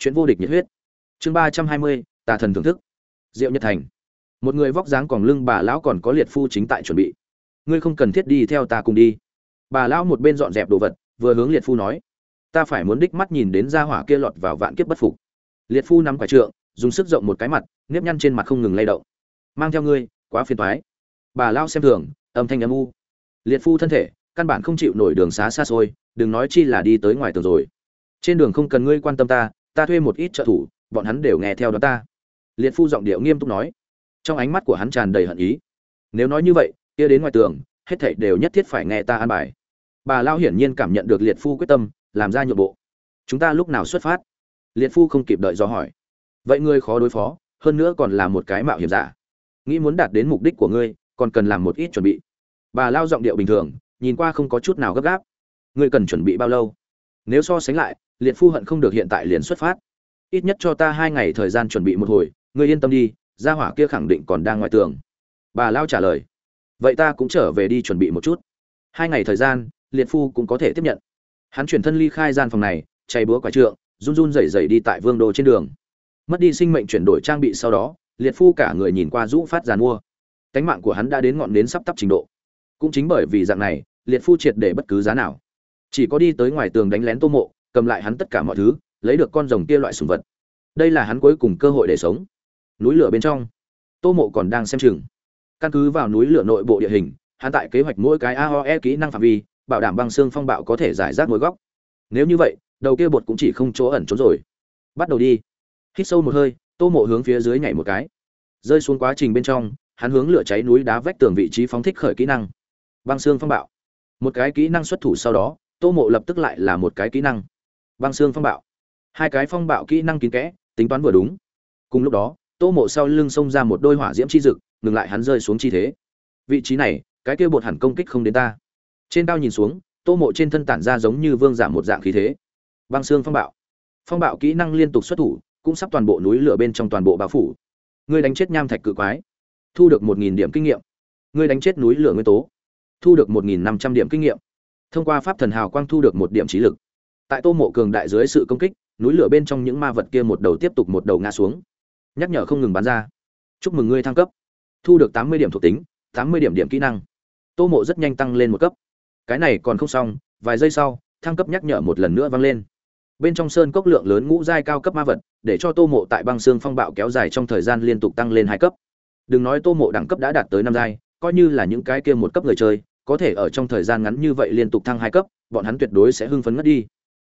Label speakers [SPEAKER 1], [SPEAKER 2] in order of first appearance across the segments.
[SPEAKER 1] chuyện vô địch nhiệt huyết. Chương ba trăm hai mươi, tà thần thưởng thức. Diệu nhật thành. Một người vóc dáng còn lưng bà lão còn có liệt phu chính tại chuẩn bị. Ngươi không cần thiết đi theo ta cùng đi. Bà lão một bên dọn dẹp đồ vật, vừa hướng liệt phu nói. Ta phải muốn đích mắt nhìn đến gia hỏa kia lọt vào vạn kiếp bất phục. Liệt phu nắm quả trượng, dùng sức rộng một cái mặt, nếp nhăn trên mặt không ngừng lay động. Mang theo ngươi, quá phiền toái. Bà lao xem thường, âm thanh âm u. Liệt phu thân thể, căn bản không chịu nổi đường xá xa xôi, đừng nói chi là đi tới ngoài tường rồi. Trên đường không cần ngươi quan tâm ta ta thuê một ít trợ thủ, bọn hắn đều nghe theo đó ta. Liệt phu giọng điệu nghiêm túc nói. Trong ánh mắt của hắn tràn đầy hận ý. Nếu nói như vậy, kia đến ngoài tường, hết thảy đều nhất thiết phải nghe ta an bài. Bà lao hiển nhiên cảm nhận được liệt phu quyết tâm, làm ra nhượng bộ. Chúng ta lúc nào xuất phát? Liệt phu không kịp đợi do hỏi. Vậy ngươi khó đối phó, hơn nữa còn là một cái mạo hiểm giả. Nghĩ muốn đạt đến mục đích của ngươi, còn cần làm một ít chuẩn bị. Bà lao giọng điệu bình thường, nhìn qua không có chút nào gấp gáp. Ngươi cần chuẩn bị bao lâu? Nếu so sánh lại liệt phu hận không được hiện tại liền xuất phát. Ít nhất cho ta hai ngày thời gian chuẩn bị một hồi, ngươi yên tâm đi, gia hỏa kia khẳng định còn đang ngoài tường. Bà lao trả lời, vậy ta cũng trở về đi chuẩn bị một chút. Hai ngày thời gian, liệt phu cũng có thể tiếp nhận. Hắn chuyển thân ly khai gian phòng này, chạy búa quả trượng, run run rẩy rẩy đi tại vương đô trên đường. Mất đi sinh mệnh chuyển đổi trang bị sau đó, liệt phu cả người nhìn qua rũ phát giàn mua. Cánh mạng của hắn đã đến ngọn đến sắp tắp trình độ. Cũng chính bởi vì dạng này, liệt phu triệt để bất cứ giá nào. Chỉ có đi tới ngoài tường đánh lén tô mộ cầm lại hắn tất cả mọi thứ, lấy được con rồng kia loại sùng vật. Đây là hắn cuối cùng cơ hội để sống. Núi lửa bên trong. Tô mộ còn đang xem chừng. Căn cứ vào núi lửa nội bộ địa hình, hắn tại kế hoạch mỗi cái aoe kỹ năng phạm vi, bảo đảm băng xương phong bạo có thể giải rác mỗi góc. Nếu như vậy, đầu kia bột cũng chỉ không chỗ ẩn trốn rồi. Bắt đầu đi. Hít sâu một hơi, tô mộ hướng phía dưới nhảy một cái. Rơi xuống quá trình bên trong, hắn hướng lửa cháy núi đá vách tường vị trí phóng thích khởi kỹ năng. Băng xương phong bạo. Một cái kỹ năng xuất thủ sau đó, tô mộ lập tức lại là một cái kỹ năng băng xương phong bạo. Hai cái phong bạo kỹ năng kín kẽ, tính toán vừa đúng. Cùng lúc đó, tô mộ sau lưng xông ra một đôi hỏa diễm chi dực, ngừng lại hắn rơi xuống chi thế. Vị trí này, cái kia bột hẳn công kích không đến ta. Trên cao nhìn xuống, tô mộ trên thân tản ra giống như vương giảm một dạng khí thế. Băng xương phong bạo. Phong bạo kỹ năng liên tục xuất thủ, cũng sắp toàn bộ núi lửa bên trong toàn bộ bao phủ. Ngươi đánh chết nham thạch cự quái, thu được một nghìn điểm kinh nghiệm. Ngươi đánh chết núi lửa nguyên tố, thu được một nghìn năm trăm điểm kinh nghiệm. Thông qua pháp thần hào quang thu được một điểm trí lực tại tô mộ cường đại dưới sự công kích, núi lửa bên trong những ma vật kia một đầu tiếp tục một đầu ngã xuống. Nhắc nhở không ngừng bắn ra. Chúc mừng ngươi thăng cấp. Thu được tám mươi điểm thuộc tính, tám mươi điểm điểm kỹ năng. Tô mộ rất nhanh tăng lên một cấp. Cái này còn không xong, vài giây sau, thăng cấp nhắc nhở một lần nữa vang lên. Bên trong sơn cốc lượng lớn ngũ giai cao cấp ma vật, để cho tô mộ tại băng xương phong bạo kéo dài trong thời gian liên tục tăng lên hai cấp. Đừng nói tô mộ đẳng cấp đã đạt tới năm giai, coi như là những cái kia một cấp người chơi, có thể ở trong thời gian ngắn như vậy liên tục thăng hai cấp, bọn hắn tuyệt đối sẽ hưng phấn ngất đi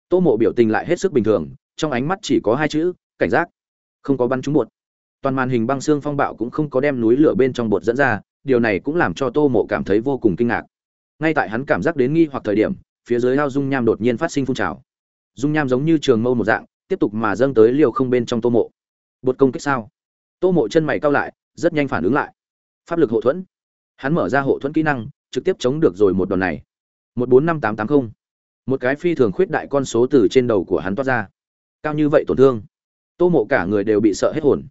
[SPEAKER 1] tô mộ biểu tình lại hết sức bình thường, trong ánh mắt chỉ có hai chữ, cảnh giác. Không có bắn trúng bột. Toàn màn hình băng xương phong bạo cũng không có đem núi lửa bên trong bột dẫn ra, điều này cũng làm cho tô mộ cảm thấy vô cùng kinh ngạc. Ngay tại hắn cảm giác đến nghi hoặc thời điểm, phía dưới ao dung nham đột nhiên phát sinh phun trào. Dung nham giống như trường mâu một dạng, tiếp tục mà dâng tới liều không bên trong tô mộ. Bột công kích sao? Tô mộ chân mày cao lại, rất nhanh phản ứng lại. Pháp lực hộ thuẫn. Hắn mở ra hộ thuẫn kỹ năng, trực tiếp chống được rồi một đòn này. Một bốn năm tám tám mươi một cái phi thường khuyết đại con số từ trên đầu của hắn toát ra. Cao như vậy tổn thương, tô mộ cả người đều bị sợ hết hồn.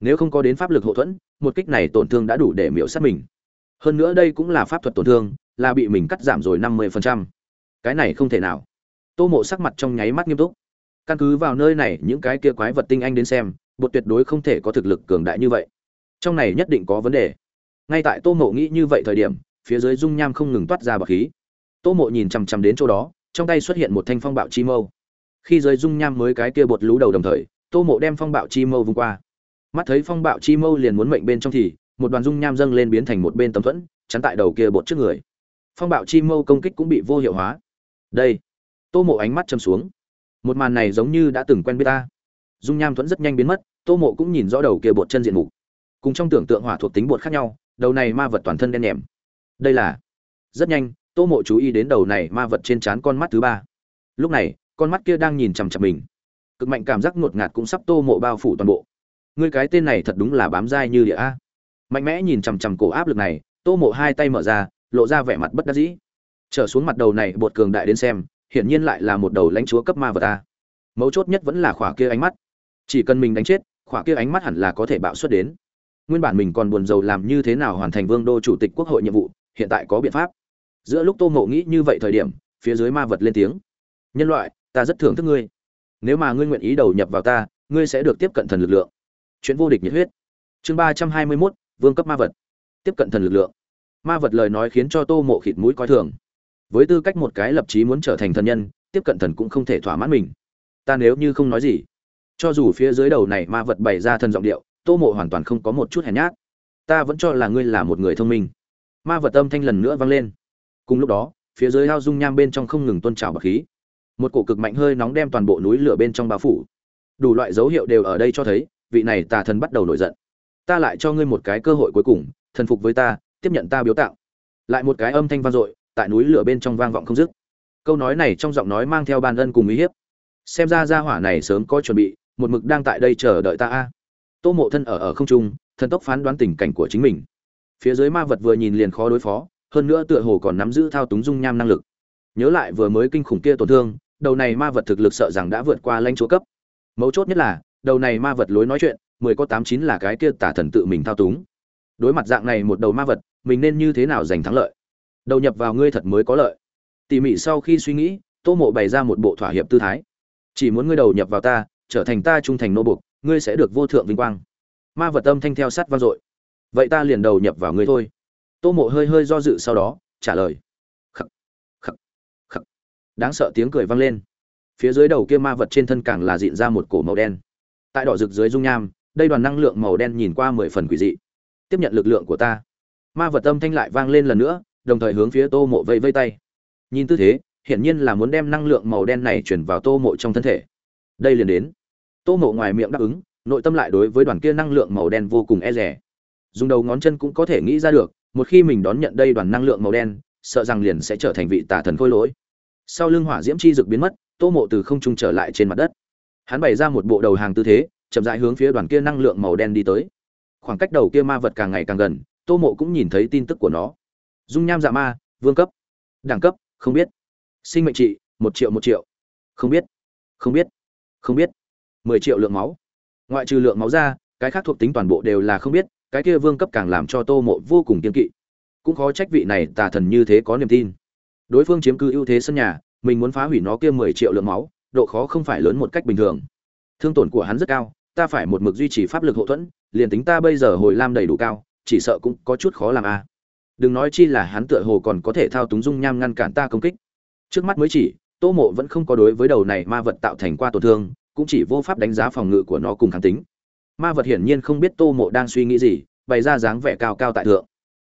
[SPEAKER 1] Nếu không có đến pháp lực hậu thuẫn, một kích này tổn thương đã đủ để miễu sát mình. Hơn nữa đây cũng là pháp thuật tổn thương, là bị mình cắt giảm rồi năm mươi phần trăm. Cái này không thể nào. Tô mộ sắc mặt trong nháy mắt nghiêm túc. Căn cứ vào nơi này, những cái kia quái vật tinh anh đến xem bột tuyệt đối không thể có thực lực cường đại như vậy. Trong này nhất định có vấn đề. Ngay tại tô mộ nghĩ như vậy thời điểm, phía dưới dung nham không ngừng toát ra bọc khí. Tô mộ nhìn chằm chằm đến chỗ đó trong tay xuất hiện một thanh phong bạo chi mâu. Khi rơi dung nham mới cái kia bột lú đầu đồng thời, tô mộ đem phong bạo chi mâu vung qua. Mắt thấy phong bạo chi mâu liền muốn mệnh bên trong thì, một đoàn dung nham dâng lên biến thành một bên tấm thuẫn, chắn tại đầu kia bột trước người. Phong bạo chi mâu công kích cũng bị vô hiệu hóa. Đây. Tô mộ ánh mắt châm xuống. Một màn này giống như đã từng quen biết ta. Dung nham thuẫn rất nhanh biến mất, tô mộ cũng nhìn rõ đầu kia bột chân diện mục. Cùng trong tưởng tượng hỏa thuộc tính bột khác nhau, đầu này ma vật toàn thân đen nhèm đây là rất nhanh tô mộ chú ý đến đầu này ma vật trên trán con mắt thứ ba. Lúc này, con mắt kia đang nhìn chằm chằm mình. Cực mạnh cảm giác ngột ngạt cũng sắp tô mộ bao phủ toàn bộ. Ngươi cái tên này thật đúng là bám dai như địa a. Mạnh mẽ nhìn chằm chằm cổ áp lực này, tô mộ hai tay mở ra, lộ ra vẻ mặt bất đắc dĩ. Trở xuống mặt đầu này, bột cường đại đến xem, hiển nhiên lại là một đầu lãnh chúa cấp ma vật ta mấu chốt nhất vẫn là khỏa kia ánh mắt. Chỉ cần mình đánh chết, khỏa kia ánh mắt hẳn là có thể bạo xuất đến. Nguyên bản mình còn buồn rầu làm như thế nào hoàn thành vương đô chủ tịch quốc hội nhiệm vụ, hiện tại có biện pháp giữa lúc tô mộ nghĩ như vậy thời điểm, phía dưới ma vật lên tiếng. Nhân loại, ta rất thưởng thức ngươi. Nếu mà ngươi nguyện ý đầu nhập vào ta, ngươi sẽ được tiếp cận thần lực lượng. Chuyện vô địch nhiệt huyết. Chương ba trăm hai mươi mốt, vương cấp ma vật. Tiếp cận thần lực lượng. Ma vật lời nói khiến cho tô mộ khịt mũi coi thường. Với tư cách một cái lập chí muốn trở thành thần nhân, tiếp cận thần cũng không thể thỏa mãn mình. Ta nếu như không nói gì, cho dù phía dưới đầu này ma vật bày ra thần giọng điệu, tô mộ hoàn toàn không có một chút hèn nhát. Ta vẫn cho là ngươi là một người thông minh. Ma vật âm thanh lần nữa vang lên cùng lúc đó, phía dưới hao dung nham bên trong không ngừng tuôn trào bậc khí. Một cổ cực mạnh hơi nóng đem toàn bộ núi lửa bên trong bao phủ. Đủ loại dấu hiệu đều ở đây cho thấy, vị này tà thần bắt đầu nổi giận. Ta lại cho ngươi một cái cơ hội cuối cùng, thần phục với ta, tiếp nhận ta biếu tạo lại một cái âm thanh vang dội, tại núi lửa bên trong vang vọng không dứt. Câu nói này trong giọng nói mang theo ban ân cùng uy hiếp. Xem ra gia hỏa này sớm có chuẩn bị, một mực đang tại đây chờ đợi ta a. Tô mộ thân ở ở không trung, thần tốc phán đoán tình cảnh của chính mình. Phía dưới ma vật vừa nhìn liền khó đối phó hơn nữa tựa hồ còn nắm giữ thao túng dung nham năng lực. Nhớ lại vừa mới kinh khủng kia tổn thương, đầu này ma vật thực lực sợ rằng đã vượt qua lãnh chúa cấp. Mấu chốt nhất là, đầu này ma vật lối nói chuyện, mười có tám chín là cái kia tả thần tự mình thao túng. Đối mặt dạng này một đầu ma vật, mình nên như thế nào giành thắng lợi? Đầu nhập vào ngươi thật mới có lợi. Tỉ mỉ sau khi suy nghĩ, tô mộ bày ra một bộ thỏa hiệp tư thái. Chỉ muốn ngươi đầu nhập vào ta, trở thành ta trung thành nô bục ngươi sẽ được vô thượng vinh quang. Ma vật âm thanh theo sát vang dội. Vậy ta liền đầu nhập vào ngươi thôi tô mộ hơi hơi do dự sau đó, trả lời. Khắc khắc khắc đáng sợ tiếng cười vang lên. Phía dưới đầu kia ma vật trên thân càng là dịn ra một cổ màu đen. Tại đỏ rực dưới dung nham, đây đoàn năng lượng màu đen nhìn qua mười phần quỷ dị. Tiếp nhận lực lượng của ta. Ma vật âm thanh lại vang lên lần nữa, đồng thời hướng phía tô mộ vây vây tay. Nhìn tư thế, hiển nhiên là muốn đem năng lượng màu đen này chuyển vào tô mộ trong thân thể. Đây liền đến. Tô mộ ngoài miệng đáp ứng, nội tâm lại đối với đoàn kia năng lượng màu đen vô cùng e rẻ dùng đầu ngón chân cũng có thể nghĩ ra được một khi mình đón nhận đây đoàn năng lượng màu đen, sợ rằng liền sẽ trở thành vị tà thần khôi lỗi. Sau lưng hỏa diễm chi dực biến mất, tô mộ từ không trung trở lại trên mặt đất. Hắn bày ra một bộ đầu hàng tư thế, chậm rãi hướng phía đoàn kia năng lượng màu đen đi tới. Khoảng cách đầu kia ma vật càng ngày càng gần, tô mộ cũng nhìn thấy tin tức của nó. Dung nham dạ ma, vương cấp. Đẳng cấp, không biết. Sinh mệnh trị, một triệu một triệu. Không biết. Không biết. Không biết. Mười triệu lượng máu. Ngoại trừ lượng máu ra, cái khác thuộc tính toàn bộ đều là không biết cái kia vương cấp càng làm cho tô mộ vô cùng kiên kỵ. Cũng khó trách vị này tà thần như thế có niềm tin. Đối phương chiếm cứ ưu thế sân nhà, mình muốn phá hủy nó kia mười triệu lượng máu, độ khó không phải lớn một cách bình thường. Thương tổn của hắn rất cao, ta phải một mực duy trì pháp lực hậu thuẫn, liền tính ta bây giờ hồi lam đầy đủ cao, chỉ sợ cũng có chút khó làm a. Đừng nói chi là hắn tựa hồ còn có thể thao túng dung nham ngăn cản ta công kích. Trước mắt mới chỉ, tô mộ vẫn không có đối với đầu này ma vật tạo thành qua tổn thương, cũng chỉ vô pháp đánh giá phòng ngự của nó cùng kháng tính ma vật hiển nhiên không biết tô mộ đang suy nghĩ gì, bày ra dáng vẻ cao cao tại thượng.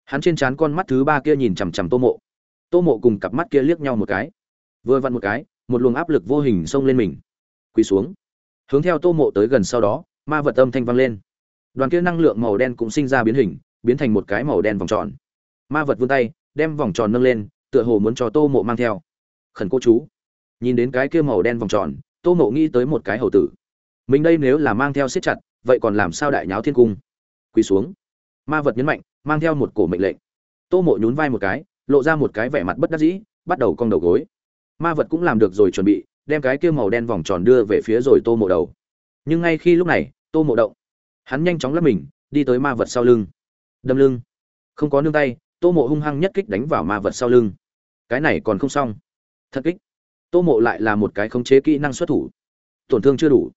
[SPEAKER 1] Hắn trên trán con mắt thứ ba kia nhìn chằm chằm tô mộ. Tô mộ cùng cặp mắt kia liếc nhau một cái. Vừa vặn một cái, một luồng áp lực vô hình xông lên mình. Quỳ xuống. Hướng theo tô mộ tới gần sau đó, ma vật âm thanh vang lên. Đoàn kia năng lượng màu đen cũng sinh ra biến hình, biến thành một cái màu đen vòng tròn. Ma vật vươn tay, đem vòng tròn nâng lên, tựa hồ muốn cho tô mộ mang theo. Khẩn cô chú. Nhìn đến cái kia màu đen vòng tròn, tô mộ nghĩ tới một cái hầu tử. Mình đây nếu là mang theo siết chặt vậy còn làm sao đại nháo thiên cung? Quỳ xuống. Ma vật nhấn mạnh, mang theo một cổ mệnh lệnh. Tô mộ nhún vai một cái, lộ ra một cái vẻ mặt bất đắc dĩ, bắt đầu cong đầu gối. Ma vật cũng làm được rồi chuẩn bị, đem cái kia màu đen vòng tròn đưa về phía rồi tô mộ đầu. Nhưng ngay khi lúc này, tô mộ động. Hắn nhanh chóng lấp mình, đi tới ma vật sau lưng. Đâm lưng. Không có nương tay, tô mộ hung hăng nhất kích đánh vào ma vật sau lưng. Cái này còn không xong. Thật kích. Tô mộ lại là một cái khống chế kỹ năng xuất thủ. Tổn thương chưa đủ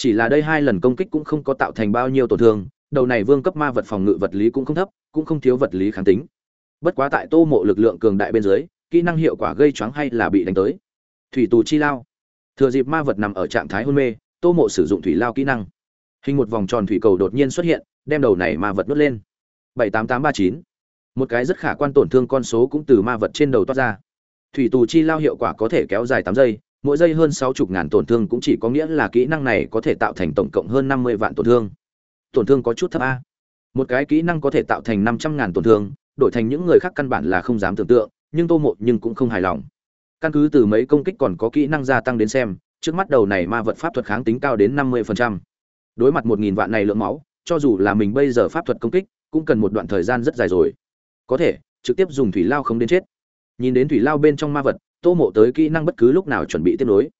[SPEAKER 1] chỉ là đây hai lần công kích cũng không có tạo thành bao nhiêu tổn thương, đầu này vương cấp ma vật phòng ngự vật lý cũng không thấp, cũng không thiếu vật lý kháng tính. Bất quá tại tô mộ lực lượng cường đại bên dưới, kỹ năng hiệu quả gây choáng hay là bị đánh tới. Thủy tù chi lao. Thừa dịp ma vật nằm ở trạng thái hôn mê, tô mộ sử dụng thủy lao kỹ năng. Hình một vòng tròn thủy cầu đột nhiên xuất hiện, đem đầu này ma vật nuốt lên. Bảy tám tám ba chín. Một cái rất khả quan tổn thương con số cũng từ ma vật trên đầu toát ra. Thủy tù chi lao hiệu quả có thể kéo dài tám giây mỗi giây hơn sáu chục ngàn tổn thương cũng chỉ có nghĩa là kỹ năng này có thể tạo thành tổng cộng hơn năm mươi vạn tổn thương. Tổn thương có chút thấp a. Một cái kỹ năng có thể tạo thành năm trăm ngàn tổn thương, đổi thành những người khác căn bản là không dám tưởng tượng, nhưng tô mộ nhưng cũng không hài lòng. Căn cứ từ mấy công kích còn có kỹ năng gia tăng đến xem, trước mắt đầu này ma vật pháp thuật kháng tính cao đến năm mươi đối mặt một nghìn vạn này lượng máu, cho dù là mình bây giờ pháp thuật công kích, cũng cần một đoạn thời gian rất dài rồi. Có thể, trực tiếp dùng thủy lao không đến chết nhìn đến thủy lao bên trong ma vật, tô mộ tới kỹ năng bất cứ lúc nào chuẩn bị tiếp nối.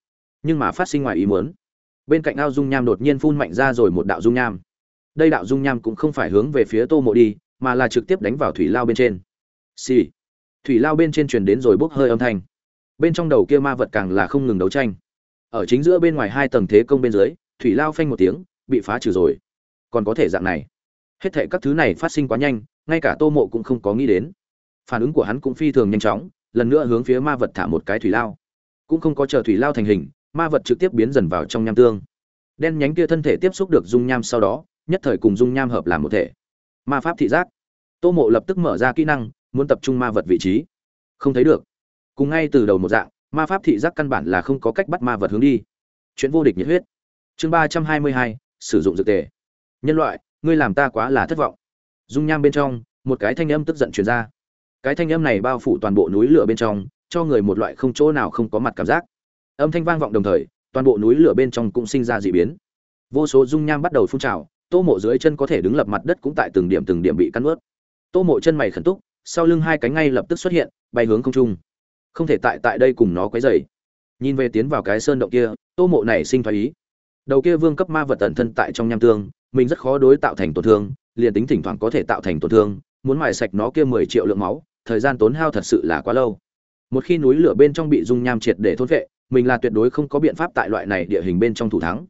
[SPEAKER 1] Nhưng mà phát sinh ngoài ý muốn. Bên cạnh ao dung nham đột nhiên phun mạnh ra rồi một đạo dung nham. Đây đạo dung nham cũng không phải hướng về phía tô mộ đi, mà là trực tiếp đánh vào thủy lao bên trên. Xì、sì. thủy lao bên trên truyền đến rồi bốc hơi âm thanh. Bên trong đầu kia ma vật càng là không ngừng đấu tranh. Ở chính giữa bên ngoài hai tầng thế công bên dưới, thủy lao phanh một tiếng, bị phá trừ rồi. Còn có thể dạng này. Hết thệ các thứ này phát sinh quá nhanh, ngay cả tô mộ cũng không có nghĩ đến phản ứng của hắn cũng phi thường nhanh chóng, lần nữa hướng phía ma vật thả một cái thủy lao. Cũng không có chờ thủy lao thành hình, ma vật trực tiếp biến dần vào trong nham tương. Đen nhánh kia thân thể tiếp xúc được dung nham sau đó, nhất thời cùng dung nham hợp làm một thể. Ma pháp thị giác. Tô mộ lập tức mở ra kỹ năng, muốn tập trung ma vật vị trí. Không thấy được. Cùng ngay từ đầu một dạng, ma pháp thị giác căn bản là không có cách bắt ma vật hướng đi. Chuyện vô địch nhiệt huyết. Chương ba trăm hai mươi hai, sử dụng dược tề. Nhân loại, ngươi làm ta quá là thất vọng. Dung nham bên trong, một cái thanh âm tức giận truyền ra cái thanh âm này bao phủ toàn bộ núi lửa bên trong, cho người một loại không chỗ nào không có mặt cảm giác. Âm thanh vang vọng đồng thời, toàn bộ núi lửa bên trong cũng sinh ra dị biến. Vô số dung nham bắt đầu phun trào, tô mộ dưới chân có thể đứng lập mặt đất cũng tại từng điểm từng điểm bị cắn ướt tô mộ chân mày khẩn túc, sau lưng hai cánh ngay lập tức xuất hiện, bay hướng không trung. Không thể tại tại đây cùng nó quấy dày nhìn về tiến vào cái sơn động kia, tô mộ này sinh thái ý. Đầu kia vương cấp ma vật tẩn thân tại trong nham tương, mình rất khó đối tạo thành tổn thương, liền tính thỉnh thoảng có thể tạo thành tổn thương muốn mài sạch nó kia mười triệu lượng máu, thời gian tốn hao thật sự là quá lâu. Một khi núi lửa bên trong bị dung nham triệt để thôn vệ, mình là tuyệt đối không có biện pháp tại loại này địa hình bên trong thủ thắng.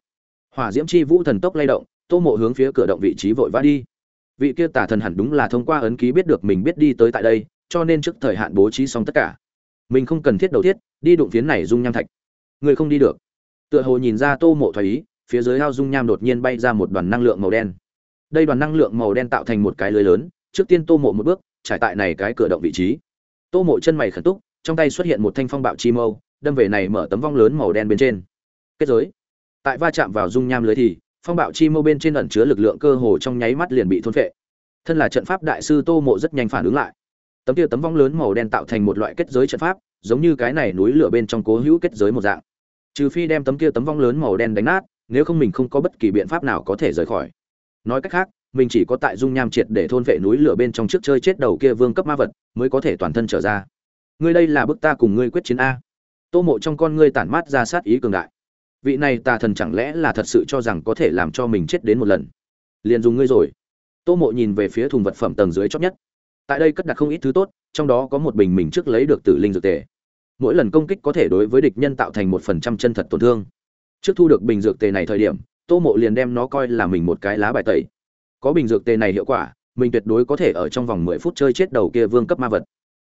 [SPEAKER 1] Hỏa diễm chi vũ thần tốc lay động, tô mộ hướng phía cửa động vị trí vội vã đi. Vị kia tả thần hẳn đúng là thông qua ấn ký biết được mình biết đi tới tại đây, cho nên trước thời hạn bố trí xong tất cả. Mình không cần thiết đầu thiết, đi đụng phiến này dung nham thạch. Người không đi được. Tựa hồ nhìn ra tô mộ thoái ý, phía dưới ao dung nham đột nhiên bay ra một đoàn năng lượng màu đen. Đây đoàn năng lượng màu đen tạo thành một cái lưới lớn trước tiên tô mộ một bước, trải tại này cái cửa động vị trí. Tô mộ chân mày khẩn túc, trong tay xuất hiện một thanh phong bạo chi mâu, đâm về này mở tấm vong lớn màu đen bên trên. Kết giới. Tại va chạm vào dung nham lưới thì, phong bạo chi mâu bên trên ẩn chứa lực lượng cơ hồ trong nháy mắt liền bị thôn phệ. Thân là trận pháp đại sư tô mộ rất nhanh phản ứng lại. Tấm kia tấm vong lớn màu đen tạo thành một loại kết giới trận pháp, giống như cái này núi lửa bên trong cố hữu kết giới một dạng. Trừ phi đem tấm kia tấm vong lớn màu đen đánh nát, nếu không mình không có bất kỳ biện pháp nào có thể rời khỏi. Nói cách khác mình chỉ có tại dung nham triệt để thôn vệ núi lửa bên trong trước chơi chết đầu kia vương cấp ma vật, mới có thể toàn thân trở ra. Ngươi đây là bức ta cùng ngươi quyết chiến a. Tô mộ trong con ngươi tản mát ra sát ý cường đại. Vị này tà thần chẳng lẽ là thật sự cho rằng có thể làm cho mình chết đến một lần? Liền dùng ngươi rồi. Tô mộ nhìn về phía thùng vật phẩm tầng dưới chót nhất. Tại đây cất đặt không ít thứ tốt, trong đó có một bình mình trước lấy được tử linh dược tề. Mỗi lần công kích có thể đối với địch nhân tạo thành một phần trăm chân thật tổn thương. Trước thu được bình dược tề này thời điểm, tô mộ liền đem nó coi là mình một cái lá bài tẩy có bình dược tề này hiệu quả, mình tuyệt đối có thể ở trong vòng mười phút chơi chết đầu kia vương cấp ma vật.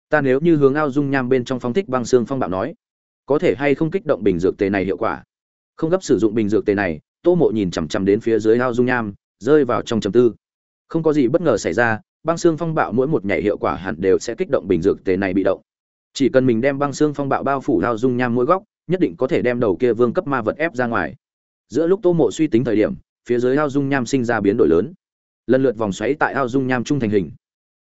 [SPEAKER 1] Ta nếu như hướng ao dung nham bên trong phóng thích băng xương phong bạo nói, có thể hay không kích động bình dược tề này hiệu quả? Không gấp sử dụng bình dược tề này, tô mộ nhìn chằm chằm đến phía dưới ao dung nham, rơi vào trong trầm tư. Không có gì bất ngờ xảy ra, băng xương phong bạo mỗi một nhảy hiệu quả hẳn đều sẽ kích động bình dược tề này bị động. Chỉ cần mình đem băng xương phong bạo bao phủ ao dung nham mỗi góc, nhất định có thể đem đầu kia vương cấp ma vật ép ra ngoài. Giữa lúc tô mộ suy tính thời điểm, phía dưới ao dung nham sinh ra biến đổi lớn lần lượt vòng xoáy tại ao dung nham trung thành hình.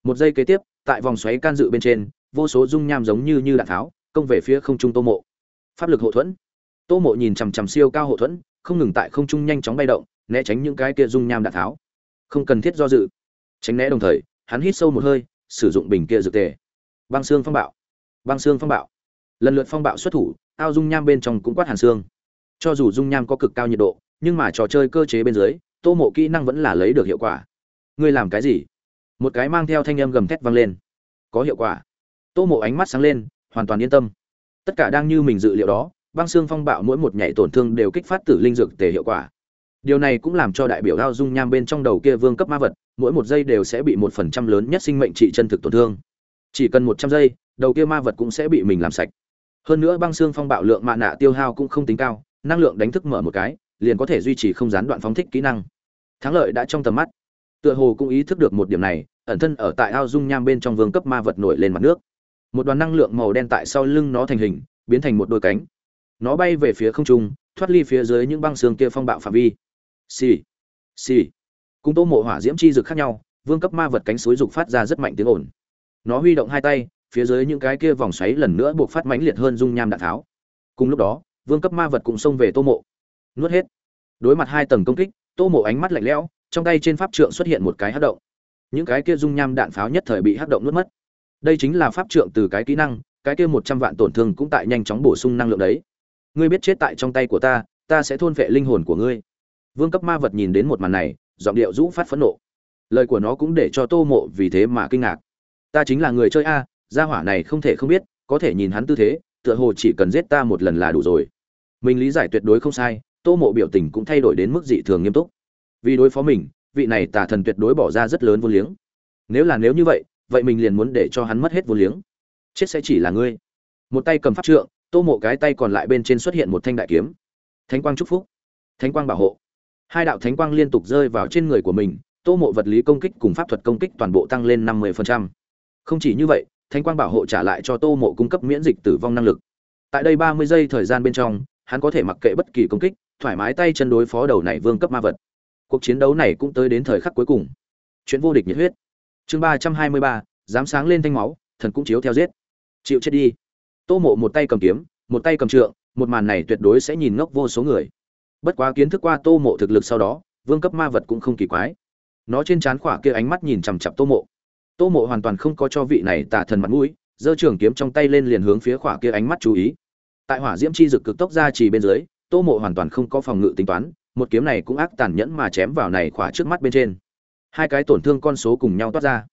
[SPEAKER 1] Một giây kế tiếp, tại vòng xoáy can dự bên trên, vô số dung nham giống như như đạn tháo, công về phía không trung tô mộ. Pháp lực hộ thuẫn. Tô mộ nhìn chằm chằm siêu cao hộ thuẫn, không ngừng tại không trung nhanh chóng bay động, né tránh những cái kia dung nham đạn tháo. Không cần thiết do dự. Tránh né đồng thời, hắn hít sâu một hơi, sử dụng bình kia dược tề. Băng xương phong bạo. Băng xương phong bạo. Lần lượt phong bạo xuất thủ, ao dung nham bên trong cũng quát hàn xương. Cho dù dung nham có cực cao nhiệt độ, nhưng mà trò chơi cơ chế bên dưới tô mộ kỹ năng vẫn là lấy được hiệu quả. Ngươi làm cái gì? Một cái mang theo thanh âm gầm thét vang lên. Có hiệu quả. Tô mộ ánh mắt sáng lên, hoàn toàn yên tâm. Tất cả đang như mình dự liệu đó, băng xương phong bạo mỗi một nhảy tổn thương đều kích phát tử linh dược tề hiệu quả. Điều này cũng làm cho đại biểu đao dung nham bên trong đầu kia vương cấp ma vật, mỗi một giây đều sẽ bị một phần trăm lớn nhất sinh mệnh trị chân thực tổn thương. Chỉ cần một trăm giây, đầu kia ma vật cũng sẽ bị mình làm sạch. Hơn nữa băng xương phong bạo lượng mạ nạ tiêu hao cũng không tính cao, năng lượng đánh thức mở một cái, liền có thể duy trì không gián đoạn phóng thích kỹ năng thắng lợi đã trong tầm mắt. Tựa hồ cũng ý thức được một điểm này, ẩn thân ở tại ao dung nham bên trong vương cấp ma vật nổi lên mặt nước. Một đoàn năng lượng màu đen tại sau lưng nó thành hình, biến thành một đôi cánh. Nó bay về phía không trung, thoát ly phía dưới những băng xương kia phong bạo phạm vi. Xì xì. Cùng tô mộ hỏa diễm chi rực khác nhau, vương cấp ma vật cánh suối rục phát ra rất mạnh tiếng ồn. Nó huy động hai tay, phía dưới những cái kia vòng xoáy lần nữa buộc phát mãnh liệt hơn dung nham đạn tháo. Cùng lúc đó, vương cấp ma vật cũng xông về tô mộ. Nuốt hết. Đối mặt hai tầng công kích tô mộ ánh mắt lạnh lẽo, trong tay trên pháp trượng xuất hiện một cái hát động. Những cái kia dung nham đạn pháo nhất thời bị hát động nuốt mất. Đây chính là pháp trượng từ cái kỹ năng, cái kia một trăm vạn tổn thương cũng tại nhanh chóng bổ sung năng lượng đấy. Ngươi biết chết tại trong tay của ta ta sẽ thôn vệ linh hồn của ngươi. Vương cấp ma vật nhìn đến một màn này, giọng điệu rũ phát phẫn nộ. Lời của nó cũng để cho tô mộ vì thế mà kinh ngạc. Ta chính là người chơi a, gia hỏa này không thể không biết, có thể nhìn hắn tư thế, tựa hồ chỉ cần giết ta một lần là đủ rồi. Mình lý giải tuyệt đối không sai tô mộ biểu tình cũng thay đổi đến mức dị thường nghiêm túc. Vì đối phó mình, vị này tà thần tuyệt đối bỏ ra rất lớn vô liếng. Nếu là nếu như vậy vậy mình liền muốn để cho hắn mất hết vô liếng. Chết sẽ chỉ là ngươi. Một tay cầm pháp trượng, tô mộ cái tay còn lại bên trên xuất hiện một thanh đại kiếm. Thánh quang chúc phúc. Thánh quang bảo hộ. Hai đạo thánh quang liên tục rơi vào trên người của mình, tô mộ vật lý công kích cùng pháp thuật công kích toàn bộ tăng lên năm mươi không chỉ như vậy, thánh quang bảo hộ trả lại cho tô mộ cung cấp miễn dịch tử vong năng lực. Tại đây ba mươi giây thời gian bên trong, hắn có thể mặc kệ bất kỳ công kích thoải mái tay chân đối phó đầu này vương cấp ma vật. Cuộc chiến đấu này cũng tới đến thời khắc cuối cùng. Chuyện vô địch nhiệt huyết. Chương ba trăm hai mươi ba, dám sáng lên thanh máu, thần cũng chiếu theo giết. Chịu chết đi. Tô mộ một tay cầm kiếm, một tay cầm trượng, một màn này tuyệt đối sẽ nhìn ngốc vô số người. Bất quá kiến thức qua tô mộ thực lực sau đó, vương cấp ma vật cũng không kỳ quái. Nó trên trán khỏa kia ánh mắt nhìn chằm chặp tô mộ. Tô mộ hoàn toàn không có cho vị này tả thần mặt mũi, giơ trường kiếm trong tay lên liền hướng phía khỏa kia ánh mắt chú ý. Tại hỏa diễm chi dực cực tốc ra chỉ bên dưới tô mộ hoàn toàn không có phòng ngự tính toán, một kiếm này cũng ác tàn nhẫn mà chém vào này khỏa trước mắt bên trên. Hai cái tổn thương con số cùng nhau toát ra.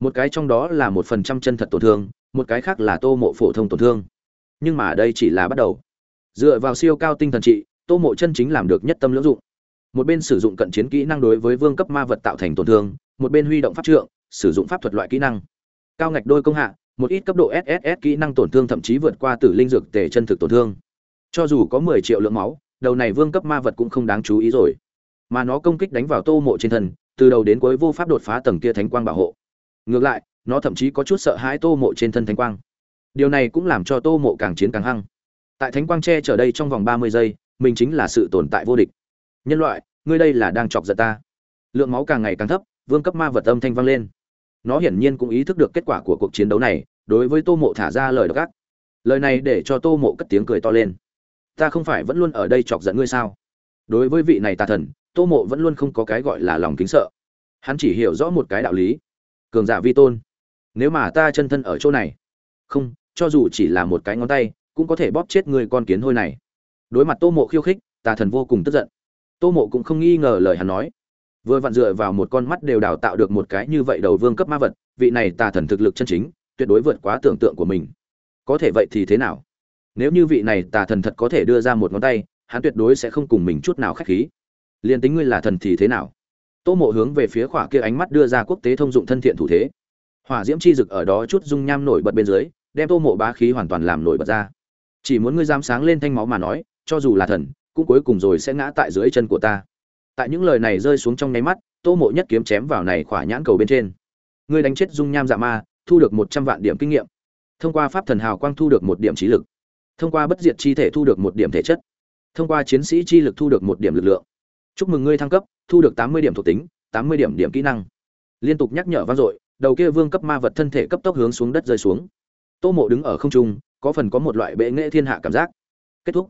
[SPEAKER 1] Một cái trong đó là một phần trăm chân thật tổn thương, một cái khác là tô mộ phổ thông tổn thương. Nhưng mà đây chỉ là bắt đầu. Dựa vào siêu cao tinh thần trị, tô mộ chân chính làm được nhất tâm lưỡng dụng. Một bên sử dụng cận chiến kỹ năng đối với vương cấp ma vật tạo thành tổn thương, một bên huy động pháp trượng, sử dụng pháp thuật loại kỹ năng. Cao ngạch đôi công hạ, một ít cấp độ sss kỹ năng tổn thương thậm chí vượt qua tử linh dược tề chân thực tổn thương cho dù có mười triệu lượng máu, đầu này vương cấp ma vật cũng không đáng chú ý rồi. Mà nó công kích đánh vào tô mộ trên thân, từ đầu đến cuối vô pháp đột phá tầng kia thánh quang bảo hộ. Ngược lại, nó thậm chí có chút sợ hãi tô mộ trên thân thánh quang. Điều này cũng làm cho tô mộ càng chiến càng hăng. Tại thánh quang che chở đây trong vòng ba mươi giây, mình chính là sự tồn tại vô địch. Nhân loại, ngươi đây là đang chọc giận ta. Lượng máu càng ngày càng thấp, vương cấp ma vật âm thanh vang lên. Nó hiển nhiên cũng ý thức được kết quả của cuộc chiến đấu này, đối với tô mộ thả ra lời độc ác. Lời này để cho tô mộ cất tiếng cười to lên ta không phải vẫn luôn ở đây chọc giận ngươi sao? Đối với vị này tà thần, tô mộ vẫn luôn không có cái gọi là lòng kính sợ. Hắn chỉ hiểu rõ một cái đạo lý. Cường giả vi tôn, nếu mà ta chân thân ở chỗ này, không, cho dù chỉ là một cái ngón tay, cũng có thể bóp chết người con kiến hôi này. Đối mặt tô mộ khiêu khích, tà thần vô cùng tức giận. Tô mộ cũng không nghi ngờ lời hắn nói. Vừa vặn dựa vào một con mắt đều đào tạo được một cái như vậy đầu vương cấp ma vật, vị này tà thần thực lực chân chính, tuyệt đối vượt quá tưởng tượng của mình. Có thể vậy thì thế nào? Nếu như vị này tà thần thật có thể đưa ra một ngón tay, hắn tuyệt đối sẽ không cùng mình chút nào khách khí. Liền tính ngươi là thần thì thế nào? Tô mộ hướng về phía khỏa kia ánh mắt đưa ra quốc tế thông dụng thân thiện thủ thế. Hỏa diễm chi rực ở đó chút dung nham nổi bật bên dưới, đem tô mộ bá khí hoàn toàn làm nổi bật ra. Chỉ muốn ngươi dám sáng lên thanh máu mà nói, cho dù là thần, cũng cuối cùng rồi sẽ ngã tại dưới chân của ta. Tại những lời này rơi xuống trong nháy mắt, tô mộ nhất kiếm chém vào này khỏa nhãn cầu bên trên. Ngươi đánh chết dung nham dạ ma, thu được một trăm vạn điểm kinh nghiệm. Thông qua pháp thần hào quang thu được một điểm trí lực thông qua bất diệt chi thể thu được một điểm thể chất, thông qua chiến sĩ chi lực thu được một điểm lực lượng. Chúc mừng ngươi thăng cấp, thu được tám mươi điểm thuộc tính, tám mươi điểm điểm kỹ năng. Liên tục nhắc nhở vang dội, đầu kia vương cấp ma vật thân thể cấp tốc hướng xuống đất rơi xuống. Tô mộ đứng ở không trung, có phần có một loại bệ nghệ thiên hạ cảm giác. Kết thúc.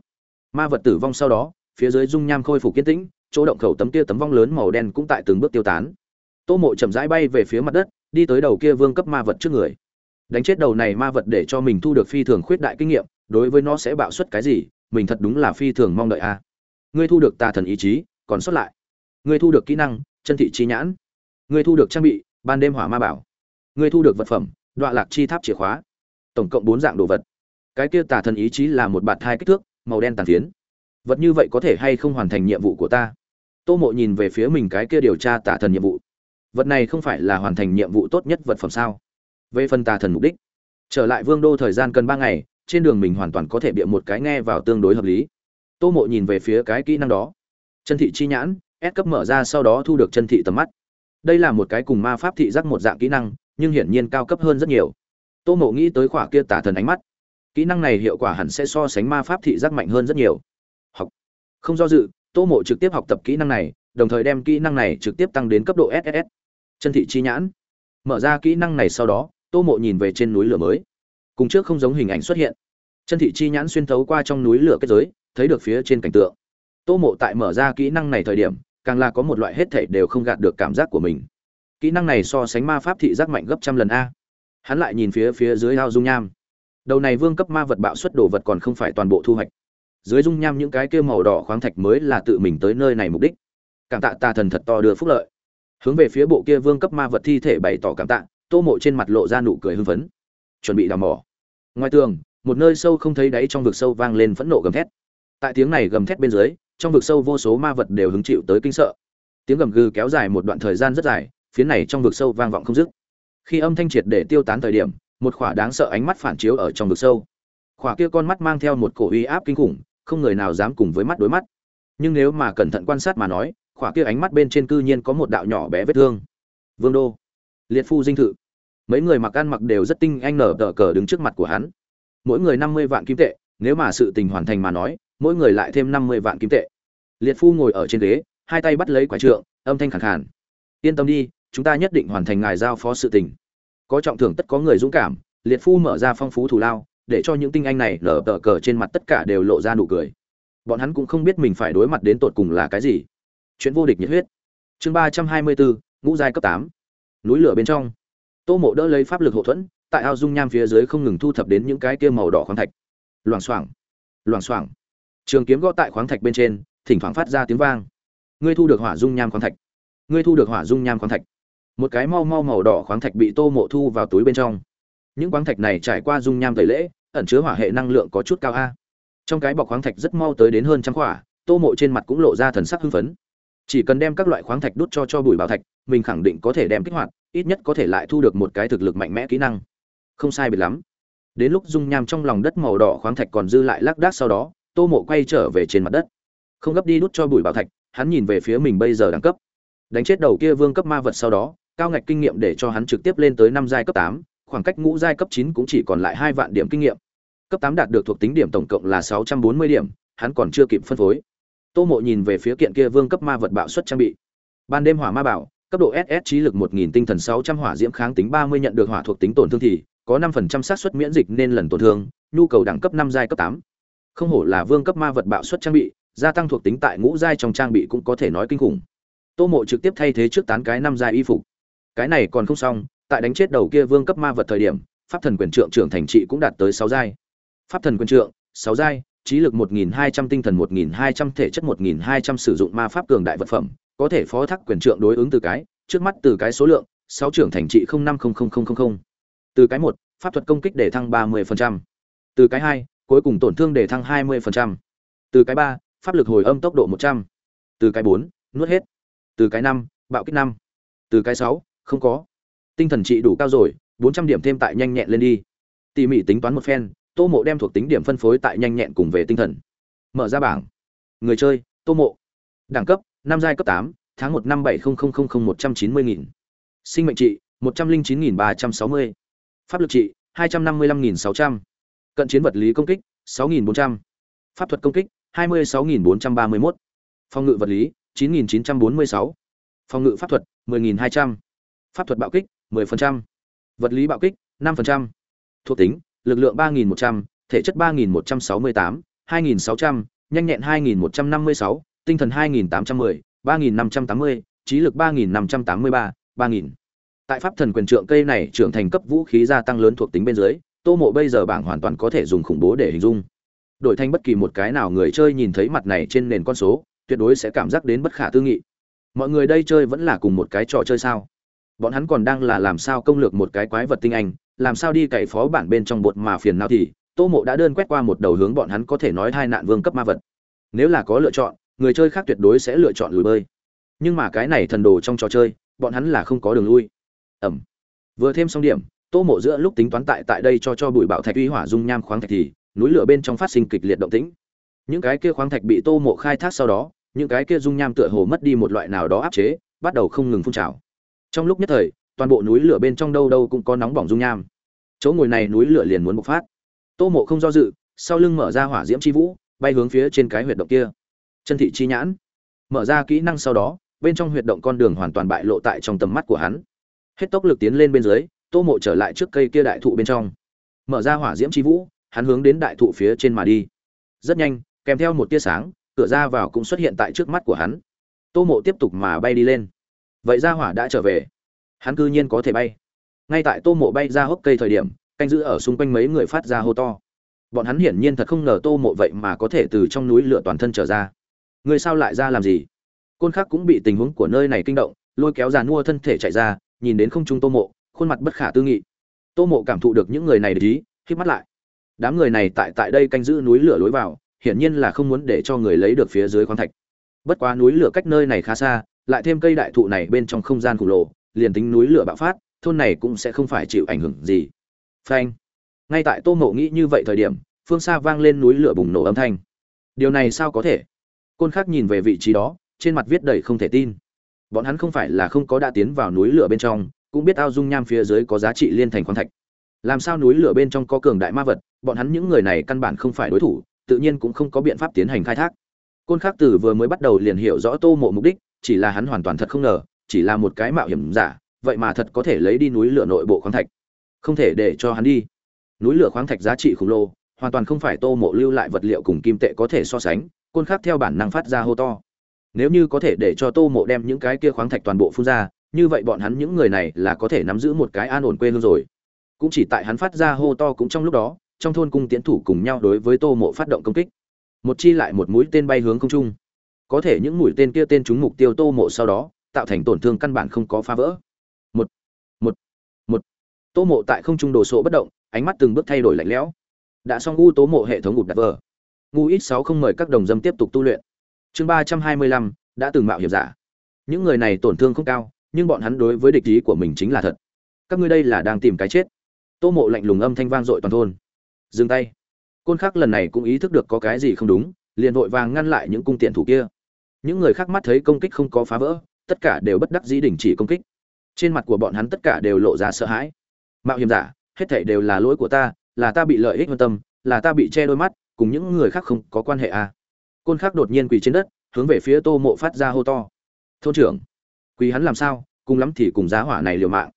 [SPEAKER 1] Ma vật tử vong sau đó, phía dưới dung nham khôi phục kiên tĩnh, chỗ động khẩu tấm kia tấm vong lớn màu đen cũng tại từng bước tiêu tán. Tô mộ chậm rãi bay về phía mặt đất, đi tới đầu kia vương cấp ma vật trước người. Đánh chết đầu này ma vật để cho mình thu được phi thường khuyết đại kinh nghiệm đối với nó sẽ bạo suất cái gì, mình thật đúng là phi thường mong đợi a. Ngươi thu được tà thần ý chí, còn xuất lại. Ngươi thu được kỹ năng, chân thị chi nhãn. Ngươi thu được trang bị, ban đêm hỏa ma bảo. Ngươi thu được vật phẩm đoạn lạc chi tháp chìa khóa. Tổng cộng bốn dạng đồ vật. Cái kia tà thần ý chí là một bạt thai kích thước, màu đen tàn phiến. Vật như vậy có thể hay không hoàn thành nhiệm vụ của ta? Tô mộ nhìn về phía mình cái kia điều tra tà thần nhiệm vụ. Vật này không phải là hoàn thành nhiệm vụ tốt nhất vật phẩm sao? Về phần tà thần mục đích. Trở lại vương đô thời gian cần ba ngày trên đường mình hoàn toàn có thể bịa một cái nghe vào tương đối hợp lý. Tô mộ nhìn về phía cái kỹ năng đó. Chân thị chi nhãn, S cấp mở ra sau đó thu được chân thị tầm mắt. Đây là một cái cùng ma pháp thị giác một dạng kỹ năng, nhưng hiển nhiên cao cấp hơn rất nhiều. Tô mộ nghĩ tới khỏa kia tả thần ánh mắt. Kỹ năng này hiệu quả hẳn sẽ so sánh ma pháp thị giác mạnh hơn rất nhiều. Học. Không do dự, tô mộ trực tiếp học tập kỹ năng này, đồng thời đem kỹ năng này trực tiếp tăng đến cấp độ ss chân thị chi nhãn. Mở ra kỹ năng này sau đó, tô mộ nhìn về trên núi lửa mới cùng trước không giống hình ảnh xuất hiện. Chân thị chi nhãn xuyên thấu qua trong núi lửa kết giới, thấy được phía trên cảnh tượng. Tô mộ tại mở ra kỹ năng này thời điểm, càng là có một loại hết thể đều không gạt được cảm giác của mình. Kỹ năng này so sánh ma pháp thị giác mạnh gấp trăm lần a. Hắn lại nhìn phía phía dưới ao dung nham. Đầu này vương cấp ma vật bạo xuất đồ vật còn không phải toàn bộ thu hoạch. Dưới dung nham những cái kia màu đỏ khoáng thạch mới là tự mình tới nơi này mục đích. Cảm tạ tà thần thật to đưa phúc lợi. Hướng về phía bộ kia vương cấp ma vật thi thể bày tỏ cảm tạ, tô mộ trên mặt lộ ra nụ cười hưng phấn. Chuẩn bị đào mỏ ngoài tường, một nơi sâu không thấy đáy trong vực sâu vang lên phẫn nộ gầm thét. Tại tiếng này gầm thét bên dưới, trong vực sâu vô số ma vật đều hứng chịu tới kinh sợ. Tiếng gầm gừ kéo dài một đoạn thời gian rất dài phía này trong vực sâu vang vọng không dứt. Khi âm thanh triệt để tiêu tán thời điểm, một khỏa đáng sợ ánh mắt phản chiếu ở trong vực sâu. Khỏa kia con mắt mang theo một cổ uy áp kinh khủng, không người nào dám cùng với mắt đối mắt. Nhưng nếu mà cẩn thận quan sát mà nói, khỏa kia ánh mắt bên trên cư nhiên có một đạo nhỏ bé vết thương. Vương đô. Liệt phu dinh thự mấy người mặc ăn mặc đều rất tinh anh nở tờ cờ đứng trước mặt của hắn. Mỗi người năm mươi vạn kim tệ, nếu mà sự tình hoàn thành mà nói, mỗi người lại thêm năm mươi vạn kim tệ. Liệt phu ngồi ở trên ghế, hai tay bắt lấy quả trượng, âm thanh khẳng khàn. Yên tâm đi, chúng ta nhất định hoàn thành ngài giao phó sự tình. Có trọng thưởng tất có người dũng cảm, liệt phu mở ra phong phú thù lao, để cho những tinh anh này lở tờ cờ trên mặt tất cả đều lộ ra nụ cười. Bọn hắn cũng không biết mình phải đối mặt đến tột cùng là cái gì. Chuyện vô địch nhiệt huyết. Chương ba trăm hai mươi bốn, ngũ giai cấp tám. Núi lửa bên trong tô mộ đỡ lấy pháp lực hậu thuẫn, tại ao dung nham phía dưới không ngừng thu thập đến những cái kia màu đỏ khoáng thạch. Loảng xoảng loảng xoảng. Trường kiếm gõ tại khoáng thạch bên trên, thỉnh thoảng phát ra tiếng vang. Ngươi thu được hỏa dung nham khoáng thạch. Ngươi thu được hỏa dung nham khoáng thạch. Một cái mau mau màu đỏ khoáng thạch bị tô mộ thu vào túi bên trong. Những khoáng thạch này trải qua dung nham tẩy lễ, ẩn chứa hỏa hệ năng lượng có chút cao a. Trong cái bọc khoáng thạch rất mau tới đến hơn trăm quả, tô mộ trên mặt cũng lộ ra thần sắc hưng phấn. Chỉ cần đem các loại khoáng thạch đút cho cho bùi bảo thạch, mình khẳng định có thể đem kích hoạt ít nhất có thể lại thu được một cái thực lực mạnh mẽ kỹ năng. Không sai biệt lắm. Đến lúc dung nham trong lòng đất màu đỏ khoáng thạch còn dư lại lác đác sau đó, tô mộ quay trở về trên mặt đất. Không gấp đi đút cho bùi bảo thạch, hắn nhìn về phía mình bây giờ đẳng cấp. Đánh chết đầu kia vương cấp ma vật sau đó, cao ngạch kinh nghiệm để cho hắn trực tiếp lên tới năm giai cấp tám, khoảng cách ngũ giai cấp chín cũng chỉ còn lại hai vạn điểm kinh nghiệm. Cấp tám đạt được thuộc tính điểm tổng cộng là sáu trăm bốn mươi điểm, hắn còn chưa kịp phân phối. Tô mộ nhìn về phía kiện kia vương cấp ma vật bạo suất trang bị. Ban đêm hỏa ma bảo cấp độ ss trí lực một nghìn tinh thần sáu trăm hỏa diễm kháng tính ba mươi nhận được hỏa thuộc tính tổn thương thì có 5% xác suất miễn dịch nên lần tổn thương, nhu cầu đẳng cấp năm giai cấp tám. Không hổ là vương cấp ma vật bạo suất trang bị, gia tăng thuộc tính tại ngũ giai trong trang bị cũng có thể nói kinh khủng. Tô mộ trực tiếp thay thế trước tán cái năm giai y phục. Cái này còn không xong, tại đánh chết đầu kia vương cấp ma vật thời điểm, pháp thần quyền trượng trưởng thành trị cũng đạt tới sáu giai. Pháp thần quyền trượng, sáu giai, trí lực một nghìn hai trăm tinh thần một nghìn hai trăm thể chất một nghìn hai trăm sử dụng ma pháp cường đại vật phẩm có thể phó thác quyền trượng đối ứng từ cái, trước mắt từ cái số lượng, sáu trưởng thành trị không năm không không không không từ cái một, pháp thuật công kích để thăng ba mươi từ cái hai, cuối cùng tổn thương để thăng hai mươi từ cái ba, pháp lực hồi âm tốc độ một trăm. Từ cái bốn, nuốt hết. Từ cái năm, bạo kích năm. Từ cái sáu, không có. Tinh thần trị đủ cao rồi, bốn trăm điểm thêm tại nhanh nhẹn lên đi. Tỉ mỉ tính toán một phen, tô mộ đem thuộc tính điểm phân phối tại nhanh nhẹn cùng về tinh thần. Mở ra bảng. Người chơi, tô mộ. Đẳng cấp năm giai cấp tám, tháng một năm bảy không không không không một trăm chín mươi nghìn. Sinh mệnh trị, một trăm linh chín nghìn ba trăm sáu mươi. Pháp lực trị, hai trăm năm mươi lăm nghìn sáu trăm. Cận chiến vật lý công kích, sáu nghìn bốn trăm. Pháp thuật công kích, hai mươi sáu nghìn bốn trăm ba mươi mốt. Phòng ngự vật lý, chín nghìn chín trăm bốn mươi sáu. Phòng ngự pháp thuật, mười nghìn hai trăm. Pháp thuật bạo kích, mười phần trăm. Vật lý bạo kích, năm phần trăm. Thuộc tính, lực lượng ba nghìn một trăm, thể chất ba nghìn một trăm sáu mươi tám, hai nghìn sáu trăm, nhanh nhẹn hai nghìn một trăm năm mươi sáu tinh thần hai nghìn tám trăm mười, ba nghìn năm trăm tám mươi, trí lực ba nghìn năm trăm tám mươi ba ba nghìn. Tại pháp thần quyền trượng cây này trưởng thành cấp vũ khí gia tăng lớn thuộc tính bên dưới, tô mộ bây giờ bảng hoàn toàn có thể dùng khủng bố để hình dung. Đổi thành bất kỳ một cái nào người chơi nhìn thấy mặt này trên nền con số, tuyệt đối sẽ cảm giác đến bất khả tư nghị. Mọi người đây chơi vẫn là cùng một cái trò chơi sao? Bọn hắn còn đang là làm sao công lược một cái quái vật tinh anh, làm sao đi cậy phó bản bên trong bột mà phiền nào thì, tô mộ đã đơn quét qua một đầu hướng bọn hắn có thể nói hai nạn vương cấp ma vật. Nếu là có lựa chọn người chơi khác tuyệt đối sẽ lựa chọn lùi bơi. Nhưng mà cái này thần đồ trong trò chơi, bọn hắn là không có đường lui. Ẩm. Vừa thêm xong điểm, tô mộ giữa lúc tính toán tại tại đây cho cho bụi bạo thạch uy hỏa dung nham khoáng thạch thì, núi lửa bên trong phát sinh kịch liệt động tĩnh. Những cái kia khoáng thạch bị tô mộ khai thác sau đó, những cái kia dung nham tựa hồ mất đi một loại nào đó áp chế, bắt đầu không ngừng phun trào. Trong lúc nhất thời, toàn bộ núi lửa bên trong đâu đâu cũng có nóng bỏng dung nham. Chỗ ngồi này núi lửa liền muốn bộc phát. Tô mộ không do dự, sau lưng mở ra hỏa diễm chi vũ, bay hướng phía trên cái huyệt động kia chân thị chi nhãn. Mở ra kỹ năng sau đó, bên trong huyệt động con đường hoàn toàn bại lộ tại trong tầm mắt của hắn. Hết tốc lực tiến lên bên dưới, tô mộ trở lại trước cây kia đại thụ bên trong. Mở ra hỏa diễm chi vũ, hắn hướng đến đại thụ phía trên mà đi. Rất nhanh, kèm theo một tia sáng, cửa ra vào cũng xuất hiện tại trước mắt của hắn. Tô mộ tiếp tục mà bay đi lên. Vậy ra hỏa đã trở về. Hắn cư nhiên có thể bay. Ngay tại tô mộ bay ra hốc cây thời điểm, canh giữ ở xung quanh mấy người phát ra hô to. Bọn hắn hiển nhiên thật không ngờ tô mộ vậy mà có thể từ trong núi lửa toàn thân trở ra người sao lại ra làm gì? Côn khắc cũng bị tình huống của nơi này kinh động, lôi kéo giàn mua thân thể chạy ra, nhìn đến không trung tô mộ, khuôn mặt bất khả tư nghị. Tô mộ cảm thụ được những người này để ý khi mắt lại. Đám người này tại tại đây canh giữ núi lửa lối vào, hiển nhiên là không muốn để cho người lấy được phía dưới khoáng thạch. Bất quá núi lửa cách nơi này khá xa, lại thêm cây đại thụ này bên trong không gian khổng lồ, liền tính núi lửa bạo phát, thôn này cũng sẽ không phải chịu ảnh hưởng gì. Phanh. Ngay tại tô mộ nghĩ như vậy thời điểm, phương xa vang lên núi lửa bùng nổ âm thanh. Điều này sao có thể? Côn khắc nhìn về vị trí đó, trên mặt viết đầy không thể tin. Bọn hắn không phải là không có đã tiến vào núi lửa bên trong, cũng biết ao dung nham phía dưới có giá trị liên thành khoáng thạch. Làm sao núi lửa bên trong có cường đại ma vật, bọn hắn những người này căn bản không phải đối thủ, tự nhiên cũng không có biện pháp tiến hành khai thác. Côn khắc tử vừa mới bắt đầu liền hiểu rõ tô mộ mục đích, chỉ là hắn hoàn toàn thật không ngờ, chỉ là một cái mạo hiểm giả, vậy mà thật có thể lấy đi núi lửa nội bộ khoáng thạch. Không thể để cho hắn đi. Núi lửa khoáng thạch giá trị khổng lồ, hoàn toàn không phải tô mộ lưu lại vật liệu cùng kim tệ có thể so sánh côn khác theo bản năng phát ra hô to. Nếu như có thể để cho tô mộ đem những cái kia khoáng thạch toàn bộ phun ra, như vậy bọn hắn những người này là có thể nắm giữ một cái an ổn quê hương rồi. Cũng chỉ tại hắn phát ra hô to cũng trong lúc đó, trong thôn cung tiến thủ cùng nhau đối với tô mộ phát động công kích. Một chi lại một mũi tên bay hướng không trung. Có thể những mũi tên kia tên trúng mục tiêu tô mộ sau đó, tạo thành tổn thương căn bản không có phá vỡ. Một một một. Tô mộ tại không trung đồ sộ bất động, ánh mắt từng bước thay đổi lạnh lẽo. Đã xong u tố mộ hệ thống gục đặt vờ ngu ít sáu không mời các đồng dâm tiếp tục tu luyện. Chương ba trăm hai mươi lăm, đã từng mạo hiểm giả. Những người này tổn thương không cao, nhưng bọn hắn đối với địch ý của mình chính là thật. Các ngươi đây là đang tìm cái chết. Tô mộ lạnh lùng âm thanh vang dội toàn thôn. Dừng tay. Côn khắc lần này cũng ý thức được có cái gì không đúng, liền vội vàng ngăn lại những cung tiện thủ kia. Những người khác mắt thấy công kích không có phá vỡ, tất cả đều bất đắc dĩ đình chỉ công kích. Trên mặt của bọn hắn tất cả đều lộ ra sợ hãi. Mạo hiểm giả, hết thảy đều là lỗi của ta, là ta bị lợi ích quan tâm, là ta bị che đôi mắt cùng những người khác không có quan hệ à. côn khắc đột nhiên quỳ trên đất, hướng về phía tô mộ phát ra hô to. Thôn trưởng, quỳ hắn làm sao? Cùng lắm thì cùng giá hỏa này liều mạng.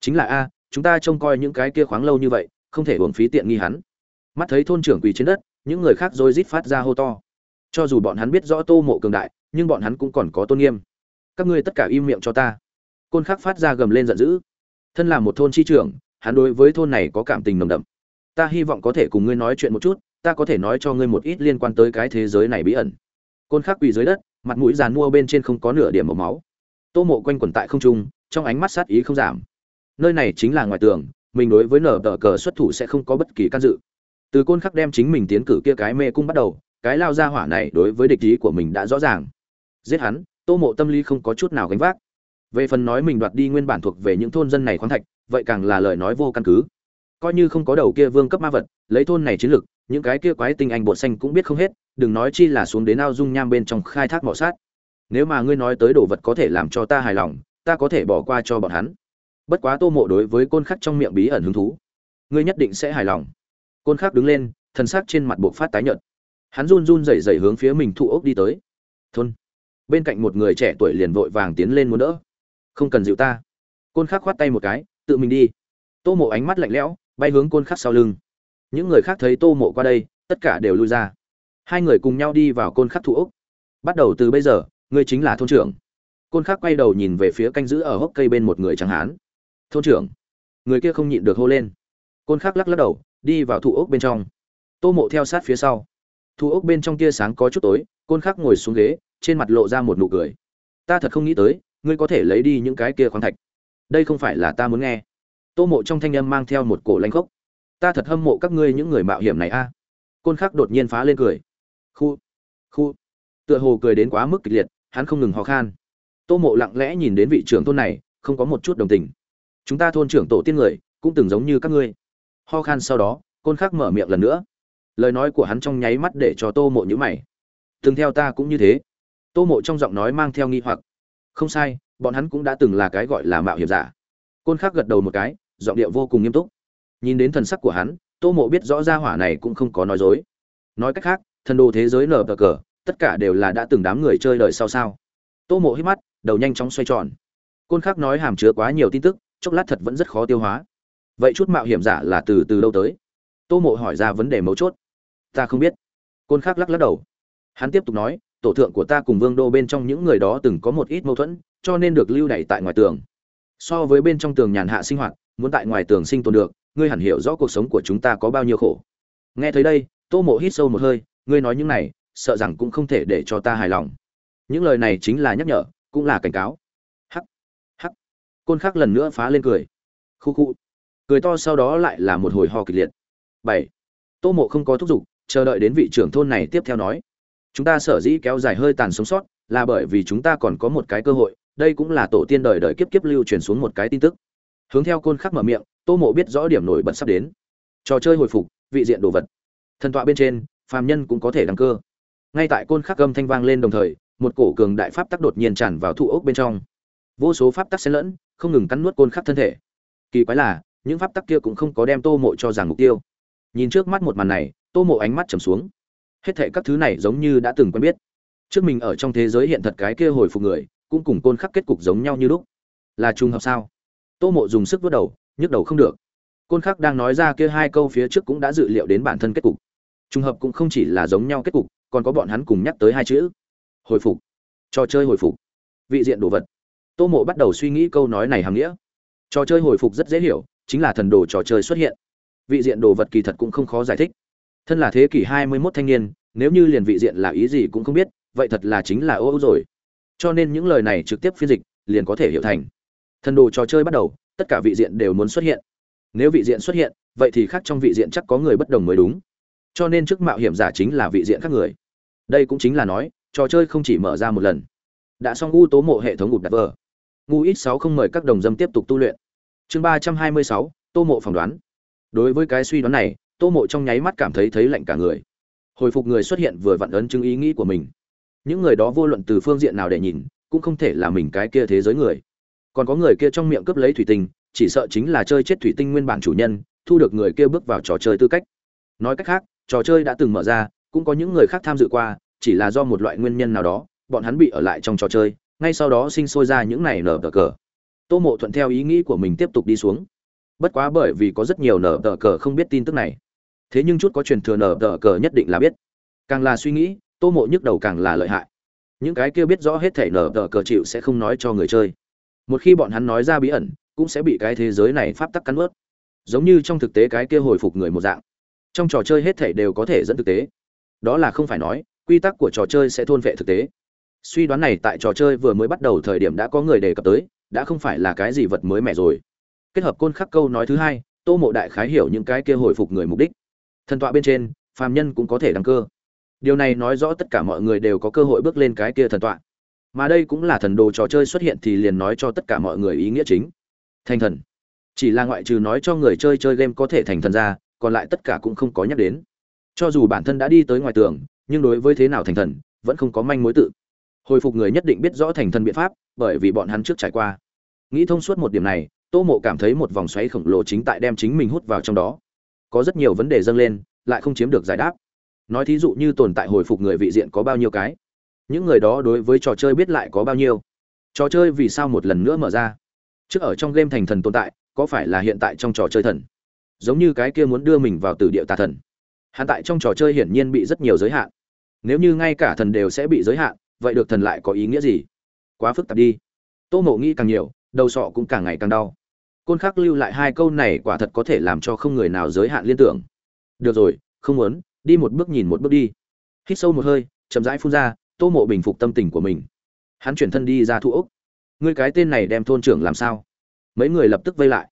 [SPEAKER 1] Chính là a, chúng ta trông coi những cái kia khoáng lâu như vậy, không thể uổng phí tiện nghi hắn. Mắt thấy thôn trưởng quỳ trên đất, những người khác rồi rít phát ra hô to. Cho dù bọn hắn biết rõ tô mộ cường đại, nhưng bọn hắn cũng còn có tôn nghiêm. Các ngươi tất cả im miệng cho ta. Côn khắc phát ra gầm lên giận dữ. Thân là một thôn chi trưởng, hắn đối với thôn này có cảm tình nồng đậm. Ta hy vọng có thể cùng ngươi nói chuyện một chút ta có thể nói cho ngươi một ít liên quan tới cái thế giới này bí ẩn. Côn khắc quỳ dưới đất, mặt mũi giàn mua bên trên không có nửa điểm màu máu. Tô mộ quanh quẩn tại không trung, trong ánh mắt sát ý không giảm. Nơi này chính là ngoài tường, mình đối với nở tờ cờ xuất thủ sẽ không có bất kỳ can dự. Từ côn khắc đem chính mình tiến cử kia cái mê cung bắt đầu, cái lao ra hỏa này đối với địch ý của mình đã rõ ràng. Giết hắn, tô mộ tâm lý không có chút nào gánh vác. Về phần nói mình đoạt đi nguyên bản thuộc về những thôn dân này khoáng thạch, vậy càng là lời nói vô căn cứ. Coi như không có đầu kia vương cấp ma vật, lấy thôn này chiến lực những cái kia quái tinh anh bột xanh cũng biết không hết, đừng nói chi là xuống đến ao dung nham bên trong khai thác mỏ sát. Nếu mà ngươi nói tới đồ vật có thể làm cho ta hài lòng, ta có thể bỏ qua cho bọn hắn. Bất quá tô mộ đối với côn khắc trong miệng bí ẩn hứng thú. Ngươi nhất định sẽ hài lòng. Côn khắc đứng lên thân xác trên mặt buộc phát tái nhợt. Hắn run run rẩy rẩy hướng phía mình thụ ốc đi tới. Thôn. Bên cạnh một người trẻ tuổi liền vội vàng tiến lên muốn đỡ. Không cần dịu ta. Côn khắc khoát tay một cái, tự mình đi. Tô mộ ánh mắt lạnh lẽo, bay hướng côn khắc sau lưng những người khác thấy tô mộ qua đây, tất cả đều lui ra. Hai người cùng nhau đi vào côn khắc thụ ốc. Bắt đầu từ bây giờ, ngươi chính là thôn trưởng. Côn khắc quay đầu nhìn về phía canh giữ ở hốc cây bên một người trắng hán. Thôn trưởng, người kia không nhịn được hô lên. Côn khắc lắc lắc đầu, đi vào thụ ốc bên trong. Tô mộ theo sát phía sau. Thụ ốc bên trong tia sáng có chút tối, côn khắc ngồi xuống ghế, trên mặt lộ ra một nụ cười. Ta thật không nghĩ tới, ngươi có thể lấy đi những cái kia khoáng thạch. Đây không phải là ta muốn nghe. Tô mộ trong thanh âm mang theo một cổ lanh khốc ta thật hâm mộ các ngươi những người mạo hiểm này a. Côn khắc đột nhiên phá lên cười. Khu khu. Tựa hồ cười đến quá mức kịch liệt, hắn không ngừng ho khan. Tô mộ lặng lẽ nhìn đến vị trưởng thôn này, không có một chút đồng tình. Chúng ta thôn trưởng tổ tiên người, cũng từng giống như các ngươi. Ho khan sau đó, côn khắc mở miệng lần nữa. Lời nói của hắn trong nháy mắt để cho tô mộ nhữ mày. Từng theo ta cũng như thế. Tô mộ trong giọng nói mang theo nghi hoặc. Không sai, bọn hắn cũng đã từng là cái gọi là mạo hiểm giả. Côn khắc gật đầu một cái, giọng điệu vô cùng nghiêm túc nhìn đến thần sắc của hắn, tô mộ biết rõ ra hỏa này cũng không có nói dối. Nói cách khác, thần đồ thế giới nở bờ cờ, tất cả đều là đã từng đám người chơi đời sau sao. Tô mộ hít mắt, đầu nhanh chóng xoay tròn. Côn khắc nói hàm chứa quá nhiều tin tức, chốc lát thật vẫn rất khó tiêu hóa. Vậy chút mạo hiểm giả là từ từ đâu tới? Tô mộ hỏi ra vấn đề mấu chốt. Ta không biết. Côn khắc lắc lắc đầu. Hắn tiếp tục nói, tổ thượng của ta cùng vương đô bên trong những người đó từng có một ít mâu thuẫn, cho nên được lưu đày tại ngoài tường. So với bên trong tường nhàn hạ sinh hoạt, muốn tại ngoài tường sinh tồn được ngươi hẳn hiểu rõ cuộc sống của chúng ta có bao nhiêu khổ. Nghe thấy đây, tô mộ hít sâu một hơi, ngươi nói những này, sợ rằng cũng không thể để cho ta hài lòng. Những lời này chính là nhắc nhở, cũng là cảnh cáo. Hắc hắc. Côn khắc lần nữa phá lên cười. Khu khu. Cười to sau đó lại là một hồi ho kịch liệt. Bảy. Tô mộ không có thúc giục, chờ đợi đến vị trưởng thôn này tiếp theo nói. Chúng ta sở dĩ kéo dài hơi tàn sống sót, là bởi vì chúng ta còn có một cái cơ hội, đây cũng là tổ tiên đời đời kiếp kiếp lưu truyền xuống một cái tin tức. Hướng theo côn khắc mở miệng tô mộ biết rõ điểm nổi bật sắp đến. Trò chơi hồi phục, vị diện đồ vật. Thần tọa bên trên, phàm nhân cũng có thể đăng cơ. Ngay tại côn khắc gâm thanh vang lên đồng thời, một cổ cường đại pháp tắc đột nhiên tràn vào thụ ốc bên trong. Vô số pháp tắc xen lẫn, không ngừng cắn nuốt côn khắc thân thể. Kỳ quái là, những pháp tắc kia cũng không có đem tô mộ cho rằng mục tiêu. Nhìn trước mắt một màn này, tô mộ ánh mắt trầm xuống. Hết thệ các thứ này giống như đã từng quen biết. Trước mình ở trong thế giới hiện thật cái kia hồi phục người, cũng cùng côn khắc kết cục giống nhau như lúc. Là trùng hợp sao? Tô mộ dùng sức vớt đầu nhức đầu không được. Côn khắc đang nói ra kia hai câu phía trước cũng đã dự liệu đến bản thân kết cục. Trùng hợp cũng không chỉ là giống nhau kết cục, còn có bọn hắn cùng nhắc tới hai chữ. Hồi phục. Trò chơi hồi phục. Vị diện đồ vật. Tô mộ bắt đầu suy nghĩ câu nói này hàm nghĩa. Trò chơi hồi phục rất dễ hiểu, chính là thần đồ trò chơi xuất hiện. Vị diện đồ vật kỳ thật cũng không khó giải thích. Thân là thế kỷ hai mươi 21 thanh niên, nếu như liền vị diện là ý gì cũng không biết, vậy thật là chính là ô ô rồi. Cho nên những lời này trực tiếp phiên dịch, liền có thể hiểu thành. Thần đồ trò chơi bắt đầu tất cả vị diện đều muốn xuất hiện. Nếu vị diện xuất hiện, vậy thì khác trong vị diện chắc có người bất đồng mới đúng. Cho nên trước mạo hiểm giả chính là vị diện khác người. Đây cũng chính là nói, trò chơi không chỉ mở ra một lần. Đã xong u tố mộ hệ thống gục đặt vờ. Ngu ít sáu không mời các đồng dâm tiếp tục tu luyện. Chương ba trăm hai mươi sáu, tô mộ phỏng đoán. Đối với cái suy đoán này, tô mộ trong nháy mắt cảm thấy thấy lạnh cả người. Hồi phục người xuất hiện vừa vặn ấn chứng ý nghĩ của mình. Những người đó vô luận từ phương diện nào để nhìn, cũng không thể là mình cái kia thế giới người còn có người kia trong miệng cướp lấy thủy tinh, chỉ sợ chính là chơi chết thủy tinh nguyên bản chủ nhân, thu được người kia bước vào trò chơi tư cách. Nói cách khác, trò chơi đã từng mở ra, cũng có những người khác tham dự qua, chỉ là do một loại nguyên nhân nào đó, bọn hắn bị ở lại trong trò chơi, ngay sau đó sinh sôi ra những này nở tờ cờ. Tô mộ thuận theo ý nghĩ của mình tiếp tục đi xuống. Bất quá bởi vì có rất nhiều nở tờ cờ không biết tin tức này, thế nhưng chút có truyền thừa nở tờ cờ nhất định là biết. Càng là suy nghĩ, tô mộ nhức đầu càng là lợi hại. Những cái kia biết rõ hết thể nở tờ cờ chịu sẽ không nói cho người chơi một khi bọn hắn nói ra bí ẩn, cũng sẽ bị cái thế giới này pháp tắc cắn ướt giống như trong thực tế cái kia hồi phục người một dạng. Trong trò chơi hết thể đều có thể dẫn thực tế. Đó là không phải nói, quy tắc của trò chơi sẽ thôn vệ thực tế. Suy đoán này tại trò chơi vừa mới bắt đầu thời điểm đã có người đề cập tới, đã không phải là cái gì vật mới mẻ rồi. Kết hợp côn khắc câu nói thứ hai, tô mộ đại khái hiểu những cái kia hồi phục người mục đích. Thần tọa bên trên, phàm nhân cũng có thể đăng cơ. Điều này nói rõ tất cả mọi người đều có cơ hội bước lên cái kia thần tọa mà đây cũng là thần đồ trò chơi xuất hiện thì liền nói cho tất cả mọi người ý nghĩa chính. Thành thần. Chỉ là ngoại trừ nói cho người chơi chơi game có thể thành thần ra, còn lại tất cả cũng không có nhắc đến. Cho dù bản thân đã đi tới ngoài tường, nhưng đối với thế nào thành thần, vẫn không có manh mối tự. Hồi phục người nhất định biết rõ thành thần biện pháp, bởi vì bọn hắn trước trải qua. Nghĩ thông suốt một điểm này, tô mộ cảm thấy một vòng xoáy khổng lồ chính tại đem chính mình hút vào trong đó. Có rất nhiều vấn đề dâng lên, lại không chiếm được giải đáp. Nói thí dụ như tồn tại hồi phục người vị diện có bao nhiêu cái những người đó đối với trò chơi biết lại có bao nhiêu? Trò chơi vì sao một lần nữa mở ra? Trước ở trong game thành thần tồn tại, có phải là hiện tại trong trò chơi thần? Giống như cái kia muốn đưa mình vào từ địa tà thần. Hiện tại trong trò chơi hiển nhiên bị rất nhiều giới hạn. Nếu như ngay cả thần đều sẽ bị giới hạn, vậy được thần lại có ý nghĩa gì? Quá phức tạp đi. Tô mộ nghĩ càng nhiều, đầu sọ cũng càng ngày càng đau. Côn khắc lưu lại hai câu này quả thật có thể làm cho không người nào giới hạn liên tưởng. Được rồi, không muốn, đi một bước nhìn một bước đi. Hít sâu một hơi, chậm rãi phun ra tô mộ bình phục tâm tình của mình. Hắn chuyển thân đi ra thu ốc. Ngươi cái tên này đem thôn trưởng làm sao? Mấy người lập tức vây lại.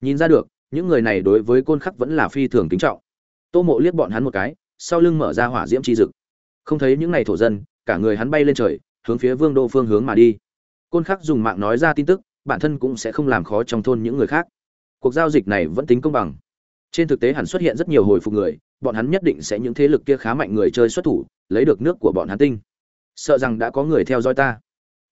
[SPEAKER 1] Nhìn ra được, những người này đối với côn khắc vẫn là phi thường kính trọng. Tô mộ liếc bọn hắn một cái, sau lưng mở ra hỏa diễm chi dực. Không thấy những n à y thổ dân, cả người hắn bay lên trời, hướng phía vương đô phương hướng mà đi. Côn khắc dùng mạng nói ra tin tức, bản thân cũng sẽ không làm khó trong thôn những người khác. Cuộc giao dịch này vẫn tính công bằng. Trên thực tế hẳn xuất hiện rất nhiều hồi phục người, bọn hắn nhất định sẽ những thế lực kia khá mạnh người chơi xuất thủ, lấy được nước của bọn hắn tinh sợ rằng đã có người theo dõi ta.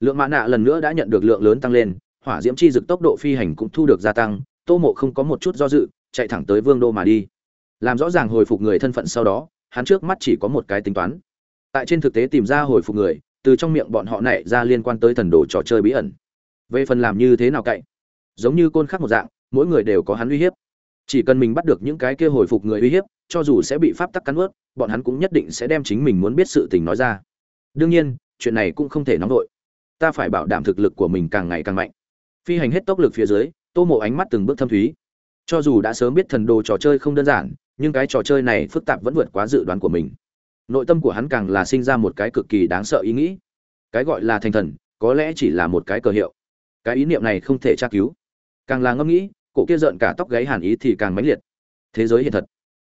[SPEAKER 1] Lượng mã nạ lần nữa đã nhận được lượng lớn tăng lên, hỏa diễm chi dực tốc độ phi hành cũng thu được gia tăng, tô mộ không có một chút do dự, chạy thẳng tới vương đô mà đi. Làm rõ ràng hồi phục người thân phận sau đó, hắn trước mắt chỉ có một cái tính toán. Tại trên thực tế tìm ra hồi phục người, từ trong miệng bọn họ nảy ra liên quan tới thần đồ trò chơi bí ẩn. Về phần làm như thế nào cậy? Giống như côn khắc một dạng, mỗi người đều có hắn uy hiếp. Chỉ cần mình bắt được những cái kia hồi phục người uy hiếp, cho dù sẽ bị pháp tắc cắn ướt bọn hắn cũng nhất định sẽ đem chính mình muốn biết sự tình nói ra đương nhiên, chuyện này cũng không thể nóng vội. Ta phải bảo đảm thực lực của mình càng ngày càng mạnh. Phi hành hết tốc lực phía dưới, tô mộ ánh mắt từng bước thâm thúy. Cho dù đã sớm biết thần đồ trò chơi không đơn giản, nhưng cái trò chơi này phức tạp vẫn vượt quá dự đoán của mình. Nội tâm của hắn càng là sinh ra một cái cực kỳ đáng sợ ý nghĩ. Cái gọi là thành thần, có lẽ chỉ là một cái cờ hiệu. Cái ý niệm này không thể tra cứu. Càng là ngẫm nghĩ, cổ kia giận cả tóc gáy hàn ý thì càng mãnh liệt. Thế giới hiện thật.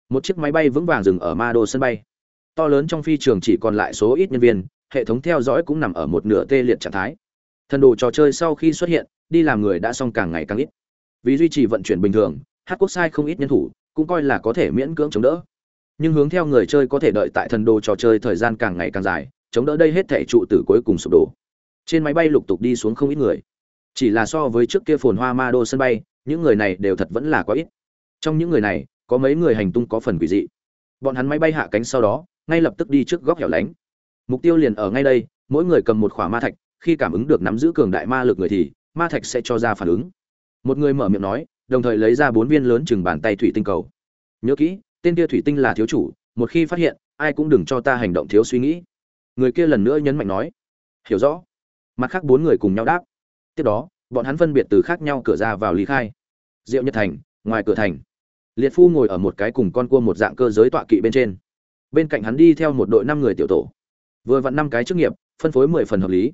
[SPEAKER 1] Một chiếc máy bay vững vàng dừng ở ma đô sân bay. To lớn trong phi trường chỉ còn lại số ít nhân viên hệ thống theo dõi cũng nằm ở một nửa tê liệt trạng thái. Thần đồ trò chơi sau khi xuất hiện, đi làm người đã xong càng ngày càng ít. Vì duy trì vận chuyển bình thường, hát quốc sai không ít nhân thủ, cũng coi là có thể miễn cưỡng chống đỡ. Nhưng hướng theo người chơi có thể đợi tại thần đồ trò chơi thời gian càng ngày càng dài, chống đỡ đây hết thể trụ tử cuối cùng sụp đổ. Trên máy bay lục tục đi xuống không ít người. Chỉ là so với trước kia phồn hoa ma đô sân bay, những người này đều thật vẫn là quá ít. Trong những người này, có mấy người hành tung có phần quỷ dị. Bọn hắn máy bay hạ cánh sau đó, ngay lập tức đi trước góc hẻo lánh mục tiêu liền ở ngay đây, mỗi người cầm một khỏa ma thạch, khi cảm ứng được nắm giữ cường đại ma lực người thì, ma thạch sẽ cho ra phản ứng. Một người mở miệng nói, đồng thời lấy ra bốn viên lớn chừng bàn tay thủy tinh cầu. Nhớ kỹ, tên kia thủy tinh là thiếu chủ, một khi phát hiện, ai cũng đừng cho ta hành động thiếu suy nghĩ. Người kia lần nữa nhấn mạnh nói, hiểu rõ. Mặt khác bốn người cùng nhau đáp. Tiếp đó, bọn hắn phân biệt từ khác nhau cửa ra vào lý khai. Diệu nhật thành, ngoài cửa thành. Liệt phu ngồi ở một cái cùng con cua một dạng cơ giới tọa kỵ bên trên. Bên cạnh hắn đi theo một đội năm người tiểu tổ vừa vặn năm cái chức nghiệp, phân phối mười phần hợp lý.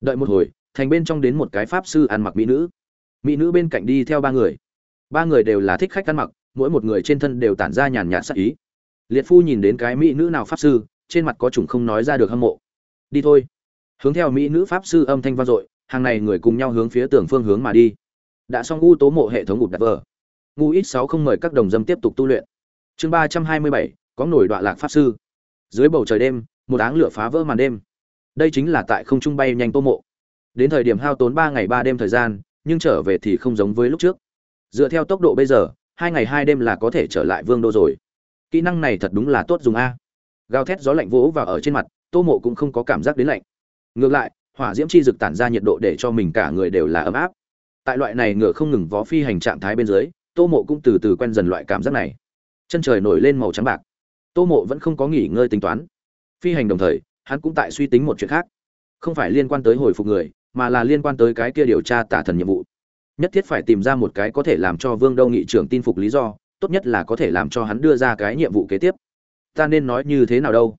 [SPEAKER 1] Đợi một hồi, thành bên trong đến một cái pháp sư ăn mặc mỹ nữ. Mỹ nữ bên cạnh đi theo ba người. Ba người đều là thích khách ăn mặc, mỗi một người trên thân đều tản ra nhàn nhạt sắc ý. Liệt phu nhìn đến cái mỹ nữ nào pháp sư, trên mặt có chủng không nói ra được hâm mộ. Đi thôi. Hướng theo mỹ nữ pháp sư âm thanh vang dội, hàng này người cùng nhau hướng phía tường phương hướng mà đi. Đã xong u tố mộ hệ thống ụt đặt vờ. Ngu ít sáu không mời các đồng dâm tiếp tục tu luyện. Chương ba trăm hai mươi bảy, có nổi đoạn lạc pháp sư. Dưới bầu trời đêm một áng lửa phá vỡ màn đêm. Đây chính là tại không trung bay nhanh tô mộ. Đến thời điểm hao tốn ba ngày ba đêm thời gian, nhưng trở về thì không giống với lúc trước. Dựa theo tốc độ bây giờ, hai ngày hai đêm là có thể trở lại vương đô rồi. Kỹ năng này thật đúng là tốt dùng a. Gào thét gió lạnh vỗ vào ở trên mặt, tô mộ cũng không có cảm giác đến lạnh. Ngược lại, hỏa diễm chi dực tản ra nhiệt độ để cho mình cả người đều là ấm áp. Tại loại này ngựa không ngừng vó phi hành trạng thái bên dưới, tô mộ cũng từ từ quen dần loại cảm giác này. Chân trời nổi lên màu trắng bạc. Tô mộ vẫn không có nghỉ ngơi tính toán phi hành đồng thời, hắn cũng tại suy tính một chuyện khác. Không phải liên quan tới hồi phục người, mà là liên quan tới cái kia điều tra tả thần nhiệm vụ. Nhất thiết phải tìm ra một cái có thể làm cho vương đâu nghị trưởng tin phục lý do, tốt nhất là có thể làm cho hắn đưa ra cái nhiệm vụ kế tiếp. Ta nên nói như thế nào đâu?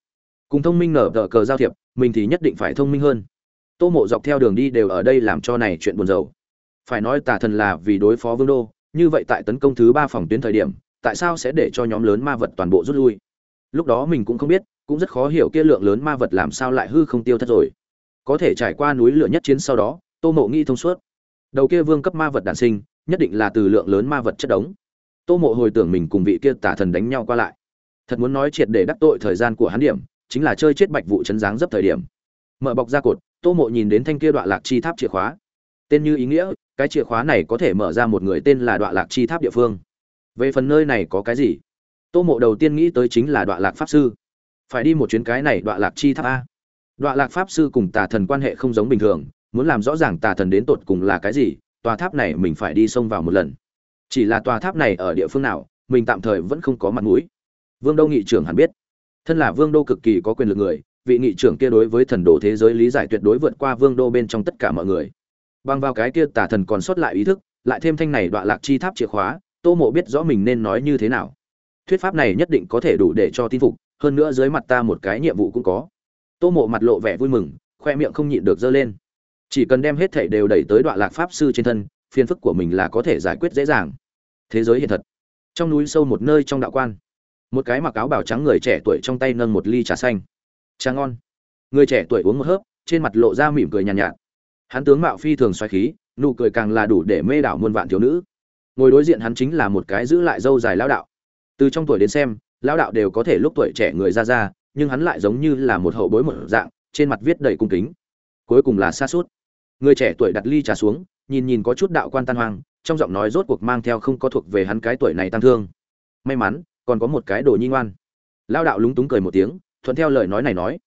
[SPEAKER 1] Cùng thông minh nở tờ cờ giao thiệp, mình thì nhất định phải thông minh hơn. Tô mộ dọc theo đường đi đều ở đây làm cho này chuyện buồn rầu. Phải nói tà thần là vì đối phó vương đô, như vậy tại tấn công thứ ba phòng tuyến thời điểm, tại sao sẽ để cho nhóm lớn ma vật toàn bộ rút lui? Lúc đó mình cũng không biết cũng rất khó hiểu kia lượng lớn ma vật làm sao lại hư không tiêu thất rồi. Có thể trải qua núi lửa nhất chiến sau đó, tô mộ nghi thông suốt. Đầu kia vương cấp ma vật đản sinh, nhất định là từ lượng lớn ma vật chất đống. Tô mộ hồi tưởng mình cùng vị kia tả thần đánh nhau qua lại. Thật muốn nói triệt để đắc tội thời gian của hắn điểm, chính là chơi chết bạch vụ chấn dáng dấp thời điểm. Mở bọc ra cột, tô mộ nhìn đến thanh kia đoạn lạc chi tháp chìa khóa. Tên như ý nghĩa, cái chìa khóa này có thể mở ra một người tên là đoạn lạc chi tháp địa phương. Về phần nơi này có cái gì? Tô mộ đầu tiên nghĩ tới chính là đoạn lạc pháp sư phải đi một chuyến cái này đoạn lạc chi tháp a. Đoạn lạc pháp sư cùng tà thần quan hệ không giống bình thường, muốn làm rõ ràng tà thần đến tột cùng là cái gì, tòa tháp này mình phải đi xông vào một lần. Chỉ là tòa tháp này ở địa phương nào, mình tạm thời vẫn không có mặt mũi. Vương đô nghị trưởng hẳn biết. Thân là vương đô cực kỳ có quyền lực người, vị nghị trưởng kia đối với thần đồ thế giới lý giải tuyệt đối vượt qua vương đô bên trong tất cả mọi người. Bằng vào cái kia tà thần còn sót lại ý thức, lại thêm thanh này đoạn lạc chi tháp chìa khóa, tô mộ biết rõ mình nên nói như thế nào. Thuyết pháp này nhất định có thể đủ để cho tin phục hơn nữa dưới mặt ta một cái nhiệm vụ cũng có. Tô mộ mặt lộ vẻ vui mừng khoe miệng không nhịn được dơ lên. Chỉ cần đem hết thảy đều đẩy tới đoạn lạc pháp sư trên thân phiền phức của mình là có thể giải quyết dễ dàng. Thế giới hiện thật. Trong núi sâu một nơi trong đạo quan một cái mặc áo bào trắng người trẻ tuổi trong tay nâng một ly trà xanh. Trà ngon. Người trẻ tuổi uống một hớp trên mặt lộ ra mỉm cười nhàn nhạt, nhạt. Hắn tướng mạo phi thường xoáy khí nụ cười càng là đủ để mê đảo muôn vạn thiếu nữ. Ngồi đối diện hắn chính là một cái giữ lại dâu dài lão đạo. Từ trong tuổi đến xem lão đạo đều có thể lúc tuổi trẻ người ra ra, nhưng hắn lại giống như là một hậu bối một dạng, trên mặt viết đầy cung kính. Cuối cùng là xa suốt người trẻ tuổi đặt ly trà xuống, nhìn nhìn có chút đạo quan tan hoang, trong giọng nói rốt cuộc mang theo không có thuộc về hắn cái tuổi này tăng thương. May mắn, còn có một cái đồ nhi ngoan. Lao đạo lúng túng cười một tiếng, thuận theo lời nói này nói.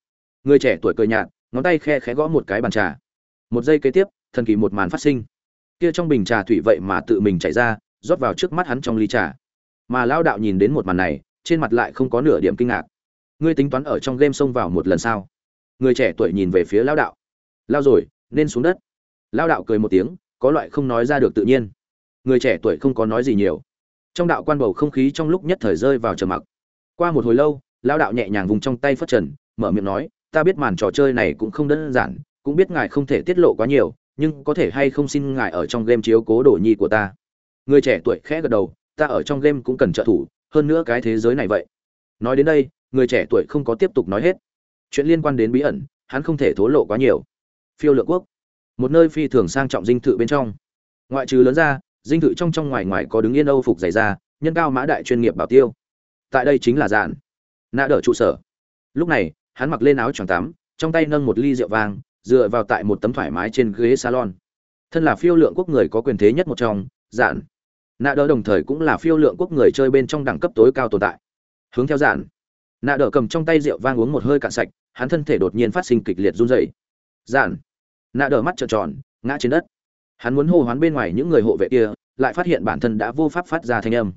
[SPEAKER 1] Người trẻ tuổi cười nhạt, ngón tay khe khẽ gõ một cái bàn trà. Một giây kế tiếp, thần kỳ một màn phát sinh. Kia trong bình trà thủy vậy mà tự mình chạy ra, rót vào trước mắt hắn trong ly trà. Mà lao đạo nhìn đến một màn này trên mặt lại không có nửa điểm kinh ngạc. Ngươi tính toán ở trong game xông vào một lần sao? Người trẻ tuổi nhìn về phía lao đạo. Lao rồi, nên xuống đất. Lao đạo cười một tiếng, có loại không nói ra được tự nhiên. Người trẻ tuổi không có nói gì nhiều. Trong đạo quan bầu không khí trong lúc nhất thời rơi vào trầm mặc. Qua một hồi lâu lao đạo nhẹ nhàng vùng trong tay phất trần, mở miệng nói, ta biết màn trò chơi này cũng không đơn giản, cũng biết ngài không thể tiết lộ quá nhiều, nhưng có thể hay không xin ngài ở trong game chiếu cố đồ nhi của ta? Người trẻ tuổi khẽ gật đầu, ta ở trong game cũng cần trợ thủ hơn nữa cái thế giới này vậy. Nói đến đây, người trẻ tuổi không có tiếp tục nói hết. Chuyện liên quan đến bí ẩn, hắn không thể thố lộ quá nhiều. Phiêu lượng quốc, một nơi phi thường sang trọng dinh thự bên trong. Ngoại trừ lớn ra, dinh thự trong trong ngoài ngoài có đứng yên âu phục dày ra nhân cao mã đại chuyên nghiệp bảo tiêu. Tại đây chính là dạn nạ đỡ trụ sở. Lúc này, hắn mặc lên áo choàng tắm, trong tay nâng một ly rượu vang, dựa vào tại một tấm thoải mái trên ghế salon. Thân là phiêu lượng quốc người có quyền thế nhất một trong dạn nạ đỡ đồng thời cũng là phiêu lượng quốc người chơi bên trong đẳng cấp tối cao tồn tại. Hướng theo giản, nạ đỡ cầm trong tay rượu vang uống một hơi cạn sạch, hắn thân thể đột nhiên phát sinh kịch liệt run rẩy. Giản, nạ đỡ mắt trợn tròn, ngã trên đất. Hắn muốn hô hoán bên ngoài những người hộ vệ kia, lại phát hiện bản thân đã vô pháp phát ra thanh âm.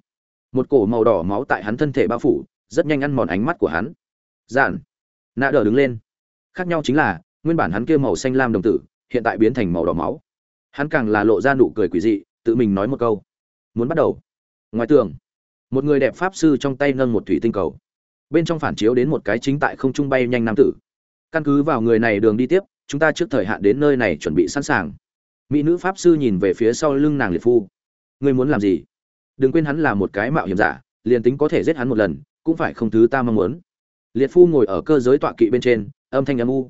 [SPEAKER 1] Một cổ màu đỏ máu tại hắn thân thể bao phủ, rất nhanh ăn mòn ánh mắt của hắn. Giản, nạ đỡ đứng lên. Khác nhau chính là, nguyên bản hắn kia màu xanh lam đồng tử, hiện tại biến thành màu đỏ máu. Hắn càng là lộ ra nụ cười quỷ dị, tự mình nói một câu muốn bắt đầu. Ngoài tường, một người đẹp pháp sư trong tay nâng một thủy tinh cầu. Bên trong phản chiếu đến một cái chính tại không trung bay nhanh nam tử. Căn cứ vào người này đường đi tiếp, chúng ta trước thời hạn đến nơi này chuẩn bị sẵn sàng. Mỹ nữ pháp sư nhìn về phía sau lưng nàng liệt phu. Ngươi muốn làm gì? Đừng quên hắn là một cái mạo hiểm giả, liền tính có thể giết hắn một lần, cũng phải không thứ ta mong muốn. Liệt phu ngồi ở cơ giới tọa kỵ bên trên, âm thanh âm u.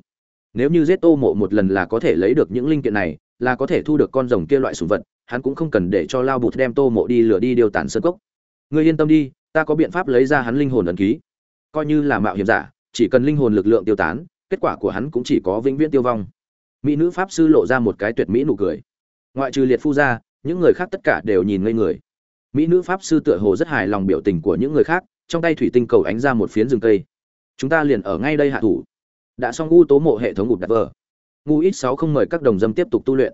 [SPEAKER 1] Nếu như giết tô mộ một lần là có thể lấy được những linh kiện này, là có thể thu được con rồng kia loại sùng vật hắn cũng không cần để cho lao bụt đem tô mộ đi lửa đi điều tản sơn cốc. Ngươi yên tâm đi, ta có biện pháp lấy ra hắn linh hồn ấn ký. Coi như là mạo hiểm giả, chỉ cần linh hồn lực lượng tiêu tán, kết quả của hắn cũng chỉ có vĩnh viễn tiêu vong. Mỹ nữ pháp sư lộ ra một cái tuyệt mỹ nụ cười. Ngoại trừ liệt phu ra, những người khác tất cả đều nhìn ngây người. Mỹ nữ pháp sư tựa hồ rất hài lòng biểu tình của những người khác, trong tay thủy tinh cầu ánh ra một phiến rừng cây. Chúng ta liền ở ngay đây hạ thủ. Đã xong u tố mộ hệ thống ụt đặt vờ. Ngu ít sáu không mời các đồng dâm tiếp tục tu luyện.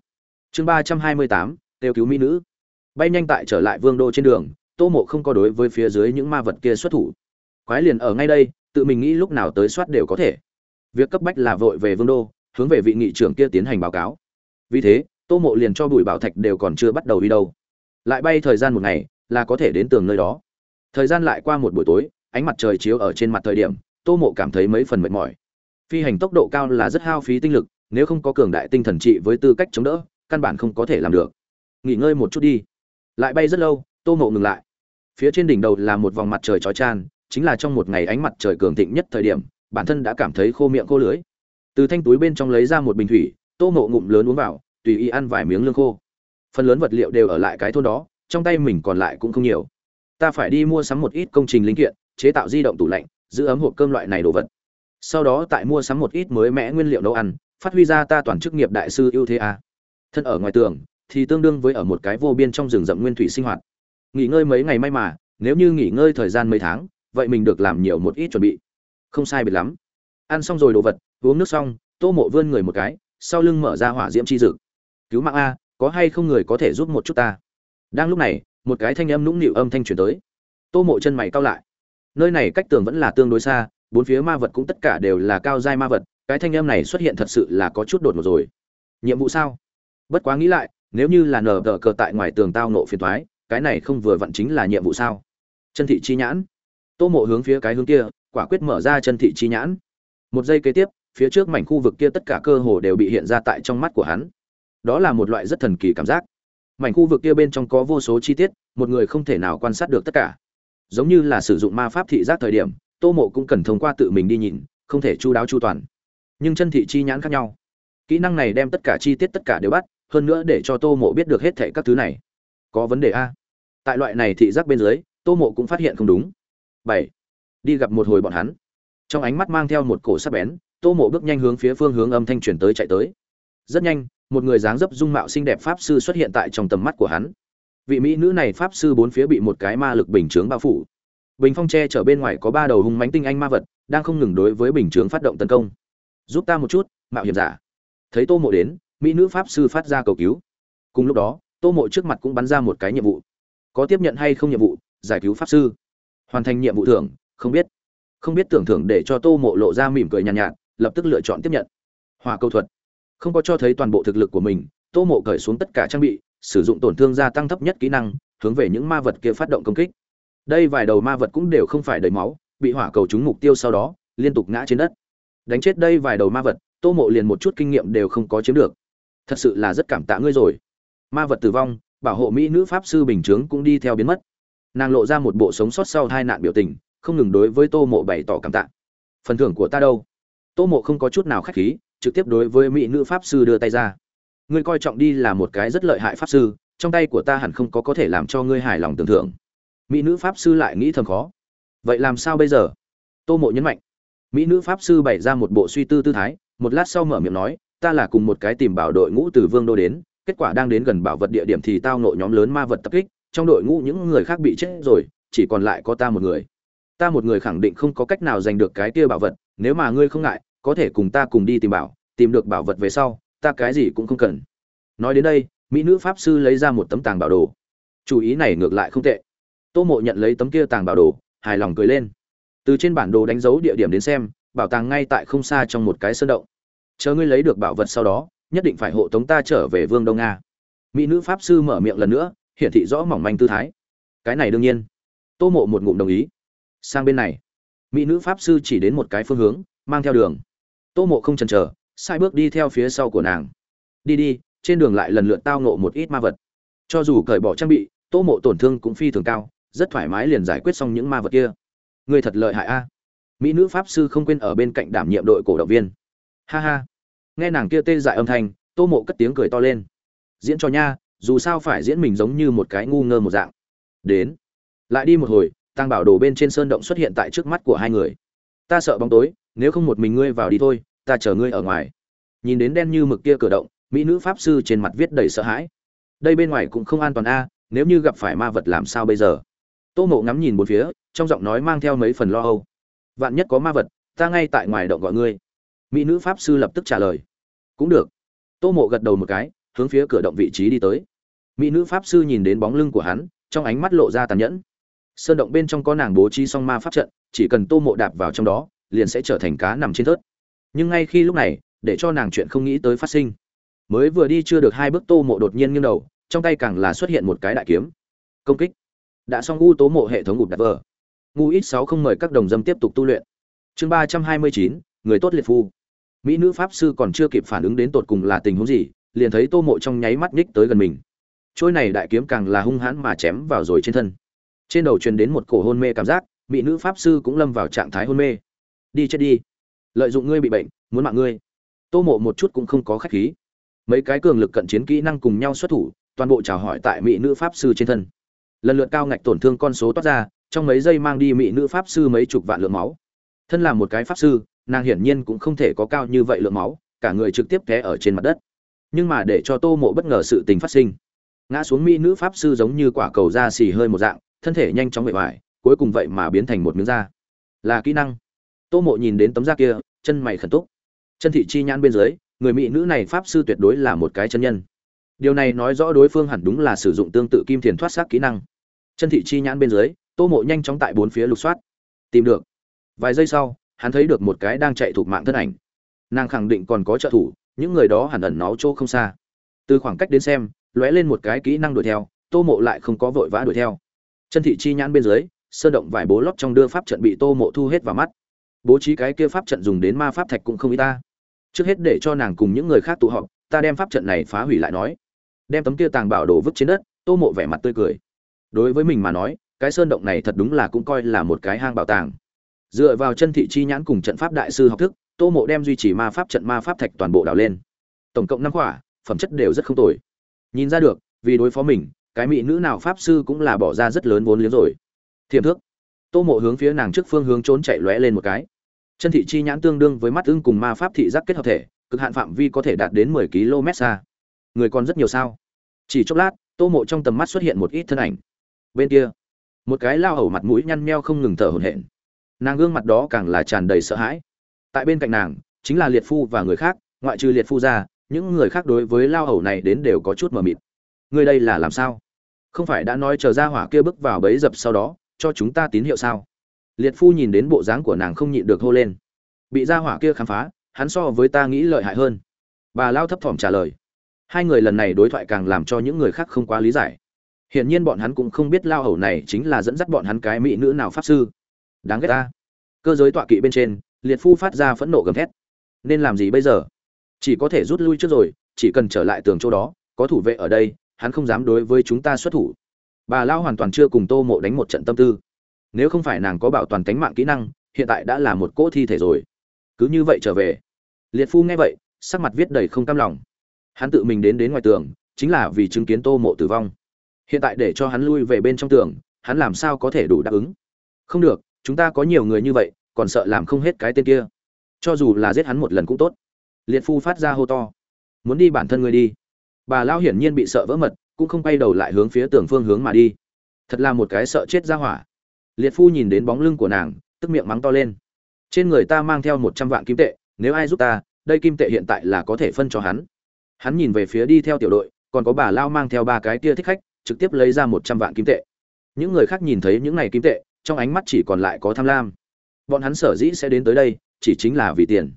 [SPEAKER 1] Chương ba trăm hai mươi tám kêu cứu mỹ nữ. Bay nhanh tại trở lại vương đô trên đường, tô mộ không có đối với phía dưới những ma vật kia xuất thủ. Quái liền ở ngay đây, tự mình nghĩ lúc nào tới soát đều có thể. Việc cấp bách là vội về vương đô, hướng về vị nghị trưởng kia tiến hành báo cáo. Vì thế, tô mộ liền cho bùi bảo thạch đều còn chưa bắt đầu đi đâu. Lại bay thời gian một ngày, là có thể đến tường nơi đó. Thời gian lại qua một buổi tối, ánh mặt trời chiếu ở trên mặt thời điểm, tô mộ cảm thấy mấy phần mệt mỏi. Phi hành tốc độ cao là rất hao phí tinh lực, nếu không có cường đại tinh thần trị với tư cách chống đỡ, căn bản không có thể làm được nghỉ ngơi một chút đi. Lại bay rất lâu, tô mộ ngừng lại. Phía trên đỉnh đầu là một vòng mặt trời chói chan chính là trong một ngày ánh mặt trời cường thịnh nhất thời điểm, bản thân đã cảm thấy khô miệng khô lưới từ thanh túi bên trong lấy ra một bình thủy, tô mộ ngụm lớn uống vào, tùy ý ăn vài miếng lương khô. Phần lớn vật liệu đều ở lại cái thôn đó, trong tay mình còn lại cũng không nhiều. Ta phải đi mua sắm một ít công trình linh kiện, chế tạo di động tủ lạnh, giữ ấm hộp cơm loại này đồ vật. Sau đó tại mua sắm một ít mới mẽ nguyên liệu nấu ăn, phát huy ra ta toàn chức nghiệp đại sư ưu thế a. Thân ở ngoài tường thì tương đương với ở một cái vô biên trong rừng rậm nguyên thủy sinh hoạt. Nghỉ ngơi mấy ngày may mà, nếu như nghỉ ngơi thời gian mấy tháng, vậy mình được làm nhiều một ít chuẩn bị. Không sai biệt lắm. Ăn xong rồi đồ vật, uống nước xong, tô mộ vươn người một cái, sau lưng mở ra hỏa diễm chi dực. Cứu mạng a, có hay không người có thể giúp một chút ta? Đang lúc này, một cái thanh âm nũng nịu âm thanh truyền tới. Tô mộ chân mày cao lại. Nơi này cách tường vẫn là tương đối xa, bốn phía ma vật cũng tất cả đều là cao giai ma vật, cái thanh âm này xuất hiện thật sự là có chút đột ngột rồi. Nhiệm vụ sao? Bất quá nghĩ lại nếu như là nở tờ cờ tại ngoài tường tao nộ phiền thoái cái này không vừa vặn chính là nhiệm vụ sao? Chân thị chi nhãn. Tô mộ hướng phía cái hướng kia, quả quyết mở ra chân thị chi nhãn. Một giây kế tiếp, phía trước mảnh khu vực kia tất cả cơ hồ đều bị hiện ra tại trong mắt của hắn. Đó là một loại rất thần kỳ cảm giác. Mảnh khu vực kia bên trong có vô số chi tiết, một người không thể nào quan sát được tất cả. Giống như là sử dụng ma pháp thị giác thời điểm, tô mộ cũng cần thông qua tự mình đi nhìn, không thể chu đáo chu toàn. Nhưng chân thị chi nhãn khác nhau. Kỹ năng này đem tất cả chi tiết tất cả đều bắt hơn nữa để cho tô mộ biết được hết thệ các thứ này. Có vấn đề a? Tại loại này thị giác bên dưới, tô mộ cũng phát hiện không đúng. Bảy. Đi gặp một hồi bọn hắn. Trong ánh mắt mang theo một cổ sắc bén, tô mộ bước nhanh hướng phía phương hướng âm thanh truyền tới chạy tới. Rất nhanh, một người dáng dấp dung mạo xinh đẹp pháp sư xuất hiện tại trong tầm mắt của hắn. Vị mỹ nữ này pháp sư bốn phía bị một cái ma lực bình chướng bao phủ. Bình phong tre chở bên ngoài có ba đầu hung mánh tinh anh ma vật, đang không ngừng đối với bình chướng phát động tấn công. Giúp ta một chút, mạo hiểm giả. Thấy tô mộ đến mỹ nữ pháp sư phát ra cầu cứu. Cùng lúc đó tô mộ trước mặt cũng bắn ra một cái nhiệm vụ. Có tiếp nhận hay không nhiệm vụ giải cứu pháp sư. Hoàn thành nhiệm vụ thưởng không biết. Không biết tưởng thưởng để cho tô mộ lộ ra mỉm cười nhàn nhạt, nhạt lập tức lựa chọn tiếp nhận. Hòa câu thuật. Không có cho thấy toàn bộ thực lực của mình tô mộ cởi xuống tất cả trang bị sử dụng tổn thương gia tăng thấp nhất kỹ năng hướng về những ma vật kia phát động công kích. Đây vài đầu ma vật cũng đều không phải đầy máu bị hỏa cầu trúng mục tiêu sau đó liên tục ngã trên đất. Đánh chết đây vài đầu ma vật tô mộ liền một chút kinh nghiệm đều không có chiếm được thật sự là rất cảm tạ ngươi rồi. Ma vật tử vong, bảo hộ mỹ nữ pháp sư bình chướng cũng đi theo biến mất. Nàng lộ ra một bộ sống sót sau hai nạn biểu tình, không ngừng đối với tô mộ bày tỏ cảm tạ. Phần thưởng của ta đâu? Tô mộ không có chút nào khách khí, trực tiếp đối với mỹ nữ pháp sư đưa tay ra. Ngươi coi trọng đi là một cái rất lợi hại pháp sư, trong tay của ta hẳn không có có thể làm cho ngươi hài lòng tưởng thưởng. Mỹ nữ pháp sư lại nghĩ thầm khó. Vậy làm sao bây giờ? Tô mộ nhấn mạnh. Mỹ nữ pháp sư bày ra một bộ suy tư tư thái, một lát sau mở miệng nói ta là cùng một cái tìm bảo đội ngũ từ vương đô đến, kết quả đang đến gần bảo vật địa điểm thì tao nộ nhóm lớn ma vật tập kích, trong đội ngũ những người khác bị chết rồi, chỉ còn lại có ta một người. Ta một người khẳng định không có cách nào giành được cái kia bảo vật, nếu mà ngươi không ngại, có thể cùng ta cùng đi tìm bảo, tìm được bảo vật về sau, ta cái gì cũng không cần. Nói đến đây, mỹ nữ pháp sư lấy ra một tấm tàng bảo đồ. Chủ ý này ngược lại không tệ. Tô mộ nhận lấy tấm kia tàng bảo đồ, hài lòng cười lên. Từ trên bản đồ đánh dấu địa điểm đến xem, bảo tàng ngay tại không xa trong một cái sơn động chờ ngươi lấy được bảo vật sau đó, nhất định phải hộ tống ta trở về vương đông nga. Mỹ nữ pháp sư mở miệng lần nữa, hiển thị rõ mỏng manh tư thái. Cái này đương nhiên. Tô mộ một ngụm đồng ý. Sang bên này. Mỹ nữ pháp sư chỉ đến một cái phương hướng, mang theo đường. Tô mộ không chần chờ, sai bước đi theo phía sau của nàng. Đi đi, trên đường lại lần lượt tao nộ một ít ma vật. Cho dù cởi bỏ trang bị, tô mộ tổn thương cũng phi thường cao, rất thoải mái liền giải quyết xong những ma vật kia. Người thật lợi hại a. Mỹ nữ pháp sư không quên ở bên cạnh đảm nhiệm đội cổ động viên ha ha. Nghe nàng kia tê dại âm thanh, tô mộ cất tiếng cười to lên. Diễn cho nha, dù sao phải diễn mình giống như một cái ngu ngơ một dạng. Đến. Lại đi một hồi tăng bảo đồ bên trên sơn động xuất hiện tại trước mắt của hai người. Ta sợ bóng tối, nếu không một mình ngươi vào đi thôi, ta chờ ngươi ở ngoài. Nhìn đến đen như mực kia cửa động, mỹ nữ pháp sư trên mặt viết đầy sợ hãi. Đây bên ngoài cũng không an toàn a, nếu như gặp phải ma vật làm sao bây giờ? Tô mộ ngắm nhìn bốn phía, trong giọng nói mang theo mấy phần lo âu. Vạn nhất có ma vật, ta ngay tại ngoài động gọi ngươi mỹ nữ pháp sư lập tức trả lời. Cũng được. Tô mộ gật đầu một cái, hướng phía cửa động vị trí đi tới. Mỹ nữ pháp sư nhìn đến bóng lưng của hắn, trong ánh mắt lộ ra tàn nhẫn. Sơn động bên trong có nàng bố trí song ma pháp trận, chỉ cần tô mộ đạp vào trong đó, liền sẽ trở thành cá nằm trên thớt. Nhưng ngay khi lúc này, để cho nàng chuyện không nghĩ tới phát sinh. Mới vừa đi chưa được hai bước, tô mộ đột nhiên nghiêng đầu, trong tay càng là xuất hiện một cái đại kiếm. Công kích. Đã xong u tố mộ hệ thống gục đặt vờ. Ngu ít sáu không mời các đồng dâm tiếp tục tu luyện. Chương ba trăm hai mươi chín, người tốt liệt phu mỹ nữ pháp sư còn chưa kịp phản ứng đến tột cùng là tình huống gì, liền thấy tô mộ trong nháy mắt nhích tới gần mình. Trôi này đại kiếm càng là hung hãn mà chém vào rồi trên thân. Trên đầu truyền đến một cổ hôn mê cảm giác, mỹ nữ pháp sư cũng lâm vào trạng thái hôn mê. Đi chết đi. Lợi dụng ngươi bị bệnh, muốn mạng ngươi. Tô mộ một chút cũng không có khách khí. Mấy cái cường lực cận chiến kỹ năng cùng nhau xuất thủ, toàn bộ chào hỏi tại mỹ nữ pháp sư trên thân. Lần lượt cao ngạch tổn thương con số toát ra, trong mấy giây mang đi mỹ nữ pháp sư mấy chục vạn lượng máu. Thân là một cái pháp sư nàng hiển nhiên cũng không thể có cao như vậy lượng máu, cả người trực tiếp té ở trên mặt đất. Nhưng mà để cho tô mộ bất ngờ sự tình phát sinh. Ngã xuống mỹ nữ pháp sư giống như quả cầu da xì hơi một dạng, thân thể nhanh chóng bệ hoại cuối cùng vậy mà biến thành một miếng da. Là kỹ năng. Tô mộ nhìn đến tấm da kia, chân mày khẩn túc. Chân thị chi nhãn bên dưới, người mỹ nữ này pháp sư tuyệt đối là một cái chân nhân. Điều này nói rõ đối phương hẳn đúng là sử dụng tương tự kim thiền thoát xác kỹ năng. Chân thị chi nhãn bên dưới, tô mộ nhanh chóng tại bốn phía lục soát. Tìm được. Vài giây sau hắn thấy được một cái đang chạy thuộc mạng thân ảnh. Nàng khẳng định còn có trợ thủ, những người đó hẳn ẩn náu chỗ không xa. Từ khoảng cách đến xem, lóe lên một cái kỹ năng đuổi theo, tô mộ lại không có vội vã đuổi theo. Chân thị chi nhãn bên dưới, sơn động vài bố lót trong đưa pháp trận bị tô mộ thu hết vào mắt. Bố trí cái kia pháp trận dùng đến ma pháp thạch cũng không ít ta. Trước hết để cho nàng cùng những người khác tụ họp, ta đem pháp trận này phá hủy lại nói. Đem tấm kia tàng bảo đồ vứt trên đất, tô mộ vẻ mặt tươi cười. Đối với mình mà nói, cái sơn động này thật đúng là cũng coi là một cái hang bảo tàng dựa vào chân thị chi nhãn cùng trận pháp đại sư học thức, tô mộ đem duy trì ma pháp trận ma pháp thạch toàn bộ đào lên. Tổng cộng năm quả, phẩm chất đều rất không tồi. Nhìn ra được, vì đối phó mình, cái mỹ nữ nào pháp sư cũng là bỏ ra rất lớn vốn liếng rồi. Thiềm thước. Tô mộ hướng phía nàng trước phương hướng trốn chạy lóe lên một cái. Chân thị chi nhãn tương đương với mắt ưng cùng ma pháp thị giác kết hợp thể, cực hạn phạm vi có thể đạt đến mười km xa. Người còn rất nhiều sao? Chỉ chốc lát, tô mộ trong tầm mắt xuất hiện một ít thân ảnh. Bên kia, một cái lao hầu mặt mũi nhăn meo không ngừng thở hổn hển nàng gương mặt đó càng là tràn đầy sợ hãi. Tại bên cạnh nàng, chính là liệt phu và người khác, ngoại trừ liệt phu ra, những người khác đối với lao hầu này đến đều có chút mờ mịt. Ngươi đây là làm sao? Không phải đã nói chờ ra hỏa kia bước vào bấy dập sau đó, cho chúng ta tín hiệu sao? Liệt phu nhìn đến bộ dáng của nàng không nhịn được hô lên. Bị ra hỏa kia khám phá, hắn so với ta nghĩ lợi hại hơn. Bà lao thấp thỏm trả lời. Hai người lần này đối thoại càng làm cho những người khác không quá lý giải. Hiển nhiên bọn hắn cũng không biết lao hầu này chính là dẫn dắt bọn hắn cái mỹ nữ nào pháp sư đáng ghét ta. Cơ giới tọa kỵ bên trên, liệt phu phát ra phẫn nộ gầm thét. Nên làm gì bây giờ? Chỉ có thể rút lui trước rồi, chỉ cần trở lại tường chỗ đó, có thủ vệ ở đây, hắn không dám đối với chúng ta xuất thủ. Bà lao hoàn toàn chưa cùng tô mộ đánh một trận tâm tư. Nếu không phải nàng có bảo toàn tánh mạng kỹ năng, hiện tại đã là một cỗ thi thể rồi. Cứ như vậy trở về. Liệt phu nghe vậy, sắc mặt viết đầy không cam lòng. Hắn tự mình đến đến ngoài tường, chính là vì chứng kiến tô mộ tử vong. Hiện tại để cho hắn lui về bên trong tường, hắn làm sao có thể đủ đáp ứng? Không được chúng ta có nhiều người như vậy, còn sợ làm không hết cái tên kia. Cho dù là giết hắn một lần cũng tốt. Liệt phu phát ra hô to. Muốn đi bản thân ngươi đi. Bà lao hiển nhiên bị sợ vỡ mật, cũng không quay đầu lại hướng phía tường phương hướng mà đi. Thật là một cái sợ chết ra hỏa. Liệt phu nhìn đến bóng lưng của nàng, tức miệng mắng to lên. Trên người ta mang theo một trăm vạn kim tệ, nếu ai giúp ta, đây kim tệ hiện tại là có thể phân cho hắn. Hắn nhìn về phía đi theo tiểu đội, còn có bà lao mang theo ba cái kia thích khách, trực tiếp lấy ra một trăm vạn kim tệ. Những người khác nhìn thấy những này kim tệ trong ánh mắt chỉ còn lại có tham lam. Bọn hắn sở dĩ sẽ đến tới đây, chỉ chính là vì tiền.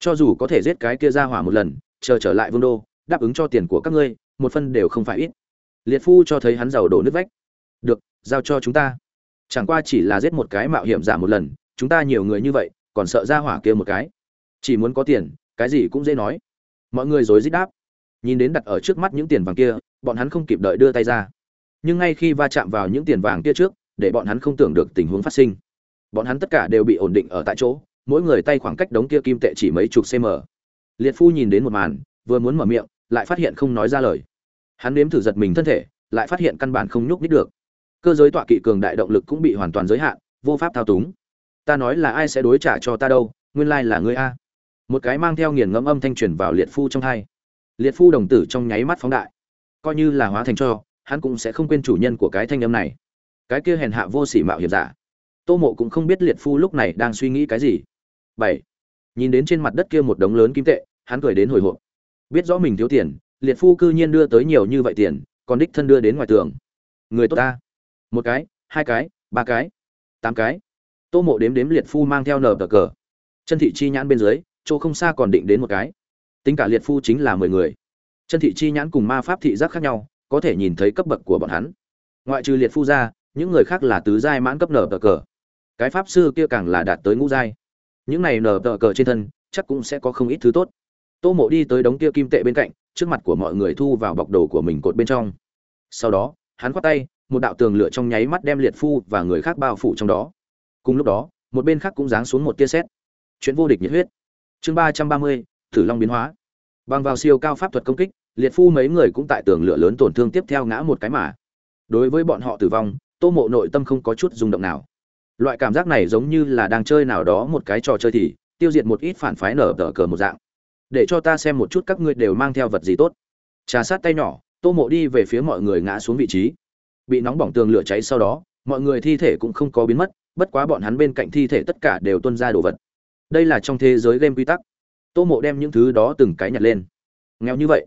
[SPEAKER 1] Cho dù có thể giết cái kia ra hỏa một lần, chờ trở lại vương đô, đáp ứng cho tiền của các ngươi, một phân đều không phải ít. Liệt phu cho thấy hắn giàu đổ nước vách. Được, giao cho chúng ta. Chẳng qua chỉ là giết một cái mạo hiểm giả một lần, chúng ta nhiều người như vậy, còn sợ ra hỏa kia một cái. Chỉ muốn có tiền, cái gì cũng dễ nói. Mọi người rối rít đáp. Nhìn đến đặt ở trước mắt những tiền vàng kia, bọn hắn không kịp đợi đưa tay ra. Nhưng ngay khi va chạm vào những tiền vàng kia trước để bọn hắn không tưởng được tình huống phát sinh. Bọn hắn tất cả đều bị ổn định ở tại chỗ mỗi người tay khoảng cách đống kia kim tệ chỉ mấy chục cm liệt phu nhìn đến một màn vừa muốn mở miệng lại phát hiện không nói ra lời. Hắn nếm thử giật mình thân thể lại phát hiện căn bản không nhúc nít được. Cơ giới tọa kỵ cường đại động lực cũng bị hoàn toàn giới hạn vô pháp thao túng. Ta nói là ai sẽ đối trả cho ta đâu nguyên lai là ngươi a. Một cái mang theo nghiền ngẫm âm thanh truyền vào liệt phu trong tai, liệt phu đồng tử trong nháy mắt phóng đại. Coi như là hóa thành cho hắn cũng sẽ không quên chủ nhân của cái thanh âm này cái kia hèn hạ vô sỉ mạo hiểm giả. Tô mộ cũng không biết liệt phu lúc này đang suy nghĩ cái gì. Bảy, nhìn đến trên mặt đất kia một đống lớn kim tệ, hắn cười đến hồi hộp. Biết rõ mình thiếu tiền, liệt phu cư nhiên đưa tới nhiều như vậy tiền, còn đích thân đưa đến ngoài tường. Người tốt ta. Một cái, hai cái, ba cái, tám cái. Tô mộ đếm đếm liệt phu mang theo nờ cờ cờ. Chân thị chi nhãn bên dưới, chỗ không xa còn định đến một cái. Tính cả liệt phu chính là mười người. Chân thị chi nhãn cùng ma pháp thị giác khác nhau, có thể nhìn thấy cấp bậc của bọn hắn. Ngoại trừ liệt phu ra những người khác là tứ giai mãn cấp nở tờ cờ. Cái pháp sư kia càng là đạt tới ngũ giai. Những này nở tờ cờ trên thân, chắc cũng sẽ có không ít thứ tốt. Tô mộ đi tới đống kia kim tệ bên cạnh, trước mặt của mọi người thu vào bọc đồ của mình cột bên trong. Sau đó, hắn khoát tay, một đạo tường lửa trong nháy mắt đem liệt phu và người khác bao phủ trong đó. Cùng lúc đó, một bên khác cũng giáng xuống một tia xét. chuyện vô địch nhiệt huyết. Chương ba trăm ba mươi, thử long biến hóa. Bằng vào siêu cao pháp thuật công kích, liệt phu mấy người cũng tại tường lửa lớn tổn thương tiếp theo ngã một cái mà. Đối với bọn họ tử vong tô mộ nội tâm không có chút rung động nào. Loại cảm giác này giống như là đang chơi nào đó một cái trò chơi thì, tiêu diệt một ít phản phái nở tờ cờ một dạng. Để cho ta xem một chút các ngươi đều mang theo vật gì tốt. Trà sát tay nhỏ, tô mộ đi về phía mọi người ngã xuống vị trí. Bị nóng bỏng tường lửa cháy sau đó, mọi người thi thể cũng không có biến mất, bất quá bọn hắn bên cạnh thi thể tất cả đều tuân ra đồ vật. Đây là trong thế giới game quy tắc. Tô mộ đem những thứ đó từng cái nhặt lên. Nghèo như vậy.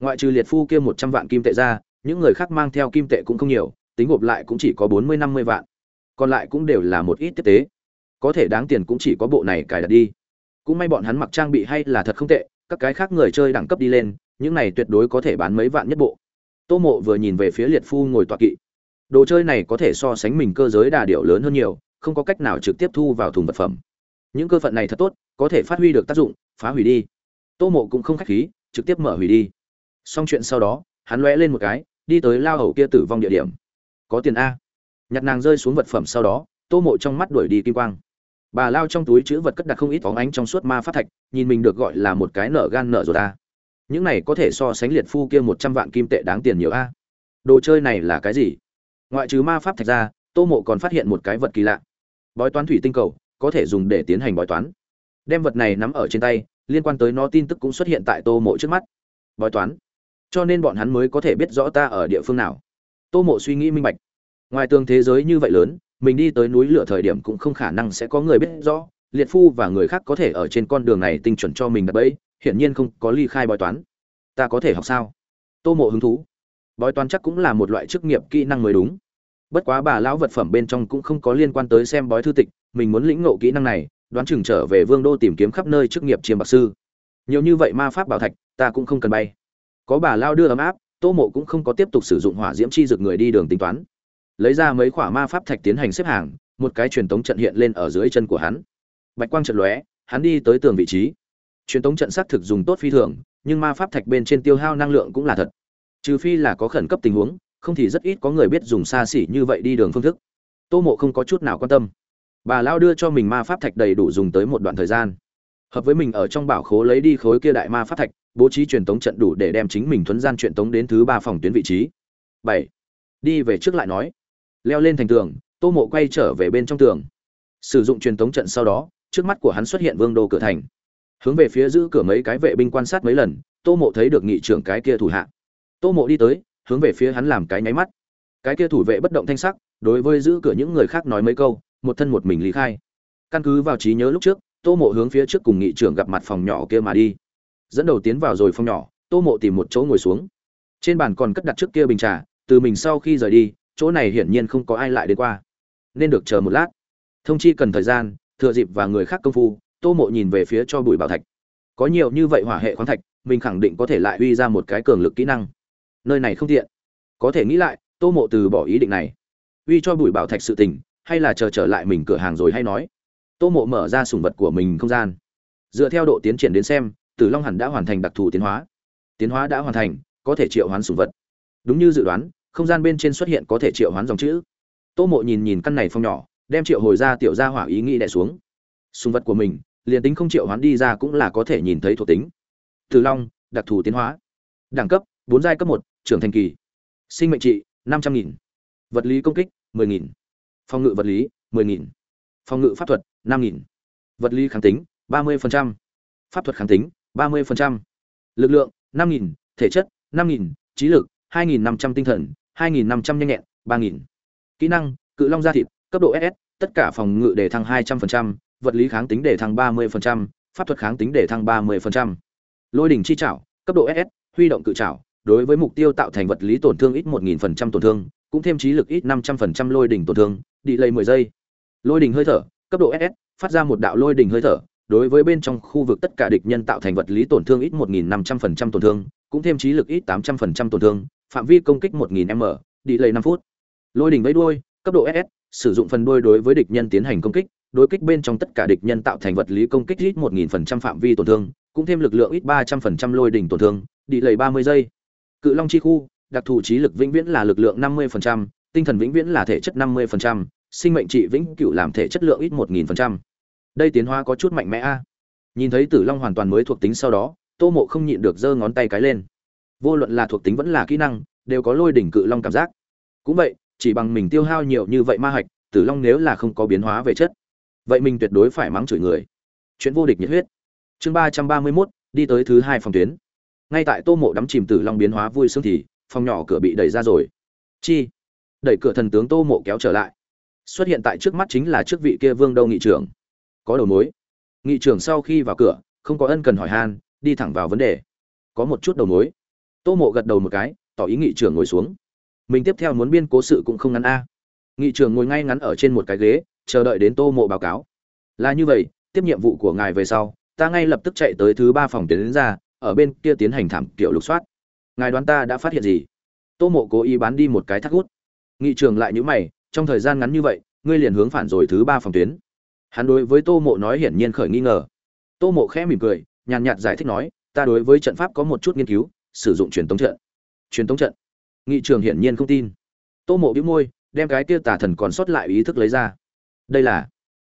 [SPEAKER 1] Ngoại trừ liệt phu kia một trăm vạn kim tệ ra, những người khác mang theo kim tệ cũng không nhiều tính gộp lại cũng chỉ có bốn mươi, năm mươi vạn. Còn lại cũng đều là một ít tiếp tế. Có thể đáng tiền cũng chỉ có bộ này cài đặt đi. Cũng may bọn hắn mặc trang bị hay là thật không tệ, các cái khác người chơi đẳng cấp đi lên, những này tuyệt đối có thể bán mấy vạn nhất bộ. Tô mộ vừa nhìn về phía liệt phu ngồi tọa kỵ. Đồ chơi này có thể so sánh mình cơ giới đà điệu lớn hơn nhiều, không có cách nào trực tiếp thu vào thùng vật phẩm. Những cơ phận này thật tốt, có thể phát huy được tác dụng, phá hủy đi. Tô mộ cũng không khách khí, trực tiếp mở hủy đi. Xong chuyện sau đó, hắn lóe lên một cái, đi tới lao hầu kia tử vong địa điểm có tiền a. Nhặt nàng rơi xuống vật phẩm sau đó, tô mộ trong mắt đuổi đi kim quang. Bà lao trong túi chữ vật cất đặt không ít phóng ánh trong suốt ma phát thạch, nhìn mình được gọi là một cái nợ gan nợ rồi ta những này có thể so sánh liệt phu kia một trăm vạn kim tệ đáng tiền nhiều a. Đồ chơi này là cái gì? Ngoại trừ ma pháp thạch ra, tô mộ còn phát hiện một cái vật kỳ lạ. Bói toán thủy tinh cầu, có thể dùng để tiến hành bói toán. Đem vật này nắm ở trên tay, liên quan tới nó tin tức cũng xuất hiện tại tô mộ trước mắt. Bói toán. Cho nên bọn hắn mới có thể biết rõ ta ở địa phương nào tô mộ suy nghĩ minh bạch. Ngoài tường thế giới như vậy lớn, mình đi tới núi lửa thời điểm cũng không khả năng sẽ có người biết rõ, liệt phu và người khác có thể ở trên con đường này tinh chuẩn cho mình đặt bẫy, hiển nhiên không có ly khai bói toán. Ta có thể học sao? Tô mộ hứng thú. Bói toán chắc cũng là một loại chức nghiệp kỹ năng mới đúng. Bất quá bà lão vật phẩm bên trong cũng không có liên quan tới xem bói thư tịch, mình muốn lĩnh ngộ kỹ năng này, đoán chừng trở về vương đô tìm kiếm khắp nơi chức nghiệp chiêm bạc sư. Nhiều như vậy ma pháp bảo thạch, ta cũng không cần bay. Có bà lao đưa ấm áp tô mộ cũng không có tiếp tục sử dụng hỏa diễm chi dược người đi đường tính toán. Lấy ra mấy khoả ma pháp thạch tiến hành xếp hàng, một cái truyền tống trận hiện lên ở dưới chân của hắn. Bạch quang trận lóe, hắn đi tới tường vị trí. Truyền tống trận xác thực dùng tốt phi thường, nhưng ma pháp thạch bên trên tiêu hao năng lượng cũng là thật. Trừ phi là có khẩn cấp tình huống, không thì rất ít có người biết dùng xa xỉ như vậy đi đường phương thức. Tô mộ không có chút nào quan tâm. Bà lao đưa cho mình ma pháp thạch đầy đủ dùng tới một đoạn thời gian hợp với mình ở trong bảo khố lấy đi khối kia đại ma phát thạch, bố trí truyền tống trận đủ để đem chính mình thuấn gian truyền tống đến thứ ba phòng tuyến vị trí. Bảy. Đi về trước lại nói. Leo lên thành tường, tô mộ quay trở về bên trong tường. Sử dụng truyền tống trận sau đó, trước mắt của hắn xuất hiện vương đô cửa thành. Hướng về phía giữ cửa mấy cái vệ binh quan sát mấy lần, tô mộ thấy được nghị trưởng cái kia thủ hạ. Tô mộ đi tới, hướng về phía hắn làm cái nháy mắt. Cái kia thủ vệ bất động thanh sắc, đối với giữ cửa những người khác nói mấy câu, một thân một mình lý khai. Căn cứ vào trí nhớ lúc trước tô mộ hướng phía trước cùng nghị trưởng gặp mặt phòng nhỏ kia mà đi. Dẫn đầu tiến vào rồi phòng nhỏ, tô mộ tìm một chỗ ngồi xuống. Trên bàn còn cất đặt trước kia bình trà, từ mình sau khi rời đi, chỗ này hiển nhiên không có ai lại đến qua. Nên được chờ một lát. Thông chi cần thời gian, thừa dịp và người khác công phu, tô mộ nhìn về phía cho bùi bảo thạch. Có nhiều như vậy hỏa hệ khoáng thạch, mình khẳng định có thể lại uy ra một cái cường lực kỹ năng. Nơi này không tiện. Có thể nghĩ lại, tô mộ từ bỏ ý định này. Uy cho bùi bảo thạch sự tình, hay là chờ trở lại mình cửa hàng rồi hay nói tô mộ mở ra sùng vật của mình không gian. Dựa theo độ tiến triển đến xem, tử long hẳn đã hoàn thành đặc thù tiến hóa. Tiến hóa đã hoàn thành, có thể triệu hoán sùng vật. Đúng như dự đoán, không gian bên trên xuất hiện có thể triệu hoán dòng chữ. Tô mộ nhìn nhìn căn này phong nhỏ, đem triệu hồi ra tiểu ra hỏa ý nghĩ đẻ xuống. Sùng vật của mình, liền tính không triệu hoán đi ra cũng là có thể nhìn thấy thuộc tính. Tử long, đặc thù tiến hóa. Đẳng cấp, bốn giai cấp một, trưởng thành kỳ. Sinh mệnh trị, năm trăm nghìn. Vật lý công kích, mười nghìn. Phòng ngự vật lý, mười nghìn. Phòng ngự pháp thuật năm nghìn. Vật lý kháng tính, ba mươi pháp thuật kháng tính, ba mươi lực lượng, năm nghìn. Thể chất, năm nghìn. Trí lực, hai nghìn năm trăm tinh thần, hai nghìn năm trăm nhanh nhẹn, ba nghìn. Kỹ năng, cự long da thịt, cấp độ ss tất cả phòng ngự để thăng hai trăm linh vật lý kháng tính để thăng ba mươi pháp thuật kháng tính để thăng ba mươi lôi đỉnh chi trảo, cấp độ ss huy động cự trảo, đối với mục tiêu tạo thành vật lý tổn thương ít một nghìn phần trăm tổn thương, cũng thêm trí lực ít năm trăm phần trăm lôi đỉnh tổn thương đi lây mười giây. Lôi đỉnh hơi thở cấp độ ss phát ra một đạo lôi đỉnh hơi thở, đối với bên trong khu vực tất cả địch nhân tạo thành vật lý tổn thương ít một nghìn năm trăm phần trăm tổn thương, cũng thêm trí lực ít tám trăm phần trăm tổn thương, phạm vi công kích một nghìn m, đi lây năm phút. Lôi đỉnh vẫy đuôi, cấp độ ss sử dụng phần đuôi đối với địch nhân tiến hành công kích, đối kích bên trong tất cả địch nhân tạo thành vật lý công kích ít một nghìn phần trăm phạm vi tổn thương, cũng thêm lực lượng ít ba trăm phần trăm lôi đỉnh tổn thương, đi lầy ba mươi giây. Cự long chi khu, đặc thù trí lực vĩnh viễn là lực lượng năm mươi phần trăm, tinh thần vĩnh viễn là thể chất năm mươi phần trăm sinh mệnh trị vĩnh cửu làm thể chất lượng ít một nghìn phần trăm. Đây tiến hóa có chút mạnh mẽ a. Nhìn thấy tử long hoàn toàn mới thuộc tính sau đó, tô mộ không nhịn được giơ ngón tay cái lên. Vô luận là thuộc tính vẫn là kỹ năng, đều có lôi đỉnh cự long cảm giác. Cũng vậy, chỉ bằng mình tiêu hao nhiều như vậy ma hạch, tử long nếu là không có biến hóa về chất, vậy mình tuyệt đối phải mắng chửi người. Chuyện vô địch nhiệt huyết. Chương ba trăm ba mươi mốt, đi tới thứ hai phòng tuyến. Ngay tại tô mộ đắm chìm tử long biến hóa vui sướng thì, phòng nhỏ cửa bị đẩy ra rồi. Chi? Đẩy cửa thần tướng tô mộ kéo trở lại xuất hiện tại trước mắt chính là trước vị kia vương đâu nghị trưởng. Có đầu mối. Nghị trưởng sau khi vào cửa, không có ân cần hỏi han, đi thẳng vào vấn đề. Có một chút đầu mối. Tô mộ gật đầu một cái, tỏ ý nghị trưởng ngồi xuống. Mình tiếp theo muốn biên cố sự cũng không ngắn a. Nghị trưởng ngồi ngay ngắn ở trên một cái ghế, chờ đợi đến tô mộ báo cáo. Là như vậy, tiếp nhiệm vụ của ngài về sau, ta ngay lập tức chạy tới thứ ba phòng tiến đến ra, ở bên kia tiến hành thảm kiểu lục soát. Ngài đoán ta đã phát hiện gì? Tô mộ cố ý bán đi một cái thắt hút. Nghị trưởng lại nhữ mày trong thời gian ngắn như vậy, ngươi liền hướng phản rồi thứ ba phòng tuyến. Hắn đối với tô mộ nói hiển nhiên khởi nghi ngờ. Tô mộ khẽ mỉm cười, nhàn nhạt giải thích nói, ta đối với trận pháp có một chút nghiên cứu, sử dụng truyền tống trận. Truyền tống trận? Nghị trường hiển nhiên không tin. Tô mộ bĩu môi, đem cái kia tà thần còn sót lại ý thức lấy ra. Đây là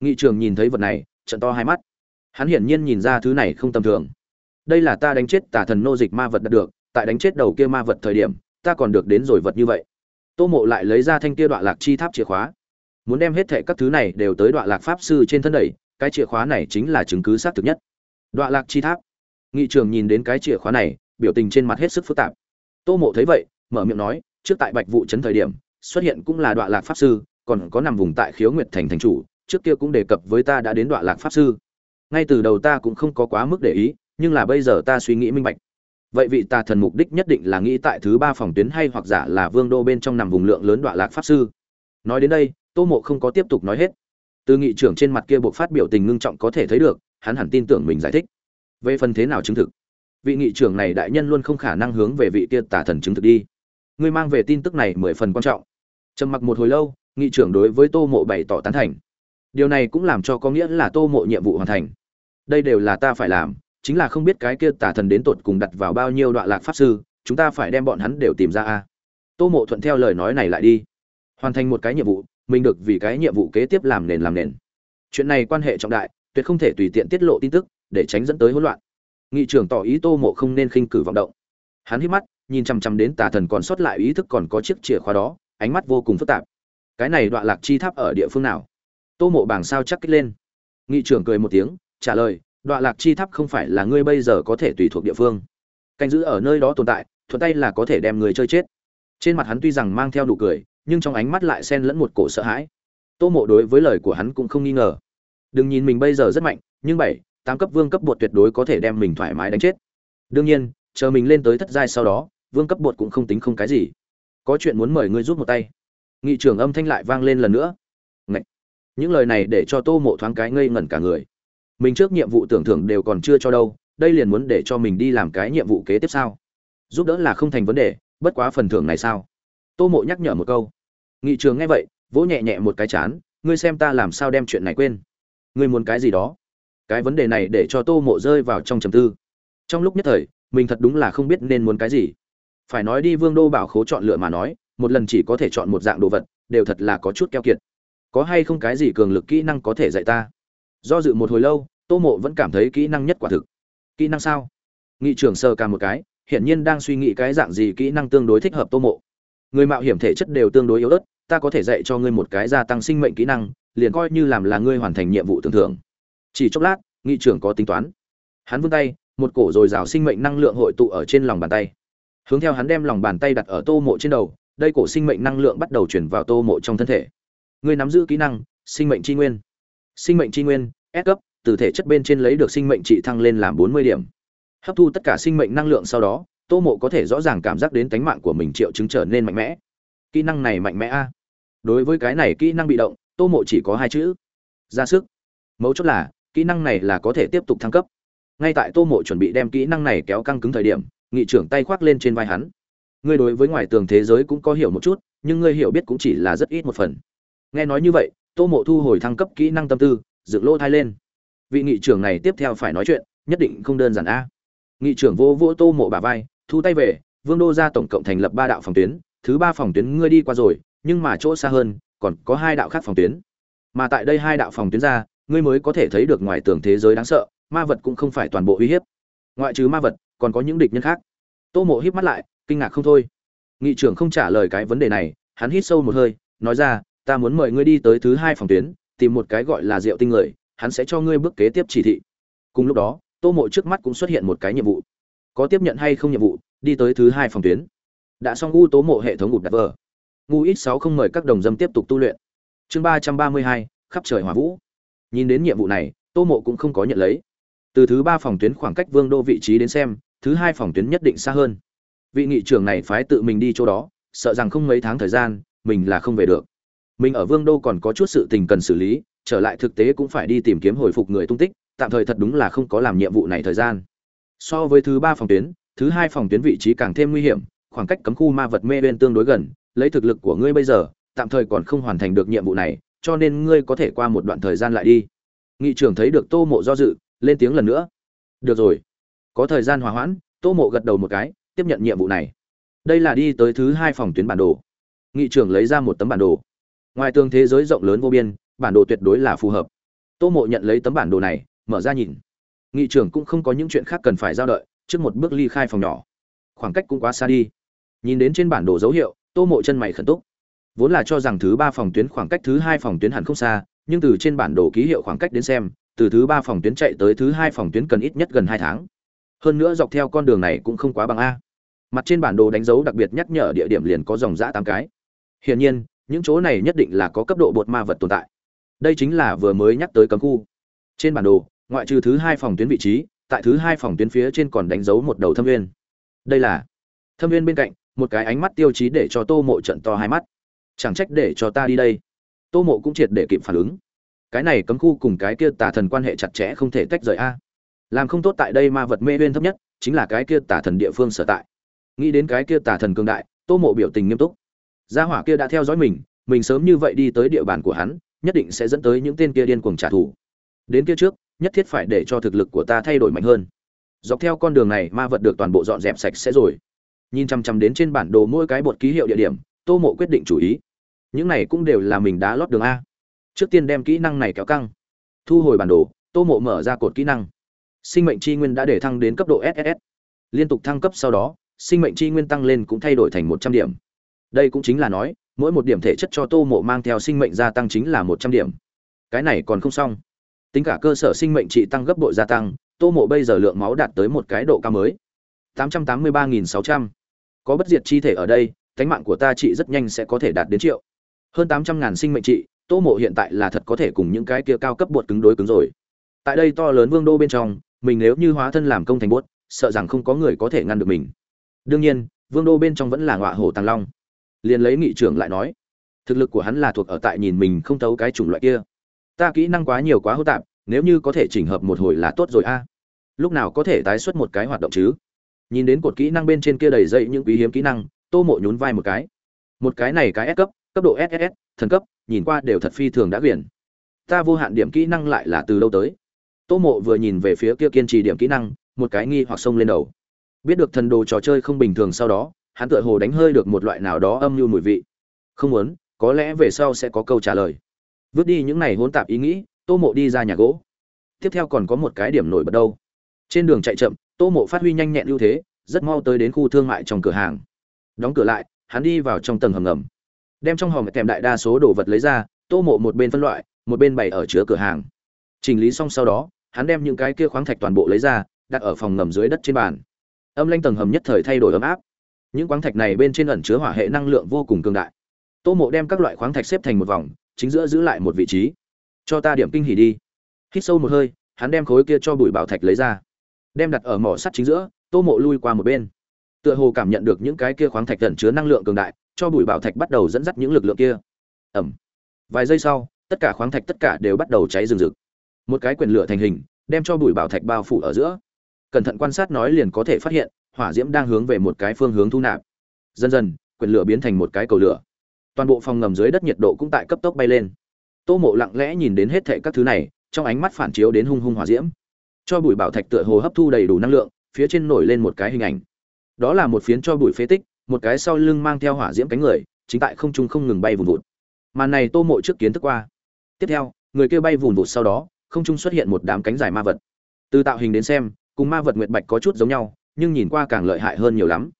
[SPEAKER 1] nghị trường nhìn thấy vật này, trận to hai mắt. Hắn hiển nhiên nhìn ra thứ này không tầm thường. Đây là ta đánh chết tà thần nô dịch ma vật đạt được, tại đánh chết đầu kia ma vật thời điểm, ta còn được đến rồi vật như vậy tô mộ lại lấy ra thanh kia đoạn lạc chi tháp chìa khóa. Muốn đem hết thệ các thứ này đều tới đoạn lạc pháp sư trên thân đẩy, cái chìa khóa này chính là chứng cứ xác thực nhất. Đoạn lạc chi tháp. Nghị trường nhìn đến cái chìa khóa này, biểu tình trên mặt hết sức phức tạp. Tô mộ thấy vậy, mở miệng nói, trước tại bạch vụ trấn thời điểm, xuất hiện cũng là đoạn lạc pháp sư, còn có nằm vùng tại khiếu nguyệt thành thành chủ, trước kia cũng đề cập với ta đã đến đoạn lạc pháp sư. Ngay từ đầu ta cũng không có quá mức để ý, nhưng là bây giờ ta suy nghĩ minh bạch vậy vị tà thần mục đích nhất định là nghĩ tại thứ ba phòng tuyến hay hoặc giả là vương đô bên trong nằm vùng lượng lớn đoạn lạc pháp sư. Nói đến đây, tô mộ không có tiếp tục nói hết. Từ nghị trưởng trên mặt kia buộc phát biểu tình ngưng trọng có thể thấy được, hắn hẳn tin tưởng mình giải thích. Về phần thế nào chứng thực? Vị nghị trưởng này đại nhân luôn không khả năng hướng về vị kia tà thần chứng thực đi. Ngươi mang về tin tức này mười phần quan trọng. Trầm mặc một hồi lâu, nghị trưởng đối với tô mộ bày tỏ tán thành. Điều này cũng làm cho có nghĩa là tô mộ nhiệm vụ hoàn thành. Đây đều là ta phải làm chính là không biết cái kia tà thần đến tột cùng đặt vào bao nhiêu đoạn lạc pháp sư, chúng ta phải đem bọn hắn đều tìm ra a. Tô mộ thuận theo lời nói này lại đi. Hoàn thành một cái nhiệm vụ, mình được vì cái nhiệm vụ kế tiếp làm nền làm nền. Chuyện này quan hệ trọng đại, tuyệt không thể tùy tiện tiết lộ tin tức, để tránh dẫn tới hỗn loạn. Nghị trưởng tỏ ý tô mộ không nên khinh cử vọng động. Hắn hít mắt, nhìn chằm chằm đến tà thần còn sót lại ý thức còn có chiếc chìa khóa đó, ánh mắt vô cùng phức tạp. Cái này đoạn lạc chi tháp ở địa phương nào? Tô mộ bảng sao chắc kích lên. Nghị trưởng cười một tiếng, trả lời đoạn lạc chi tháp không phải là ngươi bây giờ có thể tùy thuộc địa phương. Canh giữ ở nơi đó tồn tại, thuận tay là có thể đem người chơi chết. Trên mặt hắn tuy rằng mang theo nụ cười, nhưng trong ánh mắt lại xen lẫn một cổ sợ hãi. Tô mộ đối với lời của hắn cũng không nghi ngờ. Đừng nhìn mình bây giờ rất mạnh, nhưng bảy, tám cấp vương cấp bột tuyệt đối có thể đem mình thoải mái đánh chết. Đương nhiên, chờ mình lên tới thất giai sau đó, vương cấp bột cũng không tính không cái gì. Có chuyện muốn mời ngươi giúp một tay. Nghị trưởng âm thanh lại vang lên lần nữa. Ngậy! những lời này để cho tô mộ thoáng cái ngây ngẩn cả người mình trước nhiệm vụ tưởng thưởng đều còn chưa cho đâu, đây liền muốn để cho mình đi làm cái nhiệm vụ kế tiếp sao? Giúp đỡ là không thành vấn đề, bất quá phần thưởng này sao? Tô mộ nhắc nhở một câu. Nghị trường nghe vậy, vỗ nhẹ nhẹ một cái chán, ngươi xem ta làm sao đem chuyện này quên. Ngươi muốn cái gì đó? Cái vấn đề này để cho tô mộ rơi vào trong trầm tư. Trong lúc nhất thời, mình thật đúng là không biết nên muốn cái gì. Phải nói đi, vương đô bảo khố chọn lựa mà nói, một lần chỉ có thể chọn một dạng đồ vật, đều thật là có chút keo kiệt. Có hay không cái gì cường lực kỹ năng có thể dạy ta? Do dự một hồi lâu, tô mộ vẫn cảm thấy kỹ năng nhất quả thực. Kỹ năng sao? Nghị trưởng sơ cả một cái, hiển nhiên đang suy nghĩ cái dạng gì kỹ năng tương đối thích hợp tô mộ. Người mạo hiểm thể chất đều tương đối yếu ớt, ta có thể dạy cho ngươi một cái gia tăng sinh mệnh kỹ năng, liền coi như làm là ngươi hoàn thành nhiệm vụ tưởng thưởng. Chỉ chốc lát, nghị trưởng có tính toán. Hắn vươn tay, một cổ dồi dào sinh mệnh năng lượng hội tụ ở trên lòng bàn tay. Hướng theo hắn đem lòng bàn tay đặt ở tô mộ trên đầu, đây cổ sinh mệnh năng lượng bắt đầu chuyển vào tô mộ trong thân thể. Ngươi nắm giữ kỹ năng, sinh mệnh tri nguyên sinh mệnh tri nguyên, S cấp, từ thể chất bên trên lấy được sinh mệnh trị thăng lên làm bốn mươi điểm. Hấp thu tất cả sinh mệnh năng lượng sau đó, tô mộ có thể rõ ràng cảm giác đến tánh mạng của mình triệu chứng trở nên mạnh mẽ. Kỹ năng này mạnh mẽ a. Đối với cái này kỹ năng bị động, tô mộ chỉ có hai chữ. Ra sức. Mấu chốt là, kỹ năng này là có thể tiếp tục thăng cấp. Ngay tại tô mộ chuẩn bị đem kỹ năng này kéo căng cứng thời điểm, nghị trưởng tay khoác lên trên vai hắn. Ngươi đối với ngoài tường thế giới cũng có hiểu một chút, nhưng ngươi hiểu biết cũng chỉ là rất ít một phần. Nghe nói như vậy tô mộ thu hồi thăng cấp kỹ năng tâm tư, dựng lỗ thai lên. Vị nghị trưởng này tiếp theo phải nói chuyện, nhất định không đơn giản a. Nghị trưởng vô vô tô mộ bà vai, thu tay về, vương đô ra tổng cộng thành lập ba đạo phòng tuyến, thứ ba phòng tuyến ngươi đi qua rồi, nhưng mà chỗ xa hơn, còn có hai đạo khác phòng tuyến. Mà tại đây hai đạo phòng tuyến ra, ngươi mới có thể thấy được ngoài tường thế giới đáng sợ, ma vật cũng không phải toàn bộ uy hiếp. Ngoại trừ ma vật, còn có những địch nhân khác. Tô mộ hít mắt lại, kinh ngạc không thôi. Nghị trưởng không trả lời cái vấn đề này, hắn hít sâu một hơi, nói ra ta muốn mời ngươi đi tới thứ hai phòng tuyến, tìm một cái gọi là rượu tinh người, hắn sẽ cho ngươi bước kế tiếp chỉ thị. Cùng lúc đó, tô mộ trước mắt cũng xuất hiện một cái nhiệm vụ. Có tiếp nhận hay không nhiệm vụ, đi tới thứ hai phòng tuyến. Đã xong u tố mộ hệ thống ngụt đặt vờ. Ngu ít sáu không mời các đồng dâm tiếp tục tu luyện. Chương ba trăm ba mươi hai, khắp trời hỏa vũ. Nhìn đến nhiệm vụ này, tô mộ cũng không có nhận lấy. Từ thứ ba phòng tuyến khoảng cách vương đô vị trí đến xem, thứ hai phòng tuyến nhất định xa hơn. Vị nghị trưởng này phái tự mình đi chỗ đó, sợ rằng không mấy tháng thời gian, mình là không về được mình ở vương đô còn có chút sự tình cần xử lý, trở lại thực tế cũng phải đi tìm kiếm hồi phục người tung tích, tạm thời thật đúng là không có làm nhiệm vụ này thời gian. So với thứ ba phòng tuyến, thứ hai phòng tuyến vị trí càng thêm nguy hiểm, khoảng cách cấm khu ma vật mê bên tương đối gần, lấy thực lực của ngươi bây giờ, tạm thời còn không hoàn thành được nhiệm vụ này, cho nên ngươi có thể qua một đoạn thời gian lại đi. Nghị trưởng thấy được tô mộ do dự, lên tiếng lần nữa. Được rồi. Có thời gian hòa hoãn, tô mộ gật đầu một cái, tiếp nhận nhiệm vụ này. Đây là đi tới thứ hai phòng tuyến bản đồ. Nghị trưởng lấy ra một tấm bản đồ ngoài tường thế giới rộng lớn vô biên, bản đồ tuyệt đối là phù hợp. Tô mộ nhận lấy tấm bản đồ này, mở ra nhìn. Nghị trưởng cũng không có những chuyện khác cần phải giao đợi, trước một bước ly khai phòng nhỏ. Khoảng cách cũng quá xa đi. Nhìn đến trên bản đồ dấu hiệu, tô mộ chân mày khẩn túc. Vốn là cho rằng thứ ba phòng tuyến khoảng cách thứ hai phòng tuyến hẳn không xa, nhưng từ trên bản đồ ký hiệu khoảng cách đến xem, từ thứ ba phòng tuyến chạy tới thứ hai phòng tuyến cần ít nhất gần hai tháng. Hơn nữa dọc theo con đường này cũng không quá bằng a. Mặt trên bản đồ đánh dấu đặc biệt nhắc nhở địa điểm liền có dòng giã tám cái. Hiển nhiên những chỗ này nhất định là có cấp độ bột ma vật tồn tại. Đây chính là vừa mới nhắc tới cấm khu. Trên bản đồ, ngoại trừ thứ hai phòng tuyến vị trí, tại thứ hai phòng tuyến phía trên còn đánh dấu một đầu thâm viên đây là thâm viên bên cạnh, một cái ánh mắt tiêu chí để cho tô mộ trận to hai mắt. Chẳng trách để cho ta đi đây. Tô mộ cũng triệt để kịp phản ứng. Cái này cấm khu cùng cái kia tà thần quan hệ chặt chẽ không thể tách rời a. Làm không tốt tại đây ma vật mê bên thấp nhất, chính là cái kia tà thần địa phương sở tại. Nghĩ đến cái kia tà thần cường đại, tô mộ biểu tình nghiêm túc gia hỏa kia đã theo dõi mình mình sớm như vậy đi tới địa bàn của hắn, nhất định sẽ dẫn tới những tên kia điên cuồng trả thù. Đến kia trước, nhất thiết phải để cho thực lực của ta thay đổi mạnh hơn. Dọc theo con đường này, ma vật được toàn bộ dọn dẹp sạch sẽ rồi. Nhìn chăm chăm đến trên bản đồ mỗi cái bột ký hiệu địa điểm, tô mộ quyết định chủ ý. Những này cũng đều là mình đã lót đường a. Trước tiên đem kỹ năng này kéo căng. Thu hồi bản đồ, tô mộ mở ra cột kỹ năng. Sinh mệnh tri nguyên đã để thăng đến cấp độ ss liên tục thăng cấp sau đó, sinh mệnh tri nguyên tăng lên cũng thay đổi thành một trăm điểm đây cũng chính là nói, mỗi một điểm thể chất cho tô mộ mang theo sinh mệnh gia tăng chính là một trăm điểm. Cái này còn không xong. Tính cả cơ sở sinh mệnh trị tăng gấp bội gia tăng, tô mộ bây giờ lượng máu đạt tới một cái độ cao mới. tám trăm tám mươi ba nghìn sáu trăm. Có bất diệt chi thể ở đây cánh mạng của ta trị rất nhanh sẽ có thể đạt đến triệu. Hơn tám trăm ngàn sinh mệnh trị, tô mộ hiện tại là thật có thể cùng những cái kia cao cấp bột cứng đối cứng rồi. Tại đây to lớn vương đô bên trong, mình nếu như hóa thân làm công thành bốt sợ rằng không có người có thể ngăn được mình. Đương nhiên, vương đô bên trong vẫn là ngọa hổ tàng long liền lấy nghị trưởng lại nói, thực lực của hắn là thuộc ở tại nhìn mình không tấu cái chủng loại kia. Ta kỹ năng quá nhiều quá hô tạp, nếu như có thể chỉnh hợp một hồi là tốt rồi a. Lúc nào có thể tái xuất một cái hoạt động chứ? Nhìn đến cột kỹ năng bên trên kia đầy dây những quý hiếm kỹ năng, tô mộ nhún vai một cái. Một cái này cái s cấp cấp độ ss thần cấp, nhìn qua đều thật phi thường đã quyển. Ta vô hạn điểm kỹ năng lại là từ đâu tới? Tô mộ vừa nhìn về phía kia kiên trì điểm kỹ năng, một cái nghi hoặc sông lên đầu. Biết được thần đồ trò chơi không bình thường sau đó hắn tựa hồ đánh hơi được một loại nào đó âm mưu mùi vị. Không muốn, có lẽ về sau sẽ có câu trả lời. Vứt đi những này hỗn tạp ý nghĩ, tô mộ đi ra nhà gỗ. Tiếp theo còn có một cái điểm nổi bật đâu. Trên đường chạy chậm, tô mộ phát huy nhanh nhẹn ưu thế, rất mau tới đến khu thương mại trong cửa hàng. Đóng cửa lại, hắn đi vào trong tầng hầm ngầm. Đem trong hòm kèm đại đa số đồ vật lấy ra, tô mộ một bên phân loại, một bên bày ở chứa cửa hàng. Chỉnh lý xong sau đó, hắn đem những cái kia khoáng thạch toàn bộ lấy ra, đặt ở phòng ngầm dưới đất trên bàn. Âm lanh tầng hầm nhất thời thay đổi ấm áp những khoáng thạch này bên trên ẩn chứa hỏa hệ năng lượng vô cùng cường đại. Tô mộ đem các loại khoáng thạch xếp thành một vòng, chính giữa giữ lại một vị trí. Cho ta điểm kinh hỉ đi. Hít sâu một hơi, hắn đem khối kia cho bụi bảo thạch lấy ra. Đem đặt ở mỏ sắt chính giữa, tô mộ lui qua một bên. Tựa hồ cảm nhận được những cái kia khoáng thạch ẩn chứa năng lượng cường đại, cho bụi bảo thạch bắt đầu dẫn dắt những lực lượng kia. Ẩm vài giây sau, tất cả khoáng thạch tất cả đều bắt đầu cháy rừng rực. Một cái quyền lửa thành hình, đem cho bụi bảo thạch bao phủ ở giữa. Cẩn thận quan sát nói liền có thể phát hiện hỏa diễm đang hướng về một cái phương hướng thu nạp. Dần dần quyền lửa biến thành một cái cầu lửa. Toàn bộ phòng ngầm dưới đất nhiệt độ cũng tại cấp tốc bay lên. Tô mộ lặng lẽ nhìn đến hết thệ các thứ này, trong ánh mắt phản chiếu đến hung hung hỏa diễm. Cho bụi bảo thạch tựa hồ hấp thu đầy đủ năng lượng, phía trên nổi lên một cái hình ảnh. Đó là một phiến cho bụi phế tích, một cái sau lưng mang theo hỏa diễm cánh người, chính tại không trung không ngừng bay vùn vụt. Màn này tô mộ trước kiến thức qua. Tiếp theo, người kia bay vùn vụt sau đó, không trung xuất hiện một đám cánh dài ma vật. Từ tạo hình đến xem, cùng ma vật nguyệt bạch có chút giống nhau nhưng nhìn qua càng lợi hại hơn nhiều lắm.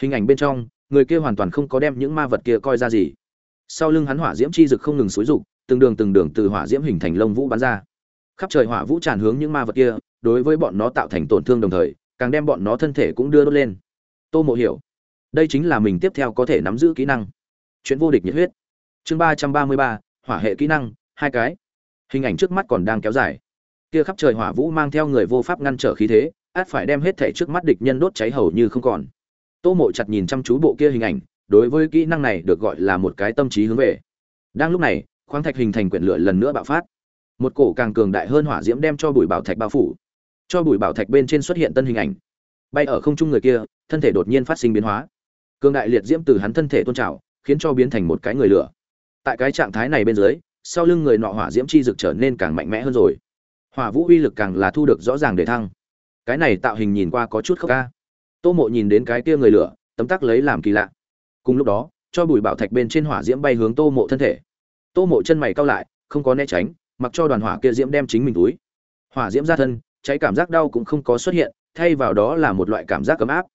[SPEAKER 1] Hình ảnh bên trong, người kia hoàn toàn không có đem những ma vật kia coi ra gì. Sau lưng hắn hỏa diễm chi rực không ngừng xối rục từng đường từng đường từ hỏa diễm hình thành lông vũ bắn ra. Khắp trời hỏa vũ tràn hướng những ma vật kia, đối với bọn nó tạo thành tổn thương đồng thời, càng đem bọn nó thân thể cũng đưa đốt lên. Tô mộ hiểu, đây chính là mình tiếp theo có thể nắm giữ kỹ năng. Chuyện vô địch nhiệt huyết. Chương ba trăm ba mươi ba, hỏa hệ kỹ năng, hai cái. Hình ảnh trước mắt còn đang kéo dài. Kia khắp trời hỏa vũ mang theo người vô pháp ngăn trở khí thế át phải đem hết thể trước mắt địch nhân đốt cháy hầu như không còn. Tô mộ chặt nhìn chăm chú bộ kia hình ảnh, đối với kỹ năng này được gọi là một cái tâm trí hướng về. Đang lúc này, khoáng thạch hình thành quyển lửa lần nữa bạo phát. Một cổ càng cường đại hơn hỏa diễm đem cho bụi bảo thạch bao phủ. Cho bụi bảo thạch bên trên xuất hiện tân hình ảnh. Bay ở không trung người kia, thân thể đột nhiên phát sinh biến hóa. Cường đại liệt diễm từ hắn thân thể tôn trào, khiến cho biến thành một cái người lửa. Tại cái trạng thái này bên dưới, sau lưng người nọ hỏa diễm chi rực trở nên càng mạnh mẽ hơn rồi. Hỏa vũ uy lực càng là thu được rõ ràng để thăng cái này tạo hình nhìn qua có chút khốc ca. Tô mộ nhìn đến cái kia người lửa, tấm tắc lấy làm kỳ lạ. Cùng lúc đó, cho bùi bảo thạch bên trên hỏa diễm bay hướng tô mộ thân thể. Tô mộ chân mày cao lại, không có né tránh, mặc cho đoàn hỏa kia diễm đem chính mình túi. Hỏa diễm ra thân, cháy cảm giác đau cũng không có xuất hiện, thay vào đó là một loại cảm giác ấm áp.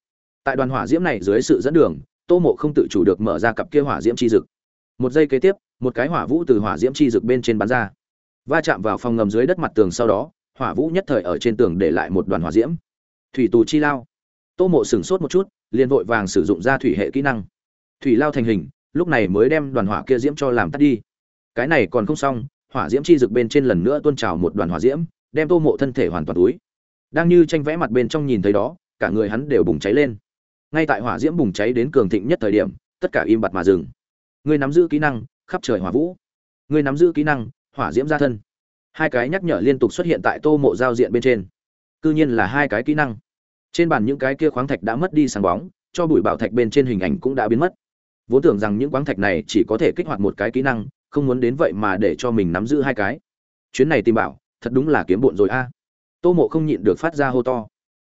[SPEAKER 1] Tại đoàn hỏa diễm này dưới sự dẫn đường, tô mộ không tự chủ được mở ra cặp kia hỏa diễm chi dực. Một giây kế tiếp, một cái hỏa vũ từ hỏa diễm chi dực bên trên bắn ra. Va chạm vào phòng ngầm dưới đất mặt tường sau đó hỏa vũ nhất thời ở trên tường để lại một đoàn hỏa diễm. Thủy tù chi lao. Tô mộ sửng sốt một chút, liền vội vàng sử dụng ra thủy hệ kỹ năng. Thủy lao thành hình, lúc này mới đem đoàn hỏa kia diễm cho làm tắt đi. Cái này còn không xong, hỏa diễm chi rực bên trên lần nữa tuôn trào một đoàn hỏa diễm, đem tô mộ thân thể hoàn toàn túi. Đang như tranh vẽ mặt bên trong nhìn thấy đó, cả người hắn đều bùng cháy lên. Ngay tại hỏa diễm bùng cháy đến cường thịnh nhất thời điểm, tất cả im bặt mà dừng. Người nắm giữ kỹ năng, khắp trời hỏa vũ. Người nắm giữ kỹ năng, hỏa diễm ra thân hai cái nhắc nhở liên tục xuất hiện tại tô mộ giao diện bên trên. Cư nhiên là hai cái kỹ năng. Trên bàn những cái kia khoáng thạch đã mất đi sáng bóng, cho bụi bảo thạch bên trên hình ảnh cũng đã biến mất. Vốn tưởng rằng những khoáng thạch này chỉ có thể kích hoạt một cái kỹ năng, không muốn đến vậy mà để cho mình nắm giữ hai cái. Chuyến này tìm bảo, thật đúng là kiếm bộn rồi a. Tô mộ không nhịn được phát ra hô to.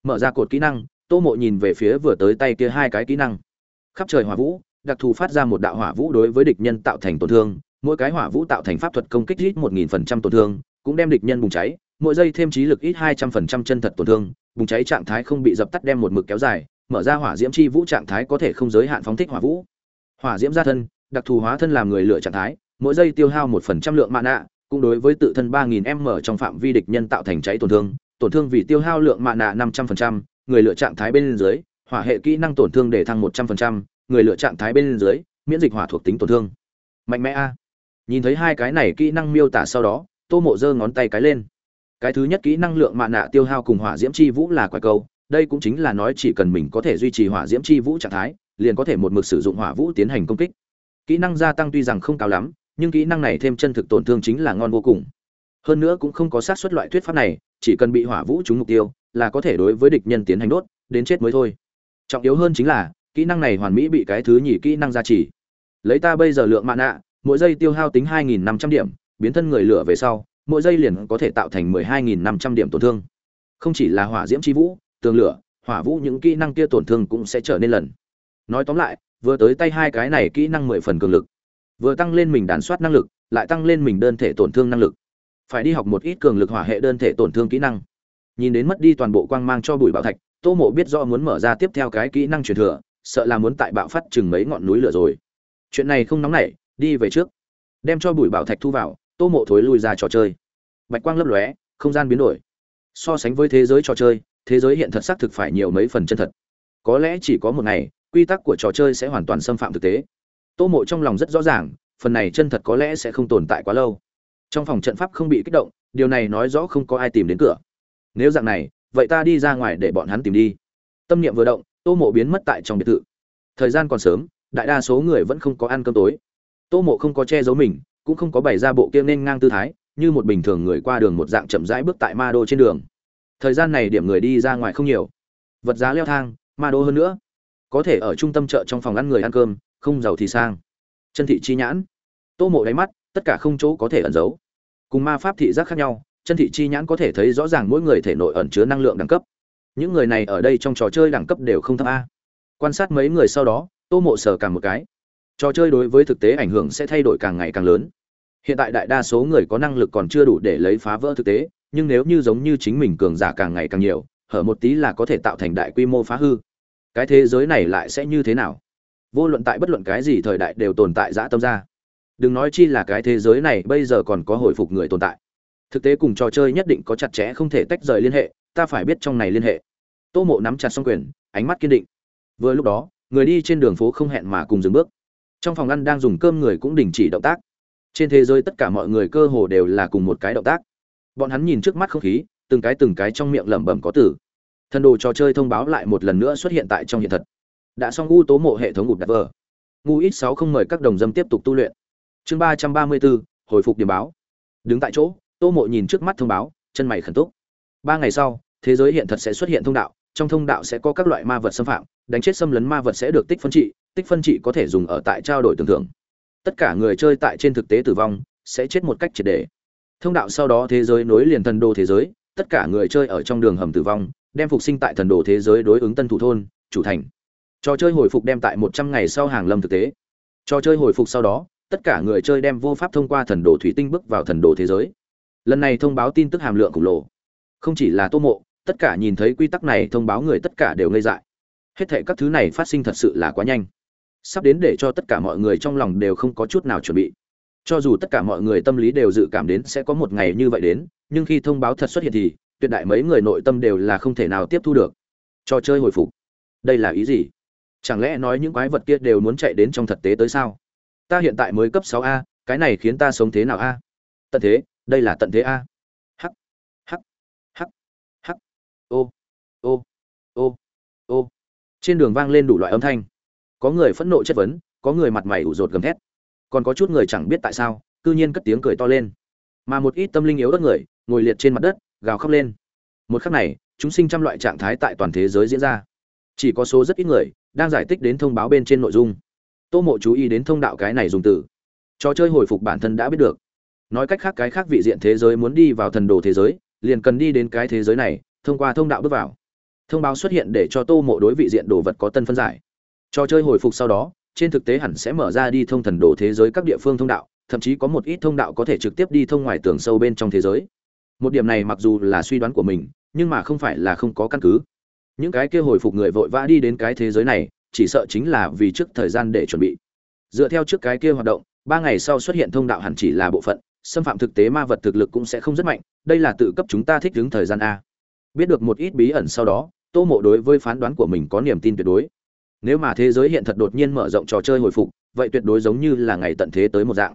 [SPEAKER 1] Mở ra cột kỹ năng, tô mộ nhìn về phía vừa tới tay kia hai cái kỹ năng. Khắp trời hỏa vũ, đặc thù phát ra một đạo hỏa vũ đối với địch nhân tạo thành tổn thương mỗi cái hỏa vũ tạo thành pháp thuật công kích ít một nghìn phần trăm tổn thương, cũng đem địch nhân bùng cháy, mỗi giây thêm trí lực ít hai trăm phần trăm chân thật tổn thương, bùng cháy trạng thái không bị dập tắt đem một mực kéo dài, mở ra hỏa diễm chi vũ trạng thái có thể không giới hạn phóng thích hỏa vũ. Hỏa diễm gia thân, đặc thù hóa thân làm người lựa trạng thái, mỗi giây tiêu hao một phần trăm lượng mạ nạ cũng đối với tự thân ba nghìn m trong phạm vi địch nhân tạo thành cháy tổn thương tổn thương vì tiêu hao lượng mạ nạ năm trăm phần trăm, người lựa trạng thái bên dưới, hỏa hệ kỹ năng tổn thương để thăng một trăm phần trăm, người lựa trạng thái bên dưới, miễn dịch hỏa thuộc tính tổn thương. Mạnh mẽ a nhìn thấy hai cái này kỹ năng miêu tả sau đó, tô mộ giơ ngón tay cái lên. Cái thứ nhất kỹ năng lượng mạ nạ tiêu hao cùng hỏa diễm chi vũ là quả câu, đây cũng chính là nói chỉ cần mình có thể duy trì hỏa diễm chi vũ trạng thái, liền có thể một mực sử dụng hỏa vũ tiến hành công kích. Kỹ năng gia tăng tuy rằng không cao lắm, nhưng kỹ năng này thêm chân thực tổn thương chính là ngon vô cùng. Hơn nữa cũng không có xác suất loại thuyết pháp này, chỉ cần bị hỏa vũ trúng mục tiêu, là có thể đối với địch nhân tiến hành đốt, đến chết mới thôi. Trọng yếu hơn chính là, kỹ năng này hoàn mỹ bị cái thứ nhì kỹ năng gia trì. Lấy ta bây giờ lượng mạ nạ mỗi giây tiêu hao tính 2.500 điểm, biến thân người lửa về sau, mỗi giây liền có thể tạo thành 12.500 điểm tổn thương. Không chỉ là hỏa diễm chi vũ, tường lửa, hỏa vũ những kỹ năng kia tổn thương cũng sẽ trở nên lần. Nói tóm lại, vừa tới tay hai cái này kỹ năng mười phần cường lực. Vừa tăng lên mình đàn soát năng lực, lại tăng lên mình đơn thể tổn thương năng lực. Phải đi học một ít cường lực hỏa hệ đơn thể tổn thương kỹ năng. Nhìn đến mất đi toàn bộ quang mang cho bùi bảo thạch, tô mộ biết rõ muốn mở ra tiếp theo cái kỹ năng truyền thừa, sợ là muốn tại bạo phát chừng mấy ngọn núi lửa rồi. Chuyện này không nóng nảy đi về trước. Đem cho bụi bảo thạch thu vào, tô mộ thối lui ra trò chơi. Bạch quang lấp lóe, không gian biến đổi. So sánh với thế giới trò chơi, thế giới hiện thật xác thực phải nhiều mấy phần chân thật. Có lẽ chỉ có một ngày, quy tắc của trò chơi sẽ hoàn toàn xâm phạm thực tế. Tô mộ trong lòng rất rõ ràng, phần này chân thật có lẽ sẽ không tồn tại quá lâu. Trong phòng trận pháp không bị kích động, điều này nói rõ không có ai tìm đến cửa. Nếu dạng này, vậy ta đi ra ngoài để bọn hắn tìm đi. Tâm niệm vừa động, tô mộ biến mất tại trong biệt thự. Thời gian còn sớm, đại đa số người vẫn không có ăn cơm tối tô mộ không có che giấu mình, cũng không có bày ra bộ kia nên ngang tư thái, như một bình thường người qua đường một dạng chậm rãi bước tại ma đô trên đường. Thời gian này điểm người đi ra ngoài không nhiều. Vật giá leo thang, ma đô hơn nữa. Có thể ở trung tâm chợ trong phòng ăn người ăn cơm, không giàu thì sang. Chân thị chi nhãn. Tô mộ đáy mắt, tất cả không chỗ có thể ẩn giấu. Cùng ma pháp thị giác khác nhau, chân thị chi nhãn có thể thấy rõ ràng mỗi người thể nội ẩn chứa năng lượng đẳng cấp. Những người này ở đây trong trò chơi đẳng cấp đều không thấp a. Quan sát mấy người sau đó, tô mộ sờ cả một cái trò chơi đối với thực tế ảnh hưởng sẽ thay đổi càng ngày càng lớn. Hiện tại đại đa số người có năng lực còn chưa đủ để lấy phá vỡ thực tế, nhưng nếu như giống như chính mình cường giả càng ngày càng nhiều, hở một tí là có thể tạo thành đại quy mô phá hư. Cái thế giới này lại sẽ như thế nào? Vô luận tại bất luận cái gì thời đại đều tồn tại dã tâm ra. Đừng nói chi là cái thế giới này bây giờ còn có hồi phục người tồn tại. Thực tế cùng trò chơi nhất định có chặt chẽ không thể tách rời liên hệ, ta phải biết trong này liên hệ. Tô mộ nắm chặt xong quyền, ánh mắt kiên định. Vừa lúc đó, người đi trên đường phố không hẹn mà cùng dừng bước trong phòng ăn đang dùng cơm người cũng đình chỉ động tác. Trên thế giới tất cả mọi người cơ hồ đều là cùng một cái động tác. Bọn hắn nhìn trước mắt không khí, từng cái từng cái trong miệng lẩm bẩm có từ. Thần đồ trò chơi thông báo lại một lần nữa xuất hiện tại trong hiện thật. Đã xong u tố mộ hệ thống ngụt đặt vờ. Ngu ít sáu không mời các đồng dâm tiếp tục tu luyện. Chương ba trăm ba mươi bốn, hồi phục điểm báo. Đứng tại chỗ, tô mộ nhìn trước mắt thông báo, chân mày khẩn túc. Ba ngày sau, thế giới hiện thật sẽ xuất hiện thông đạo, trong thông đạo sẽ có các loại ma vật xâm phạm, đánh chết xâm lấn ma vật sẽ được tích phân trị tích phân trị có thể dùng ở tại trao đổi tưởng thưởng. Tất cả người chơi tại trên thực tế tử vong sẽ chết một cách triệt đề. Thông đạo sau đó thế giới nối liền thần đồ thế giới, tất cả người chơi ở trong đường hầm tử vong, đem phục sinh tại thần đồ thế giới đối ứng tân thủ thôn, chủ thành. Trò chơi hồi phục đem tại một trăm ngày sau hàng lâm thực tế. Trò chơi hồi phục sau đó, tất cả người chơi đem vô pháp thông qua thần đồ thủy tinh bước vào thần đồ thế giới. Lần này thông báo tin tức hàm lượng khổng lồ. Không chỉ là tô mộ, tất cả nhìn thấy quy tắc này thông báo người tất cả đều ngây dại. Hết thệ các thứ này phát sinh thật sự là quá nhanh sắp đến để cho tất cả mọi người trong lòng đều không có chút nào chuẩn bị. Cho dù tất cả mọi người tâm lý đều dự cảm đến sẽ có một ngày như vậy đến, nhưng khi thông báo thật xuất hiện thì, tuyệt đại mấy người nội tâm đều là không thể nào tiếp thu được. Trò chơi hồi phục. Đây là ý gì? Chẳng lẽ nói những quái vật kia đều muốn chạy đến trong thực tế tới sao? Ta hiện tại mới cấp sáu a, cái này khiến ta sống thế nào a? Tận thế, đây là tận thế a. Hắc hắc hắc hắc. Ô ô ô ô. Trên đường vang lên đủ loại âm thanh có người phẫn nộ chất vấn, có người mặt mày ủ rột gầm thét. Còn có chút người chẳng biết tại sao, cư nhiên cất tiếng cười to lên. Mà một ít tâm linh yếu đất người, ngồi liệt trên mặt đất, gào khóc lên. Một khắc này, chúng sinh trăm loại trạng thái tại toàn thế giới diễn ra. Chỉ có số rất ít người, đang giải thích đến thông báo bên trên nội dung. Tô mộ chú ý đến thông đạo cái này dùng từ. Trò chơi hồi phục bản thân đã biết được. Nói cách khác cái khác vị diện thế giới muốn đi vào thần đồ thế giới, liền cần đi đến cái thế giới này, thông qua thông đạo bước vào. Thông báo xuất hiện để cho tô mộ đối vị diện đồ vật có tân phân giải trò chơi hồi phục sau đó, trên thực tế hẳn sẽ mở ra đi thông thần đồ thế giới các địa phương thông đạo, thậm chí có một ít thông đạo có thể trực tiếp đi thông ngoài tường sâu bên trong thế giới. Một điểm này mặc dù là suy đoán của mình, nhưng mà không phải là không có căn cứ. Những cái kia hồi phục người vội vã đi đến cái thế giới này, chỉ sợ chính là vì trước thời gian để chuẩn bị. Dựa theo trước cái kia hoạt động, ba ngày sau xuất hiện thông đạo hẳn chỉ là bộ phận, xâm phạm thực tế ma vật thực lực cũng sẽ không rất mạnh, đây là tự cấp chúng ta thích đứng thời gian a. Biết được một ít bí ẩn sau đó, tô mộ đối với phán đoán của mình có niềm tin tuyệt đối nếu mà thế giới hiện thật đột nhiên mở rộng trò chơi hồi phục, vậy tuyệt đối giống như là ngày tận thế tới một dạng.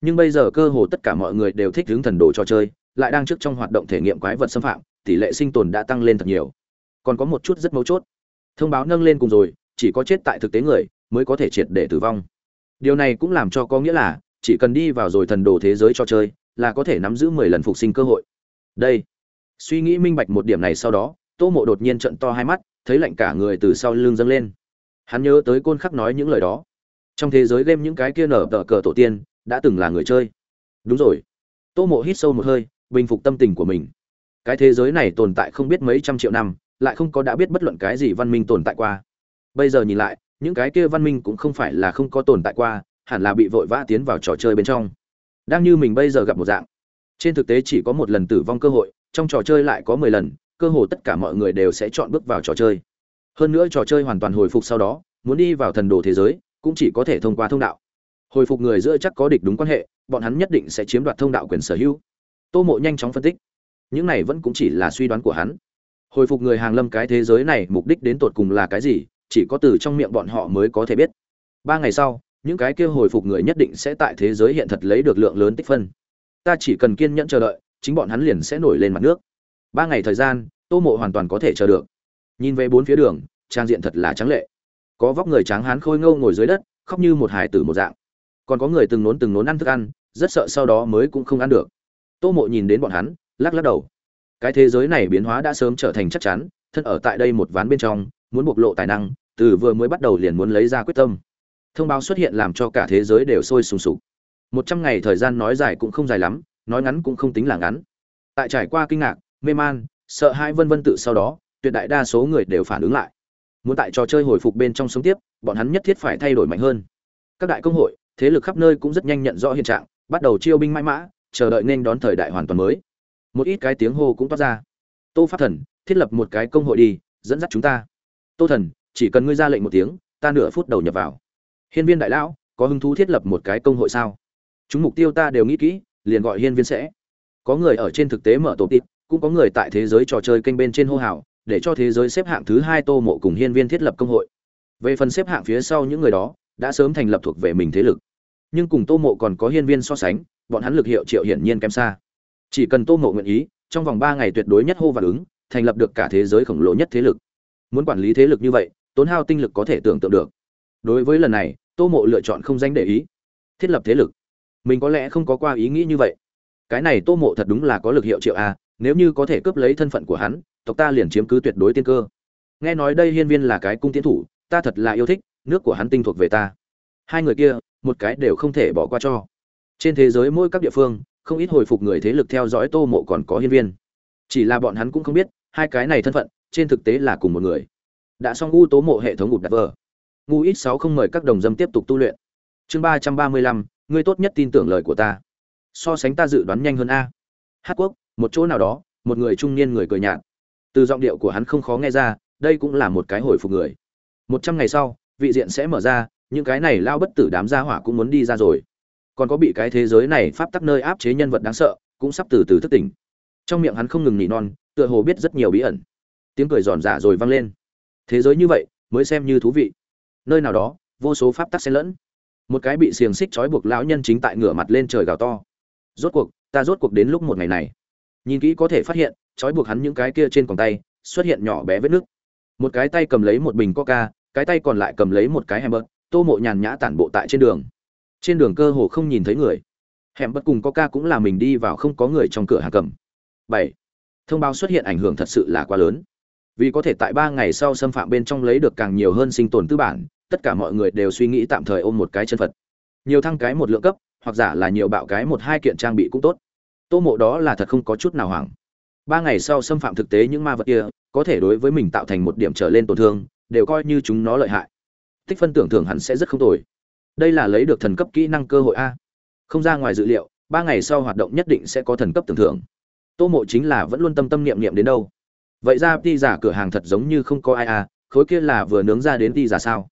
[SPEAKER 1] Nhưng bây giờ cơ hồ tất cả mọi người đều thích hướng thần đồ trò chơi, lại đang trước trong hoạt động thể nghiệm quái vật xâm phạm, tỷ lệ sinh tồn đã tăng lên thật nhiều. Còn có một chút rất mấu chốt. Thông báo nâng lên cùng rồi, chỉ có chết tại thực tế người mới có thể triệt để tử vong. Điều này cũng làm cho có nghĩa là, chỉ cần đi vào rồi thần đồ thế giới cho chơi là có thể nắm giữ mười lần phục sinh cơ hội. Đây. Suy nghĩ minh bạch một điểm này sau đó, tô mộ đột nhiên trận to hai mắt, thấy lạnh cả người từ sau lưng dâng lên hắn nhớ tới côn khắc nói những lời đó. Trong thế giới game những cái kia nở tờ cờ tổ tiên, đã từng là người chơi. Đúng rồi. Tô mộ hít sâu một hơi, bình phục tâm tình của mình. Cái thế giới này tồn tại không biết mấy trăm triệu năm, lại không có đã biết bất luận cái gì văn minh tồn tại qua. Bây giờ nhìn lại, những cái kia văn minh cũng không phải là không có tồn tại qua, hẳn là bị vội vã tiến vào trò chơi bên trong. Đang như mình bây giờ gặp một dạng. Trên thực tế chỉ có một lần tử vong cơ hội, trong trò chơi lại có mười lần, cơ hồ tất cả mọi người đều sẽ chọn bước vào trò chơi hơn nữa trò chơi hoàn toàn hồi phục sau đó, muốn đi vào thần đồ thế giới, cũng chỉ có thể thông qua thông đạo. Hồi phục người giữa chắc có địch đúng quan hệ, bọn hắn nhất định sẽ chiếm đoạt thông đạo quyền sở hữu. Tô mộ nhanh chóng phân tích. Những này vẫn cũng chỉ là suy đoán của hắn. Hồi phục người hàng lâm cái thế giới này mục đích đến tột cùng là cái gì, chỉ có từ trong miệng bọn họ mới có thể biết. Ba ngày sau, những cái kia hồi phục người nhất định sẽ tại thế giới hiện thật lấy được lượng lớn tích phân. Ta chỉ cần kiên nhẫn chờ đợi, chính bọn hắn liền sẽ nổi lên mặt nước. Ba ngày thời gian, tô mộ hoàn toàn có thể chờ được nhìn về bốn phía đường, trang diện thật là trắng lệ. Có vóc người tráng hán khôi ngâu ngồi dưới đất, khóc như một hài tử một dạng. Còn có người từng nốn từng nốn ăn thức ăn, rất sợ sau đó mới cũng không ăn được. Tô mộ nhìn đến bọn hắn, lắc lắc đầu. Cái thế giới này biến hóa đã sớm trở thành chắc chắn, thân ở tại đây một ván bên trong, muốn bộc lộ tài năng, từ vừa mới bắt đầu liền muốn lấy ra quyết tâm. Thông báo xuất hiện làm cho cả thế giới đều sôi sùng sục. Một trăm ngày thời gian nói dài cũng không dài lắm, nói ngắn cũng không tính là ngắn. Tại trải qua kinh ngạc, mê man, sợ hãi vân vân tự sau đó tuyệt đại đa số người đều phản ứng lại. Muốn tại trò chơi hồi phục bên trong sống tiếp, bọn hắn nhất thiết phải thay đổi mạnh hơn. Các đại công hội, thế lực khắp nơi cũng rất nhanh nhận rõ hiện trạng, bắt đầu chiêu binh mãi mã, chờ đợi nên đón thời đại hoàn toàn mới. Một ít cái tiếng hô cũng toát ra. Tô pháp thần, thiết lập một cái công hội đi, dẫn dắt chúng ta. Tô thần, chỉ cần ngươi ra lệnh một tiếng, ta nửa phút đầu nhập vào. Hiên viên đại lão, có hứng thú thiết lập một cái công hội sao? Chúng mục tiêu ta đều nghĩ kỹ, liền gọi hiên viên sẽ. Có người ở trên thực tế mở tổ tịp cũng có người tại thế giới trò chơi kênh bên trên hô hào để cho thế giới xếp hạng thứ hai tô mộ cùng hiên viên thiết lập công hội. Về phần xếp hạng phía sau những người đó, đã sớm thành lập thuộc về mình thế lực. Nhưng cùng tô mộ còn có hiên viên so sánh, bọn hắn lực hiệu triệu hiển nhiên kém xa. Chỉ cần tô mộ nguyện ý, trong vòng ba ngày tuyệt đối nhất hô và ứng, thành lập được cả thế giới khổng lồ nhất thế lực. Muốn quản lý thế lực như vậy, tốn hao tinh lực có thể tưởng tượng được. Đối với lần này, tô mộ lựa chọn không danh để ý. Thiết lập thế lực. Mình có lẽ không có qua ý nghĩ như vậy. Cái này tô mộ thật đúng là có lực hiệu triệu a, nếu như có thể cướp lấy thân phận của hắn tộc ta liền chiếm cứ tuyệt đối tiên cơ. Nghe nói đây hiên viên là cái cung tiến thủ, ta thật là yêu thích, nước của hắn tinh thuộc về ta. Hai người kia, một cái đều không thể bỏ qua cho. Trên thế giới mỗi các địa phương, không ít hồi phục người thế lực theo dõi tô mộ còn có hiên viên. Chỉ là bọn hắn cũng không biết, hai cái này thân phận, trên thực tế là cùng một người. Đã xong ngu tố mộ hệ thống ngụt đặt vở. ngu ít sáu không mời các đồng dâm tiếp tục tu luyện. Chương ba trăm ba mươi lăm, ngươi tốt nhất tin tưởng lời của ta. So sánh ta dự đoán nhanh hơn a. Hát quốc, một chỗ nào đó, một người trung niên người cười nhạt từ giọng điệu của hắn không khó nghe ra, đây cũng là một cái hồi phục người. Một trăm ngày sau, vị diện sẽ mở ra, những cái này lao bất tử đám gia hỏa cũng muốn đi ra rồi. Còn có bị cái thế giới này pháp tắc nơi áp chế nhân vật đáng sợ, cũng sắp từ từ thức tỉnh. Trong miệng hắn không ngừng nỉ non, tựa hồ biết rất nhiều bí ẩn. Tiếng cười giòn giả rồi vang lên. Thế giới như vậy, mới xem như thú vị. Nơi nào đó, vô số pháp tắc xen lẫn. Một cái bị xiềng xích trói buộc lão nhân chính tại ngửa mặt lên trời gào to. Rốt cuộc, ta rốt cuộc đến lúc một ngày này. Nhìn kỹ có thể phát hiện trói buộc hắn những cái kia trên còng tay, xuất hiện nhỏ bé vết nước một cái tay cầm lấy một bình coca, cái tay còn lại cầm lấy một cái hamburger, tô mộ nhàn nhã tản bộ tại trên đường. Trên đường cơ hồ không nhìn thấy người. Hẻm bất cùng coca cũng là mình đi vào, không có người trong cửa hàng cầm. Bảy. Thông báo xuất hiện ảnh hưởng thật sự là quá lớn. Vì có thể tại ba ngày sau xâm phạm bên trong lấy được càng nhiều hơn sinh tồn tư bản, tất cả mọi người đều suy nghĩ tạm thời ôm một cái chân phật. Nhiều thăng cái một lượng cấp, hoặc giả là nhiều bạo cái một hai kiện trang bị cũng tốt. Tô mộ đó là thật không có chút nào hoảng ba ngày sau xâm phạm thực tế những ma vật kia, có thể đối với mình tạo thành một điểm trở lên tổn thương, đều coi như chúng nó lợi hại. Tích phân tưởng thưởng hẳn sẽ rất không tồi. Đây là lấy được thần cấp kỹ năng cơ hội a. Không ra ngoài dự liệu, ba ngày sau hoạt động nhất định sẽ có thần cấp tưởng thưởng. Tô mộ chính là vẫn luôn tâm tâm niệm niệm đến đâu. Vậy ra ti giả cửa hàng thật giống như không có ai a, khối kia là vừa nướng ra đến ti giả sao?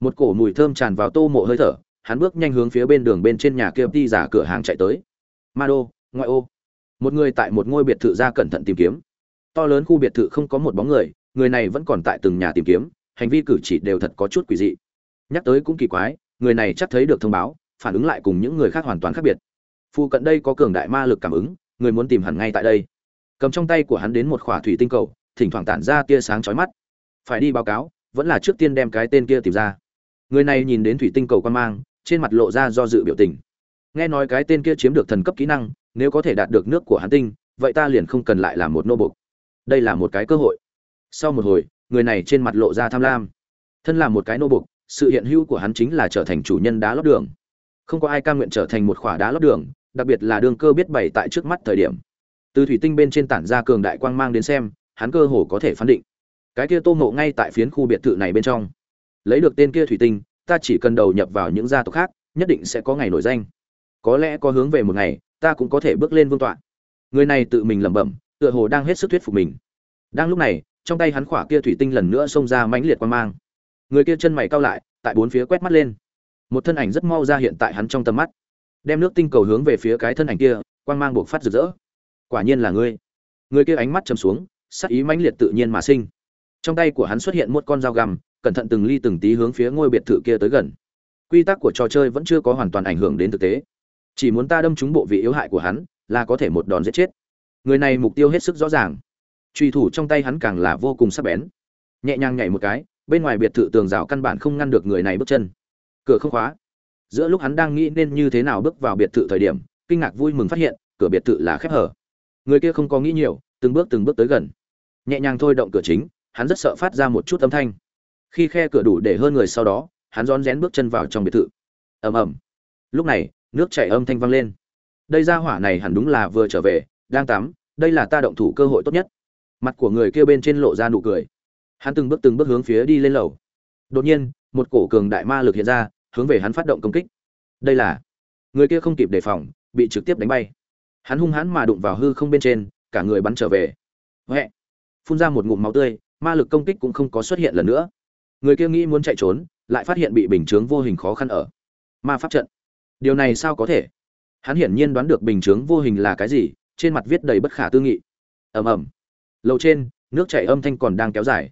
[SPEAKER 1] Một cổ mùi thơm tràn vào tô mộ hơi thở, hắn bước nhanh hướng phía bên đường bên trên nhà kia ti giả cửa hàng chạy tới. Ma đô ngoại ô một người tại một ngôi biệt thự ra cẩn thận tìm kiếm. To lớn khu biệt thự không có một bóng người người này vẫn còn tại từng nhà tìm kiếm, hành vi cử chỉ đều thật có chút quỷ dị. Nhắc tới cũng kỳ quái, người này chắc thấy được thông báo, phản ứng lại cùng những người khác hoàn toàn khác biệt. Phu cận đây có cường đại ma lực cảm ứng, người muốn tìm hẳn ngay tại đây. Cầm trong tay của hắn đến một khỏa thủy tinh cầu, thỉnh thoảng tản ra tia sáng chói mắt. Phải đi báo cáo, vẫn là trước tiên đem cái tên kia tìm ra. Người này nhìn đến thủy tinh cầu quan mang, trên mặt lộ ra do dự biểu tình. Nghe nói cái tên kia chiếm được thần cấp kỹ năng nếu có thể đạt được nước của hắn tinh, vậy ta liền không cần lại làm một nô bộc. đây là một cái cơ hội. Sau một hồi, người này trên mặt lộ ra tham lam. Thân là một cái nô bục sự hiện hữu của hắn chính là trở thành chủ nhân đá lót đường. Không có ai cam nguyện trở thành một khỏa đá lót đường, đặc biệt là đường cơ biết bày tại trước mắt thời điểm. Từ thủy tinh bên trên tản ra cường đại quang mang đến xem, hắn cơ hồ có thể phán định. Cái kia tô ngộ ngay tại phiến khu biệt thự này bên trong. Lấy được tên kia thủy tinh, ta chỉ cần đầu nhập vào những gia tộc khác, nhất định sẽ có ngày nổi danh. Có lẽ có hướng về một ngày ta cũng có thể bước lên vương tọa. Người này tự mình lẩm bẩm, tựa hồ đang hết sức thuyết phục mình. Đang lúc này, trong tay hắn khỏa kia thủy tinh lần nữa xông ra mãnh liệt quan mang. Người kia chân mày cao lại, tại bốn phía quét mắt lên. Một thân ảnh rất mau ra hiện tại hắn trong tầm mắt. Đem nước tinh cầu hướng về phía cái thân ảnh kia, quang mang buộc phát rực rỡ. Quả nhiên là ngươi. Người kia ánh mắt chầm xuống sắc ý mãnh liệt tự nhiên mà sinh. Trong tay của hắn xuất hiện một con dao găm, cẩn thận từng ly từng tí hướng phía ngôi biệt thự kia tới gần. Quy tắc của trò chơi vẫn chưa có hoàn toàn ảnh hưởng đến thực tế chỉ muốn ta đâm trúng bộ vị yếu hại của hắn, là có thể một đòn giết chết. Người này mục tiêu hết sức rõ ràng. Truy thủ trong tay hắn càng là vô cùng sắc bén. Nhẹ nhàng nhảy một cái, bên ngoài biệt thự tường rào căn bản không ngăn được người này bước chân. Cửa không khóa. Giữa lúc hắn đang nghĩ nên như thế nào bước vào biệt thự thời điểm, kinh ngạc vui mừng phát hiện, cửa biệt thự là khép hở. Người kia không có nghĩ nhiều, từng bước từng bước tới gần. Nhẹ nhàng thôi động cửa chính, hắn rất sợ phát ra một chút âm thanh. Khi khe cửa đủ để hơn người sau đó, hắn rón rén bước chân vào trong biệt thự. Ầm ầm. Lúc này nước chảy âm thanh vang lên. Đây ra hỏa này hẳn đúng là vừa trở về, đang tắm, đây là ta động thủ cơ hội tốt nhất. Mặt của người kia bên trên lộ ra nụ cười. Hắn từng bước từng bước hướng phía đi lên lầu. Đột nhiên, một cổ cường đại ma lực hiện ra, hướng về hắn phát động công kích. Đây là, người kia không kịp đề phòng, bị trực tiếp đánh bay. Hắn hung hãn mà đụng vào hư không bên trên, cả người bắn trở về. Huệ! Phun ra một ngụm máu tươi, ma lực công kích cũng không có xuất hiện lần nữa. Người kia nghĩ muốn chạy trốn, lại phát hiện bị bình chướng vô hình khó khăn ở ma pháp trận điều này sao có thể? Hắn hiển nhiên đoán được bình chướng vô hình là cái gì, trên mặt viết đầy bất khả tư nghị. Ầm ầm. Lầu trên, nước chảy âm thanh còn đang kéo dài.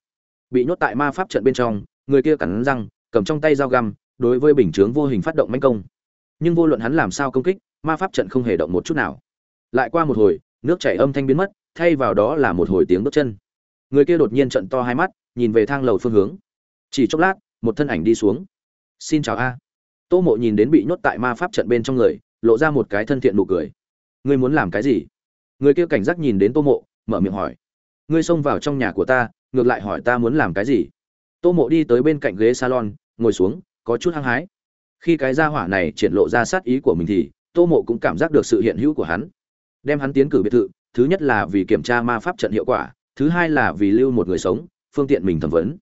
[SPEAKER 1] Bị nhốt tại ma pháp trận bên trong, người kia cắn răng, cầm trong tay dao găm, đối với bình chướng vô hình phát động manh công. Nhưng vô luận hắn làm sao công kích, ma pháp trận không hề động một chút nào. Lại qua một hồi, nước chảy âm thanh biến mất, thay vào đó là một hồi tiếng bước chân. Người kia đột nhiên trận to hai mắt, nhìn về thang lầu phương hướng. Chỉ chốc lát, một thân ảnh đi xuống. Xin chào a tô mộ nhìn đến bị nhốt tại ma pháp trận bên trong người, lộ ra một cái thân thiện nụ cười. Ngươi muốn làm cái gì? Người kia cảnh giác nhìn đến tô mộ, mở miệng hỏi. Ngươi xông vào trong nhà của ta, ngược lại hỏi ta muốn làm cái gì? Tô mộ đi tới bên cạnh ghế salon, ngồi xuống, có chút hăng hái. Khi cái gia hỏa này triển lộ ra sát ý của mình thì, tô mộ cũng cảm giác được sự hiện hữu của hắn. Đem hắn tiến cử biệt thự, thứ nhất là vì kiểm tra ma pháp trận hiệu quả, thứ hai là vì lưu một người sống, phương tiện mình thẩm vấn.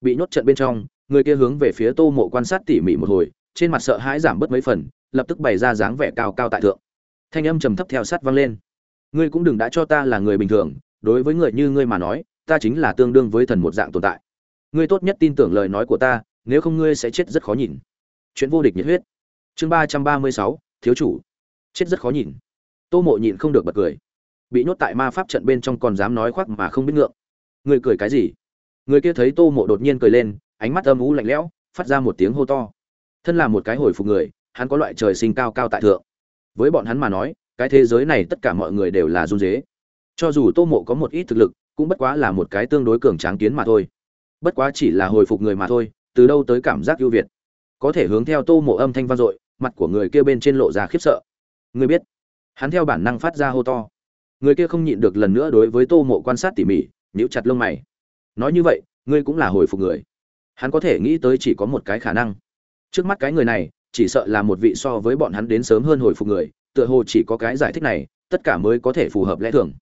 [SPEAKER 1] Bị nhốt trận bên trong, người kia hướng về phía tô mộ quan sát tỉ mỉ một hồi trên mặt sợ hãi giảm bớt mấy phần, lập tức bày ra dáng vẻ cao cao tại thượng. Thanh âm trầm thấp theo sát vang lên. Ngươi cũng đừng đã cho ta là người bình thường, đối với người như ngươi mà nói, ta chính là tương đương với thần một dạng tồn tại. Ngươi tốt nhất tin tưởng lời nói của ta, nếu không ngươi sẽ chết rất khó nhìn. Chuyện vô địch nhiệt huyết. Chương ba trăm ba mươi sáu, thiếu chủ. Chết rất khó nhìn. Tô mộ nhịn không được bật cười. Bị nhốt tại ma pháp trận bên trong còn dám nói khoác mà không biết ngượng. Người cười cái gì? Người kia thấy tô mộ đột nhiên cười lên, ánh mắt âm u lạnh lẽo, phát ra một tiếng hô to thân là một cái hồi phục người, hắn có loại trời sinh cao cao tại thượng. Với bọn hắn mà nói, cái thế giới này tất cả mọi người đều là run dế cho dù tô mộ có một ít thực lực, cũng bất quá là một cái tương đối cường tráng kiến mà thôi. Bất quá chỉ là hồi phục người mà thôi, từ đâu tới cảm giác ưu việt. Có thể hướng theo tô mộ âm thanh vang dội, mặt của người kia bên trên lộ ra khiếp sợ. Người biết, hắn theo bản năng phát ra hô to. Người kia không nhịn được lần nữa đối với tô mộ quan sát tỉ mỉ, nhíu chặt lông mày. Nói như vậy, ngươi cũng là hồi phục người. Hắn có thể nghĩ tới chỉ có một cái khả năng trước mắt cái người này chỉ sợ là một vị so với bọn hắn đến sớm hơn hồi phục người tựa hồ chỉ có cái giải thích này tất cả mới có thể phù hợp lẽ thường.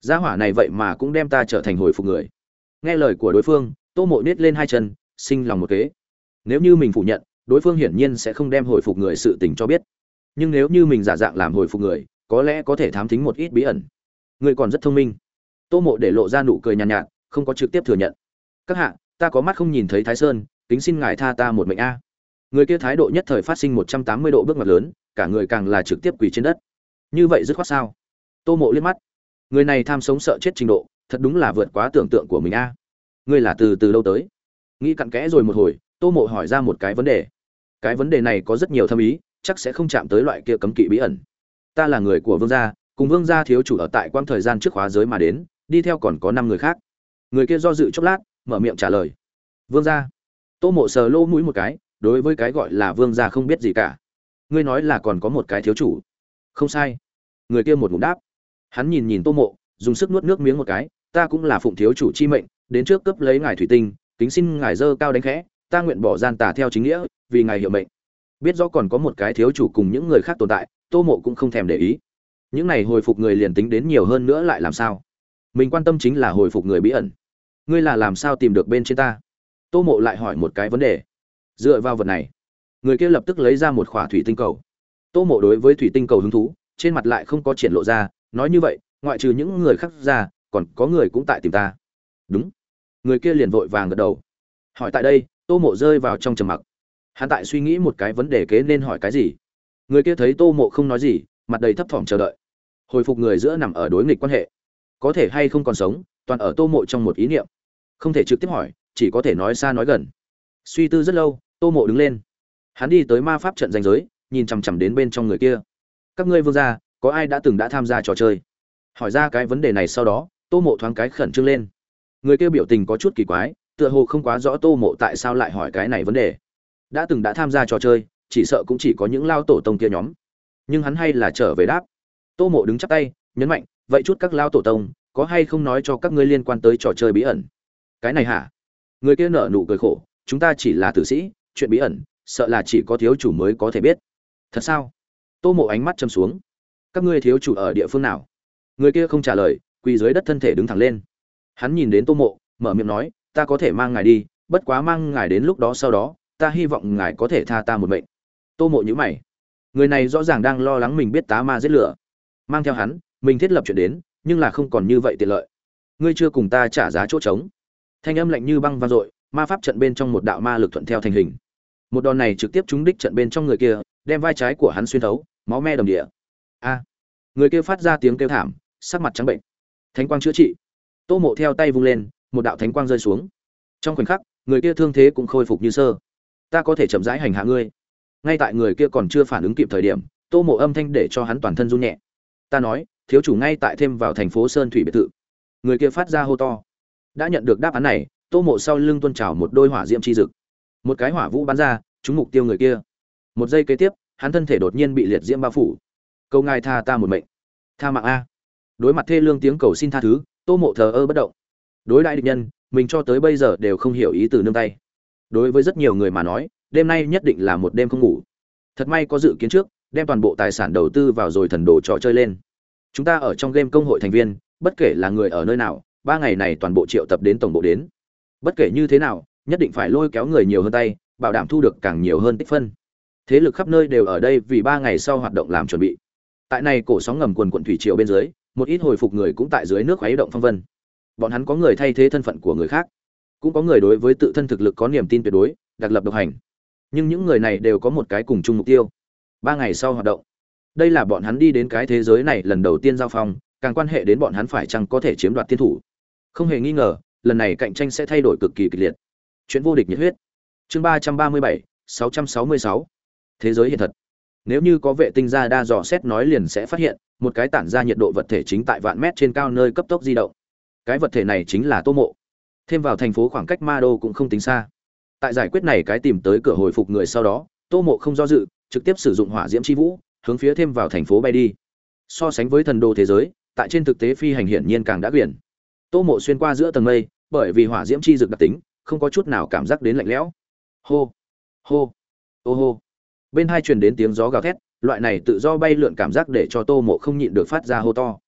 [SPEAKER 1] Gia hỏa này vậy mà cũng đem ta trở thành hồi phục người. Nghe lời của đối phương tô mộ nết lên hai chân sinh lòng một kế. Nếu như mình phủ nhận đối phương hiển nhiên sẽ không đem hồi phục người sự tình cho biết. Nhưng nếu như mình giả dạng làm hồi phục người có lẽ có thể thám thính một ít bí ẩn. Người còn rất thông minh. Tô mộ để lộ ra nụ cười nhàn nhạt, nhạt không có trực tiếp thừa nhận. Các hạ ta có mắt không nhìn thấy thái sơn kính xin ngài tha ta một mệnh a người kia thái độ nhất thời phát sinh một trăm tám mươi độ bước ngoặt lớn, cả người càng là trực tiếp quỳ trên đất. Như vậy dứt khoát sao? Tô mộ liếc mắt. Người này tham sống sợ chết trình độ, thật đúng là vượt quá tưởng tượng của mình a. Ngươi là từ từ lâu tới? Nghĩ cặn kẽ rồi một hồi, tô mộ hỏi ra một cái vấn đề. Cái vấn đề này có rất nhiều thâm ý, chắc sẽ không chạm tới loại kia cấm kỵ bí ẩn. Ta là người của vương gia, cùng vương gia thiếu chủ ở tại quang thời gian trước khóa giới mà đến, đi theo còn có năm người khác. Người kia do dự chốc lát, mở miệng trả lời. Vương gia. Tô mộ sờ lô mũi một cái đối với cái gọi là vương gia không biết gì cả. Ngươi nói là còn có một cái thiếu chủ. Không sai. Người kia một ngụm đáp. Hắn nhìn nhìn tô mộ, dùng sức nuốt nước miếng một cái. Ta cũng là phụng thiếu chủ chi mệnh, đến trước cướp lấy ngài thủy tinh, kính xin ngài dơ cao đánh khẽ, ta nguyện bỏ gian tà theo chính nghĩa, vì ngài hiệu mệnh. Biết rõ còn có một cái thiếu chủ cùng những người khác tồn tại, tô mộ cũng không thèm để ý. Những này hồi phục người liền tính đến nhiều hơn nữa lại làm sao? Mình quan tâm chính là hồi phục người bí ẩn. Ngươi là làm sao tìm được bên trên ta? Tô mộ lại hỏi một cái vấn đề dựa vào vật này. Người kia lập tức lấy ra một khỏa thủy tinh cầu. Tô mộ đối với thủy tinh cầu hứng thú, trên mặt lại không có triển lộ ra, nói như vậy, ngoại trừ những người khác ra, còn có người cũng tại tìm ta. Đúng. Người kia liền vội vàng gật đầu. Hỏi tại đây, tô mộ rơi vào trong trầm mặc. Hắn tại suy nghĩ một cái vấn đề kế nên hỏi cái gì. Người kia thấy tô mộ không nói gì, mặt đầy thấp thỏm chờ đợi. Hồi phục người giữa nằm ở đối nghịch quan hệ. Có thể hay không còn sống, toàn ở tô mộ trong một ý niệm. Không thể trực tiếp hỏi, chỉ có thể nói xa nói gần. Suy tư rất lâu tô mộ đứng lên. Hắn đi tới ma pháp trận danh giới, nhìn chằm chằm đến bên trong người kia. Các ngươi vương gia, có ai đã từng đã tham gia trò chơi? Hỏi ra cái vấn đề này sau đó, tô mộ thoáng cái khẩn trương lên. Người kia biểu tình có chút kỳ quái, tựa hồ không quá rõ tô mộ tại sao lại hỏi cái này vấn đề. Đã từng đã tham gia trò chơi, chỉ sợ cũng chỉ có những lao tổ tông kia nhóm. Nhưng hắn hay là trở về đáp. Tô mộ đứng chắp tay, nhấn mạnh, vậy chút các lao tổ tông, có hay không nói cho các ngươi liên quan tới trò chơi bí ẩn? Cái này hả? Người kia nở nụ cười khổ, chúng ta chỉ là tử sĩ chuyện bí ẩn, sợ là chỉ có thiếu chủ mới có thể biết. Thật sao? Tô mộ ánh mắt châm xuống. Các ngươi thiếu chủ ở địa phương nào? Người kia không trả lời, quỳ dưới đất thân thể đứng thẳng lên. Hắn nhìn đến tô mộ, mở miệng nói, ta có thể mang ngài đi, bất quá mang ngài đến lúc đó sau đó, ta hy vọng ngài có thể tha ta một mệnh. Tô mộ nhữ mày. Người này rõ ràng đang lo lắng mình biết tá ma giết lửa. Mang theo hắn, mình thiết lập chuyện đến, nhưng là không còn như vậy tiện lợi. Ngươi chưa cùng ta trả giá chỗ trống. Thanh âm lạnh như băng vang dội, ma pháp trận bên trong một đạo ma lực thuận theo thành hình một đòn này trực tiếp trúng đích trận bên trong người kia, đem vai trái của hắn xuyên thấu, máu me đồng địa. A! Người kia phát ra tiếng kêu thảm, sắc mặt trắng bệnh. Thánh quang chữa trị. Tô mộ theo tay vung lên, một đạo thánh quang rơi xuống. Trong khoảnh khắc, người kia thương thế cũng khôi phục như sơ. Ta có thể chậm rãi hành hạ ngươi. Ngay tại người kia còn chưa phản ứng kịp thời điểm, tô mộ âm thanh để cho hắn toàn thân run nhẹ. Ta nói, thiếu chủ ngay tại thêm vào thành phố sơn thủy biệt thự. Người kia phát ra hô to. Đã nhận được đáp án này, tô mộ sau lưng tuôn trào một đôi hỏa diệm chi dực một cái hỏa vũ bắn ra, trúng mục tiêu người kia. Một giây kế tiếp, hắn thân thể đột nhiên bị liệt diễm bao phủ. Câu ngài tha ta một mệnh. Tha mạng a. Đối mặt thê lương tiếng cầu xin tha thứ, tô mộ thờ ơ bất động. Đối đại địch nhân, mình cho tới bây giờ đều không hiểu ý từ nương tay. Đối với rất nhiều người mà nói, đêm nay nhất định là một đêm không ngủ. Thật may có dự kiến trước, đem toàn bộ tài sản đầu tư vào rồi thần đồ trò chơi lên. Chúng ta ở trong game công hội thành viên, bất kể là người ở nơi nào, ba ngày này toàn bộ triệu tập đến tổng bộ đến. Bất kể như thế nào nhất định phải lôi kéo người nhiều hơn tay, bảo đảm thu được càng nhiều hơn tích phân. Thế lực khắp nơi đều ở đây vì ba ngày sau hoạt động làm chuẩn bị. Tại này cổ sóng ngầm quần quận thủy triều bên dưới, một ít hồi phục người cũng tại dưới nước khuấy động phong vân. Bọn hắn có người thay thế thân phận của người khác, cũng có người đối với tự thân thực lực có niềm tin tuyệt đối, đặc lập độc hành. Nhưng những người này đều có một cái cùng chung mục tiêu, ba ngày sau hoạt động. Đây là bọn hắn đi đến cái thế giới này lần đầu tiên giao phong, càng quan hệ đến bọn hắn phải chăng có thể chiếm đoạt tiên thủ. Không hề nghi ngờ, lần này cạnh tranh sẽ thay đổi cực kỳ kịch liệt chuyện vô địch nhiệt huyết. Chương ba trăm ba mươi bảy, sáu trăm sáu mươi sáu. Thế giới hiện thật. Nếu như có vệ tinh ra đa dò xét nói liền sẽ phát hiện, một cái tản ra nhiệt độ vật thể chính tại vạn mét trên cao nơi cấp tốc di động. Cái vật thể này chính là tô mộ. Thêm vào thành phố khoảng cách ma đô cũng không tính xa. Tại giải quyết này cái tìm tới cửa hồi phục người sau đó, tô mộ không do dự, trực tiếp sử dụng hỏa diễm c h i vũ, hướng phía thêm vào thành phố bay đi. So sánh với thần đô thế giới, tại trên thực tế phi hành hiển nhiên càng đã quyển tô mộ xuyên qua giữa tầng mây, bởi vì hỏa diễm chi dực đặc tính không có chút nào cảm giác đến lạnh lẽo. Hô hô, ô hô. Bên hai truyền đến tiếng gió gào thét, loại này tự do bay lượn cảm giác để cho tô mộ không nhịn được phát ra hô to.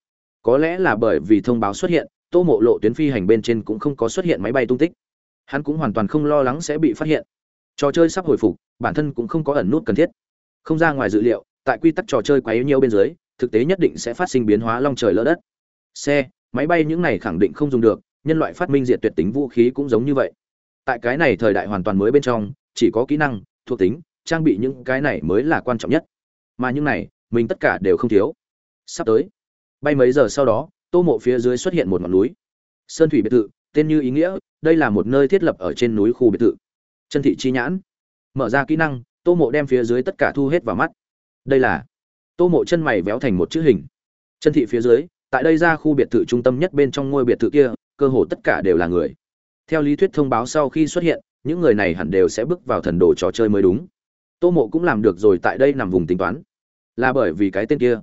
[SPEAKER 1] Có lẽ là bởi vì thông báo xuất hiện, tô mộ lộ tuyến phi hành bên trên cũng không có xuất hiện máy bay tung tích. Hắn cũng hoàn toàn không lo lắng sẽ bị phát hiện. Trò chơi sắp hồi phục, bản thân cũng không có ẩn nút cần thiết. Không ra ngoài dự liệu, tại quy tắc trò chơi quá yếu nhiều bên dưới, thực tế nhất định sẽ phát sinh biến hóa long trời lỡ đất. Xe, máy bay những này khẳng định không dùng được, nhân loại phát minh diệt tuyệt tính vũ khí cũng giống như vậy tại cái này thời đại hoàn toàn mới bên trong, chỉ có kỹ năng, thuộc tính, trang bị những cái này mới là quan trọng nhất. Mà những này, mình tất cả đều không thiếu. Sắp tới, bay mấy giờ sau đó, tô mộ phía dưới xuất hiện một ngọn núi. Sơn thủy biệt thự, tên như ý nghĩa, đây là một nơi thiết lập ở trên núi khu biệt thự. Chân thị chi nhãn. Mở ra kỹ năng, tô mộ đem phía dưới tất cả thu hết vào mắt. Đây là tô mộ chân mày véo thành một chữ hình. Chân thị phía dưới, tại đây ra khu biệt thự trung tâm nhất bên trong ngôi biệt thự kia, cơ hồ tất cả đều là người theo lý thuyết thông báo sau khi xuất hiện, những người này hẳn đều sẽ bước vào thần đồ trò chơi mới đúng. Tô mộ cũng làm được rồi tại đây nằm vùng tính toán. Là bởi vì cái tên kia.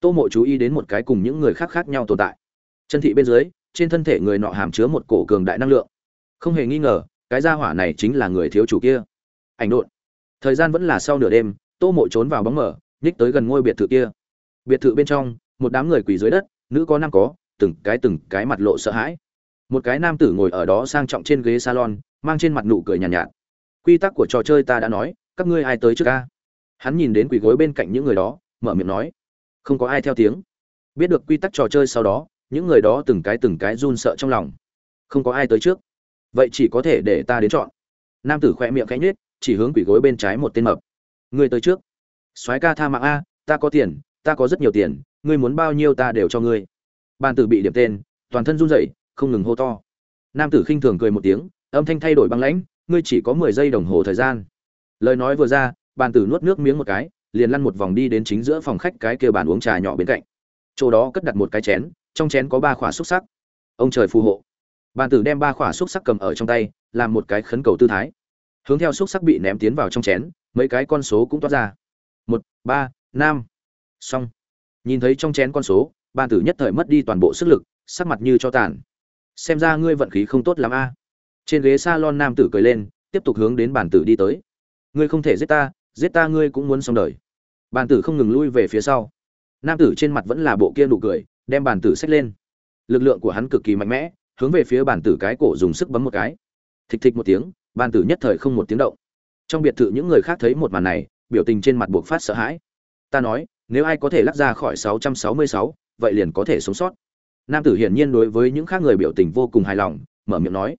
[SPEAKER 1] Tô mộ chú ý đến một cái cùng những người khác khác nhau tồn tại. Chân thị bên dưới, trên thân thể người nọ hàm chứa một cổ cường đại năng lượng. Không hề nghi ngờ, cái gia hỏa này chính là người thiếu chủ kia. Ảnh độn. Thời gian vẫn là sau nửa đêm, tô mộ trốn vào bóng mở, nhích tới gần ngôi biệt thự kia. Biệt thự bên trong, một đám người quỳ dưới đất, nữ có nam có, từng cái từng cái mặt lộ sợ hãi một cái nam tử ngồi ở đó sang trọng trên ghế salon mang trên mặt nụ cười nhàn nhạt, nhạt quy tắc của trò chơi ta đã nói các ngươi ai tới trước ca? Hắn nhìn đến quỳ gối bên cạnh những người đó mở miệng nói. Không có ai theo tiếng. Biết được quy tắc trò chơi sau đó những người đó từng cái từng cái run sợ trong lòng. Không có ai tới trước. Vậy chỉ có thể để ta đến chọn. Nam tử khoe miệng khẽ nhếch chỉ hướng quỷ gối bên trái một tên mập. Ngươi tới trước. Soái ca tha mạng a ta có tiền ta có rất nhiều tiền ngươi muốn bao nhiêu ta đều cho ngươi. Bàn tử bị điểm tên toàn thân run rẩy không ngừng hô to. Nam tử khinh thường cười một tiếng, âm thanh thay đổi băng lãnh, ngươi chỉ có mười giây đồng hồ thời gian. Lời nói vừa ra, bàn tử nuốt nước miếng một cái, liền lăn một vòng đi đến chính giữa phòng khách cái kia bàn uống trà nhỏ bên cạnh. Chỗ đó cất đặt một cái chén, trong chén có ba khỏa xúc sắc. Ông trời phù hộ. Bàn tử đem ba khỏa xúc sắc cầm ở trong tay, làm một cái khấn cầu tư thái. Hướng theo xúc sắc bị ném tiến vào trong chén, mấy cái con số cũng toát ra. Một, ba, năm. Xong. Nhìn thấy trong chén con số, bàn tử nhất thời mất đi toàn bộ sức lực, sắc mặt như cho tàn xem ra ngươi vận khí không tốt lắm a. Trên ghế s a lon nam tử cười lên tiếp tục hướng đến bàn tử đi tới. Ngươi không thể giết ta giết ta ngươi cũng muốn xong đời. Bàn tử không ngừng lui về phía sau. Nam tử trên mặt vẫn là bộ kia nụ cười đem bàn tử xách lên. Lực lượng của hắn cực kỳ mạnh mẽ hướng về phía bàn tử cái cổ dùng sức bấm một cái. Thịch thịch một tiếng bàn tử nhất thời không một tiếng động. Trong biệt thự những người khác thấy một màn này biểu tình trên mặt buộc phát sợ hãi. Ta nói nếu ai có thể lắc ra khỏi 666, vậy liền có thể sống sót nam tử hiển nhiên đối với những khác người biểu tình vô cùng hài lòng, mở miệng nói,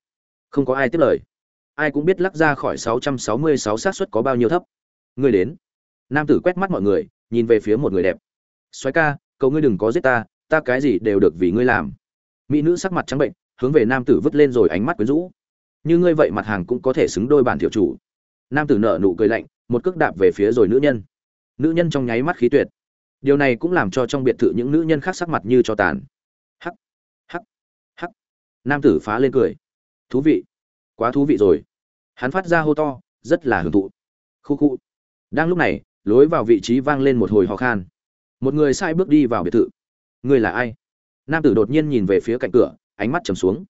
[SPEAKER 1] không có ai tiếp lời. Ai cũng biết lắc ra khỏi 666 xác suất có bao nhiêu thấp. Người đến. Nam tử quét mắt mọi người, nhìn về phía một người đẹp. Soái ca, cầu ngươi đừng có giết ta ta cái gì đều được vì ngươi làm. Mỹ nữ sắc mặt trắng bệnh, hướng về nam tử vứt lên rồi ánh mắt quyến rũ. Như ngươi vậy mặt hàng cũng có thể xứng đôi bản thiểu chủ. Nam tử nở nụ cười lạnh, một cước đạp về phía rồi nữ nhân. Nữ nhân trong nháy mắt khí tuyệt. Điều này cũng làm cho trong biệt thự những nữ nhân khác sắc mặt như cho tàn nam tử phá lên cười. Thú vị. Quá thú vị rồi. Hắn phát ra hô to, rất là hưởng thụ. Khu khu. Đang lúc này, lối vào vị trí vang lên một hồi ho khan. Một người sai bước đi vào biệt thự. Ngươi là ai? Nam tử đột nhiên nhìn về phía cạnh cửa, ánh mắt trầm xuống.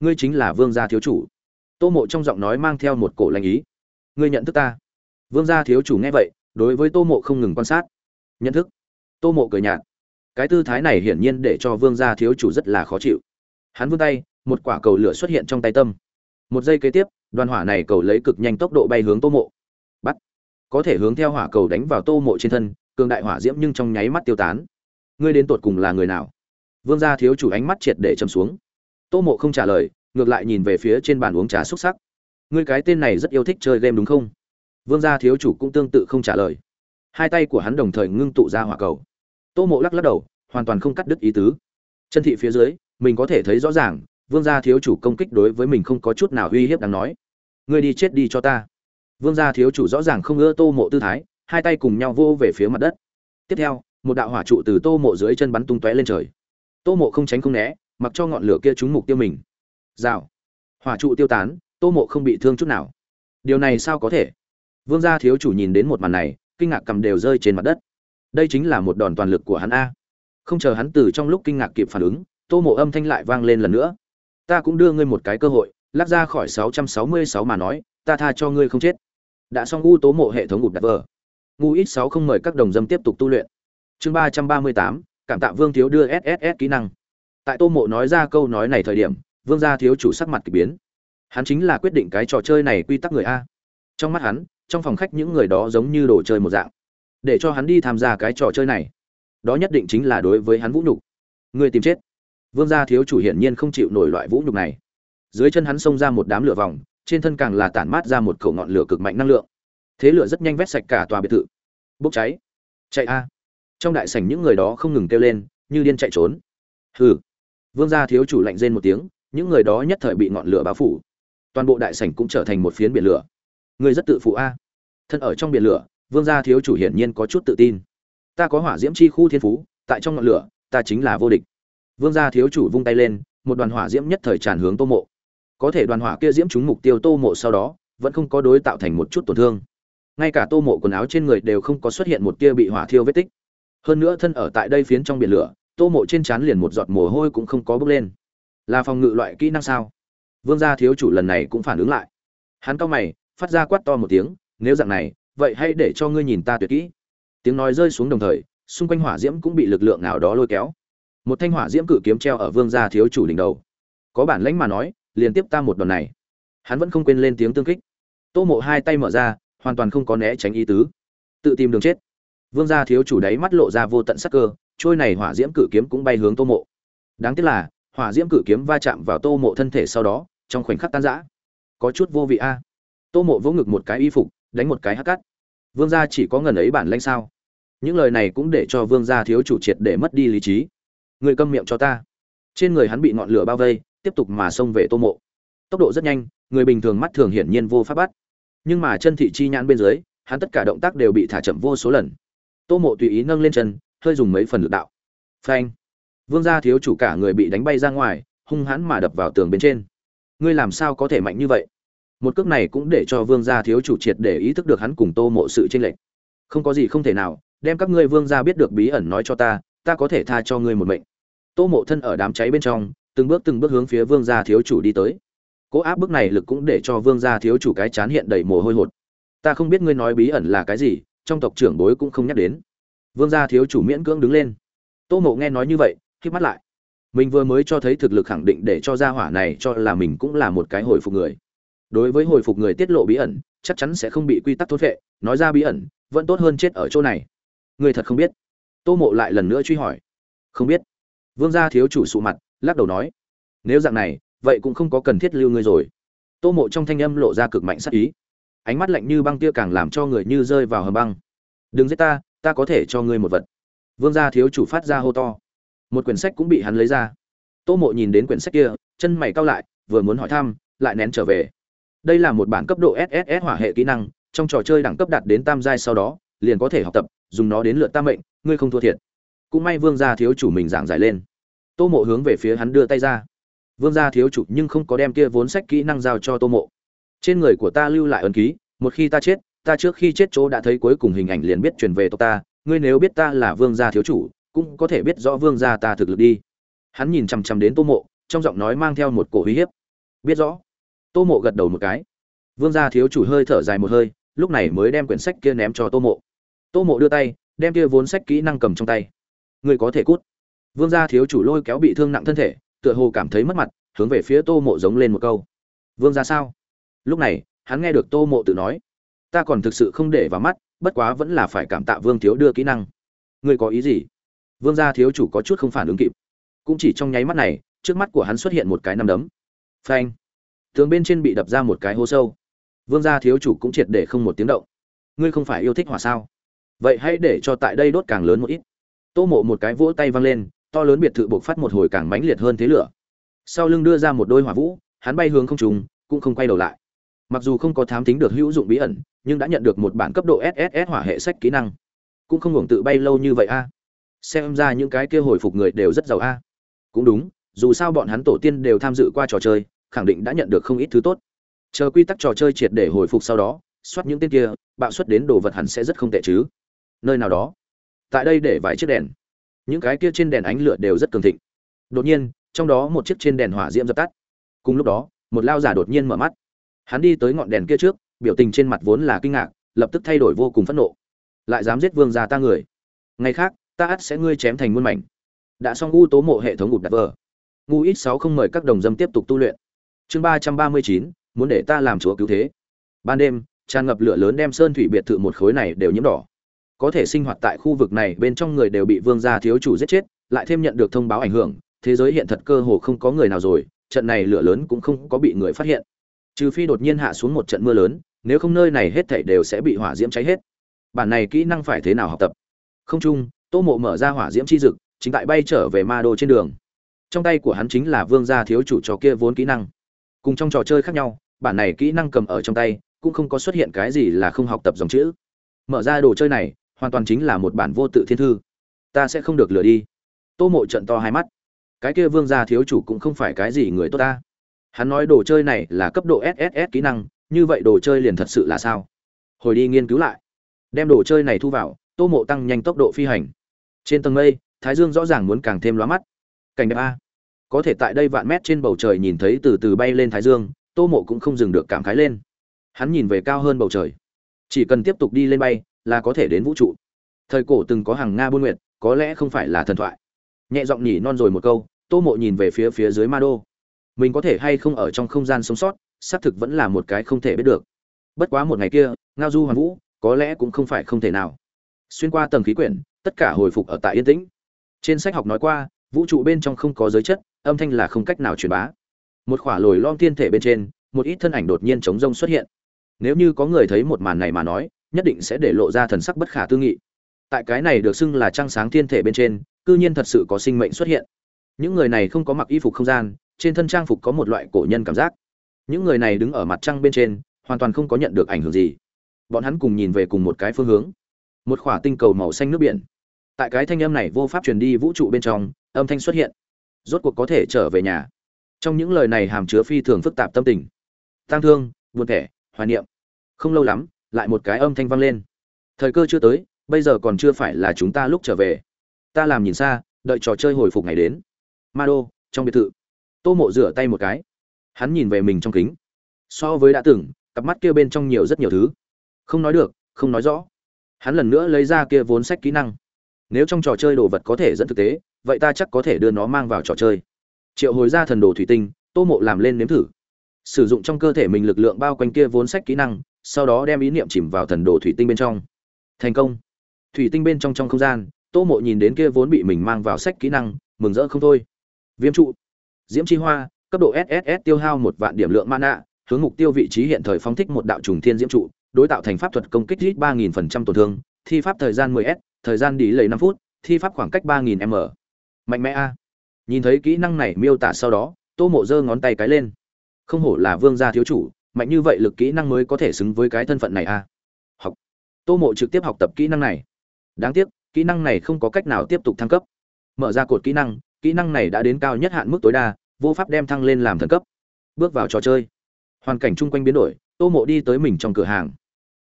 [SPEAKER 1] Ngươi chính là vương gia thiếu chủ. Tô mộ trong giọng nói mang theo một cổ lành ý. Ngươi nhận thức ta. Vương gia thiếu chủ nghe vậy, đối với tô mộ không ngừng quan sát. Nhận thức. Tô mộ cười nhạt. Cái tư thái này hiển nhiên để cho vương gia thiếu chủ rất là khó chịu. Hắn vươn tay một quả cầu lửa xuất hiện trong tay tâm. Một giây kế tiếp, đoàn hỏa này cầu lấy cực nhanh tốc độ bay hướng tô mộ. Bắt. Có thể hướng theo hỏa cầu đánh vào tô mộ trên thân, cường đại hỏa diễm nhưng trong nháy mắt tiêu tán. Ngươi đến tột cùng là người nào? Vương gia thiếu chủ ánh mắt triệt để châm xuống. Tô mộ không trả lời, ngược lại nhìn về phía trên bàn uống trà xúc sắc. Ngươi cái tên này rất yêu thích chơi game đúng không? Vương gia thiếu chủ cũng tương tự không trả lời. Hai tay của hắn đồng thời ngưng tụ ra hỏa cầu. Tô mộ lắc lắc đầu, hoàn toàn không cắt đứt ý tứ. Chân thị phía dưới, mình có thể thấy rõ ràng vương gia thiếu chủ công kích đối với mình không có chút nào uy hiếp đáng nói. Ngươi đi chết đi cho ta. Vương gia thiếu chủ rõ ràng không ưa tô mộ tư thái, hai tay cùng nhau vô về phía mặt đất. Tiếp theo, một đạo hỏa trụ từ tô mộ dưới chân bắn tung tóe lên trời. Tô mộ không tránh không né, mặc cho ngọn lửa kia trúng mục tiêu mình. Rào. Hỏa trụ tiêu tán, tô mộ không bị thương chút nào. Điều này sao có thể? Vương gia thiếu chủ nhìn đến một màn này, kinh ngạc cầm đều rơi trên mặt đất. Đây chính là một đòn toàn lực của hắn a. Không chờ hắn từ trong lúc kinh ngạc kịp phản ứng, tô mộ âm thanh lại vang lên lần nữa ta cũng đưa ngươi một cái cơ hội, lắc ra khỏi 666 mà nói, ta tha cho ngươi không chết. Đã xong u tố mộ hệ thống gục đặt vờ. Ngu ít sáu không mời các đồng dâm tiếp tục tu luyện. Chương ba trăm ba mươi tám, cảm tạ vương thiếu đưa sss kỹ năng. Tại tô mộ nói ra câu nói này thời điểm, vương gia thiếu chủ sắc mặt k ỳ biến. Hắn chính là quyết định cái trò chơi này quy tắc người a. Trong mắt hắn, trong phòng khách những người đó giống như đồ chơi một dạng. Để cho hắn đi tham gia cái trò chơi này. Đó nhất định chính là đối với hắn vũ nhục. Người tìm chết vương gia thiếu chủ hiển nhiên không chịu nổi loại vũ nhục này. Dưới chân hắn xông ra một đám lửa vòng, trên thân càng là tản mát ra một khẩu ngọn lửa cực mạnh năng lượng. Thế lửa rất nhanh vét sạch cả tòa biệt thự. Bốc cháy. Chạy a. Trong đại sảnh những người đó không ngừng kêu lên, như điên chạy trốn. Hừ. Vương gia thiếu chủ lạnh rên một tiếng, những người đó nhất thời bị ngọn lửa bao phủ. Toàn bộ đại sảnh cũng trở thành một phiến biển lửa. Người rất tự phụ a. Thân ở trong biển lửa, vương gia thiếu chủ hiển nhiên có chút tự tin. Ta có hỏa diễm chi khu thiên phú, tại trong ngọn lửa, ta chính là vô địch vương gia thiếu chủ vung tay lên, một đoàn hỏa diễm nhất thời tràn hướng tô mộ. Có thể đoàn hỏa kia diễm trúng mục tiêu tô mộ sau đó, vẫn không có đối tạo thành một chút tổn thương. Ngay cả tô mộ quần áo trên người đều không có xuất hiện một tia bị hỏa thiêu vết tích. Hơn nữa thân ở tại đây phiến trong biển lửa, tô mộ trên trán liền một giọt mồ hôi cũng không có bước lên. Là phòng ngự loại kỹ năng sao? Vương gia thiếu chủ lần này cũng phản ứng lại. Hắn cau mày, phát ra quát to một tiếng, nếu dạng này, vậy hãy để cho ngươi nhìn ta tuyệt kỹ. Tiếng nói rơi xuống đồng thời, xung quanh hỏa diễm cũng bị lực lượng nào đó lôi kéo một thanh hỏa diễm cự kiếm treo ở vương gia thiếu chủ đỉnh đầu. Có bản lãnh mà nói, liền tiếp ta một đòn này. Hắn vẫn không quên lên tiếng tương kích. Tô mộ hai tay mở ra, hoàn toàn không có né tránh ý tứ. Tự tìm đường chết. Vương gia thiếu chủ đáy mắt lộ ra vô tận sắc cơ, trôi này hỏa diễm cự kiếm cũng bay hướng tô mộ. Đáng tiếc là, hỏa diễm cự kiếm va chạm vào tô mộ thân thể sau đó, trong khoảnh khắc tan rã. Có chút vô vị a. Tô mộ vỗ ngực một cái y phục, đánh một cái hắc cắt vương gia chỉ có ngần ấy bản lanh sao? Những lời này cũng để cho vương gia thiếu chủ triệt để mất đi lý trí người câm miệng cho ta. Trên người hắn bị ngọn lửa bao vây, tiếp tục mà xông về tô mộ. Tốc độ rất nhanh, người bình thường mắt thường hiển nhiên vô pháp bắt. Nhưng mà chân thị chi nhãn bên dưới, hắn tất cả động tác đều bị thả chậm vô số lần. Tô mộ tùy ý nâng lên chân, hơi dùng mấy phần lực đạo. Phanh. Vương gia thiếu chủ cả người bị đánh bay ra ngoài, hung hãn mà đập vào tường bên trên. Ngươi làm sao có thể mạnh như vậy? Một cước này cũng để cho vương gia thiếu chủ triệt để ý thức được hắn cùng tô mộ sự tranh lệch. Không có gì không thể nào, đem các ngươi vương gia biết được bí ẩn nói cho ta ta có thể tha cho ngươi một mệnh tô mộ thân ở đám cháy bên trong, từng bước từng bước hướng phía vương gia thiếu chủ đi tới. Cố áp bức này lực cũng để cho vương gia thiếu chủ cái chán hiện đầy mồ hôi hột. Ta không biết ngươi nói bí ẩn là cái gì, trong tộc trưởng bối cũng không nhắc đến. Vương gia thiếu chủ miễn cưỡng đứng lên. Tô mộ nghe nói như vậy khi mắt lại. Mình vừa mới cho thấy thực lực khẳng định để cho gia hỏa này cho là mình cũng là một cái hồi phục người. Đối với hồi phục người tiết lộ bí ẩn, chắc chắn sẽ không bị quy tắc thốt vệ nói ra bí ẩn, vẫn tốt hơn chết ở chỗ này. Người thật không biết. Tô mộ lại lần nữa truy hỏi. Không biết vương gia thiếu chủ sụ mặt, lắc đầu nói, nếu dạng này, vậy cũng không có cần thiết lưu ngươi rồi. Tô mộ trong thanh âm lộ ra cực mạnh sắc ý. Ánh mắt lạnh như băng tia càng làm cho người như rơi vào hầm băng. Đừng giết ta ta có thể cho ngươi một vật. Vương gia thiếu chủ phát ra hô to. Một quyển sách cũng bị hắn lấy ra. Tô mộ nhìn đến quyển sách kia, chân mày cau lại, vừa muốn hỏi thăm, lại nén trở về. Đây là một bản cấp độ sss hỏa hệ kỹ năng, trong trò chơi đẳng cấp đạt đến tam giai sau đó, liền có thể học tập, dùng nó đến lượt tam mệnh, ngươi không thua thiệt. Cũng may vương gia thiếu chủ mình giảng giải lên tô mộ hướng về phía hắn đưa tay ra. Vương gia thiếu chủ nhưng không có đem kia vốn sách kỹ năng giao cho tô mộ. Trên người của ta lưu lại ấn ký, một khi ta chết, ta trước khi chết chỗ đã thấy cuối cùng hình ảnh liền biết truyền về tộc ta, ngươi nếu biết ta là vương gia thiếu chủ, cũng có thể biết rõ vương gia ta thực lực đi. Hắn nhìn chằm chằm đến tô mộ, trong giọng nói mang theo một cổ uy hiếp. Biết rõ. Tô mộ gật đầu một cái. Vương gia thiếu chủ hơi thở dài một hơi, lúc này mới đem quyển sách kia ném cho tô mộ. Tô mộ đưa tay, đem kia vốn sách kỹ năng cầm trong tay. Ngươi có thể cút vương gia thiếu chủ lôi kéo bị thương nặng thân thể, tựa hồ cảm thấy mất mặt, hướng về phía tô mộ giống lên một câu. Vương gia sao? Lúc này, hắn nghe được tô mộ tự nói. Ta còn thực sự không để vào mắt, bất quá vẫn là phải cảm tạ vương thiếu đưa kỹ năng. Ngươi có ý gì? Vương gia thiếu chủ có chút không phản ứng kịp. Cũng chỉ trong nháy mắt này, trước mắt của hắn xuất hiện một cái nằm đấm. Phanh! Tường bên trên bị đập ra một cái hố sâu. Vương gia thiếu chủ cũng triệt để không một tiếng động. Ngươi không phải yêu thích hỏa sao? Vậy hãy để cho tại đây đốt càng lớn một ít. Tô mộ một cái vỗ tay văng lên to lớn biệt thự buộc phát một hồi càng mãnh liệt hơn thế lửa. Sau lưng đưa ra một đôi hỏa vũ, hắn bay hướng không trùng cũng không quay đầu lại. Mặc dù không có thám tính được hữu dụng bí ẩn, nhưng đã nhận được một bản cấp độ sss hỏa hệ sách kỹ năng. Cũng không hưởng tự bay lâu như vậy a. Xem ra những cái kia hồi phục người đều rất giàu a. Cũng đúng, dù sao bọn hắn tổ tiên đều tham dự qua trò chơi, khẳng định đã nhận được không ít thứ tốt. Chờ quy tắc trò chơi triệt để hồi phục sau đó, soát những tên kia, bạo xuất đến đồ vật hẳn sẽ rất không tệ chứ. Nơi nào đó. Tại đây để vài chiếc đèn những cái kia trên đèn ánh lửa đều rất cường thịnh. Đột nhiên, trong đó một chiếc trên đèn hỏa diễm dập tắt. Cùng lúc đó, một lao giả đột nhiên mở mắt. Hắn đi tới ngọn đèn kia trước, biểu tình trên mặt vốn là kinh ngạc, lập tức thay đổi vô cùng phẫn nộ. Lại dám giết vương gia ta người. Ngày khác, ta ắt sẽ ngươi chém thành muôn mảnh. Đã xong u tố mộ hệ thống ụt đặt vờ. Ngu ít sáu không mời các đồng dâm tiếp tục tu luyện. Chương ba trăm ba mươi chín, muốn để ta làm chúa cứu thế. Ban đêm, tràn ngập lửa lớn đem sơn thủy biệt thự một khối này đều nhiễm đỏ có thể sinh hoạt tại khu vực này, bên trong người đều bị vương gia thiếu chủ giết chết, lại thêm nhận được thông báo ảnh hưởng, thế giới hiện thật cơ hồ không có người nào rồi, trận này lửa lớn cũng không có bị người phát hiện. Trừ phi đột nhiên hạ xuống một trận mưa lớn, nếu không nơi này hết thảy đều sẽ bị hỏa diễm cháy hết. Bản này kỹ năng phải thế nào học tập? Không chung, tô mộ mở ra hỏa diễm chi dực, chính tại bay trở về ma đô trên đường. Trong tay của hắn chính là vương gia thiếu chủ trò kia vốn kỹ năng. Cùng trong trò chơi khác nhau, bản này kỹ năng cầm ở trong tay, cũng không có xuất hiện cái gì là không học tập dòng chữ. Mở ra đồ chơi này hoàn toàn chính là một bản vô tự thiên thư. Ta sẽ không được lừa đi. Tô mộ trận to hai mắt. Cái kia vương gia thiếu chủ cũng không phải cái gì người tốt ta. Hắn nói đồ chơi này là cấp độ sss kỹ năng, như vậy đồ chơi liền thật sự là sao? Hồi đi nghiên cứu lại. Đem đồ chơi này thu vào, tô mộ tăng nhanh tốc độ phi hành. Trên tầng mây, thái dương rõ ràng muốn càng thêm lóa mắt. Cảnh đẹp a. Có thể tại đây vạn mét trên bầu trời nhìn thấy từ từ bay lên thái dương, tô mộ cũng không dừng được cảm khái lên. Hắn nhìn về cao hơn bầu trời. Chỉ cần tiếp tục đi lên bay là có thể đến vũ trụ. Thời cổ từng có hàng nga buôn nguyệt, có lẽ không phải là thần thoại. Nhẹ giọng nhỉ non rồi một câu, tô mộ nhìn về phía phía dưới ma đô. Mình có thể hay không ở trong không gian sống sót, xác thực vẫn là một cái không thể biết được. Bất quá một ngày kia, ngao du hoàn vũ, có lẽ cũng không phải không thể nào. Xuyên qua tầng khí quyển, tất cả hồi phục ở tại yên tĩnh. Trên sách học nói qua, vũ trụ bên trong không có giới chất, âm thanh là không cách nào truyền bá. Một khỏa lồi lom thiên thể bên trên, một ít thân ảnh đột nhiên chống rông xuất hiện. Nếu như có người thấy một màn này mà nói nhất định sẽ để lộ ra thần sắc bất khả tư nghị. Tại cái này được xưng là trăng sáng thiên thể bên trên, cư nhiên thật sự có sinh mệnh xuất hiện. Những người này không có mặc y phục không gian, trên thân trang phục có một loại cổ nhân cảm giác. Những người này đứng ở mặt trăng bên trên, hoàn toàn không có nhận được ảnh hưởng gì. Bọn hắn cùng nhìn về cùng một cái phương hướng. Một khỏa tinh cầu màu xanh nước biển. Tại cái thanh âm này vô pháp truyền đi vũ trụ bên trong, âm thanh xuất hiện. Rốt cuộc có thể trở về nhà. Trong những lời này hàm chứa phi thường phức tạp tâm tình. Tang thương, buồn thẻ hoài niệm. Không lâu lắm lại một cái âm thanh vang lên. Thời cơ chưa tới, bây giờ còn chưa phải là chúng ta lúc trở về. Ta làm nhìn xa, đợi trò chơi hồi phục ngày đến. Ma đô trong biệt thự. Tô mộ rửa tay một cái. Hắn nhìn về mình trong kính. So với đã từng, cặp mắt kia bên trong nhiều rất nhiều thứ. Không nói được, không nói rõ. Hắn lần nữa lấy ra kia vốn sách kỹ năng. Nếu trong trò chơi đồ vật có thể dẫn thực tế, vậy ta chắc có thể đưa nó mang vào trò chơi. Triệu hồi ra thần đồ thủy tinh, tô mộ làm lên nếm thử. Sử dụng trong cơ thể mình lực lượng bao quanh kia vốn sách kỹ năng sau đó đem ý niệm chìm vào thần đồ thủy tinh bên trong. Thành công. Thủy tinh bên trong trong không gian, tô mộ nhìn đến kia vốn bị mình mang vào sách kỹ năng, mừng rỡ không thôi. Viêm trụ. Diễm chi hoa, cấp độ sss tiêu hao một vạn điểm lượng mana, hướng mục tiêu vị trí hiện thời phóng thích một đạo trùng thiên diễm trụ, đối tạo thành pháp thuật công kích ít ba nghìn phần trăm tổn thương, thi pháp thời gian 10 s, thời gian đi lấy năm phút, thi pháp khoảng cách ba nghìn m. Mạnh mẽ a. Nhìn thấy kỹ năng này miêu tả sau đó, tô mộ giơ ngón tay cái lên. Không hổ là vương gia thiếu chủ mạnh như vậy lực kỹ năng mới có thể xứng với cái thân phận này a học. Tô mộ trực tiếp học tập kỹ năng này. Đáng tiếc, kỹ năng này không có cách nào tiếp tục thăng cấp. Mở ra cột kỹ năng kỹ năng này đã đến cao nhất hạn mức tối đa, vô pháp đem thăng lên làm thần cấp. Bước vào trò chơi. Hoàn cảnh chung quanh biến đổi, tô mộ đi tới mình trong cửa hàng.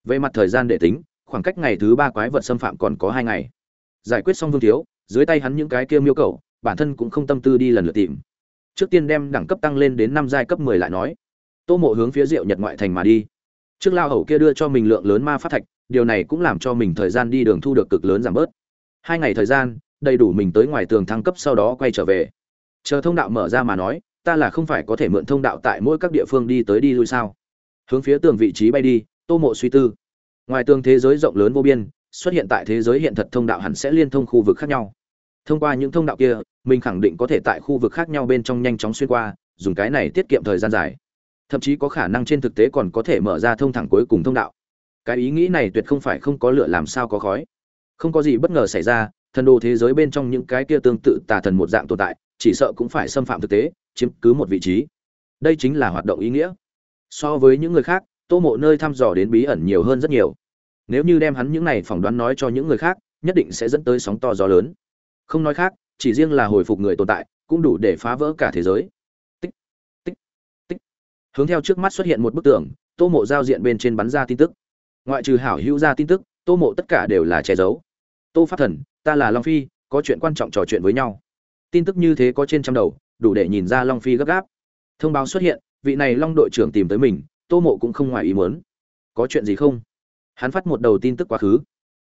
[SPEAKER 1] Về mặt thời gian để tính, khoảng cách ngày thứ ba quái vật xâm phạm còn có hai ngày. Giải quyết xong vương thiếu, dưới tay hắn những cái kia miêu cầu, bản thân cũng không tâm tư đi lần lượt tìm. Trước tiên đem đẳng cấp tăng lên đến năm giai cấp mười lại nói tô mộ hướng phía diệu nhật ngoại thành mà đi. Trước lao hầu kia đưa cho mình lượng lớn ma phát thạch, điều này cũng làm cho mình thời gian đi đường thu được cực lớn giảm bớt. Hai ngày thời gian, đầy đủ mình tới ngoài tường thăng cấp sau đó quay trở về. Chờ thông đạo mở ra mà nói, ta là không phải có thể mượn thông đạo tại mỗi các địa phương đi tới đi lui sao? Hướng phía tường vị trí bay đi, tô mộ suy tư. Ngoài tường thế giới rộng lớn vô biên, xuất hiện tại thế giới hiện thật thông đạo hẳn sẽ liên thông khu vực khác nhau. Thông qua những thông đạo kia, mình khẳng định có thể tại khu vực khác nhau bên trong nhanh chóng xuyên qua, dùng cái này tiết kiệm thời gian dài thậm chí có khả năng trên thực tế còn có thể mở ra thông thẳng cuối cùng thông đạo. Cái ý nghĩ này tuyệt không phải không có lựa làm sao có khói. Không có gì bất ngờ xảy ra, thần đồ thế giới bên trong những cái kia tương tự tà thần một dạng tồn tại, chỉ sợ cũng phải xâm phạm thực tế, chiếm cứ một vị trí. Đây chính là hoạt động ý nghĩa. So với những người khác, tô mộ nơi thăm dò đến bí ẩn nhiều hơn rất nhiều. Nếu như đem hắn những này phỏng đoán nói cho những người khác, nhất định sẽ dẫn tới sóng to gió lớn. Không nói khác, chỉ riêng là hồi phục người tồn tại, cũng đủ để phá vỡ cả thế giới hướng theo trước mắt xuất hiện một bức tường, tô mộ giao diện bên trên bắn ra tin tức. Ngoại trừ hảo hữu ra tin tức, tô mộ tất cả đều là che giấu. Tô pháp thần, ta là long phi, có chuyện quan trọng trò chuyện với nhau. Tin tức như thế có trên trăm đầu, đủ để nhìn ra long phi gấp gáp. Thông báo xuất hiện, vị này long đội trưởng tìm tới mình, tô mộ cũng không ngoài ý muốn. Có chuyện gì không? Hắn phát một đầu tin tức quá khứ.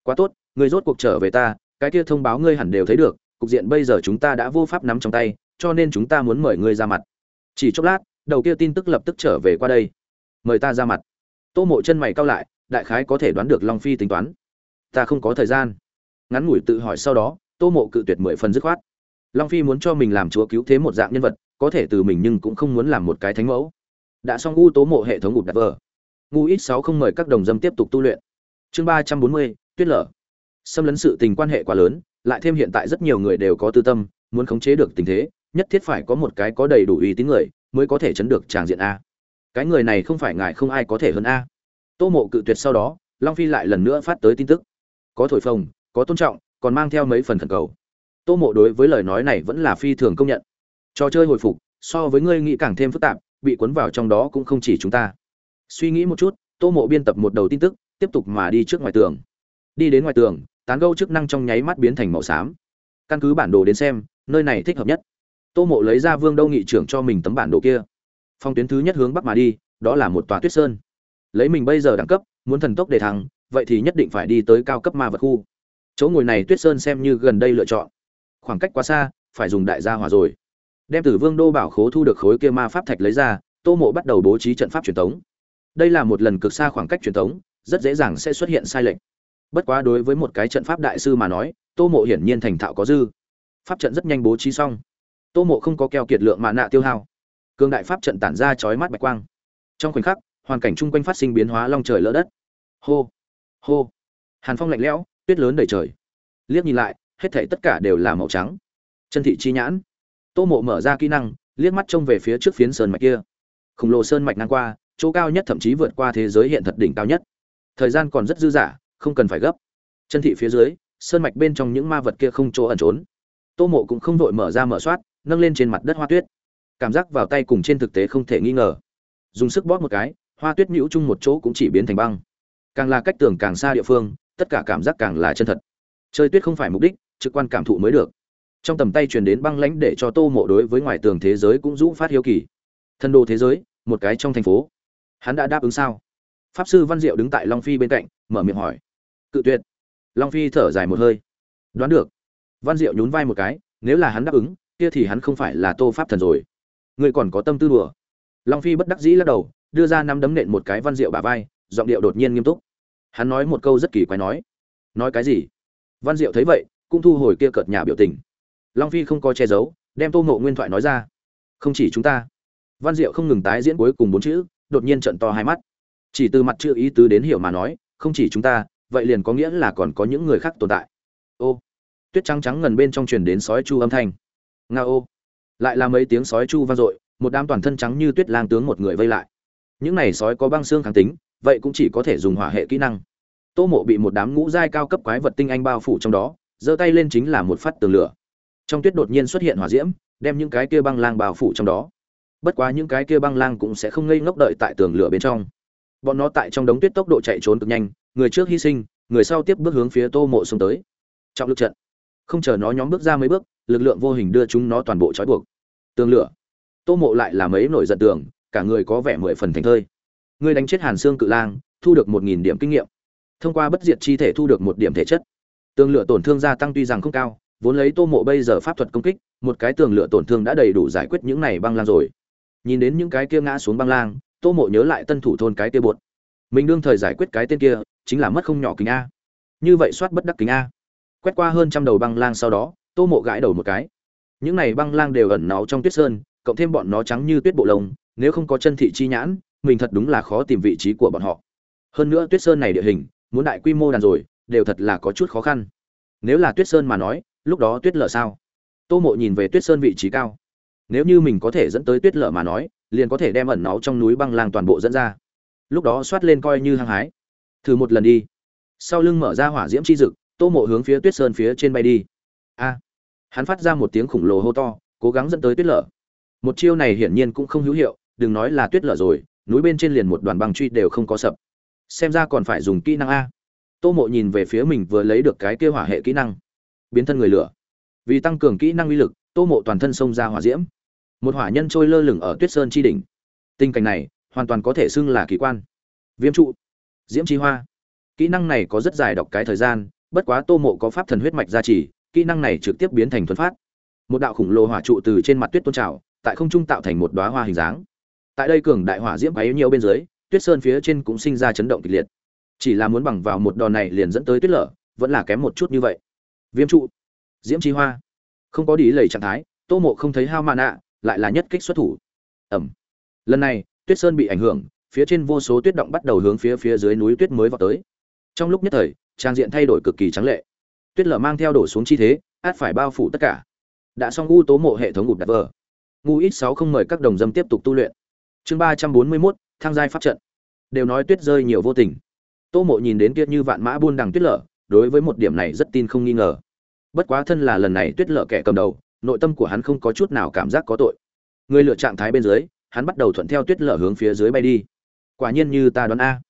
[SPEAKER 1] Quá tốt, người rốt cuộc trở về ta, cái kia thông báo ngươi hẳn đều thấy được, cục diện bây giờ chúng ta đã vô pháp nắm trong tay, cho nên chúng ta muốn mời ngươi ra mặt. Chỉ chốc lát đầu kia tin tức lập tức trở về qua đây. Mời ta ra mặt. Tô mộ chân mày cao lại, đại khái có thể đoán được long phi tính toán. Ta không có thời gian. Ngắn ngủi tự hỏi sau đó, tô mộ cự tuyệt mười phần dứt khoát. Long phi muốn cho mình làm chúa cứu thế một dạng nhân vật, có thể từ mình nhưng cũng không muốn làm một cái thánh mẫu. Đã xong u tố mộ hệ thống ụt đặt vờ ngu ít sáu không mời các đồng dâm tiếp tục tu luyện. Chương ba trăm bốn mươi, tuyết lở. Xâm lấn sự tình quan hệ quá lớn, lại thêm hiện tại rất nhiều người đều có tư tâm, muốn khống chế được tình thế, nhất thiết phải có một cái có đầy đủ uy tín người mới có thể chấn được tràng diện a. Cái người này không phải ngài không ai có thể hơn a. Tô mộ cự tuyệt sau đó, long phi lại lần nữa phát tới tin tức. Có thổi phồng, có tôn trọng, còn mang theo mấy phần khẩn cầu. Tô mộ đối với lời nói này vẫn là phi thường công nhận. Trò chơi hồi phục, so với ngươi nghĩ càng thêm phức tạp, bị cuốn vào trong đó cũng không chỉ chúng ta. Suy nghĩ một chút, tô mộ biên tập một đầu tin tức, tiếp tục mà đi trước ngoài tường. Đi đến ngoài tường, tán gâu chức năng trong nháy mắt biến thành màu xám. Căn cứ bản đồ đến xem, nơi này thích hợp nhất tô mộ lấy ra vương đâu nghị trưởng cho mình tấm bản đồ kia. Phong tuyến thứ nhất hướng bắc mà đi, đó là một tòa tuyết sơn. Lấy mình bây giờ đẳng cấp, muốn thần tốc để thắng vậy thì nhất định phải đi tới cao cấp ma vật khu. Chỗ ngồi này tuyết sơn xem như gần đây lựa chọn. Khoảng cách quá xa, phải dùng đại gia hỏa rồi. Đem từ vương đô bảo khố thu được khối kia ma pháp thạch lấy ra, tô mộ bắt đầu bố trí trận pháp truyền thống đây là một lần cực xa khoảng cách truyền thống rất dễ dàng sẽ xuất hiện sai lệch. Bất quá đối với một cái trận pháp đại sư mà nói, tô mộ hiển nhiên thành thạo có dư. Pháp trận rất nhanh bố trí xong tô mộ không có keo kiệt lượng mạ nạ tiêu hao. Cường đại pháp trận tản ra chói mắt bạch quang. Trong khoảnh khắc, hoàn cảnh chung quanh phát sinh biến hóa long trời lỡ đất. Hô hô. Hàn phong lạnh lẽo, tuyết lớn đầy trời. Liếc nhìn lại, hết thảy tất cả đều là màu trắng. Chân thị chi nhãn. Tô mộ mở ra kỹ năng, liếc mắt trông về phía trước phiến sơn mạch kia. Khổng lồ sơn mạch ngang qua, chỗ cao nhất thậm chí vượt qua thế giới hiện thật đỉnh cao nhất. Thời gian còn rất dư dả, không cần phải gấp. Chân thị phía dưới, sơn mạch bên trong những ma vật kia không chỗ ẩn trốn. Tô mộ cũng không vội mở ra mở soát nâng lên trên mặt đất hoa tuyết. Cảm giác vào tay cùng trên thực tế không thể nghi ngờ. Dùng sức bóp một cái, hoa tuyết nhũ chung một chỗ cũng chỉ biến thành băng. Càng là cách tường càng xa địa phương, tất cả cảm giác càng là chân thật. Chơi tuyết không phải mục đích, trực quan cảm thụ mới được. Trong tầm tay truyền đến băng lãnh để cho tô mộ đối với ngoài tường thế giới cũng rũ phát hiếu kỳ. Thân đồ thế giới, một cái trong thành phố. Hắn đã đáp ứng sao? Pháp sư văn diệu đứng tại long phi bên cạnh, mở miệng hỏi. Cự tuyệt. Long phi thở dài một hơi. Đoán được. Văn diệu nhún vai một cái, nếu là hắn đáp ứng kia thì hắn không phải là tô pháp thần rồi. Ngươi còn có tâm tư đùa. Long phi bất đắc dĩ lắc đầu, đưa ra năm đấm nện một cái văn diệu bả vai, giọng điệu đột nhiên nghiêm túc. Hắn nói một câu rất kỳ quái nói. Nói cái gì? Văn diệu thấy vậy, cũng thu hồi kia cợt nhà biểu tình. Long phi không có che giấu, đem tô mộ nguyên thoại nói ra. Không chỉ chúng ta. Văn diệu không ngừng tái diễn cuối cùng bốn chữ, đột nhiên trận to hai mắt. Chỉ từ mặt chữ ý tứ đến hiểu mà nói, không chỉ chúng ta, vậy liền có nghĩa là còn có những người khác tồn tại. Ô. Tuyết trắng trắng ngần bên trong truyền đến sói chu âm thanh nga ô. Lại là mấy tiếng sói chu vang dội, một đám toàn thân trắng như tuyết lang tướng một người vây lại. Những này sói có băng xương kháng tính, vậy cũng chỉ có thể dùng hỏa hệ kỹ năng. Tô mộ bị một đám ngũ giai cao cấp quái vật tinh anh bao phủ trong đó, giơ tay lên chính là một phát tường lửa. Trong tuyết đột nhiên xuất hiện hỏa diễm, đem những cái kia băng lang bao phủ trong đó. Bất quá những cái kia băng lang cũng sẽ không ngây ngốc đợi tại tường lửa bên trong. Bọn nó tại trong đống tuyết tốc độ chạy trốn cực nhanh, người trước hy sinh, người sau tiếp bước hướng phía tô mộ xông tới. Trọng lực trận. Không chờ nó nhóm bước ra mấy bước lực lượng vô hình đưa chúng nó toàn bộ trói buộc. Tường lửa. Tô mộ lại là mấy nổi giận tường, cả người có vẻ mười phần thành thơi. Ngươi đánh chết hàn xương cự lang, thu được một nghìn điểm kinh nghiệm. Thông qua bất diệt chi thể thu được một điểm thể chất. Tường lửa tổn thương gia tăng tuy rằng không cao, vốn lấy tô mộ bây giờ pháp thuật công kích, một cái tường lửa tổn thương đã đầy đủ giải quyết những này băng lang rồi. Nhìn đến những cái kia ngã xuống băng lang, tô mộ nhớ lại tân thủ thôn cái kia bột. Mình đương thời giải quyết cái tên kia, chính là mất không nhỏ kính a. Như vậy soát bất đắc kính a. Quét qua hơn trăm đầu băng lang sau đó tô mộ gãi đầu một cái. Những này băng lang đều ẩn náu trong tuyết sơn, cộng thêm bọn nó trắng như tuyết bộ lông, nếu không có chân thị chi nhãn, mình thật đúng là khó tìm vị trí của bọn họ. Hơn nữa tuyết sơn này địa hình, muốn đại quy mô đàn rồi, đều thật là có chút khó khăn. Nếu là tuyết sơn mà nói, lúc đó tuyết lở sao? Tô mộ nhìn về tuyết sơn vị trí cao. Nếu như mình có thể dẫn tới tuyết lở mà nói, liền có thể đem ẩn náu trong núi băng lang toàn bộ dẫn ra. Lúc đó soát lên coi như hăng hái. Thử một lần đi. Sau lưng mở ra hỏa diễm chi dực, tô mộ hướng phía tuyết sơn phía trên bay đi. A! Hắn phát ra một tiếng khủng lồ hô to, cố gắng dẫn tới tuyết lở. Một chiêu này hiển nhiên cũng không hữu hiệu, đừng nói là tuyết lở rồi, núi bên trên liền một đoàn băng truy đều không có sập. Xem ra còn phải dùng kỹ năng a. Tô mộ nhìn về phía mình vừa lấy được cái kêu hỏa hệ kỹ năng. Biến thân người lửa. Vì tăng cường kỹ năng uy lực, tô mộ toàn thân xông ra hỏa diễm. Một hỏa nhân trôi lơ lửng ở tuyết sơn chi đỉnh. Tình cảnh này, hoàn toàn có thể xưng là kỳ quan. Viêm trụ. Diễm chi hoa. Kỹ năng này có rất dài đọc cái thời gian, bất quá tô mộ có pháp thần huyết mạch gia trì kỹ năng này trực tiếp biến thành thuần phát. Một đạo khủng lồ hỏa trụ từ trên mặt tuyết tôn trào, tại không trung tạo thành một đóa hoa hình dáng. Tại đây cường đại hỏa diễm bấy nhiều bên dưới, tuyết sơn phía trên cũng sinh ra chấn động kịch liệt. Chỉ là muốn bằng vào một đòn này liền dẫn tới tuyết lở, vẫn là kém một chút như vậy. Viêm trụ, diễm chi hoa. Không có đi lầy trạng thái, tô mộ không thấy hao mạn ạ, lại là nhất kích xuất thủ. Ẩm lần này, tuyết sơn bị ảnh hưởng, phía trên vô số tuyết động bắt đầu hướng phía phía dưới núi tuyết mới vào tới. Trong lúc nhất thời, trang diện thay đổi cực kỳ trắng lệ tuyết lở mang theo đổ xuống chi thế, át phải bao phủ tất cả. Đã xong u tố mộ hệ thống gục đặt vờ. Ngu ít sáu không mời các đồng dâm tiếp tục tu luyện. Chương ba trăm bốn mươi mốt, thang giai pháp trận. Đều nói tuyết rơi nhiều vô tình. Tô mộ nhìn đến kia như vạn mã buôn đằng tuyết lở, đối với một điểm này rất tin không nghi ngờ. Bất quá thân là lần này tuyết lở kẻ cầm đầu, nội tâm của hắn không có chút nào cảm giác có tội. Người lựa trạng thái bên dưới, hắn bắt đầu thuận theo tuyết lở hướng phía dưới bay đi. Quả nhiên như ta đoán a.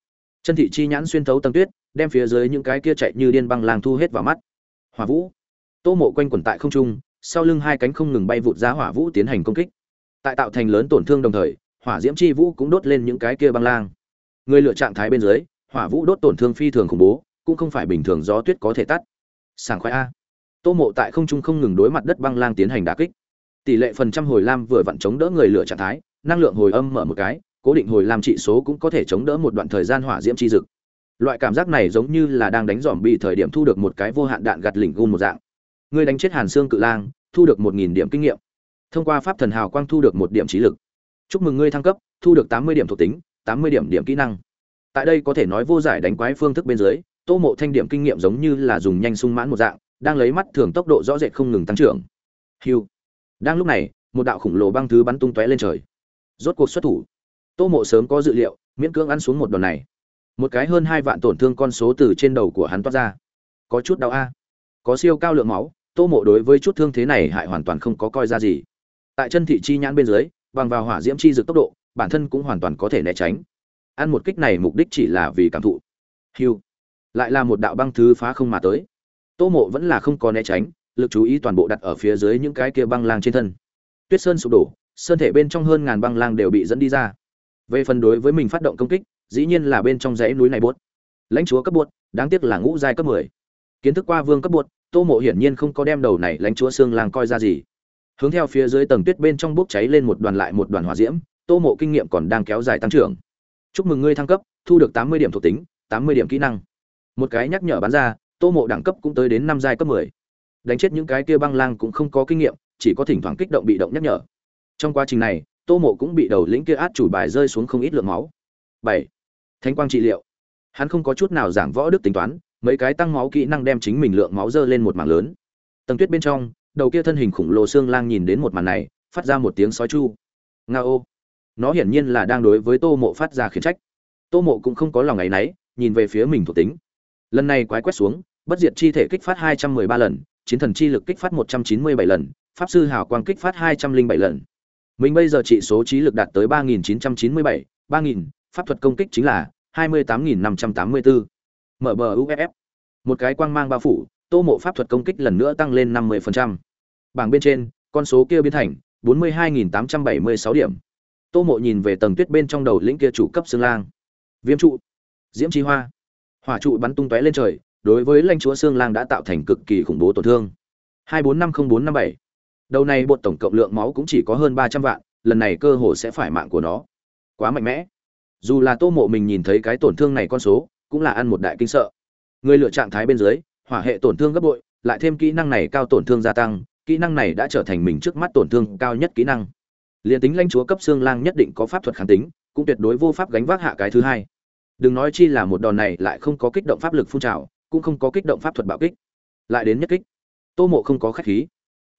[SPEAKER 1] Chân thị chi nhãn xuyên thấu tầng tuyết, đem phía dưới những cái kia chạy như điên băng làng thu hết vào mắt hỏa vũ. Tô mộ quanh quẩn tại không trung, sau lưng hai cánh không ngừng bay vụt ra hỏa vũ tiến hành công kích. Tại tạo thành lớn tổn thương đồng thời, hỏa diễm chi vũ cũng đốt lên những cái kia băng lang. Người lựa trạng thái bên dưới, hỏa vũ đốt tổn thương phi thường khủng bố, cũng không phải bình thường gió tuyết có thể tắt. Sảng khoái a. Tô mộ tại không trung không ngừng đối mặt đất băng lang tiến hành đả kích. Tỷ lệ phần trăm hồi lam vừa vặn chống đỡ người lựa trạng thái, năng lượng hồi âm mở một cái, cố định hồi lam trị số cũng có thể chống đỡ một đoạn thời gian hỏa diễm chi dực loại cảm giác này giống như là đang đánh dòm bị thời điểm thu được một cái vô hạn đạn gạt lỉnh gun một dạng. Ngươi đánh chết hàn xương cự lang, thu được một nghìn điểm kinh nghiệm. Thông qua pháp thần hào quang thu được một điểm trí lực. Chúc mừng ngươi thăng cấp, thu được tám mươi điểm thuộc tính, tám mươi điểm điểm kỹ năng. Tại đây có thể nói vô giải đánh quái phương thức bên dưới, tô mộ thanh điểm kinh nghiệm giống như là dùng nhanh sung mãn một dạng, đang lấy mắt thường tốc độ rõ rệt không ngừng tăng trưởng. Hiu đang lúc này, một đạo khủng lồ băng thứ bắn tung tóe lên trời. Rốt cuộc xuất thủ. Tô mộ sớm có dự liệu, miễn cưỡng ăn xuống một đòn này một cái hơn hai vạn tổn thương con số từ trên đầu của hắn toát ra. Có chút đau a. Có siêu cao lượng máu, tô mộ đối với chút thương thế này hại hoàn toàn không có coi ra gì. Tại chân thị chi nhãn bên dưới, bằng vào hỏa diễm chi dược tốc độ, bản thân cũng hoàn toàn có thể né tránh. Ăn một kích này mục đích chỉ là vì cảm thụ. Hiu. Lại là một đạo băng thứ phá không mà tới. Tô mộ vẫn là không có né tránh, lực chú ý toàn bộ đặt ở phía dưới những cái kia băng lang trên thân. Tuyết sơn sụp đổ, sơn thể bên trong hơn ngàn băng lang đều bị dẫn đi ra. Về phần đối với mình phát động công kích dĩ nhiên là bên trong dãy núi này buốt. Lãnh chúa cấp buốt, đáng tiếc là ngũ giai cấp mười. Kiến thức qua vương cấp buốt, tô mộ hiển nhiên không có đem đầu này lãnh chúa xương lang coi ra gì. Hướng theo phía dưới tầng tuyết bên trong bốc cháy lên một đoàn lại một đoàn hỏa diễm, tô mộ kinh nghiệm còn đang kéo dài tăng trưởng. Chúc mừng ngươi thăng cấp, thu được tám mươi điểm thuộc tính, tám mươi điểm kỹ năng. Một cái nhắc nhở bán ra, tô mộ đẳng cấp cũng tới đến năm giai cấp mười. Đánh chết những cái kia băng lang cũng không có kinh nghiệm, chỉ có thỉnh thoảng kích động bị động nhắc nhở. Trong quá trình này, tô mộ cũng bị đầu lĩnh kia át chủ bài rơi xuống không ít lượng máu. Bảy thánh quang trị liệu. Hắn không có chút nào giảng võ đức tính toán mấy cái tăng máu kỹ năng đem chính mình lượng máu dơ lên một mảng lớn. Tầng tuyết bên trong đầu kia thân hình khủng lồ xương lang nhìn đến một màn này phát ra một tiếng sói chu. Nga ô. Nó hiển nhiên là đang đối với tô mộ phát ra khiển trách. Tô mộ cũng không có lòng ngày náy nhìn về phía mình thuộc tính. Lần này quái quét xuống bất diệt chi thể kích phát 213 lần chiến thần chi lực kích phát 197 lần pháp sư hào quang kích phát 207 lần. Mình bây giờ trị số trí lực đạt tới 3997, 3000, pháp thuật công kích chính là hai mươi tám nghìn năm trăm tám mươi bốn. Mở bờ uff một cái quang mang bao phủ, tô mộ pháp thuật công kích lần nữa tăng lên năm mươi bảng bên trên, con số kia biến thành bốn mươi hai nghìn tám trăm bảy mươi sáu điểm. Tô mộ nhìn về tầng tuyết bên trong đầu lĩnh kia chủ cấp xương lang. Viêm trụ. Diễm chi hoa. Hỏa trụ bắn tung tóe lên trời, đối với lãnh chúa xương lang đã tạo thành cực kỳ khủng bố tổn thương. hai bốn năm không bốn năm bảy. Đầu này bột tổng cộng lượng máu cũng chỉ có hơn ba trăm vạn, lần này cơ hồ sẽ phải mạng của nó. Quá mạnh mẽ dù là tô mộ mình nhìn thấy cái tổn thương này con số, cũng là ăn một đại kinh sợ. Người lựa trạng thái bên dưới, hỏa hệ tổn thương gấp bội, lại thêm kỹ năng này cao tổn thương gia tăng, kỹ năng này đã trở thành mình trước mắt tổn thương cao nhất kỹ năng. Liền tính lãnh chúa cấp xương lang nhất định có pháp thuật kháng tính, cũng tuyệt đối vô pháp gánh vác hạ cái thứ hai. Đừng nói chi là một đòn này lại không có kích động pháp lực phun trào, cũng không có kích động pháp thuật bạo kích. Lại đến nhất kích. Tô mộ không có khách khí.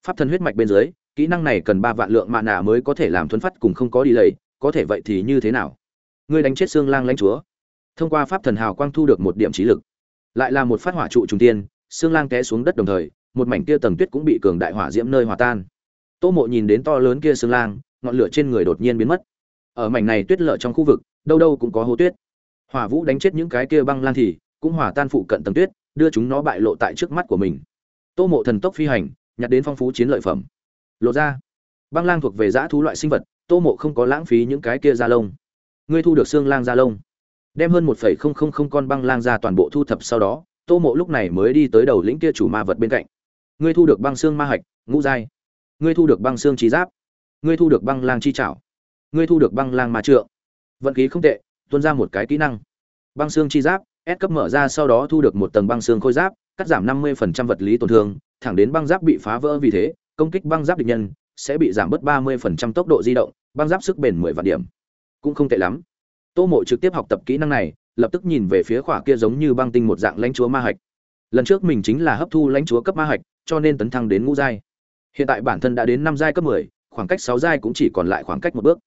[SPEAKER 1] Pháp thân huyết mạch bên dưới, kỹ năng này cần ba vạn lượng mạ nạ mới có thể làm thuấn phát cùng không có đi lầy có thể vậy thì như thế nào? Ngươi đánh chết xương lang lãnh chúa. Thông qua pháp thần hào quang thu được một điểm trí lực. Lại là một phát hỏa trụ trung tiên, xương lang té xuống đất đồng thời, một mảnh kia tầng tuyết cũng bị cường đại hỏa diễm nơi hòa tan. Tô mộ nhìn đến to lớn kia xương lang, ngọn lửa trên người đột nhiên biến mất. Ở mảnh này tuyết lở trong khu vực, đâu đâu cũng có hố tuyết. Hỏa vũ đánh chết những cái kia băng lang thì, cũng hỏa tan phụ cận tầng tuyết, đưa chúng nó bại lộ tại trước mắt của mình. Tô mộ thần tốc phi hành, nhặt đến phong phú chiến lợi phẩm. Lộ ra. Băng lang thuộc về dã thú loại sinh vật, tô mộ không có lãng phí những cái kia da lông ngươi thu được xương lang da lông. Đem hơn một phẩy không không không con băng lang ra toàn bộ thu thập sau đó, tô mộ lúc này mới đi tới đầu lĩnh kia chủ ma vật bên cạnh. Ngươi thu được băng xương ma hạch, ngũ giai. Ngươi thu được băng xương trí giáp. Ngươi thu được băng lang chi trảo. Ngươi thu được băng lang ma trượng. Vận khí không tệ tuân ra một cái kỹ năng. Băng xương chi giáp, S cấp mở ra sau đó thu được một tầng băng xương khôi giáp, cắt giảm 50% vật lý tổn thương, thẳng đến băng giáp bị phá vỡ vì thế, công kích băng giáp địch nhân sẽ bị giảm bớt 30% tốc độ di động, băng giáp sức bền 10 vạn điểm cũng không tệ lắm. Tô mộ trực tiếp học tập kỹ năng này lập tức nhìn về phía khỏa kia giống như băng tinh một dạng lãnh chúa ma hạch. Lần trước mình chính là hấp thu lãnh chúa cấp ma hạch cho nên tấn thăng đến ngũ giai. Hiện tại bản thân đã đến năm giai cấp 10, khoảng cách sáu giai cũng chỉ còn lại khoảng cách một bước.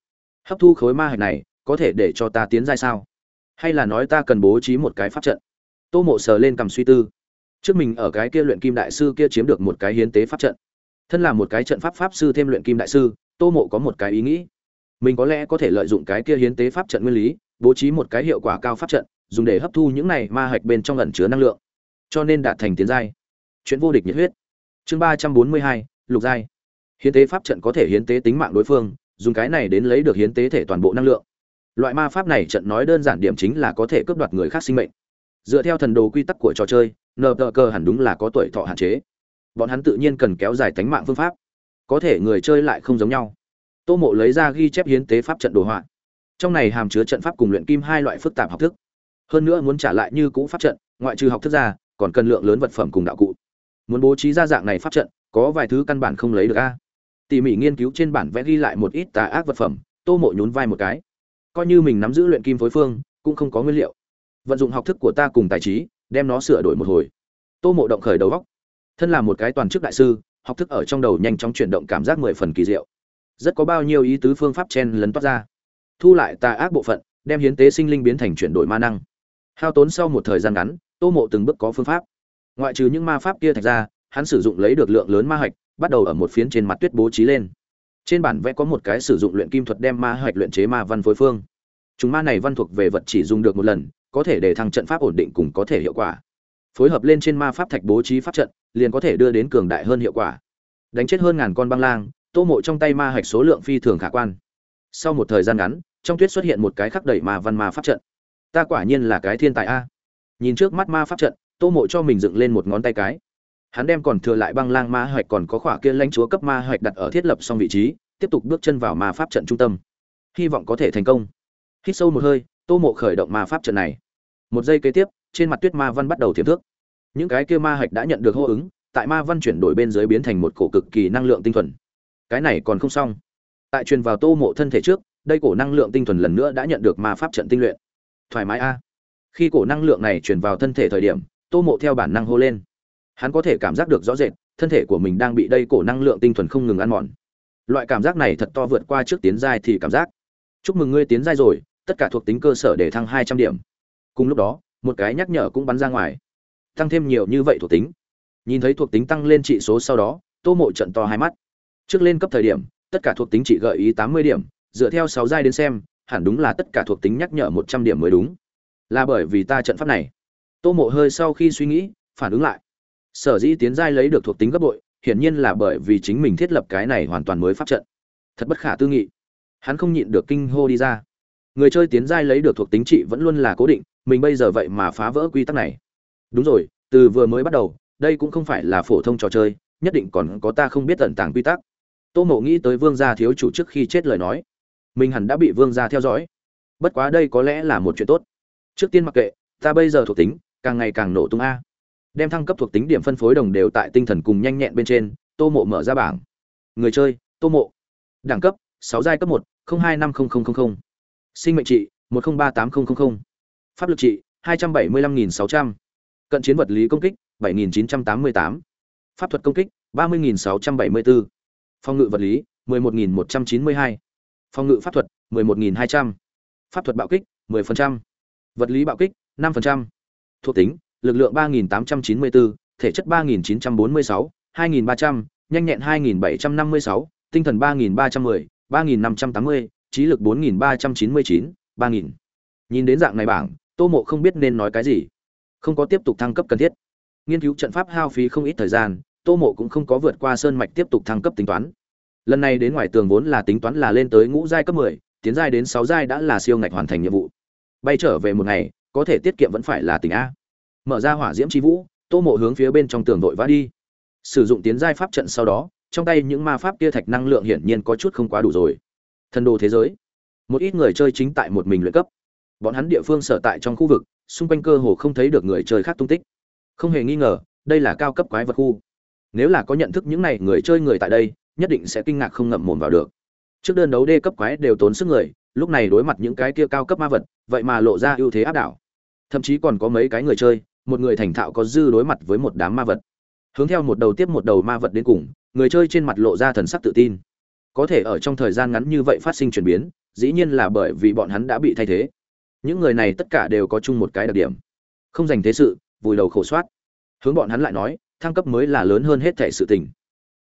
[SPEAKER 1] Hấp thu khối ma hạch này có thể để cho ta tiến giai sao? Hay là nói ta cần bố trí một cái pháp trận? Tô mộ sờ lên cầm suy tư. Trước mình ở cái kia luyện kim đại sư kia chiếm được một cái hiến tế pháp trận. Thân là một cái trận pháp pháp sư thêm luyện kim đại sư tô mộ có một cái ý nghĩ mình có lẽ có thể lợi dụng cái kia hiến tế pháp trận nguyên lý, bố trí một cái hiệu quả cao pháp trận, dùng để hấp thu những này ma hạch bên trong ẩn chứa năng lượng. Cho nên đạt thành tiến giai. Chuyện vô địch nhiệt huyết. Chương ba trăm bốn mươi hai, lục giai. Hiến tế pháp trận có thể hiến tế tính mạng đối phương, dùng cái này đến lấy được hiến tế thể toàn bộ năng lượng. Loại ma pháp này trận nói đơn giản điểm chính là có thể cướp đoạt người khác sinh mệnh. Dựa theo thần đồ quy tắc của trò chơi nờ tờ cơ hẳn đúng là có tuổi thọ hạn chế. Bọn hắn tự nhiên cần kéo dài tánh mạng phương pháp. Có thể người chơi lại không giống nhau tô mộ lấy ra ghi chép hiến tế pháp trận đồ họa. Trong này hàm chứa trận pháp cùng luyện kim hai loại phức tạp học thức. Hơn nữa muốn trả lại như cũ pháp trận, ngoại trừ học thức ra, còn cần lượng lớn vật phẩm cùng đạo cụ. Muốn bố trí ra dạng này pháp trận, có vài thứ căn bản không lấy được a. Tỉ mỉ nghiên cứu trên bản vẽ ghi lại một ít tà ác vật phẩm, tô mộ nhún vai một cái. Coi như mình nắm giữ luyện kim phối phương, cũng không có nguyên liệu. Vận dụng học thức của ta cùng tài trí, đem nó sửa đổi một hồi. Tô mộ động khởi đầu góc thân là một cái toàn chức đại sư, học thức ở trong đầu nhanh chóng chuyển động cảm giác mười phần kỳ diệu rất có bao nhiêu ý tứ phương pháp chen lấn toát ra. Thu lại tà ác bộ phận, đem hiến tế sinh linh biến thành chuyển đổi ma năng. Hao tốn sau một thời gian ngắn, tô mộ từng bước có phương pháp. Ngoại trừ những ma pháp kia thạch ra, hắn sử dụng lấy được lượng lớn ma hạch, bắt đầu ở một phiến trên mặt tuyết bố trí lên. Trên bản vẽ có một cái sử dụng luyện kim thuật đem ma hạch luyện chế ma văn phối phương. Chúng ma này văn thuộc về vật chỉ dùng được một lần, có thể để thăng trận pháp ổn định cùng có thể hiệu quả. Phối hợp lên trên ma pháp thạch bố trí pháp trận, liền có thể đưa đến cường đại hơn hiệu quả. Đánh chết hơn ngàn con băng lang tô mộ trong tay ma hạch số lượng phi thường khả quan. Sau một thời gian ngắn, trong tuyết xuất hiện một cái khắc đẩy ma văn ma pháp trận. Ta quả nhiên là cái thiên tài a. Nhìn trước mắt ma pháp trận, tô mộ cho mình dựng lên một ngón tay cái. Hắn đem còn thừa lại băng lang ma hạch còn có khỏa kia lãnh chúa cấp ma hạch đặt ở thiết lập xong vị trí, tiếp tục bước chân vào ma pháp trận trung tâm. Hy vọng có thể thành công. Hít sâu một hơi, tô mộ khởi động ma pháp trận này. Một giây kế tiếp, trên mặt tuyết ma văn bắt đầu tiềm thước. Những cái kia ma hạch đã nhận được hô ứng, tại ma văn chuyển đổi bên dưới biến thành một cổ cực kỳ năng lượng tinh thuần cái này còn không xong. Tại truyền vào tô mộ thân thể trước, đây cổ năng lượng tinh thuần lần nữa đã nhận được ma pháp trận tinh luyện. Thoải mái a. Khi cổ năng lượng này truyền vào thân thể thời điểm, tô mộ theo bản năng hô lên. Hắn có thể cảm giác được rõ rệt, thân thể của mình đang bị đây cổ năng lượng tinh thuần không ngừng ăn mòn. Loại cảm giác này thật to vượt qua trước tiến giai thì cảm giác. Chúc mừng ngươi tiến giai rồi, tất cả thuộc tính cơ sở để thăng hai trăm điểm. Cùng lúc đó, một cái nhắc nhở cũng bắn ra ngoài. Tăng thêm nhiều như vậy thuộc tính. Nhìn thấy thuộc tính tăng lên trị số sau đó, tô mộ trận to hai mắt trước lên cấp thời điểm, tất cả thuộc tính trị gợi ý tám mươi điểm, dựa theo sáu giai đến xem, hẳn đúng là tất cả thuộc tính nhắc nhở một trăm điểm mới đúng. Là bởi vì ta trận pháp này. Tô mộ hơi sau khi suy nghĩ, phản ứng lại. Sở dĩ tiến giai lấy được thuộc tính gấp bội, hiển nhiên là bởi vì chính mình thiết lập cái này hoàn toàn mới pháp trận. Thật bất khả tư nghị. Hắn không nhịn được kinh hô đi ra. Người chơi tiến giai lấy được thuộc tính trị vẫn luôn là cố định, mình bây giờ vậy mà phá vỡ quy tắc này. Đúng rồi, từ vừa mới bắt đầu, đây cũng không phải là phổ thông trò chơi, nhất định còn có ta không biết tận tàng quy tắc tô mộ nghĩ tới vương gia thiếu chủ trước khi chết lời nói. Mình hẳn đã bị vương gia theo dõi. Bất quá đây có lẽ là một chuyện tốt. Trước tiên mặc kệ, ta bây giờ thuộc tính, càng ngày càng nổ tung a. Đem thăng cấp thuộc tính điểm phân phối đồng đều tại tinh thần cùng nhanh nhẹn bên trên, tô mộ mở ra bảng. Người chơi, tô mộ. Đẳng cấp, sáu giai cấp một hai năm sinh mệnh trị, một không ba tám pháp lực trị, hai trăm bảy mươi lăm nghìn sáu trăm. Cận chiến vật lý công kích, bảy nghìn chín trăm tám mươi tám. Pháp thuật công kích, ba mươi nghìn sáu trăm bảy mươi bốn phòng ngự vật lý 11.192. phòng ngự pháp thuật 11.200. pháp thuật bạo kích 10%. vật lý bạo kích 5%. thuộc tính lực lượng 3.894, thể chất 3.946, 2.300, nhanh nhẹn 2.756, tinh thần 3.310, 3.580, trí lực 4.399, 3.000. nhìn đến dạng này bảng tô mộ không biết nên nói cái gì không có tiếp tục thăng cấp cần thiết nghiên cứu trận pháp hao phí không ít thời gian tô mộ cũng không có vượt qua sơn mạch tiếp tục thăng cấp tính toán. Lần này đến ngoài tường vốn là tính toán là lên tới ngũ giai cấp mười, tiến giai đến sáu giai đã là siêu ngạch hoàn thành nhiệm vụ. Bay trở về một ngày, có thể tiết kiệm vẫn phải là tỉnh a. Mở ra hỏa diễm c vũ, tô mộ hướng phía bên trong tường vội vã đi. Sử dụng tiến giai pháp trận sau đó, trong tay những ma pháp kia thạch năng lượng hiển nhiên có chút không quá đủ rồi. Thần đồ thế giới. Một ít người chơi chính tại một mình luyện cấp. Bọn hắn địa phương sở tại trong khu vực, xung quanh cơ hồ không thấy được người chơi khác tung tích. Không hề nghi ngờ, đây là cao cấp quái vật khu nếu là có nhận thức những này người chơi người tại đây, nhất định sẽ kinh ngạc không ngậm mồm vào được. Trước đơn đấu đê cấp quái đều tốn sức người, lúc này đối mặt những cái kia cao cấp ma vật, vậy mà lộ ra ưu thế áp đảo. Thậm chí còn có mấy cái người chơi, một người thành thạo có dư đối mặt với một đám ma vật. Hướng theo một đầu tiếp một đầu ma vật đến cùng, người chơi trên mặt lộ ra thần sắc tự tin. Có thể ở trong thời gian ngắn như vậy phát sinh chuyển biến, dĩ nhiên là bởi vì bọn hắn đã bị thay thế. Những người này tất cả đều có chung một cái đặc điểm. Không dành thế sự, vùi đầu khổ soát. Hướng bọn hắn lại nói thăng cấp mới là lớn hơn hết thể sự tình.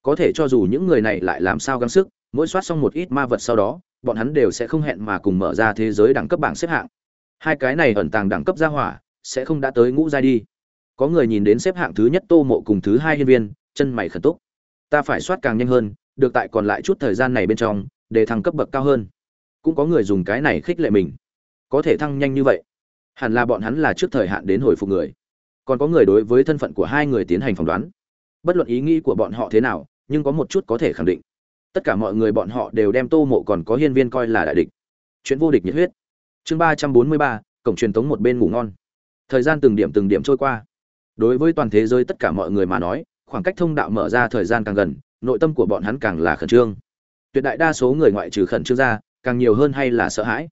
[SPEAKER 1] Có thể cho dù những người này lại làm sao gắng sức, mỗi soát xong một ít ma vật sau đó, bọn hắn đều sẽ không hẹn mà cùng mở ra thế giới đẳng cấp bảng xếp hạng. Hai cái này ẩn tàng đẳng cấp ra hỏa, sẽ không đã tới ngũ giai đi. Có người nhìn đến xếp hạng thứ nhất tô mộ cùng thứ hai hiên viên, chân mày khẩn túc. Ta phải soát càng nhanh hơn, được tại còn lại chút thời gian này bên trong, để thăng cấp bậc cao hơn. Cũng có người dùng cái này khích lệ mình. Có thể thăng nhanh như vậy. Hẳn là bọn hắn là trước thời hạn đến hồi phục người còn có người đối với thân phận của hai người tiến hành phỏng đoán. Bất luận ý nghĩ của bọn họ thế nào, nhưng có một chút có thể khẳng định. Tất cả mọi người bọn họ đều đem tô mộ còn có hiên viên coi là đại địch. Chuyện vô địch nhiệt huyết. Chương ba trăm bốn mươi ba, cổng truyền thống một bên ngủ ngon. Thời gian từng điểm từng điểm trôi qua. Đối với toàn thế giới tất cả mọi người mà nói, khoảng cách thông đạo mở ra thời gian càng gần, nội tâm của bọn hắn càng là khẩn trương. Tuyệt đại đa số người ngoại trừ khẩn trương ra, càng nhiều hơn hay là sợ hãi.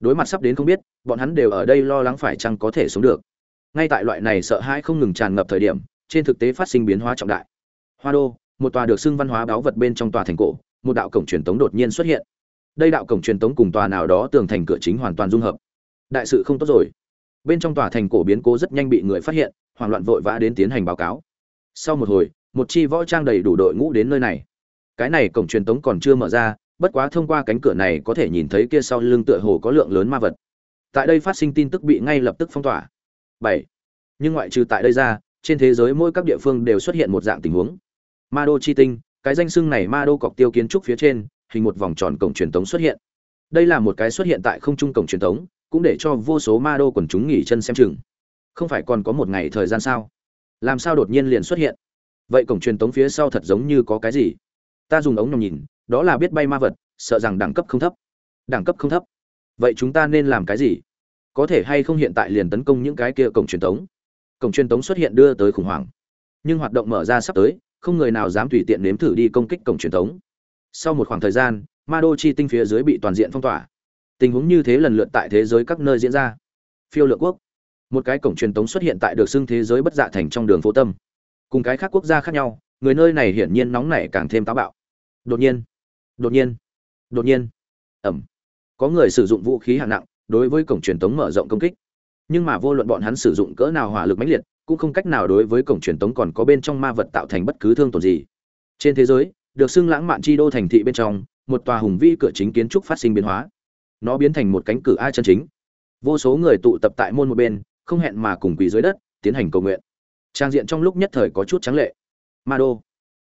[SPEAKER 1] Đối mặt sắp đến không biết, bọn hắn đều ở đây lo lắng phải chăng có thể sống được ngay tại loại này sợ hãi không ngừng tràn ngập thời điểm, trên thực tế phát sinh biến hóa trọng đại. Hoa đô, một tòa được xưng văn hóa báo vật bên trong tòa thành cổ, một đạo cổng truyền tống đột nhiên xuất hiện. Đây đạo cổng truyền tống cùng tòa nào đó tường thành cửa chính hoàn toàn dung hợp. Đại sự không tốt rồi. Bên trong tòa thành cổ biến cố rất nhanh bị người phát hiện, hoảng loạn vội vã đến tiến hành báo cáo. Sau một hồi, một chi võ trang đầy đủ đội ngũ đến nơi này. Cái này cổng truyền tống còn chưa mở ra, bất quá thông qua cánh cửa này có thể nhìn thấy kia sau lưng tựa hồ có lượng lớn ma vật. Tại đây phát sinh tin tức bị ngay lập tức phong tỏa bảy. Nhưng ngoại trừ tại đây ra, trên thế giới mỗi các địa phương đều xuất hiện một dạng tình huống. Ma đô chi tinh, cái danh xưng này ma đô cọc tiêu kiến trúc phía trên, hình một vòng tròn cổng truyền tống xuất hiện. Đây là một cái xuất hiện tại không trung cổng truyền tống, cũng để cho vô số ma đô quần chúng nghỉ chân xem chừng. Không phải còn có một ngày thời gian sao? Làm sao đột nhiên liền xuất hiện? Vậy cổng truyền tống phía sau thật giống như có cái gì? Ta dùng ống nhòm nhìn, đó là biết bay ma vật, sợ rằng đẳng cấp không thấp. Đẳng cấp không thấp. Vậy chúng ta nên làm cái gì? Có thể hay không hiện tại liền tấn công những cái kia cổng truyền tống. Cổng truyền tống xuất hiện đưa tới khủng hoảng. Nhưng hoạt động mở ra sắp tới, không người nào dám tùy tiện nếm thử đi công kích cổng truyền tống. Sau một khoảng thời gian, ma đô chi tinh phía dưới bị toàn diện phong tỏa. Tình huống như thế lần lượt tại thế giới các nơi diễn ra. Phiêu lượng quốc. Một cái cổng truyền tống xuất hiện tại được xưng thế giới bất dạ thành trong đường phố tâm. Cùng cái khác quốc gia khác nhau, người nơi này hiển nhiên nóng nảy càng thêm táo bạo. Đột nhiên. Đột nhiên. Đột nhiên. Ẩm. Có người sử dụng vũ khí hạng nặng đối với cổng truyền tống mở rộng công kích. Nhưng mà vô luận bọn hắn sử dụng cỡ nào hỏa lực mãnh liệt, cũng không cách nào đối với cổng truyền tống còn có bên trong ma vật tạo thành bất cứ thương tổn gì. Trên thế giới, được xưng lãng mạn chi đô thành thị bên trong, một tòa hùng vĩ cửa chính kiến trúc phát sinh biến hóa. Nó biến thành một cánh cửa ai chân chính. Vô số người tụ tập tại môn một bên, không hẹn mà cùng quỳ dưới đất, tiến hành cầu nguyện. Trang diện trong lúc nhất thời có chút trắng lệ. Ma đô.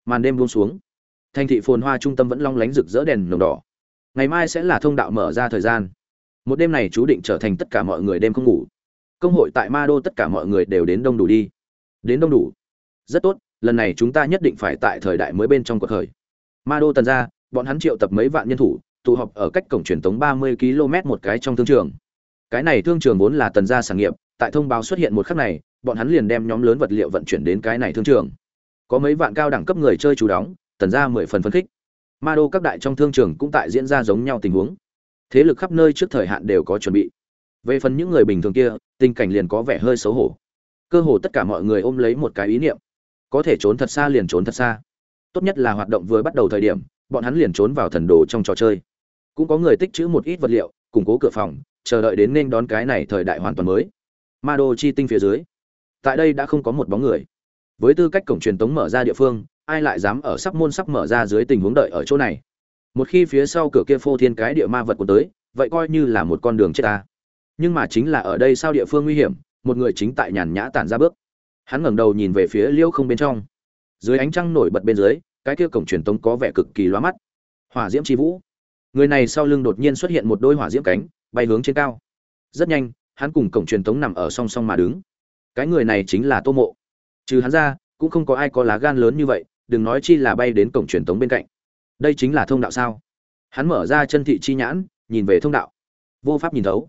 [SPEAKER 1] Màn đêm buông xuống. Thành thị phồn hoa trung tâm vẫn long lánh rực rỡ đèn nồng đỏ. Ngày mai sẽ là thông đạo mở ra thời gian một đêm này chú định trở thành tất cả mọi người đêm không ngủ. Công hội tại ma đô tất cả mọi người đều đến đông đủ đi. Đến đông đủ. Rất tốt, lần này chúng ta nhất định phải tại thời đại mới bên trong cuộc khởi. Ma đô tần ra, bọn hắn triệu tập mấy vạn nhân thủ, tụ họp ở cách cổng truyền tống ba mươi km một cái trong thương trường. Cái này thương trường vốn là tần gia sản nghiệp, tại thông báo xuất hiện một khắc này, bọn hắn liền đem nhóm lớn vật liệu vận chuyển đến cái này thương trường. Có mấy vạn cao đẳng cấp người chơi chủ đóng, tần ra mười phần phấn khích. Ma đô các đại trong thương trường cũng tại diễn ra giống nhau tình huống thế lực khắp nơi trước thời hạn đều có chuẩn bị. Về phần những người bình thường kia, tình cảnh liền có vẻ hơi xấu hổ. Cơ hồ tất cả mọi người ôm lấy một cái ý niệm. Có thể trốn thật xa liền trốn thật xa. Tốt nhất là hoạt động vừa bắt đầu thời điểm, bọn hắn liền trốn vào thần đồ trong trò chơi. Cũng có người tích trữ một ít vật liệu, củng cố cửa phòng, chờ đợi đến nên đón cái này thời đại hoàn toàn mới. Ma đô chi tinh phía dưới. Tại đây đã không có một bóng người. Với tư cách cổng truyền tống mở ra địa phương, ai lại dám ở sắp môn sắp mở ra dưới tình huống đợi ở chỗ này? Một khi phía sau cửa kia phô thiên cái địa ma vật của tới, vậy coi như là một con đường chết ta. Nhưng mà chính là ở đây sao địa phương nguy hiểm, một người chính tại nhàn nhã tản ra bước. Hắn ngẩng đầu nhìn về phía liêu không bên trong. Dưới ánh trăng nổi bật bên dưới, cái kia cổng truyền tống có vẻ cực kỳ loa mắt. Hỏa diễm c h i vũ. Người này sau lưng đột nhiên xuất hiện một đôi hỏa diễm cánh, bay hướng trên cao. Rất nhanh, hắn cùng cổng truyền tống nằm ở song song mà đứng. Cái người này chính là tô mộ. Trừ hắn ra, cũng không có ai có lá gan lớn như vậy, đừng nói chi là bay đến cổng truyền tống bên cạnh đây chính là thông đạo sao? Hắn mở ra chân thị chi nhãn, nhìn về thông đạo. Vô pháp nhìn thấu.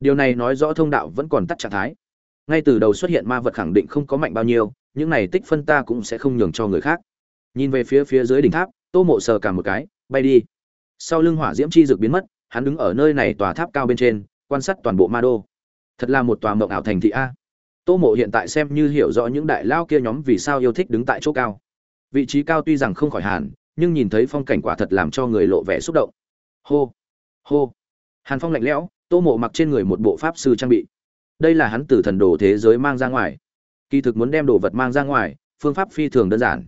[SPEAKER 1] Điều này nói rõ thông đạo vẫn còn tắt trạng thái. Ngay từ đầu xuất hiện ma vật khẳng định không có mạnh bao nhiêu, những này tích phân ta cũng sẽ không nhường cho người khác. Nhìn về phía phía dưới đỉnh tháp, tô mộ sờ cả một cái, bay đi. Sau lưng hỏa diễm chi dược biến mất, hắn đứng ở nơi này tòa tháp cao bên trên, quan sát toàn bộ ma đô. Thật là một tòa mộng ảo thành thị a. Tô mộ hiện tại xem như hiểu rõ những đại lao kia nhóm vì sao yêu thích đứng tại chỗ cao. Vị trí cao tuy rằng không khỏi hàn nhưng nhìn thấy phong cảnh quả thật làm cho người lộ vẻ xúc động. Hô hô. Hàn phong lạnh lẽo, tô mộ mặc trên người một bộ pháp sư trang bị. Đây là hắn từ thần đồ thế giới mang ra ngoài. Kỳ thực muốn đem đồ vật mang ra ngoài, phương pháp phi thường đơn giản.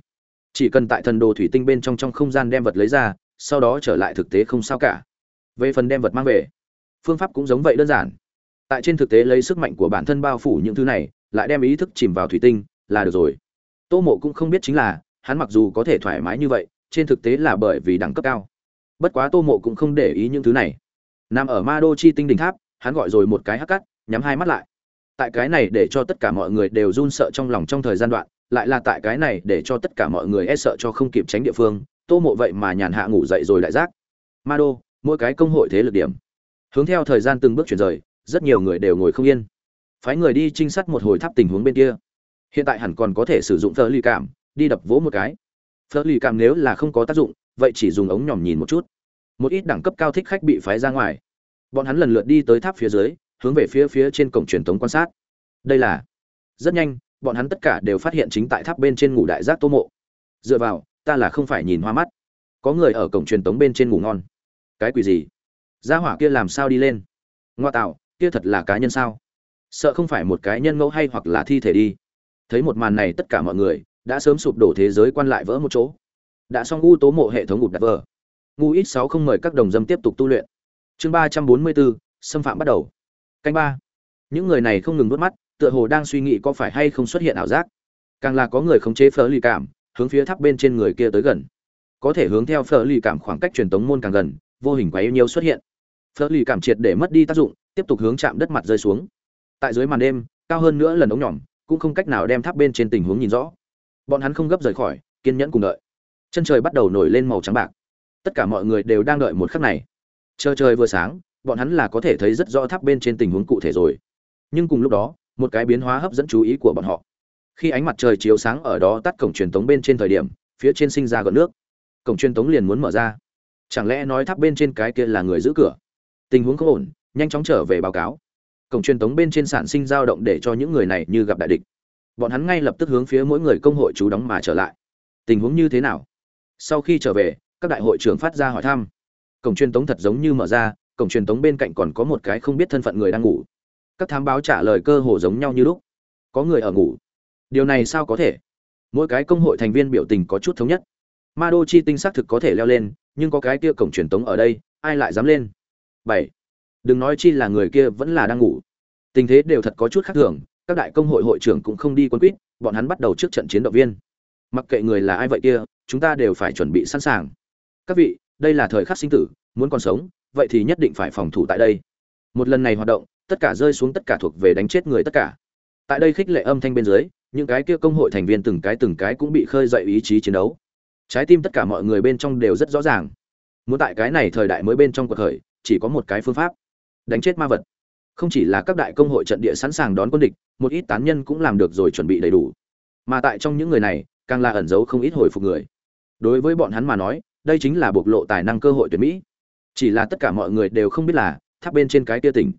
[SPEAKER 1] Chỉ cần tại thần đồ thủy tinh bên trong trong không gian đem vật lấy ra, sau đó trở lại thực tế không sao cả. Về phần đem vật mang về, phương pháp cũng giống vậy đơn giản. Tại trên thực tế lấy sức mạnh của bản thân bao phủ những thứ này, lại đem ý thức chìm vào thủy tinh, là được rồi. Tô mộ cũng không biết chính là, hắn mặc dù có thể thoải mái như vậy trên thực tế là bởi vì đẳng cấp cao. Bất quá tô mộ cũng không để ý những thứ này. Nằm ở ma đô chi tinh đỉnh tháp, hắn gọi rồi một cái hắc cắt nhắm hai mắt lại. Tại cái này để cho tất cả mọi người đều run sợ trong lòng trong thời gian đoạn, lại là tại cái này để cho tất cả mọi người e sợ cho không kịp tránh địa phương, tô mộ vậy mà nhàn hạ ngủ dậy rồi lại giác. Ma đô, mỗi cái công hội thế lực điểm. Hướng theo thời gian từng bước chuyển rời, rất nhiều người đều ngồi không yên. Phái người đi trinh sát một hồi tháp tình huống bên kia. Hiện tại hẳn còn có thể sử dụng thơ ly cảm, đi đập vỗ một cái phở lì cảm nếu là không có tác dụng, vậy chỉ dùng ống nhòm nhìn một chút. Một ít đẳng cấp cao thích khách bị phái ra ngoài. Bọn hắn lần lượt đi tới tháp phía dưới, hướng về phía phía trên cổng truyền thống quan sát. Đây là rất nhanh, bọn hắn tất cả đều phát hiện chính tại tháp bên trên ngủ đại giác tô mộ. Dựa vào, ta là không phải nhìn hoa mắt. Có người ở cổng truyền tống bên trên ngủ ngon. Cái quỷ gì? Gia hỏa kia làm sao đi lên? Ngoa tạo, kia thật là cá nhân sao? Sợ không phải một cái nhân ngẫu hay hoặc là thi thể đi. Thấy một màn này tất cả mọi người đã sớm sụp đổ thế giới quan lại vỡ một chỗ. Đã xong u tố mộ hệ thống gục đặt vờ. Ngu ít sáu không mời các đồng dâm tiếp tục tu luyện. Chương ba trăm bốn mươi bốn, xâm phạm bắt đầu. Canh ba. Những người này không ngừng nuốt mắt, tựa hồ đang suy nghĩ có phải hay không xuất hiện ảo giác. Càng là có người khống chế phở lì cảm, hướng phía tháp bên trên người kia tới gần. Có thể hướng theo phở lì cảm khoảng cách truyền tống môn càng gần, vô hình quá yêu nhiều xuất hiện. Phở lì cảm triệt để mất đi tác dụng, tiếp tục hướng chạm đất mặt rơi xuống. Tại dưới màn đêm, cao hơn nữa lần ống nhỏm cũng không cách nào đem tháp bên trên tình huống nhìn rõ bọn hắn không gấp rời khỏi, kiên nhẫn cùng đợi. Chân trời bắt đầu nổi lên màu trắng bạc. Tất cả mọi người đều đang đợi một khắc này. Chờ trời vừa sáng, bọn hắn là có thể thấy rất rõ tháp bên trên tình huống cụ thể rồi. Nhưng cùng lúc đó, một cái biến hóa hấp dẫn chú ý của bọn họ. Khi ánh mặt trời chiếu sáng ở đó tắt cổng truyền tống bên trên thời điểm, phía trên sinh ra gợn nước. Cổng truyền tống liền muốn mở ra. Chẳng lẽ nói tháp bên trên cái kia là người giữ cửa? Tình huống không ổn, nhanh chóng trở về báo cáo. Cổng truyền tống bên trên sản sinh dao động để cho những người này như gặp đại địch bọn hắn ngay lập tức hướng phía mỗi người công hội chú đóng mà trở lại. Tình huống như thế nào? Sau khi trở về, các đại hội trưởng phát ra hỏi thăm. Cổng truyền tống thật giống như mở ra, cổng truyền tống bên cạnh còn có một cái không biết thân phận người đang ngủ. Các thám báo trả lời cơ hồ giống nhau như lúc. Có người ở ngủ. Điều này sao có thể? Mỗi cái công hội thành viên biểu tình có chút thống nhất. Ma đô chi tinh xác thực có thể leo lên, nhưng có cái kia cổng truyền tống ở đây, ai lại dám lên? Bảy. Đừng nói chi là người kia vẫn là đang ngủ. Tình thế đều thật có chút khác thường các đại công hội hội trưởng cũng không đi quân quýt, bọn hắn bắt đầu trước trận chiến động viên. Mặc kệ người là ai vậy kia, chúng ta đều phải chuẩn bị sẵn sàng. Các vị, đây là thời khắc sinh tử, muốn còn sống, vậy thì nhất định phải phòng thủ tại đây. Một lần này hoạt động, tất cả rơi xuống tất cả thuộc về đánh chết người tất cả. Tại đây khích lệ âm thanh bên dưới, những cái kia công hội thành viên từng cái từng cái cũng bị khơi dậy ý chí chiến đấu. Trái tim tất cả mọi người bên trong đều rất rõ ràng. Muốn tại cái này thời đại mới bên trong cuộc khởi, chỉ có một cái phương pháp, đánh chết ma vật không chỉ là các đại công hội trận địa sẵn sàng đón quân địch, một ít tán nhân cũng làm được rồi chuẩn bị đầy đủ. Mà tại trong những người này, càng là ẩn giấu không ít hồi phục người. Đối với bọn hắn mà nói, đây chính là bộc lộ tài năng cơ hội tuyển mỹ. Chỉ là tất cả mọi người đều không biết là, tháp bên trên cái kia tỉnh.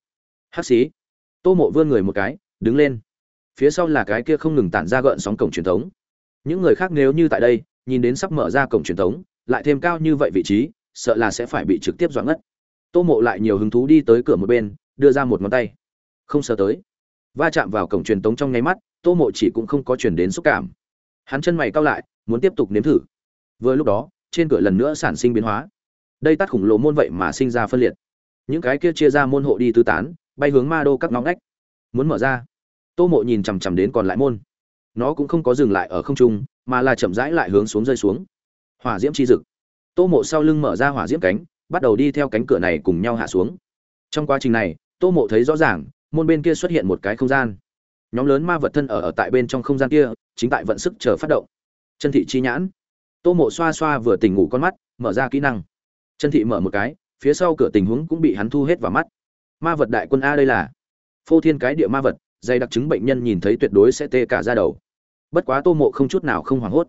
[SPEAKER 1] Hắc xí. Tô mộ vươn người một cái, đứng lên. Phía sau là cái kia không ngừng tản ra gợn sóng cổng truyền thống. Những người khác nếu như tại đây, nhìn đến sắp mở ra cổng truyền thống, lại thêm cao như vậy vị trí, sợ là sẽ phải bị trực tiếp doãn ngất. Tô mộ lại nhiều hứng thú đi tới cửa một bên đưa ra một ngón tay. Không sờ tới. Va chạm vào cổng truyền tống trong nháy mắt, tô mộ chỉ cũng không có chuyển đến xúc cảm. Hắn chân mày cao lại, muốn tiếp tục nếm thử. Vừa lúc đó, trên cửa lần nữa sản sinh biến hóa. Đây tắt khủng lồ môn vậy mà sinh ra phân liệt. Những cái kia chia ra môn hộ đi tứ tán, bay hướng ma đô các ngóng ngách. Muốn mở ra. Tô mộ nhìn chằm chằm đến còn lại môn. Nó cũng không có dừng lại ở không trung, mà là chậm rãi lại hướng xuống rơi xuống. Hỏa diễm chi dực. Tô mộ sau lưng mở ra hỏa diễm cánh, bắt đầu đi theo cánh cửa này cùng nhau hạ xuống. Trong quá trình này tô mộ thấy rõ ràng môn bên kia xuất hiện một cái không gian. Nhóm lớn ma vật thân ở, ở tại bên trong không gian kia chính tại vận sức chờ phát động. Chân thị chi nhãn. Tô mộ xoa xoa vừa tỉnh ngủ con mắt mở ra kỹ năng. Chân thị mở một cái phía sau cửa tình huống cũng bị hắn thu hết vào mắt. Ma vật đại quân a đây là phô thiên cái địa ma vật dày đặc chứng bệnh nhân nhìn thấy tuyệt đối sẽ tê cả ra đầu. Bất quá tô mộ không chút nào không hoảng hốt.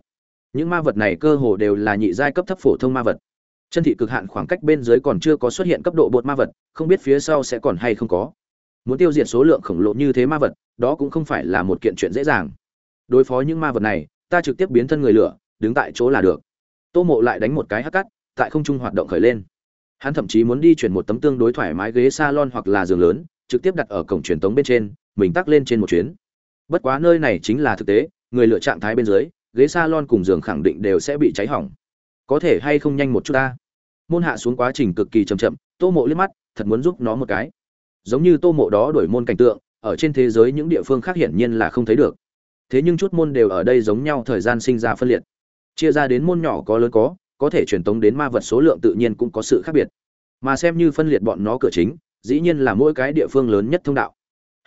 [SPEAKER 1] Những ma vật này cơ hồ đều là nhị giai cấp thấp phổ thông ma vật chân thị cực hạn khoảng cách bên dưới còn chưa có xuất hiện cấp độ bột ma vật, không biết phía sau sẽ còn hay không có. Muốn tiêu diệt số lượng khổng lồ như thế ma vật, đó cũng không phải là một kiện chuyện dễ dàng. Đối phó những ma vật này, ta trực tiếp biến thân người lửa, đứng tại chỗ là được. Tô mộ lại đánh một cái hắc cắt tại không trung hoạt động khởi lên. Hắn thậm chí muốn đi chuyển một tấm tương đối thoải mái ghế salon hoặc là giường lớn, trực tiếp đặt ở cổng truyền tống bên trên, mình tắc lên trên một chuyến. Bất quá nơi này chính là thực tế, người lựa trạng thái bên dưới, ghế salon cùng giường khẳng định đều sẽ bị cháy hỏng. Có thể hay không nhanh một chút ta? Môn hạ xuống quá trình cực kỳ chậm chậm, tô mộ liếc mắt, thật muốn giúp nó một cái. Giống như tô mộ đó đổi môn cảnh tượng, ở trên thế giới những địa phương khác hiển nhiên là không thấy được. Thế nhưng chút môn đều ở đây giống nhau thời gian sinh ra phân liệt. Chia ra đến môn nhỏ có lớn có có thể truyền tống đến ma vật số lượng tự nhiên cũng có sự khác biệt. Mà xem như phân liệt bọn nó cửa chính, dĩ nhiên là mỗi cái địa phương lớn nhất thông đạo.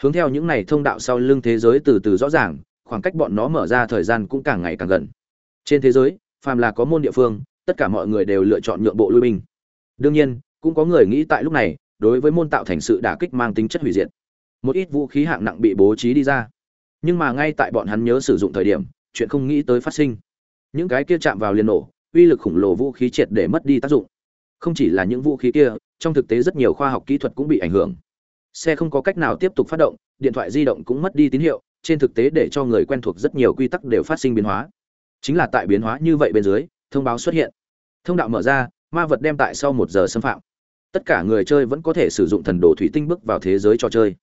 [SPEAKER 1] Hướng theo những này thông đạo sau lưng thế giới từ từ rõ ràng, khoảng cách bọn nó mở ra thời gian cũng càng ngày càng gần. Trên thế giới, phàm là có môn địa phương tất cả mọi người đều lựa chọn nhượng bộ lui binh. Đương nhiên, cũng có người nghĩ tại lúc này, đối với môn tạo thành sự đả kích mang tính chất hủy diệt. Một ít vũ khí hạng nặng bị bố trí đi ra. Nhưng mà ngay tại bọn hắn nhớ sử dụng thời điểm, chuyện không nghĩ tới phát sinh. Những cái kia chạm vào liền nổ, uy lực khủng lồ vũ khí triệt để mất đi tác dụng. Không chỉ là những vũ khí kia, trong thực tế rất nhiều khoa học kỹ thuật cũng bị ảnh hưởng. Xe không có cách nào tiếp tục phát động, điện thoại di động cũng mất đi tín hiệu, trên thực tế để cho người quen thuộc rất nhiều quy tắc đều phát sinh biến hóa. Chính là tại biến hóa như vậy bên dưới thông báo xuất hiện. Thông đạo mở ra, ma vật đem tại sau một giờ xâm phạm. Tất cả người chơi vẫn có thể sử dụng thần đồ thủy tinh bước vào thế giới trò chơi.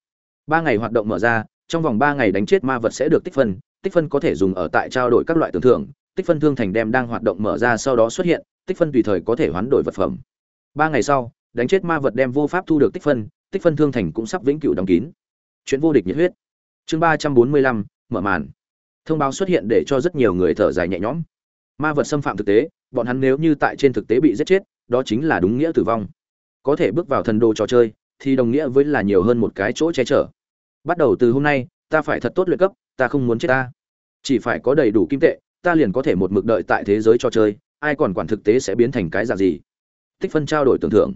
[SPEAKER 1] Ba ngày hoạt động mở ra, trong vòng ba ngày đánh chết ma vật sẽ được tích phân. Tích phân có thể dùng ở tại trao đổi các loại tưởng thưởng. Tích phân thương thành đem đang hoạt động mở ra sau đó xuất hiện. Tích phân tùy thời có thể hoán đổi vật phẩm. Ba ngày sau, đánh chết ma vật đem vô pháp thu được tích phân. Tích phân thương thành cũng sắp vĩnh cửu đóng kín. Chuyện vô địch nhiệt huyết. Chương ba trăm bốn mươi lăm, mở màn. Thông báo xuất hiện để cho rất nhiều người thở dài nhẹ nhõm ma vật xâm phạm thực tế, bọn hắn nếu như tại trên thực tế bị giết chết, đó chính là đúng nghĩa tử vong. Có thể bước vào thần đồ trò chơi, thì đồng nghĩa với là nhiều hơn một cái chỗ che chở. Bắt đầu từ hôm nay, ta phải thật tốt luyện cấp, ta không muốn chết ta. Chỉ phải có đầy đủ kim tệ, ta liền có thể một mực đợi tại thế giới trò chơi, ai còn quản thực tế sẽ biến thành cái dạng gì? Tích phân trao đổi tưởng thưởng.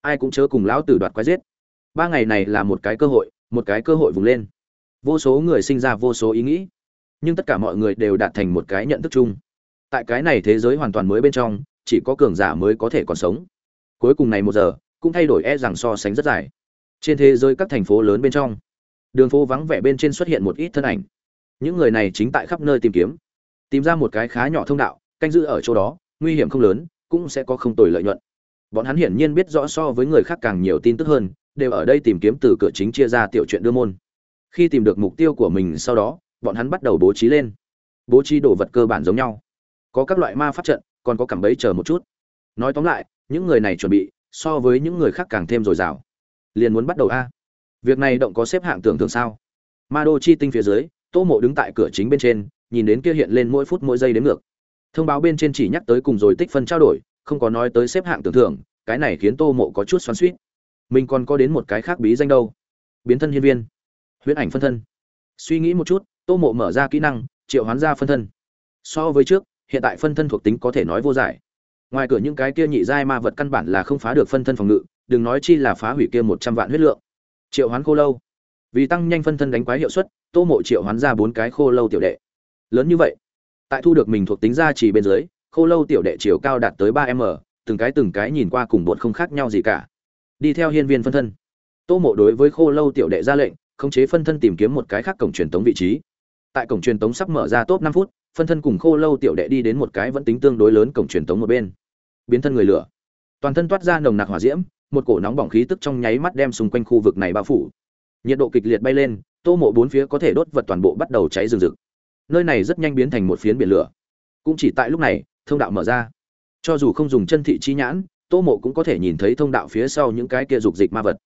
[SPEAKER 1] Ai cũng chớ cùng lão tử đoạt quái giết. Ba ngày này là một cái cơ hội, một cái cơ hội vùng lên. Vô số người sinh ra vô số ý nghĩ, nhưng tất cả mọi người đều đạt thành một cái nhận thức chung tại cái này thế giới hoàn toàn mới bên trong, chỉ có cường giả mới có thể còn sống. Cuối cùng này một giờ, cũng thay đổi e rằng so sánh rất dài. Trên thế giới các thành phố lớn bên trong, đường phố vắng vẻ bên trên xuất hiện một ít thân ảnh. Những người này chính tại khắp nơi tìm kiếm, tìm ra một cái khá nhỏ thông đạo, canh giữ ở chỗ đó, nguy hiểm không lớn, cũng sẽ có không tồi lợi nhuận. Bọn hắn hiển nhiên biết rõ so với người khác càng nhiều tin tức hơn, đều ở đây tìm kiếm từ cửa chính chia ra tiểu chuyện đưa môn. Khi tìm được mục tiêu của mình sau đó, bọn hắn bắt đầu bố trí lên. Bố trí đồ vật cơ bản giống nhau có các loại ma pháp trận, còn có cảm bấy chờ một chút. Nói tóm lại, những người này chuẩn bị, so với những người khác càng thêm dồi dào. Liền muốn bắt đầu a. Việc này động có xếp hạng tưởng thường sao? Ma đô chi tinh phía dưới, tô mộ đứng tại cửa chính bên trên, nhìn đến kia hiện lên mỗi phút mỗi giây đến ngược. Thông báo bên trên chỉ nhắc tới cùng rồi tích phân trao đổi, không có nói tới xếp hạng tưởng thưởng, cái này khiến tô mộ có chút xoắn suýt mình còn có đến một cái khác bí danh đâu. Biến thân hiên viên. Huyễn ảnh phân thân. Suy nghĩ một chút, tô mộ mở ra kỹ năng, triệu hoán ra phân thân. So với trước hiện tại phân thân thuộc tính có thể nói vô giải. Ngoài cửa những cái kia nhị giai ma vật căn bản là không phá được phân thân phòng ngự, đừng nói chi là phá hủy kia một trăm vạn huyết lượng. Triệu hoán khô lâu. Vì tăng nhanh phân thân đánh quái hiệu suất, tô mộ triệu hoán ra bốn cái khô lâu tiểu đệ. Lớn như vậy, tại thu được mình thuộc tính ra chỉ bên dưới, khô lâu tiểu đệ chiều cao đạt tới ba m, từng cái từng cái nhìn qua cùng bột không khác nhau gì cả. Đi theo hiên viên phân thân. Tô mộ đối với khô lâu tiểu đệ ra lệnh, khống chế phân thân tìm kiếm một cái khác cổng truyền tống vị trí. Tại cổng truyền tống sắp mở ra top năm phút phân thân cùng khô lâu tiểu đệ đi đến một cái vẫn tính tương đối lớn cổng truyền tống một bên. Biến thân người lửa. Toàn thân toát ra nồng nặc hỏa diễm, một cổ nóng bỏng khí tức trong nháy mắt đem xung quanh khu vực này bao phủ. Nhiệt độ kịch liệt bay lên, tô mộ bốn phía có thể đốt vật toàn bộ bắt đầu cháy rừng rực. Nơi này rất nhanh biến thành một phiến biển lửa. Cũng chỉ tại lúc này, thông đạo mở ra. Cho dù không dùng chân thị chi nhãn, tô mộ cũng có thể nhìn thấy thông đạo phía sau những cái kia dục dịch ma vật.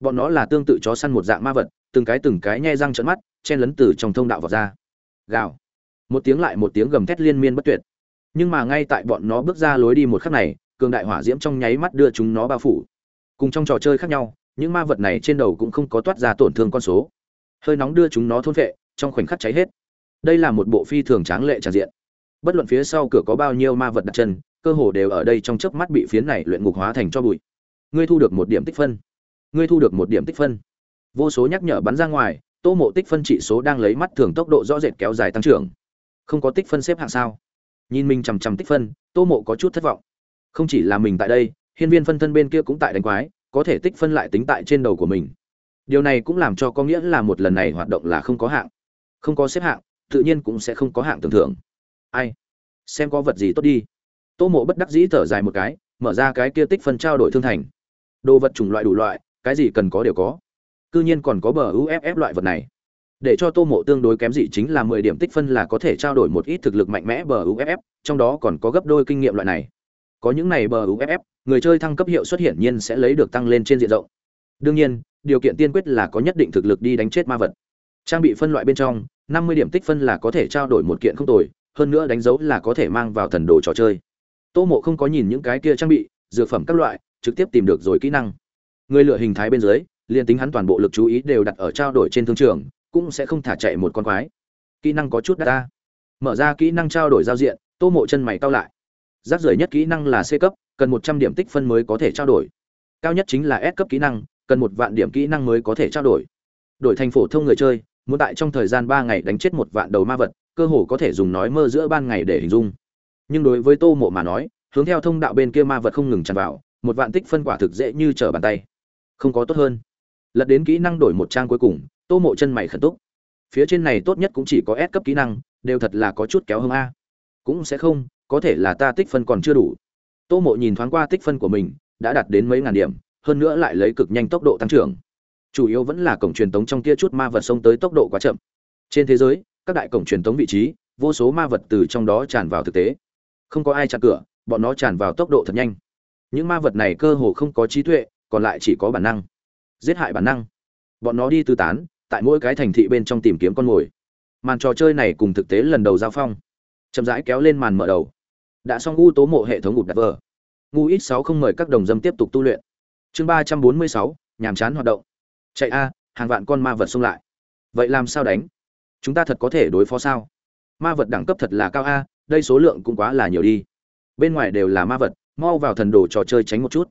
[SPEAKER 1] Bọn nó là tương tự chó săn một dạng ma vật, từng cái từng cái nhe răng trận mắt, chen lấn từ trong thông đạo vào ra. Gào một tiếng lại một tiếng gầm thét liên miên bất tuyệt. Nhưng mà ngay tại bọn nó bước ra lối đi một khắc này, cường đại hỏa diễm trong nháy mắt đưa chúng nó bao phủ. Cùng trong trò chơi khác nhau, những ma vật này trên đầu cũng không có toát ra tổn thương con số. Hơi nóng đưa chúng nó thôn vệ trong khoảnh khắc cháy hết. Đây là một bộ phi thường tráng lệ tràn diện. Bất luận phía sau cửa có bao nhiêu ma vật đặt chân, cơ hồ đều ở đây trong chớp mắt bị phiến này luyện ngục hóa thành cho bụi. Ngươi thu được một điểm tích phân. Ngươi thu được một điểm tích phân. Vô số nhắc nhở bắn ra ngoài, tô mộ tích phân trị số đang lấy mắt thường tốc độ rõ rệt kéo dài tăng trưởng không có tích phân xếp hạng sao? Nhìn mình chằm chằm tích phân, tô mộ có chút thất vọng. Không chỉ là mình tại đây, hiên viên phân thân bên kia cũng tại đánh quái, có thể tích phân lại tính tại trên đầu của mình. Điều này cũng làm cho có nghĩa là một lần này hoạt động là không có hạng. Không có xếp hạng, tự nhiên cũng sẽ không có hạng tưởng thưởng. Ai? Xem có vật gì tốt đi. Tô mộ bất đắc dĩ thở dài một cái, mở ra cái kia tích phân trao đổi thương thành. Đồ vật chủng loại đủ loại, cái gì cần có đều có. Cư nhiên còn có bờ uff loại vật này để cho tô mộ tương đối kém dị chính là mười điểm tích phân là có thể trao đổi một ít thực lực mạnh mẽ bờ uff trong đó còn có gấp đôi kinh nghiệm loại này. Có những này bờ uff người chơi thăng cấp hiệu xuất hiển nhiên sẽ lấy được tăng lên trên diện rộng. Đương nhiên, điều kiện tiên quyết là có nhất định thực lực đi đánh chết ma vật. Trang bị phân loại bên trong, năm mươi điểm tích phân là có thể trao đổi một kiện không tồi, hơn nữa đánh dấu là có thể mang vào thần đồ trò chơi. Tô mộ không có nhìn những cái kia trang bị, dược phẩm các loại, trực tiếp tìm được rồi kỹ năng. Người lựa hình thái bên dưới, liền tính hắn toàn bộ lực chú ý đều đặt ở trao đổi trên thương trường cũng sẽ không thả chạy một con quái. Kỹ năng có chút đắt ta mở ra kỹ năng trao đổi giao diện, tô mộ chân mày cao lại. Rác rưởi nhất kỹ năng là c cấp, cần một trăm điểm tích phân mới có thể trao đổi. Cao nhất chính là s cấp kỹ năng, cần một vạn điểm kỹ năng mới có thể trao đổi. Đổi thành phổ thông người chơi, muốn tại trong thời gian ba ngày đánh chết một vạn đầu ma vật, cơ hồ có thể dùng nói mơ giữa ban ngày để hình dung. Nhưng đối với tô mộ mà nói, hướng theo thông đạo bên kia ma vật không ngừng tràn vào, một vạn tích phân quả thực dễ như trở bàn tay. Không có tốt hơn. Lật đến kỹ năng đổi một trang cuối cùng tô mộ chân mày khẩn túc. Phía trên này tốt nhất cũng chỉ có S cấp kỹ năng, đều thật là có chút kéo hơn a. Cũng sẽ không, có thể là ta tích phân còn chưa đủ. Tô mộ nhìn thoáng qua tích phân của mình, đã đạt đến mấy ngàn điểm, hơn nữa lại lấy cực nhanh tốc độ tăng trưởng. Chủ yếu vẫn là cổng truyền tống trong kia chút ma vật xông tới tốc độ quá chậm. Trên thế giới, các đại cổng truyền tống vị trí, vô số ma vật từ trong đó tràn vào thực tế. Không có ai chặn cửa, bọn nó tràn vào tốc độ thật nhanh. Những ma vật này cơ hồ không có trí tuệ, còn lại chỉ có bản năng. Giết hại bản năng. Bọn nó đi tư tán tại mỗi cái thành thị bên trong tìm kiếm con mồi. Màn trò chơi này cùng thực tế lần đầu giao phong. Chậm rãi kéo lên màn mở đầu. Đã xong u tố mộ hệ thống ngụt đặt vờ. Ngu ít sáu không mời các đồng dâm tiếp tục tu luyện. Chương ba trăm bốn mươi sáu, nhàm chán hoạt động. Chạy a, hàng vạn con ma vật xông lại. Vậy làm sao đánh? Chúng ta thật có thể đối phó sao? Ma vật đẳng cấp thật là cao a, đây số lượng cũng quá là nhiều đi. Bên ngoài đều là ma vật, mau vào thần đồ trò chơi tránh một chút.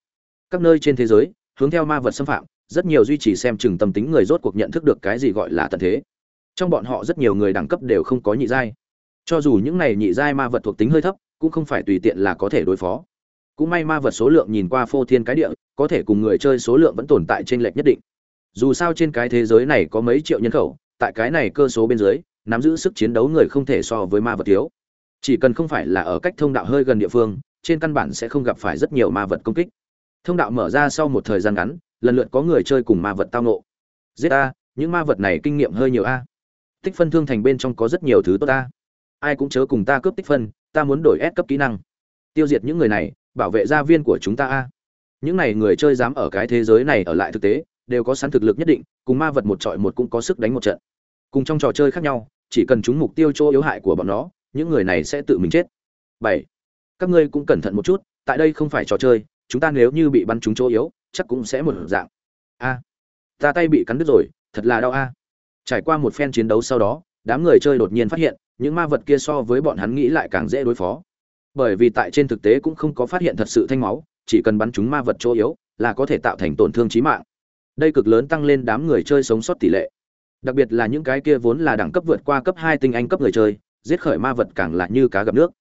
[SPEAKER 1] Các nơi trên thế giới, hướng theo ma vật xâm phạm rất nhiều duy trì xem chừng tâm tính người rốt cuộc nhận thức được cái gì gọi là tận thế. Trong bọn họ rất nhiều người đẳng cấp đều không có nhị giai. Cho dù những này nhị giai ma vật thuộc tính hơi thấp, cũng không phải tùy tiện là có thể đối phó. Cũng may ma vật số lượng nhìn qua phô thiên cái địa, có thể cùng người chơi số lượng vẫn tồn tại trên lệch nhất định. Dù sao trên cái thế giới này có mấy triệu nhân khẩu, tại cái này cơ số bên dưới, nắm giữ sức chiến đấu người không thể so với ma vật thiếu. Chỉ cần không phải là ở cách thông đạo hơi gần địa phương, trên căn bản sẽ không gặp phải rất nhiều ma vật công kích. Thông đạo mở ra sau một thời gian ngắn lần lượt có người chơi cùng ma vật tao nộ giết a, những ma vật này kinh nghiệm hơi nhiều a. Tích phân thương thành bên trong có rất nhiều thứ tốt ta ai cũng chớ cùng ta cướp tích phân, ta muốn đổi ép cấp kỹ năng. Tiêu diệt những người này, bảo vệ gia viên của chúng ta a. Những này người chơi dám ở cái thế giới này ở lại thực tế, đều có sẵn thực lực nhất định, cùng ma vật một trọi một cũng có sức đánh một trận. Cùng trong trò chơi khác nhau, chỉ cần chúng mục tiêu chỗ yếu hại của bọn nó, những người này sẽ tự mình chết. Bảy. Các ngươi cũng cẩn thận một chút, tại đây không phải trò chơi, chúng ta nếu như bị bắn trúng chỗ yếu chắc cũng sẽ một dạng. A, ta tay bị cắn đứt rồi, thật là đau a. Trải qua một phen chiến đấu sau đó, đám người chơi đột nhiên phát hiện, những ma vật kia so với bọn hắn nghĩ lại càng dễ đối phó. Bởi vì tại trên thực tế cũng không có phát hiện thật sự thanh máu, chỉ cần bắn trúng ma vật chỗ yếu, là có thể tạo thành tổn thương chí mạng. Đây cực lớn tăng lên đám người chơi sống sót tỷ lệ. Đặc biệt là những cái kia vốn là đẳng cấp vượt qua cấp hai tinh anh cấp người chơi, giết khởi ma vật càng là như cá gặp nước.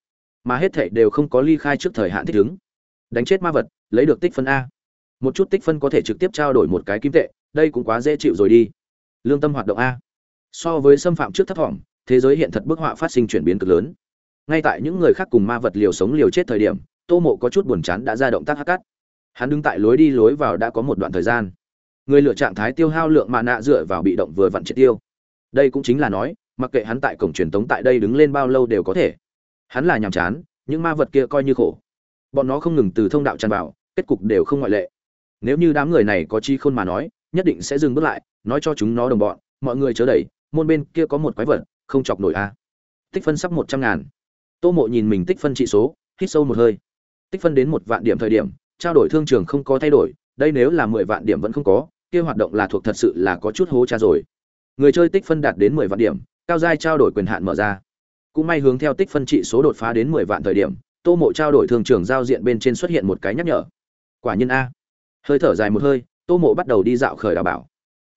[SPEAKER 1] Mà hết thảy đều không có ly khai trước thời hạn thích ứng. Đánh chết ma vật, lấy được tích phân a một chút tích phân có thể trực tiếp trao đổi một cái kim tệ, đây cũng quá dễ chịu rồi đi. Lương tâm hoạt động a. So với xâm phạm trước thấp thỏm, thế giới hiện thật bức họa phát sinh chuyển biến cực lớn. Ngay tại những người khác cùng ma vật liều sống liều chết thời điểm, tô mộ có chút buồn chán đã ra động tác hắc cắt hắn đứng tại lối đi lối vào đã có một đoạn thời gian. Người lựa trạng thái tiêu hao lượng mạ nạ dựa vào bị động vừa vặn triệt tiêu. Đây cũng chính là nói, mặc kệ hắn tại cổng truyền tống tại đây đứng lên bao lâu đều có thể. Hắn là nhàm chán, những ma vật kia coi như khổ. Bọn nó không ngừng từ thông đạo tràn vào, kết cục đều không ngoại lệ nếu như đám người này có chi khôn mà nói, nhất định sẽ dừng bước lại, nói cho chúng nó đồng bọn, mọi người chớ đẩy, môn bên kia có một quái vật, không chọc nổi a. Tích phân sắp một trăm ngàn. Tô mộ nhìn mình tích phân trị số, hít sâu một hơi. Tích phân đến một vạn điểm thời điểm, trao đổi thương trường không có thay đổi, đây nếu là mười vạn điểm vẫn không có, kia hoạt động là thuộc thật sự là có chút hố cha rồi. Người chơi tích phân đạt đến mười vạn điểm, cao giai trao đổi quyền hạn mở ra. Cũng may hướng theo tích phân trị số đột phá đến mười vạn thời điểm, tô mộ trao đổi thương trường giao diện bên trên xuất hiện một cái nhắc nhở. Quả nhiên a hơi thở dài một hơi, tô mộ bắt đầu đi dạo khởi đào bảo.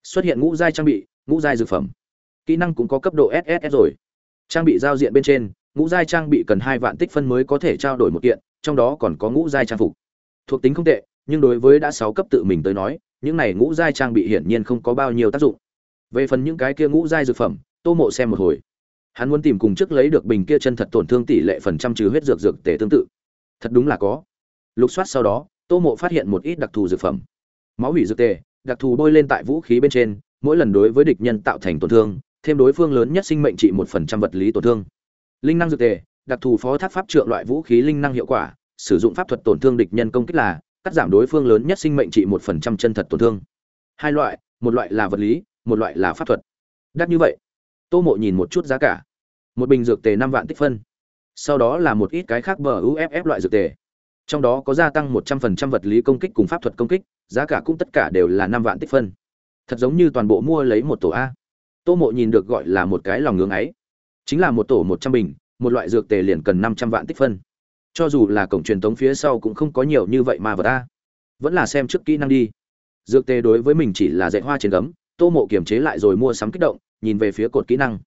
[SPEAKER 1] Xuất hiện ngũ giai trang bị, ngũ giai dược phẩm. Kỹ năng cũng có cấp độ ss rồi. Trang bị giao diện bên trên, ngũ giai trang bị cần hai vạn tích phân mới có thể trao đổi một kiện, trong đó còn có ngũ giai trang phục. Thuộc tính không tệ, nhưng đối với đã sáu cấp tự mình tới nói, những này ngũ giai trang bị hiển nhiên không có bao nhiêu tác dụng. Về phần những cái kia ngũ giai dược phẩm, tô mộ xem một hồi. Hắn muốn tìm cùng trước lấy được bình kia chân thật tổn thương tỷ lệ phần trăm trừ huyết dược dược tể tương tự. Thật đúng là có. Lục soát sau đó tô mộ phát hiện một ít đặc thù dược phẩm. Máu hủy dược tề, đặc thù bôi lên tại vũ khí bên trên, mỗi lần đối với địch nhân tạo thành tổn thương, thêm đối phương lớn nhất sinh mệnh trị một phần trăm vật lý tổn thương. Linh năng dược tề, đặc thù phó thác pháp trượng loại vũ khí linh năng hiệu quả, sử dụng pháp thuật tổn thương địch nhân công kích là, cắt giảm đối phương lớn nhất sinh mệnh trị một phần trăm chân thật tổn thương. Hai loại, một loại là vật lý, một loại là pháp thuật. Đắt như vậy, tô mộ nhìn một chút giá cả. Một bình dược tề năm vạn tích phân. Sau đó là một ít cái khác bờ uff loại dược tề trong đó có gia tăng một trăm phần trăm vật lý công kích cùng pháp thuật công kích, giá cả cũng tất cả đều là năm vạn tích phân. Thật giống như toàn bộ mua lấy một tổ a. Tô mộ nhìn được gọi là một cái lòng ngưỡng ấy. Chính là một tổ một trăm bình, một loại dược tề liền cần năm trăm vạn tích phân. Cho dù là cổng truyền thống phía sau cũng không có nhiều như vậy mà vật a. vẫn là xem trước kỹ năng đi. Dược tề đối với mình chỉ là dạy hoa trên gấm, tô mộ kiềm chế lại rồi mua sắm kích động, nhìn về phía cột kỹ năng.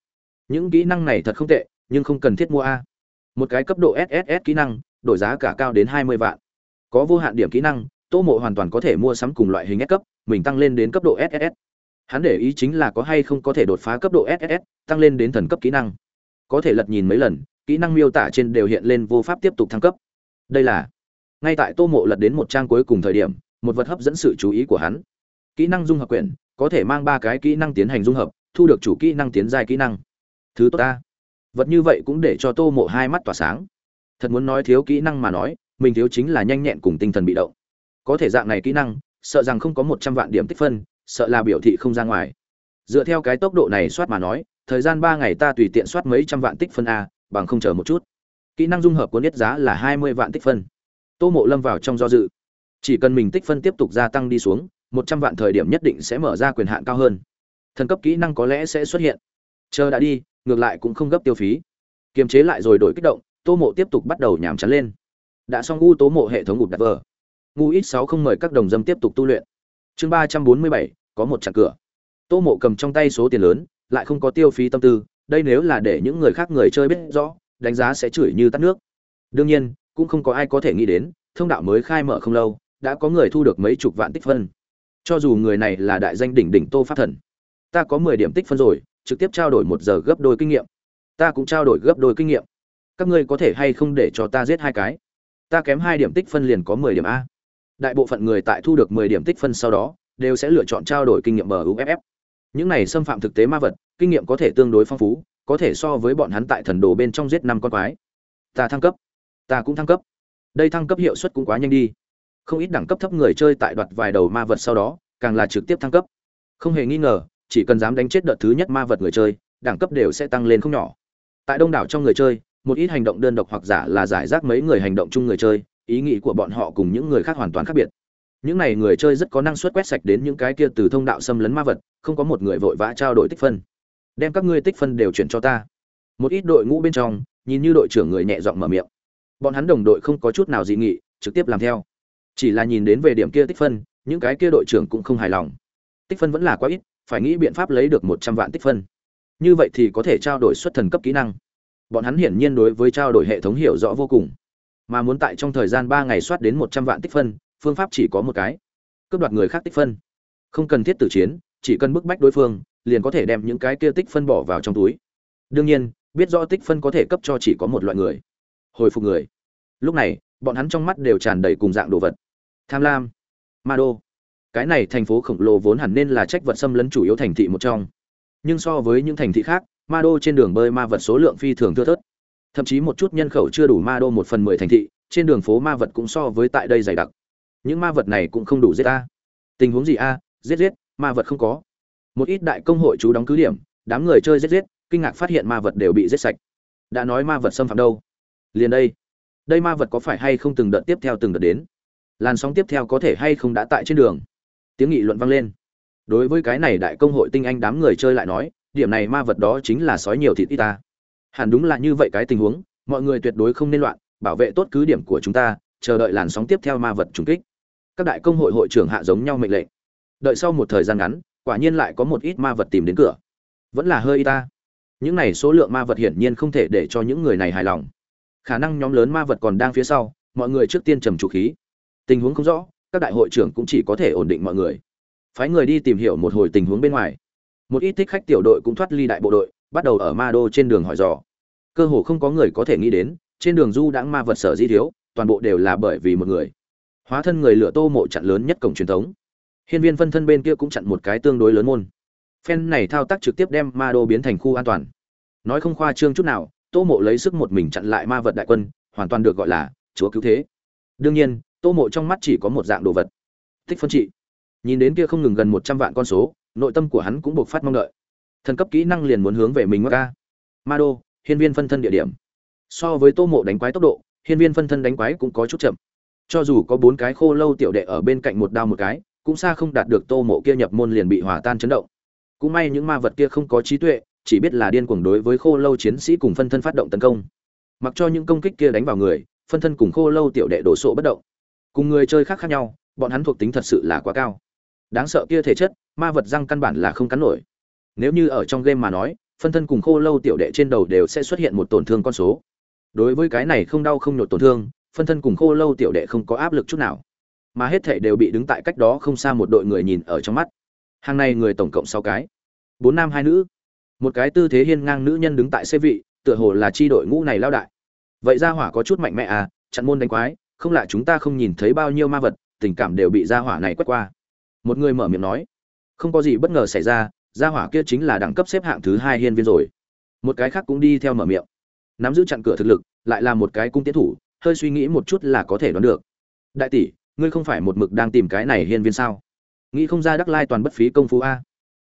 [SPEAKER 1] Những kỹ năng này thật không tệ, nhưng không cần thiết mua a. Một cái cấp độ sss kỹ năng đổi giá cả cao đến hai mươi vạn. Có vô hạn điểm kỹ năng, tô mộ hoàn toàn có thể mua sắm cùng loại hình S cấp, mình tăng lên đến cấp độ ss hắn để ý chính là có hay không có thể đột phá cấp độ ss tăng lên đến thần cấp kỹ năng. Có thể lật nhìn mấy lần, kỹ năng miêu tả trên đều hiện lên vô pháp tiếp tục thăng cấp. Đây là, ngay tại tô mộ lật đến một trang cuối cùng thời điểm, một vật hấp dẫn sự chú ý của hắn. Kỹ năng dung hợp quyển, có thể mang ba cái kỹ năng tiến hành dung hợp, thu được chủ kỹ năng tiến giai kỹ năng. Thứ tốt ta. Vật như vậy cũng để cho tô mộ hai mắt tỏa sáng thật muốn nói thiếu kỹ năng mà nói, mình thiếu chính là nhanh nhẹn cùng tinh thần bị động. Có thể dạng này kỹ năng, sợ rằng không có một trăm vạn điểm tích phân, sợ là biểu thị không ra ngoài. Dựa theo cái tốc độ này soát mà nói, thời gian ba ngày ta tùy tiện soát mấy trăm vạn tích phân a, bằng không chờ một chút. Kỹ năng dung hợp của niết giá là hai mươi vạn tích phân. Tô mộ lâm vào trong do dự. Chỉ cần mình tích phân tiếp tục gia tăng đi xuống, một trăm vạn thời điểm nhất định sẽ mở ra quyền hạn cao hơn. Thần cấp kỹ năng có lẽ sẽ xuất hiện. Chờ đã đi, ngược lại cũng không gấp tiêu phí. Kiềm chế lại rồi đổi kích động tô mộ tiếp tục bắt đầu nhàm chán lên. Đã xong u tố mộ hệ thống gục đặt vờ. Ngu ít sáu không mời các đồng dâm tiếp tục tu luyện. Chương ba trăm bốn mươi bảy, có một chặng cửa. Tô mộ cầm trong tay số tiền lớn, lại không có tiêu phí tâm tư, đây nếu là để những người khác người chơi biết rõ, đánh giá sẽ chửi như tắt nước. Đương nhiên, cũng không có ai có thể nghĩ đến, thông đạo mới khai mở không lâu, đã có người thu được mấy chục vạn tích phân. Cho dù người này là đại danh đỉnh đỉnh tô pháp thần, ta có mười điểm tích phân rồi, trực tiếp trao đổi một giờ gấp đôi kinh nghiệm. Ta cũng trao đổi gấp đôi kinh nghiệm các ngươi có thể hay không để cho ta giết hai cái? Ta kém hai điểm tích phân liền có mười điểm a. Đại bộ phận người tại thu được mười điểm tích phân sau đó, đều sẽ lựa chọn trao đổi kinh nghiệm bờ những này xâm phạm thực tế ma vật, kinh nghiệm có thể tương đối phong phú, có thể so với bọn hắn tại thần đồ bên trong giết năm con quái. Ta thăng cấp. Ta cũng thăng cấp. Đây thăng cấp hiệu suất cũng quá nhanh đi. Không ít đẳng cấp thấp người chơi tại đoạt vài đầu ma vật sau đó, càng là trực tiếp thăng cấp. Không hề nghi ngờ, chỉ cần dám đánh chết đợt thứ nhất ma vật người chơi, đẳng cấp đều sẽ tăng lên không nhỏ. Tại đông đảo trong người chơi một ít hành động đơn độc hoặc giả là giải rác mấy người hành động chung người chơi, ý nghĩ của bọn họ cùng những người khác hoàn toàn khác biệt. Những này người chơi rất có năng suất quét sạch đến những cái kia từ thông đạo xâm lấn ma vật, không có một người vội vã trao đổi tích phân. Đem các ngươi tích phân đều chuyển cho ta. Một ít đội ngũ bên trong, nhìn như đội trưởng người nhẹ giọng mở miệng. Bọn hắn đồng đội không có chút nào dị nghị, trực tiếp làm theo. Chỉ là nhìn đến về điểm kia tích phân, những cái kia đội trưởng cũng không hài lòng. Tích phân vẫn là quá ít, phải nghĩ biện pháp lấy được một trăm vạn tích phân. Như vậy thì có thể trao đổi xuất thần cấp kỹ năng bọn hắn hiển nhiên đối với trao đổi hệ thống hiểu rõ vô cùng. Mà muốn tại trong thời gian ba ngày soát đến một trăm vạn tích phân, phương pháp chỉ có một cái. Cướp đoạt người khác tích phân. Không cần thiết tử chiến, chỉ cần bức bách đối phương, liền có thể đem những cái kia tích phân bỏ vào trong túi. Đương nhiên, biết rõ tích phân có thể cấp cho chỉ có một loại người. Hồi phục người. Lúc này, bọn hắn trong mắt đều tràn đầy cùng dạng đồ vật. Tham lam. Ma đô. Cái này thành phố khổng lồ vốn hẳn nên là trách vật xâm lấn chủ yếu thành thị một trong. Nhưng so với những thành thị khác ma đô trên đường bơi ma vật số lượng phi thường thưa thớt. Thậm chí một chút nhân khẩu chưa đủ ma đô một phần mười thành thị, trên đường phố ma vật cũng so với tại đây dày đặc. Những ma vật này cũng không đủ giết ta. tình huống gì a? Giết giết, ma vật không có. Một ít đại công hội chú đóng cứ điểm, đám người chơi giết giết, kinh ngạc phát hiện ma vật đều bị giết sạch. Đã nói ma vật xâm phạm đâu? Liền đây. Đây ma vật có phải hay không từng đợt tiếp theo từng đợt đến? Làn sóng tiếp theo có thể hay không đã tại trên đường? Tiếng nghị luận vang lên. Đối với cái này đại công hội tinh anh đám người chơi lại nói điểm này ma vật đó chính là sói nhiều thịt ít ta. Hẳn đúng là như vậy cái tình huống, mọi người tuyệt đối không nên loạn, bảo vệ tốt cứ điểm của chúng ta, chờ đợi làn sóng tiếp theo ma vật trùng kích. Các đại công hội hội trưởng hạ giống nhau mệnh lệnh. Đợi sau một thời gian ngắn, quả nhiên lại có một ít ma vật tìm đến cửa. Vẫn là hơi y ta. Những này số lượng ma vật hiển nhiên không thể để cho những người này hài lòng. Khả năng nhóm lớn ma vật còn đang phía sau, mọi người trước tiên trầm trụ khí. Tình huống không rõ, các đại hội trưởng cũng chỉ có thể ổn định mọi người. Phái người đi tìm hiểu một hồi tình huống bên ngoài một ít thích khách tiểu đội cũng thoát ly đại bộ đội, bắt đầu ở ma đô trên đường hỏi dò. Cơ hồ không có người có thể nghĩ đến, trên đường du đãng ma vật sở di thiếu, toàn bộ đều là bởi vì một người. Hóa thân người lửa tô mộ chặn lớn nhất cổng truyền thống. Hiên viên phân thân bên kia cũng chặn một cái tương đối lớn môn. Phen này thao tác trực tiếp đem ma đô biến thành khu an toàn. Nói không khoa trương chút nào, tô mộ lấy sức một mình chặn lại ma vật đại quân, hoàn toàn được gọi là chúa cứu thế. Đương nhiên, tô mộ trong mắt chỉ có một dạng đồ vật. Thích phân trị. Nhìn đến kia không ngừng gần một trăm vạn con số nội tâm của hắn cũng buộc phát mong đợi. Thần cấp kỹ năng liền muốn hướng về mình mất ca. Ma đô, hiên viên phân thân địa điểm. So với tô mộ đánh quái tốc độ, hiên viên phân thân đánh quái cũng có chút chậm. Cho dù có bốn cái khô lâu tiểu đệ ở bên cạnh một đao một cái, cũng xa không đạt được tô mộ kia nhập môn liền bị hòa tan chấn động. Cũng may những ma vật kia không có trí tuệ, chỉ biết là điên cuồng đối với khô lâu chiến sĩ cùng phân thân phát động tấn công. Mặc cho những công kích kia đánh vào người, phân thân cùng khô lâu tiểu đệ đổ sộ bất động. Cùng người chơi khác khác nhau, bọn hắn thuộc tính thật sự là quá cao đáng sợ kia thể chất, ma vật răng căn bản là không cắn nổi. Nếu như ở trong game mà nói, phân thân cùng khô lâu tiểu đệ trên đầu đều sẽ xuất hiện một tổn thương con số. Đối với cái này không đau không nhột tổn thương, phân thân cùng khô lâu tiểu đệ không có áp lực chút nào. Mà hết thể đều bị đứng tại cách đó không xa một đội người nhìn ở trong mắt. Hàng này người tổng cộng sáu cái. Bốn nam hai nữ. Một cái tư thế hiên ngang nữ nhân đứng tại xe vị, tựa hồ là chi đội ngũ này lao đại. Vậy ra hỏa có chút mạnh mẽ à chặn môn đánh quái, không lạ chúng ta không nhìn thấy bao nhiêu ma vật, tình cảm đều bị ra hỏa này quét qua một người mở miệng nói, không có gì bất ngờ xảy ra, gia hỏa kia chính là đẳng cấp xếp hạng thứ hai hiên viên rồi. Một cái khác cũng đi theo mở miệng. Nắm giữ chặn cửa thực lực, lại là một cái cung tiến thủ, hơi suy nghĩ một chút là có thể đoán được. Đại tỷ, ngươi không phải một mực đang tìm cái này hiên viên sao? Nghĩ không ra đắc lai toàn bất phí công phu a.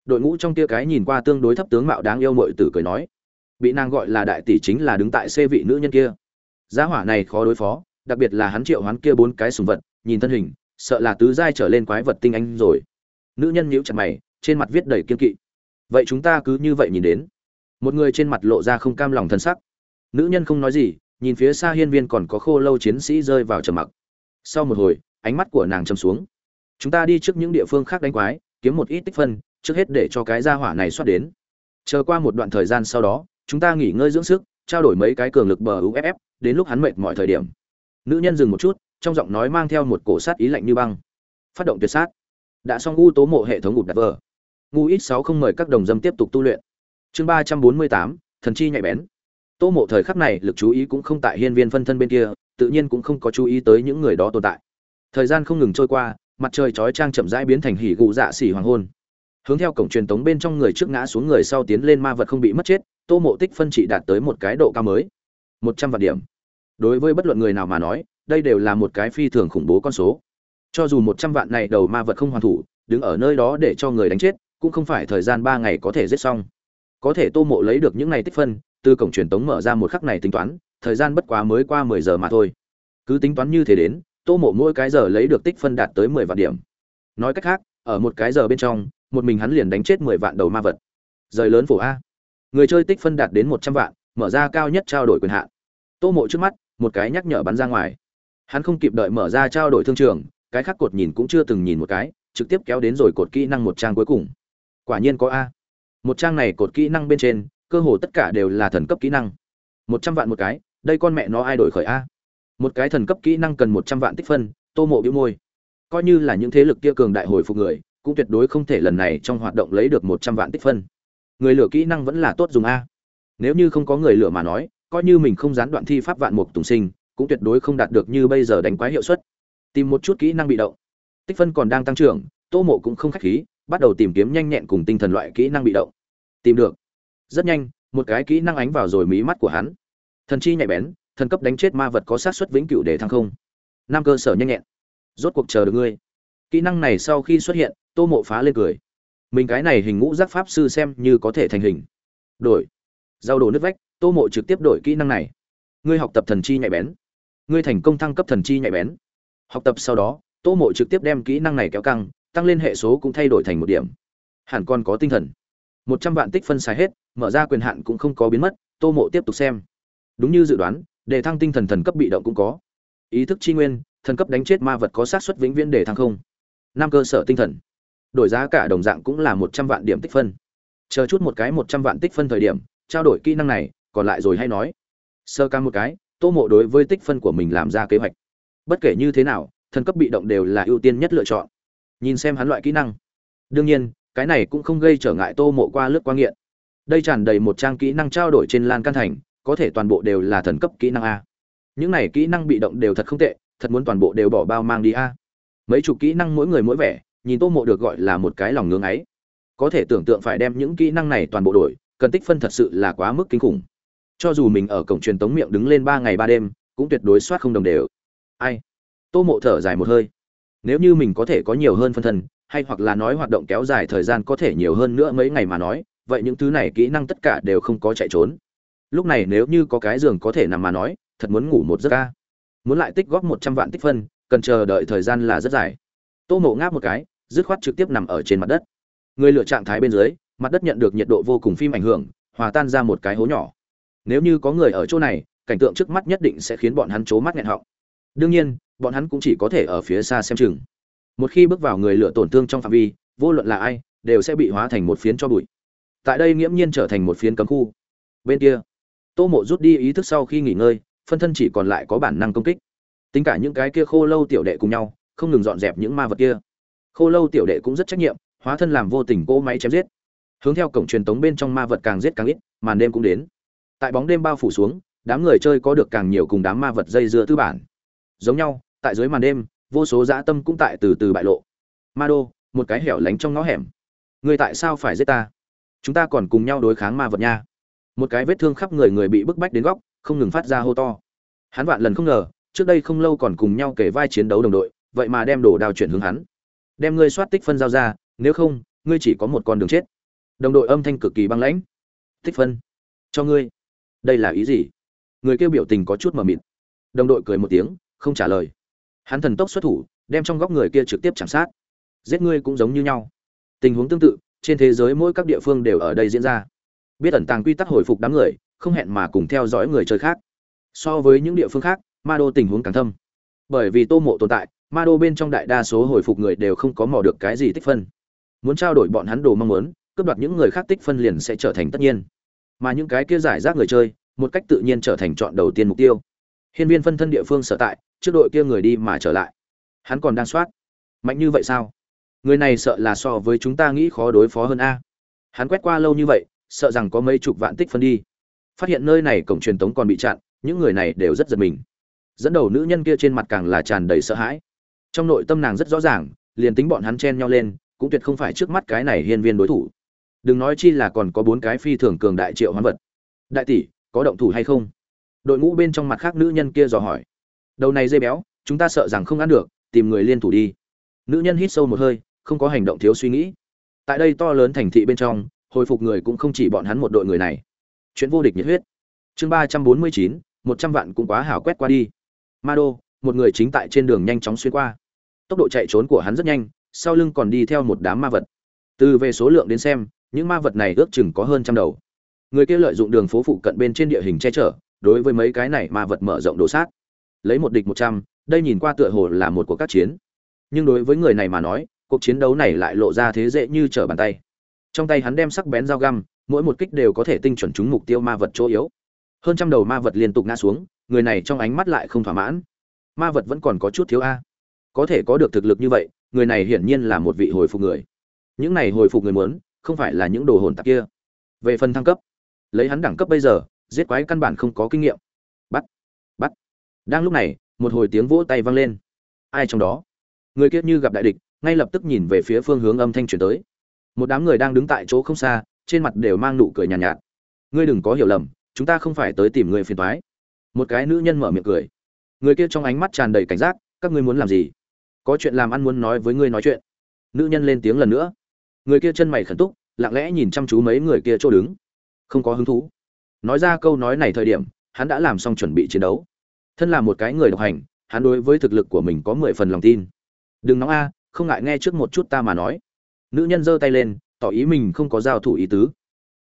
[SPEAKER 1] Đội ngũ trong kia cái nhìn qua tương đối thấp tướng mạo đáng yêu mội tử cười nói, bị nàng gọi là đại tỷ chính là đứng tại xê vị nữ nhân kia. Gia hỏa này khó đối phó, đặc biệt là hắn triệu hắn kia bốn cái sùng vật, nhìn thân hình sợ là tứ giai trở lên quái vật tinh anh rồi. Nữ nhân nhíu chặt mày, trên mặt viết đầy kiên kỵ. Vậy chúng ta cứ như vậy nhìn đến. Một người trên mặt lộ ra không cam lòng thân sắc. Nữ nhân không nói gì, nhìn phía xa hiên viên còn có khô lâu chiến sĩ rơi vào trầm mặc. Sau một hồi, ánh mắt của nàng châm xuống. Chúng ta đi trước những địa phương khác đánh quái, kiếm một ít tích phân, trước hết để cho cái gia hỏa này xoát đến. Chờ qua một đoạn thời gian sau đó, chúng ta nghỉ ngơi dưỡng sức, trao đổi mấy cái cường lực bờ uff đến lúc hắn mệt mọi thời điểm. Nữ nhân dừng một chút trong giọng nói mang theo một cổ sát ý lạnh như băng. Phát động tuyệt sát. Đã xong u tố mộ hệ thống gục đặt vờ. Ngu ít sáu không mời các đồng dâm tiếp tục tu luyện. Chương ba trăm bốn mươi tám, thần chi nhạy bén. Tô mộ thời khắc này lực chú ý cũng không tại hiên viên phân thân bên kia, tự nhiên cũng không có chú ý tới những người đó tồn tại. Thời gian không ngừng trôi qua, mặt trời chói trang chậm rãi biến thành hỉ gụ dạ xỉ hoàng hôn. Hướng theo cổng truyền tống bên trong người trước ngã xuống người sau tiến lên ma vật không bị mất chết, tô mộ tích phân trị đạt tới một cái độ cao mới. Một trăm vạn điểm. Đối với bất luận người nào mà nói đây đều là một cái phi thường khủng bố con số. Cho dù một trăm vạn này đầu ma vật không hoàn thủ, đứng ở nơi đó để cho người đánh chết, cũng không phải thời gian ba ngày có thể giết xong. Có thể tô mộ lấy được những này tích phân, từ cổng truyền tống mở ra một khắc này tính toán, thời gian bất quá mới qua mười giờ mà thôi. Cứ tính toán như thế đến, tô mộ mỗi cái giờ lấy được tích phân đạt tới mười vạn điểm. Nói cách khác, ở một cái giờ bên trong, một mình hắn liền đánh chết mười vạn đầu ma vật. Rời lớn phổ a. Người chơi tích phân đạt đến một trăm vạn, mở ra cao nhất trao đổi quyền hạn. Tô mộ trước mắt, một cái nhắc nhở bắn ra ngoài hắn không kịp đợi mở ra trao đổi thương trường, cái khác cột nhìn cũng chưa từng nhìn một cái, trực tiếp kéo đến rồi cột kỹ năng một trang cuối cùng. Quả nhiên có a. Một trang này cột kỹ năng bên trên, cơ hồ tất cả đều là thần cấp kỹ năng. Một trăm vạn một cái, đây con mẹ nó ai đổi khởi a? Một cái thần cấp kỹ năng cần một trăm vạn tích phân, tô mộ bĩu môi. Coi như là những thế lực kia cường đại hồi phục người, cũng tuyệt đối không thể lần này trong hoạt động lấy được một trăm vạn tích phân. Người lửa kỹ năng vẫn là tốt dùng a. Nếu như không có người lửa mà nói, coi như mình không gián đoạn thi pháp vạn mục tùng sinh cũng tuyệt đối không đạt được như bây giờ đánh quái hiệu suất. Tìm một chút kỹ năng bị động. Tích phân còn đang tăng trưởng, tô mộ cũng không khách khí, bắt đầu tìm kiếm nhanh nhẹn cùng tinh thần loại kỹ năng bị động. Tìm được. Rất nhanh, một cái kỹ năng ánh vào rồi mí mắt của hắn. Thần chi nhạy bén, thần cấp đánh chết ma vật có sát xuất vĩnh cửu để thăng không. Năm cơ sở nhanh nhẹn. Rốt cuộc chờ được ngươi. Kỹ năng này sau khi xuất hiện, tô mộ phá lên cười. Mình cái này hình ngũ giác pháp sư xem như có thể thành hình. Đổi. Giao đồ nước vách, tô mộ trực tiếp đổi kỹ năng này. Ngươi học tập thần chi nhạy bén ngươi thành công thăng cấp thần chi nhạy bén. Học tập sau đó, tô mộ trực tiếp đem kỹ năng này kéo căng, tăng lên hệ số cũng thay đổi thành một điểm. Hẳn còn có tinh thần. Một trăm vạn tích phân xài hết, mở ra quyền hạn cũng không có biến mất, tô mộ tiếp tục xem. Đúng như dự đoán, đề thăng tinh thần thần cấp bị động cũng có. Ý thức chi nguyên, thần cấp đánh chết ma vật có xác suất vĩnh viễn đề thăng không. Năm cơ sở tinh thần. Đổi giá cả đồng dạng cũng là một trăm vạn điểm tích phân. Chờ chút một cái một trăm vạn tích phân thời điểm, trao đổi kỹ năng này, còn lại rồi hay nói. Sơ ca một cái tô mộ đối với tích phân của mình làm ra kế hoạch. Bất kể như thế nào, thần cấp bị động đều là ưu tiên nhất lựa chọn. Nhìn xem hắn loại kỹ năng. Đương nhiên, cái này cũng không gây trở ngại tô mộ qua lướt qua nghiện. Đây tràn đầy một trang kỹ năng trao đổi trên lan can thành, có thể toàn bộ đều là thần cấp kỹ năng a. Những này kỹ năng bị động đều thật không tệ, thật muốn toàn bộ đều bỏ bao mang đi a. Mấy chục kỹ năng mỗi người mỗi vẻ, nhìn tô mộ được gọi là một cái lòng ngưng ấy. Có thể tưởng tượng phải đem những kỹ năng này toàn bộ đổi, cần tích phân thật sự là quá mức kinh khủng cho dù mình ở cổng truyền tống miệng đứng lên ba ngày ba đêm, cũng tuyệt đối soát không đồng đều. Ai? Tô mộ thở dài một hơi. Nếu như mình có thể có nhiều hơn phân thân, hay hoặc là nói hoạt động kéo dài thời gian có thể nhiều hơn nữa mấy ngày mà nói, vậy những thứ này kỹ năng tất cả đều không có chạy trốn. Lúc này nếu như có cái giường có thể nằm mà nói, thật muốn ngủ một giấc ca. Muốn lại tích góp một trăm vạn tích phân, cần chờ đợi thời gian là rất dài. Tô mộ ngáp một cái, dứt khoát trực tiếp nằm ở trên mặt đất. Người lựa trạng thái bên dưới, mặt đất nhận được nhiệt độ vô cùng phim ảnh hưởng, hòa tan ra một cái hố nhỏ nếu như có người ở chỗ này, cảnh tượng trước mắt nhất định sẽ khiến bọn hắn c mắt nghẹn họng. Đương nhiên, bọn hắn cũng chỉ có thể ở phía xa xem chừng. Một khi bước vào người lửa tổn thương trong phạm vi, vô luận là ai, đều sẽ bị hóa thành một phiến cho bụi. Tại đây nghiễm nhiên trở thành một phiến cấm khu. Bên kia, tô mộ rút đi ý thức sau khi nghỉ ngơi, phân thân chỉ còn lại có bản năng công kích. Tính cả những cái kia khô lâu tiểu đệ cùng nhau, không ngừng dọn dẹp những ma vật kia. Khô lâu tiểu đệ cũng rất trách nhiệm, hóa thân làm vô tình cỗ máy chém giết. Hướng theo cổng truyền tống bên trong ma vật càng giết càng ít, màn đêm cũng đến tại bóng đêm bao phủ xuống, đám người chơi có được càng nhiều cùng đám ma vật dây dưa tư bản. Giống nhau, tại dưới màn đêm, vô số dã tâm cũng tại từ từ bại lộ. Ma đô, một cái hẻo lánh trong ngõ hẻm. Người tại sao phải giết ta? Chúng ta còn cùng nhau đối kháng ma vật nha. Một cái vết thương khắp người người bị bức bách đến góc, không ngừng phát ra hô to. Hắn vạn lần không ngờ, trước đây không lâu còn cùng nhau kể vai chiến đấu đồng đội, vậy mà đem đồ đào chuyển hướng hắn. Đem ngươi soát tích phân giao ra, nếu không, ngươi chỉ có một con đường chết. Đồng đội âm thanh cực kỳ băng lãnh. Tích phân. Cho ngươi đây là ý gì? Người kêu biểu tình có chút mờ mịt. Đồng đội cười một tiếng, không trả lời. Hắn thần tốc xuất thủ, đem trong góc người kia trực tiếp chạm sát. Giết ngươi cũng giống như nhau. Tình huống tương tự, trên thế giới mỗi các địa phương đều ở đây diễn ra. Biết ẩn tàng quy tắc hồi phục đám người, không hẹn mà cùng theo dõi người chơi khác. So với những địa phương khác, ma đô tình huống càng thâm. Bởi vì tô mộ tồn tại, ma đô bên trong đại đa số hồi phục người đều không có mò được cái gì tích phân. Muốn trao đổi bọn hắn đồ mong muốn, cướp đoạt những người khác tích phân liền sẽ trở thành tất nhiên mà những cái kia giải rác người chơi, một cách tự nhiên trở thành chọn đầu tiên mục tiêu. Hiên viên phân thân địa phương sở tại, trước đội kia người đi mà trở lại. Hắn còn đang soát. Mạnh như vậy sao? Người này sợ là so với chúng ta nghĩ khó đối phó hơn a. Hắn quét qua lâu như vậy, sợ rằng có mấy chục vạn tích phân đi. Phát hiện nơi này cổng truyền tống còn bị chặn, những người này đều rất giật mình. Dẫn đầu nữ nhân kia trên mặt càng là tràn đầy sợ hãi. Trong nội tâm nàng rất rõ ràng, liền tính bọn hắn chen nhau lên, cũng tuyệt không phải trước mắt cái này hiên viên đối thủ đừng nói chi là còn có bốn cái phi thường cường đại triệu hoán vật. Đại tỷ, có động thủ hay không? Đội ngũ bên trong mặt khác nữ nhân kia dò hỏi. Đầu này dây béo, chúng ta sợ rằng không ăn được, tìm người liên thủ đi. Nữ nhân hít sâu một hơi, không có hành động thiếu suy nghĩ. Tại đây to lớn thành thị bên trong, hồi phục người cũng không chỉ bọn hắn một đội người này. Chuyện vô địch nhiệt huyết. Chương ba trăm bốn mươi chín, một trăm vạn cũng quá hảo quét qua đi. Ma đô một người chính tại trên đường nhanh chóng xuyên qua. Tốc độ chạy trốn của hắn rất nhanh, sau lưng còn đi theo một đám ma vật. Từ về số lượng đến xem những ma vật này ước chừng có hơn trăm đầu. Người kia lợi dụng đường phố phụ cận bên trên địa hình che chở, đối với mấy cái này ma vật mở rộng đồ sát. Lấy một địch một trăm, đây nhìn qua tựa hồ là một cuộc các chiến. Nhưng đối với người này mà nói, cuộc chiến đấu này lại lộ ra thế dễ như trở bàn tay. Trong tay hắn đem sắc bén dao găm, mỗi một kích đều có thể tinh chuẩn trúng mục tiêu ma vật chỗ yếu. Hơn trăm đầu ma vật liên tục ngã xuống, người này trong ánh mắt lại không thỏa mãn. Ma vật vẫn còn có chút thiếu a. Có thể có được thực lực như vậy, người này hiển nhiên là một vị hồi phục người. Những này hồi phục người muốn không phải là những đồ hồn tạp kia. Về phần thăng cấp lấy hắn đẳng cấp bây giờ giết quái căn bản không có kinh nghiệm. Bắt bắt. Đang lúc này một hồi tiếng vỗ tay vang lên. Ai trong đó? Người kia như gặp đại địch ngay lập tức nhìn về phía phương hướng âm thanh chuyển tới. Một đám người đang đứng tại chỗ không xa trên mặt đều mang nụ cười nhàn nhạt, nhạt. Ngươi đừng có hiểu lầm chúng ta không phải tới tìm người phiền toái. Một cái nữ nhân mở miệng cười. Người kia trong ánh mắt tràn đầy cảnh giác các ngươi muốn làm gì? Có chuyện làm ăn muốn nói với ngươi nói chuyện. Nữ nhân lên tiếng lần nữa người kia chân mày khẩn túc, lặng lẽ nhìn chăm chú mấy người kia chỗ đứng. Không có hứng thú. Nói ra câu nói này thời điểm, hắn đã làm xong chuẩn bị chiến đấu. Thân là một cái người độc hành, hắn đối với thực lực của mình có mười phần lòng tin. Đừng nóng a, không ngại nghe trước một chút ta mà nói. Nữ nhân giơ tay lên, tỏ ý mình không có giao thủ ý tứ.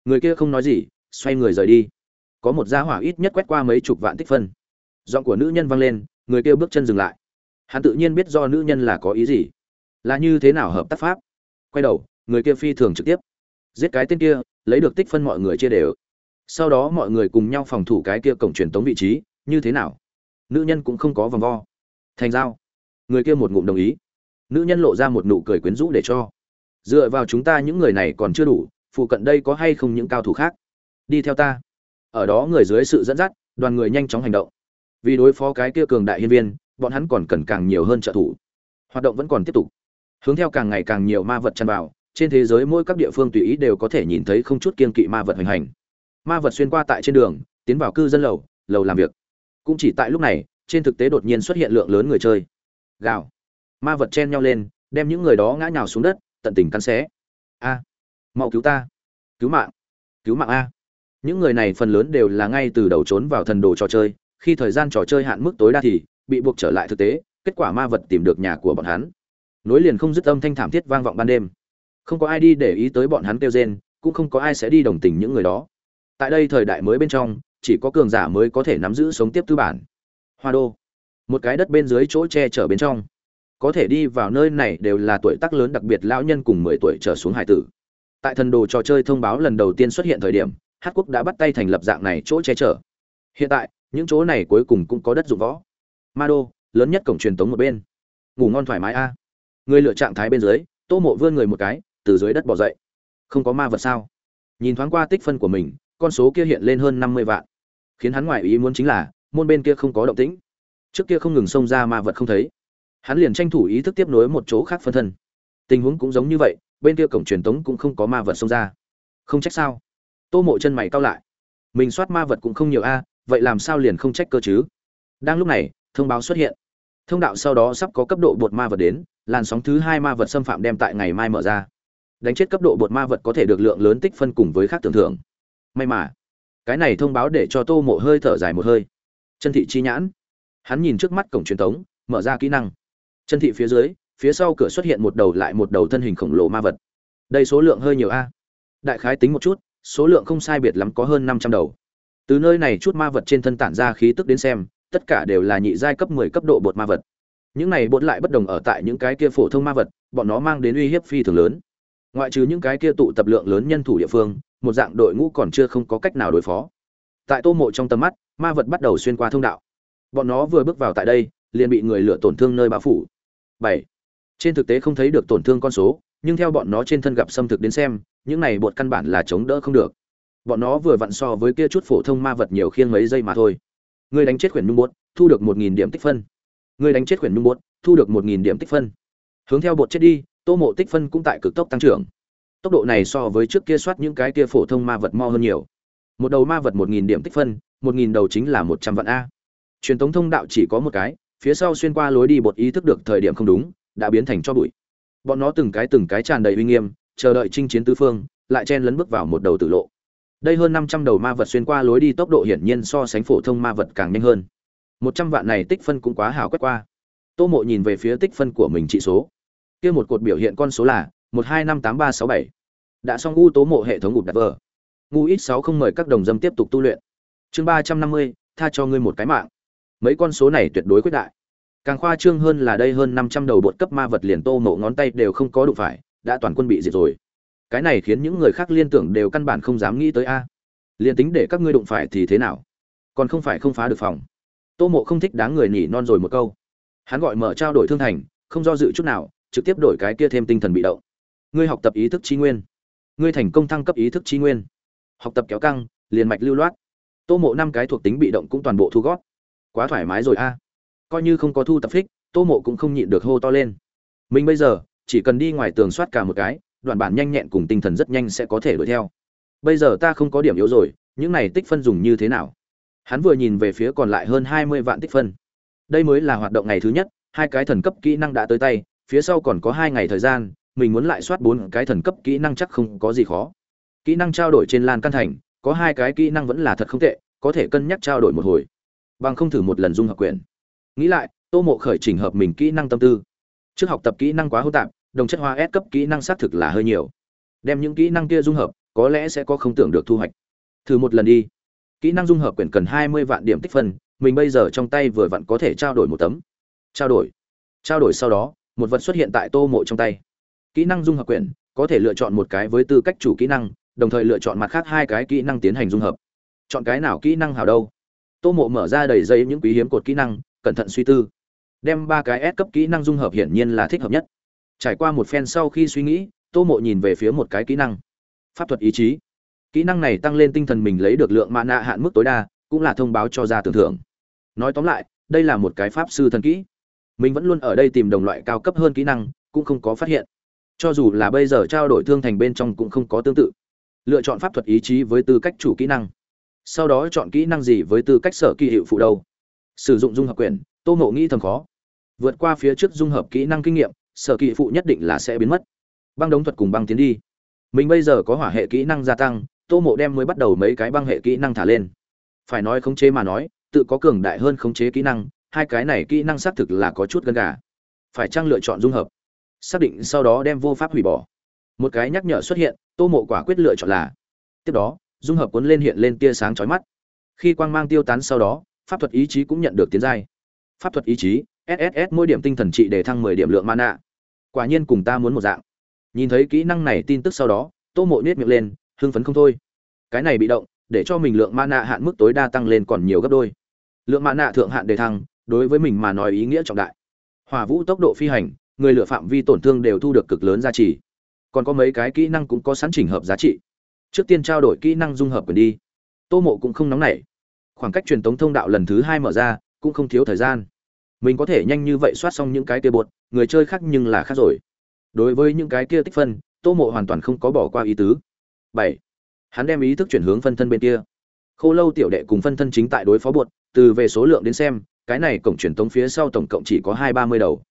[SPEAKER 1] Người kia không nói gì, xoay người rời đi. Có một gia hỏa ít nhất quét qua mấy chục vạn tích phân. Giọng của nữ nhân vang lên, người kia bước chân dừng lại. Hắn tự nhiên biết do nữ nhân là có ý gì. Là như thế nào hợp tác pháp? Quay đầu người kia phi thường trực tiếp. Giết cái tên kia, lấy được tích phân mọi người chia đều. Sau đó mọi người cùng nhau phòng thủ cái kia cổng truyền tống vị trí, như thế nào? Nữ nhân cũng không có vòng vo. Thành giao. Người kia một ngụm đồng ý. Nữ nhân lộ ra một nụ cười quyến rũ để cho. Dựa vào chúng ta những người này còn chưa đủ, phụ cận đây có hay không những cao thủ khác? Đi theo ta. Ở đó người dưới sự dẫn dắt, đoàn người nhanh chóng hành động. Vì đối phó cái kia cường đại hiên viên, bọn hắn còn cần càng nhiều hơn trợ thủ. Hoạt động vẫn còn tiếp tục. Hướng theo càng ngày càng nhiều ma vật chăn vào trên thế giới mỗi các địa phương tùy ý đều có thể nhìn thấy không chút kiên kỵ ma vật hoành hành. Ma vật xuyên qua tại trên đường, tiến vào cư dân lầu lầu làm việc. Cũng chỉ tại lúc này, trên thực tế đột nhiên xuất hiện lượng lớn người chơi. Gào. Ma vật chen nhau lên, đem những người đó ngã nhào xuống đất, tận tình cắn xé. A. Mau cứu ta. Cứu mạng. Cứu mạng a. Những người này phần lớn đều là ngay từ đầu trốn vào thần đồ trò chơi, khi thời gian trò chơi hạn mức tối đa thì bị buộc trở lại thực tế, kết quả ma vật tìm được nhà của bọn hắn. Nối liền không dứt âm thanh thảm thiết vang vọng ban đêm không có ai đi để ý tới bọn hắn kêu rên, cũng không có ai sẽ đi đồng tình những người đó. Tại đây thời đại mới bên trong, chỉ có cường giả mới có thể nắm giữ sống tiếp tư bản. Hoa đô. Một cái đất bên dưới chỗ che chở bên trong. Có thể đi vào nơi này đều là tuổi tác lớn đặc biệt lão nhân cùng mười tuổi trở xuống hải tử. Tại thần đồ trò chơi thông báo lần đầu tiên xuất hiện thời điểm hát quốc đã bắt tay thành lập dạng này chỗ che chở. Hiện tại, những chỗ này cuối cùng cũng có đất dụng võ. Ma đô, lớn nhất cổng truyền tống một bên. Ngủ ngon thoải mái a. Người lựa trạng thái bên dưới, tô mộ vươn người một cái từ dưới đất bỏ dậy. Không có ma vật sao? Nhìn thoáng qua tích phân của mình, con số kia hiện lên hơn năm mươi vạn. Khiến hắn ngoại ý muốn chính là, môn bên kia không có động tĩnh. Trước kia không ngừng xông ra ma vật không thấy. Hắn liền tranh thủ ý thức tiếp nối một chỗ khác phân thân. Tình huống cũng giống như vậy, bên kia cổng truyền tống cũng không có ma vật xông ra. Không trách sao? Tô mộ chân mày cao lại. Mình soát ma vật cũng không nhiều a, vậy làm sao liền không trách cơ chứ? Đang lúc này, thông báo xuất hiện. Thông đạo sau đó sắp có cấp độ bột ma vật đến, làn sóng thứ hai ma vật xâm phạm đem tại ngày mai mở ra đánh chết cấp độ bột ma vật có thể được lượng lớn tích phân cùng với khác tưởng thưởng. May mà, cái này thông báo để cho tô mộ hơi thở dài một hơi. Chân thị chi nhãn. Hắn nhìn trước mắt cổng truyền thống, mở ra kỹ năng. Chân thị phía dưới, phía sau cửa xuất hiện một đầu lại một đầu thân hình khổng lồ ma vật. Đây số lượng hơi nhiều a. Đại khái tính một chút, số lượng không sai biệt lắm có hơn năm trăm đầu. Từ nơi này chút ma vật trên thân tản ra khí tức đến xem, tất cả đều là nhị giai cấp mười cấp độ bột ma vật. Những này bột lại bất đồng ở tại những cái kia phổ thông ma vật, bọn nó mang đến uy hiếp phi thường lớn ngoại trừ những cái kia tụ tập lượng lớn nhân thủ địa phương, một dạng đội ngũ còn chưa không có cách nào đối phó. Tại tô mộ trong tầm mắt, ma vật bắt đầu xuyên qua thông đạo. Bọn nó vừa bước vào tại đây, liền bị người lựa tổn thương nơi bao phủ. Bảy. Trên thực tế không thấy được tổn thương con số, nhưng theo bọn nó trên thân gặp xâm thực đến xem, những này bột căn bản là chống đỡ không được. Bọn nó vừa vặn so với kia chút phổ thông ma vật nhiều khiêng mấy giây mà thôi. Người đánh chết khuyển nhung bột, thu được một nghìn điểm tích phân. Người đánh chết khuyển nhung bột, thu được một nghìn điểm tích phân. Hướng theo bột chết đi tô mộ tích phân cũng tại cực tốc tăng trưởng. Tốc độ này so với trước kia soát những cái kia phổ thông ma vật mo hơn nhiều. Một đầu ma vật một nghìn điểm tích phân, một nghìn đầu chính là một trăm vạn a. Truyền thống thông đạo chỉ có một cái, phía sau xuyên qua lối đi bột ý thức được thời điểm không đúng, đã biến thành cho bụi. Bọn nó từng cái từng cái tràn đầy uy nghiêm, chờ đợi chinh chiến tứ phương, lại chen lấn bước vào một đầu tử lộ. Đây hơn năm trăm đầu ma vật xuyên qua lối đi tốc độ hiển nhiên so sánh phổ thông ma vật càng nhanh hơn. Một trăm vạn này tích phân cũng quá hào quét qua. Tô mộ nhìn về phía tích phân của mình trị số kia một cột biểu hiện con số là một hai năm tám ba sáu bảy. Đã xong u tố mộ hệ thống gục đặt vờ. Ngu ít sáu không mời các đồng dâm tiếp tục tu luyện. Chương ba trăm năm mươi, tha cho ngươi một cái mạng. Mấy con số này tuyệt đối quyết đại. Càng khoa trương hơn là đây hơn năm trăm đầu bột cấp ma vật liền tô mộ ngón tay đều không có đụng phải, đã toàn quân bị diệt rồi. Cái này khiến những người khác liên tưởng đều căn bản không dám nghĩ tới a. À. liền tính để các ngươi đụng phải thì thế nào? Còn không phải không phá được phòng. Tô mộ không thích đáng người nhỉ non rồi một câu. Hắn gọi mở trao đổi thương thành, không do dự chút nào trực tiếp đổi cái kia thêm tinh thần bị động. Ngươi học tập ý thức chi nguyên. Ngươi thành công thăng cấp ý thức chi nguyên. Học tập kéo căng, liền mạch lưu loát. Tô mộ năm cái thuộc tính bị động cũng toàn bộ thu gót quá thoải mái rồi a. Coi như không có thu tập thích tô mộ cũng không nhịn được hô to lên. Mình bây giờ, chỉ cần đi ngoài tường soát cả một cái, đoạn bản nhanh nhẹn cùng tinh thần rất nhanh sẽ có thể đuổi theo. Bây giờ ta không có điểm yếu rồi, những này tích phân dùng như thế nào? Hắn vừa nhìn về phía còn lại hơn hai mươi vạn tích phân. Đây mới là hoạt động ngày thứ nhất, hai cái thần cấp kỹ năng đã tới tay phía sau còn có hai ngày thời gian, mình muốn lại soát bốn cái thần cấp kỹ năng chắc không có gì khó. Kỹ năng trao đổi trên lan căn thành, có hai cái kỹ năng vẫn là thật không tệ, có thể cân nhắc trao đổi một hồi. Bằng không thử một lần dung hợp quyền nghĩ lại, tô mộ khởi chỉnh hợp mình kỹ năng tâm tư. Trước học tập kỹ năng quá hô tạp, đồng chất hóa S cấp kỹ năng xác thực là hơi nhiều. Đem những kỹ năng kia dung hợp, có lẽ sẽ có không tưởng được thu hoạch. Thử một lần đi. Kỹ năng dung hợp quyển cần hai mươi vạn điểm tích phân, mình bây giờ trong tay vừa vặn có thể trao đổi một tấm. Trao đổi. Trao đổi sau đó một vật xuất hiện tại tô mộ trong tay. Kỹ năng dung hợp quyển, có thể lựa chọn một cái với tư cách chủ kỹ năng, đồng thời lựa chọn mặt khác hai cái kỹ năng tiến hành dung hợp. Chọn cái nào kỹ năng hào đâu? Tô mộ mở ra đầy dây những quý hiếm cột kỹ năng, cẩn thận suy tư. Đem ba cái S cấp kỹ năng dung hợp hiển nhiên là thích hợp nhất. Trải qua một phen sau khi suy nghĩ, tô mộ nhìn về phía một cái kỹ năng. Pháp thuật ý chí. Kỹ năng này tăng lên tinh thần mình lấy được lượng mạ nạ hạn mức tối đa, cũng là thông báo cho ra tưởng thưởng. Nói tóm lại, đây là một cái pháp sư thần kỹ mình vẫn luôn ở đây tìm đồng loại cao cấp hơn kỹ năng, cũng không có phát hiện. Cho dù là bây giờ trao đổi thương thành bên trong cũng không có tương tự. Lựa chọn pháp thuật ý chí với tư cách chủ kỹ năng. Sau đó chọn kỹ năng gì với tư cách sở kỳ hiệu phụ đâu? Sử dụng dung hợp quyền tô mộ nghĩ thầm khó. Vượt qua phía trước dung hợp kỹ năng kinh nghiệm, sở kỳ phụ nhất định là sẽ biến mất. Băng đống thuật cùng băng tiến đi. Mình bây giờ có hỏa hệ kỹ năng gia tăng, tô mộ đem mới bắt đầu mấy cái băng hệ kỹ năng thả lên. Phải nói khống chế mà nói, tự có cường đại hơn khống chế kỹ năng hai cái này kỹ năng xác thực là có chút gần gà. Phải chăng lựa chọn dung hợp? Xác định sau đó đem vô pháp hủy bỏ. Một cái nhắc nhở xuất hiện, tô mộ quả quyết lựa chọn là. Tiếp đó, dung hợp cuốn lên hiện lên tia sáng chói mắt. Khi quang mang tiêu tán sau đó, pháp thuật ý chí cũng nhận được tiến giai. Pháp thuật ý chí sss mỗi điểm tinh thần trị để thăng 10 điểm lượng mana. Quả nhiên cùng ta muốn một dạng. Nhìn thấy kỹ năng này tin tức sau đó, tô mộ nhếch miệng lên, hưng phấn không thôi. Cái này bị động, để cho mình lượng mana hạn mức tối đa tăng lên còn nhiều gấp đôi. Lượng mana thượng hạn đề thăng đối với mình mà nói ý nghĩa trọng đại. Hỏa vũ tốc độ phi hành, người lựa phạm vi tổn thương đều thu được cực lớn giá trị. Còn có mấy cái kỹ năng cũng có sẵn chỉnh hợp giá trị. Trước tiên trao đổi kỹ năng dung hợp quyền đi. Tô mộ cũng không nóng nảy. Khoảng cách truyền tống thông đạo lần thứ hai mở ra, cũng không thiếu thời gian. Mình có thể nhanh như vậy soát xong những cái kia bột, người chơi khác nhưng là khác rồi. Đối với những cái kia tích phân, tô mộ hoàn toàn không có bỏ qua ý tứ. Bảy. Hắn đem ý thức chuyển hướng phân thân bên kia. Khô lâu tiểu đệ cùng phân thân chính tại đối phó bột, từ về số lượng đến xem cái này cổng truyền tống phía sau tổng cộng chỉ có hai ba mươi đầu.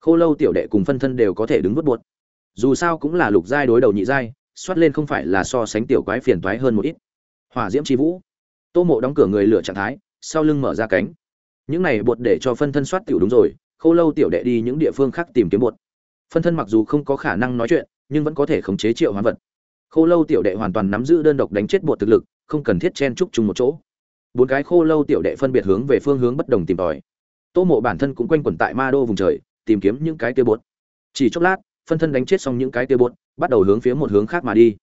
[SPEAKER 1] Khô lâu tiểu đệ cùng phân thân đều có thể đứng vớt buột. Dù sao cũng là lục giai đối đầu nhị giai xoát lên không phải là so sánh tiểu quái phiền toái hơn một ít. Hỏa diễm chi vũ. Tô mộ đóng cửa người lửa trạng thái, sau lưng mở ra cánh. Những này bột để cho phân thân soát tiểu đúng rồi, khô lâu tiểu đệ đi những địa phương khác tìm kiếm bột phân thân mặc dù không có khả năng nói chuyện, nhưng vẫn có thể khống chế triệu hoán vật. Khô lâu tiểu đệ hoàn toàn nắm giữ đơn độc đánh chết bột thực lực, không cần thiết chen chúc chung một chỗ bốn cái khô lâu tiểu đệ phân biệt hướng về phương hướng bất đồng tìm tòi. Tô mộ bản thân cũng quanh quẩn tại ma đô vùng trời, tìm kiếm những cái tia bột. Chỉ chốc lát, phân thân đánh chết xong những cái tia bột, bắt đầu hướng phía một hướng khác mà đi.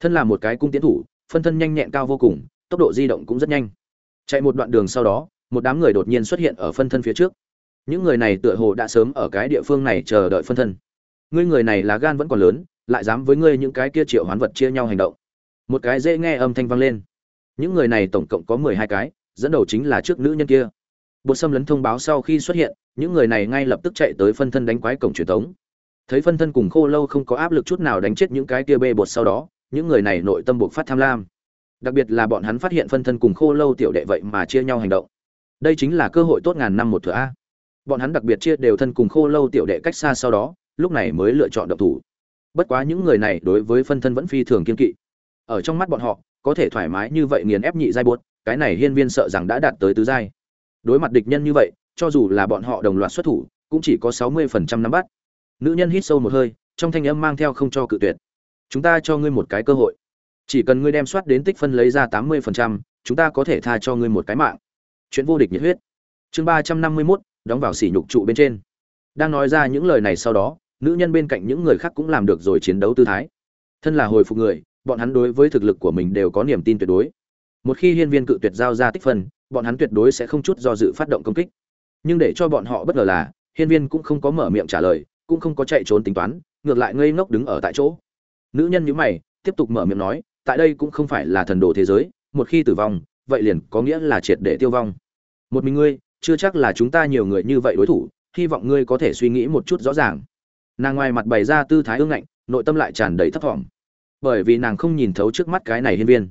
[SPEAKER 1] Thân là một cái cung tiến thủ, phân thân nhanh nhẹn cao vô cùng, tốc độ di động cũng rất nhanh. Chạy một đoạn đường sau đó, một đám người đột nhiên xuất hiện ở phân thân phía trước. Những người này tựa hồ đã sớm ở cái địa phương này chờ đợi phân thân. Ngươi người này là gan vẫn còn lớn, lại dám với ngươi những cái kia triệu hoán vật chia nhau hành động. Một cái dễ nghe âm thanh vang lên những người này tổng cộng có mười hai cái, dẫn đầu chính là trước nữ nhân kia. Bột xâm lấn thông báo sau khi xuất hiện, những người này ngay lập tức chạy tới phân thân đánh quái cổng truyền thống. Thấy phân thân cùng khô lâu không có áp lực chút nào đánh chết những cái kia bê bột sau đó, những người này nội tâm buộc phát tham lam. Đặc biệt là bọn hắn phát hiện phân thân cùng khô lâu tiểu đệ vậy mà chia nhau hành động. Đây chính là cơ hội tốt ngàn năm một thừa a. Bọn hắn đặc biệt chia đều thân cùng khô lâu tiểu đệ cách xa sau đó, lúc này mới lựa chọn động thủ. Bất quá những người này đối với phân thân vẫn phi thường kiên kỵ. Ở trong mắt bọn họ có thể thoải mái như vậy nghiền ép nhị giai buốt, cái này hiên viên sợ rằng đã đạt tới tứ giai. Đối mặt địch nhân như vậy, cho dù là bọn họ đồng loạt xuất thủ, cũng chỉ có sáu mươi phần trăm nắm bắt. Nữ nhân hít sâu một hơi, trong thanh âm mang theo không cho cự tuyệt. Chúng ta cho ngươi một cái cơ hội. Chỉ cần ngươi đem soát đến tích phân lấy ra tám mươi phần trăm, chúng ta có thể tha cho ngươi một cái mạng. Chuyện vô địch nhiệt huyết. Chương ba trăm năm mươi mốt, đóng vào sỉ nhục trụ bên trên. Đang nói ra những lời này sau đó, nữ nhân bên cạnh những người khác cũng làm được rồi chiến đấu tư thái. Thân là hồi phục người bọn hắn đối với thực lực của mình đều có niềm tin tuyệt đối. Một khi hiên viên cự tuyệt giao ra tích phân, bọn hắn tuyệt đối sẽ không chút do dự phát động công kích. Nhưng để cho bọn họ bất ngờ là, hiên viên cũng không có mở miệng trả lời, cũng không có chạy trốn tính toán, ngược lại ngây ngốc đứng ở tại chỗ. Nữ nhân nhíu mày, tiếp tục mở miệng nói, tại đây cũng không phải là thần đồ thế giới, một khi tử vong, vậy liền có nghĩa là triệt để tiêu vong. Một mình ngươi, chưa chắc là chúng ta nhiều người như vậy đối thủ, hy vọng ngươi có thể suy nghĩ một chút rõ ràng. Nàng ngoài mặt bày ra tư thái ương ngạnh, nội tâm lại tràn đầy thấp vọng bởi vì nàng không nhìn thấu trước mắt cái này hiên viên.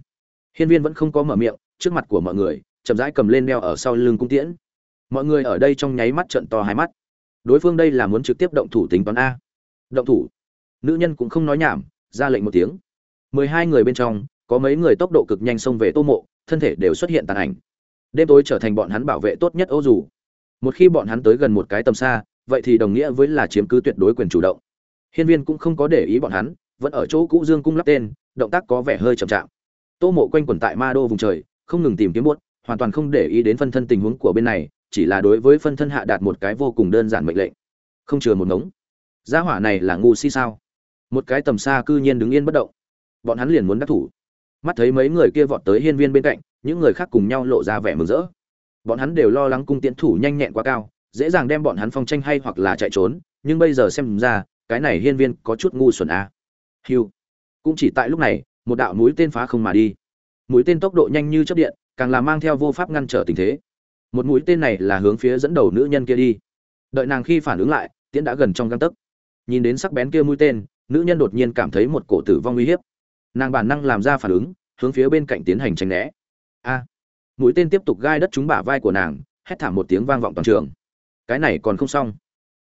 [SPEAKER 1] Hiên viên vẫn không có mở miệng, trước mặt của mọi người, chậm rãi cầm lên đeo ở sau lưng cung tiễn. Mọi người ở đây trong nháy mắt trận to hai mắt. Đối phương đây là muốn trực tiếp động thủ tính toán a. Động thủ. Nữ nhân cũng không nói nhảm, ra lệnh một tiếng. Mười hai người bên trong, có mấy người tốc độ cực nhanh xông về tô mộ, thân thể đều xuất hiện tàn ảnh. Đêm tối trở thành bọn hắn bảo vệ tốt nhất ô dù. Một khi bọn hắn tới gần một cái tầm xa, vậy thì đồng nghĩa với là chiếm cứ tuyệt đối quyền chủ động. Hiên viên cũng không có để ý bọn hắn vẫn ở chỗ cũ dương cung lắp tên, động tác có vẻ hơi chậm chạp. Tô mộ quanh quẩn tại ma đô vùng trời, không ngừng tìm kiếm buốt, hoàn toàn không để ý đến phân thân tình huống của bên này, chỉ là đối với phân thân hạ đạt một cái vô cùng đơn giản mệnh lệnh. Không chừa một ngống. Gia hỏa này là ngu si sao? Một cái tầm xa cư nhiên đứng yên bất động. Bọn hắn liền muốn đắc thủ. Mắt thấy mấy người kia vọt tới hiên viên bên cạnh, những người khác cùng nhau lộ ra vẻ mừng rỡ. Bọn hắn đều lo lắng cung tiễn thủ nhanh nhẹn quá cao, dễ dàng đem bọn hắn phong tranh hay hoặc là chạy trốn, nhưng bây giờ xem ra, cái này hiên viên có chút ngu xuẩn à hiu cũng chỉ tại lúc này, một đạo mũi tên phá không mà đi. Mũi tên tốc độ nhanh như chớp điện, càng là mang theo vô pháp ngăn trở tình thế. Một mũi tên này là hướng phía dẫn đầu nữ nhân kia đi. Đợi nàng khi phản ứng lại, tiễn đã gần trong gang tấc. Nhìn đến sắc bén kia mũi tên, nữ nhân đột nhiên cảm thấy một cổ tử vong uy hiếp. Nàng bản năng làm ra phản ứng, hướng phía bên cạnh tiến hành tránh né. A. Mũi tên tiếp tục gai đất trúng bả vai của nàng, hét thảm một tiếng vang vọng toàn trường. Cái này còn không xong.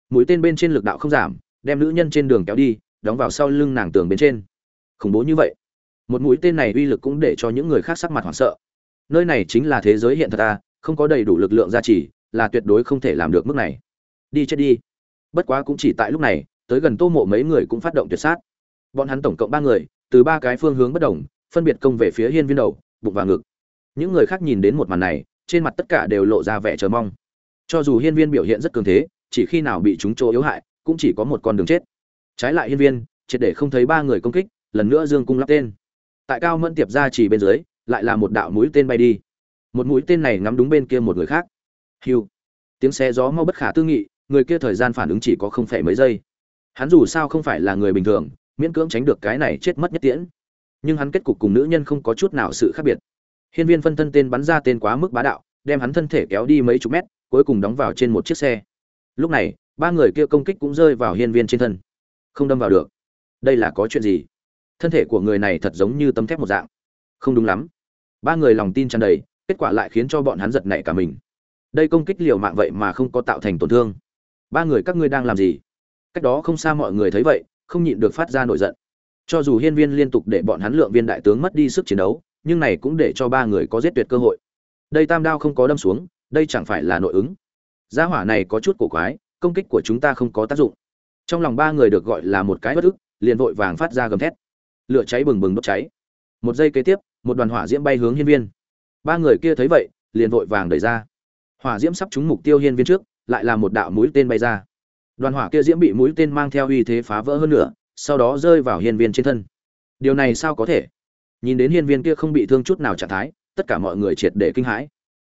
[SPEAKER 1] Mũi tên bên trên lực đạo không giảm, đem nữ nhân trên đường kéo đi đóng vào sau lưng nàng tường bên trên. Khủng bố như vậy. Một mũi tên này uy lực cũng để cho những người khác sắc mặt hoảng sợ. Nơi này chính là thế giới hiện thật ta, không có đầy đủ lực lượng gia trì, là tuyệt đối không thể làm được mức này. Đi chết đi. Bất quá cũng chỉ tại lúc này, tới gần tô mộ mấy người cũng phát động tuyệt sát. Bọn hắn tổng cộng ba người, từ ba cái phương hướng bất đồng, phân biệt công về phía hiên viên đầu, bụng và ngực. Những người khác nhìn đến một màn này, trên mặt tất cả đều lộ ra vẻ chờ mong. Cho dù hiên viên biểu hiện rất cường thế, chỉ khi nào bị chúng chỗ yếu hại, cũng chỉ có một con đường chết trái lại hiên viên, triệt để không thấy ba người công kích, lần nữa dương cung lắp tên. Tại cao mẫn tiệp ra chỉ bên dưới, lại là một đạo mũi tên bay đi. Một mũi tên này ngắm đúng bên kia một người khác. Hiu. Tiếng xe gió mau bất khả tư nghị, người kia thời gian phản ứng chỉ có không phải mấy giây. Hắn dù sao không phải là người bình thường, miễn cưỡng tránh được cái này chết mất nhất tiễn. Nhưng hắn kết cục cùng nữ nhân không có chút nào sự khác biệt. Hiên viên phân thân tên bắn ra tên quá mức bá đạo, đem hắn thân thể kéo đi mấy chục mét, cuối cùng đóng vào trên một chiếc xe. Lúc này, ba người kia công kích cũng rơi vào hiên viên trên thân không đâm vào được. Đây là có chuyện gì? Thân thể của người này thật giống như tấm thép một dạng. Không đúng lắm. Ba người lòng tin tràn đầy, kết quả lại khiến cho bọn hắn giật nảy cả mình. Đây công kích liều mạng vậy mà không có tạo thành tổn thương. Ba người các ngươi đang làm gì? Cách đó không xa mọi người thấy vậy, không nhịn được phát ra nổi giận. Cho dù hiên viên liên tục để bọn hắn lượng viên đại tướng mất đi sức chiến đấu, nhưng này cũng để cho ba người có giết tuyệt cơ hội. Đây tam đao không có đâm xuống, đây chẳng phải là nội ứng. Gia hỏa này có chút cổ quái, công kích của chúng ta không có tác dụng trong lòng ba người được gọi là một cái bất ức, liền vội vàng phát ra gầm thét. Lửa cháy bừng bừng đốt cháy. Một giây kế tiếp, một đoàn hỏa diễm bay hướng hiên viên. Ba người kia thấy vậy, liền vội vàng đẩy ra. Hỏa diễm sắp trúng mục tiêu hiên viên trước, lại là một đạo mũi tên bay ra. Đoàn hỏa kia diễm bị mũi tên mang theo uy thế phá vỡ hơn nữa, sau đó rơi vào hiên viên trên thân. Điều này sao có thể? Nhìn đến hiên viên kia không bị thương chút nào trạng thái, tất cả mọi người triệt để kinh hãi.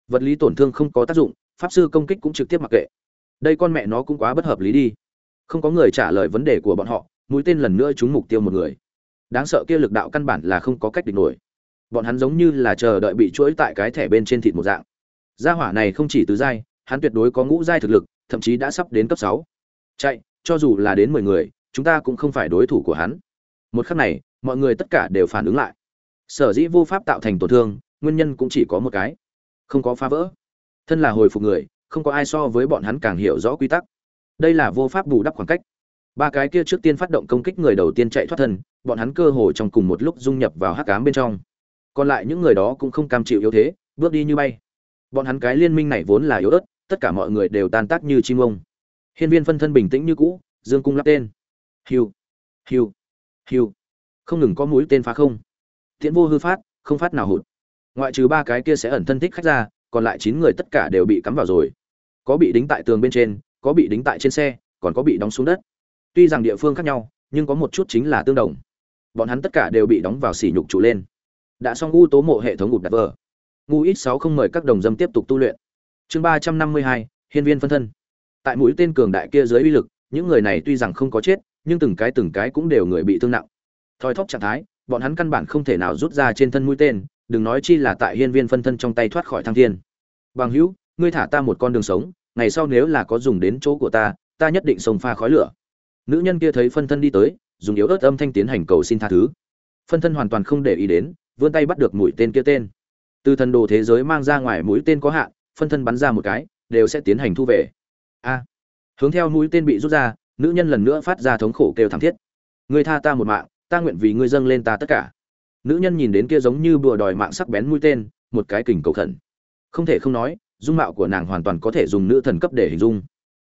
[SPEAKER 1] Vật lý tổn thương không có tác dụng, pháp sư công kích cũng trực tiếp mặc kệ. Đây con mẹ nó cũng quá bất hợp lý đi không có người trả lời vấn đề của bọn họ, mũi tên lần nữa trúng mục tiêu một người. Đáng sợ kia lực đạo căn bản là không có cách địch nổi. Bọn hắn giống như là chờ đợi bị chuỗi tại cái thẻ bên trên thịt một dạng. Gia hỏa này không chỉ tứ giai, hắn tuyệt đối có ngũ giai thực lực, thậm chí đã sắp đến cấp sáu. Chạy, cho dù là đến mười người, chúng ta cũng không phải đối thủ của hắn. Một khắc này, mọi người tất cả đều phản ứng lại. Sở dĩ vô pháp tạo thành tổn thương, nguyên nhân cũng chỉ có một cái. Không có phá vỡ. Thân là hồi phục người, không có ai so với bọn hắn càng hiểu rõ quy tắc đây là vô pháp bù đắp khoảng cách. Ba cái kia trước tiên phát động công kích người đầu tiên chạy thoát thân, bọn hắn cơ hồ trong cùng một lúc dung nhập vào hắc cám bên trong. Còn lại những người đó cũng không cam chịu yếu thế, bước đi như bay. Bọn hắn cái liên minh này vốn là yếu ớt, tất cả mọi người đều tan tác như chim ông. Hiên viên phân thân bình tĩnh như cũ, dương cung lắp tên. Hiu hiu hiu. Không ngừng có mũi tên phá không. Tiễn vô hư phát, không phát nào hụt. Ngoại trừ ba cái kia sẽ ẩn thân thích khách ra, còn lại chín người tất cả đều bị cắm vào rồi. Có bị đính tại tường bên trên có bị đính tại trên xe, còn có bị đóng xuống đất. Tuy rằng địa phương khác nhau, nhưng có một chút chính là tương đồng. Bọn hắn tất cả đều bị đóng vào xỉ nhục trụ lên. Đã xong u tố mộ hệ thống gục đặt vờ. Ngu ít sáu không mời các đồng dâm tiếp tục tu luyện. Chương ba trăm năm mươi hai, hiên viên phân thân. Tại mũi tên cường đại kia dưới uy lực, những người này tuy rằng không có chết, nhưng từng cái từng cái cũng đều người bị thương nặng. Thoi thóp trạng thái, bọn hắn căn bản không thể nào rút ra trên thân mũi tên, đừng nói chi là tại hiên viên phân thân trong tay thoát khỏi thăng thiên. Bằng hữu, ngươi thả ta một con đường sống ngày sau nếu là có dùng đến chỗ của ta ta nhất định xông pha khói lửa. Nữ nhân kia thấy phân thân đi tới, dùng yếu ớt âm thanh tiến hành cầu xin tha thứ. Phân thân hoàn toàn không để ý đến, vươn tay bắt được mũi tên kia tên. Từ thần đồ thế giới mang ra ngoài mũi tên có hạn, phân thân bắn ra một cái, đều sẽ tiến hành thu về. A. Hướng theo mũi tên bị rút ra, nữ nhân lần nữa phát ra thống khổ kêu thảm thiết. Người tha ta một mạng, ta nguyện vì ngươi dâng lên ta tất cả. Nữ nhân nhìn đến kia giống như bùa đòi mạng sắc bén mũi tên, một cái kình cầu khẩn. Không thể không nói dung mạo của nàng hoàn toàn có thể dùng nữ thần cấp để hình dung.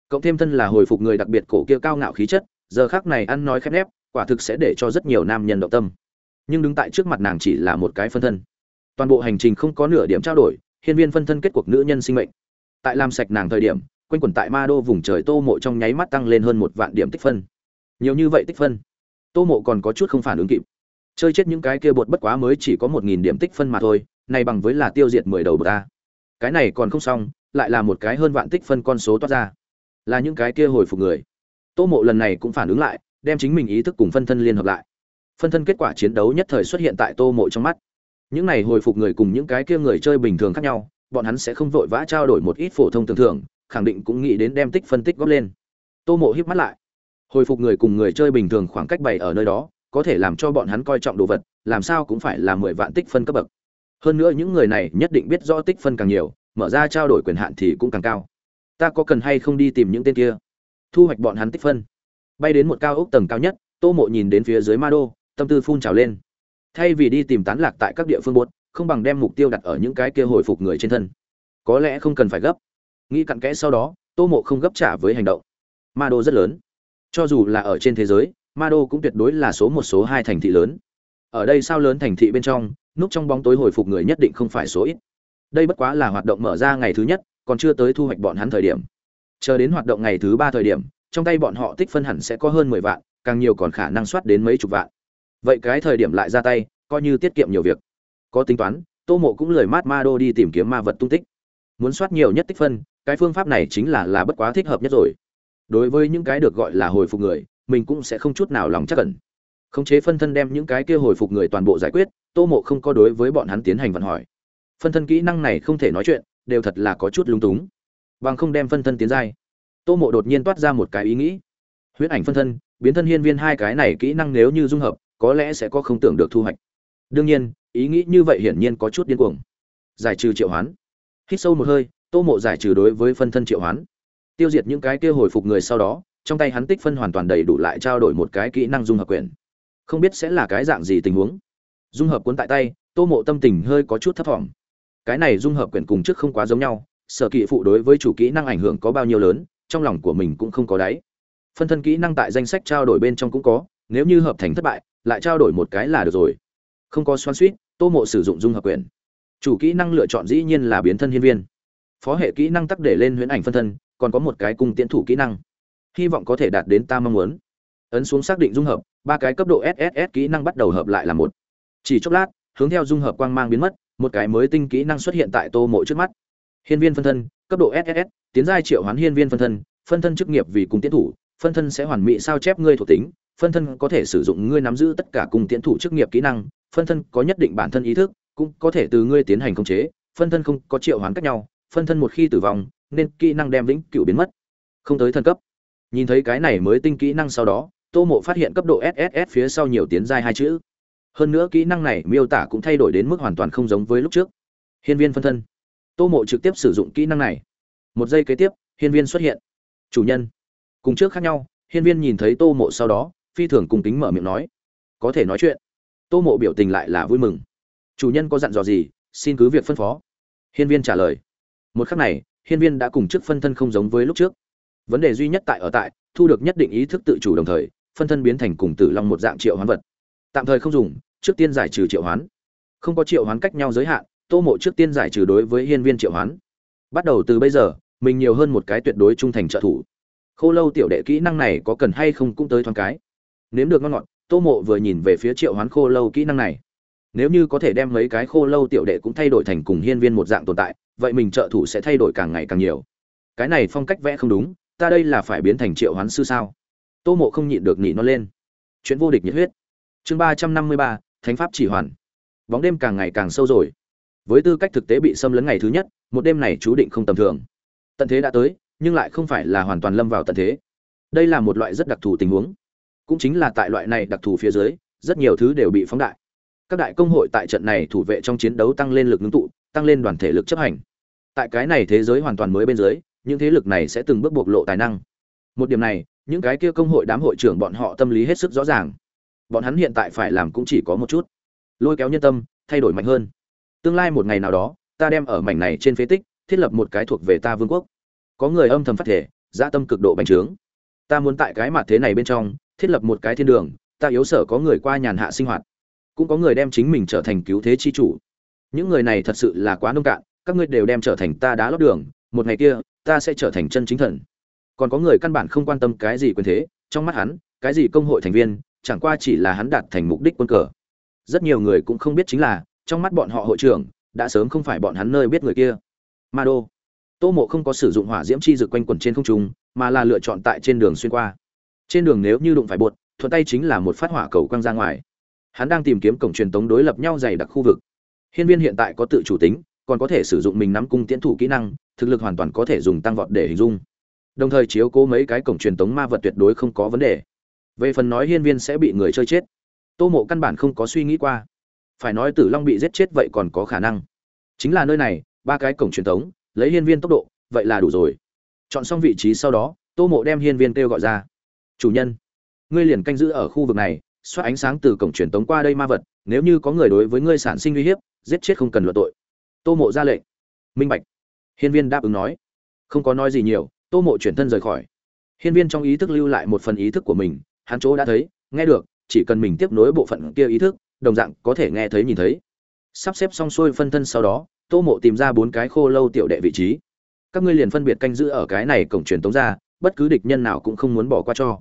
[SPEAKER 1] Cộng thêm thân là hồi phục người đặc biệt cổ kia cao ngạo khí chất, giờ khác này ăn nói khép nép, quả thực sẽ để cho rất nhiều nam nhân động tâm. Nhưng đứng tại trước mặt nàng chỉ là một cái phân thân. Toàn bộ hành trình không có nửa điểm trao đổi, hiên viên phân thân kết cuộc nữ nhân sinh mệnh. Tại làm sạch nàng thời điểm, quanh quẩn tại ma đô vùng trời tô mộ trong nháy mắt tăng lên hơn một vạn điểm tích phân. Nhiều như vậy tích phân, tô mộ còn có chút không phản ứng kịp. Chơi chết những cái kia bột bất quá mới chỉ có một nghìn điểm tích phân mà thôi, này bằng với là tiêu diệt mười đầu bờ ta cái này còn không xong, lại là một cái hơn vạn tích phân con số toát ra. Là những cái kia hồi phục người. Tô mộ lần này cũng phản ứng lại, đem chính mình ý thức cùng phân thân liên hợp lại. Phân thân kết quả chiến đấu nhất thời xuất hiện tại tô mộ trong mắt. Những này hồi phục người cùng những cái kia người chơi bình thường khác nhau, bọn hắn sẽ không vội vã trao đổi một ít phổ thông tưởng thưởng, khẳng định cũng nghĩ đến đem tích phân tích góp lên. Tô mộ híp mắt lại. Hồi phục người cùng người chơi bình thường khoảng cách bày ở nơi đó, có thể làm cho bọn hắn coi trọng đồ vật, làm sao cũng phải là mười vạn tích phân cấp bậc hơn nữa những người này nhất định biết rõ tích phân càng nhiều, mở ra trao đổi quyền hạn thì cũng càng cao. Ta có cần hay không đi tìm những tên kia? Thu hoạch bọn hắn tích phân. Bay đến một cao ốc tầng cao nhất, tô mộ nhìn đến phía dưới ma đô, tâm tư phun trào lên. Thay vì đi tìm tán lạc tại các địa phương buốt, không bằng đem mục tiêu đặt ở những cái kia hồi phục người trên thân. Có lẽ không cần phải gấp. Nghĩ cặn kẽ sau đó, tô mộ không gấp trả với hành động. Ma đô rất lớn. Cho dù là ở trên thế giới, ma đô cũng tuyệt đối là số một, số hai thành thị lớn. Ở đây sao lớn thành thị bên trong núp trong bóng tối hồi phục người nhất định không phải số ít. Đây bất quá là hoạt động mở ra ngày thứ nhất, còn chưa tới thu hoạch bọn hắn thời điểm. Chờ đến hoạt động ngày thứ ba thời điểm, trong tay bọn họ tích phân hẳn sẽ có hơn mười vạn, càng nhiều còn khả năng soát đến mấy chục vạn. Vậy cái thời điểm lại ra tay, coi như tiết kiệm nhiều việc. Có tính toán, tô mộ cũng lười mát ma đô đi tìm kiếm ma vật tung tích. Muốn soát nhiều nhất tích phân, cái phương pháp này chính là là bất quá thích hợp nhất rồi. Đối với những cái được gọi là hồi phục người, mình cũng sẽ không chút nào lòng chắc cẩn khống chế phân thân đem những cái kia hồi phục người toàn bộ giải quyết, tô mộ không có đối với bọn hắn tiến hành vận hỏi. Phân thân kỹ năng này không thể nói chuyện, đều thật là có chút lung túng. Bằng không đem phân thân tiến giai, tô mộ đột nhiên toát ra một cái ý nghĩ. Huyễn ảnh phân thân, biến thân hiên viên hai cái này kỹ năng nếu như dung hợp, có lẽ sẽ có không tưởng được thu hoạch. Đương nhiên, ý nghĩ như vậy hiển nhiên có chút điên cuồng. Giải trừ triệu hoán. Hít sâu một hơi, tô mộ giải trừ đối với phân thân triệu hoán. Tiêu diệt những cái kia hồi phục người sau đó, trong tay hắn tích phân hoàn toàn đầy đủ lại trao đổi một cái kỹ năng dung hợp quyền không biết sẽ là cái dạng gì tình huống. Dung hợp cuốn tại tay, tô mộ tâm tình hơi có chút thấp thỏm. Cái này dung hợp quyển cùng trước không quá giống nhau, sở kỵ phụ đối với chủ kỹ năng ảnh hưởng có bao nhiêu lớn, trong lòng của mình cũng không có đáy. Phân thân kỹ năng tại danh sách trao đổi bên trong cũng có, nếu như hợp thành thất bại, lại trao đổi một cái là được rồi. Không có xoan suýt tô mộ sử dụng dung hợp quyền chủ kỹ năng lựa chọn dĩ nhiên là biến thân hiên viên. Phó hệ kỹ năng tắc để lên huyễn ảnh phân thân, còn có một cái cung tiến thủ kỹ năng. Hy vọng có thể đạt đến ta mong muốn. Ấn xuống xác định dung hợp ba cái cấp độ sss kỹ năng bắt đầu hợp lại là một. Chỉ chốc lát, hướng theo dung hợp quang mang biến mất, một cái mới tinh kỹ năng xuất hiện tại tô mộ trước mắt. Hiên viên phân thân, cấp độ sss tiến giai triệu hoán hiên viên phân thân phân thân chức nghiệp vì cùng tiến thủ, phân thân sẽ hoàn mỹ sao chép ngươi thuộc tính, phân thân có thể sử dụng ngươi nắm giữ tất cả cùng tiến thủ chức nghiệp kỹ năng, phân thân có nhất định bản thân ý thức, cũng có thể từ ngươi tiến hành khống chế, phân thân không có triệu hoán cách nhau, phân thân một khi tử vong, nên kỹ năng đem vĩnh cửu biến mất. Không tới thân cấp. Nhìn thấy cái này mới tinh kỹ năng sau đó tô mộ phát hiện cấp độ sss phía sau nhiều tiến giai hai chữ. Hơn nữa kỹ năng này miêu tả cũng thay đổi đến mức hoàn toàn không giống với lúc trước. Hiên viên phân thân. Tô mộ trực tiếp sử dụng kỹ năng này. Một giây kế tiếp, hiên viên xuất hiện. Chủ nhân. Cùng trước khác nhau, hiên viên nhìn thấy tô mộ sau đó, phi thường cùng kính mở miệng nói. Có thể nói chuyện. Tô mộ biểu tình lại là vui mừng. Chủ nhân có dặn dò gì, xin cứ việc phân phó. Hiên viên trả lời. Một khắc này, hiên viên đã cùng trước phân thân không giống với lúc trước. Vấn đề duy nhất tại ở tại, thu được nhất định ý thức tự chủ đồng thời phân thân biến thành cùng tử long một dạng triệu hoán vật. Tạm thời không dùng, trước tiên giải trừ triệu hoán. Không có triệu hoán cách nhau giới hạn, tô mộ trước tiên giải trừ đối với hiên viên triệu hoán. Bắt đầu từ bây giờ, mình nhiều hơn một cái tuyệt đối trung thành trợ thủ. Khô lâu tiểu đệ kỹ năng này có cần hay không cũng tới thoáng cái. Nếm được ngon ngọt, tô mộ vừa nhìn về phía triệu hoán khô lâu kỹ năng này. Nếu như có thể đem mấy cái khô lâu tiểu đệ cũng thay đổi thành cùng hiên viên một dạng tồn tại, vậy mình trợ thủ sẽ thay đổi càng ngày càng nhiều. Cái này phong cách vẽ không đúng, ta đây là phải biến thành triệu hoán sư sao? Tô mộ không nhịn được nỉ nó lên. Chuyện vô địch nhiệt huyết. Chương ba trăm năm mươi ba, thánh pháp chỉ hoàn. Bóng đêm càng ngày càng sâu rồi. Với tư cách thực tế bị xâm lấn ngày thứ nhất, một đêm này chú định không tầm thường. Tận thế đã tới, nhưng lại không phải là hoàn toàn lâm vào tận thế. Đây là một loại rất đặc thù tình huống. Cũng chính là tại loại này đặc thù phía dưới, rất nhiều thứ đều bị phóng đại. Các đại công hội tại trận này thủ vệ trong chiến đấu tăng lên lực ngưng tụ, tăng lên đoàn thể lực chấp hành. Tại cái này thế giới hoàn toàn mới bên dưới, những thế lực này sẽ từng bước bộc lộ tài năng. Một điểm này những cái kia công hội đám hội trưởng bọn họ tâm lý hết sức rõ ràng. Bọn hắn hiện tại phải làm cũng chỉ có một chút. Lôi kéo nhân tâm, thay đổi mạnh hơn. Tương lai một ngày nào đó, ta đem ở mảnh này trên phế tích, thiết lập một cái thuộc về ta vương quốc. Có người âm thầm phát thể, dã tâm cực độ bành trướng. Ta muốn tại cái mặt thế này bên trong, thiết lập một cái thiên đường, ta yếu sở có người qua nhàn hạ sinh hoạt. Cũng có người đem chính mình trở thành cứu thế chi chủ. Những người này thật sự là quá nông cạn, các ngươi đều đem trở thành ta đá lót đường, một ngày kia, ta sẽ trở thành chân chính thần còn có người căn bản không quan tâm cái gì quyền thế, trong mắt hắn, cái gì công hội thành viên, chẳng qua chỉ là hắn đạt thành mục đích quân cờ. Rất nhiều người cũng không biết chính là, trong mắt bọn họ hội trưởng, đã sớm không phải bọn hắn nơi biết người kia. Ma đô. Tô mộ không có sử dụng hỏa diễm chi rực quanh quẩn trên không trung, mà là lựa chọn tại trên đường xuyên qua. Trên đường nếu như đụng phải bột, thuận tay chính là một phát hỏa cầu quăng ra ngoài. Hắn đang tìm kiếm cổng truyền tống đối lập nhau dày đặc khu vực. Hiên viên hiện tại có tự chủ tính, còn có thể sử dụng mình nắm cung tiễn thủ kỹ năng, thực lực hoàn toàn có thể dùng tăng vọt để hình dung đồng thời chiếu cố mấy cái cổng truyền tống ma vật tuyệt đối không có vấn đề. Về phần nói hiên viên sẽ bị người chơi chết, tô mộ căn bản không có suy nghĩ qua. Phải nói tử long bị giết chết vậy còn có khả năng. Chính là nơi này, ba cái cổng truyền tống, lấy hiên viên tốc độ, vậy là đủ rồi. Chọn xong vị trí sau đó, tô mộ đem hiên viên kêu gọi ra. Chủ nhân, ngươi liền canh giữ ở khu vực này xoát ánh sáng từ cổng truyền tống qua đây ma vật, nếu như có người đối với ngươi sản sinh uy hiếp, giết chết không cần luận tội. Tô mộ ra lệnh. Minh bạch. Hiên viên đáp ứng nói. Không có nói gì nhiều tô mộ chuyển thân rời khỏi. Hiên viên trong ý thức lưu lại một phần ý thức của mình, hắn chỗ đã thấy, nghe được, chỉ cần mình tiếp nối bộ phận kia ý thức, đồng dạng có thể nghe thấy nhìn thấy. Sắp xếp xong xuôi phân thân sau đó, tô mộ tìm ra bốn cái khô lâu tiểu đệ vị trí. Các ngươi liền phân biệt canh giữ ở cái này cổng truyền tống ra, bất cứ địch nhân nào cũng không muốn bỏ qua cho.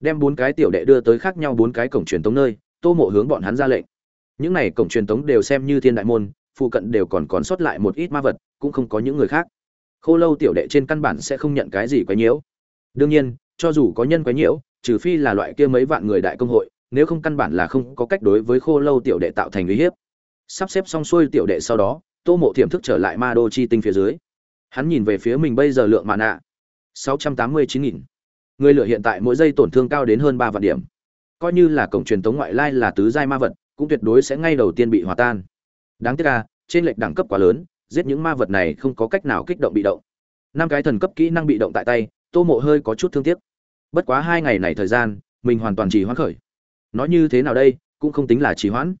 [SPEAKER 1] Đem bốn cái tiểu đệ đưa tới khác nhau bốn cái cổng truyền tống nơi, tô mộ hướng bọn hắn ra lệnh. Những này cổng truyền tống đều xem như thiên đại môn, phụ cận đều còn còn sót lại một ít ma vật, cũng không có những người khác khô lâu tiểu đệ trên căn bản sẽ không nhận cái gì quấy nhiễu. Đương nhiên, cho dù có nhân quấy nhiễu, trừ phi là loại kia mấy vạn người đại công hội, nếu không căn bản là không có cách đối với khô lâu tiểu đệ tạo thành uy hiếp. Sắp xếp xong xuôi tiểu đệ sau đó, tô mộ tiềm thức trở lại ma đô chi tinh phía dưới. Hắn nhìn về phía mình bây giờ lượng mạ nạ sáu trăm tám mươi chín nghìn. Người lửa hiện tại mỗi giây tổn thương cao đến hơn ba vạn điểm. Coi như là cổng truyền tống ngoại lai là tứ giai ma vật, cũng tuyệt đối sẽ ngay đầu tiên bị hòa tan. Đáng tiếc là trên lệch đẳng cấp quá lớn giết những ma vật này không có cách nào kích động bị động. Năm cái thần cấp kỹ năng bị động tại tay, tô mộ hơi có chút thương tiếc. Bất quá hai ngày này thời gian, mình hoàn toàn trì hoãn khởi. Nói như thế nào đây, cũng không tính là trì hoãn.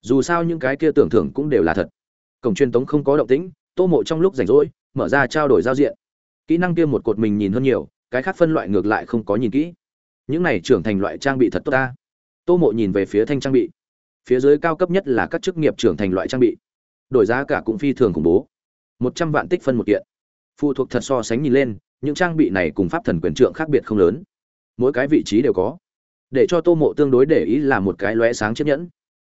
[SPEAKER 1] Dù sao những cái kia tưởng thưởng cũng đều là thật. Cổng truyền tống không có động tĩnh, tô mộ trong lúc rảnh rỗi, mở ra trao đổi giao diện. Kỹ năng kia một cột mình nhìn hơn nhiều, cái khác phân loại ngược lại không có nhìn kỹ. Những này trưởng thành loại trang bị thật tốt ta. Tô mộ nhìn về phía thanh trang bị. Phía dưới cao cấp nhất là các chức nghiệp trưởng thành loại trang bị đổi giá cả cũng phi thường khủng bố. Một trăm vạn tích phân một kiện. Phụ thuộc thật so sánh nhìn lên, những trang bị này cùng pháp thần quyền trượng khác biệt không lớn. Mỗi cái vị trí đều có. Để cho tô mộ tương đối để ý là một cái lóe sáng chiếc nhẫn.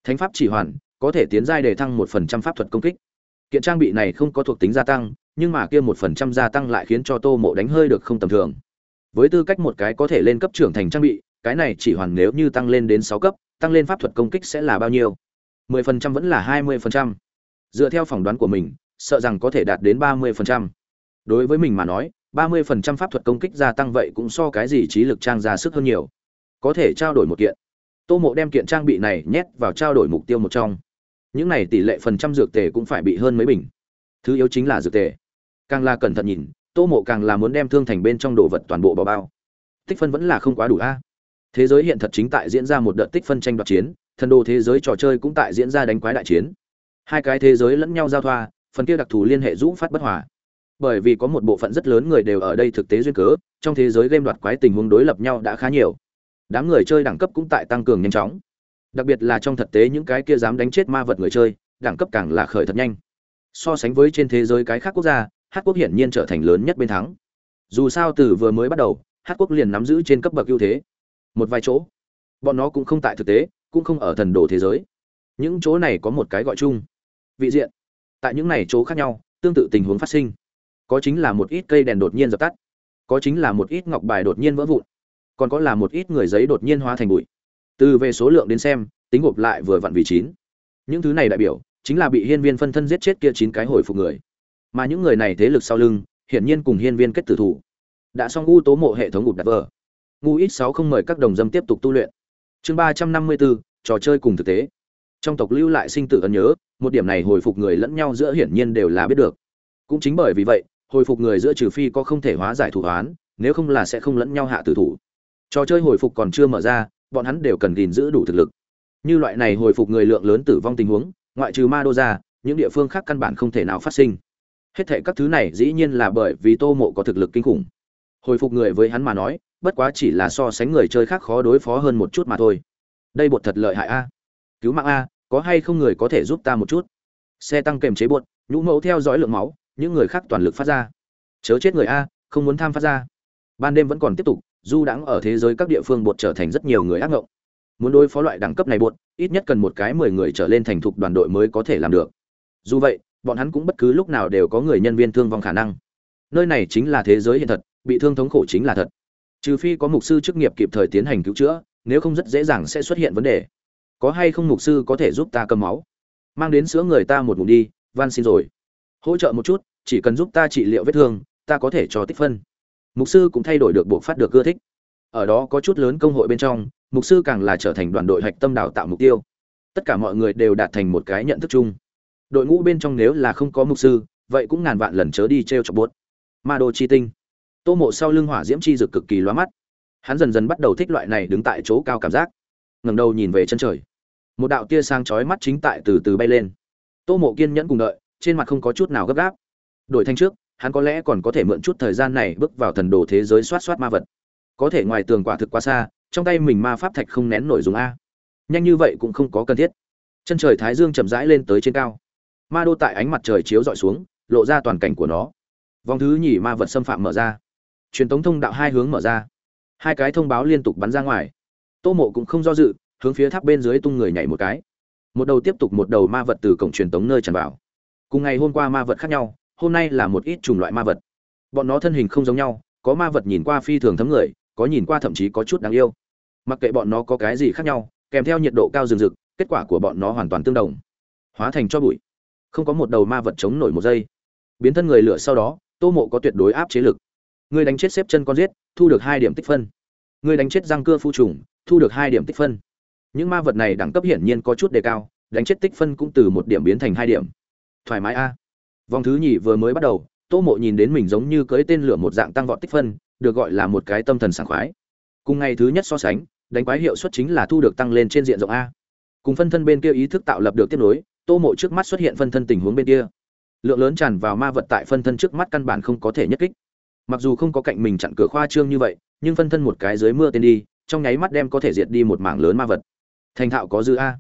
[SPEAKER 1] Thánh pháp chỉ hoàn, có thể tiến giai để thăng một phần trăm pháp thuật công kích. Kiện trang bị này không có thuộc tính gia tăng, nhưng mà kia một phần trăm gia tăng lại khiến cho tô mộ đánh hơi được không tầm thường. Với tư cách một cái có thể lên cấp trưởng thành trang bị, cái này chỉ hoàn nếu như tăng lên đến sáu cấp, tăng lên pháp thuật công kích sẽ là bao nhiêu? Mười phần trăm vẫn là hai mươi phần trăm dựa theo phỏng đoán của mình, sợ rằng có thể đạt đến ba mươi phần trăm. Đối với mình mà nói, ba mươi phần trăm pháp thuật công kích gia tăng vậy cũng so cái gì trí lực trang ra sức hơn nhiều. Có thể trao đổi một kiện. Tô mộ đem kiện trang bị này nhét vào trao đổi mục tiêu một trong. Những này tỷ lệ phần trăm dược tề cũng phải bị hơn mấy bình. Thứ yếu chính là dược tề. Càng là cẩn thận nhìn, tô mộ càng là muốn đem thương thành bên trong đồ vật toàn bộ bao bao. Tích phân vẫn là không quá đủ a. Thế giới hiện thật chính tại diễn ra một đợt tích phân tranh đoạt chiến, thần đồ thế giới trò chơi cũng tại diễn ra đánh quái đại chiến hai cái thế giới lẫn nhau giao thoa, phần kia đặc thù liên hệ rũ phát bất hòa. Bởi vì có một bộ phận rất lớn người đều ở đây thực tế duyên cớ, trong thế giới game đoạt quái tình huống đối lập nhau đã khá nhiều. Đám người chơi đẳng cấp cũng tại tăng cường nhanh chóng. Đặc biệt là trong thực tế những cái kia dám đánh chết ma vật người chơi, đẳng cấp càng là khởi thật nhanh. So sánh với trên thế giới cái khác quốc gia, hát quốc hiển nhiên trở thành lớn nhất bên thắng. Dù sao từ vừa mới bắt đầu, hát quốc liền nắm giữ trên cấp bậc ưu thế. Một vài chỗ, bọn nó cũng không tại thực tế, cũng không ở thần đồ thế giới. Những chỗ này có một cái gọi chung vị diện. Tại những này chỗ khác nhau, tương tự tình huống phát sinh. Có chính là một ít cây đèn đột nhiên dập tắt. Có chính là một ít ngọc bài đột nhiên vỡ vụn. Còn có là một ít người giấy đột nhiên hóa thành bụi. Từ về số lượng đến xem, tính gộp lại vừa vặn vì chín. Những thứ này đại biểu, chính là bị hiên viên phân thân giết chết kia chín cái hồi phục người. Mà những người này thế lực sau lưng, hiển nhiên cùng hiên viên kết tử thủ. Đã xong ngu tố mộ hệ thống gục đặt vờ ngu ít sáu không mời các đồng dâm tiếp tục tu luyện. Chương ba trăm năm mươi bốn, trò chơi cùng thực tế. Trong tộc lưu lại sinh tử ân nhớ một điểm này hồi phục người lẫn nhau giữa hiển nhiên đều là biết được. Cũng chính bởi vì vậy, hồi phục người giữa trừ phi có không thể hóa giải thủ hoán, nếu không là sẽ không lẫn nhau hạ tử thủ. Trò chơi hồi phục còn chưa mở ra, bọn hắn đều cần gìn giữ đủ thực lực. Như loại này hồi phục người lượng lớn tử vong tình huống, ngoại trừ ma đô ra, những địa phương khác căn bản không thể nào phát sinh. Hết thệ các thứ này dĩ nhiên là bởi vì tô mộ có thực lực kinh khủng. Hồi phục người với hắn mà nói, bất quá chỉ là so sánh người chơi khác khó đối phó hơn một chút mà thôi. Đây bột thật lợi hại a. Cứu mạng a có hay không người có thể giúp ta một chút? Xe tăng kềm chế buột, nhũ mẫu theo dõi lượng máu, những người khác toàn lực phát ra. Chớ chết người a, không muốn tham phát ra. Ban đêm vẫn còn tiếp tục, du đãng ở thế giới các địa phương bột trở thành rất nhiều người ác ngộng. Muốn đối phó loại đẳng cấp này bột ít nhất cần một cái mười người trở lên thành thục đoàn đội mới có thể làm được. Dù vậy, bọn hắn cũng bất cứ lúc nào đều có người nhân viên thương vong khả năng. Nơi này chính là thế giới hiện thật, bị thương thống khổ chính là thật. Trừ phi có mục sư chức nghiệp kịp thời tiến hành cứu chữa, nếu không rất dễ dàng sẽ xuất hiện vấn đề có hay không mục sư có thể giúp ta cầm máu? Mang đến sữa người ta một ngụm đi, van xin rồi. Hỗ trợ một chút, chỉ cần giúp ta trị liệu vết thương, ta có thể cho tích phân. Mục sư cũng thay đổi được bộ phát được ưa thích. Ở đó có chút lớn công hội bên trong, mục sư càng là trở thành đoàn đội hạch tâm đào tạo mục tiêu. Tất cả mọi người đều đạt thành một cái nhận thức chung. Đội ngũ bên trong nếu là không có mục sư, vậy cũng ngàn vạn lần chớ đi t r e o chọc bốt ma đô chi tinh. Tô mộ sau lưng hỏa diễm chi rực cực kỳ loa mắt. Hắn dần dần bắt đầu thích loại này đứng tại chỗ cao cảm giác. Ngẩng đầu nhìn về chân trời một đạo tia sáng chói mắt chính tại từ từ bay lên. Tô mộ kiên nhẫn cùng đợi, trên mặt không có chút nào gấp gáp. Đổi thanh trước, hắn có lẽ còn có thể mượn chút thời gian này bước vào thần đồ thế giới xoát xoát ma vật. Có thể ngoài tường quả thực quá xa, trong tay mình ma pháp thạch không nén nổi dùng a. Nhanh như vậy cũng không có cần thiết. Chân trời thái dương chậm rãi lên tới trên cao. Ma đô tại ánh mặt trời chiếu dọi xuống, lộ ra toàn cảnh của nó. Vòng thứ nhì ma vật xâm phạm mở ra. Truyền thống thông đạo hai hướng mở ra. Hai cái thông báo liên tục bắn ra ngoài. Tô mộ cũng không do dự hướng phía tháp bên dưới tung người nhảy một cái. Một đầu tiếp tục một đầu ma vật từ cổng truyền tống nơi tràn vào. Cùng ngày hôm qua ma vật khác nhau, hôm nay là một ít chủng loại ma vật. Bọn nó thân hình không giống nhau, có ma vật nhìn qua phi thường thấm người, có nhìn qua thậm chí có chút đáng yêu. Mặc kệ bọn nó có cái gì khác nhau, kèm theo nhiệt độ cao rừng rực, kết quả của bọn nó hoàn toàn tương đồng. Hóa thành cho bụi. Không có một đầu ma vật chống nổi một giây. Biến thân người lửa sau đó, tô mộ có tuyệt đối áp chế lực. Người đánh chết xếp chân con giết, thu được hai điểm tích phân. Người đánh chết răng cưa phu trùng, thu được hai điểm tích phân những ma vật này đẳng cấp hiển nhiên có chút đề cao, đánh chết tích phân cũng từ một điểm biến thành hai điểm. Thoải mái a. Vòng thứ nhì vừa mới bắt đầu, tô mộ nhìn đến mình giống như cưỡi tên lửa một dạng tăng vọt tích phân, được gọi là một cái tâm thần sảng khoái. Cùng ngày thứ nhất so sánh, đánh quái hiệu suất chính là thu được tăng lên trên diện rộng a. Cùng phân thân bên kia ý thức tạo lập được tiếp nối, tô mộ trước mắt xuất hiện phân thân tình huống bên kia. Lượng lớn tràn vào ma vật tại phân thân trước mắt căn bản không có thể nhất kích. Mặc dù không có cạnh mình chặn cửa khoa trương như vậy, nhưng phân thân một cái dưới mưa tên đi, trong nháy mắt đem có thể diệt đi một mảng lớn ma vật thành thạo có dư a.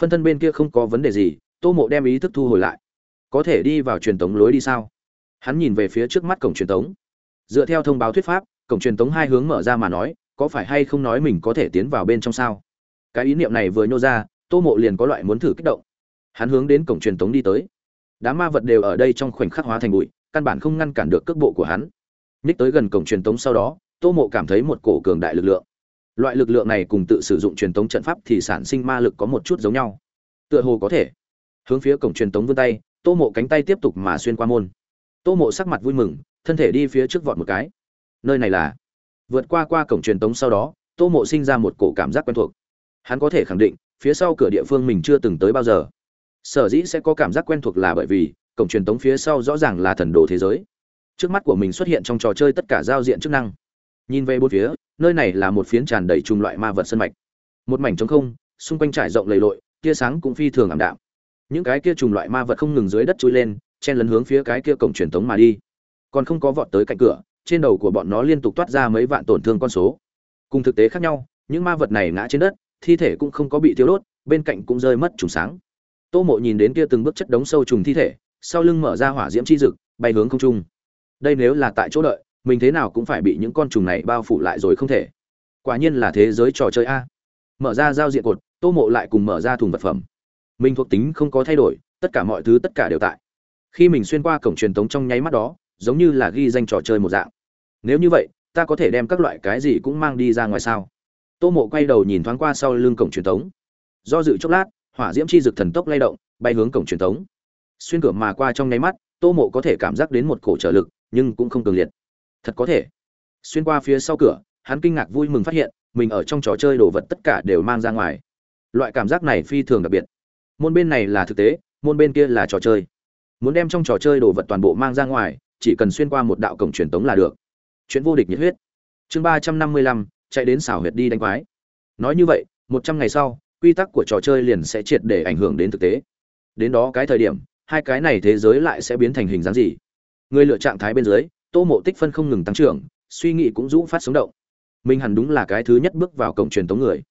[SPEAKER 1] Phân thân bên kia không có vấn đề gì, tô mộ đem ý thức thu hồi lại. Có thể đi vào truyền tống lối đi sao? Hắn nhìn về phía trước mắt cổng truyền tống. Dựa theo thông báo thuyết pháp, cổng truyền tống hai hướng mở ra mà nói, có phải hay không nói mình có thể tiến vào bên trong sao? Cái ý niệm này vừa nhô ra, tô mộ liền có loại muốn thử kích động. Hắn hướng đến cổng truyền tống đi tới. Đám ma vật đều ở đây trong khoảnh khắc hóa thành bụi, căn bản không ngăn cản được cước bộ của hắn. Ních tới gần cổng truyền tống sau đó, tô mộ cảm thấy một cổ cường đại lực lượng loại lực lượng này cùng tự sử dụng truyền tống trận pháp thì sản sinh ma lực có một chút giống nhau. Tựa hồ có thể. Hướng phía cổng truyền tống vươn tay, tô mộ cánh tay tiếp tục mà xuyên qua môn. Tô mộ sắc mặt vui mừng, thân thể đi phía trước vọt một cái. Nơi này là vượt qua qua cổng truyền tống sau đó, tô mộ sinh ra một cổ cảm giác quen thuộc. Hắn có thể khẳng định, phía sau cửa địa phương mình chưa từng tới bao giờ. Sở dĩ sẽ có cảm giác quen thuộc là bởi vì, cổng truyền tống phía sau rõ ràng là thần đồ thế giới. Trước mắt của mình xuất hiện trong trò chơi tất cả giao diện chức năng. Nhìn về bốn phía nơi này là một phiến tràn đầy trùng loại ma vật sân mạch. Một mảnh trống không, xung quanh trải rộng lầy lội, tia sáng cũng phi thường ảm đạm. Những cái kia trùng loại ma vật không ngừng dưới đất chui lên, chen lấn hướng phía cái kia cổng truyền tống mà đi. Còn không có vọt tới cạnh cửa, trên đầu của bọn nó liên tục toát ra mấy vạn tổn thương con số. Cùng thực tế khác nhau, những ma vật này ngã trên đất, thi thể cũng không có bị tiêu đốt, bên cạnh cũng rơi mất trùng sáng. Tô mộ nhìn đến kia từng bước chất đống sâu trùng thi thể, sau lưng mở ra hỏa diễm chi rực bay hướng không trung. Đây nếu là tại chỗ đợi mình thế nào cũng phải bị những con trùng này bao phủ lại rồi không thể. Quả nhiên là thế giới trò chơi a. Mở ra giao diện cột, tô mộ lại cùng mở ra thùng vật phẩm. Mình thuộc tính không có thay đổi, tất cả mọi thứ tất cả đều tại. Khi mình xuyên qua cổng truyền thống trong nháy mắt đó, giống như là ghi danh trò chơi một dạng. Nếu như vậy, ta có thể đem các loại cái gì cũng mang đi ra ngoài sao? Tô mộ quay đầu nhìn thoáng qua sau lưng cổng truyền thống. do dự chốc lát, hỏa diễm chi dực thần tốc lay động, bay hướng cổng truyền thống. xuyên cửa mà qua trong nháy mắt, tô mộ có thể cảm giác đến một cổ trở lực, nhưng cũng không cường liệt thật có thể. Xuyên qua phía sau cửa, hắn kinh ngạc vui mừng phát hiện, mình ở trong trò chơi đồ vật tất cả đều mang ra ngoài. Loại cảm giác này phi thường đặc biệt. Môn bên này là thực tế, môn bên kia là trò chơi. Muốn đem trong trò chơi đồ vật toàn bộ mang ra ngoài, chỉ cần xuyên qua một đạo cổng truyền tống là được. Chuyện vô địch nhiệt huyết. Chương ba trăm năm mươi lăm, chạy đến xảo huyệt đi đánh quái. Nói như vậy, một trăm ngày sau, quy tắc của trò chơi liền sẽ triệt để ảnh hưởng đến thực tế. Đến đó cái thời điểm, hai cái này thế giới lại sẽ biến thành hình dáng gì? Người lựa trạng thái bên dưới tô mộ tích phân không ngừng tăng trưởng, suy nghĩ cũng rũ phát sống động. Mình hẳn đúng là cái thứ nhất bước vào cổng truyền tống người.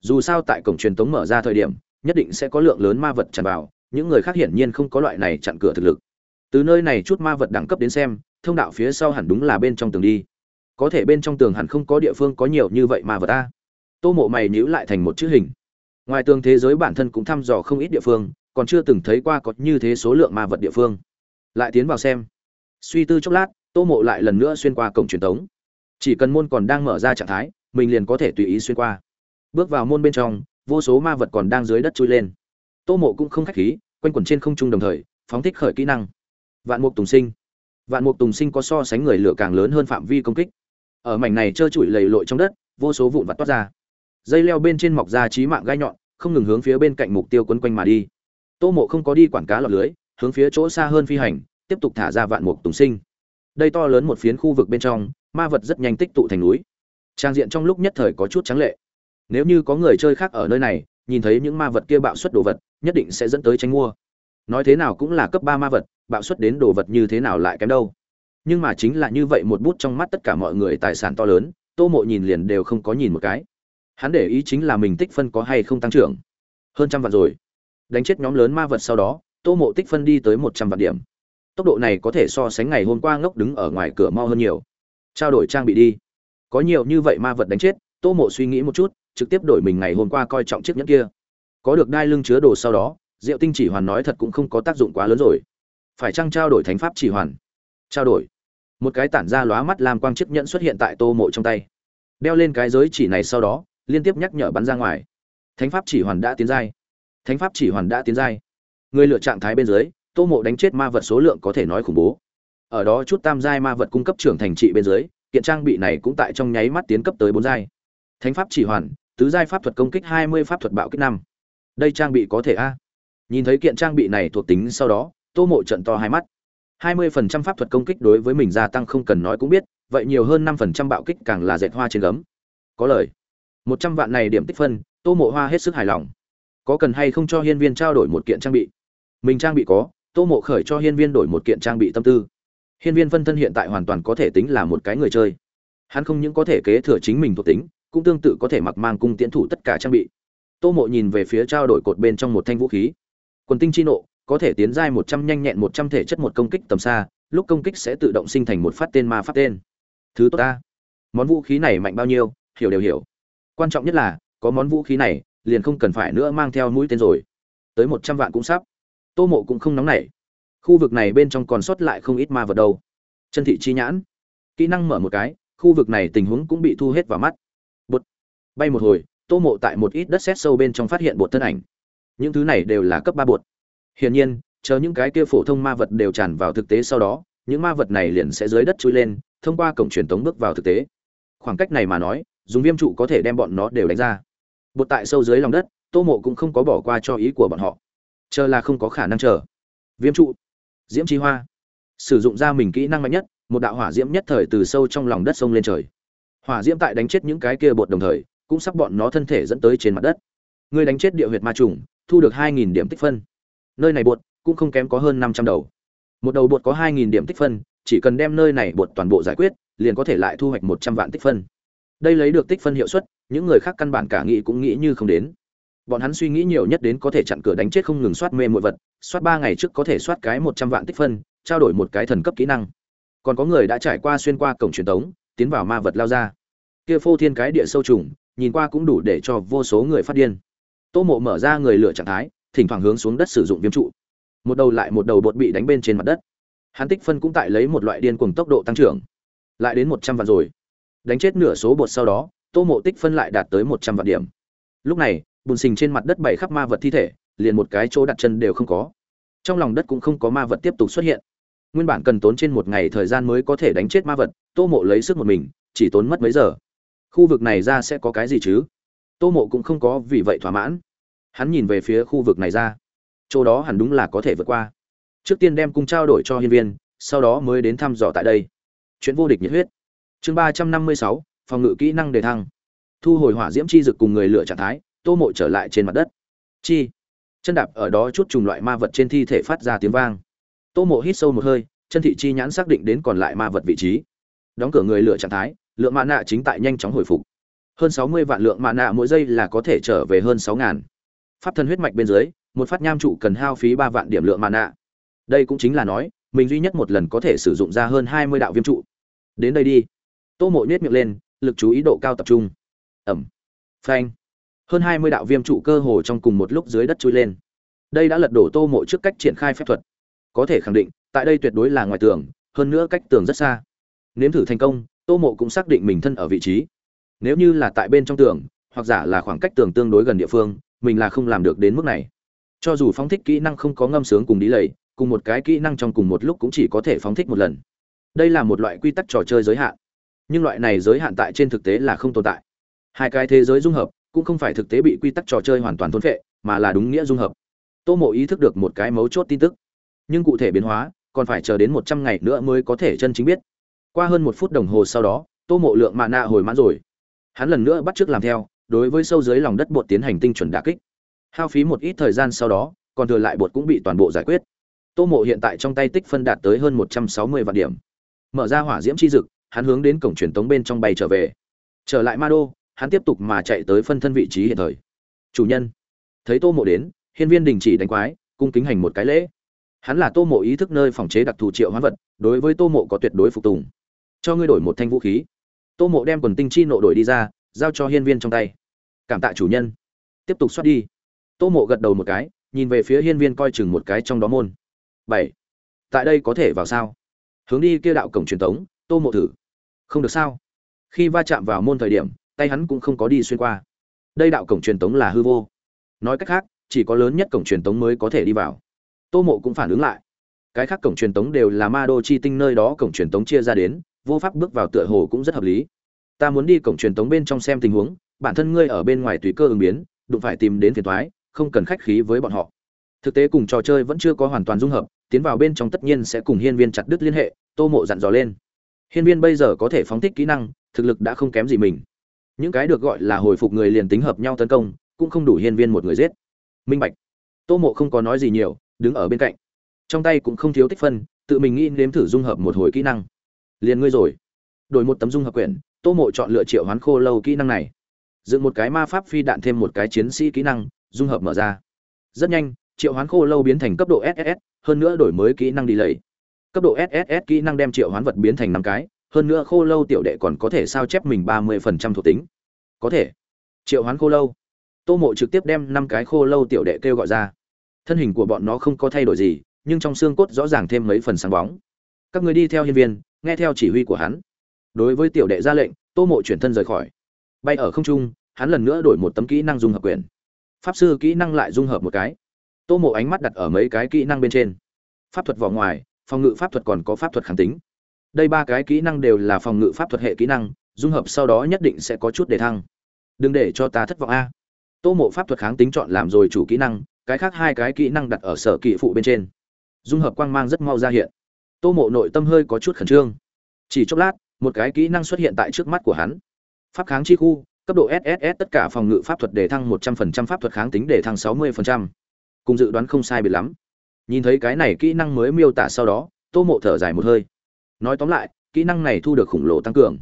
[SPEAKER 1] Dù sao tại cổng truyền tống mở ra thời điểm, nhất định sẽ có lượng lớn ma vật tràn vào, những người khác hiển nhiên không có loại này chặn cửa thực lực. Từ nơi này chút ma vật đẳng cấp đến xem, thông đạo phía sau hẳn đúng là bên trong tường đi. Có thể bên trong tường hẳn không có địa phương có nhiều như vậy ma vật ta tô mộ mày nhữ lại thành một chữ hình. Ngoài tường thế giới bản thân cũng thăm dò không ít địa phương, còn chưa từng thấy qua có như thế số lượng ma vật địa phương. Lại tiến vào xem. Suy tư chốc lát tô mộ lại lần nữa xuyên qua cổng truyền thống, chỉ cần môn còn đang mở ra trạng thái mình liền có thể tùy ý xuyên qua. Bước vào môn bên trong vô số ma vật còn đang dưới đất chui lên. Tô mộ cũng không khách khí quanh quẩn trên không trung đồng thời phóng thích khởi kỹ năng. Vạn mục tùng sinh. Vạn mục tùng sinh có so sánh người lửa càng lớn hơn phạm vi công kích. Ở mảnh này trơ trụi lầy lội trong đất vô số vụn vặt toát ra. Dây leo bên trên mọc ra trí mạng gai nhọn không ngừng hướng phía bên cạnh mục tiêu quấn quanh mà đi. Tô mộ không có đi quảng cá lọt lưới hướng phía chỗ xa hơn phi hành tiếp tục thả ra vạn mục tùng sinh đây to lớn một phiến khu vực bên trong, ma vật rất nhanh tích tụ thành núi. Trang diện trong lúc nhất thời có chút trắng lệ. Nếu như có người chơi khác ở nơi này, nhìn thấy những ma vật kia bạo suất đồ vật, nhất định sẽ dẫn tới tranh mua. Nói thế nào cũng là cấp ba ma vật, bạo suất đến đồ vật như thế nào lại kém đâu. Nhưng mà chính là như vậy một bút trong mắt tất cả mọi người tài sản to lớn, tô mộ nhìn liền đều không có nhìn một cái. Hắn để ý chính là mình tích phân có hay không tăng trưởng. Hơn trăm vạn rồi. Đánh chết nhóm lớn ma vật sau đó, tô mộ tích phân đi tới một trăm vạn điểm tốc độ này có thể so sánh ngày hôm qua ngốc đứng ở ngoài cửa mau hơn nhiều. Trao đổi trang bị đi. Có nhiều như vậy ma vật đánh chết, tô mộ suy nghĩ một chút, trực tiếp đổi mình ngày hôm qua coi trọng chiếc nhẫn kia. Có được đai lưng chứa đồ sau đó, diệu tinh chỉ hoàn nói thật cũng không có tác dụng quá lớn rồi. Phải chăng trao đổi thánh pháp chỉ hoàn? Trao đổi. Một cái tản ra lóa mắt làm quang chiếc nhẫn xuất hiện tại tô mộ trong tay. Đeo lên cái giới chỉ này sau đó, liên tiếp nhắc nhở bắn ra ngoài. Thánh pháp chỉ hoàn đã tiến giai. Thánh pháp chỉ hoàn đã tiến giai. Người lựa trạng thái bên dưới tô mộ đánh chết ma vật số lượng có thể nói khủng bố. Ở đó chút tam giai ma vật cung cấp trưởng thành trị bên dưới, kiện trang bị này cũng tại trong nháy mắt tiến cấp tới bốn giai. Thánh pháp chỉ hoàn, tứ giai pháp thuật công kích hai mươi pháp thuật bạo kích năm. Đây trang bị có thể a? Nhìn thấy kiện trang bị này thuộc tính sau đó, tô mộ trận to hai mắt. hai mươi phần trăm pháp thuật công kích đối với mình gia tăng không cần nói cũng biết, vậy nhiều hơn năm phần trăm bạo kích càng là dệt hoa trên gấm. Có lời. một trăm vạn này điểm tích phân, tô mộ hoa hết sức hài lòng. Có cần hay không cho hiên viên trao đổi một kiện trang bị? Mình trang bị có tô mộ khởi cho hiên viên đổi một kiện trang bị tâm tư. Hiên viên phân thân hiện tại hoàn toàn có thể tính là một cái người chơi. Hắn không những có thể kế thừa chính mình thuộc tính, cũng tương tự có thể mặc mang cung tiễn thủ tất cả trang bị. Tô mộ nhìn về phía trao đổi cột bên trong một thanh vũ khí. Quần tinh chi nộ, có thể tiến giai một trăm nhanh nhẹn một trăm thể chất một công kích tầm xa, lúc công kích sẽ tự động sinh thành một phát tên ma phát tên. Thứ tốt ta. Món vũ khí này mạnh bao nhiêu, hiểu đều hiểu. Quan trọng nhất là, có món vũ khí này, liền không cần phải nữa mang theo mũi tên rồi. Tới một trăm vạn cũng sắp tô mộ cũng không nóng nảy. Khu vực này bên trong còn sót lại không ít ma vật đâu. Chân thị chi nhãn. Kỹ năng mở một cái, khu vực này tình huống cũng bị thu hết vào mắt. Bột bay một hồi, tô mộ tại một ít đất xét sâu bên trong phát hiện bột thân ảnh. Những thứ này đều là cấp ba bột. Hiển nhiên, chờ những cái kia phổ thông ma vật đều tràn vào thực tế sau đó, những ma vật này liền sẽ dưới đất chui lên, thông qua cổng truyền tống bước vào thực tế. Khoảng cách này mà nói, dùng viêm trụ có thể đem bọn nó đều đánh ra. Bột tại sâu dưới lòng đất, tô mộ cũng không có bỏ qua cho ý của bọn họ chờ là không có khả năng chờ. Viêm trụ. Diễm chi hoa. Sử dụng ra mình kỹ năng mạnh nhất, một đạo hỏa diễm nhất thời từ sâu trong lòng đất sông lên trời. Hỏa diễm tại đánh chết những cái kia bột đồng thời, cũng sắp bọn nó thân thể dẫn tới trên mặt đất. Người đánh chết địa huyệt ma trùng, thu được hai nghìn điểm tích phân. Nơi này bột cũng không kém có hơn năm trăm đầu. Một đầu bột có hai nghìn điểm tích phân, chỉ cần đem nơi này bột toàn bộ giải quyết, liền có thể lại thu hoạch một trăm vạn tích phân. Đây lấy được tích phân hiệu suất, những người khác căn bản cả nghĩ cũng nghĩ như không đến bọn hắn suy nghĩ nhiều nhất đến có thể chặn cửa đánh chết không ngừng soát mê mọi vật, soát ba ngày trước có thể soát cái một trăm vạn tích phân, trao đổi một cái thần cấp kỹ năng. Còn có người đã trải qua xuyên qua cổng truyền thống tiến vào ma vật lao ra. Kia phô thiên cái địa sâu trùng, nhìn qua cũng đủ để cho vô số người phát điên. Tô mộ mở ra người lựa trạng thái, thỉnh thoảng hướng xuống đất sử dụng viêm trụ. Một đầu lại một đầu bột bị đánh bên trên mặt đất. Hắn tích phân cũng tại lấy một loại điên cuồng tốc độ tăng trưởng. Lại đến một trăm vạn rồi. Đánh chết nửa số bột sau đó, tô mộ tích phân lại đạt tới một trăm vạn điểm. Lúc này bùn xình trên mặt đất bảy khắp ma vật thi thể, liền một cái chỗ đặt chân đều không có. Trong lòng đất cũng không có ma vật tiếp tục xuất hiện. Nguyên bản cần tốn trên một ngày thời gian mới có thể đánh chết ma vật, tô mộ lấy sức một mình, chỉ tốn mất mấy giờ. Khu vực này ra sẽ có cái gì chứ? Tô mộ cũng không có vì vậy thỏa mãn. Hắn nhìn về phía khu vực này ra. Chỗ đó hẳn đúng là có thể vượt qua. Trước tiên đem cung trao đổi cho hiên viên, sau đó mới đến thăm dò tại đây. Chuyện vô địch nhiệt huyết. Chương ba trăm năm mươi sáu, phòng ngự kỹ năng đề thăng. Thu hồi hỏa diễm chi dực cùng người lựa trạng thái tô mộ trở lại trên mặt đất. Chi? Chân đạp ở đó chút trùng loại ma vật trên thi thể phát ra tiếng vang. Tô mộ hít sâu một hơi, chân thị chi nhãn xác định đến còn lại ma vật vị trí. Đóng cửa người lựa trạng thái, lượng mạ nạ chính tại nhanh chóng hồi phục. Hơn sáu mươi vạn lượng mạ nạ mỗi giây là có thể trở về hơn sáu ngàn. Pháp thân huyết mạch bên dưới, một phát nham trụ cần hao phí ba vạn điểm lượng mana. Đây cũng chính là nói, mình duy nhất một lần có thể sử dụng ra hơn hai mươi đạo viêm trụ. Đến đây đi. Tô mộ nhét miệng lên, lực chú ý độ cao tập trung. Ẩm. Phanh hơn hai mươi đạo viêm trụ cơ hồ trong cùng một lúc dưới đất chui lên. Đây đã lật đổ tô mộ trước cách triển khai phép thuật. Có thể khẳng định, tại đây tuyệt đối là ngoài tường, hơn nữa cách tường rất xa. Nếm thử thành công, tô mộ cũng xác định mình thân ở vị trí. Nếu như là tại bên trong tường, hoặc giả là khoảng cách tường tương đối gần địa phương, mình là không làm được đến mức này. Cho dù phóng thích kỹ năng không có ngâm sướng cùng đi lầy, cùng một cái kỹ năng trong cùng một lúc cũng chỉ có thể phóng thích một lần. Đây là một loại quy tắc trò chơi giới hạn. Nhưng loại này giới hạn tại trên thực tế là không tồn tại. Hai cái thế giới dung hợp cũng không phải thực tế bị quy tắc trò chơi hoàn toàn thôn phệ, mà là đúng nghĩa dung hợp. Tô mộ ý thức được một cái mấu chốt tin tức. Nhưng cụ thể biến hóa, còn phải chờ đến một trăm ngày nữa mới có thể chân chính biết. Qua hơn một phút đồng hồ sau đó, tô mộ lượng mạ nạ hồi mãn rồi. Hắn lần nữa bắt t r ư ớ c làm theo, đối với sâu dưới lòng đất bột tiến hành tinh chuẩn đà kích. Hao phí một ít thời gian sau đó, còn thừa lại bột cũng bị toàn bộ giải quyết. Tô mộ hiện tại trong tay tích phân đạt tới hơn một trăm sáu mươi vạn điểm. Mở ra hỏa diễm c h i dực, hắn hướng đến cổng truyền tống bên trong bay trở về. Trở lại ma đô hắn tiếp tục mà chạy tới phân thân vị trí hiện thời. Chủ nhân. Thấy tô mộ đến, hiên viên đình chỉ đánh quái, cung kính hành một cái lễ. Hắn là tô mộ ý thức nơi phòng chế đặc thù triệu hoán vật, đối với tô mộ có tuyệt đối phục tùng. Cho ngươi đổi một thanh vũ khí. Tô mộ đem quần tinh chi nộ đổi đi ra, giao cho hiên viên trong tay. Cảm tạ chủ nhân. Tiếp tục xoát đi. Tô mộ gật đầu một cái, nhìn về phía hiên viên coi chừng một cái trong đó môn. Bảy. Tại đây có thể vào sao? Hướng đi kia đạo cổng truyền thống tô mộ thử. Không được sao? Khi va chạm vào môn thời điểm tay hắn cũng không có đi xuyên qua. Đây đạo cổng truyền tống là hư vô. Nói cách khác, chỉ có lớn nhất cổng truyền tống mới có thể đi vào. Tô mộ cũng phản ứng lại. Cái khác cổng truyền tống đều là ma đô chi tinh nơi đó cổng truyền tống chia ra đến, vô pháp bước vào tựa hồ cũng rất hợp lý. Ta muốn đi cổng truyền tống bên trong xem tình huống, bản thân ngươi ở bên ngoài tùy cơ ứng biến, đụng phải tìm đến phiền toái, không cần khách khí với bọn họ. Thực tế cùng trò chơi vẫn chưa có hoàn toàn dung hợp, tiến vào bên trong tất nhiên sẽ cùng hiên viên chặt đứt liên hệ, tô mộ dặn dò lên. Hiên viên bây giờ có thể phóng thích kỹ năng, thực lực đã không kém gì mình những cái được gọi là hồi phục người liền tính hợp nhau tấn công, cũng không đủ hiên viên một người giết. Minh bạch. Tô mộ không có nói gì nhiều, đứng ở bên cạnh. Trong tay cũng không thiếu tích phân, tự mình nghĩ nếm thử dung hợp một hồi kỹ năng. Liền ngươi rồi. Đổi một tấm dung hợp quyển, tô mộ chọn lựa triệu hoán khô lâu kỹ năng này. Dựng một cái ma pháp phi đạn thêm một cái chiến sĩ kỹ năng, dung hợp mở ra. Rất nhanh, triệu hoán khô lâu biến thành cấp độ ss hơn nữa đổi mới kỹ năng đi lầy cấp độ ss kỹ năng đem triệu hoán vật biến thành năm cái hơn nữa khô lâu tiểu đệ còn có thể sao chép mình ba mươi phần trăm thuộc tính. Có thể. Triệu hoán khô lâu. Tô mộ trực tiếp đem năm cái khô lâu tiểu đệ kêu gọi ra. Thân hình của bọn nó không có thay đổi gì, nhưng trong xương cốt rõ ràng thêm mấy phần sáng bóng. Các người đi theo hiên viên, nghe theo chỉ huy của hắn. Đối với tiểu đệ ra lệnh, tô mộ chuyển thân rời khỏi. Bay ở không trung, hắn lần nữa đổi một tấm kỹ năng dung hợp quyền. Pháp sư kỹ năng lại dung hợp một cái. Tô mộ ánh mắt đặt ở mấy cái kỹ năng bên trên. Pháp thuật vỏ ngoài, phòng ngự pháp thuật còn có pháp thuật kháng tính đây ba cái kỹ năng đều là phòng ngự pháp thuật hệ kỹ năng, dung hợp sau đó nhất định sẽ có chút đề thăng. Đừng để cho ta thất vọng a. Tô mộ pháp thuật kháng tính chọn làm rồi chủ kỹ năng, cái khác hai cái kỹ năng đặt ở sở kỹ phụ bên trên. Dung hợp quang mang rất mau ra hiện. Tô mộ nội tâm hơi có chút khẩn trương. Chỉ chốc lát, một cái kỹ năng xuất hiện tại trước mắt của hắn. Pháp kháng chi khu, cấp độ sss tất cả phòng ngự pháp thuật đề thăng một trăm phần trăm, pháp thuật kháng tính đề thăng sáu mươi phần trăm. Cùng dự đoán không sai biệt lắm. Nhìn thấy cái này kỹ năng mới miêu tả sau đó, tô mộ thở dài một hơi nói tóm lại, kỹ năng này thu được khủng lồ tăng cường.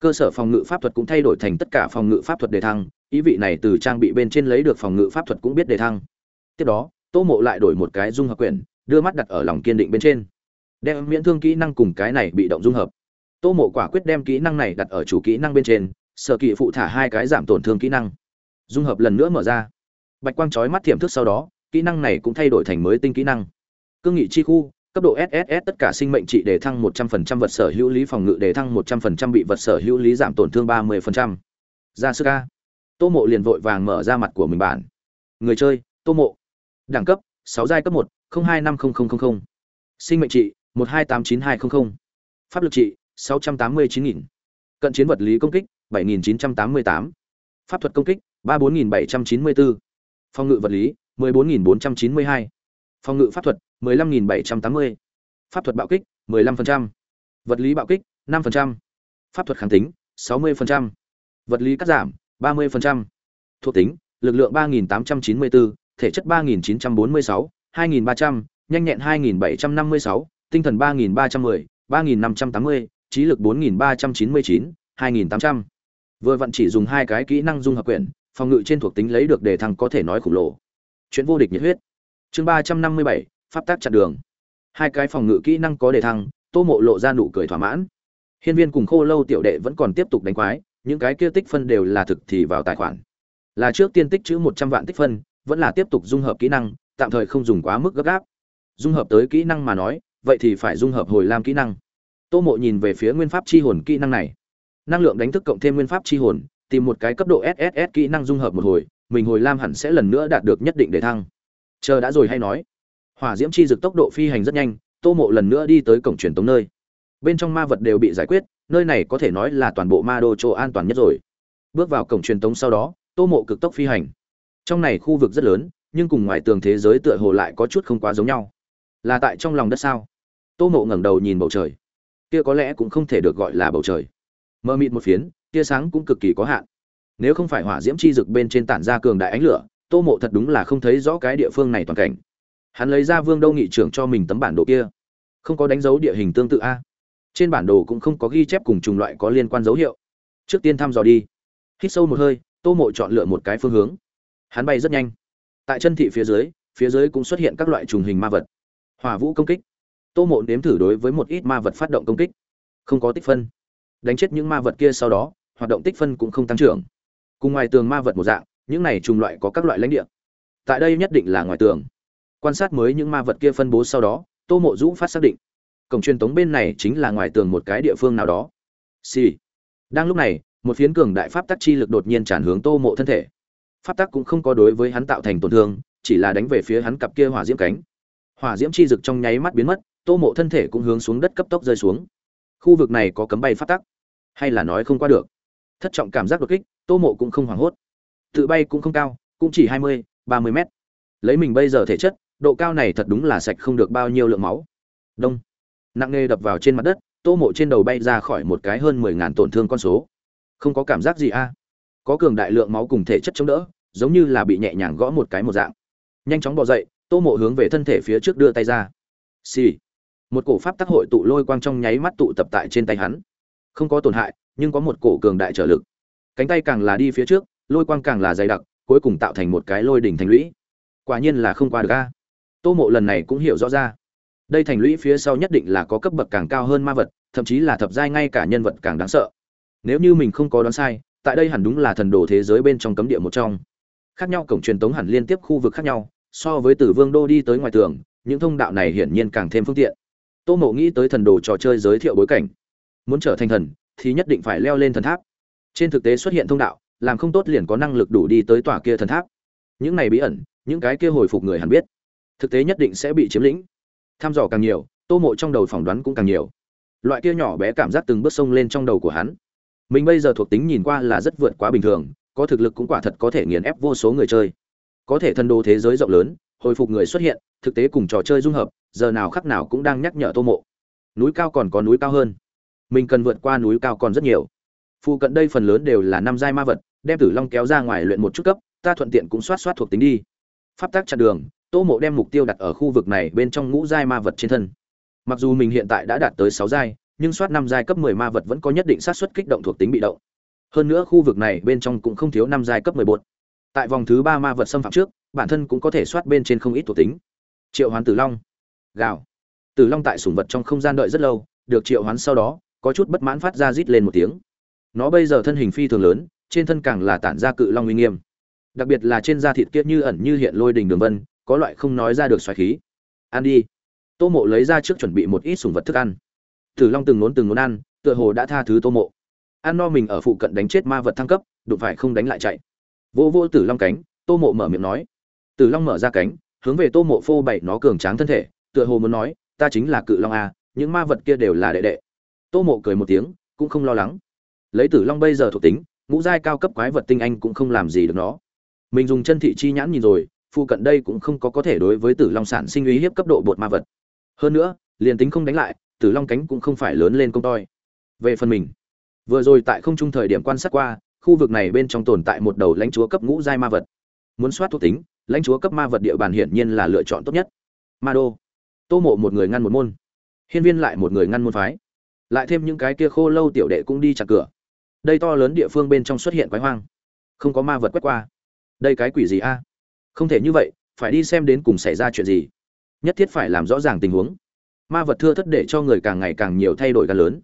[SPEAKER 1] Cơ sở phòng ngự pháp thuật cũng thay đổi thành tất cả phòng ngự pháp thuật đề thăng, ý vị này từ trang bị bên trên lấy được phòng ngự pháp thuật cũng biết đề thăng. Tiếp đó, tô mộ lại đổi một cái dung hợp quyển, đưa mắt đặt ở lòng kiên định bên trên. Đem miễn thương kỹ năng cùng cái này bị động dung hợp. Tô mộ quả quyết đem kỹ năng này đặt ở chủ kỹ năng bên trên, sở kỵ phụ thả hai cái giảm tổn thương kỹ năng. Dung hợp lần nữa mở ra. Bạch quang trói mắt thiểm thức sau đó, kỹ năng này cũng thay đổi thành mới tinh kỹ năng. Cương nghị chi khu cấp độ sss tất cả sinh mệnh trị đề thăng 100% vật sở hữu lý phòng ngự đề thăng 100% bị vật sở hữu lý giảm tổn thương 30%. ra sức ca tô mộ liền vội vàng mở ra mặt của mình bản. Người chơi tô mộ. Đẳng cấp 6 giai cấp 1, 025000. sinh mệnh trị một hai tám chín hai trăm linh pháp lực trị sáu trăm tám mươi chín nghìn. Cận chiến vật lý công kích bảy nghìn chín trăm tám mươi tám. Pháp thuật công kích ba bốn nghìn bảy trăm chín mươi bốn. Phòng ngự vật lý mười bốn nghìn bốn trăm chín mươi hai. Phòng ngự pháp thuật 15780. Pháp thuật bạo kích, 15%. Vật lý bạo kích, 5%. Pháp thuật kháng tính, 60%. Vật lý cắt giảm, 30%. Thuộc tính, lực lượng 3894, thể chất 3946, 2300, nhanh nhẹn 2756, tinh thần 3310, 3580, trí lực 4399, 2800. Vừa vận chỉ dùng hai cái kỹ năng dung hợp quyền, phòng ngự trên thuộc tính lấy được đề thăng có thể nói khủng lồ. Chuyện vô địch nhiệt huyết. Chương 357, pháp tác chặn đường. Hai cái phòng ngự kỹ năng có đề thăng, tô mộ lộ ra nụ cười thỏa mãn. Hiên viên cùng khô lâu tiểu đệ vẫn còn tiếp tục đánh quái, những cái kia tích phân đều là thực thì vào tài khoản. Là trước tiên tích chữ một trăm vạn tích phân, vẫn là tiếp tục dung hợp kỹ năng, tạm thời không dùng quá mức gấp gáp. Dung hợp tới kỹ năng mà nói, vậy thì phải dung hợp hồi lam kỹ năng. Tô mộ nhìn về phía nguyên pháp chi hồn kỹ năng này. Năng lượng đánh thức cộng thêm nguyên pháp chi hồn, tìm một cái cấp độ sss kỹ năng dung hợp một hồi, mình hồi lam hẳn sẽ lần nữa đạt được nhất định để thăng. Chờ đã rồi hay nói hỏa diễm chi dực tốc độ phi hành rất nhanh, tô mộ lần nữa đi tới cổng truyền tống nơi. Bên trong ma vật đều bị giải quyết, nơi này có thể nói là toàn bộ ma đô chỗ an toàn nhất rồi. Bước vào cổng truyền tống sau đó, tô mộ cực tốc phi hành. Trong này khu vực rất lớn, nhưng cùng ngoài tường thế giới tựa hồ lại có chút không quá giống nhau. Là tại trong lòng đất sao? Tô mộ ngẩng đầu nhìn bầu trời. Kia có lẽ cũng không thể được gọi là bầu trời. Mơ mịt một phiến, tia sáng cũng cực kỳ có hạn. Nếu không phải hỏa diễm chi rực bên trên tản ra cường đại ánh lửa, tô mộ thật đúng là không thấy rõ cái địa phương này toàn cảnh hắn lấy ra vương đâu nghị trưởng cho mình tấm bản đồ kia. Không có đánh dấu địa hình tương tự a. Trên bản đồ cũng không có ghi chép cùng chủng loại có liên quan dấu hiệu. Trước tiên thăm dò đi. Hít sâu một hơi, tô mộ chọn lựa một cái phương hướng. Hắn bay rất nhanh. Tại chân thị phía dưới phía dưới cũng xuất hiện các loại trùng hình ma vật. Hỏa vũ công kích. Tô mộ nếm thử đối với một ít ma vật phát động công kích. Không có tích phân. Đánh chết những ma vật kia sau đó, hoạt động tích phân cũng không tăng trưởng. Cùng ngoài tường ma vật một dạng, những này trùng loại có các loại lãnh địa. Tại đây nhất định là ngoài tường quan sát mới những ma vật kia phân bố sau đó, tô mộ dũ phát xác định, cổng truyền tống bên này chính là ngoài tường một cái địa phương nào đó. Xì、sì. đang lúc này, một phiến cường đại pháp tắc chi lực đột nhiên tràn hướng tô mộ thân thể. Pháp tắc cũng không có đối với hắn tạo thành tổn thương, chỉ là đánh về phía hắn cặp kia hỏa diễm cánh. Hỏa diễm chi rực trong nháy mắt biến mất, tô mộ thân thể cũng hướng xuống đất cấp tốc rơi xuống. Khu vực này có cấm bay pháp tắc, hay là nói không qua được? Thất trọng cảm giác đột kích, tô mộ cũng không hoảng hốt. Tự bay cũng không cao, cũng chỉ hai mươi, ba mươi mét. Lấy mình bây giờ thể chất độ cao này thật đúng là sạch không được bao nhiêu lượng máu. Đông. Nặng nề đập vào trên mặt đất, tô mộ trên đầu bay ra khỏi một cái hơn mười ngàn tổn thương con số. Không có cảm giác gì a? À? Có cường đại lượng máu cùng thể chất chống đỡ, giống như là bị nhẹ nhàng gõ một cái một dạng. Nhanh chóng bỏ dậy, tô mộ hướng về thân thể phía trước đưa tay ra. Xì、sì. một cổ pháp tác hội tụ lôi quang trong nháy mắt tụ tập tại trên tay hắn. Không có tổn hại, nhưng có một cổ cường đại trở lực. Cánh tay càng là đi phía trước, lôi quang càng là dày đặc, cuối cùng tạo thành một cái lôi đỉnh thành lũy. Quả nhiên là không qua được a. À? Tô mộ lần này cũng hiểu rõ ra. Đây thành lũy phía sau nhất định là có cấp bậc càng cao hơn ma vật, thậm chí là thập giai ngay cả nhân vật càng đáng sợ. Nếu như mình không có đoán sai, tại đây hẳn đúng là thần đồ thế giới bên trong cấm địa một trong. Khác nhau cổng truyền tống hẳn liên tiếp khu vực khác nhau, so với tử vương đô đi tới ngoài tường, những thông đạo này hiển nhiên càng thêm phương tiện. Tô mộ nghĩ tới thần đồ trò chơi giới thiệu bối cảnh. Muốn trở thành thần, thì nhất định phải leo lên thần tháp. Trên thực tế xuất hiện thông đạo, làm không tốt liền có năng lực đủ đi tới tòa kia thần tháp. Những này bí ẩn, những cái kia hồi phục người hẳn biết thực tế nhất định sẽ bị chiếm lĩnh. Tham dò càng nhiều, tô mộ trong đầu phỏng đoán cũng càng nhiều. Loại kia nhỏ bé cảm giác từng bước sông lên trong đầu của hắn. Mình bây giờ thuộc tính nhìn qua là rất vượt quá bình thường, có thực lực cũng quả thật có thể nghiền ép vô số người chơi. Có thể thân đồ thế giới rộng lớn, hồi phục người xuất hiện, thực tế cùng trò chơi dung hợp, giờ nào khắc nào cũng đang nhắc nhở tô mộ. Núi cao còn có núi cao hơn. Mình cần vượt qua núi cao còn rất nhiều. Phụ cận đây phần lớn đều là năm giai ma vật, đem tử long kéo ra ngoài luyện một chút cấp, ta thuận tiện cũng soát soát thuộc tính đi. Pháp tác chặn đường tô mộ đem mục tiêu đặt ở khu vực này bên trong ngũ giai ma vật trên thân. Mặc dù mình hiện tại đã đạt tới sáu giai, nhưng soát năm giai cấp mười ma vật vẫn có nhất định sát suất kích động thuộc tính bị động. Hơn nữa khu vực này bên trong cũng không thiếu năm giai cấp mười bột. Tại vòng thứ ba ma vật xâm phạm trước, bản thân cũng có thể soát bên trên không ít thuộc tính. Triệu hoán tử long. Gào. Tử long tại sủng vật trong không gian đợi rất lâu, được triệu hoán sau đó, có chút bất mãn phát ra rít lên một tiếng. Nó bây giờ thân hình phi thường lớn, trên thân càng là tản ra cự long uy nghiêm. Đặc biệt là trên da thịt kia như ẩn như hiện lôi đình đường vân có loại không nói ra được xoáy khí. Ăn đi. Tô mộ lấy ra trước chuẩn bị một ít sủng vật thức ăn. Tử long từng nốn từng nốn ăn, tựa hồ đã tha thứ tô mộ. Ăn no mình ở phụ cận đánh chết ma vật thăng cấp, đụng phải không đánh lại chạy. Vô vô tử long cánh, tô mộ mở miệng nói. Tử long mở ra cánh, hướng về tô mộ phô bày nó cường tráng thân thể, tựa hồ muốn nói, ta chính là cự long a những ma vật kia đều là đệ đệ. Tô mộ cười một tiếng, cũng không lo lắng. Lấy tử long bây giờ thuộc tính, ngũ giai cao cấp quái vật tinh anh cũng không làm gì được nó. Mình dùng chân thị chi nhãn nhìn rồi phụ cận đây cũng không có có thể đối với tử long sản sinh uy hiếp cấp độ bột ma vật. Hơn nữa, liền tính không đánh lại, tử long cánh cũng không phải lớn lên công toi. Về phần mình, vừa rồi tại không trung thời điểm quan sát qua, khu vực này bên trong tồn tại một đầu lãnh chúa cấp ngũ giai ma vật. Muốn soát thuộc tính, lãnh chúa cấp ma vật địa bàn hiển nhiên là lựa chọn tốt nhất. Ma đô. Tô mộ một người ngăn một môn. Hiên viên lại một người ngăn môn phái. Lại thêm những cái kia khô lâu tiểu đệ cũng đi chặt cửa. Đây to lớn địa phương bên trong xuất hiện quái hoang. Không có ma vật quét qua. Đây cái quỷ gì a? Không thể như vậy, phải đi xem đến cùng xảy ra chuyện gì. Nhất thiết phải làm rõ ràng tình huống. Ma vật thưa thất để cho người càng ngày càng nhiều thay đổi càng lớn.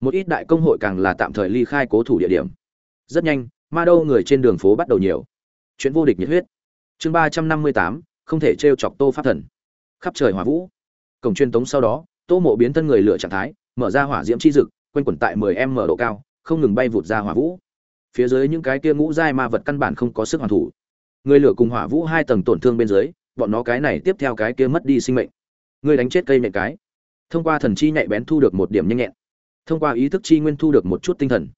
[SPEAKER 1] Một ít đại công hội càng là tạm thời ly khai cố thủ địa điểm. Rất nhanh, ma đâu người trên đường phố bắt đầu nhiều. Chuyện vô địch nhiệt huyết. Chương ba trăm năm mươi tám, không thể t chọc tô pháp thần. Khắp trời hỏa vũ. Cổng truyền tống sau đó, tô mộ biến thân người lửa trạng thái, mở ra hỏa diễm chi dực, quanh quẩn tại mười m độ cao, không ngừng bay vụt ra hỏa vũ. Phía dưới những cái kia ngũ giai ma vật căn bản không có sức hoàn thủ người lửa cùng hỏa vũ hai tầng tổn thương bên dưới, bọn nó cái này tiếp theo cái kia mất đi sinh mệnh. Người đánh chết cây nhẹ cái. Thông qua thần chi nhạy bén thu được một điểm nhanh nhẹn. Thông qua ý thức chi nguyên thu được một chút tinh thần.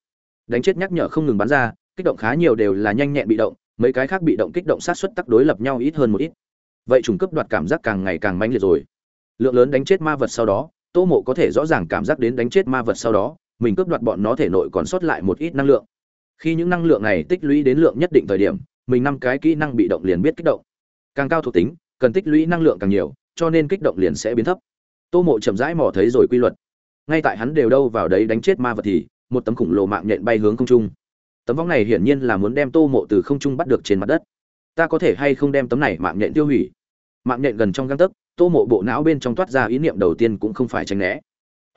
[SPEAKER 1] Đánh chết nhắc nhở không ngừng bắn ra, kích động khá nhiều đều là nhanh nhẹn bị động, mấy cái khác bị động kích động sát xuất tắc đối lập nhau ít hơn một ít. Vậy trùng cấp đoạt cảm giác càng ngày càng mãnh liệt rồi. Lượng lớn đánh chết ma vật sau đó, tô mộ có thể rõ ràng cảm giác đến đánh chết ma vật sau đó, mình cướp đoạt bọn nó thể nội còn sót lại một ít năng lượng. Khi những năng lượng này tích lũy đến lượng nhất định thời điểm mình năm cái kỹ năng bị động liền biết kích động. Càng cao thuộc tính, cần tích lũy năng lượng càng nhiều, cho nên kích động liền sẽ biến thấp. Tô mộ chậm rãi mò thấy rồi quy luật. Ngay tại hắn đều đâu vào đấy đánh chết ma vật thì, một tấm khủng lồ mạng nhện bay hướng không trung. Tấm vong này hiển nhiên là muốn đem tô mộ từ không trung bắt được trên mặt đất. Ta có thể hay không đem tấm này mạng nhện tiêu hủy? Mạng nhện gần trong găng tấc, tô mộ bộ não bên trong toát ra ý niệm đầu tiên cũng không phải tránh né.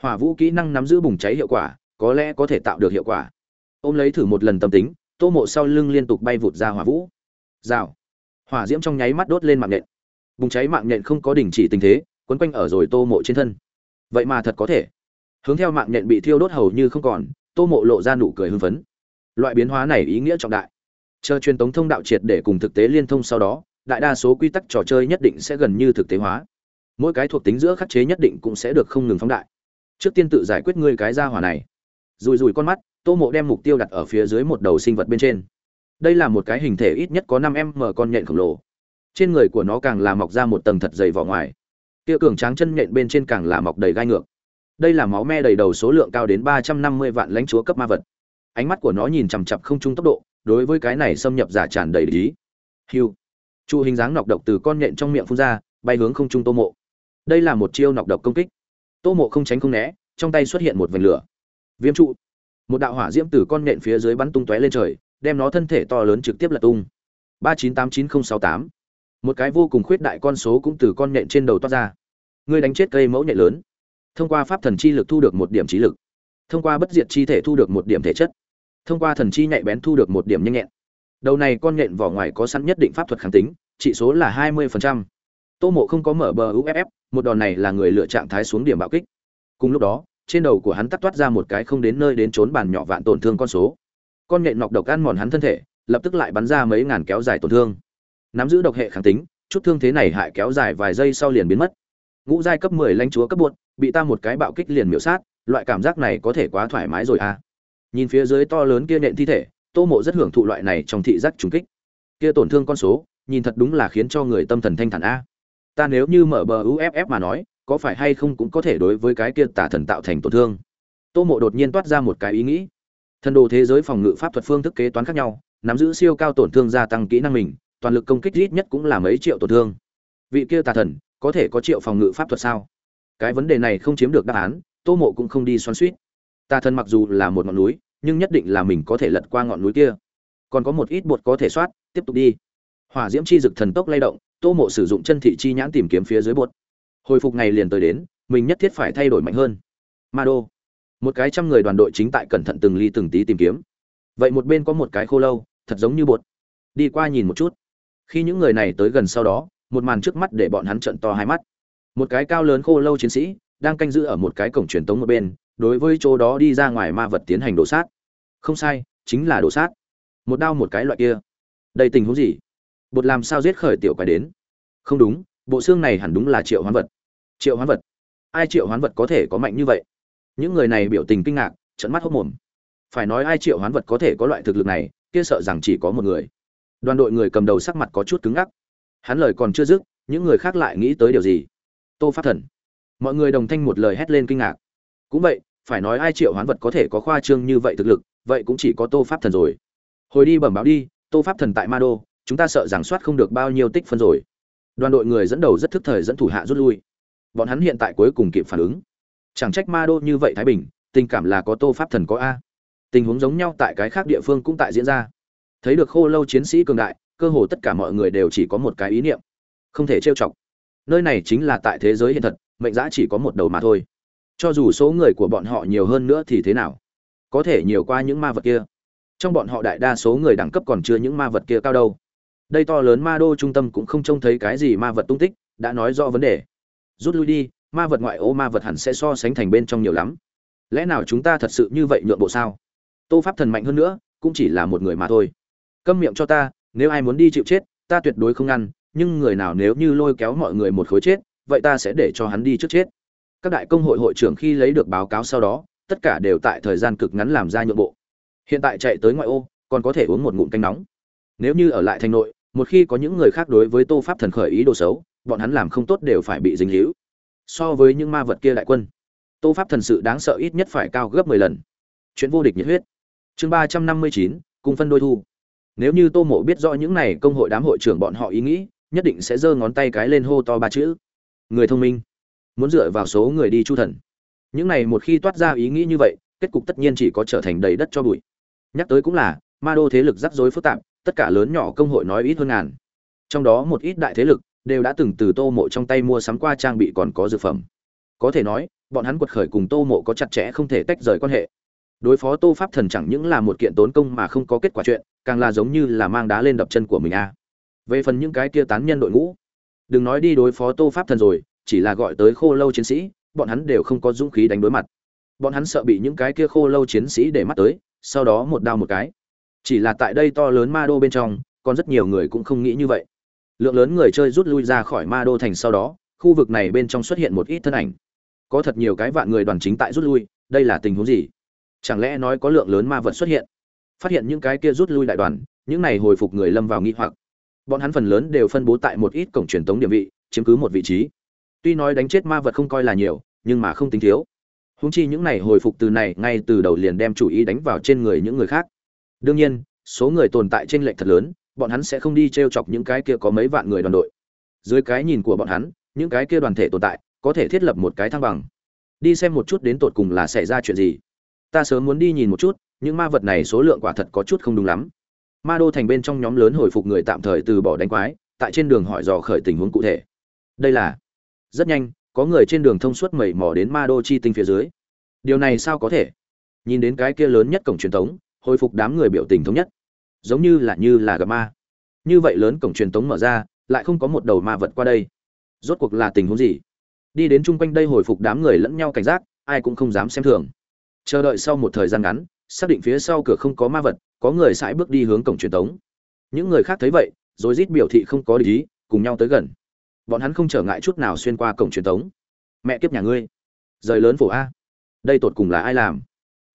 [SPEAKER 1] Hỏa vũ kỹ năng nắm giữ bùng cháy hiệu quả, có lẽ có thể tạo được hiệu quả. Ôm lấy thử một lần tâm tính tô mộ sau lưng liên tục bay vụt ra hỏa vũ. Rào. Hỏa diễm trong nháy mắt đốt lên mạng nhện. Bùng cháy mạng nhện không có đình chỉ tình thế, quấn quanh ở rồi tô mộ trên thân. Vậy mà thật có thể. Hướng theo mạng nhện bị thiêu đốt hầu như không còn, tô mộ lộ ra nụ cười hưng phấn. Loại biến hóa này ý nghĩa trọng đại. Chờ truyền tống thông đạo triệt để cùng thực tế liên thông sau đó, đại đa số quy tắc trò chơi nhất định sẽ gần như thực tế hóa. Mỗi cái thuộc tính giữa khắc chế nhất định cũng sẽ được không ngừng phóng đại. Trước tiên tự giải quyết ngươi cái ra hỏa này. Rùi rùi con mắt tô mộ đem mục tiêu đặt ở phía dưới một đầu sinh vật bên trên. Đây là một cái hình thể ít nhất có năm m con nhện khổng lồ. Trên người của nó càng là mọc ra một tầng thật dày vỏ ngoài. Tiêu cường tráng chân nhện bên trên càng là mọc đầy gai ngược. Đây là máu me đầy đầu số lượng cao đến ba trăm năm mươi vạn lãnh chúa cấp ma vật. Ánh mắt của nó nhìn chằm chặp không trung tốc độ, đối với cái này xâm nhập giả tràn đầy lý. Hiu chu hình dáng nọc độc từ con nhện trong miệng phun ra, bay hướng không trung tô mộ. Đây là một chiêu nọc độc công kích. Tô mộ không tránh không né, trong tay xuất hiện một vành lửa. Viêm trụ một đạo hỏa diễm từ con nện phía dưới bắn tung tóe lên trời, đem nó thân thể to lớn trực tiếp lật tung. ba chín tám chín không sáu tám. Một cái vô cùng khuyết đại con số cũng từ con nện trên đầu toát ra. Ngươi đánh chết cây mẫu nhện lớn. Thông qua pháp thần chi lực thu được một điểm trí lực. Thông qua bất diệt chi thể thu được một điểm thể chất. Thông qua thần chi nhạy bén thu được một điểm nhanh nhẹn. Đầu này con nện vỏ ngoài có sẵn nhất định pháp thuật kháng tính trị số là hai mươi tô mộ không có mở bờ uff một đòn này là người lựa trạng thái xuống điểm bạo kích. Cùng lúc đó trên đầu của hắn tắt toát ra một cái không đến nơi đến trốn bàn nhỏ vạn tổn thương con số. Con nhện nọc độc ăn mòn hắn thân thể, lập tức lại bắn ra mấy ngàn kéo dài tổn thương. Nắm giữ độc hệ kháng tính, chút thương thế này hại kéo dài vài giây sau liền biến mất. Ngũ giai cấp mười lãnh chúa cấp buột bị ta một cái bạo kích liền miểu sát, loại cảm giác này có thể quá thoải mái rồi à? Nhìn phía dưới to lớn kia nện thi thể, tô mộ rất hưởng thụ loại này trong thị giác trùng kích. Kia tổn thương con số, nhìn thật đúng là khiến cho người tâm thần thanh thản a. Ta nếu như mở bờ uff mà nói có phải hay không cũng có thể đối với cái kia tà thần tạo thành tổn thương. Tô mộ đột nhiên toát ra một cái ý nghĩ. Thần đồ thế giới phòng ngự pháp thuật phương thức kế toán khác nhau, nắm giữ siêu cao tổn thương gia tăng kỹ năng mình, toàn lực công kích ít nhất cũng là mấy triệu tổn thương. Vị kia tà thần, có thể có triệu phòng ngự pháp thuật sao? Cái vấn đề này không chiếm được đáp án, tô mộ cũng không đi xoắn suýt tà thần mặc dù là một ngọn núi, nhưng nhất định là mình có thể lật qua ngọn núi kia. Còn có một ít bột có thể soát, tiếp tục đi. Hỏa diễm chi dực thần tốc lay động, tô mộ sử dụng chân thị chi nhãn tìm kiếm phía dưới bột hồi phục ngày liền tới đến, mình nhất thiết phải thay đổi mạnh hơn. Ma đô một cái trăm người đoàn đội chính tại cẩn thận từng ly từng tí tìm kiếm. Vậy một bên có một cái khô lâu, thật giống như bột. Đi qua nhìn một chút. Khi những người này tới gần sau đó, một màn trước mắt để bọn hắn trận to hai mắt. Một cái cao lớn khô lâu chiến sĩ, đang canh giữ ở một cái cổng truyền tống một bên, đối với chỗ đó đi ra ngoài ma vật tiến hành đổ sát. Không sai, chính là đổ sát. Một đao một cái loại kia. Đây tình huống gì? Bột làm sao giết khởi tiểu quái đến? Không đúng bộ xương này hẳn đúng là triệu hoán vật. Triệu hoán vật? Ai triệu hoán vật có thể có mạnh như vậy? Những người này biểu tình kinh ngạc trận mắt hốc mồm. Phải nói ai triệu hoán vật có thể có loại thực lực này, kia sợ rằng chỉ có một người. Đoàn đội người cầm đầu sắc mặt có chút cứng ngắc. Hắn lời còn chưa dứt, những người khác lại nghĩ tới điều gì? Tô pháp thần. Mọi người đồng thanh một lời hét lên kinh ngạc. Cũng vậy, phải nói ai triệu hoán vật có thể có khoa trương như vậy thực lực, vậy cũng chỉ có tô pháp thần rồi. Hồi đi bẩm báo đi, tô pháp thần tại ma đô, chúng ta sợ rằng soát không được bao nhiêu tích phân rồi đoàn đội người dẫn đầu rất thức thời dẫn thủ hạ rút lui. Bọn hắn hiện tại cuối cùng kịp phản ứng. Chẳng trách ma đô như vậy thái bình, tình cảm là có tô pháp thần có a. Tình huống giống nhau tại cái khác địa phương cũng tại diễn ra. Thấy được khô lâu chiến sĩ cường đại, cơ hồ tất cả mọi người đều chỉ có một cái ý niệm. Không thể trêu chọc. Nơi này chính là tại thế giới hiện thật, mệnh giã chỉ có một đầu mà thôi. Cho dù số người của bọn họ nhiều hơn nữa thì thế nào? Có thể nhiều qua những ma vật kia. Trong bọn họ đại đa số người đẳng cấp còn chưa những ma vật kia cao đâu đây to lớn ma đô trung tâm cũng không trông thấy cái gì ma vật tung tích, đã nói rõ vấn đề. Rút lui đi, ma vật ngoại ô, ma vật hẳn sẽ so sánh thành bên trong nhiều lắm. Lẽ nào chúng ta thật sự như vậy nhượng bộ sao? Tô pháp thần mạnh hơn nữa, cũng chỉ là một người mà thôi. Câm miệng cho ta, nếu ai muốn đi chịu chết, ta tuyệt đối không ngăn, nhưng người nào nếu như lôi kéo mọi người một khối chết, vậy ta sẽ để cho hắn đi trước chết. Các đại công hội hội trưởng khi lấy được báo cáo sau đó, tất cả đều tại thời gian cực ngắn làm ra nhượng bộ. Hiện tại chạy tới ngoại ô, còn có thể uống một ngụm canh nóng nếu như ở lại thành nội, một khi có những người khác đối với tô pháp thần khởi ý đồ xấu, bọn hắn làm không tốt đều phải bị dính hữu so với những ma vật kia đại quân, tô pháp thần sự đáng sợ ít nhất phải cao gấp mười lần. Chuyện vô địch nhiệt huyết. Chương ba trăm năm mươi chín, cung phân đôi thu. Nếu như tô mộ biết rõ những này công hội đám hội trưởng bọn họ ý nghĩ, nhất định sẽ giơ ngón tay cái lên hô to ba chữ. Người thông minh. Muốn dựa vào số người đi chu thần. Những này một khi toát ra ý nghĩ như vậy, kết cục tất nhiên chỉ có trở thành đầy đất cho bụi. Nhắc tới cũng là, ma đô thế lực rắc rối phức tạp tất cả lớn nhỏ công hội nói ít hơn ngàn. Trong đó một ít đại thế lực đều đã từng từ tô mộ trong tay mua sắm qua trang bị còn có dược phẩm. Có thể nói, bọn hắn quật khởi cùng tô mộ có chặt chẽ không thể tách rời quan hệ. Đối phó tô pháp thần chẳng những là một kiện tốn công mà không có kết quả chuyện, càng là giống như là mang đá lên đập chân của mình a. Về phần những cái kia tán nhân đội ngũ, đừng nói đi đối phó tô pháp thần rồi, chỉ là gọi tới khô lâu chiến sĩ, bọn hắn đều không có dũng khí đánh đối mặt. Bọn hắn sợ bị những cái kia khô lâu chiến sĩ để mắt tới, sau đó một đao một cái chỉ là tại đây to lớn ma đô bên trong, còn rất nhiều người cũng không nghĩ như vậy. Lượng lớn người chơi rút lui ra khỏi ma đô thành sau đó, khu vực này bên trong xuất hiện một ít thân ảnh. Có thật nhiều cái vạn người đoàn chính tại rút lui, đây là tình huống gì? Chẳng lẽ nói có lượng lớn ma vật xuất hiện? Phát hiện những cái kia rút lui đại đoàn, những này hồi phục người lâm vào nghi hoặc. Bọn hắn phần lớn đều phân bố tại một ít cổng truyền tống địa vị, chiếm cứ một vị trí. Tuy nói đánh chết ma vật không coi là nhiều, nhưng mà không tính thiếu. Húng chi những này hồi phục từ này, ngay từ đầu liền đem chủ ý đánh vào trên người những người khác đương nhiên, số người tồn tại trên lệnh thật lớn, bọn hắn sẽ không đi t r e o chọc những cái kia có mấy vạn người đoàn đội. Dưới cái nhìn của bọn hắn, những cái kia đoàn thể tồn tại có thể thiết lập một cái thăng bằng. Đi xem một chút đến tột cùng là xảy ra chuyện gì. Ta sớm muốn đi nhìn một chút, những ma vật này số lượng quả thật có chút không đúng lắm. Ma đô thành bên trong nhóm lớn hồi phục người tạm thời từ bỏ đánh quái, tại trên đường hỏi dò khởi tình huống cụ thể. Đây là, rất nhanh, có người trên đường thông suốt mẩy mò đến ma đô chi tinh phía dưới. Điều này sao có thể? Nhìn đến cái kia lớn nhất cổng truyền thống hồi phục đám người biểu tình thống nhất. Giống như là như là gặp ma. Như vậy lớn cổng truyền tống mở ra, lại không có một đầu ma vật qua đây. Rốt cuộc là tình huống gì? Đi đến chung quanh đây hồi phục đám người lẫn nhau cảnh giác, ai cũng không dám xem thường. Chờ đợi sau một thời gian ngắn, xác định phía sau cửa không có ma vật, có người sải bước đi hướng cổng truyền tống. Những người khác thấy vậy, rồi rít biểu thị không có lý, cùng nhau tới gần. Bọn hắn không trở ngại chút nào xuyên qua cổng truyền tống. Mẹ kiếp nhà ngươi. Rời lớn phổ a. Đây tột cùng là ai làm?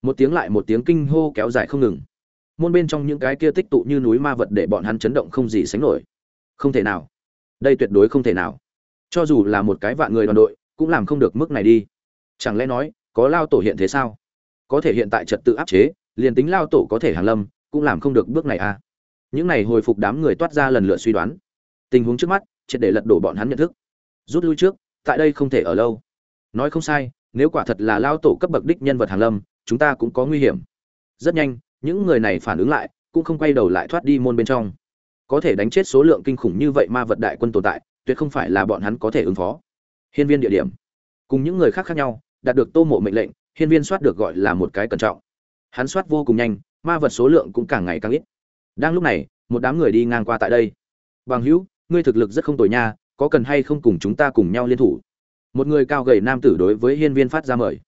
[SPEAKER 1] Một tiếng lại một tiếng kinh hô kéo dài không ngừng. Môn bên trong những cái kia tích tụ như núi ma vật để bọn hắn chấn động không gì sánh nổi. Không thể nào. Đây tuyệt đối không thể nào. Cho dù là một cái vạn người đoàn đội, cũng làm không được mức này đi. Chẳng lẽ nói, có lao tổ hiện thế sao? Có thể hiện tại trật tự áp chế, liền tính lao tổ có thể hàng lâm, cũng làm không được bước này à? Những này hồi phục đám người toát ra lần lượt suy đoán. Tình huống trước mắt, triệt để lật đổ bọn hắn nhận thức. Rút lui trước, tại đây không thể ở lâu. Nói không sai, nếu quả thật là lao tổ cấp bậc đích nhân vật hàng lâm chúng ta cũng có nguy hiểm. Rất nhanh, những người này phản ứng lại, cũng không quay đầu lại thoát đi môn bên trong. Có thể đánh chết số lượng kinh khủng như vậy ma vật đại quân tồn tại, tuyệt không phải là bọn hắn có thể ứng phó. Hiên viên địa điểm. Cùng những người khác khác nhau, đạt được tô mộ mệnh lệnh, hiên viên soát được gọi là một cái cẩn trọng. Hắn soát vô cùng nhanh, ma vật số lượng cũng càng ngày càng ít. Đang lúc này, một đám người đi ngang qua tại đây. Bằng hữu, ngươi thực lực rất không tồi nha, có cần hay không cùng chúng ta cùng nhau liên thủ? Một người cao gầy nam tử đối với hiên viên phát ra mời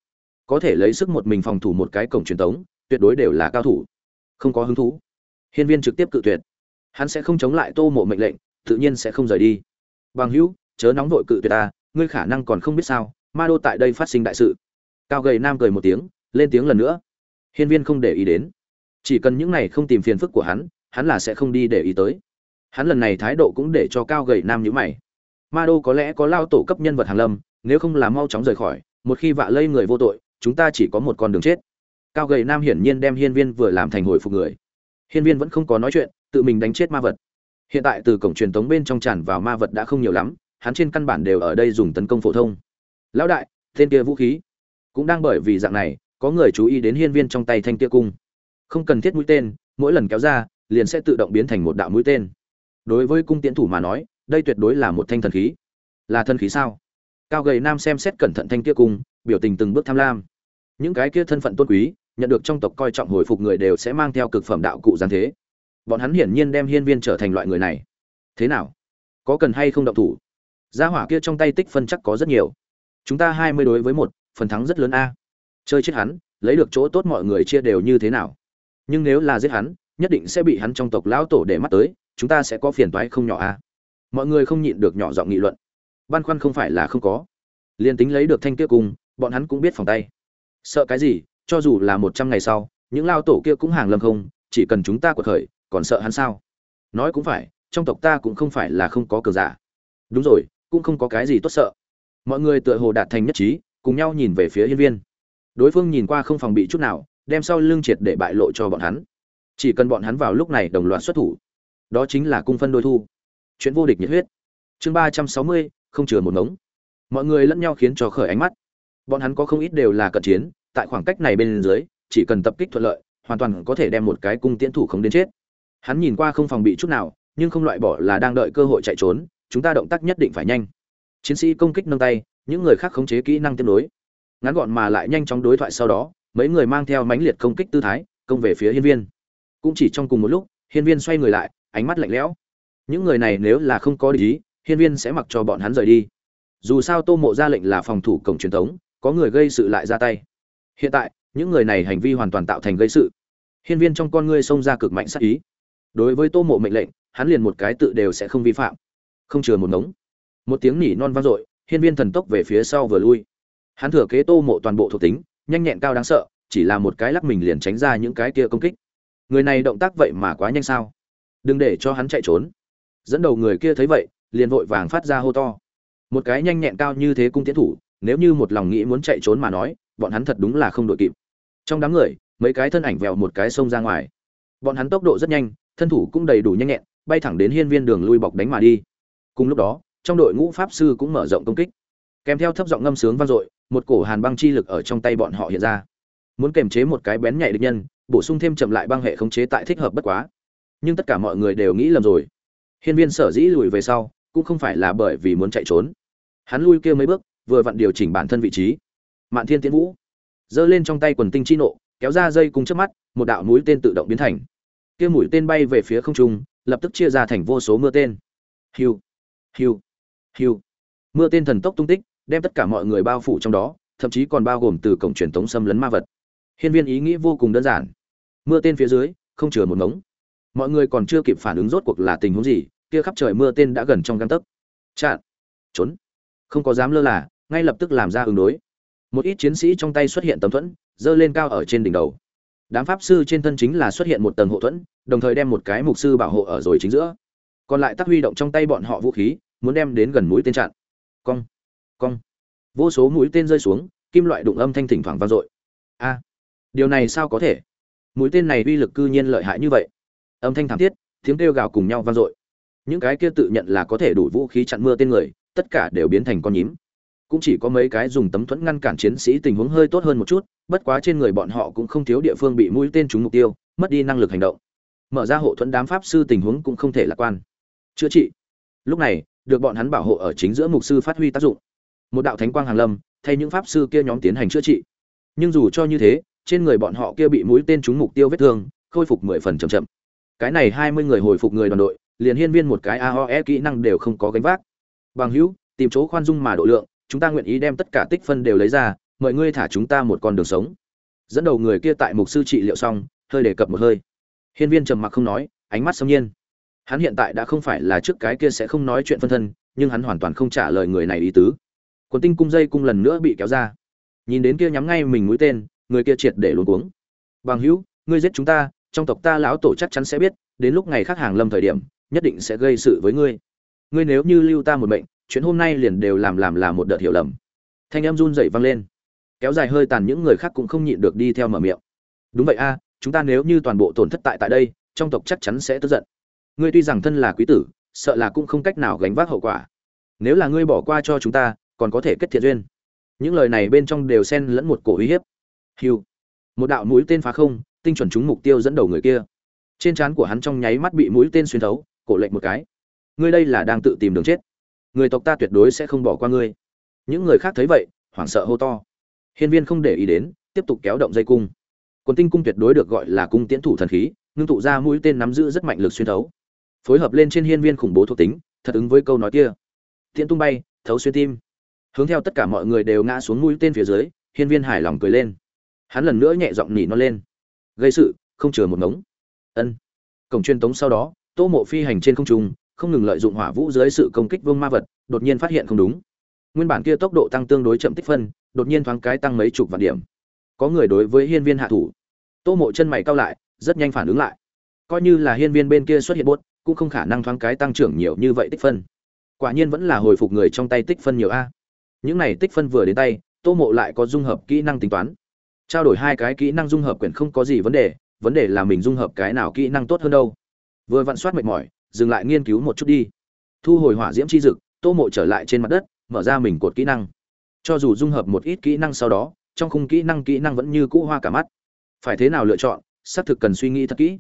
[SPEAKER 1] có thể lấy sức một mình phòng thủ một cái cổng truyền thống tuyệt đối đều là cao thủ. Không có hứng thú. Hiên viên trực tiếp cự tuyệt. Hắn sẽ không chống lại tô mộ mệnh lệnh, tự nhiên sẽ không rời đi. Bằng hữu, chớ nóng vội cự tuyệt ta, ngươi khả năng còn không biết sao, ma đô tại đây phát sinh đại sự. Cao gầy nam cười một tiếng, lên tiếng lần nữa. Hiên viên không để ý đến. Chỉ cần những này không tìm phiền phức của hắn hắn là sẽ không đi để ý tới. Hắn lần này thái độ cũng để cho cao gầy nam nhữ mày. Ma đô có lẽ có lao tổ cấp nhân vật hàng lâm, nếu không là mau chóng rời khỏi, một khi vạ lây người vô tội chúng ta chỉ có một con đường chết. Cao gầy nam hiển nhiên đem hiên viên vừa làm thành hồi phục người. Hiên viên vẫn không có nói chuyện, tự mình đánh chết ma vật. Hiện tại từ cổng truyền tống bên trong tràn vào ma vật đã không nhiều lắm, hắn trên căn bản đều ở đây dùng tấn công phổ thông. Lão đại, tên kia vũ khí. Cũng đang bởi vì dạng này, có người chú ý đến hiên viên trong tay thanh kia cung. Không cần thiết mũi tên, mỗi lần kéo ra, liền sẽ tự động biến thành một đạo mũi tên. Đối với cung tiễn thủ mà nói, đây tuyệt đối là một thanh thần khí. Là thần khí sao? Cao gầy nam xem xét cẩn thận thanh kia cung biểu tình từng bước tham lam. Những cái kia thân phận tôn quý, nhận được trong tộc coi trọng hồi phục người đều sẽ mang theo cực phẩm đạo cụ giáng thế. Bọn hắn hiển nhiên đem hiên viên trở thành loại người này. Thế nào? Có cần hay không động thủ? Gia hỏa kia trong tay tích phân chắc có rất nhiều. Chúng ta hai mươi đối với một, phần thắng rất lớn a. Chơi chết hắn, lấy được chỗ tốt mọi người chia đều như thế nào? Nhưng nếu là giết hắn, nhất định sẽ bị hắn trong tộc lão tổ để mắt tới, chúng ta sẽ có phiền toái không nhỏ a. Mọi người không nhịn được nhỏ giọng nghị luận. Băn khoăn không phải là không có. Liền tính lấy được thanh kia cùng bọn hắn cũng biết phòng tay. Sợ cái gì, cho dù là một trăm ngày sau, những lao tổ kia cũng hàng lâm không, chỉ cần chúng ta quật khởi, còn sợ hắn sao? Nói cũng phải, trong tộc ta cũng không phải là không có cờ giả. Đúng rồi, cũng không có cái gì tốt sợ. Mọi người tựa hồ đạt thành nhất trí, cùng nhau nhìn về phía hiên viên. Đối phương nhìn qua không phòng bị chút nào, đem sau lưng triệt để bại lộ cho bọn hắn. Chỉ cần bọn hắn vào lúc này đồng loạt xuất thủ, đó chính là cung phân đôi thu. Chuyện vô địch nhiệt huyết. Chương ba trăm sáu mươi, không chừa một ngống. Mọi người lẫn nhau khiến cho khởi ánh mắt bọn hắn có không ít đều là cận chiến, tại khoảng cách này bên dưới, chỉ cần tập kích thuận lợi, hoàn toàn có thể đem một cái cung tiễn thủ không đến chết. Hắn nhìn qua không phòng bị chút nào, nhưng không loại bỏ là đang đợi cơ hội chạy trốn, chúng ta động tác nhất định phải nhanh. Chiến sĩ công kích nâng tay, những người khác khống chế kỹ năng tiếp nối. Ngắn gọn mà lại nhanh chóng đối thoại sau đó, mấy người mang theo mãnh liệt công kích tư thái, công về phía hiên viên. Cũng chỉ trong cùng một lúc, hiên viên xoay người lại, ánh mắt lạnh lẽo. Những người này nếu là không có lý hiên viên sẽ mặc cho bọn hắn rời đi. Dù sao tô mộ ra lệnh là phòng thủ cổng truyền thống có người gây sự lại ra tay. Hiện tại, những người này hành vi hoàn toàn tạo thành gây sự. Hiên viên trong con ngươi xông ra cực mạnh sắc ý. Đối với tô mộ mệnh lệnh, hắn liền một cái tự đều sẽ không vi phạm. Không chừa một ngống. Một tiếng nỉ non vang dội, hiên viên thần tốc về phía sau vừa lui. Hắn thừa kế tô mộ toàn bộ thuộc tính, nhanh nhẹn cao đáng sợ, chỉ là một cái lắc mình liền tránh ra những cái kia công kích. Người này động tác vậy mà quá nhanh sao? Đừng để cho hắn chạy trốn. Dẫn đầu người kia thấy vậy, liền vội vàng phát ra hô to. Một cái nhanh nhẹn cao như thế cung tiến thủ nếu như một lòng nghĩ muốn chạy trốn mà nói, bọn hắn thật đúng là không đội kịp. Trong đám người, mấy cái thân ảnh vèo một cái xông ra ngoài. Bọn hắn tốc độ rất nhanh, thân thủ cũng đầy đủ nhanh nhẹn, bay thẳng đến hiên viên đường lui bọc đánh mà đi. Cùng lúc đó, trong đội ngũ pháp sư cũng mở rộng công kích. Kèm theo thấp giọng ngâm sướng vang dội, một cổ hàn băng chi lực ở trong tay bọn họ hiện ra. Muốn kềm chế một cái bén nhạy địch nhân, bổ sung thêm chậm lại băng hệ khống chế tại thích hợp bất quá. Nhưng tất cả mọi người đều nghĩ lầm rồi. Hiên viên sở dĩ lùi về sau, cũng không phải là bởi vì muốn chạy trốn. Hắn lui kia mấy bước vừa vặn điều chỉnh bản thân vị trí. Mạn thiên tiến vũ, giơ lên trong tay quần tinh chi nộ, kéo ra dây cung trước mắt, một đạo mũi tên tự động biến thành. Kia mũi tên bay về phía không trung, lập tức chia ra thành vô số mưa tên. Hiu hiu hiu. Mưa tên thần tốc tung tích, đem tất cả mọi người bao phủ trong đó, thậm chí còn bao gồm từ cổng truyền tống xâm lấn ma vật. Hiên viên ý nghĩ vô cùng đơn giản. Mưa tên phía dưới, không chừa một ngống. Mọi người còn chưa kịp phản ứng rốt cuộc là tình huống gì, kia khắp trời mưa tên đã gần trong găng tấc. Chặn trốn. Không có dám lơ là ngay lập tức làm ra ứng đối. Một ít chiến sĩ trong tay xuất hiện tấm thuẫn dơ lên cao ở trên đỉnh đầu. Đám pháp sư trên thân chính là xuất hiện một tầng hộ thuẫn, đồng thời đem một cái mục sư bảo hộ ở rồi chính giữa. Còn lại tác huy động trong tay bọn họ vũ khí, muốn đem đến gần mũi tên chặn. Cong cong. Vô số mũi tên rơi xuống, kim loại đụng âm thanh thỉnh thoảng vang dội. A, điều này sao có thể? Mũi tên này uy lực cư nhiên lợi hại như vậy. Âm thanh thảm thiết, tiếng kêu gào cùng nhau vang dội. Những cái kia tự nhận là có thể đủ vũ khí chặn mưa tên người, tất cả đều biến thành con nhím cũng chỉ có mấy cái dùng tấm thuẫn ngăn cản chiến sĩ tình huống hơi tốt hơn một chút, bất quá trên người bọn họ cũng không thiếu địa phương bị mũi tên trúng mục tiêu, mất đi năng lực hành động. Mở ra hộ thuẫn đám pháp sư tình huống cũng không thể lạc quan. Chữa trị. Lúc này, được bọn hắn bảo hộ ở chính giữa mục sư phát huy tác dụng. Một đạo thánh quang hàng lâm, thay những pháp sư kia nhóm tiến hành chữa trị. Nhưng dù cho như thế, trên người bọn họ kia bị mũi tên trúng mục tiêu vết thương, khôi phục mười phần chậm chậm. Cái này hai mươi người hồi phục người đoàn đội, liền hiên viên một cái aoe kỹ năng đều không có gánh vác. Bằng hữu, tìm chỗ khoan dung mà độ lượng chúng ta nguyện ý đem tất cả tích phân đều lấy ra, mời ngươi thả chúng ta một con đường sống. Dẫn đầu người kia tại mục sư trị liệu xong, hơi đề cập một hơi. Hiên viên trầm mặc không nói, ánh mắt sâm nhiên. Hắn hiện tại đã không phải là trước cái kia sẽ không nói chuyện phân thân, nhưng hắn hoàn toàn không trả lời người này ý tứ. Quần tinh cung dây cung lần nữa bị kéo ra. Nhìn đến kia nhắm ngay mình mũi tên, người kia triệt để luôn cuống. Bằng hữu, ngươi giết chúng ta, trong tộc ta lão tổ chắc chắn sẽ biết, đến lúc ngày khác hàng lâm thời điểm, nhất định sẽ gây sự với ngươi. Ngươi nếu như lưu ta một mệnh chuyện hôm nay liền đều làm làm là một đợt hiểu lầm. Thanh em run dậy vang lên. Kéo dài hơi tàn những người khác cũng không nhịn được đi theo mở miệng. Đúng vậy a, chúng ta nếu như toàn bộ tổn thất tại tại đây, trong tộc chắc chắn sẽ tức giận. Ngươi tuy rằng thân là quý tử, sợ là cũng không cách nào gánh vác hậu quả. Nếu là ngươi bỏ qua cho chúng ta, còn có thể kết thiện duyên. Những lời này bên trong đều xen lẫn một cổ uy hiếp. Hiu một đạo mũi tên phá không, tinh chuẩn trúng mục tiêu dẫn đầu người kia. Trên trán của hắn trong nháy mắt bị mũi tên xuyên thấu, cổ lệnh một cái. Ngươi đây là đang tự tìm đường chết người tộc ta tuyệt đối sẽ không bỏ qua ngươi. Những người khác thấy vậy, hoảng sợ hô to. Hiên viên không để ý đến, tiếp tục kéo động dây cung. Quần tinh cung tuyệt đối được gọi là cung tiễn thủ thần khí, ngưng tụ ra mũi tên nắm giữ rất mạnh lực xuyên thấu. Phối hợp lên trên hiên viên khủng bố thuộc tính, thật ứng với câu nói kia. Tiễn tung bay, thấu xuyên tim. Hướng theo tất cả mọi người đều ngã xuống mũi tên phía dưới, hiên viên hài lòng cười lên. Hắn lần nữa nhẹ giọng nỉ nó lên. Gây sự, không chừa một ngống. Ân. Cổng truyền tống sau đó, tô mộ phi hành trên không trung không ngừng lợi dụng hỏa vũ dưới sự công kích vương ma vật, đột nhiên phát hiện không đúng. Nguyên bản kia tốc độ tăng tương đối chậm tích phân, đột nhiên thoáng cái tăng mấy chục vạn điểm. Có người đối với hiên viên hạ thủ. Tô mộ chân mày cao lại, rất nhanh phản ứng lại. Coi như là hiên viên bên kia xuất hiện bốt cũng không khả năng thoáng cái tăng trưởng nhiều như vậy tích phân. Quả nhiên vẫn là hồi phục người trong tay tích phân nhiều a. Những này tích phân vừa đến tay, tô mộ lại có dung hợp kỹ năng tính toán. Trao đổi hai cái kỹ năng dung hợp quyển không có gì vấn đề vấn đề là mình dung hợp cái nào kỹ năng tốt hơn đâu. Vừa vặn soát mệt mỏi dừng lại nghiên cứu một chút đi. Thu hồi hỏa diễm chi dực, tô mộ trở lại trên mặt đất, mở ra mình cột kỹ năng. Cho dù dung hợp một ít kỹ năng sau đó, trong khung kỹ năng kỹ năng vẫn như cũ hoa cả mắt. Phải thế nào lựa chọn, xác thực cần suy nghĩ thật kỹ.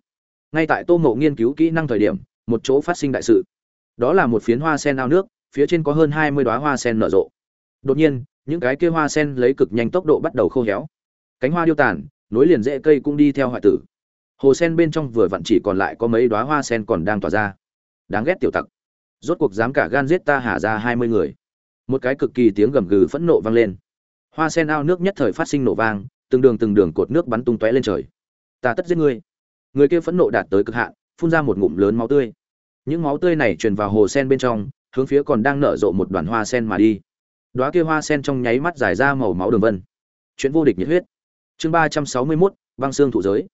[SPEAKER 1] Ngay tại tô mộ nghiên cứu kỹ năng thời điểm, một chỗ phát sinh đại sự. Đó là một phiến hoa sen ao nước, phía trên có hơn hai mươi đoá hoa sen nở rộ. Đột nhiên, những cái kia hoa sen lấy cực nhanh tốc độ bắt đầu khô héo. Cánh hoa điêu tàn, nối liền rễ cây cũng đi theo hoại tử. Hồ sen bên trong vừa vặn chỉ còn lại có mấy đoá hoa sen còn đang tỏa ra đáng ghét tiểu tặc. Rốt cuộc dám cả gan giết ta hạ ra hai mươi người. Một cái cực kỳ tiếng gầm gừ phẫn nộ vang lên. Hoa sen ao nước nhất thời phát sinh nổ vang, từng đường từng đường cột nước bắn tung tóe lên trời. Ta tất giết ngươi. Người kia phẫn nộ đạt tới cực hạn, phun ra một ngụm lớn máu tươi. Những máu tươi này truyền vào hồ sen bên trong, hướng phía còn đang nở rộ một đoàn hoa sen mà đi. Đóa kia hoa sen trong nháy mắt dài ra màu máu đường vân. Chuyện vô địch nhiệt huyết. Chương ba trăm sáu mươi mốt, băng xương thụ giới.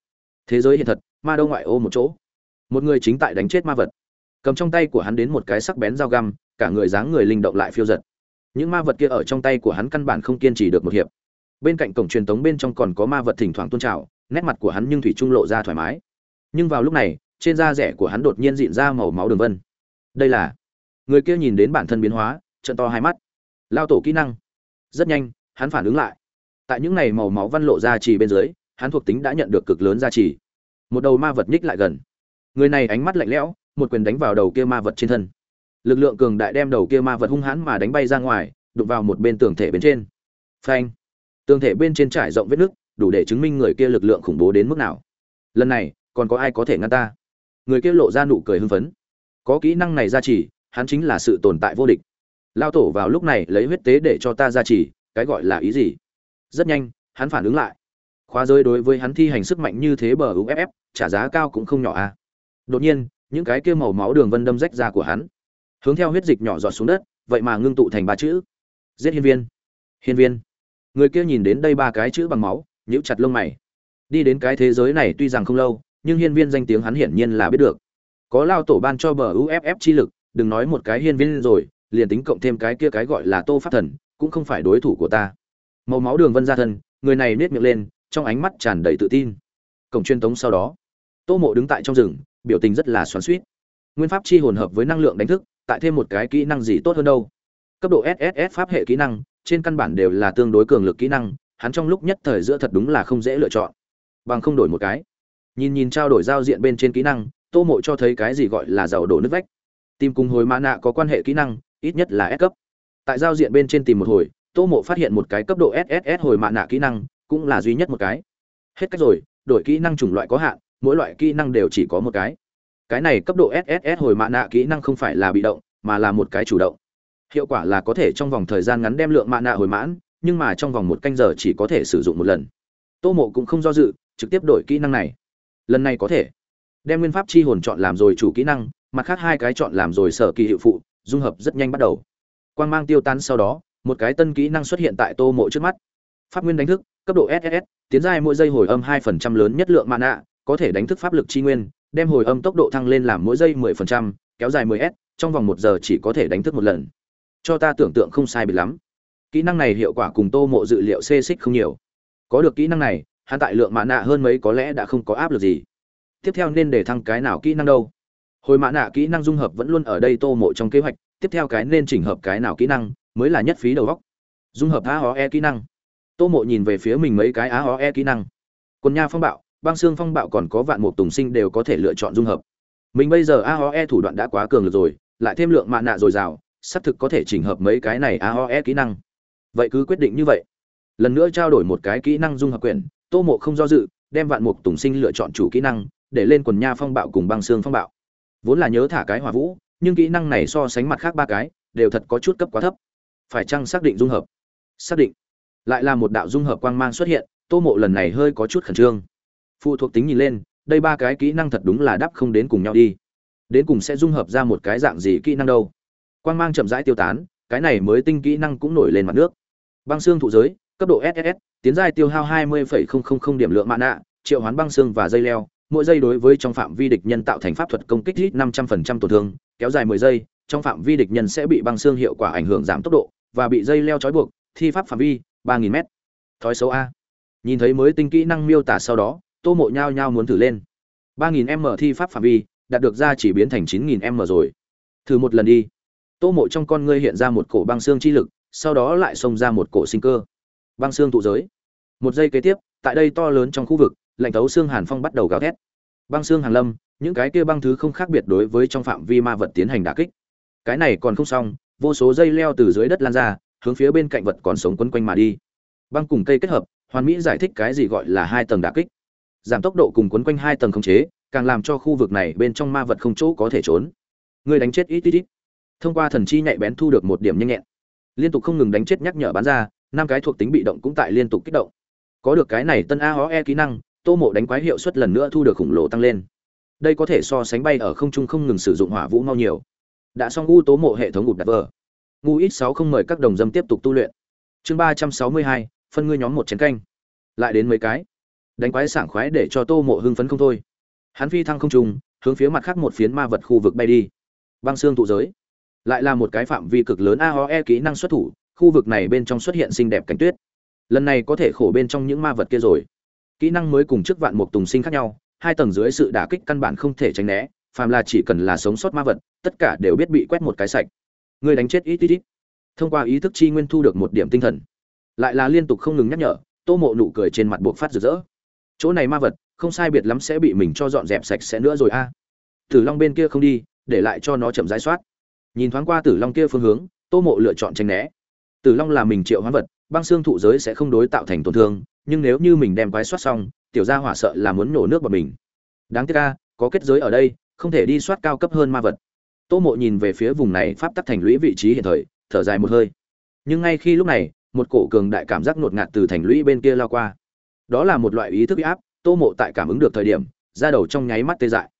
[SPEAKER 1] Thế giới hiện thật, ma đâu ngoại ô một chỗ. Một người chính tại đánh chết ma vật cầm trong tay của hắn đến một cái sắc bén dao găm, cả người dáng người linh động lại phiêu giật. Những ma vật kia ở trong tay của hắn căn bản không kiên trì được một hiệp. Bên cạnh cổng truyền tống bên trong còn có ma vật thỉnh thoảng tôn trào, nét mặt của hắn nhưng thủy trung lộ ra thoải mái. Nhưng vào lúc này, trên da rẻ của hắn đột nhiên dịn ra màu máu đường vân. Đây là, người kia nhìn đến bản thân biến hóa trận to hai mắt. Lao tổ kỹ năng. Rất nhanh, hắn phản ứng lại. Tại những ngày màu máu văn lộ ra trì bên dưới, hắn thuộc tính đã nhận được cực lớn gia trì. Một đầu ma vật nhích lại gần. Người này ánh mắt lạnh lẽo một quyền đánh vào đầu kia ma vật trên thân. Lực lượng cường đại đem đầu kia ma vật hung hãn mà đánh bay ra ngoài, đụng vào một bên tường thể bên trên. Phanh! Tường thể bên trên trải rộng vết nứt, đủ để chứng minh người kia lực lượng khủng bố đến mức nào. Lần này, còn có ai có thể ngăn ta? Người kia lộ ra nụ cười hưng phấn. Có kỹ năng này ra chỉ, hắn chính là sự tồn tại vô địch. Lao tổ vào lúc này lấy huyết tế để cho ta ra chỉ, cái gọi là ý gì? Rất nhanh, hắn phản ứng lại. Khóa giới đối với hắn thi hành sức mạnh như thế bờ uff trả giá cao cũng không nhỏ a à. đột nhiên những cái kia màu máu đường vân đâm rách ra của hắn. Hướng theo huyết dịch nhỏ giọt xuống đất, vậy mà ngưng tụ thành ba chữ. Giết hiên viên. Hiên viên. Người kia nhìn đến đây ba cái chữ bằng máu, nhíu chặt lông mày. Đi đến cái thế giới này tuy rằng không lâu, nhưng hiên viên danh tiếng hắn hiển nhiên là biết được. Có lao tổ ban cho bờ uff chi lực, đừng nói một cái hiên viên rồi, liền tính cộng thêm cái kia cái gọi là tô pháp thần, cũng không phải đối thủ của ta. Màu máu đường vân ra thân, người này nết miệng lên, trong ánh mắt tràn đầy tự tin. Cổng truyền tống sau đó, tô mộ đứng tại trong rừng biểu tình rất là xoắn suýt nguyên pháp chi hồn hợp với năng lượng đánh thức, tại thêm một cái kỹ năng gì tốt hơn đâu. Cấp độ sss pháp hệ kỹ năng, trên căn bản đều là tương đối cường lực kỹ năng, hắn trong lúc nhất thời giữa thật đúng là không dễ lựa chọn. Bằng không đổi một cái. Nhìn nhìn trao đổi giao diện bên trên kỹ năng, tô mộ cho thấy cái gì gọi là giàu đổ nước vách. Tìm cùng hồi mã nạ có quan hệ kỹ năng, ít nhất là S cấp. Tại giao diện bên trên tìm một hồi, tô mộ phát hiện một cái cấp độ sss hồi mã nạ kỹ năng, cũng là duy nhất một cái. Hết cách rồi, đổi kỹ năng chủng loại có hạn mỗi loại kỹ năng đều chỉ có một cái. Cái này cấp độ sss hồi mạ nạ kỹ năng không phải là bị động, mà là một cái chủ động. Hiệu quả là có thể trong vòng thời gian ngắn đem lượng mạ nạ hồi mãn, nhưng mà trong vòng một canh giờ chỉ có thể sử dụng một lần. Tô mộ cũng không do dự, trực tiếp đổi kỹ năng này. Lần này có thể. Đem nguyên pháp chi hồn chọn làm rồi chủ kỹ năng, mặt khác hai cái chọn làm rồi sở kỳ hiệu phụ, dung hợp rất nhanh bắt đầu. Quang mang tiêu tán sau đó, một cái tân kỹ năng xuất hiện tại tô mộ trước mắt. Pháp nguyên đánh thức, cấp độ ss tiến giai mỗi giây hồi âm hai phần trăm lớn nhất lượng mạ có thể đánh thức pháp lực chi nguyên, đem hồi âm tốc độ thăng lên làm mỗi giây mười phần trăm, kéo dài mười s, trong vòng một giờ chỉ có thể đánh thức một lần. Cho ta tưởng tượng không sai biệt lắm. Kỹ năng này hiệu quả cùng tô mộ dự liệu xê xích không nhiều. Có được kỹ năng này, hắn tại lượng mã nạ hơn mấy có lẽ đã không có áp lực gì. Tiếp theo nên để thăng cái nào kỹ năng đâu? Hồi mã nạ kỹ năng dung hợp vẫn luôn ở đây tô mộ trong kế hoạch, tiếp theo cái nên chỉnh hợp cái nào kỹ năng, mới là nhất phí đầu óc. dung hợp AOE e kỹ năng. Tô mộ nhìn về phía mình mấy cái AOE e kỹ năng. Quân nha phong bạo băng xương phong bạo còn có vạn mục tùng sinh đều có thể lựa chọn dung hợp. Mình bây giờ aoe thủ đoạn đã quá cường lực rồi, lại thêm lượng mạ nạ dồi dào, xác thực có thể chỉnh hợp mấy cái này aoe kỹ năng. Vậy cứ quyết định như vậy. Lần nữa trao đổi một cái kỹ năng dung hợp quyển, tô mộ không do dự, đem vạn mục tùng sinh lựa chọn chủ kỹ năng, để lên quần nha phong bạo cùng băng xương phong bạo. Vốn là nhớ thả cái hỏa vũ, nhưng kỹ năng này so sánh mặt khác ba cái, đều thật có chút cấp quá thấp. Phải chăng xác định dung hợp? Xác định. Lại là một đạo dung hợp quang mang xuất hiện, tô mộ lần này hơi có chút khẩn trương phụ thuộc tính nhìn lên đây ba cái kỹ năng thật đúng là đắp không đến cùng nhau đi. Đến cùng sẽ dung hợp ra một cái dạng gì kỹ năng đâu? Quang mang chậm rãi tiêu tán cái này mới tinh kỹ năng cũng nổi lên mặt nước. Băng xương thụ giới cấp độ ss tiến giai tiêu hao 20,000 điểm lượng mạ nạ triệu hoán băng xương và dây leo mỗi giây đối với trong phạm vi địch nhân tạo thành pháp thuật công kích ít 500% tổn thương kéo dài 10 giây trong phạm vi địch nhân sẽ bị băng xương hiệu quả ảnh hưởng giảm tốc độ và bị dây leo trói buộc thi pháp phạm vi 3.000 m thói xấu a. Nhìn thấy mới tinh kỹ năng miêu tả sau đó tô mộ nhao nhao muốn thử lên. 3.000 m thi pháp phạm vi, đạt được ra chỉ biến thành 9.000 m rồi. Thử một lần đi. Tô mộ trong con ngươi hiện ra một cổ băng xương chi lực, sau đó lại xông ra một cổ sinh cơ. Băng xương tụ giới. Một giây kế tiếp, tại đây to lớn trong khu vực, lạnh tấu xương hàn phong bắt đầu gào thét. Băng xương hàn lâm, những cái kia băng thứ không khác biệt đối với trong phạm vi ma vật tiến hành đả kích. Cái này còn không xong, vô số dây leo từ dưới đất lan ra, hướng phía bên cạnh vật còn sống quấn quanh mà đi. Băng cùng cây kết hợp, hoàn mỹ giải thích cái gì gọi là hai tầng đả kích giảm tốc độ cùng quấn quanh hai tầng khống chế, càng làm cho khu vực này bên trong ma vật không chỗ có thể trốn. Người đánh chết ít ít ít. Thông qua thần chi nhạy bén thu được một điểm nhanh nhẹn. Liên tục không ngừng đánh chết nhắc nhở bán ra, năm cái thuộc tính bị động cũng tại liên tục kích động. Có được cái này tân a ho e kỹ năng, tô mộ đánh quái hiệu suất lần nữa thu được khủng lồ tăng lên. Đây có thể so sánh bay ở không trung không ngừng sử dụng hỏa vũ mau nhiều. Đã xong u tố mộ hệ thống ngụt đặt vờ. Ngu ít sáu không mời các đồng dâm tiếp tục tu luyện. Chương ba trăm sáu mươi hai, phân ngươi nhóm một chén canh. Lại đến mấy cái đánh quái sảng khoái để cho tô mộ hưng phấn không thôi. Hắn phi thăng không trung, hướng phía mặt khác một phiến ma vật khu vực bay đi. Băng xương tụ giới. Lại là một cái phạm vi cực lớn a ho e kỹ năng xuất thủ, khu vực này bên trong xuất hiện xinh đẹp cảnh tuyết. Lần này có thể khổ bên trong những ma vật kia rồi. Kỹ năng mới cùng trước vạn mục tùng sinh khác nhau, hai tầng dưới sự đả kích căn bản không thể tránh né, phàm là chỉ cần là sống sót ma vật, tất cả đều biết bị quét một cái sạch. Người đánh chết ít ít ít. Thông qua ý thức chi nguyên thu được một điểm tinh thần. Lại là liên tục không ngừng nhắc nhở, tô mộ nụ cười trên mặt buộc phát rực rỡ chỗ này ma vật, không sai biệt lắm sẽ bị mình cho dọn dẹp sạch sẽ nữa rồi a. Tử long bên kia không đi, để lại cho nó chậm rãi soát. Nhìn thoáng qua tử long kia phương hướng, tô mộ lựa chọn tránh né. Tử long là mình triệu hoán vật, băng xương thụ giới sẽ không đối tạo thành tổn thương, nhưng nếu như mình đem quái soát xong, tiểu gia hỏa sợ là muốn nổ nước vào mình. Đáng tiếc ca có kết giới ở đây, không thể đi soát cao cấp hơn ma vật. Tô mộ nhìn về phía vùng này pháp tắc thành lũy vị trí hiện thời, thở dài một hơi. Nhưng ngay khi lúc này, một cổ cường đại cảm giác ngột ngạt từ thành lũy bên kia lao qua đó là một loại ý thức áp, tô mộ tại cảm ứng được thời điểm ra đầu trong nháy mắt tê dại.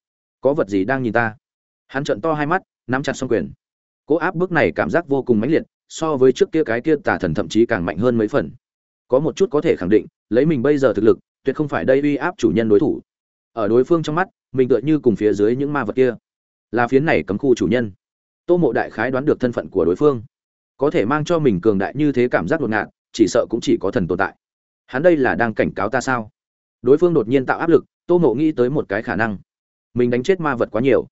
[SPEAKER 1] Có vật gì đang nhìn ta? Hắn trợn to hai mắt, nắm chặt xong quyền. Cố áp bước này cảm giác vô cùng mãnh liệt, so với trước kia cái kia tà thần thậm chí càng mạnh hơn mấy phần. Có một chút có thể khẳng định, lấy mình bây giờ thực lực, tuyệt không phải đây uy áp chủ nhân đối thủ. Ở đối phương trong mắt, mình tựa như cùng phía dưới những ma vật kia. Là phiến này cấm khu chủ nhân. Tô mộ đại khái đoán được thân phận của đối phương. Có thể mang cho mình cường đại như thế cảm giác đột ngạt chỉ sợ cũng chỉ có thần tồn tại hắn đây là đang cảnh cáo ta sao? Đối phương đột nhiên tạo áp lực, tô mộ nghĩ tới một cái khả năng. Mình đánh chết ma vật quá nhiều.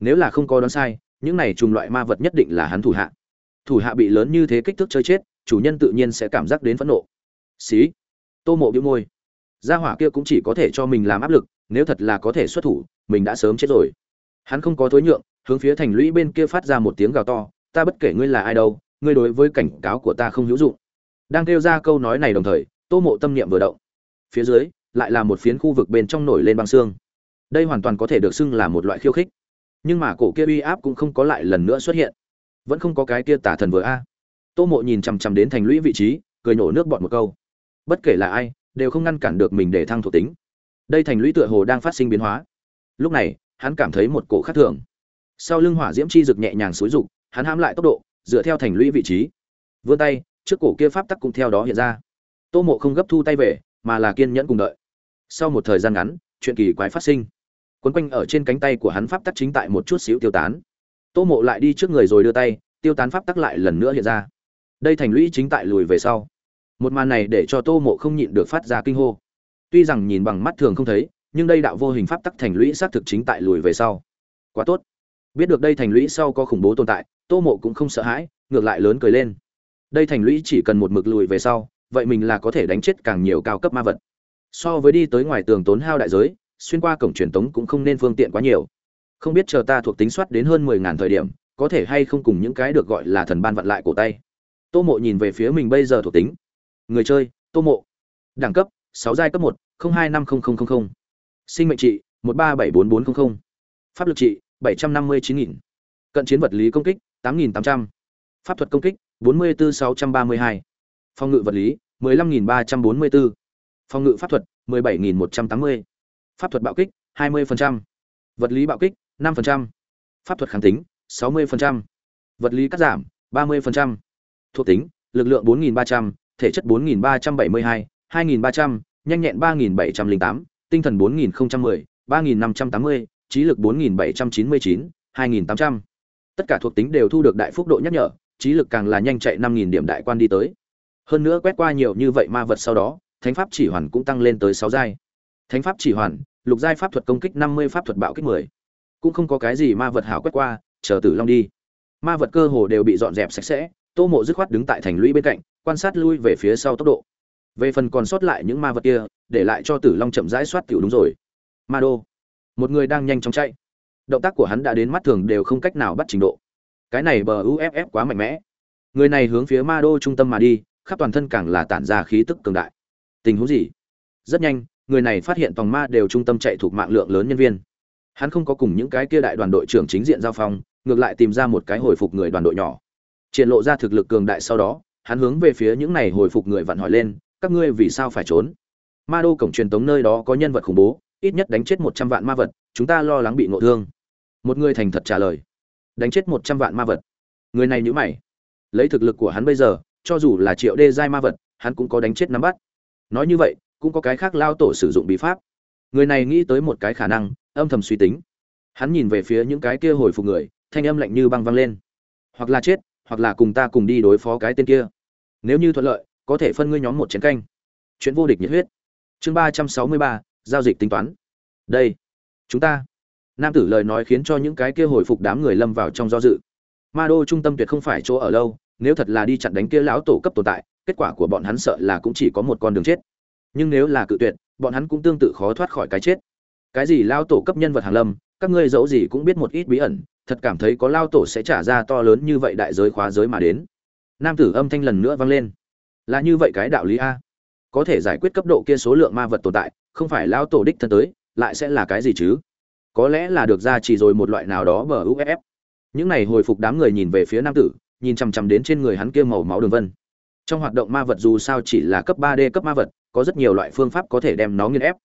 [SPEAKER 1] Nếu là không có đoán sai, những này trùng loại ma vật nhất định là hắn thủ hạ. Thủ hạ bị lớn như thế kích thước chơi chết, chủ nhân tự nhiên sẽ cảm giác đến phẫn nộ. Xí. Tô mộ bĩu môi. Gia hỏa kia cũng chỉ có thể cho mình làm áp lực, nếu thật là có thể xuất thủ, mình đã sớm chết rồi. Hắn không có thối nhượng, hướng phía thành lũy bên kia phát ra một tiếng gào to, ta bất kể ngươi là ai đâu, ngươi đối với cảnh cáo của ta không hữu dụng. Đang kêu ra câu nói này đồng thời tô mộ tâm niệm vừa động. Phía dưới, lại là một phiến khu vực bên trong nổi lên băng xương. Đây hoàn toàn có thể được xưng là một loại khiêu khích. Nhưng mà cổ kia uy áp cũng không có lại lần nữa xuất hiện. Vẫn không có cái kia tả thần vừa a. Tô mộ nhìn chằm chằm đến thành lũy vị trí, cười nổ nước bọn một câu. Bất kể là ai, đều không ngăn cản được mình để thăng thuộc tính. Đây thành lũy tựa hồ đang phát sinh biến hóa. Lúc này, hắn cảm thấy một cổ khác thường. Sau lưng hỏa diễm chi rực nhẹ nhàng xối rục, hắn hãm lại tốc độ, dựa theo thành lũy vị trí. Vươn tay, trước cổ kia pháp tắc cũng theo đó hiện ra tô mộ không gấp thu tay về, mà là kiên nhẫn cùng đợi. Sau một thời gian ngắn, chuyện kỳ quái phát sinh. Quấn quanh ở trên cánh tay của hắn pháp tắc chính tại một chút xíu tiêu tán. Tô mộ lại đi trước người rồi đưa tay, tiêu tán pháp tắc lại lần nữa hiện ra. Đây thành lũy chính tại lùi về sau. Một màn này để cho tô mộ không nhịn được phát ra kinh hô. Tuy rằng nhìn bằng mắt thường không thấy, nhưng đây đạo vô hình pháp tắc thành lũy xác thực chính tại lùi về sau. Quá tốt. Biết được đây thành lũy sau có khủng bố tồn tại, tô mộ cũng không sợ hãi, ngược lại lớn cười lên. Đây thành lũy chỉ cần một mực lùi về sau vậy mình là có thể đánh chết càng nhiều cao cấp ma vật. So với đi tới ngoài tường tốn hao đại giới, xuyên qua cổng truyền tống cũng không nên phương tiện quá nhiều. Không biết chờ ta thuộc tính soát đến hơn mười ngàn thời điểm, có thể hay không cùng những cái được gọi là thần ban vặn lại cổ tay. Tô mộ nhìn về phía mình bây giờ thuộc tính. Người chơi, tô mộ. Đẳng cấp, sáu giai cấp một hai năm sinh mệnh trị, một ba bảy bốn bốn trăm linh pháp lực trị, bảy trăm năm mươi chín nghìn. Cận chiến vật lý công kích, tám nghìn tám trăm. Pháp thuật công kích, bốn mươi bốn sáu trăm ba mươi hai phòng ngự vật lý 15.344, phòng ngự pháp thuật 17.180, pháp thuật bạo kích 20%, vật lý bạo kích 5%, pháp thuật kháng tính 60%, vật lý cắt giảm 30%, thuộc tính lực lượng 4.300, thể chất 4.372, 2.300, nhanh nhẹn 3.708, tinh thần 4.010, 3.580, trí lực 4.799, 2.800. Tất cả thuộc tính đều thu được đại phúc độ nhắc nhở, trí lực càng là nhanh chạy 5.000 điểm đại quan đi tới hơn nữa quét qua nhiều như vậy ma vật sau đó, thánh pháp chỉ hoàn cũng tăng lên tới sáu giai. Thánh pháp chỉ hoàn, lục giai pháp thuật công kích năm mươi pháp thuật bạo kích mười. Cũng không có cái gì ma vật hảo quét qua, chờ tử long đi. Ma vật cơ hồ đều bị dọn dẹp sạch sẽ, tô mộ dứt khoát đứng tại thành lũy bên cạnh, quan sát lui về phía sau tốc độ. Về phần còn sót lại những ma vật kia, để lại cho tử long chậm rãi soát tiểu đúng rồi. Ma đô. Một người đang nhanh chóng chạy. Động tác của hắn đã đến mắt thường đều không cách nào bắt trình độ. Cái này bờ uff quá mạnh mẽ. Người này hướng phía ma đô trung tâm mà đi khắp toàn thân càng là tản ra khí tức cường đại. Tình huống gì? Rất nhanh, người này phát hiện tòng ma đều trung tâm chạy thuộc mạng lượng lớn nhân viên. Hắn không có cùng những cái kia đại đoàn đội trưởng chính diện giao phong, ngược lại tìm ra một cái hồi phục người đoàn đội nhỏ. Triển lộ ra thực lực cường đại sau đó, hắn hướng về phía những này hồi phục người vặn hỏi lên, các ngươi vì sao phải trốn? Ma đô cổng truyền tống nơi đó có nhân vật khủng bố, ít nhất đánh chết một trăm vạn ma vật, chúng ta lo lắng bị ngộ thương. Một người thành thật trả lời, đánh chết một trăm vạn ma vật. Người này nhữ mày, lấy thực lực của hắn bây giờ cho dù là triệu đê giai ma vật, hắn cũng có đánh chết nắm bắt. Nói như vậy, cũng có cái khác lao tổ sử dụng bí pháp. Người này nghĩ tới một cái khả năng, âm thầm suy tính. Hắn nhìn về phía những cái kia hồi phục người, thanh âm lạnh như băng văng lên. Hoặc là chết, hoặc là cùng ta cùng đi đối phó cái tên kia. Nếu như thuận lợi, có thể phân ngươi nhóm một chiến canh. Chuyện vô địch nhiệt huyết. Chương ba trăm sáu mươi ba, giao dịch tính toán. Đây, chúng ta. Nam tử lời nói khiến cho những cái kia hồi phục đám người lâm vào trong do dự. Ma đô trung tâm tuyệt không phải chỗ ở lâu nếu thật là đi chặn đánh kia lão tổ cấp tồn tại, kết quả của bọn hắn sợ là cũng chỉ có một con đường chết. Nhưng nếu là cự tuyệt, bọn hắn cũng tương tự khó thoát khỏi cái chết. Cái gì lao tổ cấp nhân vật hàng lâm, các ngươi giấu gì cũng biết một ít bí ẩn, thật cảm thấy có lao tổ sẽ trả ra to lớn như vậy đại giới khóa giới mà đến. Nam tử âm thanh lần nữa vang lên. Là như vậy cái đạo lý a. Có thể giải quyết cấp độ kia số lượng ma vật tồn tại, không phải lao tổ đích thân tới, lại sẽ là cái gì chứ? Có lẽ là được ra chỉ rồi một loại nào đó bờ uff những này hồi phục đám người nhìn về phía nam tử nhìn chằm chằm đến trên người hắn kia màu máu đường vân. Trong hoạt động ma vật dù sao chỉ là cấp ba d cấp ma vật, có rất nhiều loại phương pháp có thể đem nó nghiên ép.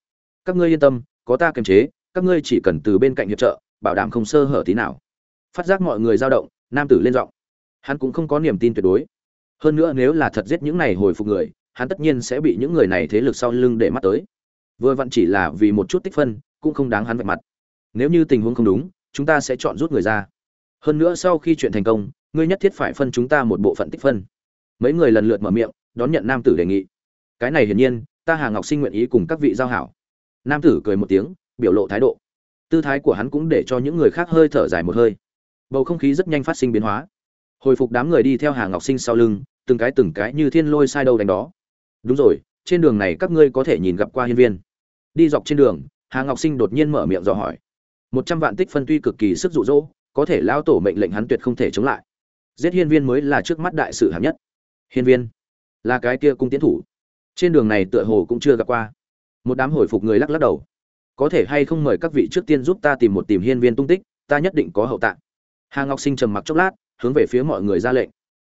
[SPEAKER 1] Các ngươi yên tâm, có ta kiềm chế, các ngươi chỉ cần từ bên cạnh hiệp trợ, bảo đảm không sơ hở tí nào. Phát giác mọi người dao động, nam tử lên giọng. Hắn cũng không có niềm tin tuyệt đối. Hơn nữa nếu là thật giết những này hồi phục người, hắn tất nhiên sẽ bị những người này thế lực sau lưng để mắt tới. Vừa vặn chỉ là vì một chút tích phân, cũng không đáng hắn vạch mặt. Nếu như tình huống không đúng, chúng ta sẽ chọn rút người ra hơn nữa sau khi chuyện thành công, ngươi nhất thiết phải phân chúng ta một bộ phận tích phân. Mấy người lần lượt mở miệng, đón nhận nam tử đề nghị. Cái này hiển nhiên, ta hà ngọc sinh nguyện ý cùng các vị giao hảo. Nam tử cười một tiếng, biểu lộ thái độ. Tư thái của hắn cũng để cho những người khác hơi thở dài một hơi. Bầu không khí rất nhanh phát sinh biến hóa. Hồi phục đám người đi theo hà ngọc sinh sau lưng, từng cái từng cái như thiên lôi sai đâu đánh đó. Đúng rồi, trên đường này các ngươi có thể nhìn gặp qua hiên viên. Đi dọc trên đường, hà ngọc sinh đột nhiên mở miệng dò hỏi. Một trăm vạn tích phân tuy cực kỳ sức rụ rỗ có thể lao tổ mệnh lệnh hắn tuyệt không thể chống lại. Giết hiên viên mới là trước mắt đại sự hạng nhất. Hiên viên, là cái kia cung tiến thủ. Trên đường này tựa hồ cũng chưa gặp qua. Một đám hồi phục người lắc lắc đầu. Có thể hay không mời các vị trước tiên giúp ta tìm một tìm hiên viên tung tích, ta nhất định có hậu tạng. Hà ngọc sinh trầm mặc chốc lát, hướng về phía mọi người ra lệnh.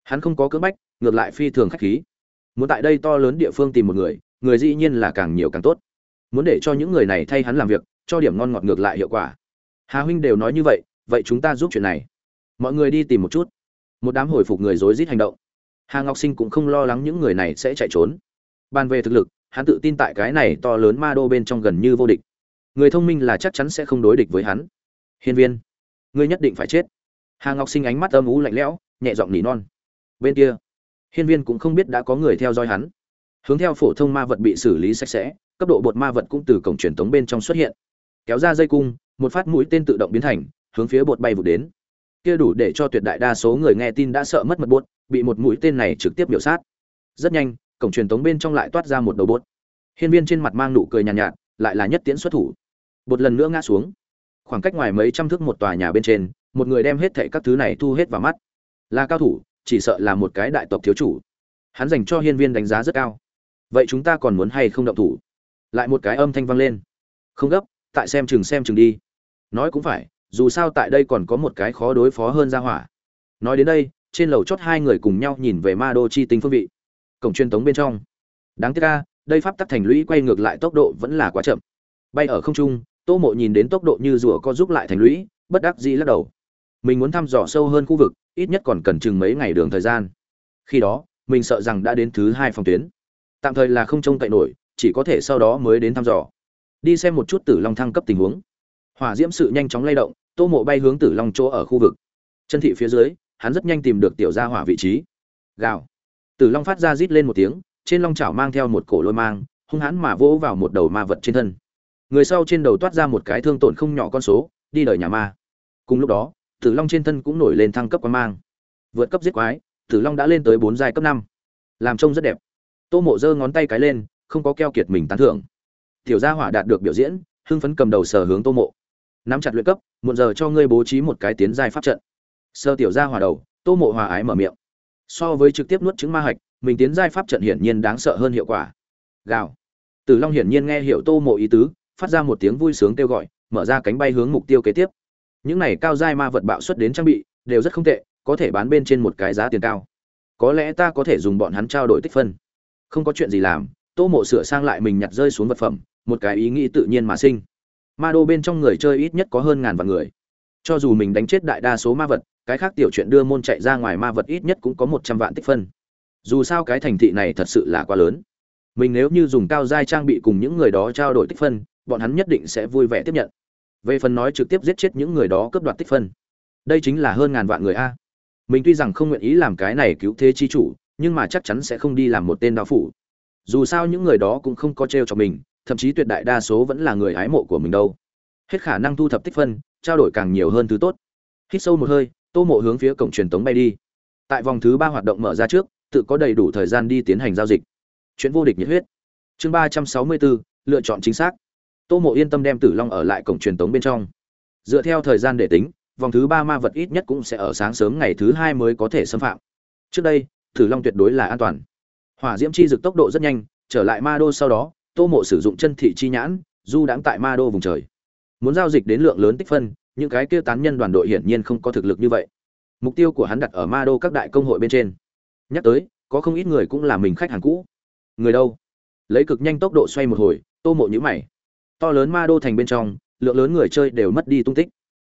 [SPEAKER 1] Hắn không có cưỡng bách, ngược lại phi thường khách khí. Muốn tại đây to lớn địa phương tìm một người người dĩ nhiên là càng nhiều càng tốt. Muốn để cho những người này thay hắn làm việc, cho điểm ngon ngọt ngược lại hiệu quả. Hà huynh đều nói như vậy vậy chúng ta giúp chuyện này. Mọi người đi tìm một chút. Một đám hồi phục người rối rít hành động. Hà ngọc sinh cũng không lo lắng những người này sẽ chạy trốn. Bàn về thực lực, hắn tự tin tại cái này to lớn ma đô bên trong gần như vô địch. Người thông minh là chắc chắn sẽ không đối địch với hắn. Hiên viên, ngươi nhất định phải chết. Hà ngọc sinh ánh mắt âm ú lạnh lẽo, nhẹ giọng nỉ non. Bên kia, hiên viên cũng không biết đã có người theo dõi hắn. Hướng theo phổ thông ma vật bị xử lý sạch sẽ, cấp độ bột ma vật cũng từ cổng truyền tống bên trong xuất hiện. Kéo ra dây cung, một phát mũi tên tự động biến thành hướng phía bột bay vụt đến. Kia đủ để cho tuyệt đại đa số người nghe tin đã sợ mất mật bột bị một mũi tên này trực tiếp biểu sát. Rất nhanh cổng truyền tống bên trong lại toát ra một đầu bột. Hiên viên trên mặt mang nụ cười nhàn nhạt, nhạt lại là nhất tiễn xuất thủ. Bột lần nữa ngã xuống. Khoảng cách ngoài mấy trăm thước một tòa nhà bên trên một người đem hết thệ các thứ này thu hết vào mắt. Là cao thủ chỉ sợ là một cái đại tộc thiếu chủ. Hắn dành cho hiên viên đánh giá rất cao. Vậy chúng ta còn muốn hay không động thủ? Lại một cái âm thanh vang lên. Không gấp tại xem chừng xem chừng đi. Nói cũng phải dù sao tại đây còn có một cái khó đối phó hơn ra hỏa. Nói đến đây, trên lầu chót hai người cùng nhau nhìn về ma đô chi tính phương vị. Cổng truyền tống bên trong. Đáng tiếc ca đây pháp tắc thành lũy quay ngược lại tốc độ vẫn là quá chậm. Bay ở không trung, tô mộ nhìn đến tốc độ như rùa co giúp lại thành lũy, bất đắc dĩ lắc đầu. Mình muốn thăm dò sâu hơn khu vực, ít nhất còn cần chừng mấy ngày đường thời gian. Khi đó, mình sợ rằng đã đến thứ hai phòng tuyến. Tạm thời là không trông cậy nổi, chỉ có thể sau đó mới đến thăm dò. Đi xem một chút tử long thăng cấp tình huống. Hỏa diễm sự nhanh chóng lay động tô mộ bay hướng tử long chỗ ở khu vực. Chân thị phía dưới, hắn rất nhanh tìm được tiểu gia hỏa vị trí. Gào. Tử long phát ra rít lên một tiếng, trên long chảo mang theo một cổ lôi mang, hung hãn mà vỗ vào một đầu ma vật trên thân. Người sau trên đầu toát ra một cái thương tổn không nhỏ con số, đi đời nhà ma. Cùng lúc đó, tử long trên thân cũng nổi lên thăng cấp quan mang. Vượt cấp giết quái, tử long đã lên tới bốn giai cấp năm. Làm trông rất đẹp. Tô mộ giơ ngón tay cái lên, không có keo kiệt mình tán thưởng. Tiểu gia hỏa đạt được biểu diễn, hưng phấn cầm đầu sở hướng tô mộ nắm chặt luyện cấp, muộn giờ cho ngươi bố trí một cái tiến giai pháp trận. Sơ tiểu gia hỏa đầu, tô mộ hòa ái mở miệng. So với trực tiếp nuốt trứng ma hạch, mình tiến giai pháp trận hiển nhiên đáng sợ hơn hiệu quả. Gào. Tử long hiển nhiên nghe hiểu tô mộ ý tứ, phát ra một tiếng vui sướng kêu gọi, mở ra cánh bay hướng mục tiêu kế tiếp. Những này cao giai ma vật bạo xuất đến trang bị, đều rất không tệ, có thể bán bên trên một cái giá tiền cao. Có lẽ ta có thể dùng bọn hắn trao đổi tích phân. Không có chuyện gì làm, tô mộ sửa sang lại mình nhặt rơi xuống vật phẩm, một cái ý nghĩ tự nhiên mà sinh ma đô bên trong người chơi ít nhất có hơn ngàn vạn người. Cho dù mình đánh chết đại đa số ma vật, cái khác tiểu chuyện đưa môn chạy ra ngoài ma vật ít nhất cũng có một trăm vạn tích phân. Dù sao cái thành thị này thật sự là quá lớn. Mình nếu như dùng cao giai trang bị cùng những người đó trao đổi tích phân, bọn hắn nhất định sẽ vui vẻ tiếp nhận. Về phần nói trực tiếp giết chết những người đó cướp đoạt tích phân, đây chính là hơn ngàn vạn người a. Mình tuy rằng không nguyện ý làm cái này cứu thế chi chủ, nhưng mà chắc chắn sẽ không đi làm một tên đạo phủ. Dù sao những người đó cũng không có t r e o cho mình thậm chí tuyệt đại đa số vẫn là người ái mộ của mình đâu. Hết khả năng thu thập tích phân, trao đổi càng nhiều hơn thứ tốt. Hít sâu một hơi, tô mộ hướng phía cổng truyền tống bay đi. Tại vòng thứ ba hoạt động mở ra trước, tự có đầy đủ thời gian đi tiến hành giao dịch. Chuyện vô địch nhiệt huyết. Chương ba trăm sáu mươi bốn, lựa chọn chính xác. Tô mộ yên tâm đem tử long ở lại cổng truyền tống bên trong. Dựa theo thời gian để tính, vòng thứ ba ma vật ít nhất cũng sẽ ở sáng sớm ngày thứ hai mới có thể xâm phạm. Trước đây, tử long tuyệt đối là an toàn. Hỏa diễm chi dực tốc độ rất nhanh, trở lại ma đô sau đó tô mộ sử dụng chân thị chi nhãn, du đãng tại ma đô vùng trời. Muốn giao dịch đến lượng lớn tích phân, những cái kia tán nhân đoàn đội hiển nhiên không có thực lực như vậy. Mục tiêu của hắn đặt ở ma đô các đại công hội bên trên. Nhắc tới, có không ít người cũng là mình khách hàng cũ. Người đâu? Lấy cực nhanh tốc độ xoay một hồi, tô mộ nhữ mày. To lớn ma đô thành bên trong, lượng lớn người chơi đều mất đi tung tích.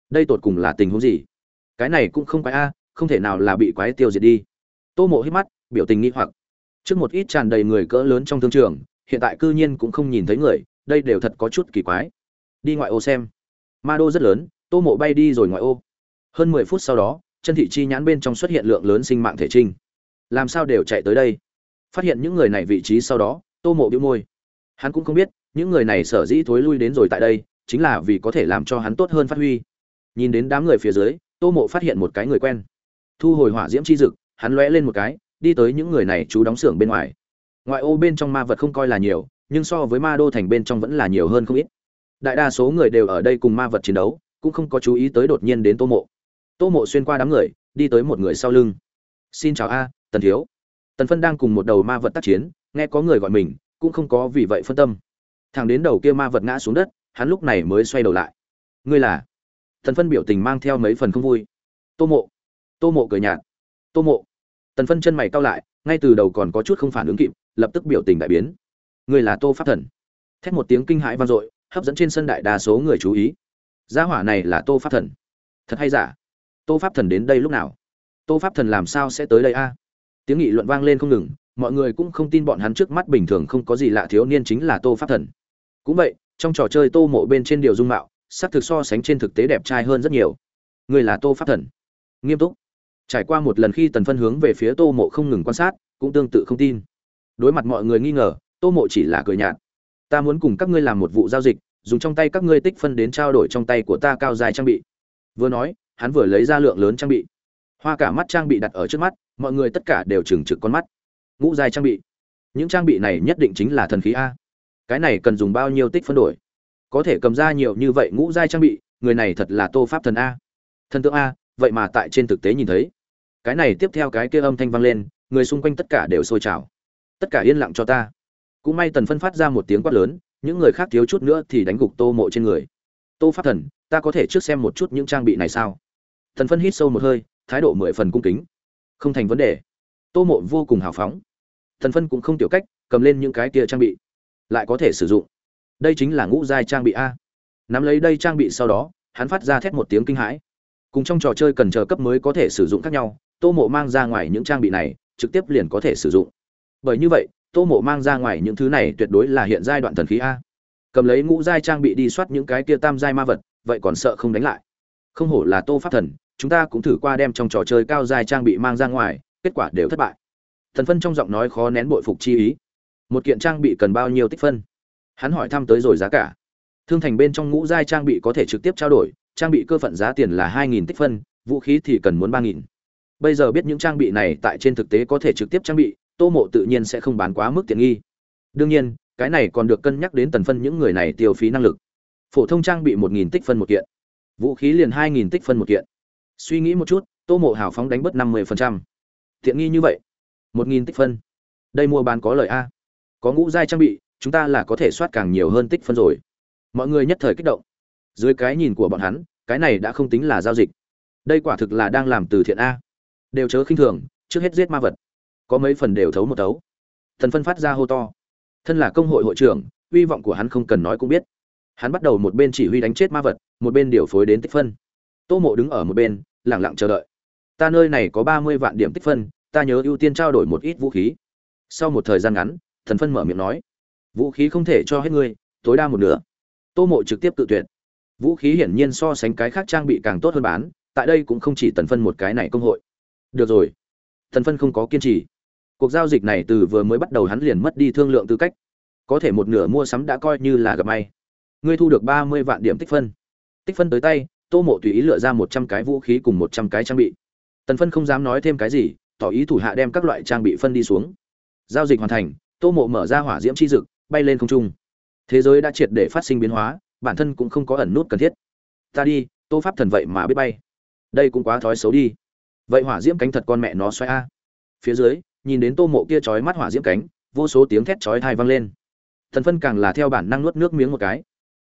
[SPEAKER 1] Đây tột cùng là tình huống gì? Cái này cũng không quái a, không thể nào là bị quái tiêu diệt đi. Tô mộ hít mắt, biểu tình nghi hoặc. Trước một ít tràn đầy người cỡ lớn trong thương trường hiện tại cư nhiên cũng không nhìn thấy người, đây đều thật có chút kỳ quái. Đi ngoại ô xem. Ma đô rất lớn, tô mộ bay đi rồi ngoại ô. Hơn mười phút sau đó, chân thị chi nhãn bên trong xuất hiện lượng lớn sinh mạng thể trinh. Làm sao đều chạy tới đây? Phát hiện những người này vị trí sau đó, tô mộ bĩu môi. Hắn cũng không biết, những người này sở dĩ thối lui đến rồi tại đây, chính là vì có thể làm cho hắn tốt hơn phát huy. Nhìn đến đám người phía dưới, tô mộ phát hiện một cái người quen. Thu hồi hỏa diễm chi dực, hắn lóe lên một cái, đi tới những người này chú đóng xưởng bên ngoài ngoại ô bên trong ma vật không coi là nhiều, nhưng so với ma đô thành bên trong vẫn là nhiều hơn không ít. Đại đa số người đều ở đây cùng ma vật chiến đấu, cũng không có chú ý tới đột nhiên đến tô mộ. Tô mộ xuyên qua đám người, đi tới một người sau lưng. Xin chào a, tần thiếu. Tần phân đang cùng một đầu ma vật tác chiến, nghe có người gọi mình, cũng không có vì vậy phân tâm. Thằng đến đầu kia ma vật ngã xuống đất, hắn lúc này mới xoay đầu lại. Ngươi là? Tần phân biểu tình mang theo mấy phần không vui. Tô mộ. Tô mộ cười nhạt. Tô mộ. Tần phân chân mày cau lại, ngay từ đầu còn có chút không phản ứng kịp lập tức biểu tình đại biến. Người là tô pháp thần. Thét một tiếng kinh hãi vang dội, hấp dẫn trên sân đại đa số người chú ý. Gia hỏa này là tô pháp thần. Thật hay giả? Tô pháp thần đến đây lúc nào? Tô pháp thần làm sao sẽ tới đây a? Tiếng nghị luận vang lên không ngừng, mọi người cũng không tin bọn hắn trước mắt bình thường không có gì lạ thiếu niên chính là tô pháp thần. Cũng vậy, trong trò chơi tô mộ bên trên điều dung mạo, sắc thực so sánh trên thực tế đẹp trai hơn rất nhiều. Người là tô pháp thần. Nghiêm túc. Trải qua một lần khi tần phân hướng về phía tô mộ không ngừng quan sát, cũng tương tự không tin đối mặt mọi người nghi ngờ, tô mộ chỉ là cười nhạt. Ta muốn cùng các ngươi làm một vụ giao dịch, dùng trong tay các ngươi tích phân đến trao đổi trong tay của ta cao dài trang bị. Vừa nói, hắn vừa lấy ra lượng lớn trang bị. Hoa cả mắt trang bị đặt ở trước mắt, mọi người tất cả đều trừng trực con mắt. Ngũ dài trang bị. Những trang bị này nhất định chính là thần khí a. Cái này cần dùng bao nhiêu tích phân đổi? Có thể cầm ra nhiều như vậy ngũ giai trang bị, người này thật là tô pháp thần a. Thần tượng a, vậy mà tại trên thực tế nhìn thấy. Cái này tiếp theo cái kia âm thanh vang lên, người xung quanh tất cả đều sôi trào tất cả yên lặng cho ta. Cũng may tần phân phát ra một tiếng quát lớn, những người khác thiếu chút nữa thì đánh gục tô mộ trên người. Tô pháp thần, ta có thể trước xem một chút những trang bị này sao? Thần phân hít sâu một hơi, thái độ mười phần cung kính. Không thành vấn đề. Tô mộ vô cùng hào phóng. Thần phân cũng không tiểu cách, cầm lên những cái kia trang bị. Lại có thể sử dụng. Đây chính là ngũ giai trang bị a. Nắm lấy đây trang bị sau đó, hắn phát ra thét một tiếng kinh hãi. Cùng trong trò chơi cần chờ cấp mới có thể sử dụng khác nhau, tô mộ mang ra ngoài những trang bị này, trực tiếp liền có thể sử dụng bởi như vậy, tô mộ mang ra ngoài những thứ này tuyệt đối là hiện giai đoạn thần khí a. Cầm lấy ngũ giai trang bị đi soát những cái kia tam giai ma vật, vậy còn sợ không đánh lại? Không hổ là tô pháp thần, chúng ta cũng thử qua đem trong trò chơi cao giai trang bị mang ra ngoài, kết quả đều thất bại. Thần phân trong giọng nói khó nén bội phục chi ý. Một kiện trang bị cần bao nhiêu tích phân? Hắn hỏi thăm tới rồi giá cả. Thương thành bên trong ngũ giai trang bị có thể trực tiếp trao đổi, trang bị cơ phận giá tiền là hai nghìn tích phân, vũ khí thì cần muốn ba nghìn. Bây giờ biết những trang bị này tại trên thực tế có thể trực tiếp trang bị tô mộ tự nhiên sẽ không bán quá mức tiện nghi. Đương nhiên, cái này còn được cân nhắc đến tần phân những người này tiêu phí năng lực. Phổ thông trang bị một nghìn tích phân một kiện. Vũ khí liền hai nghìn tích phân một kiện. Suy nghĩ một chút, tô mộ hào phóng đánh bớt năm mươi tiện nghi như vậy, một nghìn tích phân. Đây mua bán có lời a. Có ngũ giai trang bị, chúng ta là có thể soát càng nhiều hơn tích phân rồi. Mọi người nhất thời kích động. Dưới cái nhìn của bọn hắn, cái này đã không tính là giao dịch. Đây quả thực là đang làm từ thiện a. Đều chớ khinh thường, trước hết giết ma vật có mấy phần đều thấu một thấu. Thần phân phát ra hô to. Thân là công hội hội trưởng, hy vọng của hắn không cần nói cũng biết. Hắn bắt đầu một bên chỉ huy đánh chết ma vật, một bên điều phối đến tích phân. Tô mộ đứng ở một bên lẳng lặng chờ đợi. Ta nơi này có ba mươi vạn điểm tích phân, ta nhớ ưu tiên trao đổi một ít vũ khí. Sau một thời gian ngắn, thần phân mở miệng nói. Vũ khí không thể cho hết ngươi tối đa một nửa. Tô mộ trực tiếp tự tuyệt. Vũ khí hiển nhiên so sánh cái khác trang bị càng tốt hơn bán, tại đây cũng không chỉ tần phân một cái này công hội. Được rồi. Thần phân không có kiên trì cuộc giao dịch này từ vừa mới bắt đầu hắn liền mất đi thương lượng tư cách. Có thể một nửa mua sắm đã coi như là gặp may. Ngươi thu được ba mươi vạn điểm tích phân. Tích phân tới tay, tô mộ tùy ý lựa ra một trăm cái vũ khí cùng một trăm cái trang bị. Tần phân không dám nói thêm cái gì, tỏ ý thủ hạ đem các loại trang bị phân đi xuống. Giao dịch hoàn thành, tô mộ mở ra hỏa diễm chi dực, bay lên không trung. Thế giới đã triệt để phát sinh biến hóa, bản thân cũng không có ẩn nút cần thiết. Ta đi, tô pháp thần vậy mà biết bay. Đây cũng quá thói xấu đi. Vậy hỏa diễm cánh thật con mẹ nó xoay a. Phía dưới nhìn đến tô mộ kia trói mắt hỏa diễm cánh, vô số tiếng thét chói thai vang lên. Thần phân càng là theo bản năng nuốt nước miếng một cái.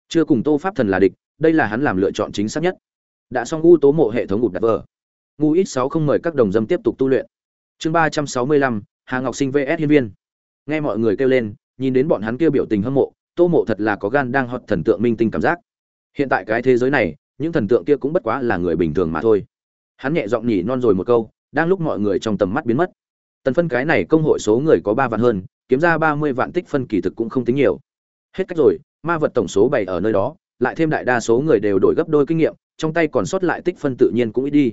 [SPEAKER 1] Chưa cùng tô pháp thần là địch, đây là hắn làm lựa chọn chính xác nhất. Đã xong u tố mộ hệ thống ngụt đặt vờ. Ngu ít sáu không mời các đồng dâm tiếp tục tu luyện. Chương ba trăm sáu mươi lăm, hà ngọc sinh vs hiên viên. Nghe mọi người kêu lên, nhìn đến bọn hắn kêu biểu tình hâm mộ, tô mộ thật là có gan đang hot thần tượng minh tinh cảm giác. Hiện tại cái thế giới này, những thần tượng kia cũng bất quá là người bình thường mà thôi. Hắn nhẹ giọng nhỉ non rồi một câu, đang lúc mọi người trong tầm mắt biến mất tần phân cái này công hội số người có ba vạn hơn, kiếm ra ba mươi vạn tích phân kỳ thực cũng không tính nhiều. Hết cách rồi, ma vật tổng số bảy ở nơi đó, lại thêm đại đa số người đều đổi gấp đôi kinh nghiệm, trong tay còn sót lại tích phân tự nhiên cũng ít đi.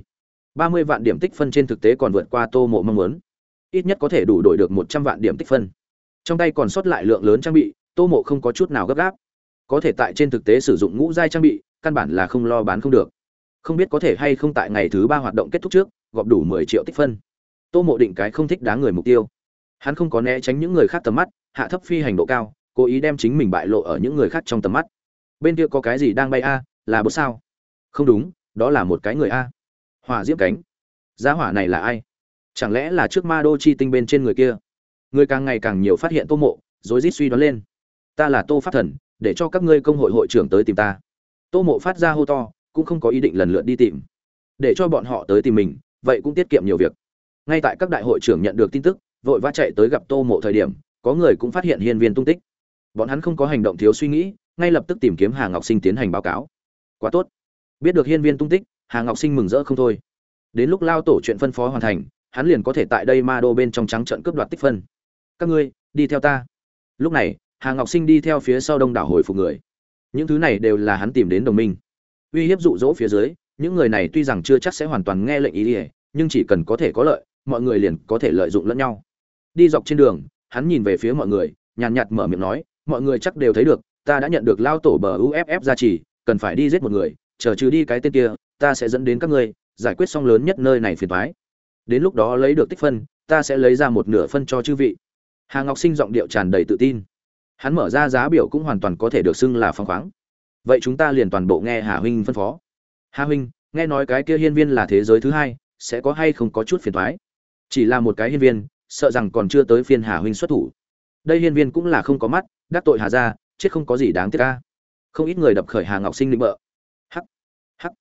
[SPEAKER 1] Ba mươi vạn điểm tích phân trên thực tế còn vượt qua tô mộ mong muốn. Ít nhất có thể đủ đổi được một trăm vạn điểm tích phân. Trong tay còn sót lại lượng lớn trang bị, tô mộ không có chút nào gấp gáp. Có thể tại trên thực tế sử dụng ngũ giai trang bị, căn bản là không lo bán không được. Không biết có thể hay không tại ngày thứ ba hoạt động kết thúc trước, gọp đủ mười triệu tích phân tô mộ định cái không thích đáng người mục tiêu. Hắn không có né tránh những người khác tầm mắt, hạ thấp phi hành độ cao, cố ý đem chính mình bại lộ ở những người khác trong tầm mắt. Bên kia có cái gì đang bay a, là bớt sao? Không đúng, đó là một cái người a. Hỏa diễm cánh. Giá hỏa này là ai? Chẳng lẽ là trước ma đô chi tinh bên trên người kia? Người càng ngày càng nhiều phát hiện tô mộ rồi rít suy đoán lên. Ta là tô pháp thần, để cho các ngươi công hội hội trưởng tới tìm ta. Tô mộ phát ra hô to, cũng không có ý định lần lượt đi tìm. Để cho bọn họ tới tìm mình, vậy cũng tiết kiệm nhiều việc ngay tại các đại hội trưởng nhận được tin tức, vội vã chạy tới gặp tô mộ thời điểm, có người cũng phát hiện hiên viên tung tích. Bọn hắn không có hành động thiếu suy nghĩ, ngay lập tức tìm kiếm hà ngọc sinh tiến hành báo cáo. Quá tốt. Biết được hiên viên tung tích, hà ngọc sinh mừng rỡ không thôi. Đến lúc lao tổ chuyện phân phó hoàn thành, hắn liền có thể tại đây ma đô bên trong trắng trận cướp đoạt tích phân. Các ngươi, đi theo ta. Lúc này, hà ngọc sinh đi theo phía sau đông đảo hồi phục người. Những thứ này đều là hắn tìm đến đồng minh. Uy hiếp dụ dỗ phía dưới, những người này tuy rằng chưa chắc sẽ hoàn toàn nghe lệnh ý ỉa nhưng chỉ cần có thể có lợi mọi người liền có thể lợi dụng lẫn nhau. Đi dọc trên đường, hắn nhìn về phía mọi người, nhàn nhạt mở miệng nói, mọi người chắc đều thấy được, ta đã nhận được lao tổ bờ uff gia trì, cần phải đi giết một người, chờ trừ đi cái tên kia, ta sẽ dẫn đến các ngươi, giải quyết xong lớn nhất nơi này phiền thoái đến lúc đó lấy được tích phân, ta sẽ lấy ra một nửa phân cho chư vị. Hà ngọc sinh giọng điệu tràn đầy tự tin. Hắn mở ra giá biểu cũng hoàn toàn có thể được xưng là phong khoáng. Vậy chúng ta liền toàn bộ nghe hà huynh phân phó. Hà huynh, nghe nói cái kia hiên viên là thế giới thứ hai, sẽ có hay không có chút phiền thoái chỉ là một cái hiên viên, sợ rằng còn chưa tới phiên hà huynh xuất thủ. Đây hiên viên cũng là không có mắt, đắc tội hà ra chết không có gì đáng tiếc ca không ít người đập khởi hà ngọc sinh định bợ. Hắc hắc.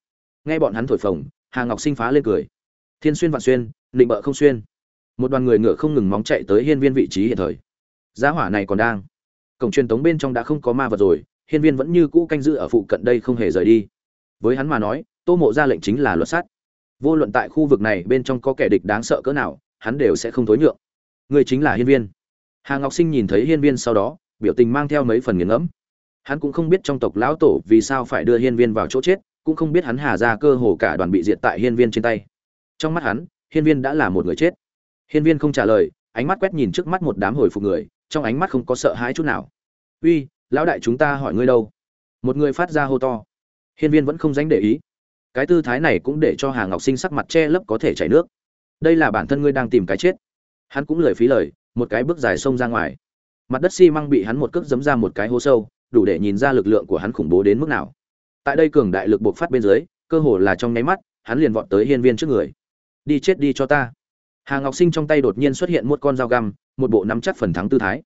[SPEAKER 1] Nghe bọn hắn thổi phồng, hà ngọc sinh phá lên cười. Thiên xuyên vạn xuyên định bợ không xuyên. Một đoàn người ngựa không ngừng móng chạy tới hiên viên vị trí hiện thời. Giá hỏa này còn đang. Cổng truyền tống bên trong đã không có ma vật rồi, hiên viên vẫn như cũ canh giữ ở phụ cận đây không hề rời đi. Với hắn mà nói, tô mộ ra lệnh chính là luật sát vô luận tại khu vực này bên trong có kẻ địch đáng sợ cỡ nào, hắn đều sẽ không thối nhượng. Người chính là hiên viên. Hà ngọc sinh nhìn thấy hiên viên sau đó, biểu tình mang theo mấy phần nghiền ngẫm. Hắn cũng không biết trong tộc lão tổ vì sao phải đưa hiên viên vào chỗ chết, cũng không biết hắn hà ra cơ hồ cả đoàn bị diệt tại hiên viên trên tay. Trong mắt hắn, hiên viên đã là một người chết. Hiên viên không trả lời, ánh mắt quét nhìn trước mắt một đám hồi phục người, trong ánh mắt không có sợ hãi chút nào. Uy, lão đại chúng ta hỏi ngươi đâu? Một người phát ra hô to. Hiên viên vẫn không dánh để ý cái tư thái này cũng để cho hà ngọc sinh sắc mặt che lấp có thể chảy nước. Đây là bản thân ngươi đang tìm cái chết. Hắn cũng lời phí lời, một cái bước dài xông ra ngoài. Mặt đất xi măng bị hắn một cước giấm ra một cái hố sâu, đủ để nhìn ra lực lượng của hắn khủng bố đến mức nào. Tại đây cường đại lực buộc phát bên dưới, cơ hồ là trong nháy mắt, hắn liền vọt tới hiên viên trước người. Đi chết đi cho ta. Hà ngọc sinh trong tay đột nhiên xuất hiện một con dao găm, một bộ nắm chắc phần thắng tư thái.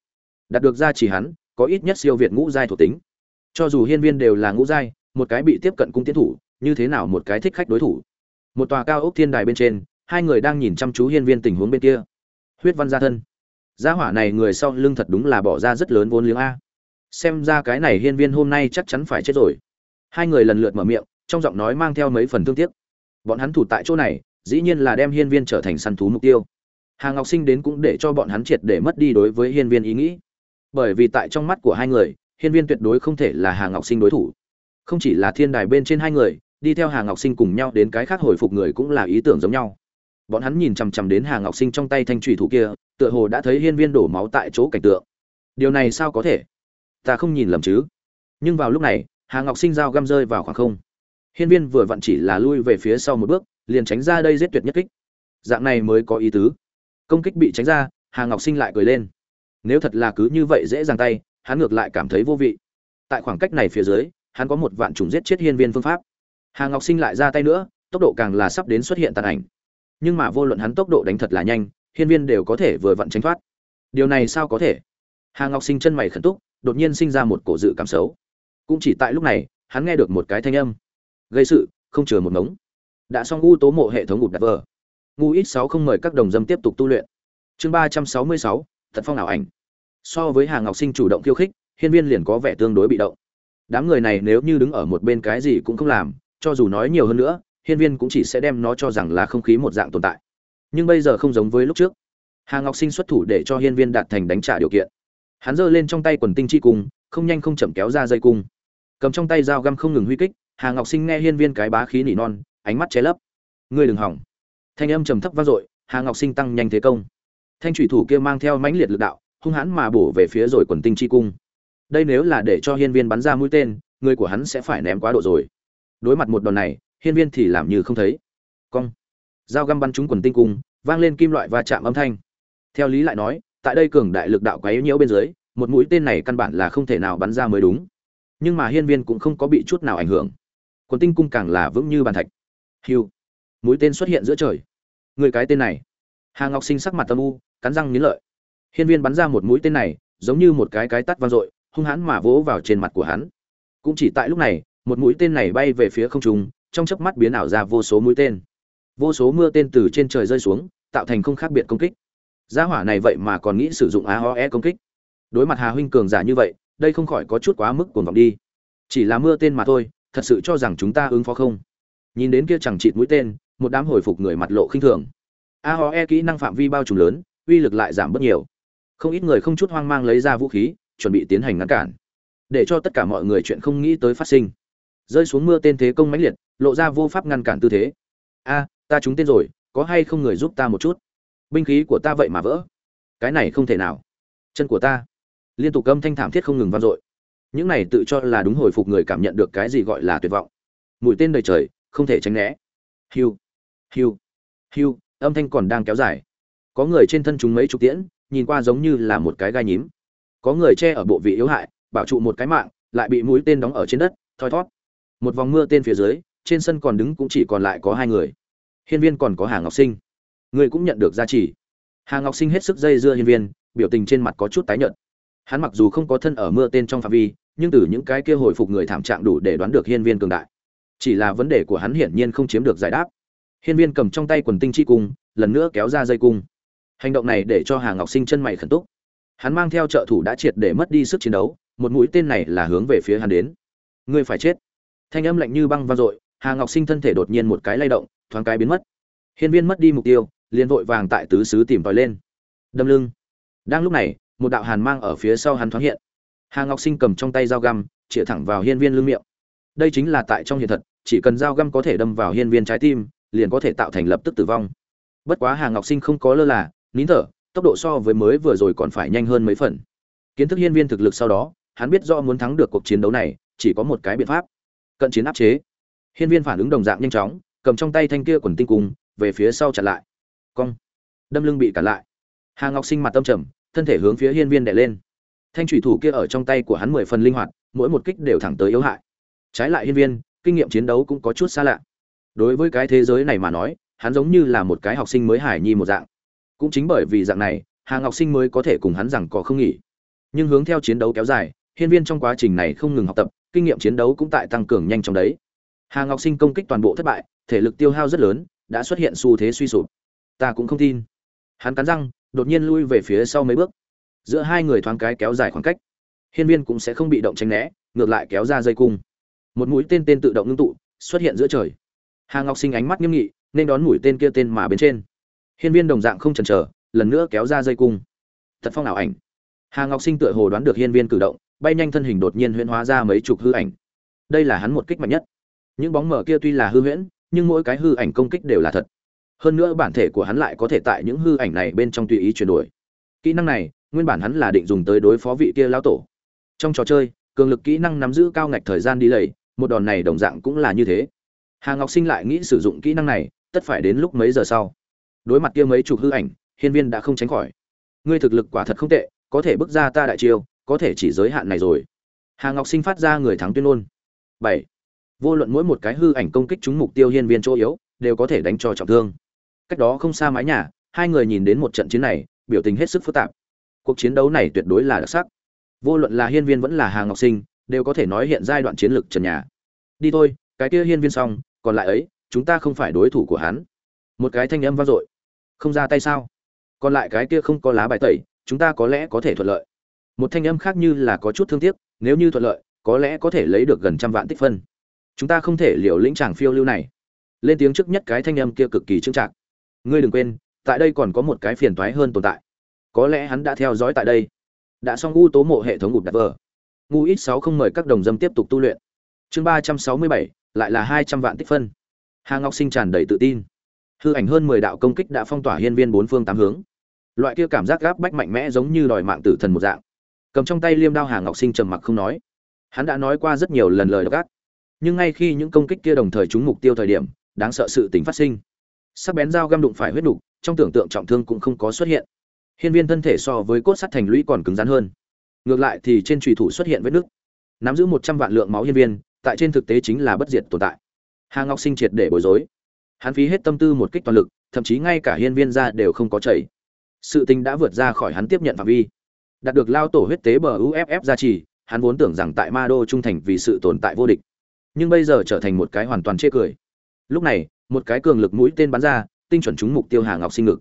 [SPEAKER 1] Đạt được ra chỉ hắn, có ít nhất siêu việt ngũ giai thuộc tính. Cho dù hiên viên đều là ngũ giai, một cái bị tiếp cận cung tiến thủ như thế nào một cái thích khách đối thủ? Một tòa cao ốc thiên đài bên trên, hai người đang nhìn chăm chú hiên viên tình huống bên kia. Huyết văn gia thân. Gia hỏa này người sau lưng thật đúng là bỏ ra rất lớn vốn liếng a. Xem ra cái này hiên viên hôm nay chắc chắn phải chết rồi. Hai người lần lượt mở miệng, trong giọng nói mang theo mấy phần thương tiếc. Bọn hắn thủ tại chỗ này, dĩ nhiên là đem hiên viên trở thành săn thú mục tiêu. Hà ngọc sinh đến cũng để cho bọn hắn triệt để mất đi đối với hiên viên ý nghĩ. Bởi vì tại trong mắt của hai người, hiên viên tuyệt đối không thể là hà ngọc sinh đối thủ. Không chỉ là thiên đài bên trên hai người đi theo hà ngọc sinh cùng nhau đến cái khác hồi phục người cũng là ý tưởng giống nhau. Bọn hắn nhìn chằm chằm đến hà ngọc sinh trong tay thanh thủy thủ kia, tựa hồ đã thấy hiên viên đổ máu tại chỗ cảnh tượng. Điều này sao có thể? Ta không nhìn lầm chứ? Nhưng vào lúc này, hà ngọc sinh dao găm rơi vào khoảng không. Hiên viên vừa vặn chỉ là lui về phía sau một bước, liền tránh ra đây giết tuyệt nhất kích. Dạng này mới có ý tứ. Công kích bị tránh ra, hà ngọc sinh lại cười lên. Nếu thật là cứ như vậy dễ dàng tay, hắn ngược lại cảm thấy vô vị. Tại khoảng cách này phía dưới, hắn có một vạn trùng giết chết hiên viên phương pháp hà ngọc sinh lại ra tay nữa, tốc độ càng là sắp đến xuất hiện tàn ảnh. Nhưng mà vô luận hắn tốc độ đánh thật là nhanh, hiên viên đều có thể vừa vặn tránh thoát. Điều này sao có thể? Hà ngọc sinh chân mày khẩn túc, đột nhiên sinh ra một cổ dự cảm xấu. Cũng chỉ tại lúc này, hắn nghe được một cái thanh âm. Gây sự, không chừa một ngống. Đã xong u tố mộ hệ thống ngụt đặt vờ. Ngu ít sáu không mời các đồng dâm tiếp tục tu luyện. Chương ba trăm sáu mươi sáu, thật phong ảo ảnh. So với hà ngọc sinh chủ động khiêu khích, hiên viên liền có vẻ tương đối bị động. Đám người này nếu như đứng ở một bên cái gì cũng không làm cho dù nói nhiều hơn nữa, hiên viên cũng chỉ sẽ đem nó cho rằng là không khí một dạng tồn tại. Nhưng bây giờ không giống với lúc trước. Hà ngọc sinh xuất thủ để cho hiên viên đạt thành đánh trả điều kiện. Hắn giơ lên trong tay quần tinh chi cung, không nhanh không chậm kéo ra dây cung. Cầm trong tay dao găm không ngừng huy kích, hà ngọc sinh nghe hiên viên cái bá khí nỉ non, ánh mắt chế lấp. Ngươi đừng hỏng. Thanh âm trầm thấp vang dội, hà ngọc sinh tăng nhanh thế công. Thanh thủy thủ kia mang theo mãnh liệt lực đạo, hung hãn mà bổ về phía rồi quần tinh chi cung. Đây nếu là để cho hiên viên bắn ra mũi tên, người của hắn sẽ phải ném quá độ rồi đối mặt một đòn này, hiên viên thì làm như không thấy. Cong. Dao găm bắn trúng quần tinh cung, vang lên kim loại và chạm âm thanh. Theo lý lại nói, tại đây cường đại lực đạo quấy nhiễu bên dưới, một mũi tên này căn bản là không thể nào bắn ra mới đúng. Nhưng mà hiên viên cũng không có bị chút nào ảnh hưởng. Quần tinh cung càng là vững như bàn thạch. Hiu. Mũi tên xuất hiện giữa trời. Người cái tên này. Hà ngọc sinh sắc mặt tâm u, cắn răng nghiến lợi. Hiên viên bắn ra một mũi tên này, giống như một cái cái tắt vang dội, hung hãn mà vỗ vào trên mặt của hắn. Cũng chỉ tại lúc này một mũi tên này bay về phía không trung, trong chớp mắt biến ảo ra vô số mũi tên. Vô số mưa tên từ trên trời rơi xuống, tạo thành không khác biệt công kích. Gia hỏa này vậy mà còn nghĩ sử dụng aoe công kích. Đối mặt hà huynh cường giả như vậy, đây không khỏi có chút quá mức cuồng vọng đi. Chỉ là mưa tên mà thôi, thật sự cho rằng chúng ta ứng phó không. Nhìn đến kia chẳng chịt mũi tên, một đám hồi phục người mặt lộ khinh thường. Aoe kỹ năng phạm vi bao trùm lớn, uy lực lại giảm bớt nhiều. Không ít người không chút hoang mang lấy ra vũ khí, chuẩn bị tiến hành ngăn cản. Để cho tất cả mọi người chuyện không nghĩ tới phát sinh rơi xuống mưa tên thế công mãnh liệt, lộ ra vô pháp ngăn cản tư thế. A, ta trúng tên rồi, có hay không người giúp ta một chút? Binh khí của ta vậy mà vỡ. Cái này không thể nào. Chân của ta. Liên tục âm thanh thảm thiết không ngừng vang dội. Những này tự cho là đúng hồi phục người cảm nhận được cái gì gọi là tuyệt vọng. Mũi tên đầy trời, không thể tránh né. Hiu hiu hiu, âm thanh còn đang kéo dài. Có người trên thân chúng mấy chục tiễn, nhìn qua giống như là một cái gai nhím. Có người che ở bộ vị yếu hại, bảo trụ một cái mạng, lại bị mũi tên đóng ở trên đất, thoi thót một vòng mưa tên phía dưới, trên sân còn đứng cũng chỉ còn lại có hai người. Hiên viên còn có hà ngọc sinh. Người cũng nhận được gia trì. Hà ngọc sinh hết sức dây dưa hiên viên, biểu tình trên mặt có chút tái nhợt. Hắn mặc dù không có thân ở mưa tên trong phạm vi, nhưng từ những cái kia hồi phục người thảm trạng đủ để đoán được hiên viên cường đại. Chỉ là vấn đề của hắn hiển nhiên không chiếm được giải đáp. Hiên viên cầm trong tay quần tinh chi cung, lần nữa kéo ra dây cung. Hành động này để cho hà ngọc sinh chân mày khẩn túc. Hắn mang theo trợ thủ đã triệt để mất đi sức chiến đấu, một mũi tên này là hướng về phía hắn đến. Ngươi phải chết thanh âm lạnh như băng vang dội, hà ngọc sinh thân thể đột nhiên một cái lay động, thoáng cái biến mất. Hiên viên mất đi mục tiêu, liền vội vàng tại tứ xứ tìm tòi lên. Đâm lưng. Đang lúc này, một đạo hàn mang ở phía sau hắn thoáng hiện. Hà ngọc sinh cầm trong tay dao găm, chĩa thẳng vào hiên viên lưng miệng. Đây chính là tại trong hiện thật, chỉ cần dao găm có thể đâm vào hiên viên trái tim, liền có thể tạo thành lập tức tử vong. Bất quá hà ngọc sinh không có lơ là, nín thở, tốc độ so với mới vừa rồi còn phải nhanh hơn mấy phần. Kiến thức hiên viên thực lực sau đó, hắn biết do muốn thắng được cuộc chiến đấu này, chỉ có một cái biện pháp cận chiến áp chế. Hiên viên phản ứng đồng dạng nhanh chóng, cầm trong tay thanh kia quần tinh cùng, về phía sau chặn lại. Cong. Đâm lưng bị cản lại. Hà ngọc sinh mặt tâm trầm, thân thể hướng phía hiên viên đè lên. Thanh thủy thủ kia ở trong tay của hắn mười phần linh hoạt, mỗi một kích đều thẳng tới yếu hại. Trái lại hiên viên, kinh nghiệm chiến đấu cũng có chút xa lạ. Đối với cái thế giới này mà nói, hắn giống như là một cái học sinh mới hải nhi một dạng. Cũng chính bởi vì dạng này, hà ngọc sinh mới có thể cùng hắn rằng có không nghỉ. Nhưng hướng theo chiến đấu kéo dài hiên viên trong quá trình này không ngừng học tập, kinh nghiệm chiến đấu cũng tại tăng cường nhanh trong đấy. Hà ngọc sinh công kích toàn bộ thất bại, thể lực tiêu hao rất lớn, đã xuất hiện xu thế suy sụp. Ta cũng không tin. Hắn cắn răng, đột nhiên lui về phía sau mấy bước. Giữa hai người thoáng cái kéo dài khoảng cách. Hiên viên cũng sẽ không bị động tránh né, ngược lại kéo ra dây cung. Một mũi tên tên tự động ngưng tụ, xuất hiện giữa trời. Hà ngọc sinh ánh mắt nghiêm nghị, nên đón mũi tên kia tên mà bên trên. Hiên viên đồng dạng không chần chờ, lần nữa kéo ra dây cung. Thật phong ảo ảnh. Hà ngọc sinh tựa hồ đoán được hiên viên cử động bay nhanh thân hình đột nhiên huyễn hóa ra mấy chục hư ảnh. Đây là hắn một kích mạnh nhất. Những bóng mở kia tuy là hư huyễn, nhưng mỗi cái hư ảnh công kích đều là thật. Hơn nữa bản thể của hắn lại có thể tại những hư ảnh này bên trong tùy ý chuyển đổi. Kỹ năng này, nguyên bản hắn là định dùng tới đối phó vị kia lão tổ. Trong trò chơi, cường lực kỹ năng nắm giữ cao ngạch thời gian đi lầy, một đòn này đồng dạng cũng là như thế. Hà ngọc sinh lại nghĩ sử dụng kỹ năng này, tất phải đến lúc mấy giờ sau. Đối mặt kia mấy chục hư ảnh, hiên viên đã không tránh khỏi. Ngươi thực lực quả thật không tệ, có thể bước ra ta đại chiêu có thể chỉ giới hạn này rồi. Hà ngọc sinh phát ra người thắng tuyên ngôn. Bảy. Vô luận mỗi một cái hư ảnh công kích trúng mục tiêu hiên viên chỗ yếu, đều có thể đánh cho trọng thương. Cách đó không xa mái nhà, hai người nhìn đến một trận chiến này, biểu tình hết sức phức tạp. Cuộc chiến đấu này tuyệt đối là đặc sắc. Vô luận là hiên viên vẫn là hà ngọc sinh, đều có thể nói hiện giai đoạn chiến lược trần nhà. Đi thôi, cái kia hiên viên xong, còn lại ấy, chúng ta không phải đối thủ của hắn. Một cái thanh âm vang dội. Không ra tay sao? Còn lại cái kia không có lá bài tẩy, chúng ta có lẽ có thể thuận lợi một thanh âm khác như là có chút thương tiếc, nếu như thuận lợi, có lẽ có thể lấy được gần trăm vạn tích phân. Chúng ta không thể liều lĩnh chàng phiêu lưu này. Lên tiếng trước nhất cái thanh âm kia cực kỳ trưng trạc ngươi đừng quên, tại đây còn có một cái phiền toái hơn tồn tại. Có lẽ hắn đã theo dõi tại đây. Đã xong u tố mộ hệ thống ụt đặt vờ. Ngu ít sáu không mời các đồng dâm tiếp tục tu luyện. Chương ba trăm sáu mươi bảy, lại là hai trăm vạn tích phân. Hà ngọc sinh tràn đầy tự tin. Hư ảnh hơn mười đạo công kích đã phong tỏa hiên viên bốn phương tám hướng. Loại kia cảm giác gáp bách mạnh mẽ giống như đòi mạng tử thần một dạng cầm trong tay liêm đao hà ngọc sinh trầm mặc không nói. Hắn đã nói qua rất nhiều lần lời độc ác. Nhưng ngay khi những công kích kia đồng thời trúng mục tiêu thời điểm, đáng sợ sự tính phát sinh. Sắc bén dao găm đụng phải huyết đục, trong tưởng tượng trọng thương cũng không có xuất hiện. Hiên viên thân thể so với cốt sắt thành lũy còn cứng rắn hơn. Ngược lại thì trên trùy thủ xuất hiện vết nứt. Nắm giữ một trăm vạn lượng máu hiên viên, tại trên thực tế chính là bất diệt tồn tại. Hà ngọc sinh triệt để bối rối. Hắn phí hết tâm tư một kích toàn lực, thậm chí ngay cả hiên viên ra đều không có chảy. Sự tình đã vượt ra khỏi hắn tiếp nhận phạm vi đạt được lao tổ huyết tế bờ uff gia trì, hắn vốn tưởng rằng tại ma đô trung thành vì sự tồn tại vô địch. Nhưng bây giờ trở thành một cái hoàn toàn chê cười. Lúc này, một cái cường lực mũi tên bắn ra, tinh chuẩn trúng mục tiêu hà ngọc sinh ngực.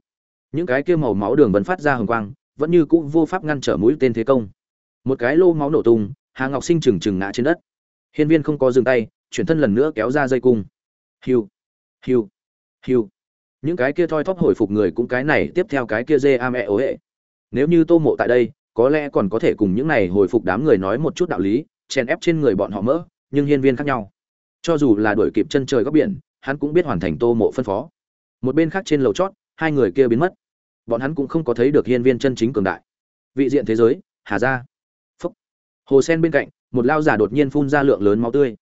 [SPEAKER 1] Những cái kia màu máu đường vẫn phát ra hồng quang, vẫn như cũ vô pháp ngăn trở mũi tên thế công. Một cái lô máu nổ tung, hà ngọc sinh trừng trừng ngã trên đất. Hiên viên không có dừng tay, chuyển thân lần nữa kéo ra dây cung. Hiu hiu hiu. Những cái kia thoi thóp hồi phục người cũng cái này, tiếp theo cái kia dê a mẹ ố hệ nếu như tô mộ tại đây có lẽ còn có thể cùng những này hồi phục đám người nói một chút đạo lý, chèn ép trên người bọn họ mỡ, nhưng hiên viên khác nhau. Cho dù là đuổi kịp chân trời góc biển, hắn cũng biết hoàn thành tô mộ phân phó. Một bên khác trên lầu chót, hai người kia biến mất. Bọn hắn cũng không có thấy được hiên viên chân chính cường đại. Vị diện thế giới, hà ra phúc. Hồ sen bên cạnh, một lao giả đột nhiên phun ra lượng lớn máu tươi.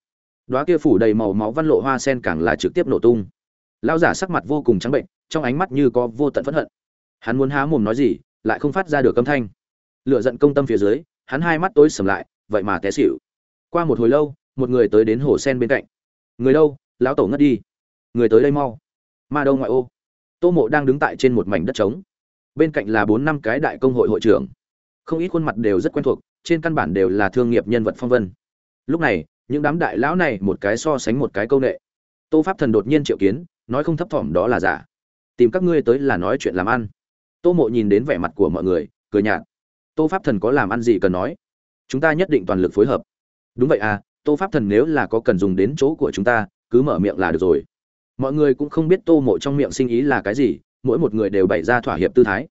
[SPEAKER 1] Đoá kia phủ đầy màu máu văn lộ hoa sen càng là trực tiếp nổ tung. Lao giả sắc mặt vô cùng trắng bệnh, trong ánh mắt như có vô tận phẫn hận. Hắn muốn há mồm nói gì, lại không phát ra được âm thanh lựa giận công tâm phía dưới, hắn hai mắt tối sầm lại, vậy mà té xỉu. Qua một hồi lâu, một người tới đến hồ sen bên cạnh. Người đâu? Lão tổ ngất đi. Người tới đây mau. Ma đâu ngoại ô? Tô mộ đang đứng tại trên một mảnh đất trống. Bên cạnh là bốn năm cái đại công hội hội trưởng. Không ít khuôn mặt đều rất quen thuộc, trên căn bản đều là thương nghiệp nhân vật phong vân. Lúc này, những đám đại lão này một cái so sánh một cái công nghệ tô pháp thần đột nhiên triệu kiến, nói không thấp thỏm đó là giả. Tìm các ngươi tới là nói chuyện làm ăn. Tô mộ nhìn đến vẻ mặt của mọi người, cười nhạt tô pháp thần có làm ăn gì cần nói? Chúng ta nhất định toàn lực phối hợp. Đúng vậy à tô pháp thần nếu là có cần dùng đến chỗ của chúng ta, cứ mở miệng là được rồi. Mọi người cũng không biết tô mộ trong miệng sinh ý là cái gì, mỗi một người đều bày ra thỏa hiệp tư thái.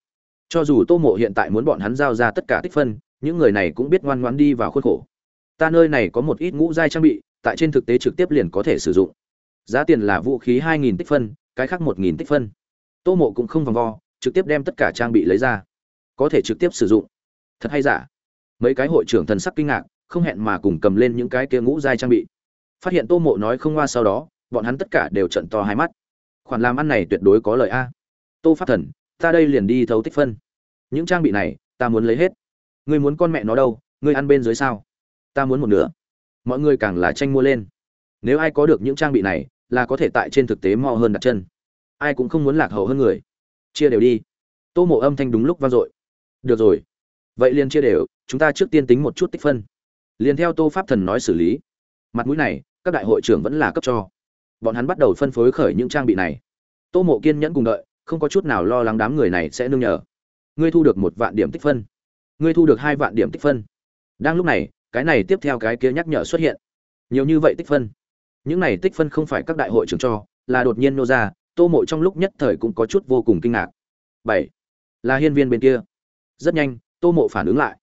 [SPEAKER 1] Cho dù tô mộ hiện tại muốn bọn hắn giao ra tất cả tích phân, những người này cũng biết ngoan ngoãn đi vào khuôn khổ. Ta nơi này có một ít ngũ giai trang bị, tại trên thực tế trực tiếp liền có thể sử dụng. Giá tiền là vũ khí hai nghìn tích phân, cái khác một nghìn tích phân. Tô mộ cũng không vòng vo, trực tiếp đem tất cả trang bị lấy ra. Có thể trực tiếp sử dụng thật hay giả? Mấy cái hội trưởng thần sắc kinh ngạc, không hẹn mà cùng cầm lên những cái kia ngũ giai trang bị. Phát hiện tô mộ nói không qua sau đó, bọn hắn tất cả đều trận to hai mắt. Khoản làm ăn này tuyệt đối có lợi a. Tô phát thần, ta đây liền đi thấu tích phân. Những trang bị này, ta muốn lấy hết. Ngươi muốn con mẹ nó đâu, ngươi ăn bên dưới sao? Ta muốn một nửa. Mọi người càng là tranh mua lên. Nếu ai có được những trang bị này, là có thể tại trên thực tế mò hơn đặt chân. Ai cũng không muốn lạc hậu hơn người. Chia đều đi. Tô mộ âm thanh đúng lúc vang dội. Được rồi vậy liền chia đều, chúng ta trước tiên tính một chút tích phân. Liền theo tô pháp thần nói xử lý. Mặt mũi này, các đại hội trưởng vẫn là cấp cho. Bọn hắn bắt đầu phân phối khởi những trang bị này. Tô mộ kiên nhẫn cùng đợi, không có chút nào lo lắng đám người này sẽ nương nhờ. Ngươi thu được một vạn điểm tích phân. Ngươi thu được hai vạn điểm tích phân. Đang lúc này, cái này tiếp theo cái kia nhắc nhở xuất hiện. Nhiều như vậy tích phân. Những này tích phân không phải các đại hội trưởng cho, là đột nhiên nô ra, tô mộ trong lúc nhất thời cũng có chút vô cùng kinh ngạc. Bảy. Là hiên viên bên kia. Rất nhanh tô mộ phản ứng lại.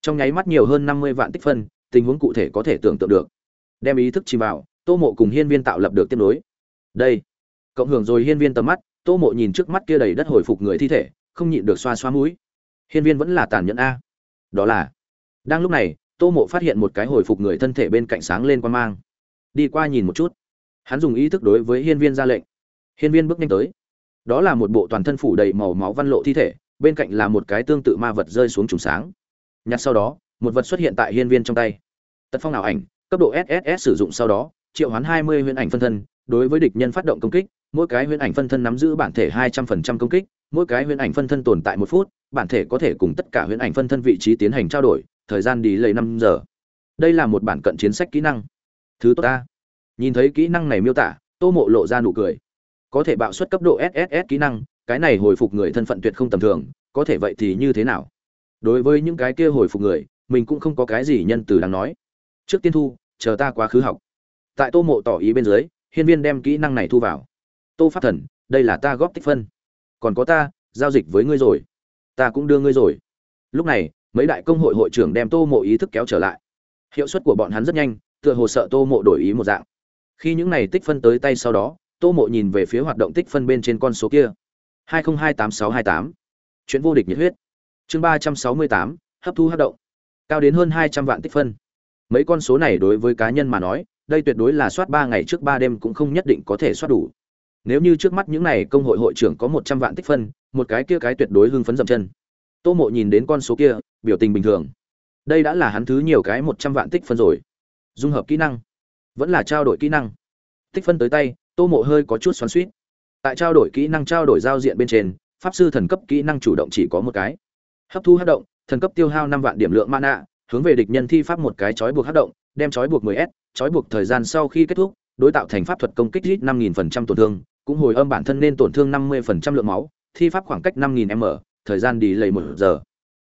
[SPEAKER 1] Trong nháy mắt nhiều hơn năm mươi vạn tích phân, tình huống cụ thể có thể tưởng tượng được. Đem ý thức chìm vào, tô mộ cùng hiên viên tạo lập được tiếp nối. Đây. Cộng hưởng rồi hiên viên tầm mắt, tô mộ nhìn trước mắt kia đầy đất hồi phục người thi thể, không nhịn được xoa xoa mũi. Hiên viên vẫn là tàn nhẫn a. Đó là. Đang lúc này, tô mộ phát hiện một cái hồi phục người thân thể bên cạnh sáng lên quan mang. Đi qua nhìn một chút. Hắn dùng ý thức đối với hiên viên ra lệnh. Hiên viên bước nhanh tới. Đó là một bộ toàn thân phủ đầy màu máu văn lộ thi thể bên cạnh là một cái tương tự ma vật rơi xuống trùng sáng. Nhặt sau đó, một vật xuất hiện tại hiên viên trong tay. Tật phong ảo ảnh, cấp độ sss sử dụng sau đó, triệu hoán 20 huyễn ảnh phân thân, đối với địch nhân phát động công kích, mỗi cái huyễn ảnh phân thân nắm giữ bản thể 200% công kích, mỗi cái huyễn ảnh phân thân tồn tại một phút, bản thể có thể cùng tất cả huyễn ảnh phân thân vị trí tiến hành trao đổi, thời gian đi lấy năm giờ. Đây là một bản cận chiến sách kỹ năng. Thứ tốt ta. Nhìn thấy kỹ năng này miêu tả, tô mộ lộ ra nụ cười. Có thể bạo suất cấp độ sss kỹ năng cái này hồi phục người thân phận tuyệt không tầm thường, có thể vậy thì như thế nào? Đối với những cái kia hồi phục người, mình cũng không có cái gì nhân từ đáng nói. Trước tiên thu, chờ ta quá khứ học. Tại tô mộ tỏ ý bên dưới, hiên viên đem kỹ năng này thu vào. Tô pháp thần, đây là ta góp tích phân. Còn có ta, giao dịch với ngươi rồi. Ta cũng đưa ngươi rồi. Lúc này, mấy đại công hội hội trưởng đem tô mộ ý thức kéo trở lại. Hiệu suất của bọn hắn rất nhanh, tựa hồ sợ tô mộ đổi ý một dạng. Khi những này tích phân tới tay sau đó, tô mộ nhìn về phía hoạt động tích phân bên trên con số kia hai nghìn hai tám sáu hai tám. Chuyện vô địch nhiệt huyết. Chương ba trăm sáu mươi tám, hấp thu hấp động. Cao đến hơn hai trăm vạn tích phân. Mấy con số này đối với cá nhân mà nói, đây tuyệt đối là soát ba ngày trước ba đêm cũng không nhất định có thể soát đủ. Nếu như trước mắt những này công hội hội trưởng có một trăm vạn tích phân, một cái kia cái tuyệt đối hưng phấn dậm chân. Tô mộ nhìn đến con số kia, biểu tình bình thường. Đây đã là hắn thứ nhiều cái một trăm vạn tích phân rồi. Dung hợp kỹ năng. Vẫn là trao đổi kỹ năng. Tích phân tới tay, tô mộ hơi có chút xoắn xuýt tại trao đổi kỹ năng trao đổi giao diện bên trên, pháp sư thần cấp kỹ năng chủ động chỉ có một cái. Hấp thu hát động, thần cấp tiêu hao năm vạn điểm lượng mana, hướng về địch nhân thi pháp một cái trói buộc hát động, đem trói buộc 10 s, trói buộc thời gian sau khi kết thúc, đối tạo thành pháp thuật công kích ít năm nghìn phần trăm tổn thương, cũng hồi âm bản thân nên tổn thương năm mươi phần trăm lượng máu, thi pháp khoảng cách năm nghìn m, thời gian đi lầy một giờ.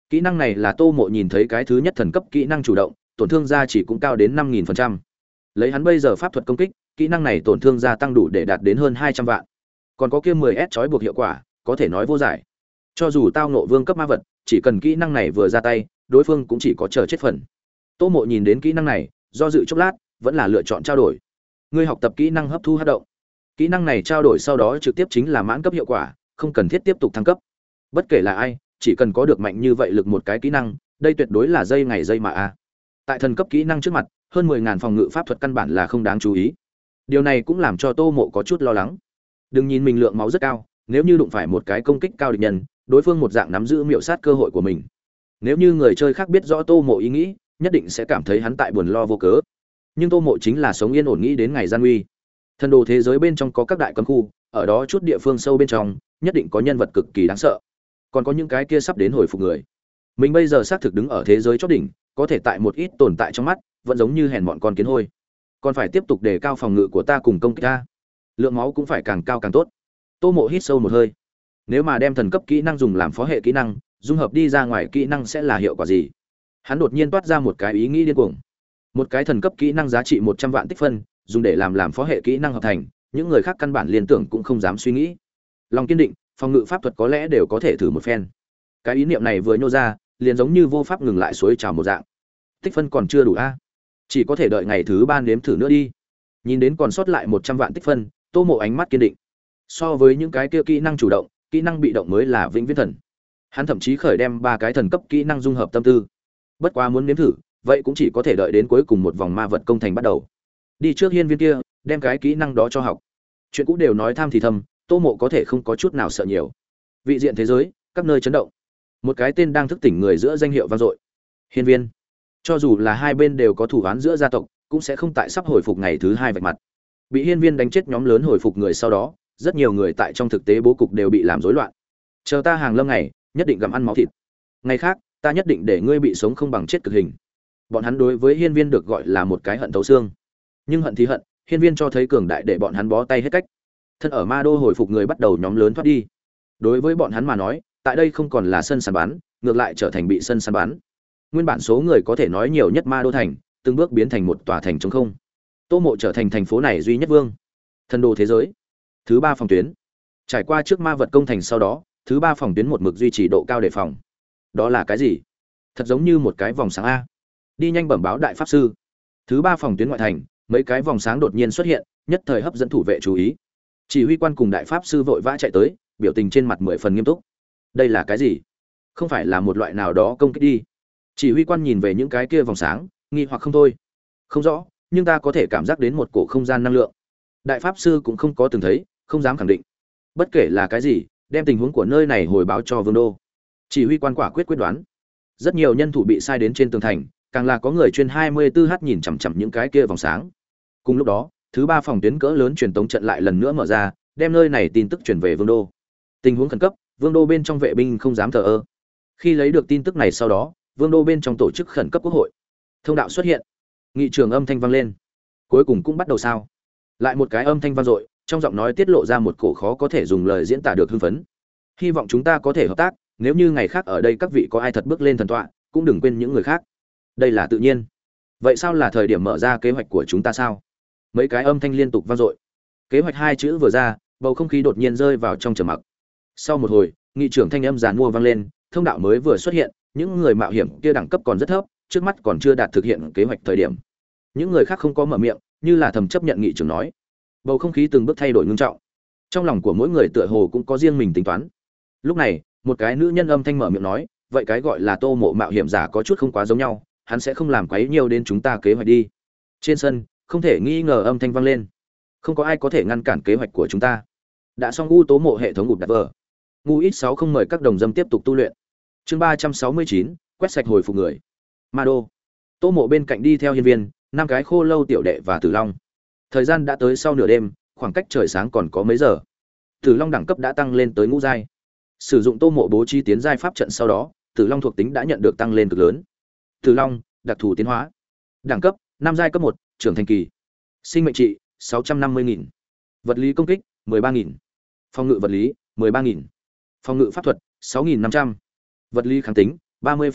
[SPEAKER 1] Kỹ năng này là tô mộ nhìn thấy cái thứ nhất thần cấp kỹ năng chủ động, tổn thương ra chỉ cũng cao đến năm nghìn phần trăm. Lấy hắn bây giờ pháp thuật công kích, kỹ năng này tổn thương gia tăng đủ để đạt đến hơn hai trăm vạn còn có kia mười s trói buộc hiệu quả, có thể nói vô giải. Cho dù tao nộ vương cấp ma vật, chỉ cần kỹ năng này vừa ra tay, đối phương cũng chỉ có chờ chết phần. Tô mộ nhìn đến kỹ năng này, do dự chốc lát, vẫn là lựa chọn trao đổi. Ngươi học tập kỹ năng hấp thu hát động. Kỹ năng này trao đổi sau đó trực tiếp chính là mãn cấp hiệu quả, không cần thiết tiếp tục thăng cấp. Bất kể là ai, chỉ cần có được mạnh như vậy lực một cái kỹ năng, đây tuyệt đối là dây ngày dây mà a. Tại thần cấp kỹ năng trước mặt, hơn mười ngàn phòng ngự pháp thuật căn bản là không đáng chú ý. Điều này cũng làm cho tô mộ có chút lo lắng đừng nhìn mình lượng máu rất cao, nếu như đụng phải một cái công kích cao địch nhân, đối phương một dạng nắm giữ miệu sát cơ hội của mình. Nếu như người chơi khác biết rõ tô mộ ý nghĩ, nhất định sẽ cảm thấy hắn tại buồn lo vô cớ. Nhưng tô mộ chính là sống yên ổn nghĩ đến ngày gian nguy. Thần đồ thế giới bên trong có các đại cấm khu, ở đó chút địa phương sâu bên trong, nhất định có nhân vật cực kỳ đáng sợ. Còn có những cái kia sắp đến hồi phục người. Mình bây giờ xác thực đứng ở thế giới chót đỉnh, có thể tại một ít tồn tại trong mắt, vẫn giống như hèn bọn con kiến hôi. Còn phải tiếp tục đề cao phòng ngự của ta cùng công kích ta lượng máu cũng phải càng cao càng tốt. Tô mộ hít sâu một hơi. Nếu mà đem thần cấp kỹ năng dùng làm phó hệ kỹ năng, dung hợp đi ra ngoài kỹ năng sẽ là hiệu quả gì? Hắn đột nhiên toát ra một cái ý nghĩ điên cuồng. Một cái thần cấp kỹ năng giá trị một trăm vạn tích phân, dùng để làm làm phó hệ kỹ năng hợp thành, những người khác căn bản liên tưởng cũng không dám suy nghĩ. Lòng kiên định, phòng ngự pháp thuật có lẽ đều có thể thử một phen. Cái ý niệm này vừa nhô ra, liền giống như vô pháp ngừng lại suối trào một dạng. Tích phân còn chưa đủ a? Chỉ có thể đợi ngày thứ ba nếm thử nữa đi. Nhìn đến còn sót lại một trăm vạn tích phân tô mộ ánh mắt kiên định. So với những cái kia kỹ năng chủ động, kỹ năng bị động mới là vĩnh viễn thần. Hắn thậm chí khởi đem ba cái thần cấp kỹ năng dung hợp tâm tư. Bất quá muốn nếm thử, vậy cũng chỉ có thể đợi đến cuối cùng một vòng ma vật công thành bắt đầu. Đi trước hiên viên kia, đem cái kỹ năng đó cho học. Chuyện cũ đều nói tham thì thầm, tô mộ có thể không có chút nào sợ nhiều. Vị diện thế giới, các nơi chấn động. Một cái tên đang thức tỉnh người giữa danh hiệu vang dội. Hiên viên. Cho dù là hai bên đều có thủ án giữa gia tộc, cũng sẽ không tại sắp hồi phục ngày thứ hai vạch mặt bị hiên viên đánh chết nhóm lớn hồi phục người sau đó, rất nhiều người tại trong thực tế bố cục đều bị làm rối loạn. Chờ ta hàng lâm ngày, nhất định gặm ăn máu thịt. Ngày khác, ta nhất định để ngươi bị sống không bằng chết cực hình. Bọn hắn đối với hiên viên được gọi là một cái hận thấu xương. Nhưng hận thì hận, hiên viên cho thấy cường đại để bọn hắn bó tay hết cách. Thân ở ma đô hồi phục người bắt đầu nhóm lớn thoát đi. Đối với bọn hắn mà nói, tại đây không còn là sân sàn bán, ngược lại trở thành bị sân sàn bán. Nguyên bản số người có thể nói nhiều nhất ma đô thành, từng bước biến thành một tòa thành trống không tô mộ trở thành thành phố này duy nhất vương. Thần đồ thế giới. Thứ ba phòng tuyến. Trải qua trước ma vật công thành sau đó, thứ ba phòng tuyến một mực duy trì độ cao đề phòng. Đó là cái gì? Thật giống như một cái vòng sáng a. Đi nhanh bẩm báo đại pháp sư. Thứ ba phòng tuyến ngoại thành, mấy cái vòng sáng đột nhiên xuất hiện, nhất thời hấp dẫn thủ vệ chú ý. Chỉ huy quan cùng đại pháp sư vội vã chạy tới, biểu tình trên mặt mười phần nghiêm túc. Đây là cái gì? Không phải là một loại nào đó công kích đi. Chỉ huy quan nhìn về những cái kia vòng sáng, nghi hoặc không thôi. Không rõ nhưng ta có thể cảm giác đến một cổ không gian năng lượng. Đại pháp sư cũng không có từng thấy, không dám khẳng định. Bất kể là cái gì, đem tình huống của nơi này hồi báo cho vương đô. Chỉ huy quan quả quyết quyết đoán. Rất nhiều nhân thủ bị sai đến trên tường thành, càng là có người chuyên 24h nhìn chằm chằm những cái kia vòng sáng. Cùng lúc đó, thứ ba phòng tuyến cỡ lớn truyền tống trận lại lần nữa mở ra, đem nơi này tin tức truyền về vương đô. Tình huống khẩn cấp, vương đô bên trong vệ binh không dám thờ ơ. Khi lấy được tin tức này sau đó, vương đô bên trong tổ chức khẩn cấp quốc hội. Thông đạo xuất hiện nghị trường âm thanh vang lên. Cuối cùng cũng bắt đầu sao? Lại một cái âm thanh vang dội, trong giọng nói tiết lộ ra một cổ khó có thể dùng lời diễn tả được hưng phấn. Hy vọng chúng ta có thể hợp tác, nếu như ngày khác ở đây các vị có ai thật bước lên thần tọa, cũng đừng quên những người khác. Đây là tự nhiên. Vậy sao là thời điểm mở ra kế hoạch của chúng ta sao? Mấy cái âm thanh liên tục vang dội. Kế hoạch hai chữ vừa ra, bầu không khí đột nhiên rơi vào trong trầm mặc. Sau một hồi, nghị trưởng thanh âm giàn mua vang lên, thông đạo mới vừa xuất hiện, những người mạo hiểm kia đẳng cấp còn rất thấp trước mắt còn chưa đạt thực hiện kế hoạch thời điểm. Những người khác không có mở miệng, như là thầm chấp nhận nghị trưởng nói. Bầu không khí từng bước thay đổi ngưng trọng. Trong lòng của mỗi người tựa hồ cũng có riêng mình tính toán. Lúc này, một cái nữ nhân âm thanh mở miệng nói, vậy cái gọi là tô mộ mạo hiểm giả có chút không quá giống nhau, hắn sẽ không làm quấy nhiều đến chúng ta kế hoạch đi. Trên sân, không thể nghi ngờ âm thanh vang lên. Không có ai có thể ngăn cản kế hoạch của chúng ta. Đã xong u tố mộ hệ thống ngụp đặt vờ. Ngu ít sáu không mời các đồng dâm tiếp tục tu luyện. Chương ba trăm sáu mươi chín, quét sạch hồi phục người ma đô. Tô mộ bên cạnh đi theo nhân viên, năm cái khô lâu tiểu đệ và tử long. Thời gian đã tới sau nửa đêm, khoảng cách trời sáng còn có mấy giờ. Tử long đẳng cấp đã tăng lên tới ngũ giai. Sử dụng tô mộ bố trí tiến giai pháp trận sau đó, tử long thuộc tính đã nhận được tăng lên cực lớn. Tử long, đặc thù tiến hóa. Đẳng cấp, năm giai cấp một, trưởng thành kỳ. Sinh mệnh trị, sáu trăm năm mươi nghìn. Vật lý công kích, mười ba nghìn. Phòng ngự vật lý, mười ba nghìn. Phòng ngự pháp thuật, sáu nghìn năm trăm. Vật lý kháng tính, ba mươi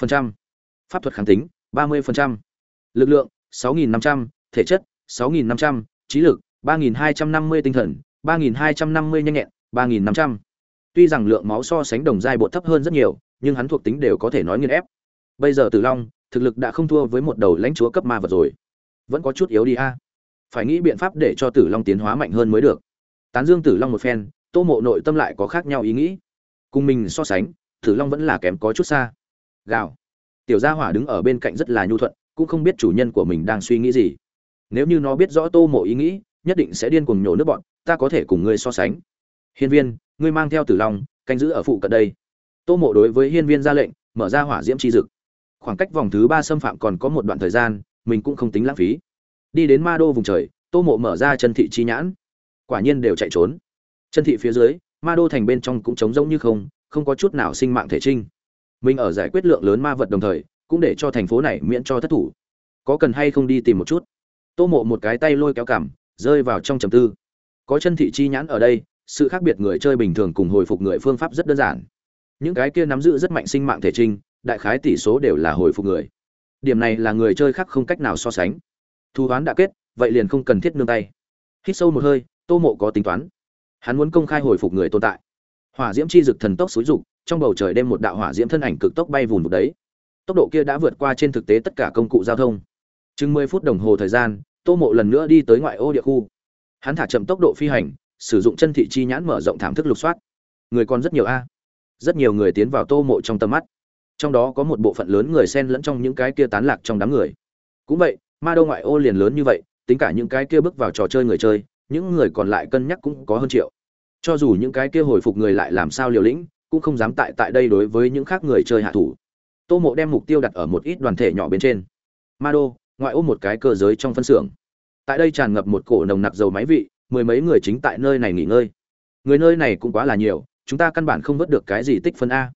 [SPEAKER 1] pháp thuật kháng tính 30%, lực lượng 6.500, thể chất 6.500, trí lực 3.250 tinh thần 3.250 nhanh nhẹn 3.500. tuy rằng lượng máu so sánh đồng giai bộ thấp hơn rất nhiều nhưng hắn thuộc tính đều có thể nói nghiên ép. Bây giờ tử long thực lực đã không thua với một đầu lãnh chúa cấp ma vật rồi. Vẫn có chút yếu đi a. Phải nghĩ biện pháp để cho tử long tiến hóa mạnh hơn mới được. Tán dương tử long một phen tô mộ nội tâm lại có khác nhau ý nghĩ. Cùng mình so sánh tử long vẫn là kém có chút xa. Gạo tiểu gia hỏa đứng ở bên cạnh rất là nhu thuận, cũng không biết chủ nhân của mình đang suy nghĩ gì. Nếu như nó biết rõ tô mộ ý nghĩ, nhất định sẽ điên cuồng nhổ nước bọn, ta có thể cùng ngươi so sánh. Hiên viên, ngươi mang theo tử long, canh giữ ở phụ cận đây. Tô mộ đối với hiên viên ra lệnh, mở ra hỏa diễm chi dực. Khoảng cách vòng thứ ba xâm phạm còn có một đoạn thời gian, mình cũng không tính lãng phí. Đi đến ma đô vùng trời, tô mộ mở ra chân thị chi nhãn. Quả nhiên đều chạy trốn. Chân thị phía dưới, ma đô thành bên trong cũng trống rỗng như không không có chút nào sinh mạng thể trinh mình ở giải quyết lượng lớn ma vật đồng thời, cũng để cho thành phố này miễn cho thất thủ. Có cần hay không đi tìm một chút? Tô mộ một cái tay lôi kéo cảm rơi vào trong trầm tư. Có chân thị chi nhãn ở đây, sự khác biệt người chơi bình thường cùng hồi phục người phương pháp rất đơn giản. Những cái kia nắm giữ rất mạnh sinh mạng thể trinh, đại khái tỷ số đều là hồi phục người. Điểm này là người chơi khác không cách nào so sánh. Thu hoán đã kết, vậy liền không cần thiết nương tay. Hít sâu một hơi, tô mộ có tính toán. Hắn muốn công khai hồi phục người tồn tại. Hỏa diễm chi dực thần tốc xúi dục trong bầu trời đêm một đạo hỏa diễm thân ảnh cực tốc bay vùn vụt đấy. Tốc độ kia đã vượt qua trên thực tế tất cả công cụ giao thông. Chừng mười phút đồng hồ thời gian, tô mộ lần nữa đi tới ngoại ô địa khu. Hắn thả chậm tốc độ phi hành, sử dụng chân thị chi nhãn mở rộng thảm thức lục soát. Người còn rất nhiều a. Rất nhiều người tiến vào tô mộ trong tầm mắt. Trong đó có một bộ phận lớn người xen lẫn trong những cái kia tán lạc trong đám người. Cũng vậy, ma đô ngoại ô liền lớn như vậy, tính cả những cái kia bước vào trò chơi người chơi, những người còn lại cân nhắc cũng có hơn triệu. Cho dù những cái kia hồi phục người lại làm sao liều lĩnh cũng không dám tại tại đây đối với những khác người chơi hạ thủ. Tô mộ đem mục tiêu đặt ở một ít đoàn thể nhỏ bên trên. Ma đô, ngoại ô một cái cơ giới trong phân xưởng. Tại đây tràn ngập một cổ nồng nặc dầu máy vị, mười mấy người chính tại nơi này nghỉ ngơi. Người nơi này cũng quá là nhiều, chúng ta căn bản không vớt được cái gì tích phân a.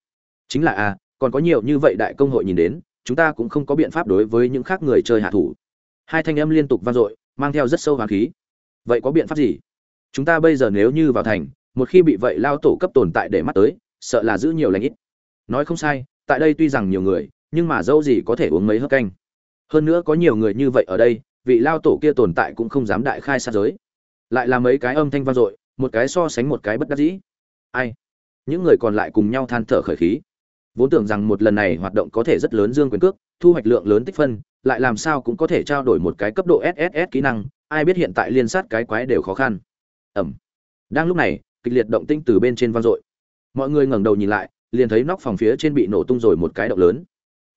[SPEAKER 1] Chính là a, còn có nhiều như vậy đại công hội nhìn đến, chúng ta cũng không có biện pháp đối với những khác người chơi hạ thủ. Hai thanh âm liên tục vang dội, mang theo rất sâu hoàng khí. Vậy có biện pháp gì? Chúng ta bây giờ nếu như vào thành, một khi bị vậy lao tổ cấp tồn tại để mắt tới sợ là giữ nhiều lãnh ít. Nói không sai, tại đây tuy rằng nhiều người, nhưng mà dẫu gì có thể uống mấy hớp canh. Hơn nữa có nhiều người như vậy ở đây, vị lao tổ kia tồn tại cũng không dám đại khai sát giới. Lại là mấy cái âm thanh vang dội, một cái so sánh một cái bất đắc dĩ. Ai? Những người còn lại cùng nhau than thở khởi khí. Vốn tưởng rằng một lần này hoạt động có thể rất lớn dương quyền cước, thu hoạch lượng lớn tích phân, lại làm sao cũng có thể trao đổi một cái cấp độ sss kỹ năng, ai biết hiện tại liên sát cái quái đều khó khăn. Ẩm. Đang lúc này, kịch liệt động tinh từ bên trên vang dội mọi người ngẩng đầu nhìn lại, liền thấy nóc phòng phía trên bị nổ tung rồi một cái động lớn.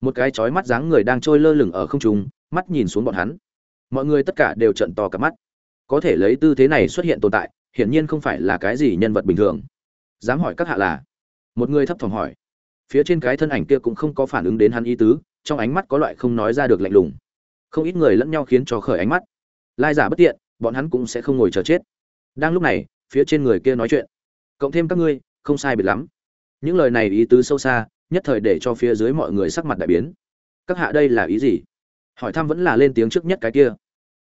[SPEAKER 1] Một cái chói mắt dáng người đang trôi lơ lửng ở không trung, mắt nhìn xuống bọn hắn. Mọi người tất cả đều trận to cả mắt. Có thể lấy tư thế này xuất hiện tồn tại, hiển nhiên không phải là cái gì nhân vật bình thường. Dám hỏi các hạ là? Một người thấp thỏm hỏi. Phía trên cái thân ảnh kia cũng không có phản ứng đến hắn ý tứ, trong ánh mắt có loại không nói ra được lạnh lùng. Không ít người lẫn nhau khiến cho khởi ánh mắt. Lai giả bất tiện, bọn hắn cũng sẽ không ngồi chờ chết. Đang lúc này, phía trên người kia nói chuyện. Cộng thêm các ngươi không sai biệt lắm. Những lời này ý tứ sâu xa nhất thời để cho phía dưới mọi người sắc mặt đại biến. Các hạ đây là ý gì? Hỏi thăm vẫn là lên tiếng trước nhất cái kia.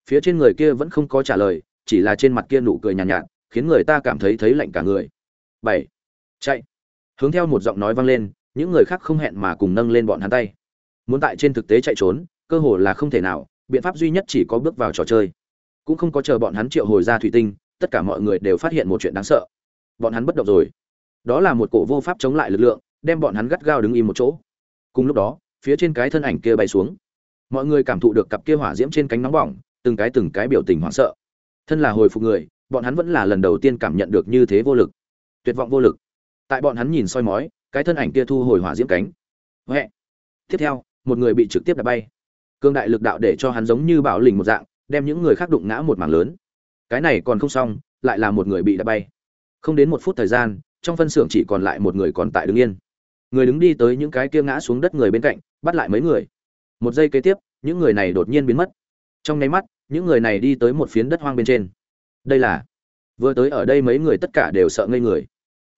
[SPEAKER 1] Phía trên người kia vẫn không có trả lời chỉ là trên mặt kia nụ cười nhàn nhạt, nhạt khiến người ta cảm thấy thấy lạnh cả người. Bảy. Chạy. Hướng theo một giọng nói vang lên những người khác không hẹn mà cùng nâng lên bọn hắn tay. Muốn tại trên thực tế chạy trốn cơ hồ là không thể nào biện pháp duy nhất chỉ có bước vào trò chơi. Cũng không có chờ bọn hắn triệu hồi ra thủy tinh tất cả mọi người đều phát hiện một chuyện đáng sợ. Bọn hắn bất động rồi đó là một cổ vô pháp chống lại lực lượng, đem bọn hắn gắt gao đứng im một chỗ. Cùng lúc đó, phía trên cái thân ảnh kia bay xuống. Mọi người cảm thụ được cặp kia hỏa diễm trên cánh nóng bỏng, từng cái từng cái biểu tình hoảng sợ. Thân là hồi phục người, bọn hắn vẫn là lần đầu tiên cảm nhận được như thế vô lực. Tuyệt vọng vô lực. Tại bọn hắn nhìn soi mói, cái thân ảnh kia thu hồi hỏa diễm cánh. Huệ. Tiếp theo, một người bị trực tiếp đập bay. Cương đại lực đạo để cho hắn giống như bảo lình một dạng, đem những người khác đụng ngã một mảng lớn. Cái này còn không xong, lại là một người bị đập bay. Không đến một phút thời gian trong phân xưởng chỉ còn lại một người còn tại đứng yên. Người đứng đi tới những cái kia ngã xuống đất người bên cạnh, bắt lại mấy người. Một giây kế tiếp, những người này đột nhiên biến mất. Trong nháy mắt, những người này đi tới một phiến đất hoang bên trên. Đây là, vừa tới ở đây mấy người tất cả đều sợ ngây người.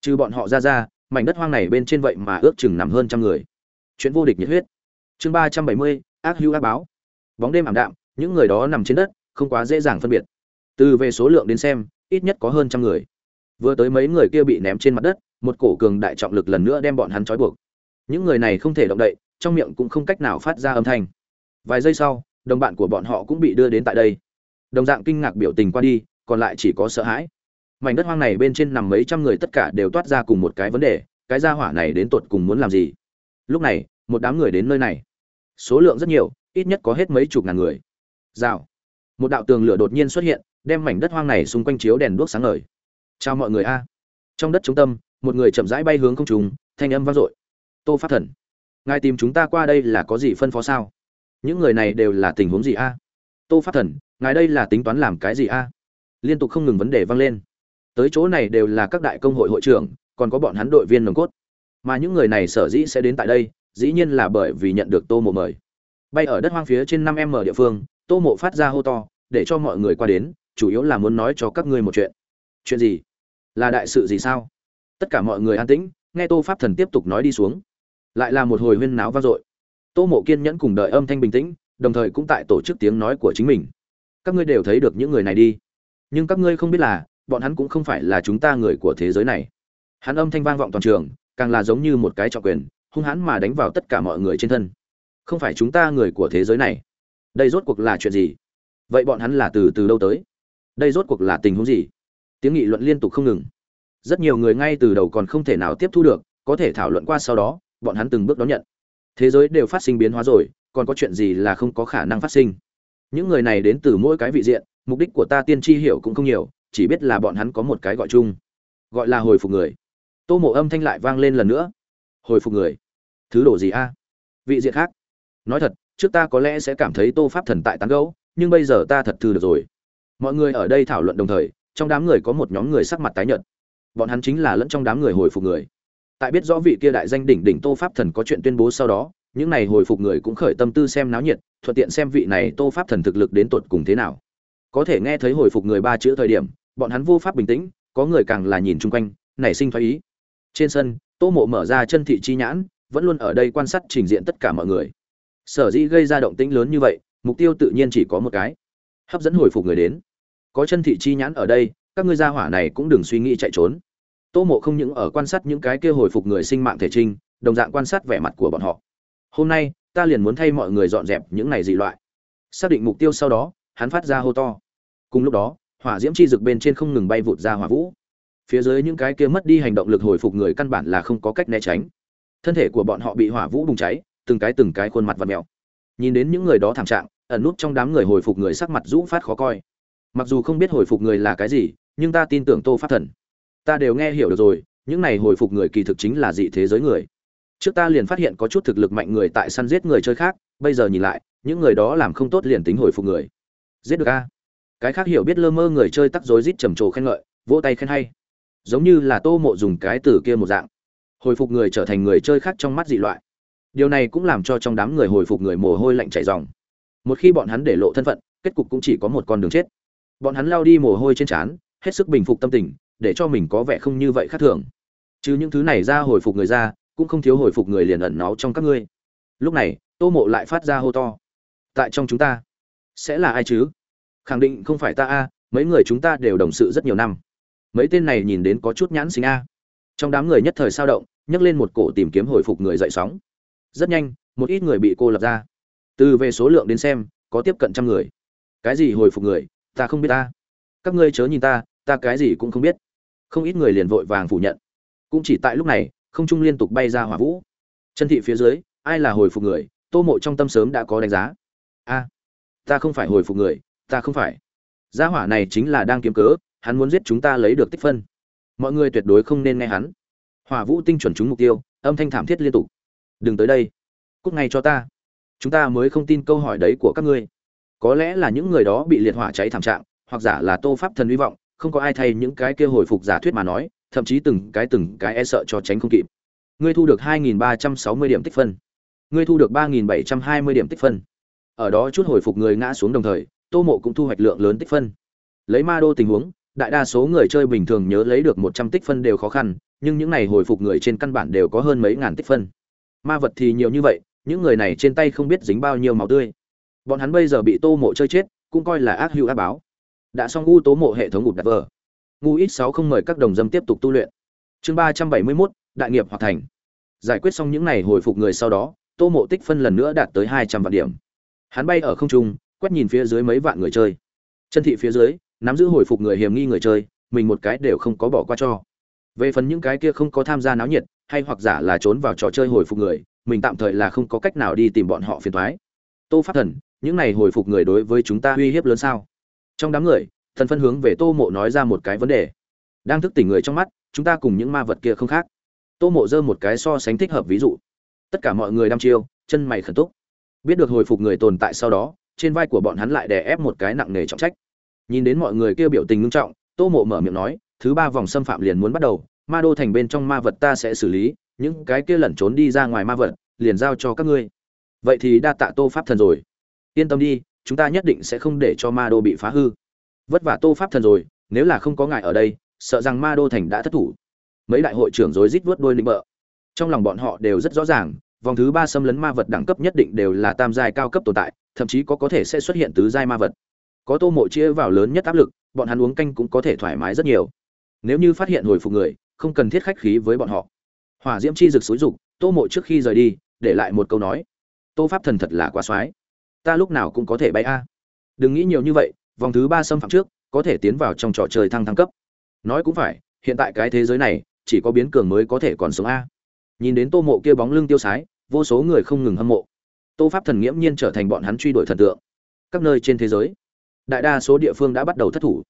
[SPEAKER 1] Trừ bọn họ ra ra, mảnh đất hoang này bên trên vậy mà ước chừng nằm hơn trăm người. Chuyện vô địch nhiệt huyết. Chương ba trăm bảy mươi, ác hữu ác báo. Bóng đêm ảm đạm, những người đó nằm trên đất, không quá dễ dàng phân biệt. Từ về số lượng đến xem, ít nhất có hơn trăm người vừa tới mấy người kia bị ném trên mặt đất, một cổ cường đại trọng lực lần nữa đem bọn hắn trói buộc. Những người này không thể động đậy, trong miệng cũng không cách nào phát ra âm thanh. Vài giây sau, đồng bạn của bọn họ cũng bị đưa đến tại đây. Đồng dạng kinh ngạc biểu tình qua đi, còn lại chỉ có sợ hãi. Mảnh đất hoang này bên trên nằm mấy trăm người tất cả đều toát ra cùng một cái vấn đề, cái gia hỏa này đến tột cùng muốn làm gì? Lúc này, một đám người đến nơi này. Số lượng rất nhiều, ít nhất có hết mấy chục ngàn người. Rào. Một đạo tường lửa đột nhiên xuất hiện, đem mảnh đất hoang này xung quanh chiếu đèn đuốc sáng ngời chào mọi người a. Trong đất trung tâm, một người chậm rãi bay hướng không trùng thanh âm vang dội. Tô phát thần, ngài tìm chúng ta qua đây là có gì phân phó sao? Những người này đều là tình huống gì a? Tô phát thần, ngài đây là tính toán làm cái gì a? Liên tục không ngừng vấn đề vang lên. Tới chỗ này đều là các đại công hội hội trưởng, còn có bọn hắn đội viên nồng cốt. Mà những người này sở dĩ sẽ đến tại đây, dĩ nhiên là bởi vì nhận được tô mộ mời. Bay ở đất hoang phía trên năm m địa phương, tô mộ phát ra hô to, để cho mọi người qua đến, chủ yếu là muốn nói cho các ngươi một chuyện. Chuyện gì? Là đại sự gì sao? Tất cả mọi người an tĩnh, nghe tô pháp thần tiếp tục nói đi xuống. Lại là một hồi huyên náo vang dội. Tô mộ kiên nhẫn cùng đợi âm thanh bình tĩnh, đồng thời cũng tại tổ chức tiếng nói của chính mình. Các ngươi đều thấy được những người này đi. Nhưng các ngươi không biết là, bọn hắn cũng không phải là chúng ta người của thế giới này. Hắn âm thanh vang vọng toàn trường, càng là giống như một cái trọng quyền, hung hãn mà đánh vào tất cả mọi người trên thân. Không phải chúng ta người của thế giới này. Đây rốt cuộc là chuyện gì? Vậy bọn hắn là từ từ đâu tới? Đây rốt cuộc là tình huống gì? Tiếng nghị luận liên tục không ngừng. Rất nhiều người ngay từ đầu còn không thể nào tiếp thu được, có thể thảo luận qua sau đó, bọn hắn từng bước đón nhận. Thế giới đều phát sinh biến hóa rồi, còn có chuyện gì là không có khả năng phát sinh? Những người này đến từ mỗi cái vị diện, mục đích của ta tiên tri hiểu cũng không nhiều, chỉ biết là bọn hắn có một cái gọi chung. Gọi là hồi phục người. Tô mộ âm thanh lại vang lên lần nữa. Hồi phục người. Thứ đồ gì a? Vị diện khác. Nói thật, trước ta có lẽ sẽ cảm thấy tô pháp thần tại tán gấu nhưng bây giờ ta thật thư được rồi. Mọi người ở đây thảo luận đồng thời trong đám người có một nhóm người sắc mặt tái nhợt. Bọn hắn chính là lẫn trong đám người hồi phục người. Tại biết rõ vị kia đại danh đỉnh đỉnh tô pháp thần có chuyện tuyên bố sau đó, những này hồi phục người cũng khởi tâm tư xem náo nhiệt, thuận tiện xem vị này tô pháp thần thực lực đến tột cùng thế nào. Có thể nghe thấy hồi phục người ba chữ thời điểm, bọn hắn vô pháp bình tĩnh, có người càng là nhìn chung quanh, nảy sinh thoái ý. Trên sân, tô mộ mở ra chân thị chi nhãn, vẫn luôn ở đây quan sát trình diện tất cả mọi người. Sở dĩ gây ra động tĩnh lớn như vậy, mục tiêu tự nhiên chỉ có một cái, hấp dẫn hồi phục người đến có chân thị chi nhãn ở đây, các ngươi gia hỏa này cũng đừng suy nghĩ chạy trốn. Tô mộ không những ở quan sát những cái kia hồi phục người sinh mạng thể trinh, đồng dạng quan sát vẻ mặt của bọn họ. Hôm nay, ta liền muốn thay mọi người dọn dẹp những này dị loại. Xác định mục tiêu sau đó, hắn phát ra hô to. Cùng lúc đó, hỏa diễm chi rực bên trên không ngừng bay vụt ra hỏa vũ. Phía dưới những cái kia mất đi hành động lực hồi phục người căn bản là không có cách né tránh. Thân thể của bọn họ bị hỏa vũ bùng cháy, từng cái từng cái khuôn mặt và mèo. Nhìn đến những người đó thảm trạng, ẩn nút trong đám người hồi phục người sắc mặt rũ phát khó coi mặc dù không biết hồi phục người là cái gì, nhưng ta tin tưởng tô pháp thần. Ta đều nghe hiểu được rồi, những này hồi phục người kỳ thực chính là dị thế giới người. Trước ta liền phát hiện có chút thực lực mạnh người tại săn giết người chơi khác, bây giờ nhìn lại, những người đó làm không tốt liền tính hồi phục người. Giết được a? Cái khác hiểu biết lơ mơ người chơi tắc rối rít trầm trồ khen ngợi, vỗ tay khen hay. Giống như là tô mộ dùng cái từ kia một dạng. Hồi phục người trở thành người chơi khác trong mắt dị loại. Điều này cũng làm cho trong đám người hồi phục người mồ hôi lạnh chảy dòng. Một khi bọn hắn để lộ thân phận, kết cục cũng chỉ có một con đường chết bọn hắn lao đi mồ hôi trên trán, hết sức bình phục tâm tình, để cho mình có vẻ không như vậy khác thường. Chứ những thứ này ra hồi phục người ra, cũng không thiếu hồi phục người liền ẩn náu trong các ngươi. Lúc này, tô mộ lại phát ra hô to. Tại trong chúng ta, sẽ là ai chứ? Khẳng định không phải ta a, mấy người chúng ta đều đồng sự rất nhiều năm. Mấy tên này nhìn đến có chút nhãn xính a. Trong đám người nhất thời sao động, nhấc lên một cổ tìm kiếm hồi phục người dậy sóng. Rất nhanh, một ít người bị cô lập ra. Từ về số lượng đến xem, có tiếp cận trăm người. Cái gì hồi phục người? Ta không biết ta. Các ngươi chớ nhìn ta ta cái gì cũng không biết. Không ít người liền vội vàng phủ nhận. Cũng chỉ tại lúc này, không trung liên tục bay ra hỏa vũ. Chân thị phía dưới, ai là hồi phục người? Tô mộ trong tâm sớm đã có đánh giá. A, ta không phải hồi phục người, ta không phải. Gia hỏa này chính là đang kiếm cớ, hắn muốn giết chúng ta lấy được tích phân. Mọi người tuyệt đối không nên nghe hắn. Hỏa vũ tinh chuẩn trúng mục tiêu, âm thanh thảm thiết liên tục. Đừng tới đây. Cút ngay cho ta. Chúng ta mới không tin câu hỏi đấy của các ngươi có lẽ là những người đó bị liệt hỏa cháy thảm trạng, hoặc giả là tô pháp thần hy vọng, không có ai thay những cái kia hồi phục giả thuyết mà nói, thậm chí từng cái từng cái e sợ cho tránh không kịp. Ngươi thu được 2.360 điểm tích phân. Ngươi thu được 3.720 điểm tích phân. Ở đó chút hồi phục người ngã xuống đồng thời, tô mộ cũng thu hoạch lượng lớn tích phân. Lấy ma đô tình huống, đại đa số người chơi bình thường nhớ lấy được 100 tích phân đều khó khăn, nhưng những này hồi phục người trên căn bản đều có hơn mấy ngàn tích phân. Ma vật thì nhiều như vậy, những người này trên tay không biết dính bao nhiêu máu tươi bọn hắn bây giờ bị tô mộ chơi chết, cũng coi là ác hữu ác báo. Đã xong ngu tố mộ hệ thống ngụt đặt vờ. Ngu ít sáu không mời các đồng dâm tiếp tục tu luyện. Chương ba trăm bảy mươi mốt, đại nghiệp hoạt thành. Giải quyết xong những n à y hồi phục người sau đó, tô mộ tích phân lần nữa đạt tới hai trăm vạn điểm. Hắn bay ở không trung, quét nhìn phía dưới mấy vạn người chơi. Chân thị phía dưới, nắm giữ hồi phục người hiểm nghi người chơi, mình một cái đều không có bỏ qua cho. Về phần những cái kia không có tham gia náo nhiệt, hay hoặc giả là trốn vào trò chơi hồi phục người, mình tạm thời là không có cách nào đi tìm bọn họ phiền thoái tô pháp thần những này hồi phục người đối với chúng ta uy hiếp lớn sao? Trong đám người, thần phân hướng về tô mộ nói ra một cái vấn đề. Đang thức tỉnh người trong mắt, chúng ta cùng những ma vật kia không khác. Tô mộ dơ một cái so sánh thích hợp ví dụ. Tất cả mọi người đăm chiêu, chân mày khẩn túc. Biết được hồi phục người tồn tại sau đó, trên vai của bọn hắn lại đè ép một cái nặng nề trọng trách. Nhìn đến mọi người kia biểu tình ngưng trọng, tô mộ mở miệng nói, thứ ba vòng xâm phạm liền muốn bắt đầu, ma đô thành bên trong ma vật ta sẽ xử lý, những cái kia lẩn trốn đi ra ngoài ma vật, liền giao cho các ngươi. Vậy thì đa tạ tô pháp thần rồi yên tâm đi, chúng ta nhất định sẽ không để cho ma đô bị phá hư. Vất vả tô pháp thần rồi, nếu là không có ngài ở đây, sợ rằng ma đô thành đã thất thủ. Mấy đại hội trưởng rối rít vớt đôi lĩnh bợ. Trong lòng bọn họ đều rất rõ ràng, vòng thứ ba xâm lấn ma vật đẳng cấp nhất định đều là tam giai cao cấp tồn tại, thậm chí có có thể sẽ xuất hiện tứ giai ma vật. Có tô mộ chia vào lớn nhất áp lực, bọn hắn uống canh cũng có thể thoải mái rất nhiều. Nếu như phát hiện hồi phục người, không cần thiết khách khí với bọn họ. Hỏa diễm chi rực xúi rục tô mộ trước khi rời đi, để lại một câu nói. Tô pháp thần thật là quá soái ta lúc nào cũng có thể bay a. Đừng nghĩ nhiều như vậy, vòng thứ ba xâm phạm trước, có thể tiến vào trong trò chơi thăng thăng cấp. Nói cũng phải, hiện tại cái thế giới này, chỉ có biến cường mới có thể còn sống a. Nhìn đến tô mộ kia bóng lưng tiêu sái, vô số người không ngừng hâm mộ. Tô pháp thần nghiễm nhiên trở thành bọn hắn truy đuổi thần tượng. Các nơi trên thế giới, đại đa số địa phương đã bắt đầu thất thủ.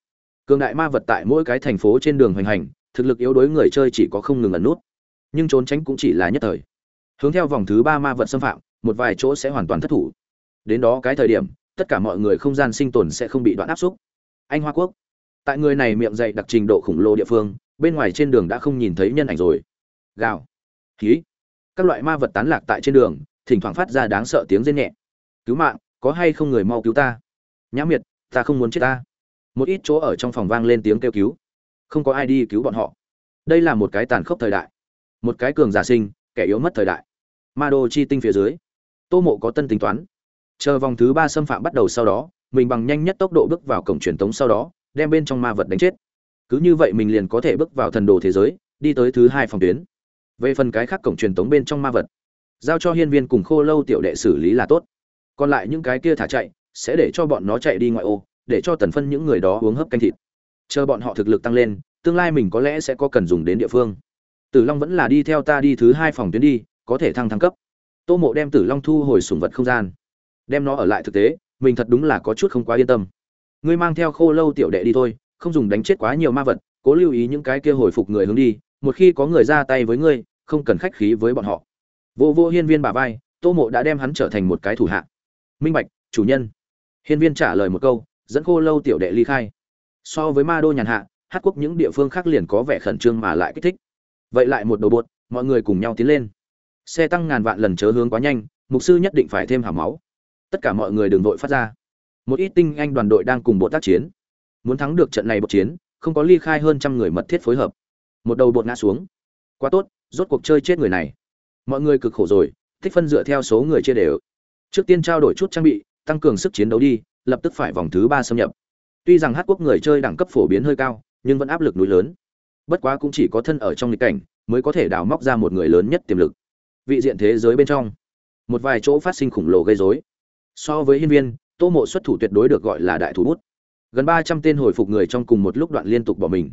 [SPEAKER 1] Cường đại ma vật tại mỗi cái thành phố trên đường hoành hành, thực lực yếu đối người chơi chỉ có không ngừng ẩn nút. Nhưng trốn tránh cũng chỉ là nhất thời. Hướng theo vòng thứ ba ma vật xâm phạm, một vài chỗ sẽ hoàn toàn thất thủ đến đó cái thời điểm, tất cả mọi người không gian sinh tồn sẽ không bị đoạn áp xúc. Anh hoa quốc. Tại người này miệng dậy đặc trình độ khủng lồ địa phương, bên ngoài trên đường đã không nhìn thấy nhân ảnh rồi. Gào. Khí các loại ma vật tán lạc tại trên đường, thỉnh thoảng phát ra đáng sợ tiếng rên nhẹ. Cứu mạng, có hay không người mau cứu ta? Nhã miệt, ta không muốn chết ta. Một ít chỗ ở trong phòng vang lên tiếng kêu cứu. Không có ai đi cứu bọn họ. Đây là một cái tàn khốc thời đại. Một cái cường giả sinh, kẻ yếu mất thời đại. Ma đô chi tinh phía dưới. Tô mộ có tân tính toán chờ vòng thứ ba xâm phạm bắt đầu sau đó, mình bằng nhanh nhất tốc độ bước vào cổng truyền tống sau đó, đem bên trong ma vật đánh chết. Cứ như vậy mình liền có thể bước vào thần đồ thế giới, đi tới thứ hai phòng tuyến. Về phần cái khác cổng truyền tống bên trong ma vật, giao cho hiên viên cùng khô lâu tiểu đệ xử lý là tốt. Còn lại những cái kia thả chạy, sẽ để cho bọn nó chạy đi ngoại ô, để cho tần phân những người đó uống hấp canh thịt. Chờ bọn họ thực lực tăng lên, tương lai mình có lẽ sẽ có cần dùng đến địa phương. Tử long vẫn là đi theo ta đi thứ hai phòng tuyến đi, có thể thăng thăng cấp. Tô mộ đem tử long thu hồi sùng vật không gian đem nó ở lại thực tế, mình thật đúng là có chút không quá yên tâm. Ngươi mang theo khô lâu tiểu đệ đi thôi, không dùng đánh chết quá nhiều ma vật, cố lưu ý những cái kia hồi phục người hướng đi, một khi có người ra tay với ngươi, không cần khách khí với bọn họ. Vô vô hiên viên bà vai, tô mộ đã đem hắn trở thành một cái thủ hạ. Minh bạch, chủ nhân. Hiên viên trả lời một câu, dẫn khô lâu tiểu đệ ly khai. So với ma đô nhàn hạ, hát quốc những địa phương khác liền có vẻ khẩn trương mà lại kích thích. Vậy lại một đầu bột, mọi người cùng nhau tiến lên. Xe tăng ngàn vạn lần chớ hướng quá nhanh, mục sư nhất định phải thêm hảo máu tất cả mọi người đừng vội phát ra. Một ít tinh anh đoàn đội đang cùng bộ tác chiến. Muốn thắng được trận này bộ chiến, không có ly khai hơn trăm người mật thiết phối hợp. Một đầu bột ngã xuống. Quá tốt, rốt cuộc chơi chết người này. Mọi người cực khổ rồi, thích phân dựa theo số người chia đều. Trước tiên trao đổi chút trang bị, tăng cường sức chiến đấu đi, lập tức phải vòng thứ ba xâm nhập. Tuy rằng hát quốc người chơi đẳng cấp phổ biến hơi cao, nhưng vẫn áp lực núi lớn. Bất quá cũng chỉ có thân ở trong nghịch cảnh, mới có thể đào móc ra một người lớn nhất tiềm lực. Vị diện thế giới bên trong, một vài chỗ phát sinh khủng lồ gây rối so với hiên viên, tô mộ xuất thủ tuyệt đối được gọi là đại thủ bút. Gần ba trăm tên hồi phục người trong cùng một lúc đoạn liên tục bỏ mình.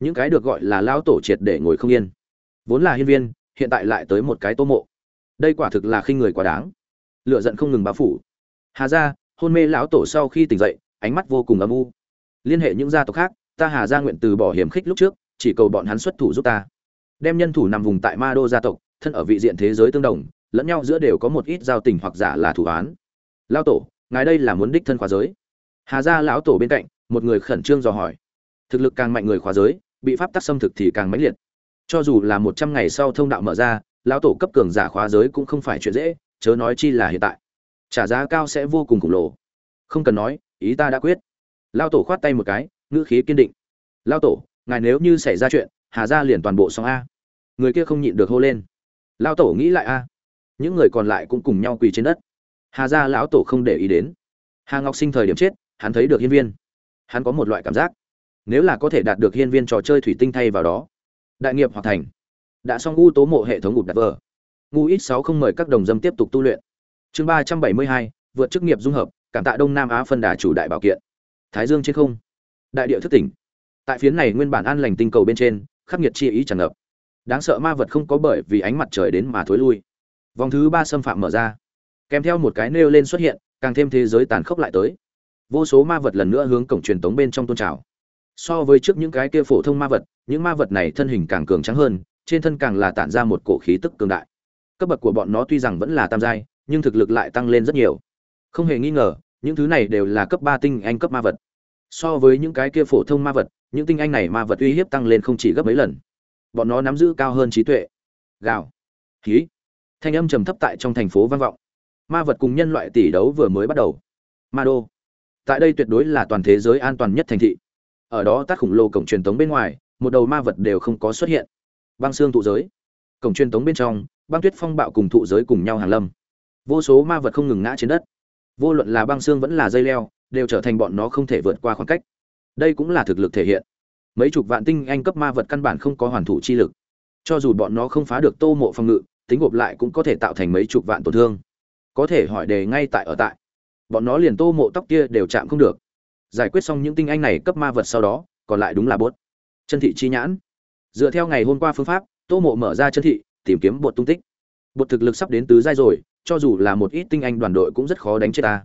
[SPEAKER 1] Những cái được gọi là lao tổ triệt để ngồi không yên. Vốn là hiên viên, hiện tại lại tới một cái tô mộ. Đây quả thực là khinh người quá đáng. Lựa giận không ngừng bá phủ. Hà ra hôn mê lão tổ sau khi tỉnh dậy, ánh mắt vô cùng âm u. Liên hệ những gia tộc khác, ta hà ra nguyện từ bỏ hiểm khích lúc trước, chỉ cầu bọn hắn xuất thủ giúp ta. Đem nhân thủ nằm vùng tại ma đô gia tộc, thân ở vị diện thế giới tương đồng, lẫn nhau giữa đều có một ít giao tình hoặc giả là thủ án lao tổ, ngài đây là muốn đích thân khóa giới. Hà gia lão tổ bên cạnh, một người khẩn trương dò hỏi. Thực lực càng mạnh người khóa giới, bị pháp tắc xâm thực thì càng mãnh liệt. Cho dù là một trăm ngày sau thông đạo mở ra, lão tổ cấp cường giả khóa giới cũng không phải chuyện dễ, chớ nói chi là hiện tại. Trả giá cao sẽ vô cùng khổng lồ. Không cần nói, ý ta đã quyết. Lao tổ khoát tay một cái, ngữ khí kiên định. Lao tổ, ngài nếu như xảy ra chuyện, hà ra liền toàn bộ xong a. Người kia không nhịn được hô lên. Lao tổ nghĩ lại a. Những người còn lại cũng cùng nhau quỳ trên đất hà Gia lão tổ không để ý đến. Hà ngọc sinh thời điểm chết, hắn thấy được hiên viên. Hắn có một loại cảm giác. Nếu là có thể đạt được hiên viên trò chơi thủy tinh thay vào đó, đại nghiệp hoàn thành. Đã xong u tố mộ hệ thống ngụt đặt vờ ngu ít sáu không mời các đồng dâm tiếp tục tu luyện. Chương ba trăm bảy mươi hai, vượt chức nghiệp dung hợp, cảm tạ đông nam á phân đà chủ đại bảo kiện. Thái dương trên không. Đại địa thức tỉnh. Tại phiến này nguyên bản an lành tinh cầu bên trên, khắc nghiệt chi ý tràn ngập. Đáng sợ ma vật không có bởi vì ánh mặt trời đến mà thối lui. Vòng thứ ba xâm phạm mở ra kèm theo một cái nêu lên xuất hiện, càng thêm thế giới tàn khốc lại tới. Vô số ma vật lần nữa hướng cổng truyền tống bên trong tôn trào. So với trước những cái kia phổ thông ma vật, những ma vật này thân hình càng cường trắng hơn, trên thân càng là tản ra một cổ khí tức cường đại. Cấp bậc của bọn nó tuy rằng vẫn là tam giai, nhưng thực lực lại tăng lên rất nhiều. Không hề nghi ngờ, những thứ này đều là cấp ba tinh anh cấp ma vật. So với những cái kia phổ thông ma vật, những tinh anh này ma vật uy hiếp tăng lên không chỉ gấp mấy lần. Bọn nó nắm giữ cao hơn trí tuệ. Gạo khí thanh âm trầm thấp tại trong thành phố vang vọng ma vật cùng nhân loại tỷ đấu vừa mới bắt đầu. Ma đô. Tại đây tuyệt đối là toàn thế giới an toàn nhất thành thị. Ở đó tác khủng lồ cổng truyền tống bên ngoài, một đầu ma vật đều không có xuất hiện. Băng xương thụ giới. Cổng truyền tống bên trong, băng tuyết phong bạo cùng thụ giới cùng nhau hàng lâm. Vô số ma vật không ngừng ngã trên đất. Vô luận là băng xương vẫn là dây leo, đều trở thành bọn nó không thể vượt qua khoảng cách. Đây cũng là thực lực thể hiện. Mấy chục vạn tinh anh cấp ma vật căn bản không có hoàn thủ chi lực. Cho dù bọn nó không phá được tô mộ phòng ngự, tính gộp lại cũng có thể tạo thành mấy chục vạn tổn thương có thể hỏi đề ngay tại ở tại. Bọn nó liền tô mộ tóc kia đều chạm không được. Giải quyết xong những tinh anh này cấp ma vật sau đó, còn lại đúng là bốt chân thị chi nhãn. Dựa theo ngày hôm qua phương pháp, tô mộ mở ra chân thị, tìm kiếm bột tung tích. Bột thực lực sắp đến tứ giai rồi, cho dù là một ít tinh anh đoàn đội cũng rất khó đánh chết ta.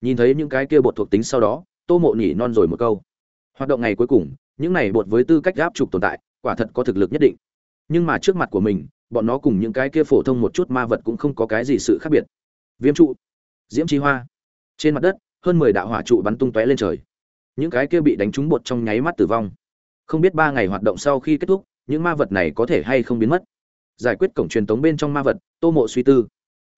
[SPEAKER 1] Nhìn thấy những cái kia bột thuộc tính sau đó, tô mộ nhỉ non rồi một câu. Hoạt động ngày cuối cùng, những này bột với tư cách áp trục tồn tại, quả thật có thực lực nhất định. Nhưng mà trước mặt của mình, bọn nó cùng những cái kia phổ thông một chút ma vật cũng không có cái gì sự khác biệt viêm trụ. Diễm chi hoa. Trên mặt đất, hơn mười đạo hỏa trụ bắn tung tóe lên trời. Những cái kia bị đánh trúng bột trong nháy mắt tử vong. Không biết ba ngày hoạt động sau khi kết thúc, những ma vật này có thể hay không biến mất. Giải quyết cổng truyền tống bên trong ma vật, tô mộ suy tư.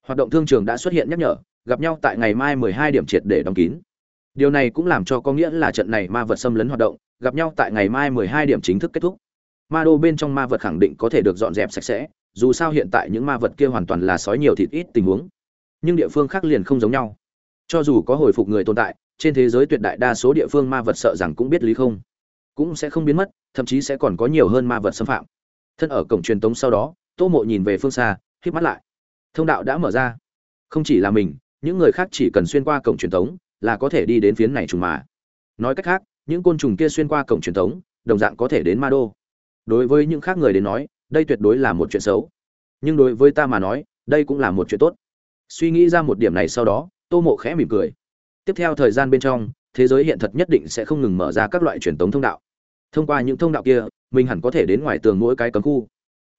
[SPEAKER 1] Hoạt động thương trường đã xuất hiện nhắc nhở, gặp nhau tại ngày mai mười hai điểm triệt để đóng kín. Điều này cũng làm cho có nghĩa là trận này ma vật xâm lấn hoạt động, gặp nhau tại ngày mai mười hai điểm chính thức kết thúc. Ma đô bên trong ma vật khẳng định có thể được dọn dẹp sạch sẽ, dù sao hiện tại những ma vật kia hoàn toàn là sói nhiều thịt ít tình huống nhưng địa phương khác liền không giống nhau. Cho dù có hồi phục người tồn tại, trên thế giới tuyệt đại đa số địa phương ma vật sợ rằng cũng biết lý không. Cũng sẽ không biến mất, thậm chí sẽ còn có nhiều hơn ma vật xâm phạm. Thân ở cổng truyền tống sau đó, tô mộ nhìn về phương xa hít mắt lại. Thông đạo đã mở ra. Không chỉ là mình, những người khác chỉ cần xuyên qua cổng truyền tống là có thể đi đến phiến này trùng mà. Nói cách khác, những côn trùng kia xuyên qua cổng truyền tống, đồng dạng có thể đến ma đô. Đối với những khác người đến nói, đây tuyệt đối là một chuyện xấu. Nhưng đối với ta mà nói, đây cũng là một chuyện tốt suy nghĩ ra một điểm này sau đó, tô mộ khẽ mỉm cười. Tiếp theo thời gian bên trong, thế giới hiện thật nhất định sẽ không ngừng mở ra các loại truyền thống thông đạo. Thông qua những thông đạo kia, mình hẳn có thể đến ngoài tường mỗi cái cấm khu.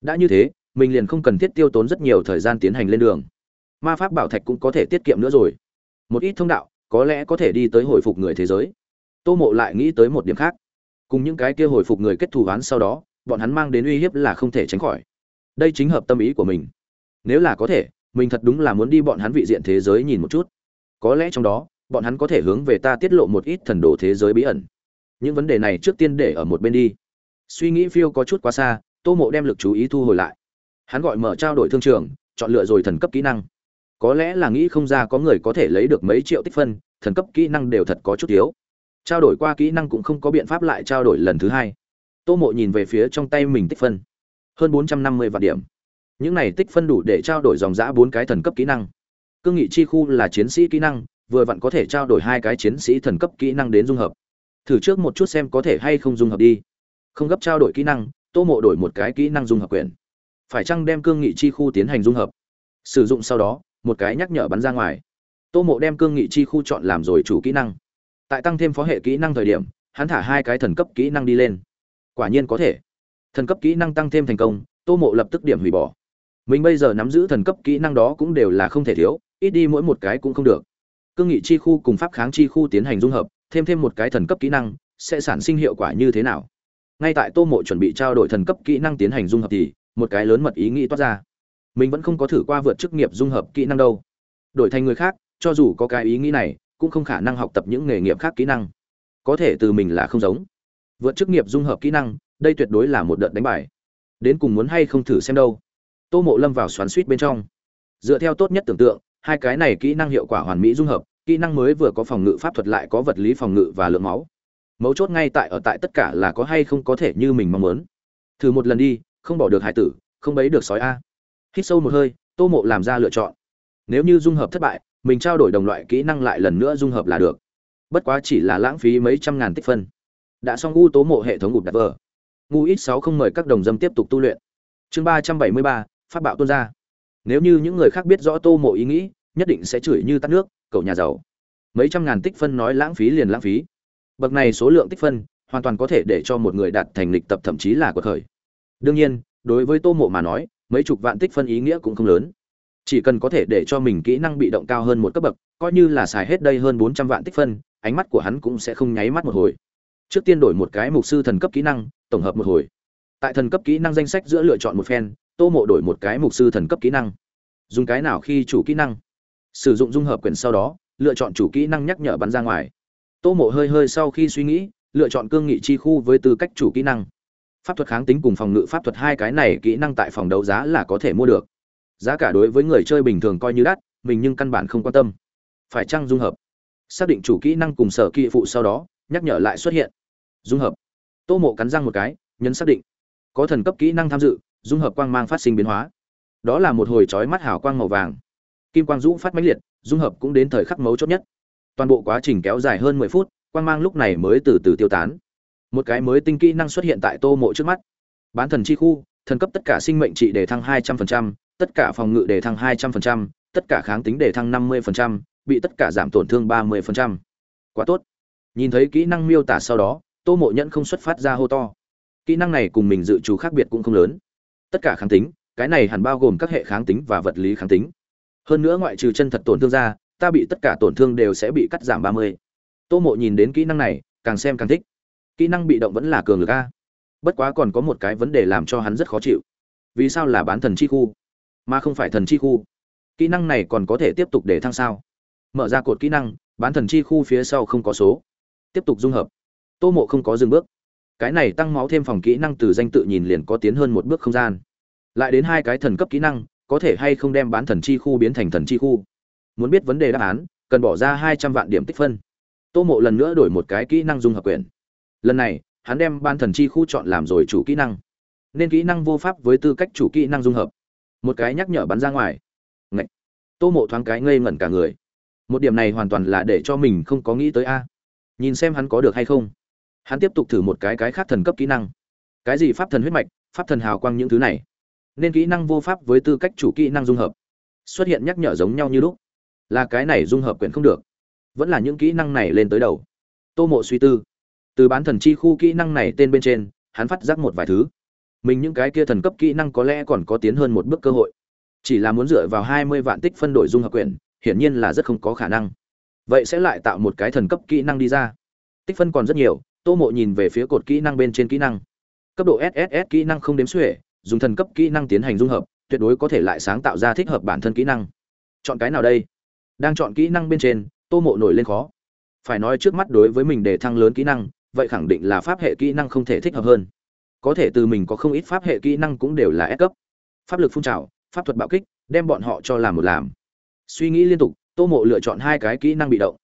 [SPEAKER 1] Đã như thế, mình liền không cần thiết tiêu tốn rất nhiều thời gian tiến hành lên đường. Ma pháp bảo thạch cũng có thể tiết kiệm nữa rồi. Một ít thông đạo, có lẽ có thể đi tới hồi phục người thế giới. Tô mộ lại nghĩ tới một điểm khác. Cùng những cái kia hồi phục người kết thù oán sau đó, bọn hắn mang đến uy hiếp là không thể tránh khỏi. Đây chính hợp tâm ý của mình. Nếu là có thể mình thật đúng là muốn đi bọn hắn vị diện thế giới nhìn một chút. Có lẽ trong đó, bọn hắn có thể hướng về ta tiết lộ một ít thần đồ thế giới bí ẩn. Những vấn đề này trước tiên để ở một bên đi. Suy nghĩ phiêu có chút quá xa, tô mộ đem lực chú ý thu hồi lại. Hắn gọi mở trao đổi thương trường, chọn lựa rồi thần cấp kỹ năng. Có lẽ là nghĩ không ra có người có thể lấy được mấy triệu tích phân, thần cấp kỹ năng đều thật có chút thiếu trao đổi qua kỹ năng cũng không có biện pháp lại trao đổi lần thứ hai. Tô mộ nhìn về phía trong tay mình tích phân. Hơn bốn trăm năm mươi vạn điểm những này tích phân đủ để trao đổi dòng giã bốn cái thần cấp kỹ năng. Cương nghị chi khu là chiến sĩ kỹ năng, vừa vặn có thể trao đổi hai cái chiến sĩ thần cấp kỹ năng đến dung hợp. Thử trước một chút xem có thể hay không dung hợp đi. Không gấp trao đổi kỹ năng, tô mộ đổi một cái kỹ năng dung hợp quyền. Phải chăng đem cương nghị chi khu tiến hành dung hợp? Sử dụng sau đó, một cái nhắc nhở bắn ra ngoài. Tô mộ đem cương nghị chi khu chọn làm rồi chủ kỹ năng. Tại tăng thêm phó hệ kỹ năng thời điểm, hắn thả hai cái thần cấp kỹ năng đi lên. Quả nhiên có thể. Thần cấp kỹ năng tăng thêm thành công, tô mộ lập tức điểm hủy bỏ mình bây giờ nắm giữ thần cấp kỹ năng đó cũng đều là không thể thiếu, ít đi mỗi một cái cũng không được. Cương nghị chi khu cùng pháp kháng chi khu tiến hành dung hợp, thêm thêm một cái thần cấp kỹ năng, sẽ sản sinh hiệu quả như thế nào? Ngay tại tô mộ chuẩn bị trao đổi thần cấp kỹ năng tiến hành dung hợp thì, một cái lớn mật ý nghĩ toát ra. Mình vẫn không có thử qua vượt chức nghiệp dung hợp kỹ năng đâu. Đổi thành người khác, cho dù có cái ý nghĩ này, cũng không khả năng học tập những nghề nghiệp khác kỹ năng. Có thể từ mình là không giống. Vượt chức nghiệp dung hợp kỹ năng, đây tuyệt đối là một đợt đánh bài. Đến cùng muốn hay không thử xem đâu tô mộ lâm vào xoắn suýt bên trong. Dựa theo tốt nhất tưởng tượng, hai cái này kỹ năng hiệu quả hoàn mỹ dung hợp, kỹ năng mới vừa có phòng ngự pháp thuật lại có vật lý phòng ngự và lượng máu. Mấu chốt ngay tại ở tại tất cả là có hay không có thể như mình mong muốn. Thử một lần đi, không bỏ được hải tử, không bấy được sói a. Hít sâu một hơi, tô mộ làm ra lựa chọn. Nếu như dung hợp thất bại, mình trao đổi đồng loại kỹ năng lại lần nữa dung hợp là được. Bất quá chỉ là lãng phí mấy trăm ngàn tích phân. Đã xong u tố mộ hệ thống gục đặt vờ. Ngu ít sáu không mời các đồng dâm tiếp tục tu luyện. Chương ba trăm bảy mươi ba phát bạo tuôn ra. Nếu như những người khác biết rõ tô mộ ý nghĩ, nhất định sẽ chửi như tắt nước, cậu nhà giàu. Mấy trăm ngàn tích phân nói lãng phí liền lãng phí. Bậc này số lượng tích phân, hoàn toàn có thể để cho một người đạt thành lịch tập thậm chí là cuộc khởi. Đương nhiên, đối với tô mộ mà nói, mấy chục vạn tích phân ý nghĩa cũng không lớn. Chỉ cần có thể để cho mình kỹ năng bị động cao hơn một cấp bậc, coi như là xài hết đây hơn bốn trăm vạn tích phân, ánh mắt của hắn cũng sẽ không nháy mắt một hồi. Trước tiên đổi một cái mục sư thần cấp kỹ năng, tổng hợp một hồi. Tại thần cấp kỹ năng danh sách giữa lựa chọn một phen tô mộ đổi một cái mục sư thần cấp kỹ năng. Dùng cái nào khi chủ kỹ năng? Sử dụng dung hợp quyền sau đó, lựa chọn chủ kỹ năng nhắc nhở bắn ra ngoài. Tô mộ hơi hơi sau khi suy nghĩ, lựa chọn cương nghị chi khu với tư cách chủ kỹ năng. Pháp thuật kháng tính cùng phòng ngự pháp thuật hai cái này kỹ năng tại phòng đấu giá là có thể mua được. Giá cả đối với người chơi bình thường coi như đắt, mình nhưng căn bản không quan tâm. Phải chăng dung hợp? Xác định chủ kỹ năng cùng sở kỹ phụ sau đó, nhắc nhở lại xuất hiện. Dung hợp. Tô mộ cắn răng một cái, nhấn xác định. Có thần cấp kỹ năng tham dự dung hợp quang mang phát sinh biến hóa. Đó là một hồi chói mắt hào quang màu vàng. Kim quang rũ phát mãnh liệt, dung hợp cũng đến thời khắc mấu chốt nhất. Toàn bộ quá trình kéo dài hơn mười phút, quang mang lúc này mới từ từ tiêu tán. Một cái mới tinh kỹ năng xuất hiện tại tô mộ trước mắt. Bán thần chi khu, thần cấp tất cả sinh mệnh trị đề thăng hai trăm phần trăm, tất cả phòng ngự đề thăng hai trăm phần trăm, tất cả kháng tính đề thăng năm mươi phần trăm, bị tất cả giảm tổn thương ba mươi phần trăm. Quá tốt. Nhìn thấy kỹ năng miêu tả sau đó, tô mộ nhẫn không xuất phát ra hô to. Kỹ năng này cùng mình dự trù khác biệt cũng không lớn tất cả kháng tính, cái này hẳn bao gồm các hệ kháng tính và vật lý kháng tính. Hơn nữa ngoại trừ chân thật tổn thương ra, ta bị tất cả tổn thương đều sẽ bị cắt giảm ba mươi. Tô mộ nhìn đến kỹ năng này, càng xem càng thích. Kỹ năng bị động vẫn là cường lực a. Bất quá còn có một cái vấn đề làm cho hắn rất khó chịu. Vì sao là bán thần chi khu? Mà không phải thần chi khu? Kỹ năng này còn có thể tiếp tục để thăng sao? Mở ra cột kỹ năng, bán thần chi khu phía sau không có số. Tiếp tục dung hợp. Tô mộ không có dừng bước cái này tăng máu thêm phòng kỹ năng từ danh tự nhìn liền có tiến hơn một bước không gian. Lại đến hai cái thần cấp kỹ năng, có thể hay không đem bán thần chi khu biến thành thần chi khu? Muốn biết vấn đề đáp án, cần bỏ ra hai trăm vạn điểm tích phân. Tô mộ lần nữa đổi một cái kỹ năng dung hợp quyền lần này, hắn đem ban thần chi khu chọn làm rồi chủ kỹ năng. Nên kỹ năng vô pháp với tư cách chủ kỹ năng dung hợp. Một cái nhắc nhở bắn ra ngoài. Ngậy! tô mộ thoáng cái ngây ngẩn cả người. Một điểm này hoàn toàn là để cho mình không có nghĩ tới a. Nhìn xem hắn có được hay không hắn tiếp tục thử một cái cái khác thần cấp kỹ năng. Cái gì pháp thần huyết mạch, pháp thần hào quang những thứ này? Nên kỹ năng vô pháp với tư cách chủ kỹ năng dung hợp. Xuất hiện nhắc nhở giống nhau như lúc. Là cái này dung hợp quyển không được. Vẫn là những kỹ năng này lên tới đầu. Tô mộ suy tư. Từ bán thần chi khu kỹ năng này tên bên trên, hắn phát giác một vài thứ. Mình những cái kia thần cấp kỹ năng có lẽ còn có tiến hơn một bước cơ hội. Chỉ là muốn dựa vào hai mươi vạn tích phân đổi dung hợp quyển, hiển nhiên là rất không có khả năng. Vậy sẽ lại tạo một cái thần cấp kỹ năng đi ra. Tích phân còn rất nhiều tô mộ nhìn về phía cột kỹ năng bên trên kỹ năng. Cấp độ sss kỹ năng không đếm xuể, dùng thần cấp kỹ năng tiến hành dung hợp, tuyệt đối có thể lại sáng tạo ra thích hợp bản thân kỹ năng. Chọn cái nào đây? Đang chọn kỹ năng bên trên, tô mộ nổi lên khó. Phải nói trước mắt đối với mình để thăng lớn kỹ năng, vậy khẳng định là pháp hệ kỹ năng không thể thích hợp hơn. Có thể từ mình có không ít pháp hệ kỹ năng cũng đều là S cấp. Pháp lực phun trào, pháp thuật bạo kích, đem bọn họ cho làm một làm. Suy nghĩ liên tục, tô mộ lựa chọn hai cái kỹ năng bị động.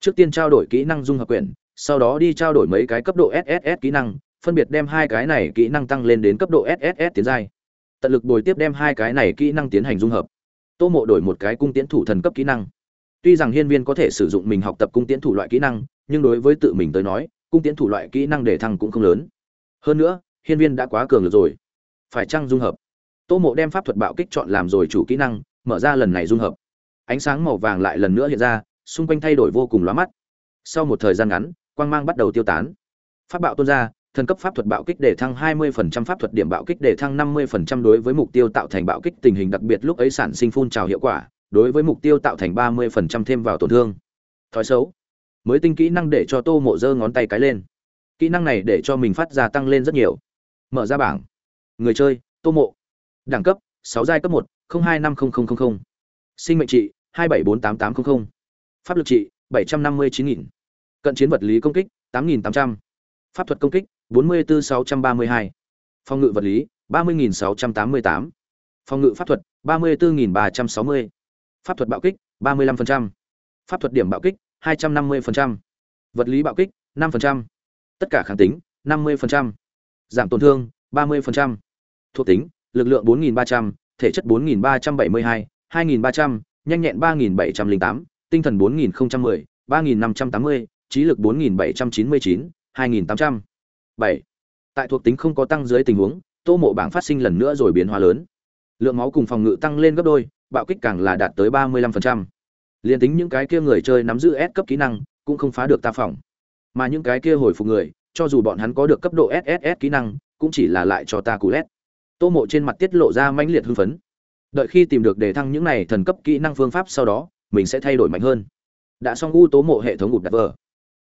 [SPEAKER 1] Trước tiên trao đổi kỹ năng dung hợp quyển sau đó đi trao đổi mấy cái cấp độ sss kỹ năng, phân biệt đem hai cái này kỹ năng tăng lên đến cấp độ sss tiến giai. Tận lực bồi tiếp đem hai cái này kỹ năng tiến hành dung hợp. Tô mộ đổi một cái cung tiễn thủ thần cấp kỹ năng. Tuy rằng hiên viên có thể sử dụng mình học tập cung tiễn thủ loại kỹ năng, nhưng đối với tự mình tới nói, cung tiễn thủ loại kỹ năng để thăng cũng không lớn. Hơn nữa, hiên viên đã quá cường rồi. Phải chăng dung hợp? Tô mộ đem pháp thuật bạo kích chọn làm rồi chủ kỹ năng, mở ra lần này dung hợp. Ánh sáng màu vàng lại lần nữa hiện ra, xung quanh thay đổi vô cùng lóa mắt. Sau một thời gian ngắn quang mang bắt đầu tiêu tán pháp bạo tuôn ra thần cấp pháp thuật bạo kích để thăng 20% pháp thuật điểm bạo kích để thăng 50% đối với mục tiêu tạo thành bạo kích tình hình đặc biệt lúc ấy sản sinh phun trào hiệu quả, đối với mục tiêu tạo thành 30% thêm vào tổn thương. Thói xấu. Mới tinh kỹ năng để cho Tô Mộ giơ ngón tay cái lên. Kỹ năng này để cho mình phát ra tăng lên rất nhiều. Mở ra bảng. Người chơi, Tô Mộ. Đẳng cấp, 6 giai cấp 1, 02500000. Sinh mệnh trị, 27488000. Pháp lực trị, 759000 cận chiến vật lý công kích tám nghìn tám trăm. Pháp thuật công kích bốn mươi bốn sáu trăm ba mươi hai. Phòng ngự vật lý ba mươi nghìn sáu trăm tám mươi tám. Phòng ngự pháp thuật ba mươi bốn nghìn ba trăm sáu mươi. Pháp thuật bạo kích ba mươi lăm phần trăm, pháp thuật điểm bạo kích 250%. Vật lý bạo kích, năm phần trăm, Tất cả kháng tính, 50%. Giảm tổn thương, 30%. Thuộc tính, lực lượng 4300, thể chất 4372, 2300, nhanh nhẹn 3708, tinh thần 4010, 3580, trí lực 4799, 2800. 7. Tại thuộc tính không có tăng dưới tình huống, Tô Mộ bảng phát sinh lần nữa rồi biến hóa lớn. Lượng máu cùng phòng ngự tăng lên gấp đôi, bạo kích càng là đạt tới 35% Liên tính những cái kia người chơi nắm giữ S cấp kỹ năng, cũng không phá được ta phòng. Mà những cái kia hồi phục người, cho dù bọn hắn có được cấp độ SSS kỹ năng, cũng chỉ là lại cho ta cú lét. Tô Mộ trên mặt tiết lộ ra mãnh liệt hưng phấn. Đợi khi tìm được đề thăng những này thần cấp kỹ năng phương pháp sau đó, mình sẽ thay đổi mạnh hơn. Đã xong u tố mộ hệ thống ngụt đặt vở.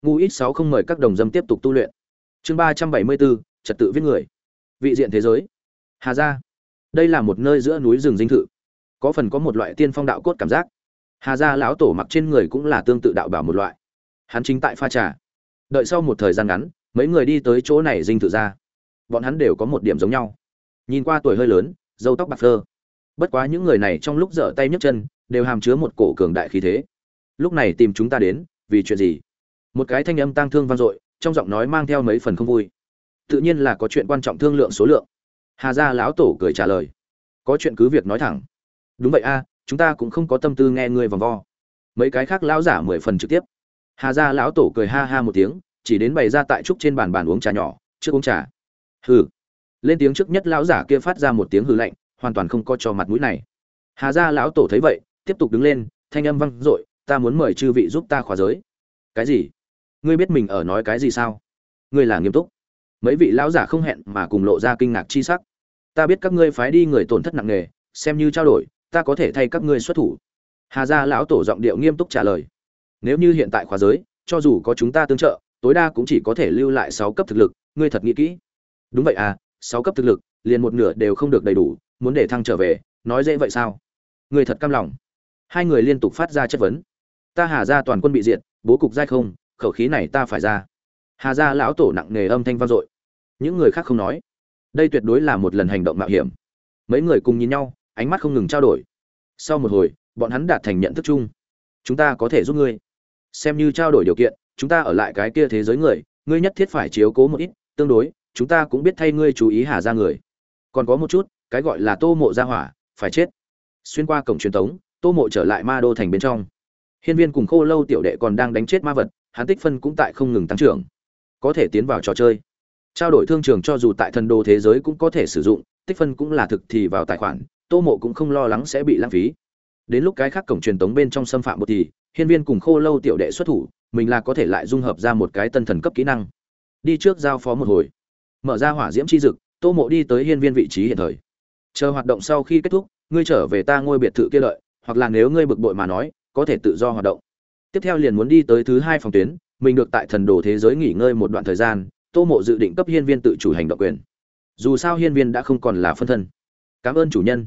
[SPEAKER 1] Ngu ít sáu không mời các đồng dâm tiếp tục tu luyện. Chương ba trăm bảy mươi bốn, trật tự viết người. Vị diện thế giới. Hà gia. Đây là một nơi giữa núi rừng dinh thự. Có phần có một loại tiên phong đạo cốt cảm giác hà gia lão tổ mặc trên người cũng là tương tự đạo bảo một loại hắn chính tại pha trà đợi sau một thời gian ngắn, mấy người đi tới chỗ này dinh thự ra bọn hắn đều có một điểm giống nhau nhìn qua tuổi hơi lớn dâu tóc bạc phơ bất quá những người này trong lúc dở tay nhấc chân, đều hàm chứa một cổ cường đại khí thế lúc này tìm chúng ta đến, vì chuyện gì một cái thanh âm tang thương vang dội, trong giọng nói mang theo mấy phần không vui. Tự nhiên là có chuyện quan trọng thương lượng số lượng. Hà gia lão tổ cười trả lời. Có chuyện cứ việc nói thẳng. Đúng vậy a, chúng ta cũng không có tâm tư nghe ngươi vòng vo. Mấy cái khác lão giả mười phần trực tiếp. Hà gia lão tổ cười ha ha một tiếng, chỉ đến bày ra tại trúc trên bàn bàn uống trà nhỏ, trước uống trà. Hừ. Lên tiếng trước nhất lão giả kia phát ra một tiếng hừ lạnh, hoàn toàn không có cho mặt mũi này. Hà gia lão tổ thấy vậy, tiếp tục đứng lên, thanh âm vang dội, ta muốn mời chư vị giúp ta khóa giới. Cái gì? Ngươi biết mình ở nói cái gì sao? Ngươi là nghiêm túc. Mấy vị lão giả không hẹn mà cùng lộ ra kinh ngạc chi sắc. Ta biết các ngươi phái đi người tổn thất nặng nề, xem như trao đổi, ta có thể thay các ngươi xuất thủ. Hà gia lão tổ giọng điệu nghiêm túc trả lời. Nếu như hiện tại khóa giới, cho dù có chúng ta tương trợ, tối đa cũng chỉ có thể lưu lại sáu cấp thực lực, ngươi thật nghĩ kỹ. Đúng vậy à sáu cấp thực lực, liền một nửa đều không được đầy đủ, muốn để thăng trở về, nói dễ vậy sao? Ngươi thật cam lòng. Hai người liên tục phát ra chất vấn. Ta hà gia toàn quân bị diệt, bố cục dai không khẩu khí này ta phải ra. Hà gia lão tổ nặng nề âm thanh vang dội. Những người khác không nói. Đây tuyệt đối là một lần hành động mạo hiểm. Mấy người cùng nhìn nhau, ánh mắt không ngừng trao đổi. Sau một hồi, bọn hắn đạt thành nhận thức chung. Chúng ta có thể giúp ngươi. Xem như trao đổi điều kiện, chúng ta ở lại cái kia thế giới người, ngươi nhất thiết phải chiếu cố một ít, tương đối, chúng ta cũng biết thay ngươi chú ý hà ra người. Còn có một chút, cái gọi là tô mộ gia hỏa, phải chết. Xuyên qua cổng truyền thống, tô mộ trở lại ma đô thành bên trong. Hiên viên cùng khô lâu tiểu đệ còn đang đánh chết ma vật hắn tích phân cũng tại không ngừng tăng trưởng. Có thể tiến vào trò chơi. Trao đổi thương trường cho dù tại thần đô thế giới cũng có thể sử dụng, tích phân cũng là thực thì vào tài khoản, tô mộ cũng không lo lắng sẽ bị lãng phí. Đến lúc cái khác cổng truyền tống bên trong xâm phạm một thì, hiên viên cùng khô lâu tiểu đệ xuất thủ, mình là có thể lại dung hợp ra một cái tân thần cấp kỹ năng. Đi trước giao phó một hồi. Mở ra hỏa diễm chi dực, tô mộ đi tới hiên viên vị trí hiện thời. Chờ hoạt động sau khi kết thúc, ngươi trở về ta ngôi biệt thự kia lợi hoặc là nếu ngươi bực bội mà nói, có thể tự do hoạt động tiếp theo liền muốn đi tới thứ hai phòng tuyến, mình được tại thần đồ thế giới nghỉ ngơi một đoạn thời gian, tô mộ dự định cấp hiên viên tự chủ hành động quyền. Dù sao hiên viên đã không còn là phân thân. Cảm ơn chủ nhân.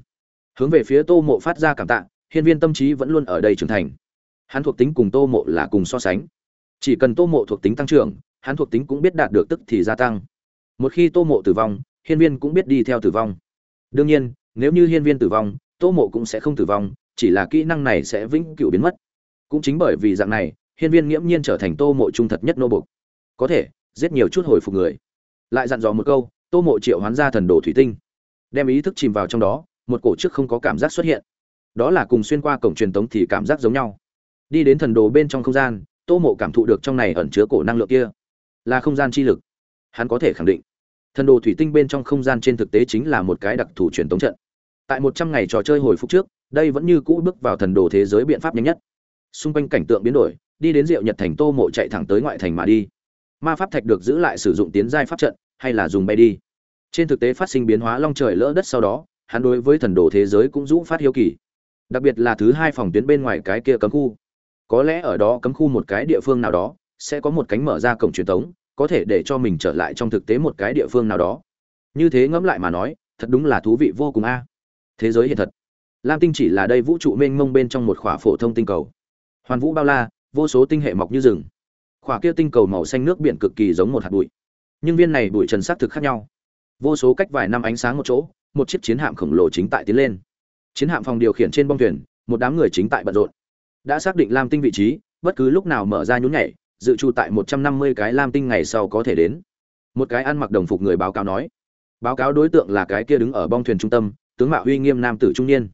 [SPEAKER 1] Hướng về phía tô mộ phát ra cảm tạ, hiên viên tâm trí vẫn luôn ở đây trưởng thành. Hắn thuộc tính cùng tô mộ là cùng so sánh. Chỉ cần tô mộ thuộc tính tăng trưởng, hắn thuộc tính cũng biết đạt được tức thì gia tăng. Một khi tô mộ tử vong, hiên viên cũng biết đi theo tử vong. Đương nhiên, nếu như hiên viên tử vong, tô mộ cũng sẽ không tử vong, chỉ là kỹ năng này sẽ vĩnh cửu biến mất cũng chính bởi vì dạng này, hiên viên nghiễm nhiên trở thành tô mộ trung thật nhất nô bục có thể, giết nhiều chút hồi phục người. Lại dặn dò một câu, tô mộ triệu hoán ra thần đồ thủy tinh. Đem ý thức chìm vào trong đó, một cổ chức không có cảm giác xuất hiện. Đó là cùng xuyên qua cổng truyền tống thì cảm giác giống nhau. Đi đến thần đồ bên trong không gian, tô mộ cảm thụ được trong này ẩn chứa cổ năng lượng kia. Là không gian chi lực. Hắn có thể khẳng định, thần đồ thủy tinh bên trong không gian trên thực tế chính là một cái đặc thù truyền tống trận. Tại một trăm ngày trò chơi hồi phục trước, đây vẫn như cũ bước vào thần đồ thế giới biện pháp nhanh nhất xung quanh cảnh tượng biến đổi, đi đến diệu nhật thành tô mộ chạy thẳng tới ngoại thành mà đi. Ma pháp thạch được giữ lại sử dụng tiến giai pháp trận, hay là dùng bay đi. Trên thực tế phát sinh biến hóa long trời lỡ đất sau đó, hắn đối với thần đồ thế giới cũng rũ phát hiếu kỳ. Đặc biệt là thứ hai phòng tuyến bên ngoài cái kia cấm khu. Có lẽ ở đó cấm khu một cái địa phương nào đó, sẽ có một cánh mở ra cổng truyền thống, có thể để cho mình trở lại trong thực tế một cái địa phương nào đó. Như thế ngẫm lại mà nói, thật đúng là thú vị vô cùng a. Thế giới hiện thật. Lam tinh chỉ là đây vũ trụ mênh mông bên trong một khỏa phổ thông tinh cầu hoàn vũ bao la, vô số tinh hệ mọc như rừng. Khỏa kia tinh cầu màu xanh nước biển cực kỳ giống một hạt bụi. Nhưng viên này bụi trần xác thực khác nhau. Vô số cách vài năm ánh sáng một chỗ, một chiếc chiến hạm khổng lồ chính tại tiến lên. Chiến hạm phòng điều khiển trên bong thuyền, một đám người chính tại bận rộn. Đã xác định lam tinh vị trí, bất cứ lúc nào mở ra nhún nhảy, dự trù tại một trăm năm mươi cái lam tinh ngày sau có thể đến. Một cái ăn mặc đồng phục người báo cáo nói, báo cáo đối tượng là cái kia đứng ở bong thuyền trung tâm, tướng mạo uy nghiêm nam tử trung niên.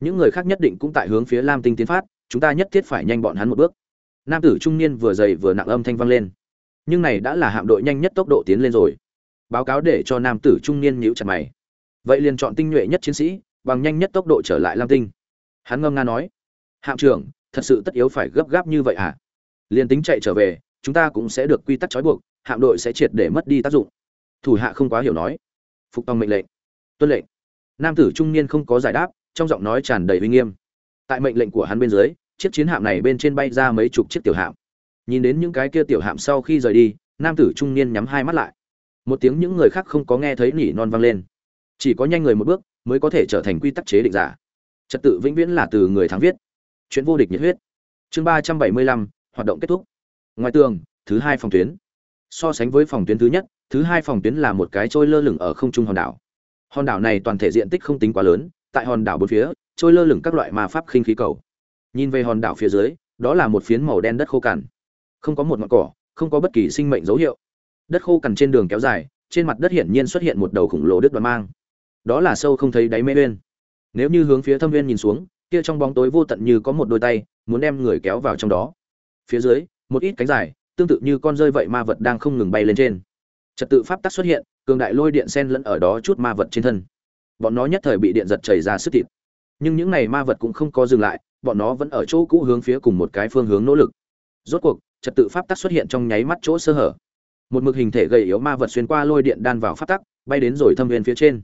[SPEAKER 1] Những người khác nhất định cũng tại hướng phía lam tinh tiến phát chúng ta nhất thiết phải nhanh bọn hắn một bước. Nam tử trung niên vừa dày vừa nặng âm thanh vang lên. Nhưng này đã là hạm đội nhanh nhất tốc độ tiến lên rồi. Báo cáo để cho nam tử trung niên nhíu chặt mày. Vậy liền chọn tinh nhuệ nhất chiến sĩ, bằng nhanh nhất tốc độ trở lại lam tinh. Hắn ngâm nga nói, hạm trưởng, thật sự tất yếu phải gấp gáp như vậy à? Liền tính chạy trở về, chúng ta cũng sẽ được quy tắc trói buộc, hạm đội sẽ triệt để mất đi tác dụng. Thủ hạ không quá hiểu nói. Phục tòng mệnh lệnh. Tuân lệnh. Nam tử trung niên không có giải đáp, trong giọng nói tràn đầy uy nghiêm. Tại mệnh lệnh của hắn bên dưới chiếc chiến hạm này bên trên bay ra mấy chục chiếc tiểu hạm. Nhìn đến những cái kia tiểu hạm sau khi rời đi, nam tử trung niên nhắm hai mắt lại. Một tiếng những người khác không có nghe thấy nỉ non vang lên. Chỉ có nhanh người một bước mới có thể trở thành quy tắc chế định giả. Trật tự vĩnh viễn là từ người thắng viết. Chuyện vô địch nhiệt huyết. Chương ba trăm bảy mươi lăm, hoạt động kết thúc. Ngoài tường, thứ hai phòng tuyến. So sánh với phòng tuyến thứ nhất, thứ hai phòng tuyến là một cái trôi lơ lửng ở không trung hòn đảo. Hòn đảo này toàn thể diện tích không tính quá lớn, tại hòn đảo bốn phía, trôi lơ lửng các loại ma pháp khinh khí cầu nhìn về hòn đảo phía dưới, đó là một phiến màu đen đất khô cằn. Không có một ngọn cỏ, không có bất kỳ sinh mệnh dấu hiệu. Đất khô cằn trên đường kéo dài, trên mặt đất hiển nhiên xuất hiện một đầu khủng lồ đứt đoạn mang. Đó là sâu không thấy đáy mê uyên nếu như hướng phía thâm viên nhìn xuống, kia trong bóng tối vô tận như có một đôi tay, muốn đem người kéo vào trong đó. Phía dưới, một ít cánh dài, tương tự như con rơi vậy ma vật đang không ngừng bay lên trên. Trật tự pháp tắc xuất hiện, cường đại lôi điện sen lẫn ở đó chút ma vật trên thân. Bọn nó nhất thời bị điện giật chảy ra sức thịt. Nhưng những này ma vật cũng không có dừng lại bọn nó vẫn ở chỗ cũ hướng phía cùng một cái phương hướng nỗ lực. Rốt cuộc, trật tự pháp tắc xuất hiện trong nháy mắt chỗ sơ hở. Một mực hình thể gầy yếu ma vật xuyên qua lôi điện đan vào pháp tắc, bay đến rồi thâm viên phía trên.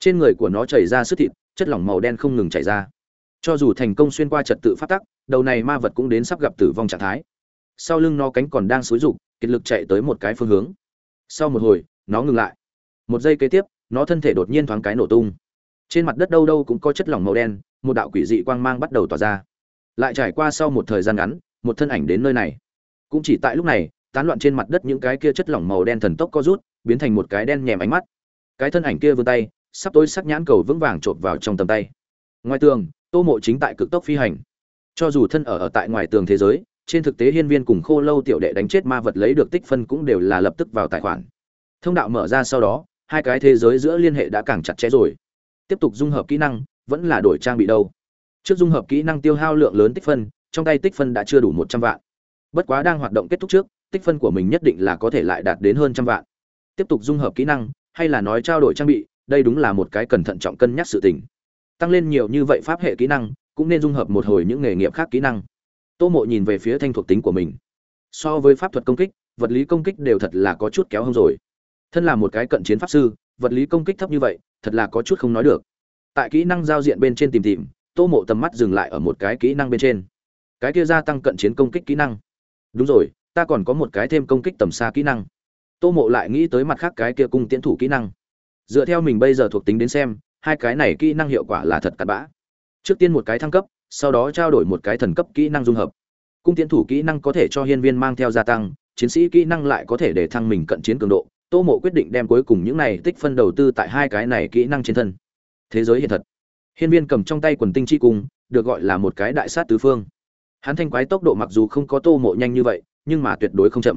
[SPEAKER 1] Trên người của nó chảy ra sức thịt, chất lỏng màu đen không ngừng chảy ra. Cho dù thành công xuyên qua trật tự pháp tắc, đầu này ma vật cũng đến sắp gặp tử vong trạng thái. Sau lưng nó cánh còn đang xúi rục, kiệt lực chạy tới một cái phương hướng. Sau một hồi, nó ngừng lại. Một giây kế tiếp, nó thân thể đột nhiên thoáng cái nổ tung. Trên mặt đất đâu đâu cũng có chất lỏng màu đen một đạo quỷ dị quang mang bắt đầu tỏa ra. Lại trải qua sau một thời gian ngắn, một thân ảnh đến nơi này. Cũng chỉ tại lúc này, tán loạn trên mặt đất những cái kia chất lỏng màu đen thần tốc co rút, biến thành một cái đen nhèm ánh mắt. Cái thân ảnh kia vươn tay, sắp tối sắc nhãn cầu vững vàng chộp vào trong tầm tay. Ngoài tường, tô mộ chính tại cực tốc phi hành. Cho dù thân ở ở tại ngoài tường thế giới, trên thực tế hiên viên cùng khô lâu tiểu đệ đánh chết ma vật lấy được tích phân cũng đều là lập tức vào tài khoản. Thông đạo mở ra sau đó, hai cái thế giới giữa liên hệ đã càng chặt chẽ rồi. Tiếp tục dung hợp kỹ năng vẫn là đổi trang bị đâu. Trước dung hợp kỹ năng tiêu hao lượng lớn tích phân, trong tay tích phân đã chưa đủ một trăm vạn. Bất quá đang hoạt động kết thúc trước, tích phân của mình nhất định là có thể lại đạt đến hơn trăm vạn. Tiếp tục dung hợp kỹ năng, hay là nói trao đổi trang bị, đây đúng là một cái cẩn thận trọng cân nhắc sự tình. Tăng lên nhiều như vậy pháp hệ kỹ năng, cũng nên dung hợp một hồi những nghề nghiệp khác kỹ năng. Tô mộ nhìn về phía thanh thuộc tính của mình. So với pháp thuật công kích, vật lý công kích đều thật là có chút kéo hơn rồi. Thân là một cái cận chiến pháp sư, vật lý công kích thấp như vậy, thật là có chút không nói được tại kỹ năng giao diện bên trên tìm tìm, tô mộ tầm mắt dừng lại ở một cái kỹ năng bên trên. Cái kia gia tăng cận chiến công kích kỹ năng. Đúng rồi, ta còn có một cái thêm công kích tầm xa kỹ năng. Tô mộ lại nghĩ tới mặt khác cái kia cung tiến thủ kỹ năng. Dựa theo mình bây giờ thuộc tính đến xem, hai cái này kỹ năng hiệu quả là thật cặn bã. Trước tiên một cái thăng cấp, sau đó trao đổi một cái thần cấp kỹ năng dung hợp. Cung tiến thủ kỹ năng có thể cho hiên viên mang theo gia tăng, chiến sĩ kỹ năng lại có thể để thăng mình cận chiến cường độ. Tô mộ quyết định đem cuối cùng những này tích phân đầu tư tại hai cái này kỹ năng trên thân thế giới hiện thật. Hiên viên cầm trong tay quần tinh chi cung, được gọi là một cái đại sát tứ phương. Hắn thanh quái tốc độ mặc dù không có tô mộ nhanh như vậy, nhưng mà tuyệt đối không chậm.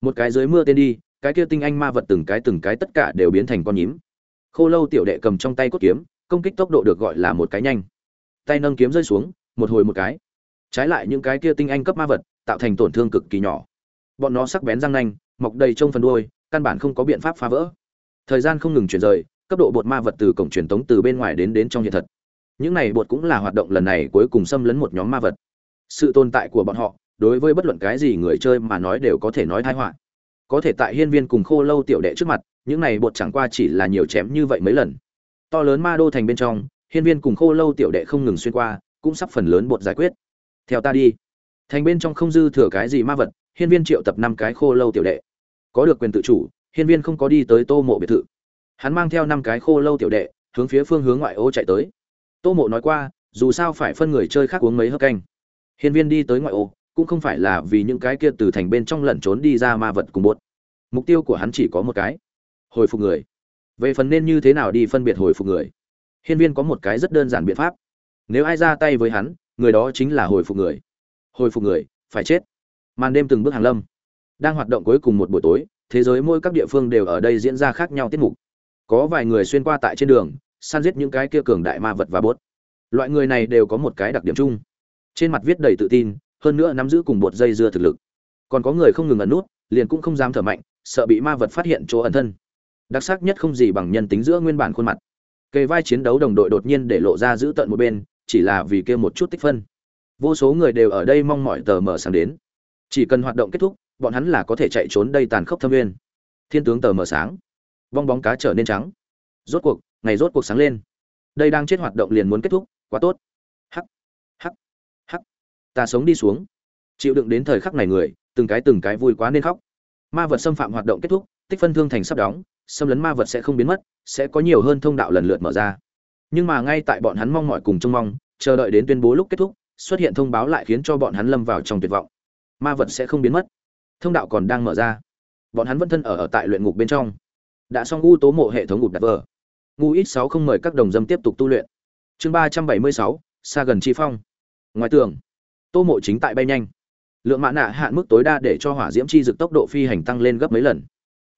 [SPEAKER 1] Một cái dưới mưa tên đi, cái kia tinh anh ma vật từng cái từng cái tất cả đều biến thành con nhím. Khô lâu tiểu đệ cầm trong tay cốt kiếm, công kích tốc độ được gọi là một cái nhanh. Tay nâng kiếm rơi xuống, một hồi một cái. Trái lại những cái kia tinh anh cấp ma vật, tạo thành tổn thương cực kỳ nhỏ. Bọn nó sắc bén răng nanh, mọc đầy trong phần đuôi, căn bản không có biện pháp phá vỡ. Thời gian không ngừng chuyển rời cấp độ bột ma vật từ cổng truyền tống từ bên ngoài đến đến trong hiện thật. Những này bột cũng là hoạt động lần này cuối cùng xâm lấn một nhóm ma vật. Sự tồn tại của bọn họ, đối với bất luận cái gì người chơi mà nói đều có thể nói tai họa. Có thể tại hiên viên cùng khô lâu tiểu đệ trước mặt, những này bột chẳng qua chỉ là nhiều chém như vậy mấy lần. To lớn ma đô thành bên trong, hiên viên cùng khô lâu tiểu đệ không ngừng xuyên qua, cũng sắp phần lớn bột giải quyết. Theo ta đi. Thành bên trong không dư thừa cái gì ma vật, hiên viên triệu tập năm cái khô lâu tiểu đệ. Có được quyền tự chủ, hiên viên không có đi tới tô mộ biệt thự hắn mang theo năm cái khô lâu tiểu đệ, hướng phía phương hướng ngoại ô chạy tới. Tô mộ nói qua, dù sao phải phân người chơi khác uống mấy hớp canh. Hiên viên đi tới ngoại ô, cũng không phải là vì những cái kia từ thành bên trong lẩn trốn đi ra ma vật cùng bốt mục tiêu của hắn chỉ có một cái. Hồi phục người. Về phần nên như thế nào đi phân biệt hồi phục người. Hiên viên có một cái rất đơn giản biện pháp. Nếu ai ra tay với hắn, người đó chính là hồi phục người. Hồi phục người, phải chết. Màn đêm từng bước hàng lâm. Đang hoạt động cuối cùng một buổi tối, thế giới mỗi các địa phương đều ở đây diễn ra khác nhau tiết mục có vài người xuyên qua tại trên đường, săn giết những cái kia cường đại ma vật và bốt loại người này đều có một cái đặc điểm chung. Trên mặt viết đầy tự tin, hơn nữa nắm giữ cùng bột dây dưa thực lực. Còn có người không ngừng ẩn nút, liền cũng không dám thở mạnh, sợ bị ma vật phát hiện chỗ ẩn thân. Đặc sắc nhất không gì bằng nhân tính giữa nguyên bản khuôn mặt. Kề vai chiến đấu đồng đội đột nhiên để lộ ra giữ tận một bên, chỉ là vì kêu một chút tích phân. Vô số người đều ở đây mong mỏi tờ mở sáng đến. Chỉ cần hoạt động kết thúc, bọn hắn là có thể chạy trốn đây tàn khốc thâm nguyên. Thiên tướng tờ mở sáng vong bóng cá trở nên trắng. Rốt cuộc, ngày rốt cuộc sáng lên. Đây đang chết hoạt động liền muốn kết thúc, quá tốt. Hắc hắc hắc. Ta sống đi xuống. Chịu đựng đến thời khắc này người, từng cái từng cái vui quá nên khóc. Ma vật xâm phạm hoạt động kết thúc, tích phân thương thành sắp đóng, xâm lấn ma vật sẽ không biến mất, sẽ có nhiều hơn thông đạo lần lượt mở ra. Nhưng mà ngay tại bọn hắn mong mọi cùng trông mong, chờ đợi đến tuyên bố lúc kết thúc, xuất hiện thông báo lại khiến cho bọn hắn lâm vào trong tuyệt vọng. Ma vật sẽ không biến mất. Thông đạo còn đang mở ra. Bọn hắn vẫn thân ở ở tại luyện ngục bên trong đã xong u tố mộ hệ thống ngục đặt vờ. Ngu ít sáu không mời các đồng dâm tiếp tục tu luyện. Chương ba trăm bảy mươi sáu xa gần chi phong. Ngoài tường, tô mộ chính tại bay nhanh. Lượng mã nạ hạn mức tối đa để cho hỏa diễm chi dực tốc độ phi hành tăng lên gấp mấy lần.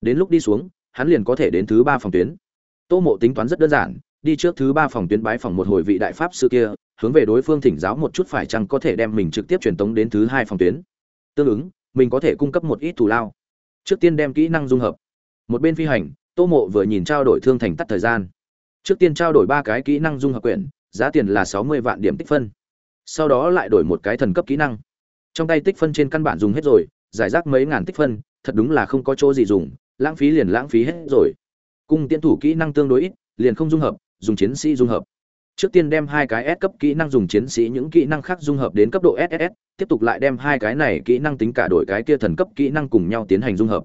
[SPEAKER 1] Đến lúc đi xuống, hắn liền có thể đến thứ ba phòng tuyến. Tô mộ tính toán rất đơn giản, đi trước thứ ba phòng tuyến bái phòng một hồi vị đại pháp sư kia, hướng về đối phương thỉnh giáo một chút phải chăng có thể đem mình trực tiếp truyền tống đến thứ hai phòng tuyến. Tương ứng, mình có thể cung cấp một ít thù lao. Trước tiên đem kỹ năng dung hợp. Một bên phi hành tô mộ vừa nhìn trao đổi thương thành tắt thời gian. Trước tiên trao đổi ba cái kỹ năng dung hợp quyển giá tiền là sáu mươi vạn điểm tích phân. Sau đó lại đổi một cái thần cấp kỹ năng. Trong tay tích phân trên căn bản dùng hết rồi giải rác mấy ngàn tích phân thật đúng là không có chỗ gì dùng lãng phí liền lãng phí hết rồi. Cung tiến thủ kỹ năng tương đối ít liền không dung hợp dùng chiến sĩ dung hợp. Trước tiên đem hai cái S cấp kỹ năng dùng chiến sĩ những kỹ năng khác dung hợp đến cấp độ SSS, tiếp tục lại đem hai cái này kỹ năng tính cả đổi cái kia thần cấp kỹ năng cùng nhau tiến hành dung hợp.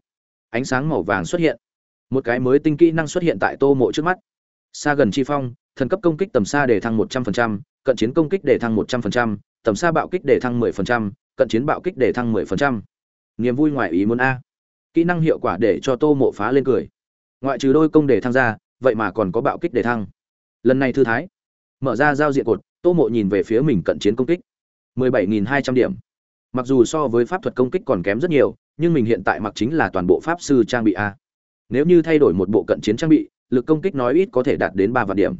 [SPEAKER 1] Ánh sáng màu vàng xuất hiện. Một cái mới tinh kỹ năng xuất hiện tại Tô Mộ trước mắt. Xa gần chi phong, thần cấp công kích tầm xa để thăng 100%, cận chiến công kích để thăng 100%, tầm xa bạo kích để thăng 10%, cận chiến bạo kích để thăng 10%. Niềm vui ngoài ý muốn a. Kỹ năng hiệu quả để cho Tô Mộ phá lên cười. Ngoại trừ đôi công để thăng ra, vậy mà còn có bạo kích để thăng. Lần này thư thái mở ra giao diện cột tô mộ nhìn về phía mình cận chiến công kích 17.200 điểm mặc dù so với pháp thuật công kích còn kém rất nhiều nhưng mình hiện tại mặc chính là toàn bộ pháp sư trang bị a nếu như thay đổi một bộ cận chiến trang bị, lực công kích nói ít có thể đạt đến ba vạn điểm.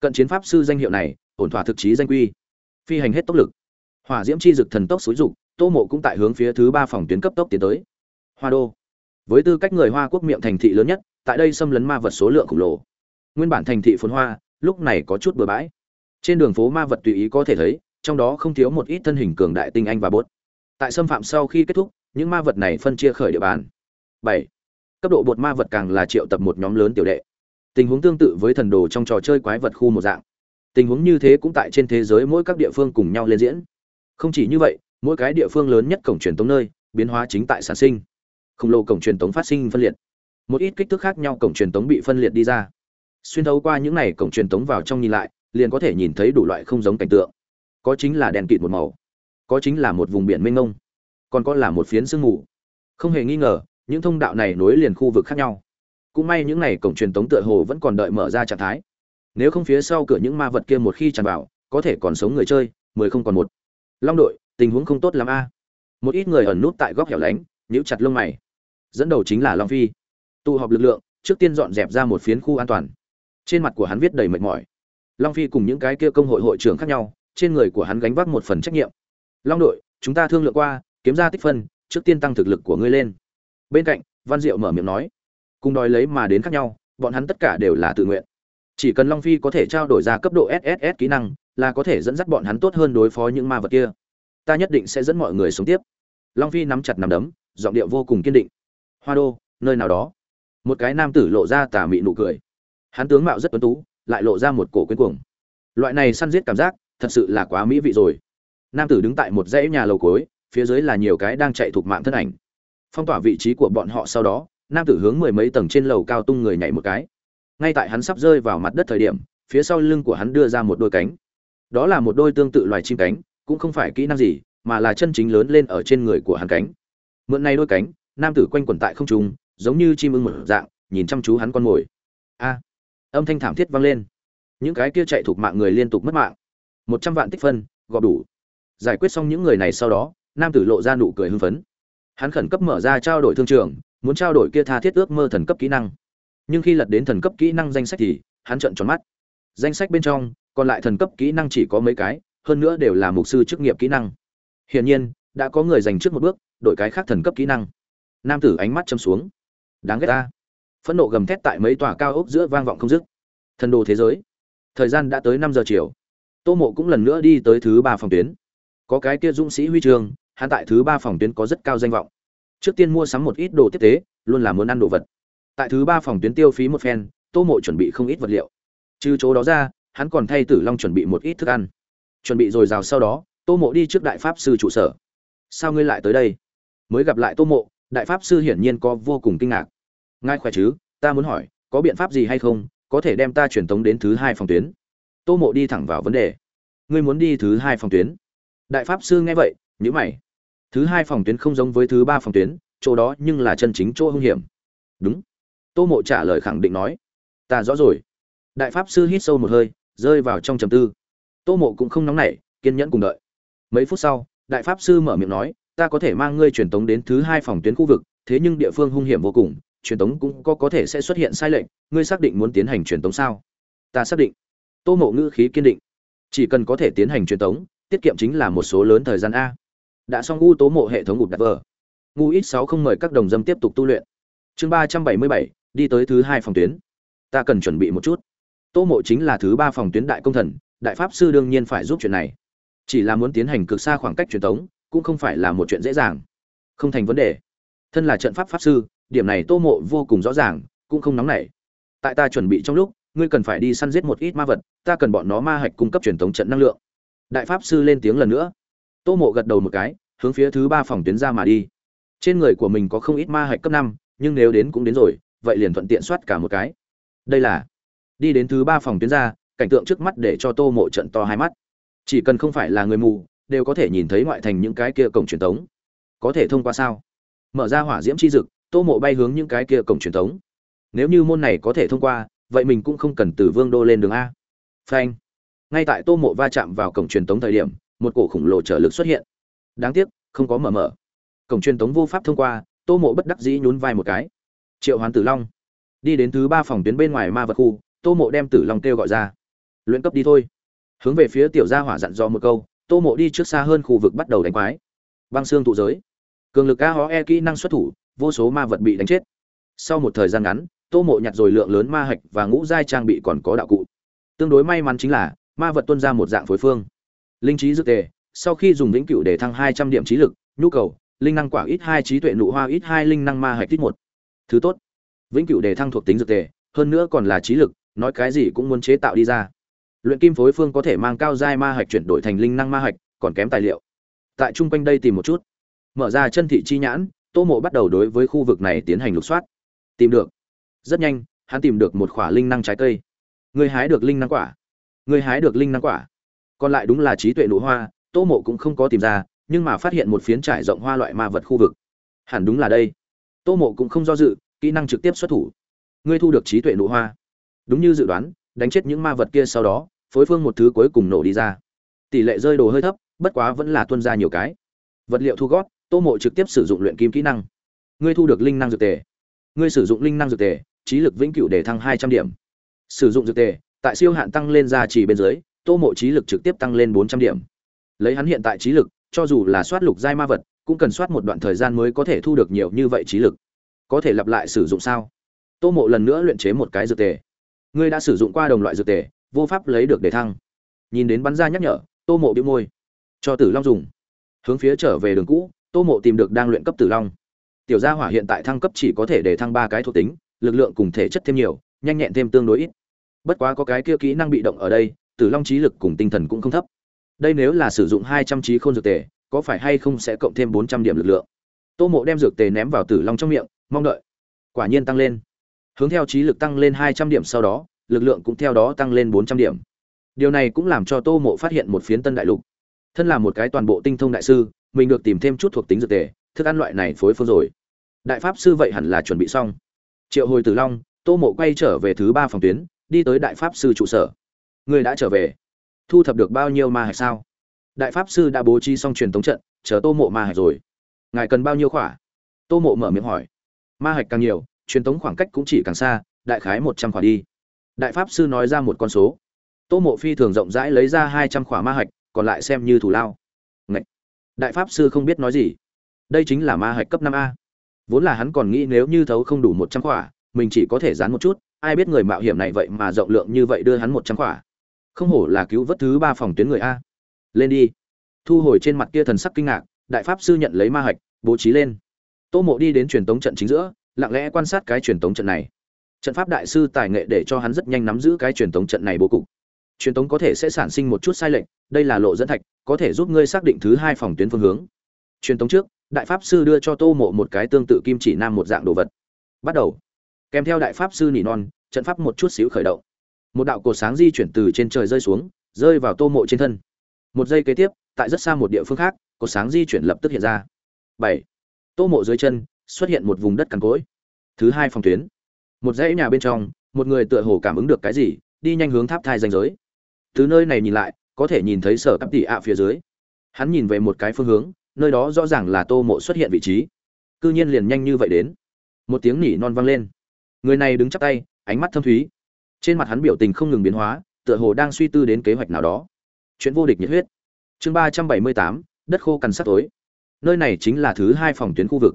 [SPEAKER 1] Cận chiến pháp sư danh hiệu này, ổn thỏa thực chí danh quy. Phi hành hết tốc lực. Hỏa diễm chi dực thần tốc xúi dục, tô mộ cũng tại hướng phía thứ ba phòng tuyến cấp tốc tiến tới. Hoa đô. Với tư cách người hoa quốc miệng thành thị lớn nhất, tại đây xâm lấn ma vật số lượng khổng lồ. Nguyên bản thành thị phồn hoa, lúc này có chút bừa bãi. Trên đường phố ma vật tùy ý có thể thấy, trong đó không thiếu một ít thân hình cường đại tinh anh và bốt. Tại xâm phạm sau khi kết thúc, những ma vật này phân chia khởi địa bàn. Bảy cấp độ bột ma vật càng là triệu tập một nhóm lớn tiểu đệ. Tình huống tương tự với thần đồ trong trò chơi quái vật khu một dạng. Tình huống như thế cũng tại trên thế giới mỗi các địa phương cùng nhau lên diễn. Không chỉ như vậy, mỗi cái địa phương lớn nhất cổng truyền tống nơi, biến hóa chính tại sản sinh. Khổng lồ cổng truyền tống phát sinh phân liệt. Một ít kích thước khác nhau cổng truyền tống bị phân liệt đi ra. Xuyên thấu qua những này cổng truyền tống vào trong nhìn lại, liền có thể nhìn thấy đủ loại không giống cảnh tượng. Có chính là đèn kịt một màu, có chính là một vùng biển mênh mông, còn có là một phiến sương mù. Không hề nghi ngờ những thông đạo này nối liền khu vực khác nhau. Cũng may những này cổng truyền tống tựa hồ vẫn còn đợi mở ra trạng thái. Nếu không phía sau cửa những ma vật kia một khi tràn vào, có thể còn sống người chơi, mười không còn một. Long đội, tình huống không tốt lắm a. Một ít người ẩn nút tại góc hẻo lánh, nhíu chặt lông mày. Dẫn đầu chính là long phi. Tụ họp lực lượng, trước tiên dọn dẹp ra một phiến khu an toàn. Trên mặt của hắn viết đầy mệt mỏi. Long phi cùng những cái kia công hội hội trưởng khác nhau, trên người của hắn gánh vác một phần trách nhiệm. Long đội, chúng ta thương lượng qua, kiếm ra tích phân, trước tiên tăng thực lực của ngươi lên bên cạnh, văn diệu mở miệng nói, cùng đòi lấy mà đến khác nhau, bọn hắn tất cả đều là tự nguyện. Chỉ cần long phi có thể trao đổi ra cấp độ sss kỹ năng, là có thể dẫn dắt bọn hắn tốt hơn đối phó những ma vật kia. Ta nhất định sẽ dẫn mọi người sống tiếp. Long phi nắm chặt nằm đấm, giọng điệu vô cùng kiên định. Hoa đô, nơi nào đó. Một cái nam tử lộ ra tà mị nụ cười. Hắn tướng mạo rất tuấn tú, lại lộ ra một cổ quyến cuồng. Loại này săn giết cảm giác, thật sự là quá mỹ vị rồi. Nam tử đứng tại một dãy nhà lầu cối phía dưới là nhiều cái đang chạy thuộc mạng thân ảnh phong tỏa vị trí của bọn họ sau đó, nam tử hướng mười mấy tầng trên lầu cao tung người nhảy một cái. Ngay tại hắn sắp rơi vào mặt đất thời điểm, phía sau lưng của hắn đưa ra một đôi cánh. Đó là một đôi tương tự loài chim cánh, cũng không phải kỹ năng gì, mà là chân chính lớn lên ở trên người của hắn cánh. Mượn này đôi cánh, nam tử quanh quẩn tại không trung, giống như chim ưng một dạng, nhìn chăm chú hắn con mồi. A! Âm thanh thảm thiết vang lên. Những cái kia chạy thuộc mạng người liên tục mất mạng. Một trăm vạn tích phân, gọp đủ. Giải quyết xong những người này sau đó, nam tử lộ ra nụ cười hưng phấn hắn khẩn cấp mở ra trao đổi thương trường, muốn trao đổi kia tha thiết ước mơ thần cấp kỹ năng. Nhưng khi lật đến thần cấp kỹ năng danh sách thì, hắn trợn tròn mắt. Danh sách bên trong, còn lại thần cấp kỹ năng chỉ có mấy cái, hơn nữa đều là mục sư chức nghiệp kỹ năng. Hiển nhiên, đã có người dành trước một bước, đổi cái khác thần cấp kỹ năng. Nam tử ánh mắt châm xuống. Đáng ghét ta. Phẫn nộ gầm thét tại mấy tòa cao ốc giữa vang vọng không dứt. Thần đồ thế giới. Thời gian đã tới năm giờ chiều. Tô mộ cũng lần nữa đi tới thứ ba phòng tuyến. Có cái kia dũng sĩ huy trường hắn tại thứ ba phòng tuyến có rất cao danh vọng. Trước tiên mua sắm một ít đồ tiếp tế, luôn là muốn ăn đồ vật. Tại thứ ba phòng tuyến tiêu phí một phen, tô mộ chuẩn bị không ít vật liệu. Trừ chỗ đó ra, hắn còn thay tử long chuẩn bị một ít thức ăn. Chuẩn bị dồi dào sau đó, tô mộ đi trước đại pháp sư trụ sở. Sao ngươi lại tới đây? Mới gặp lại tô mộ, đại pháp sư hiển nhiên có vô cùng kinh ngạc. Ngài khỏe chứ? Ta muốn hỏi, có biện pháp gì hay không, có thể đem ta truyền tống đến thứ hai phòng tuyến? Tô mộ đi thẳng vào vấn đề. Ngươi muốn đi thứ hai phòng tuyến? Đại pháp sư nghe vậy nhữ mày thứ hai phòng tuyến không giống với thứ ba phòng tuyến, chỗ đó nhưng là chân chính chỗ hung hiểm. Đúng. Tô mộ trả lời khẳng định nói. Ta rõ rồi. Đại pháp sư hít sâu một hơi, rơi vào trong trầm tư. Tô mộ cũng không nóng nảy, kiên nhẫn cùng đợi. Mấy phút sau, đại pháp sư mở miệng nói, ta có thể mang ngươi truyền tống đến thứ hai phòng tuyến khu vực, thế nhưng địa phương hung hiểm vô cùng, truyền tống cũng có có thể sẽ xuất hiện sai lệch, ngươi xác định muốn tiến hành truyền tống sao? Ta xác định. Tô mộ ngữ khí kiên định. Chỉ cần có thể tiến hành truyền tống, tiết kiệm chính là một số lớn thời gian a đã xong u tố mộ hệ thống ụt đặt vờ. Ngu ít sáu không mời các đồng dâm tiếp tục tu luyện. Chương ba trăm bảy mươi bảy, đi tới thứ hai phòng tuyến. Ta cần chuẩn bị một chút. Tô mộ chính là thứ ba phòng tuyến đại công thần, đại pháp sư đương nhiên phải giúp chuyện này. Chỉ là muốn tiến hành cực xa khoảng cách truyền thống cũng không phải là một chuyện dễ dàng. Không thành vấn đề. Thân là trận pháp pháp sư, điểm này tô mộ vô cùng rõ ràng, cũng không nóng nảy. Tại ta chuẩn bị trong lúc, ngươi cần phải đi săn giết một ít ma vật, ta cần bọn nó ma hạch cung cấp truyền thống trận năng lượng. Đại pháp sư lên tiếng lần nữa tô mộ gật đầu một cái, hướng phía thứ ba phòng tuyến ra mà đi. Trên người của mình có không ít ma hạch cấp năm, nhưng nếu đến cũng đến rồi, vậy liền thuận tiện soát cả một cái. Đây là, đi đến thứ ba phòng tuyến ra, cảnh tượng trước mắt để cho tô mộ trận to hai mắt. Chỉ cần không phải là người mù, đều có thể nhìn thấy ngoại thành những cái kia cổng truyền thống có thể thông qua sao? Mở ra hỏa diễm chi dực, tô mộ bay hướng những cái kia cổng truyền thống nếu như môn này có thể thông qua, vậy mình cũng không cần từ vương đô lên đường a. Phanh. Ngay tại tô mộ va chạm vào cổng truyền thống thời điểm một cổ khủng lồ trở lực xuất hiện. Đáng tiếc, không có mở mở. Cổng truyền thống vô pháp thông qua, tô mộ bất đắc dĩ nhún vai một cái. Triệu hoán tử long. Đi đến thứ ba phòng tuyến bên ngoài ma vật khu, tô mộ đem tử long kêu gọi ra. Luyện cấp đi thôi. Hướng về phía tiểu gia hỏa dặn dò một câu, tô mộ đi trước xa hơn khu vực bắt đầu đánh quái. Băng xương tụ giới. Cường lực a hó e kỹ năng xuất thủ, vô số ma vật bị đánh chết. Sau một thời gian ngắn, tô mộ nhặt rồi lượng lớn ma hạch và ngũ giai trang bị còn có đạo cụ. Tương đối may mắn chính là, ma vật tuân ra một dạng phối phương linh trí dược tề, sau khi dùng vĩnh cửu để thăng hai trăm điểm trí lực, nhu cầu, linh năng quả ít hai trí tuệ nụ hoa ít hai linh năng ma hạch ít một. Thứ tốt, vĩnh cửu để thăng thuộc tính dược tề, hơn nữa còn là trí lực, nói cái gì cũng muốn chế tạo đi ra. Luyện kim phối phương có thể mang cao giai ma hạch chuyển đổi thành linh năng ma hạch, còn kém tài liệu. Tại chung quanh đây tìm một chút. Mở ra chân thị chi nhãn, tô mộ bắt đầu đối với khu vực này tiến hành lục soát. Tìm được. Rất nhanh, hắn tìm được một khỏa linh năng trái cây. Người hái được linh năng quả. Người hái được linh năng quả còn lại đúng là trí tuệ nụ hoa, tô mộ cũng không có tìm ra, nhưng mà phát hiện một phiến trải rộng hoa loại ma vật khu vực. Hẳn đúng là đây. Tô mộ cũng không do dự, kỹ năng trực tiếp xuất thủ. Ngươi thu được trí tuệ nụ hoa. Đúng như dự đoán, đánh chết những ma vật kia sau đó, phối phương một thứ cuối cùng nổ đi ra. Tỷ lệ rơi đồ hơi thấp, bất quá vẫn là tuân ra nhiều cái. Vật liệu thu gót, tô mộ trực tiếp sử dụng luyện kim kỹ năng. Ngươi thu được linh năng dược tề. Ngươi sử dụng linh năng dược tề, trí lực vĩnh cửu để thăng hai trăm điểm. Sử dụng dược tề, tại siêu hạn tăng lên ra chỉ bên dưới tô mộ trí lực trực tiếp tăng lên bốn trăm điểm. Lấy hắn hiện tại trí lực, cho dù là soát lục giai ma vật, cũng cần soát một đoạn thời gian mới có thể thu được nhiều như vậy trí lực. Có thể lặp lại sử dụng sao? Tô mộ lần nữa luyện chế một cái dược tề. Ngươi đã sử dụng qua đồng loại dược tề, vô pháp lấy được để thăng. Nhìn đến bắn ra nhắc nhở, tô mộ bị môi. Cho tử long dùng. Hướng phía trở về đường cũ, tô mộ tìm được đang luyện cấp tử long. Tiểu gia hỏa hiện tại thăng cấp chỉ có thể để thăng ba cái thuộc tính, lực lượng cùng thể chất thêm nhiều, nhanh nhẹn thêm tương đối ít. Bất quá có cái kia kỹ năng bị động ở đây tử long trí lực cùng tinh thần cũng không thấp. Đây nếu là sử dụng hai trăm trí khôn dược tề, có phải hay không sẽ cộng thêm bốn trăm điểm lực lượng? Tô mộ đem dược tề ném vào tử long trong miệng, mong đợi. Quả nhiên tăng lên. Hướng theo trí lực tăng lên hai trăm điểm sau đó, lực lượng cũng theo đó tăng lên bốn trăm điểm. Điều này cũng làm cho tô mộ phát hiện một phiến tân đại lục. Thân là một cái toàn bộ tinh thông đại sư, mình được tìm thêm chút thuộc tính dược tề, thức ăn loại này phối phương rồi. Đại pháp sư vậy hẳn là chuẩn bị xong. Triệu hồi tử long, tô mộ quay trở về thứ ba phòng tuyến, đi tới đại pháp sư trụ sở. Ngươi đã trở về. Thu thập được bao nhiêu ma hạch sao? Đại pháp sư đã bố trí xong truyền tống trận, chờ tô mộ ma hạch rồi. Ngài cần bao nhiêu khỏa? Tô mộ mở miệng hỏi. Ma hạch càng nhiều, truyền tống khoảng cách cũng chỉ càng xa, đại khái một trăm khỏa đi. Đại pháp sư nói ra một con số. Tô mộ phi thường rộng rãi lấy ra hai trăm khỏa ma hạch, còn lại xem như thủ lao. Ngậy! đại pháp sư không biết nói gì. Đây chính là ma hạch cấp năm a. Vốn là hắn còn nghĩ nếu như thấu không đủ một trăm khỏa, mình chỉ có thể dán một chút, ai biết người mạo hiểm này vậy mà rộng lượng như vậy đưa hắn một trăm khỏa không hổ là cứu vớt thứ ba phòng tuyến người a. Lên đi. Thu hồi trên mặt kia thần sắc kinh ngạc, đại pháp sư nhận lấy ma hạch, bố trí lên. Tô mộ đi đến truyền tống trận chính giữa, lặng lẽ quan sát cái truyền tống trận này. Trận pháp đại sư tài nghệ để cho hắn rất nhanh nắm giữ cái truyền tống trận này bố cục. Truyền tống có thể sẽ sản sinh một chút sai lệch, đây là lộ dẫn thạch, có thể giúp ngươi xác định thứ hai phòng tuyến phương hướng. Truyền tống trước, đại pháp sư đưa cho tô mộ một cái tương tự kim chỉ nam một dạng đồ vật. Bắt đầu. Kèm theo đại pháp sư nỉ non, trận pháp một chút xíu khởi động một đạo cột sáng di chuyển từ trên trời rơi xuống, rơi vào tô mộ trên thân. Một giây kế tiếp, tại rất xa một địa phương khác cột sáng di chuyển lập tức hiện ra. Bảy. Tô mộ dưới chân, xuất hiện một vùng đất cằn cỗi. Thứ hai phòng tuyến. Một dãy nhà bên trong, một người tựa hồ cảm ứng được cái gì, đi nhanh hướng tháp thai danh giới. Từ nơi này nhìn lại, có thể nhìn thấy sở cắp tỉ ạ phía dưới. Hắn nhìn về một cái phương hướng, nơi đó rõ ràng là tô mộ xuất hiện vị trí. Cư nhiên liền nhanh như vậy đến. Một tiếng nỉ non vang lên. Người này đứng chắp tay, ánh mắt thâm thúy trên mặt hắn biểu tình không ngừng biến hóa, tựa hồ đang suy tư đến kế hoạch nào đó. Chuyện vô địch nhiệt huyết. Chương ba trăm bảy mươi tám, đất khô cằn sắt tối. Nơi này chính là thứ hai phòng tuyến khu vực.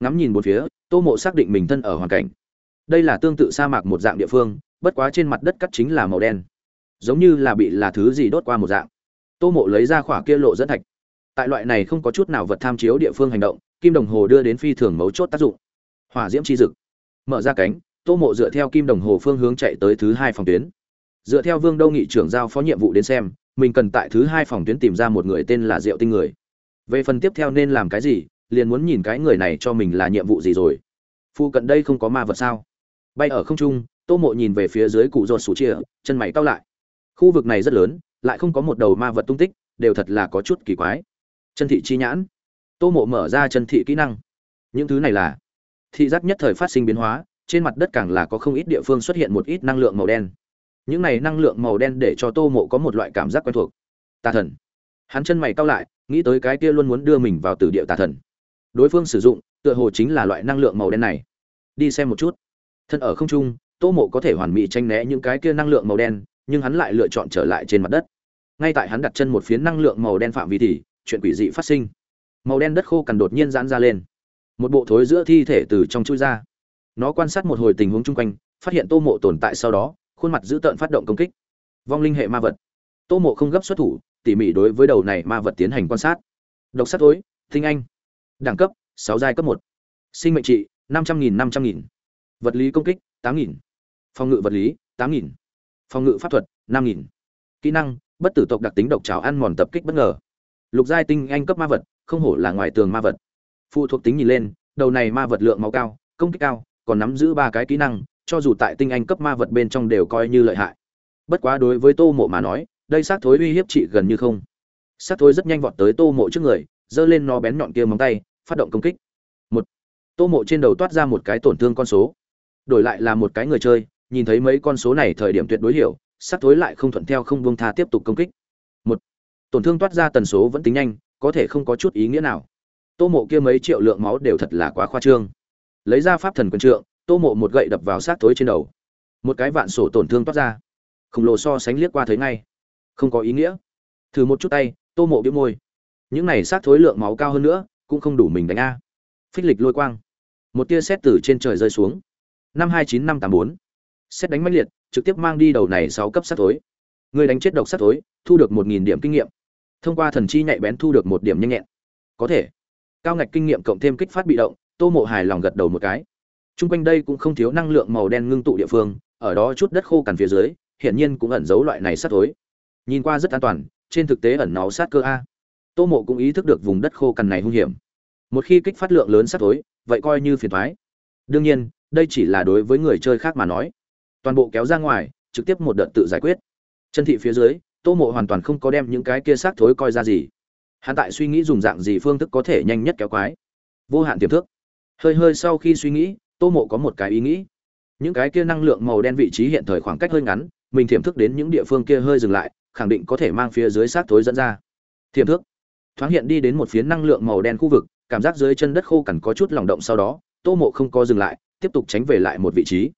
[SPEAKER 1] Ngắm nhìn một phía, tô mộ xác định mình thân ở hoàn cảnh. Đây là tương tự sa mạc một dạng địa phương, bất quá trên mặt đất cắt chính là màu đen. Giống như là bị là thứ gì đốt qua một dạng. Tô mộ lấy ra khỏa kia lộ dẫn thạch. Tại loại này không có chút nào vật tham chiếu địa phương hành động, kim đồng hồ đưa đến phi thường mấu chốt tác dụng. Hỏa diễm chi dực. Mở ra cánh tô mộ dựa theo kim đồng hồ phương hướng chạy tới thứ hai phòng tuyến. Dựa theo vương đâu nghị trưởng giao phó nhiệm vụ đến xem, mình cần tại thứ hai phòng tuyến tìm ra một người tên là diệu tinh người. Về phần tiếp theo nên làm cái gì, liền muốn nhìn cái người này cho mình là nhiệm vụ gì rồi. Phụ cận đây không có ma vật sao? Bay ở không trung, tô mộ nhìn về phía dưới cụ ruột sủ chia chân mày cao lại. Khu vực này rất lớn, lại không có một đầu ma vật tung tích, đều thật là có chút kỳ quái. Chân thị chi nhãn. Tô mộ mở ra chân thị kỹ năng. Những thứ này là thị giác nhất thời phát sinh biến hóa trên mặt đất càng là có không ít địa phương xuất hiện một ít năng lượng màu đen. Những này năng lượng màu đen để cho tô mộ có một loại cảm giác quen thuộc. Tà thần. Hắn chân mày cao lại, nghĩ tới cái kia luôn muốn đưa mình vào tử địa tà thần. Đối phương sử dụng, tựa hồ chính là loại năng lượng màu đen này. Đi xem một chút. Thân ở không trung, tô mộ có thể hoàn mỹ tranh né những cái kia năng lượng màu đen, nhưng hắn lại lựa chọn trở lại trên mặt đất. Ngay tại hắn đặt chân một phiến năng lượng màu đen phạm vi thì, chuyện quỷ dị phát sinh. Màu đen đất khô cằn đột nhiên giãn ra lên. Một bộ thối giữa thi thể từ trong chui ra nó quan sát một hồi tình huống chung quanh, phát hiện tô mộ tồn tại sau đó, khuôn mặt dữ tợn phát động công kích. Vong linh hệ ma vật. Tô mộ không gấp xuất thủ, tỉ mỉ đối với đầu này ma vật tiến hành quan sát. Độc sát tối thinh anh. Đẳng cấp, sáu giai cấp một. Sinh mệnh trị, năm trăm nghìn, năm trăm nghìn. Vật lý công kích, tám nghìn. Phòng ngự vật lý, tám nghìn. Phòng ngự pháp thuật, năm nghìn. Kỹ năng, bất tử tộc đặc tính độc trào ăn mòn tập kích bất ngờ. Lục giai tinh anh cấp ma vật, không hổ là ngoài tường ma vật. Phụ thuộc tính nhìn lên, đầu này ma vật lượng máu cao, công kích cao còn nắm giữ ba cái kỹ năng, cho dù tại tinh anh cấp ma vật bên trong đều coi như lợi hại. Bất quá đối với tô mộ mà nói, đây xác thối uy hiếp chị gần như không. Xác thối rất nhanh vọt tới tô mộ trước người, giơ lên nó bén nhọn kia móng tay, phát động công kích. Một. Tô mộ trên đầu toát ra một cái tổn thương con số. Đổi lại là một cái người chơi, nhìn thấy mấy con số này thời điểm tuyệt đối hiểu xác thối lại không thuận theo không buông tha tiếp tục công kích. Một. Tổn thương toát ra tần số vẫn tính nhanh, có thể không có chút ý nghĩa nào. Tô mộ kia mấy triệu lượng máu đều thật là quá khoa trương lấy ra pháp thần quân trượng, tô mộ một gậy đập vào xác thối trên đầu. Một cái vạn sổ tổn thương toát ra. Khổng lồ so sánh liếc qua thấy ngay. Không có ý nghĩa. Thử một chút tay, tô mộ biếu môi. Những này xác thối lượng máu cao hơn nữa, cũng không đủ mình đánh a. Phích lịch lôi quang. Một tia xét từ trên trời rơi xuống. Năm hai chín năm tám bốn. Xét đánh mãnh liệt, trực tiếp mang đi đầu này sáu cấp sát thối. Người đánh chết độc sát thối, thu được một nghìn điểm kinh nghiệm. Thông qua thần chi nhạy bén thu được một điểm nhanh nhẹn. Có thể. Cao ngạch kinh nghiệm cộng thêm kích phát bị động tô mộ hài lòng gật đầu một cái. T r u n g quanh đây cũng không thiếu năng lượng màu đen ngưng tụ địa phương, ở đó chút đất khô cằn phía dưới, hiển nhiên cũng ẩn giấu loại này sát thối. Nhìn qua rất an toàn, trên thực tế ẩn náu sát cơ a. Tô mộ cũng ý thức được vùng đất khô cằn này hung hiểm. Một khi kích phát lượng lớn sát thối, vậy coi như phiền thoái đương nhiên, đây chỉ là đối với người chơi khác mà nói. Toàn bộ kéo ra ngoài, trực tiếp một đợt tự giải quyết. Chân thị phía dưới, tô mộ hoàn toàn không có đem những cái kia xác thối coi ra gì. Hắn tại suy nghĩ dùng dạng gì phương thức có thể nhanh nhất kéo quái. Vô hạn tiềm thức hơi hơi sau khi suy nghĩ, tô mộ có một cái ý nghĩ. Những cái kia năng lượng màu đen vị trí hiện thời khoảng cách hơi ngắn, mình tiềm thức đến những địa phương kia hơi dừng lại, khẳng định có thể mang phía dưới xác thối dẫn ra. Tiềm thức. Thoáng hiện đi đến một phía năng lượng màu đen khu vực, cảm giác dưới chân đất khô cằn có chút lòng động sau đó, tô mộ không có dừng lại, tiếp tục tránh về lại một vị trí.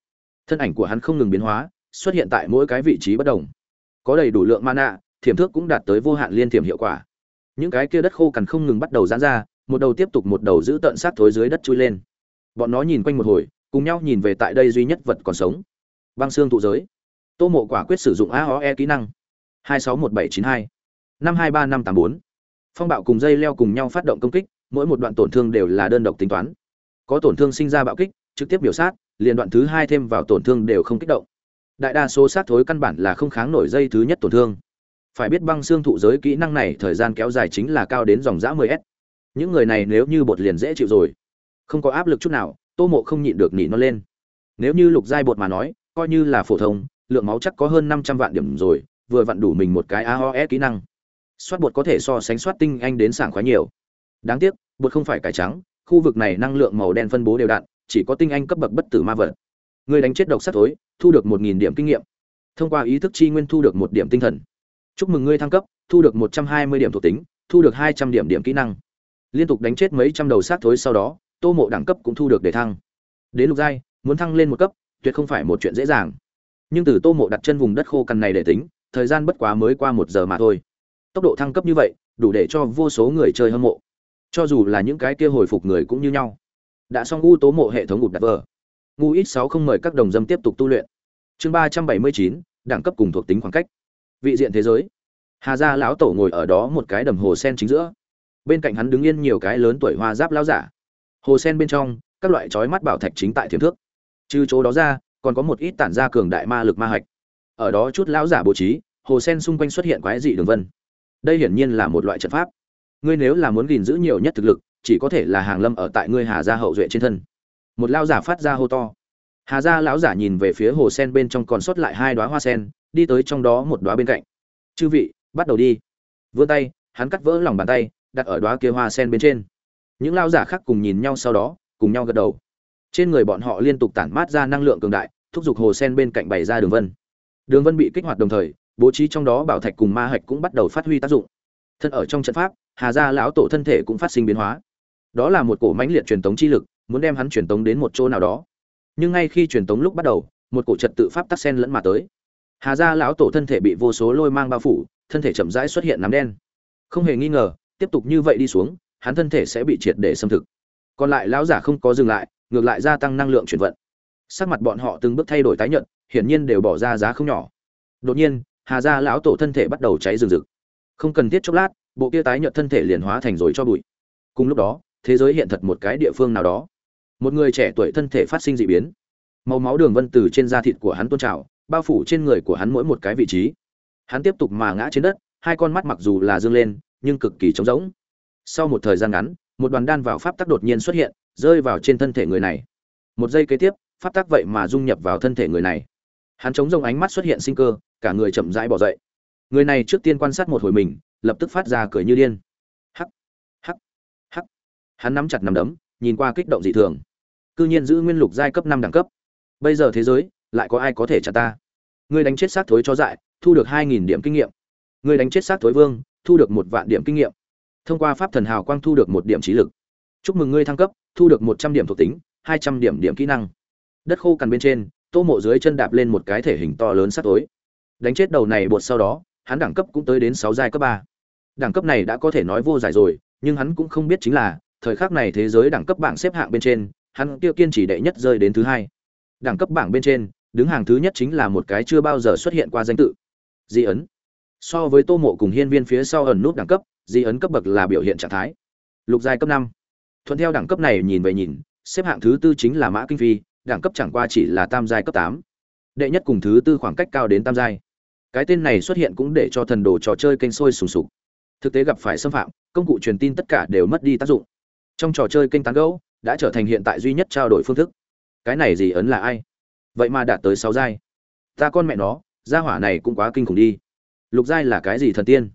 [SPEAKER 1] Thân ảnh của hắn không ngừng biến hóa, xuất hiện tại mỗi cái vị trí bất đồng. Có đầy đủ lượng mana thiểm thước cũng đạt tới vô hạn liên thiểm hiệu quả. Những cái kia đất khô cằn không ngừng bắt đầu giãn ra một đầu tiếp tục một đầu giữ tận sát thối dưới đất chui lên. Bọn nó nhìn quanh một hồi, cùng nhau nhìn về tại đây duy nhất vật còn sống. Băng xương tụ giới. Tô mộ quả quyết sử dụng aoe kỹ năng. hai sáu một bảy chín hai. Năm hai ba năm tám bốn. Phong bạo cùng dây leo cùng nhau phát động công kích, mỗi một đoạn tổn thương đều là đơn độc tính toán. Có tổn thương sinh ra bạo kích, trực tiếp biểu sát, liền đoạn thứ hai thêm vào tổn thương đều không kích động. Đại đa số sát thối căn bản là không kháng nổi dây thứ nhất tổn thương. Phải biết băng xương thụ giới kỹ năng này thời gian kéo dài chính là cao đến dòng dã 10 s những người này nếu như bột liền dễ chịu rồi không có áp lực chút nào tô mộ không nhịn được nỉ nó lên. Nếu như lục giai bột mà nói coi như là phổ thông lượng máu chắc có hơn 500 vạn điểm rồi vừa vặn đủ mình một cái aos kỹ năng. Soát bột có thể so sánh soát tinh anh đến sảng khoái nhiều. Đáng tiếc bột không phải cải trắng khu vực này năng lượng màu đen phân bố đều đặn chỉ có tinh anh cấp bậc bất tử ma vật. Người đánh chết độc sắt tối, thu được một nghìn điểm kinh nghiệm. Thông qua ý thức chi nguyên thu được một điểm tinh thần. Chúc mừng ngươi thăng cấp thu được một trăm hai mươi điểm thuộc tính thu được hai trăm điểm điểm kỹ năng liên tục đánh chết mấy trăm đầu sát thối sau đó, tô mộ đẳng cấp cũng thu được để thăng. Đến lục giai, muốn thăng lên một cấp, tuyệt không phải một chuyện dễ dàng. Nhưng từ tô mộ đặt chân vùng đất khô cằn này để tính, thời gian bất quá mới qua một giờ mà thôi. Tốc độ thăng cấp như vậy, đủ để cho vô số người chơi hâm mộ. Cho dù là những cái kia hồi phục người cũng như nhau. Đã xong u tố mộ hệ thống gục đặt vờ. Ngu ít sáu không mời các đồng dâm tiếp tục tu luyện. Chương ba trăm bảy mươi chín, đẳng cấp cùng thuộc tính khoảng cách. Vị diện thế giới. Hà gia lão tổ ngồi ở đó một cái đầm hồ sen chính giữa bên cạnh hắn đứng yên nhiều cái lớn tuổi hoa giáp lão giả. Hồ sen bên trong, các loại trói mắt bảo thạch chính tại thiềm thước trừ chỗ đó ra, còn có một ít tản ra cường đại ma lực ma hạch. Ở đó chút lão giả bố trí, hồ sen xung quanh xuất hiện quái dị đường vân. Đây hiển nhiên là một loại trận pháp. Ngươi nếu là muốn gìn giữ nhiều nhất thực lực, chỉ có thể là hàng lâm ở tại ngươi hà gia hậu duệ trên thân. Một lão giả phát ra hô to. Hà gia lão giả nhìn về phía hồ sen bên trong còn sót lại hai đóa hoa sen, đi tới trong đó một đóa bên cạnh. Chư vị, bắt đầu đi. Vươn tay, hắn cắt vỡ lòng bàn tay đặt ở đóa kia hoa sen bên trên. Những lão giả khác cùng nhìn nhau sau đó, cùng nhau gật đầu. Trên người bọn họ liên tục tản mát ra năng lượng cường đại, thúc giục hồ sen bên cạnh bày ra đường vân. Đường vân bị kích hoạt đồng thời, bố trí trong đó bảo thạch cùng ma hạch cũng bắt đầu phát huy tác dụng. Thân ở trong trận pháp, hà gia lão tổ thân thể cũng phát sinh biến hóa. Đó là một cổ mãnh liệt truyền tống chi lực, muốn đem hắn truyền tống đến một chỗ nào đó. Nhưng ngay khi truyền tống lúc bắt đầu, một cổ trật tự pháp tắc sen lẫn mà tới. Hà gia lão tổ thân thể bị vô số lôi mang bao phủ, thân thể chậm rãi xuất hiện nắm đen. Không hề nghi ngờ tiếp tục như vậy đi xuống, hắn thân thể sẽ bị triệt để xâm thực. Còn lại lão giả không có dừng lại, ngược lại gia tăng năng lượng chuyển vận. Sắc mặt bọn họ từng bước thay đổi tái nhận hiển nhiên đều bỏ ra giá không nhỏ. Đột nhiên, hà gia lão tổ thân thể bắt đầu cháy rừng rực. Không cần thiết chốc lát, bộ kia tái nhợt thân thể liền hóa thành rồi cho bụi. Cùng lúc đó, thế giới hiện thật một cái địa phương nào đó. Một người trẻ tuổi thân thể phát sinh dị biến. Màu máu đường vân từ trên da thịt của hắn tôn trào, bao phủ trên người của hắn mỗi một cái vị trí. Hắn tiếp tục mà ngã trên đất, hai con mắt mặc dù là dương lên nhưng cực kỳ trống rỗng. Sau một thời gian ngắn, một đoàn đan vào pháp tắc đột nhiên xuất hiện, rơi vào trên thân thể người này. Một giây kế tiếp, pháp tắc vậy mà dung nhập vào thân thể người này. Hắn chống rông ánh mắt xuất hiện sinh cơ, cả người chậm rãi bỏ dậy. Người này trước tiên quan sát một hồi mình, lập tức phát ra cười như điên. Hắc hắc hắc. Hắn nắm chặt nắm đấm, nhìn qua kích động dị thường. Cư nhiên giữ nguyên lục giai cấp năm đẳng cấp. Bây giờ thế giới, lại có ai có thể chặt ta? Ngươi đánh chết xác thối cho dại, thu được hai nghìn điểm kinh nghiệm. Ngươi đánh chết xác thối vương thu được một vạn điểm kinh nghiệm. Thông qua pháp thần hào quang thu được một điểm trí lực. Chúc mừng ngươi thăng cấp, thu được một trăm điểm thuộc tính, hai trăm điểm điểm kỹ năng. Đất khô cằn bên trên, tô mộ dưới chân đạp lên một cái thể hình to lớn sắt tối. Đánh chết đầu này bột sau đó, hắn đẳng cấp cũng tới đến sáu giai cấp ba. Đẳng cấp này đã có thể nói vô giải rồi, nhưng hắn cũng không biết chính là, thời khắc này thế giới đẳng cấp bảng xếp hạng bên trên, hắn kia kiên trì đệ nhất rơi đến thứ hai. Đẳng cấp bảng bên trên, đứng hàng thứ nhất chính là một cái chưa bao giờ xuất hiện qua danh tự. Di ấn so với tô mộ cùng hiên viên phía sau ẩn nút đẳng cấp, di ấn cấp bậc là biểu hiện trạng thái. Lục giai cấp năm. Thuận theo đẳng cấp này nhìn về nhìn, xếp hạng thứ tư chính là mã kinh phi, đẳng cấp chẳng qua chỉ là tam giai cấp tám. Đệ nhất cùng thứ tư khoảng cách cao đến tam giai. Cái tên này xuất hiện cũng để cho thần đồ trò chơi kênh sôi sùng sục. Thực tế gặp phải xâm phạm, công cụ truyền tin tất cả đều mất đi tác dụng. Trong trò chơi kênh tán gẫu, đã trở thành hiện tại duy nhất trao đổi phương thức. Cái này gì ấn là ai? Vậy mà đạt tới sáu giai. Ta con mẹ nó, gia hỏa này cũng quá kinh khủng đi lục giai là cái gì thần tiên?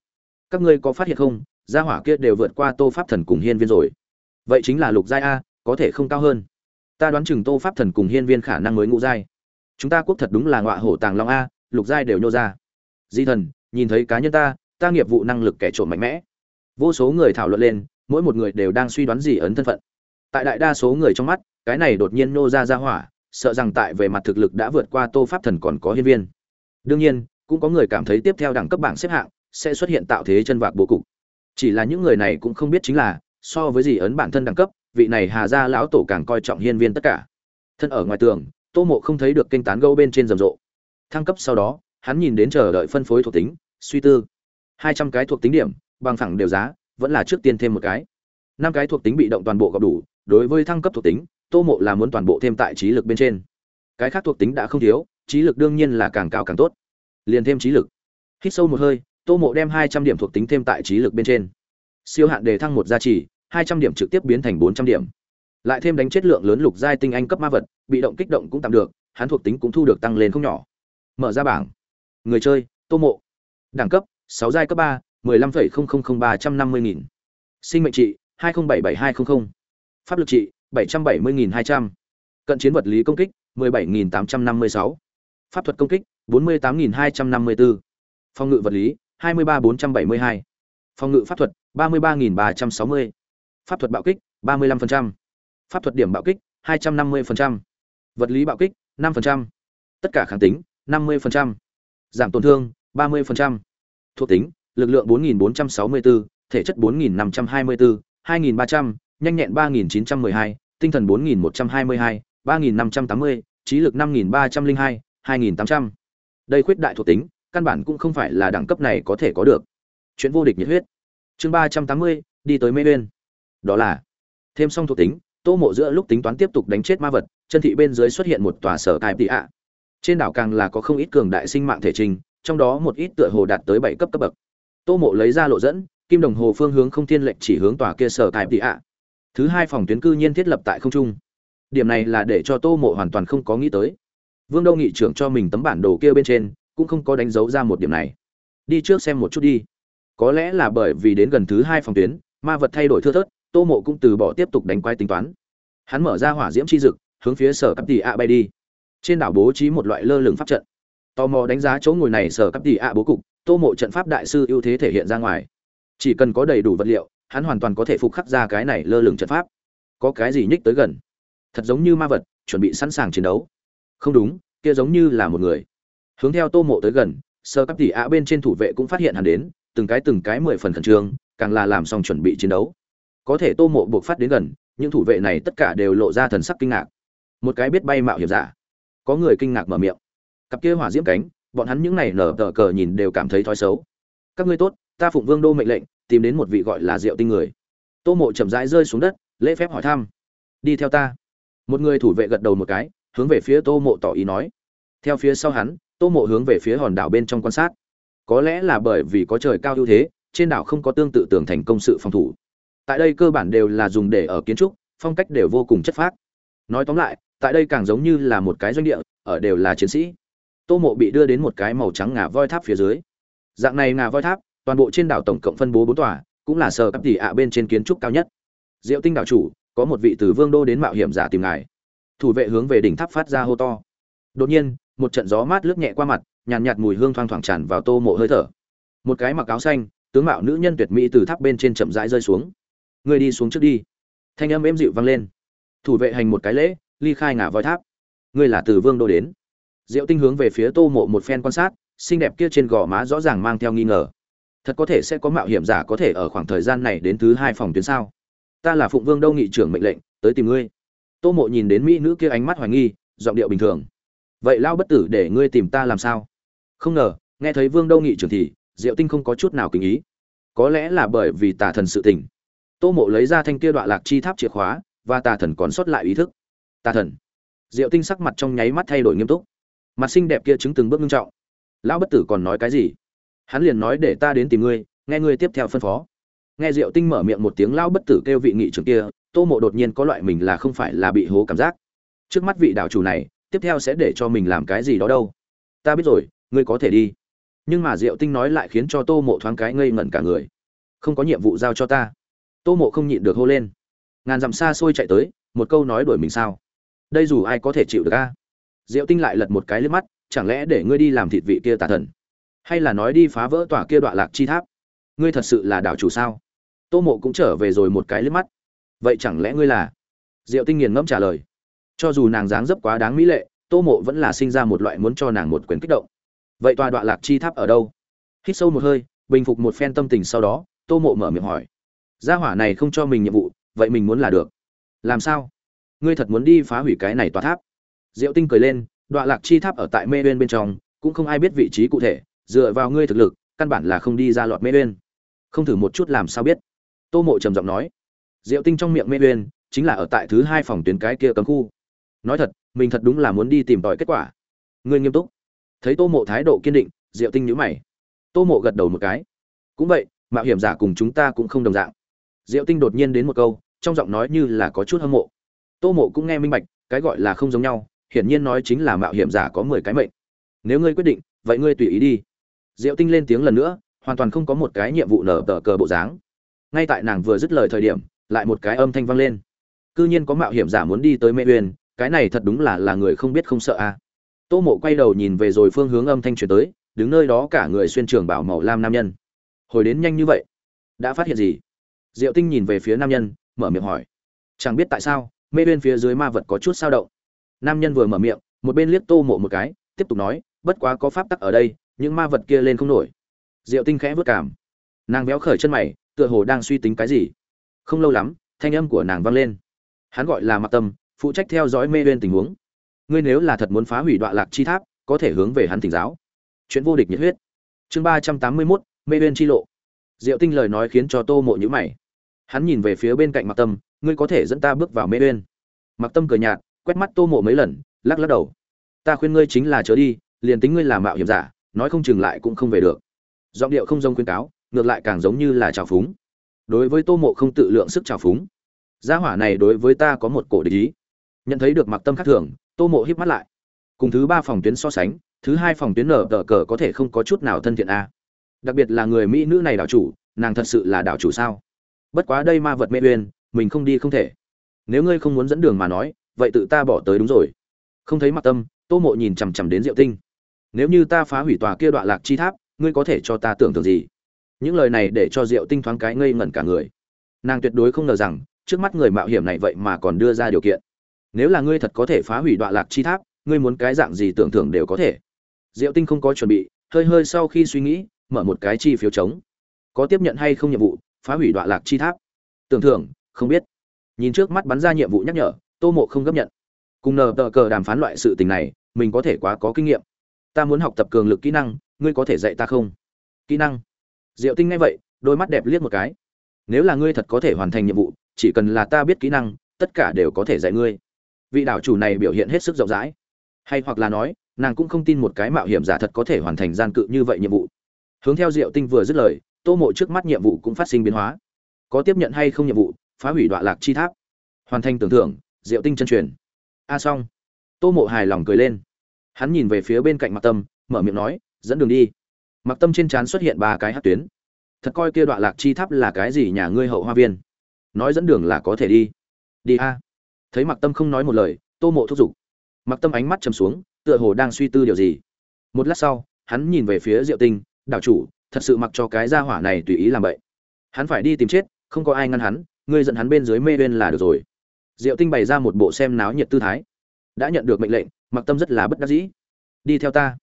[SPEAKER 1] Các ngươi có phát hiện không? Gia hỏa kia đều vượt qua tô pháp thần cùng hiên viên rồi. Vậy chính là lục giai a, có thể không cao hơn. Ta đoán chừng tô pháp thần cùng hiên viên khả năng mới ngũ giai. Chúng ta quốc thật đúng là ngọa hổ tàng long a, lục giai đều nhô ra. Di thần, nhìn thấy cá nhân ta ta nghiệp vụ năng lực kẻ trộm mạnh mẽ. Vô số người thảo luận lên, mỗi một người đều đang suy đoán gì ấn thân phận. Tại đại đa số người trong mắt, cái này đột nhiên nô ra ra hỏa, sợ rằng tại về mặt thực lực đã vượt qua tô pháp thần còn có hiên viên. Đương nhiên cũng có người cảm thấy tiếp theo đẳng cấp bảng xếp hạng sẽ xuất hiện tạo thế chân vạc bố cục. Chỉ là những người này cũng không biết chính là, so với gì ấn bản thân đẳng cấp, vị này hà gia lão tổ càng coi trọng hiên viên tất cả. Thân ở ngoài tường, tô mộ không thấy được kênh tán gâu bên trên rầm rộ. Thăng cấp sau đó, hắn nhìn đến chờ đợi phân phối thuộc tính, suy tư. Hai trăm cái thuộc tính điểm, bằng phẳng đều giá, vẫn là trước tiên thêm một cái. Năm cái thuộc tính bị động toàn bộ gặp đủ, đối với thăng cấp thuộc tính, tô mộ là muốn toàn bộ thêm tại trí lực bên trên. Cái khác thuộc tính đã không thiếu, trí lực đương nhiên là càng cao càng tốt liền thêm trí lực. Hít sâu một hơi, tô mộ đem hai trăm điểm thuộc tính thêm tại trí lực bên trên. Siêu hạn đề thăng một gia trì, hai trăm điểm trực tiếp biến thành bốn trăm điểm. Lại thêm đánh chết lượng lớn lục giai tinh anh cấp ma vật, bị động kích động cũng tạm được, hắn thuộc tính cũng thu được tăng lên không nhỏ. Mở ra bảng. Người chơi, tô mộ. Đẳng cấp, sáu giai cấp ba, mười lăm phẩy không không không ba trăm năm mươi nghìn. Sinh mệnh trị, hai không bảy bảy hai không không. Pháp lực trị 770.200. cận chiến vật lý công kích 17.856. pháp thuật công kích 48.254. phòng ngự vật lý 23.472. phòng ngự pháp thuật 33.360. pháp thuật bạo kích 35%. pháp thuật điểm bạo kích 250%. vật lý bạo kích 5%. tất cả kháng tính 50%. giảm tổn thương 30%. thuộc tính lực lượng 4.464, thể chất 4.524, 2.300, nhanh nhẹn 3.912, tinh thần 4122, 3580, trí lực 5302, 2800. Đây khuyết đại thuộc tính, căn bản cũng không phải là đẳng cấp này có thể có được. Chuyện vô địch nhiệt huyết. Chương 380, đi tới Mê Uyên. Đó là thêm xong thuộc tính, Tô Mộ giữa lúc tính toán tiếp tục đánh chết ma vật, chân thị bên dưới xuất hiện một tòa sở cai tỷ ạ. Trên đảo càng là có không ít cường đại sinh mạng thể trình, trong đó một ít tựa hồ đạt tới bảy cấp cấp bậc. Tô Mộ lấy ra lộ dẫn, kim đồng hồ phương hướng không thiên lệnh chỉ hướng tòa kia sở cai tỷ ạ. Thứ hai phòng tuyến cư nhiên thiết lập tại không trung. Điểm này là để cho Tô Mộ hoàn toàn không có nghĩ tới. Vương Đâu nghị trưởng cho mình tấm bản đồ kia bên trên, cũng không có đánh dấu ra một điểm này. Đi trước xem một chút đi. Có lẽ là bởi vì đến gần thứ hai phòng tuyến, ma vật thay đổi thưa thớt, Tô Mộ cũng từ bỏ tiếp tục đánh quái tính toán. Hắn mở ra hỏa diễm chi dực, hướng phía sở cấp tỷ ạ bay đi. Trên đảo bố trí một loại lơ lửng pháp trận. Tò mò đánh giá chỗ ngồi này sở cấp tỷ ạ bố cục, Tô Mộ trận pháp đại sư ưu thế thể hiện ra ngoài. Chỉ cần có đầy đủ vật liệu, hắn hoàn toàn có thể phục khắc ra cái này lơ lửng trận pháp. Có cái gì nhích tới gần? Thật giống như ma vật, chuẩn bị sẵn sàng chiến đấu. Không đúng, kia giống như là một người. Hướng theo Tô Mộ tới gần, sơ cấp tỷ ạ bên trên thủ vệ cũng phát hiện hắn đến, từng cái từng cái mười phần khẩn trương, càng là làm xong chuẩn bị chiến đấu. Có thể Tô Mộ buộc phát đến gần, những thủ vệ này tất cả đều lộ ra thần sắc kinh ngạc. Một cái biết bay mạo hiểm giả, có người kinh ngạc mở miệng. Cặp kia hỏa diễm cánh, bọn hắn những này nở tờ cờ nhìn đều cảm thấy thói xấu. Các ngươi tốt, ta phụng Vương đô mệnh lệnh, tìm đến một vị gọi là Diệu Tinh người. Tô Mộ chậm rãi rơi xuống đất, lễ phép hỏi thăm. Đi theo ta. Một người thủ vệ gật đầu một cái, hướng về phía Tô Mộ tỏ ý nói. Theo phía sau hắn, Tô Mộ hướng về phía hòn đảo bên trong quan sát. Có lẽ là bởi vì có trời cao ưu thế, trên đảo không có tương tự tường thành công sự phòng thủ. Tại đây cơ bản đều là dùng để ở kiến trúc, phong cách đều vô cùng chất phác. Nói tóm lại, tại đây càng giống như là một cái doanh địa, ở đều là chiến sĩ. Tô Mộ bị đưa đến một cái màu trắng ngà voi tháp phía dưới. Dạng này ngà voi tháp, toàn bộ trên đảo tổng cộng phân bố bốn tòa, cũng là sở cấp tỷ ạ bên trên kiến trúc cao nhất. Diệu Tinh đảo chủ, có một vị từ Vương đô đến mạo hiểm giả tìm ngài. Thủ vệ hướng về đỉnh tháp phát ra hô to. Đột nhiên, một trận gió mát lướt nhẹ qua mặt, nhàn nhạt, nhạt mùi hương thoang thoảng tràn vào Tô Mộ hơi thở. Một cái mặc áo xanh, tướng mạo nữ nhân tuyệt mỹ từ tháp bên trên chậm rãi rơi xuống. Người đi xuống trước đi. Thanh âm êm dịu vang lên. Thủ vệ hành một cái lễ, ly khai ngả voi tháp. Ngươi là từ Vương đô đến. Diệu Tinh hướng về phía Tô Mộ một phen quan sát, xinh đẹp kia trên gò má rõ ràng mang theo nghi ngờ thật có thể sẽ có mạo hiểm giả có thể ở khoảng thời gian này đến thứ hai phòng tuyến sao ta là phụng vương đâu nghị trưởng mệnh lệnh tới tìm ngươi tô mộ nhìn đến mỹ nữ kia ánh mắt hoài nghi, giọng điệu bình thường. Vậy lao bất tử để ngươi tìm ta làm sao? Không ngờ, nghe thấy vương đâu nghị trưởng thì, diệu tinh không có chút nào kinh ý. Có lẽ là bởi vì tà thần sự tình. Tô mộ lấy ra thanh kia đoạn lạc chi tháp chìa khóa, và tà thần còn sót lại ý thức. Tà thần. Diệu tinh sắc mặt trong nháy mắt thay đổi nghiêm túc. Mặt xinh đẹp kia chứng từng bước nghiêm trọng. Lão bất tử còn nói cái gì? Hắn liền nói để ta đến tìm ngươi, nghe ngươi tiếp theo phân phó. Nghe diệu tinh mở miệng một tiếng, Lão bất tử kêu vị nghị trưởng kia tô mộ đột nhiên có loại mình là không phải là bị hố cảm giác. Trước mắt vị đảo chủ này, tiếp theo sẽ để cho mình làm cái gì đó đâu. Ta biết rồi, ngươi có thể đi. Nhưng mà diệu tinh nói lại khiến cho tô mộ thoáng cái ngây ngẩn cả người. Không có nhiệm vụ giao cho ta. Tô mộ không nhịn được hô lên. Ngàn dặm xa xôi chạy tới, một câu nói đuổi mình sao? Đây dù ai có thể chịu được a? Diệu tinh lại lật một cái lên mắt, chẳng lẽ để ngươi đi làm thịt vị kia tà thần? Hay là nói đi phá vỡ tòa kia đoạn lạc chi tháp? Ngươi thật sự là đảo chủ sao? Tô mộ cũng trở về rồi một cái liếc mắt vậy chẳng lẽ ngươi là? Diệu tinh nghiền ngẫm trả lời. Cho dù nàng dáng dấp quá đáng mỹ lệ, tô mộ vẫn là sinh ra một loại muốn cho nàng một quyền kích động. Vậy tòa đoạn lạc chi tháp ở đâu? Hít sâu một hơi, bình phục một phen tâm tình sau đó, tô mộ mở miệng hỏi. Gia hỏa này không cho mình nhiệm vụ, vậy mình muốn là được. Làm sao? Ngươi thật muốn đi phá hủy cái này tòa tháp? Diệu tinh cười lên, đoạn lạc chi tháp ở tại mê bên bên trong, cũng không ai biết vị trí cụ thể, dựa vào ngươi thực lực, căn bản là không đi ra lọt mê uyên. Không thử một chút làm sao biết. Tô mộ trầm giọng nói diệu tinh trong miệng mê uyên, chính là ở tại thứ hai phòng tuyến cái kia cấm khu. Nói thật, mình thật đúng là muốn đi tìm tòi kết quả. Ngươi nghiêm túc. Thấy tô mộ thái độ kiên định, diệu tinh nhíu mày. Tô mộ gật đầu một cái. Cũng vậy, mạo hiểm giả cùng chúng ta cũng không đồng dạng. Diệu tinh đột nhiên đến một câu, trong giọng nói như là có chút hâm mộ. Tô mộ cũng nghe minh bạch, cái gọi là không giống nhau, hiển nhiên nói chính là mạo hiểm giả có mười cái mệnh. Nếu ngươi quyết định, vậy ngươi tùy ý đi. Diệu tinh lên tiếng lần nữa, hoàn toàn không có một cái nhiệm vụ nở tờ cờ bộ dáng. Ngay tại nàng vừa dứt lời thời điểm lại một cái âm thanh vang lên. Cư nhiên có mạo hiểm giả muốn đi tới mê uyên, cái này thật đúng là là người không biết không sợ a à. tô mộ quay đầu nhìn về rồi phương hướng âm thanh truyền tới, đứng nơi đó cả người xuyên trường bảo màu lam nam nhân. Hồi đến nhanh như vậy? Đã phát hiện gì? Diệu tinh nhìn về phía nam nhân, mở miệng hỏi. Chẳng biết tại sao mê Uyên phía dưới ma vật có chút sao động. Nam nhân vừa mở miệng, một bên liếc tô mộ một cái, tiếp tục nói, bất quá có pháp tắc ở đây, những ma vật kia lên không nổi. Diệu tinh khẽ vất cảm nàng béo khởi chân mày, tựa hồ đang suy tính cái gì? Không lâu lắm, thanh âm của nàng vang lên. Hắn gọi là mặc tâm, phụ trách theo dõi mê uyên tình huống. Ngươi nếu là thật muốn phá hủy đoạn lạc chi tháp, có thể hướng về hắn thỉnh giáo. Chuyện vô địch nhiệt huyết. Chương ba trăm tám mươi mốt, mê uyên chi lộ. Diệu tinh lời nói khiến cho tô mộ nhữ mày. Hắn nhìn về phía bên cạnh mặc tâm, ngươi có thể dẫn ta bước vào mê uyên. Mặc tâm cười nhạt, quét mắt tô mộ mấy lần, lắc lắc đầu. Ta khuyên ngươi chính là chớ đi, liền tính ngươi là mạo hiểm giả, nói không chừng lại cũng không về được. Giọng điệu không giống khuyên cáo, ngược lại càng giống như là trào phúng đối với tô mộ không tự lượng sức trào phúng. Gia hỏa này đối với ta có một cổ địch ý. Nhận thấy được mặc tâm khác thường, tô mộ híp mắt lại. Cùng thứ ba phòng tuyến so sánh, thứ hai phòng tuyến nở tờ cờ có thể không có chút nào thân thiện a đặc biệt là người mỹ nữ này đảo chủ, nàng thật sự là đảo chủ sao? Bất quá đây ma vật mê uyên, mình không đi không thể. Nếu ngươi không muốn dẫn đường mà nói, vậy tự ta bỏ tới đúng rồi. Không thấy mặc tâm, tô mộ nhìn chằm chằm đến diệu tinh. Nếu như ta phá hủy tòa kia đoạn lạc chi tháp, ngươi có thể cho ta tưởng tượng gì? Những lời này để cho diệu tinh thoáng cái ngây ngẩn cả người. Nàng tuyệt đối không ngờ rằng, trước mắt người mạo hiểm này vậy mà còn đưa ra điều kiện. Nếu là ngươi thật có thể phá hủy đoạn lạc chi tháp, ngươi muốn cái dạng gì tưởng tượng đều có thể. Diệu tinh không có chuẩn bị, hơi hơi sau khi suy nghĩ, mở một cái chi phiếu chống. Có tiếp nhận hay không nhiệm vụ, phá hủy đoạn lạc chi tháp? Tưởng thưởng, không biết. Nhìn trước mắt bắn ra nhiệm vụ nhắc nhở, tô mộ không gấp nhận. Cùng nờ tờ cờ đàm phán loại sự tình này, mình có thể quá có kinh nghiệm. Ta muốn học tập cường lực kỹ năng, ngươi có thể dạy ta không? Kỹ năng? Diệu tinh nghe vậy, đôi mắt đẹp liếc một cái. Nếu là ngươi thật có thể hoàn thành nhiệm vụ, chỉ cần là ta biết kỹ năng, tất cả đều có thể dạy ngươi. Vị đảo chủ này biểu hiện hết sức rộng rãi. Hay hoặc là nói, nàng cũng không tin một cái mạo hiểm giả thật có thể hoàn thành gian cự như vậy nhiệm vụ. Hướng theo diệu tinh vừa dứt lời, tô mộ trước mắt nhiệm vụ cũng phát sinh biến hóa. Có tiếp nhận hay không nhiệm vụ, phá hủy đoạn lạc chi tháp. Hoàn thành tưởng thưởng, diệu tinh chân truyền. A à xong. Tô mộ hài lòng cười lên. Hắn nhìn về phía bên cạnh mặt tâm, mở miệng nói, dẫn đường đi mặc tâm trên trán xuất hiện ba cái hát tuyến. Thật coi kia đoạn lạc chi tháp là cái gì nhà ngươi hậu hoa viên? Nói dẫn đường là có thể đi. Đi a. Thấy mặc tâm không nói một lời, tô mộ thúc giục. Mặc tâm ánh mắt chầm xuống, tựa hồ đang suy tư điều gì. Một lát sau, hắn nhìn về phía diệu tinh, đảo chủ, thật sự mặc cho cái gia hỏa này tùy ý làm vậy hắn phải đi tìm chết, không có ai ngăn hắn, ngươi dẫn hắn bên dưới mê bên là được rồi. Diệu tinh bày ra một bộ xem náo nhiệt tư thái. Đã nhận được mệnh lệnh, mặc tâm rất là bất đắc dĩ. Đi theo ta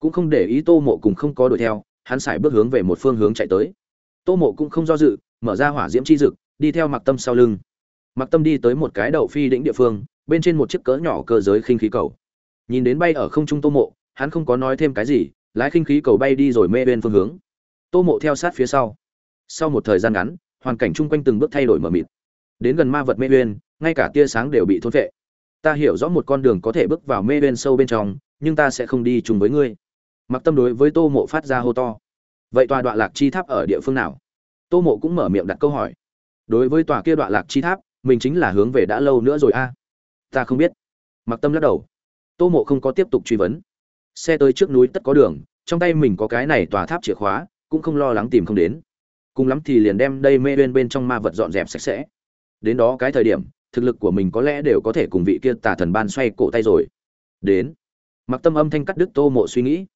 [SPEAKER 1] cũng không để ý tô mộ cùng không có đuổi theo, hắn sải bước hướng về một phương hướng chạy tới. Tô mộ cũng không do dự, mở ra hỏa diễm chi dực, đi theo mặc tâm sau lưng. Mặc tâm đi tới một cái đậu phi đĩnh địa phương, bên trên một chiếc cỡ nhỏ cơ giới khinh khí cầu. Nhìn đến bay ở không trung tô mộ, hắn không có nói thêm cái gì, lái khinh khí cầu bay đi rồi mê bên phương hướng. Tô mộ theo sát phía sau. Sau một thời gian ngắn, hoàn cảnh chung quanh từng bước thay đổi mờ mịt. Đến gần ma vật mê bên, ngay cả tia sáng đều bị thôn vệ ta hiểu rõ một con đường có thể bước vào mê bên sâu bên trong, nhưng ta sẽ không đi chung với ngươi mặc tâm đối với tô mộ phát ra hô to. Vậy tòa đoạn lạc chi tháp ở địa phương nào? Tô mộ cũng mở miệng đặt câu hỏi. Đối với tòa kia đoạn lạc chi tháp, mình chính là hướng về đã lâu nữa rồi a. Ta không biết. Mặc tâm lắc đầu. Tô mộ không có tiếp tục truy vấn. Xe tới trước núi tất có đường, trong tay mình có cái này tòa tháp chìa khóa, cũng không lo lắng tìm không đến. Cùng lắm thì liền đem đây mê bên bên trong ma vật dọn dẹp sạch sẽ. Đến đó cái thời điểm, thực lực của mình có lẽ đều có thể cùng vị kia tà thần ban xoay cổ tay rồi. Đến. Mặc tâm âm thanh cắt đứt tô mộ suy nghĩ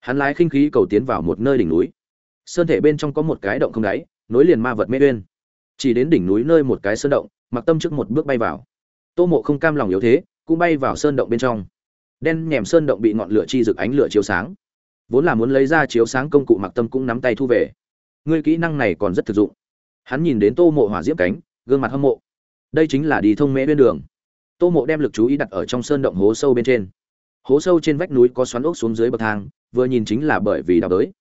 [SPEAKER 1] hắn lái khinh khí cầu tiến vào một nơi đỉnh núi. Sơn thể bên trong có một cái động không đáy, nối liền ma vật mê uyên. Chỉ đến đỉnh núi nơi một cái sơn động mặc tâm trước một bước bay vào. Tô mộ không cam lòng yếu thế, cũng bay vào sơn động bên trong. Đen nhèm sơn động bị ngọn lửa chi rực ánh lửa chiếu sáng. Vốn là muốn lấy ra chiếu sáng công cụ mặc tâm cũng nắm tay thu về. Ngươi kỹ năng này còn rất thực dụng. Hắn nhìn đến tô mộ hỏa diễm cánh, gương mặt hâm mộ. Đây chính là đi thông mễ bên đường. Tô mộ đem lực chú ý đặt ở trong sơn động hố sâu bên trên. Hố sâu trên vách núi có xoắn ốc xuống dưới bậc thang vừa nhìn chính là bởi vì đào tới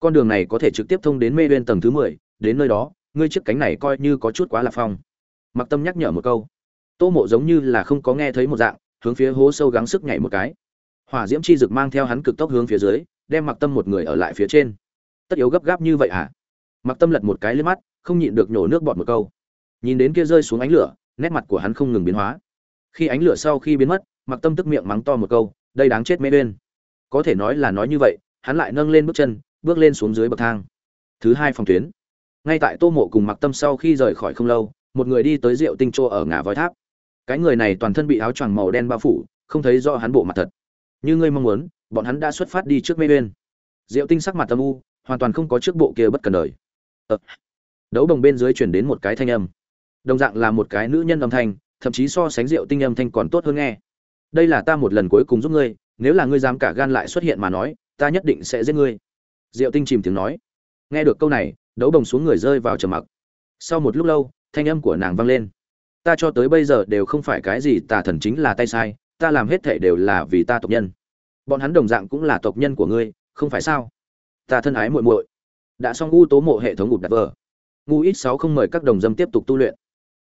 [SPEAKER 1] con đường này có thể trực tiếp thông đến mê bên tầng thứ mười, đến nơi đó, ngươi chiếc cánh này coi như có chút quá là phong. Mặc tâm nhắc nhở một câu. Tô mộ giống như là không có nghe thấy một dạng, hướng phía hố sâu gắng sức nhảy một cái. Hỏa diễm chi rực mang theo hắn cực tốc hướng phía dưới, đem mặc tâm một người ở lại phía trên. Tất yếu gấp gáp như vậy à? Mặc tâm lật một cái lên mắt, không nhịn được nhổ nước bọt một câu. Nhìn đến kia rơi xuống ánh lửa, nét mặt của hắn không ngừng biến hóa. Khi ánh lửa sau khi biến mất mặc tâm tức miệng mắng to một câu, đây đáng chết mê bên có thể nói là nói như vậy, hắn lại nâng lên bước chân, bước lên xuống dưới bậc thang. Thứ hai phòng tuyến. Ngay tại tô mộ cùng mặc tâm sau khi rời khỏi không lâu, một người đi tới rượu tinh trô ở ngã voi tháp. Cái người này toàn thân bị áo choàng màu đen bao phủ, không thấy do hắn bộ mặt thật. Như ngươi mong muốn, bọn hắn đã xuất phát đi trước mê bên. Diệu tinh sắc mặt âm u, hoàn toàn không có trước bộ kia bất cần đời. Ờ. đấu đồng bên dưới chuyển đến một cái thanh âm. Đồng dạng là một cái nữ nhân âm thanh, thậm chí so sánh rượu tinh âm thanh còn tốt hơn nghe. Đây là ta một lần cuối cùng giúp ngươi nếu là ngươi dám cả gan lại xuất hiện mà nói, ta nhất định sẽ giết ngươi. Diệu tinh chìm tiếng nói. Nghe được câu này, đấu đồng xuống người rơi vào trầm mặc. Sau một lúc lâu, thanh âm của nàng vang lên. Ta cho tới bây giờ đều không phải cái gì, tà thần chính là tay sai, ta làm hết thể đều là vì ta tộc nhân. Bọn hắn đồng dạng cũng là tộc nhân của ngươi, không phải sao? Ta thân ái muội muội. Đã xong u tố mộ hệ thống gục đặt vờ. Ngu ít sáu không mời các đồng dâm tiếp tục tu luyện.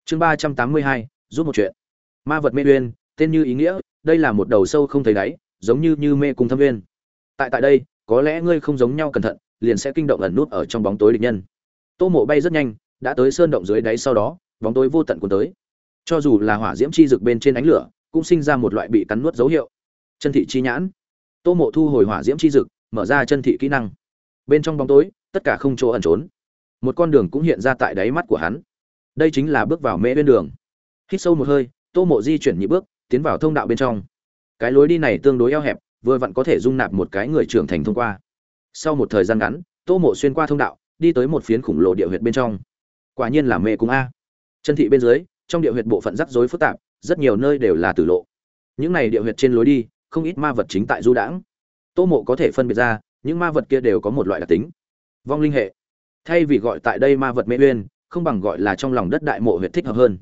[SPEAKER 1] Chương ba trăm tám mươi hai, giúp một chuyện. Ma vật mê uyên, tên như ý nghĩa, đây là một đầu sâu không thấy đáy giống như như mê cung thâm viên. Tại tại đây, có lẽ ngươi không giống nhau cẩn thận, liền sẽ kinh động ẩn nút ở trong bóng tối địch nhân. Tô mộ bay rất nhanh, đã tới sơn động dưới đáy sau đó, bóng tối vô tận cuốn tới. Cho dù là hỏa diễm chi rực bên trên ánh lửa, cũng sinh ra một loại bị cắn nuốt dấu hiệu. Chân thị chi nhãn. Tô mộ thu hồi hỏa diễm chi rực mở ra chân thị kỹ năng. Bên trong bóng tối, tất cả không chỗ ẩn trốn. Một con đường cũng hiện ra tại đáy mắt của hắn. Đây chính là bước vào mễ bên đường. Hít sâu một hơi, tô mộ di chuyển nhị bước, tiến vào thông đạo bên trong cái lối đi này tương đối eo hẹp, vừa vặn có thể dung nạp một cái người trưởng thành thông qua. Sau một thời gian ngắn, tô mộ xuyên qua thông đạo, đi tới một phiến khủng lồ địa huyệt bên trong. Quả nhiên là mê cung a. Chân thị bên dưới, trong địa huyệt bộ phận rắc rối phức tạp, rất nhiều nơi đều là tử lộ. Những này địa huyệt trên lối đi, không ít ma vật chính tại du đãng. Tô mộ có thể phân biệt ra, những ma vật kia đều có một loại đặc tính. Vong linh hệ. Thay vì gọi tại đây ma vật mê uyên, không bằng gọi là trong lòng đất đại mộ huyệt thích hợp hơn.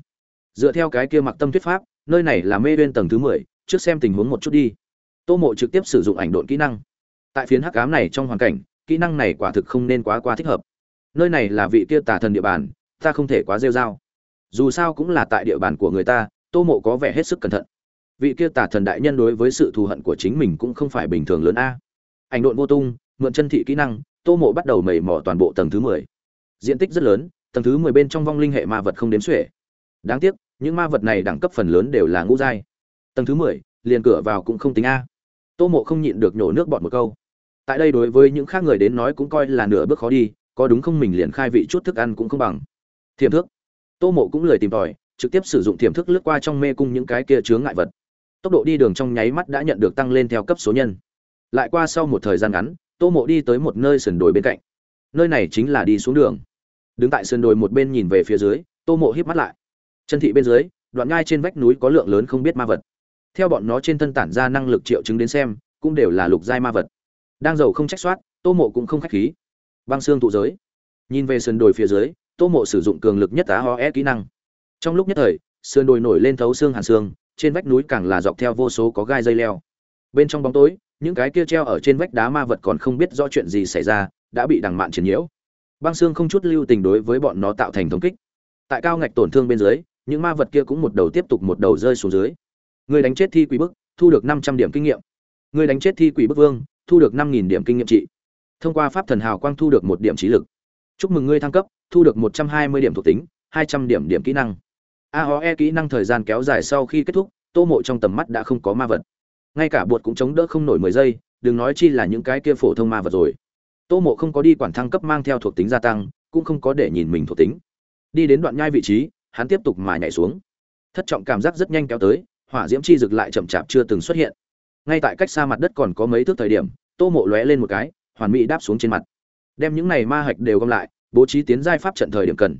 [SPEAKER 1] Dựa theo cái kia mặc tâm thuyết pháp, nơi này là mê uyên tầng thứ mười trước xem tình huống một chút đi. Tô mộ trực tiếp sử dụng ảnh độn kỹ năng. Tại phiến hắc ám này trong hoàn cảnh, kỹ năng này quả thực không nên quá quá thích hợp. Nơi này là vị kia tà thần địa bàn, ta không thể quá rêu r a o dù sao cũng là tại địa bàn của người ta, tô mộ có vẻ hết sức cẩn thận. Vị kia tà thần đại nhân đối với sự thù hận của chính mình cũng không phải bình thường lớn a. Ảnh độn vô tung, mượn chân thị kỹ năng, tô mộ bắt đầu mầy mỏ toàn bộ tầng thứ mười. Diện tích rất lớn, tầng thứ mười bên trong vong linh hệ ma vật không đếm xuể. Đáng tiếc, những ma vật này đẳng cấp phần lớn đều là ngũ giai tầng thứ mười liền cửa vào cũng không tính a. Tô mộ không nhịn được nhổ nước bọt một câu. Tại đây đối với những khác người đến nói cũng coi là nửa bước khó đi có đúng không mình liền khai vị chút thức ăn cũng không bằng. Thiềm thức, tô mộ cũng lười tìm tòi trực tiếp sử dụng thiềm thức lướt qua trong mê cung những cái kia chướng ngại vật. Tốc độ đi đường trong nháy mắt đã nhận được tăng lên theo cấp số nhân. Lại qua sau một thời gian ngắn tô mộ đi tới một nơi sườn đồi bên cạnh. Nơi này chính là đi xuống đường. Đứng tại sườn đồi một bên nhìn về phía dưới tô mộ híp mắt lại. Chân thị bên dưới đoạn ngai trên vách núi có lượng lớn không biết ma vật theo bọn nó trên thân tản ra năng lực triệu chứng đến xem, cũng đều là lục giai ma vật. Đang giàu không trách soát, tô mộ cũng không khách khí. Băng xương tụ giới. Nhìn về sườn đồi phía dưới, tô mộ sử dụng cường lực nhất tá ho é kỹ năng. Trong lúc nhất thời, sườn đồi nổi lên thấu xương hàn xương, trên vách núi càng là dọc theo vô số có gai dây leo. Bên trong bóng tối, những cái kia treo ở trên vách đá ma vật còn không biết do chuyện gì xảy ra, đã bị đằng mạn triển nhiễu. Băng xương không chút lưu tình đối với bọn nó tạo thành thống kích. Tại cao ngạch tổn thương bên dưới, những ma vật kia cũng một đầu tiếp tục một đầu rơi xuống dưới. Ngươi đánh chết thi quỷ bức, thu được năm trăm điểm kinh nghiệm. Ngươi đánh chết thi quỷ bức vương, thu được năm nghìn điểm kinh nghiệm trị. Thông qua pháp thần hào quang thu được một điểm trí lực. Chúc mừng ngươi thăng cấp, thu được một trăm hai mươi điểm thuộc tính, hai trăm điểm điểm kỹ năng. AOE kỹ năng thời gian kéo dài sau khi kết thúc, tô mộ trong tầm mắt đã không có ma vật. Ngay cả buột cũng chống đỡ không nổi mười giây, đừng nói chi là những cái kia phổ thông ma vật rồi. Tô mộ không có đi quản thăng cấp mang theo thuộc tính gia tăng, cũng không có để nhìn mình thuộc tính. Đi đến đoạn nhai vị trí, hắn tiếp tục mà nhảy xuống. Thất trọng cảm giác rất nhanh kéo tới hỏa diễm chi rực lại chậm chạp chưa từng xuất hiện. Ngay tại cách xa mặt đất còn có mấy thước thời điểm, tô mộ lóe lên một cái, hoàn mỹ đáp xuống trên mặt. Đem những này ma hạch đều gom lại, bố trí tiến giai pháp trận thời điểm cần.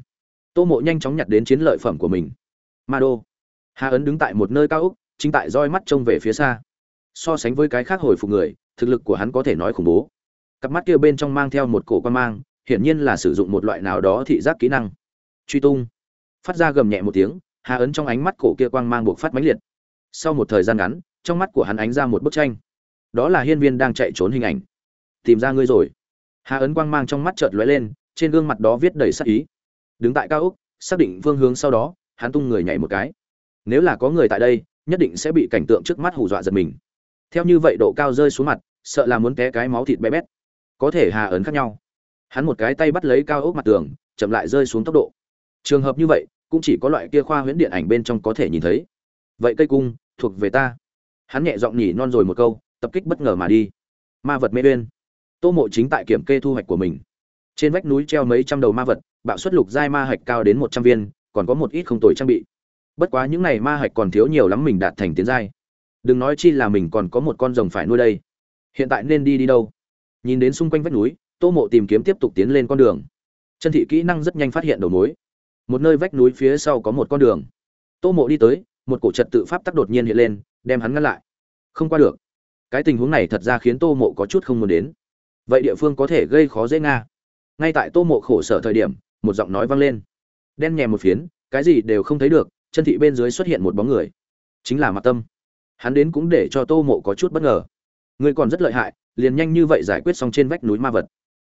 [SPEAKER 1] Tô mộ nhanh chóng nhặt đến chiến lợi phẩm của mình. Ma đô. Hà ấn đứng tại một nơi cao úc chính tại roi mắt trông về phía xa. So sánh với cái khác hồi phục người, thực lực của hắn có thể nói khủng bố. Cặp mắt kia bên trong mang theo một cổ quan mang, hiển nhiên là sử dụng một loại nào đó thị giác kỹ năng. Truy tung. Phát ra gầm nhẹ một tiếng, hà ấn trong ánh mắt cổ kia quang mang buộc phát mãnh liệt sau một thời gian ngắn, trong mắt của hắn ánh ra một bức tranh. Đó là hiên viên đang chạy trốn hình ảnh. Tìm ra ngươi rồi. Hà ấn quang mang trong mắt chợt lóe lên, trên gương mặt đó viết đầy sắc ý. Đứng tại cao úc xác định phương hướng sau đó, hắn tung người nhảy một cái. Nếu là có người tại đây, nhất định sẽ bị cảnh tượng trước mắt hù dọa giật mình. Theo như vậy độ cao rơi xuống mặt, sợ là muốn té cái máu thịt bé bét. Có thể hà ấn khác nhau. Hắn một cái tay bắt lấy cao ốc mặt tường, chậm lại rơi xuống tốc độ. Trường hợp như vậy, cũng chỉ có loại kia khoa huyễn điện ảnh bên trong có thể nhìn thấy. Vậy cây cung thuộc về ta. Hắn nhẹ giọng nhỉ non rồi một câu, tập kích bất ngờ mà đi. Ma vật mê bên tô mộ chính tại kiểm kê thu hoạch của mình. Trên vách núi treo mấy trăm đầu ma vật, bạo suất lục giai ma hạch cao đến một trăm viên, còn có một ít không tồi trang bị. Bất quá những này ma hạch còn thiếu nhiều lắm mình đạt thành tiến giai. Đừng nói chi là mình còn có một con rồng phải nuôi đây. Hiện tại nên đi đi đâu? Nhìn đến xung quanh vách núi, tô mộ tìm kiếm tiếp tục tiến lên con đường. Chân thị kỹ năng rất nhanh phát hiện đầu mối. Một nơi vách núi phía sau có một con đường. Tô mộ đi tới một cổ trật tự pháp tắc đột nhiên hiện lên, đem hắn ngăn lại. Không qua được. Cái tình huống này thật ra khiến tô mộ có chút không muốn đến. Vậy địa phương có thể gây khó dễ nga. Ngay tại tô mộ khổ sở thời điểm, một giọng nói vang lên. Đen nhẹ một phiến, cái gì đều không thấy được, chân thị bên dưới xuất hiện một bóng người. Chính là mặc tâm. Hắn đến cũng để cho tô mộ có chút bất ngờ. Ngươi còn rất lợi hại, liền nhanh như vậy giải quyết xong trên vách núi ma vật.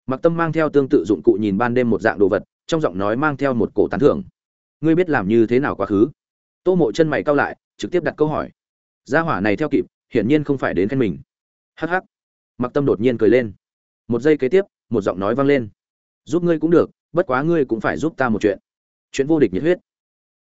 [SPEAKER 1] Mặc tâm mang theo tương tự dụng cụ nhìn ban đêm một dạng đồ vật, trong giọng nói mang theo một cổ tán thưởng. Ngươi biết làm như thế nào quá khứ? Tô mộ chân mày cao lại, trực tiếp đặt câu hỏi. Gia hỏa này theo kịp, hiển nhiên không phải đến khen mình. Hh mặc tâm đột nhiên cười lên. Một giây kế tiếp, một giọng nói vang lên. Giúp ngươi cũng được, bất quá ngươi cũng phải giúp ta một chuyện. Chuyện vô địch nhiệt huyết.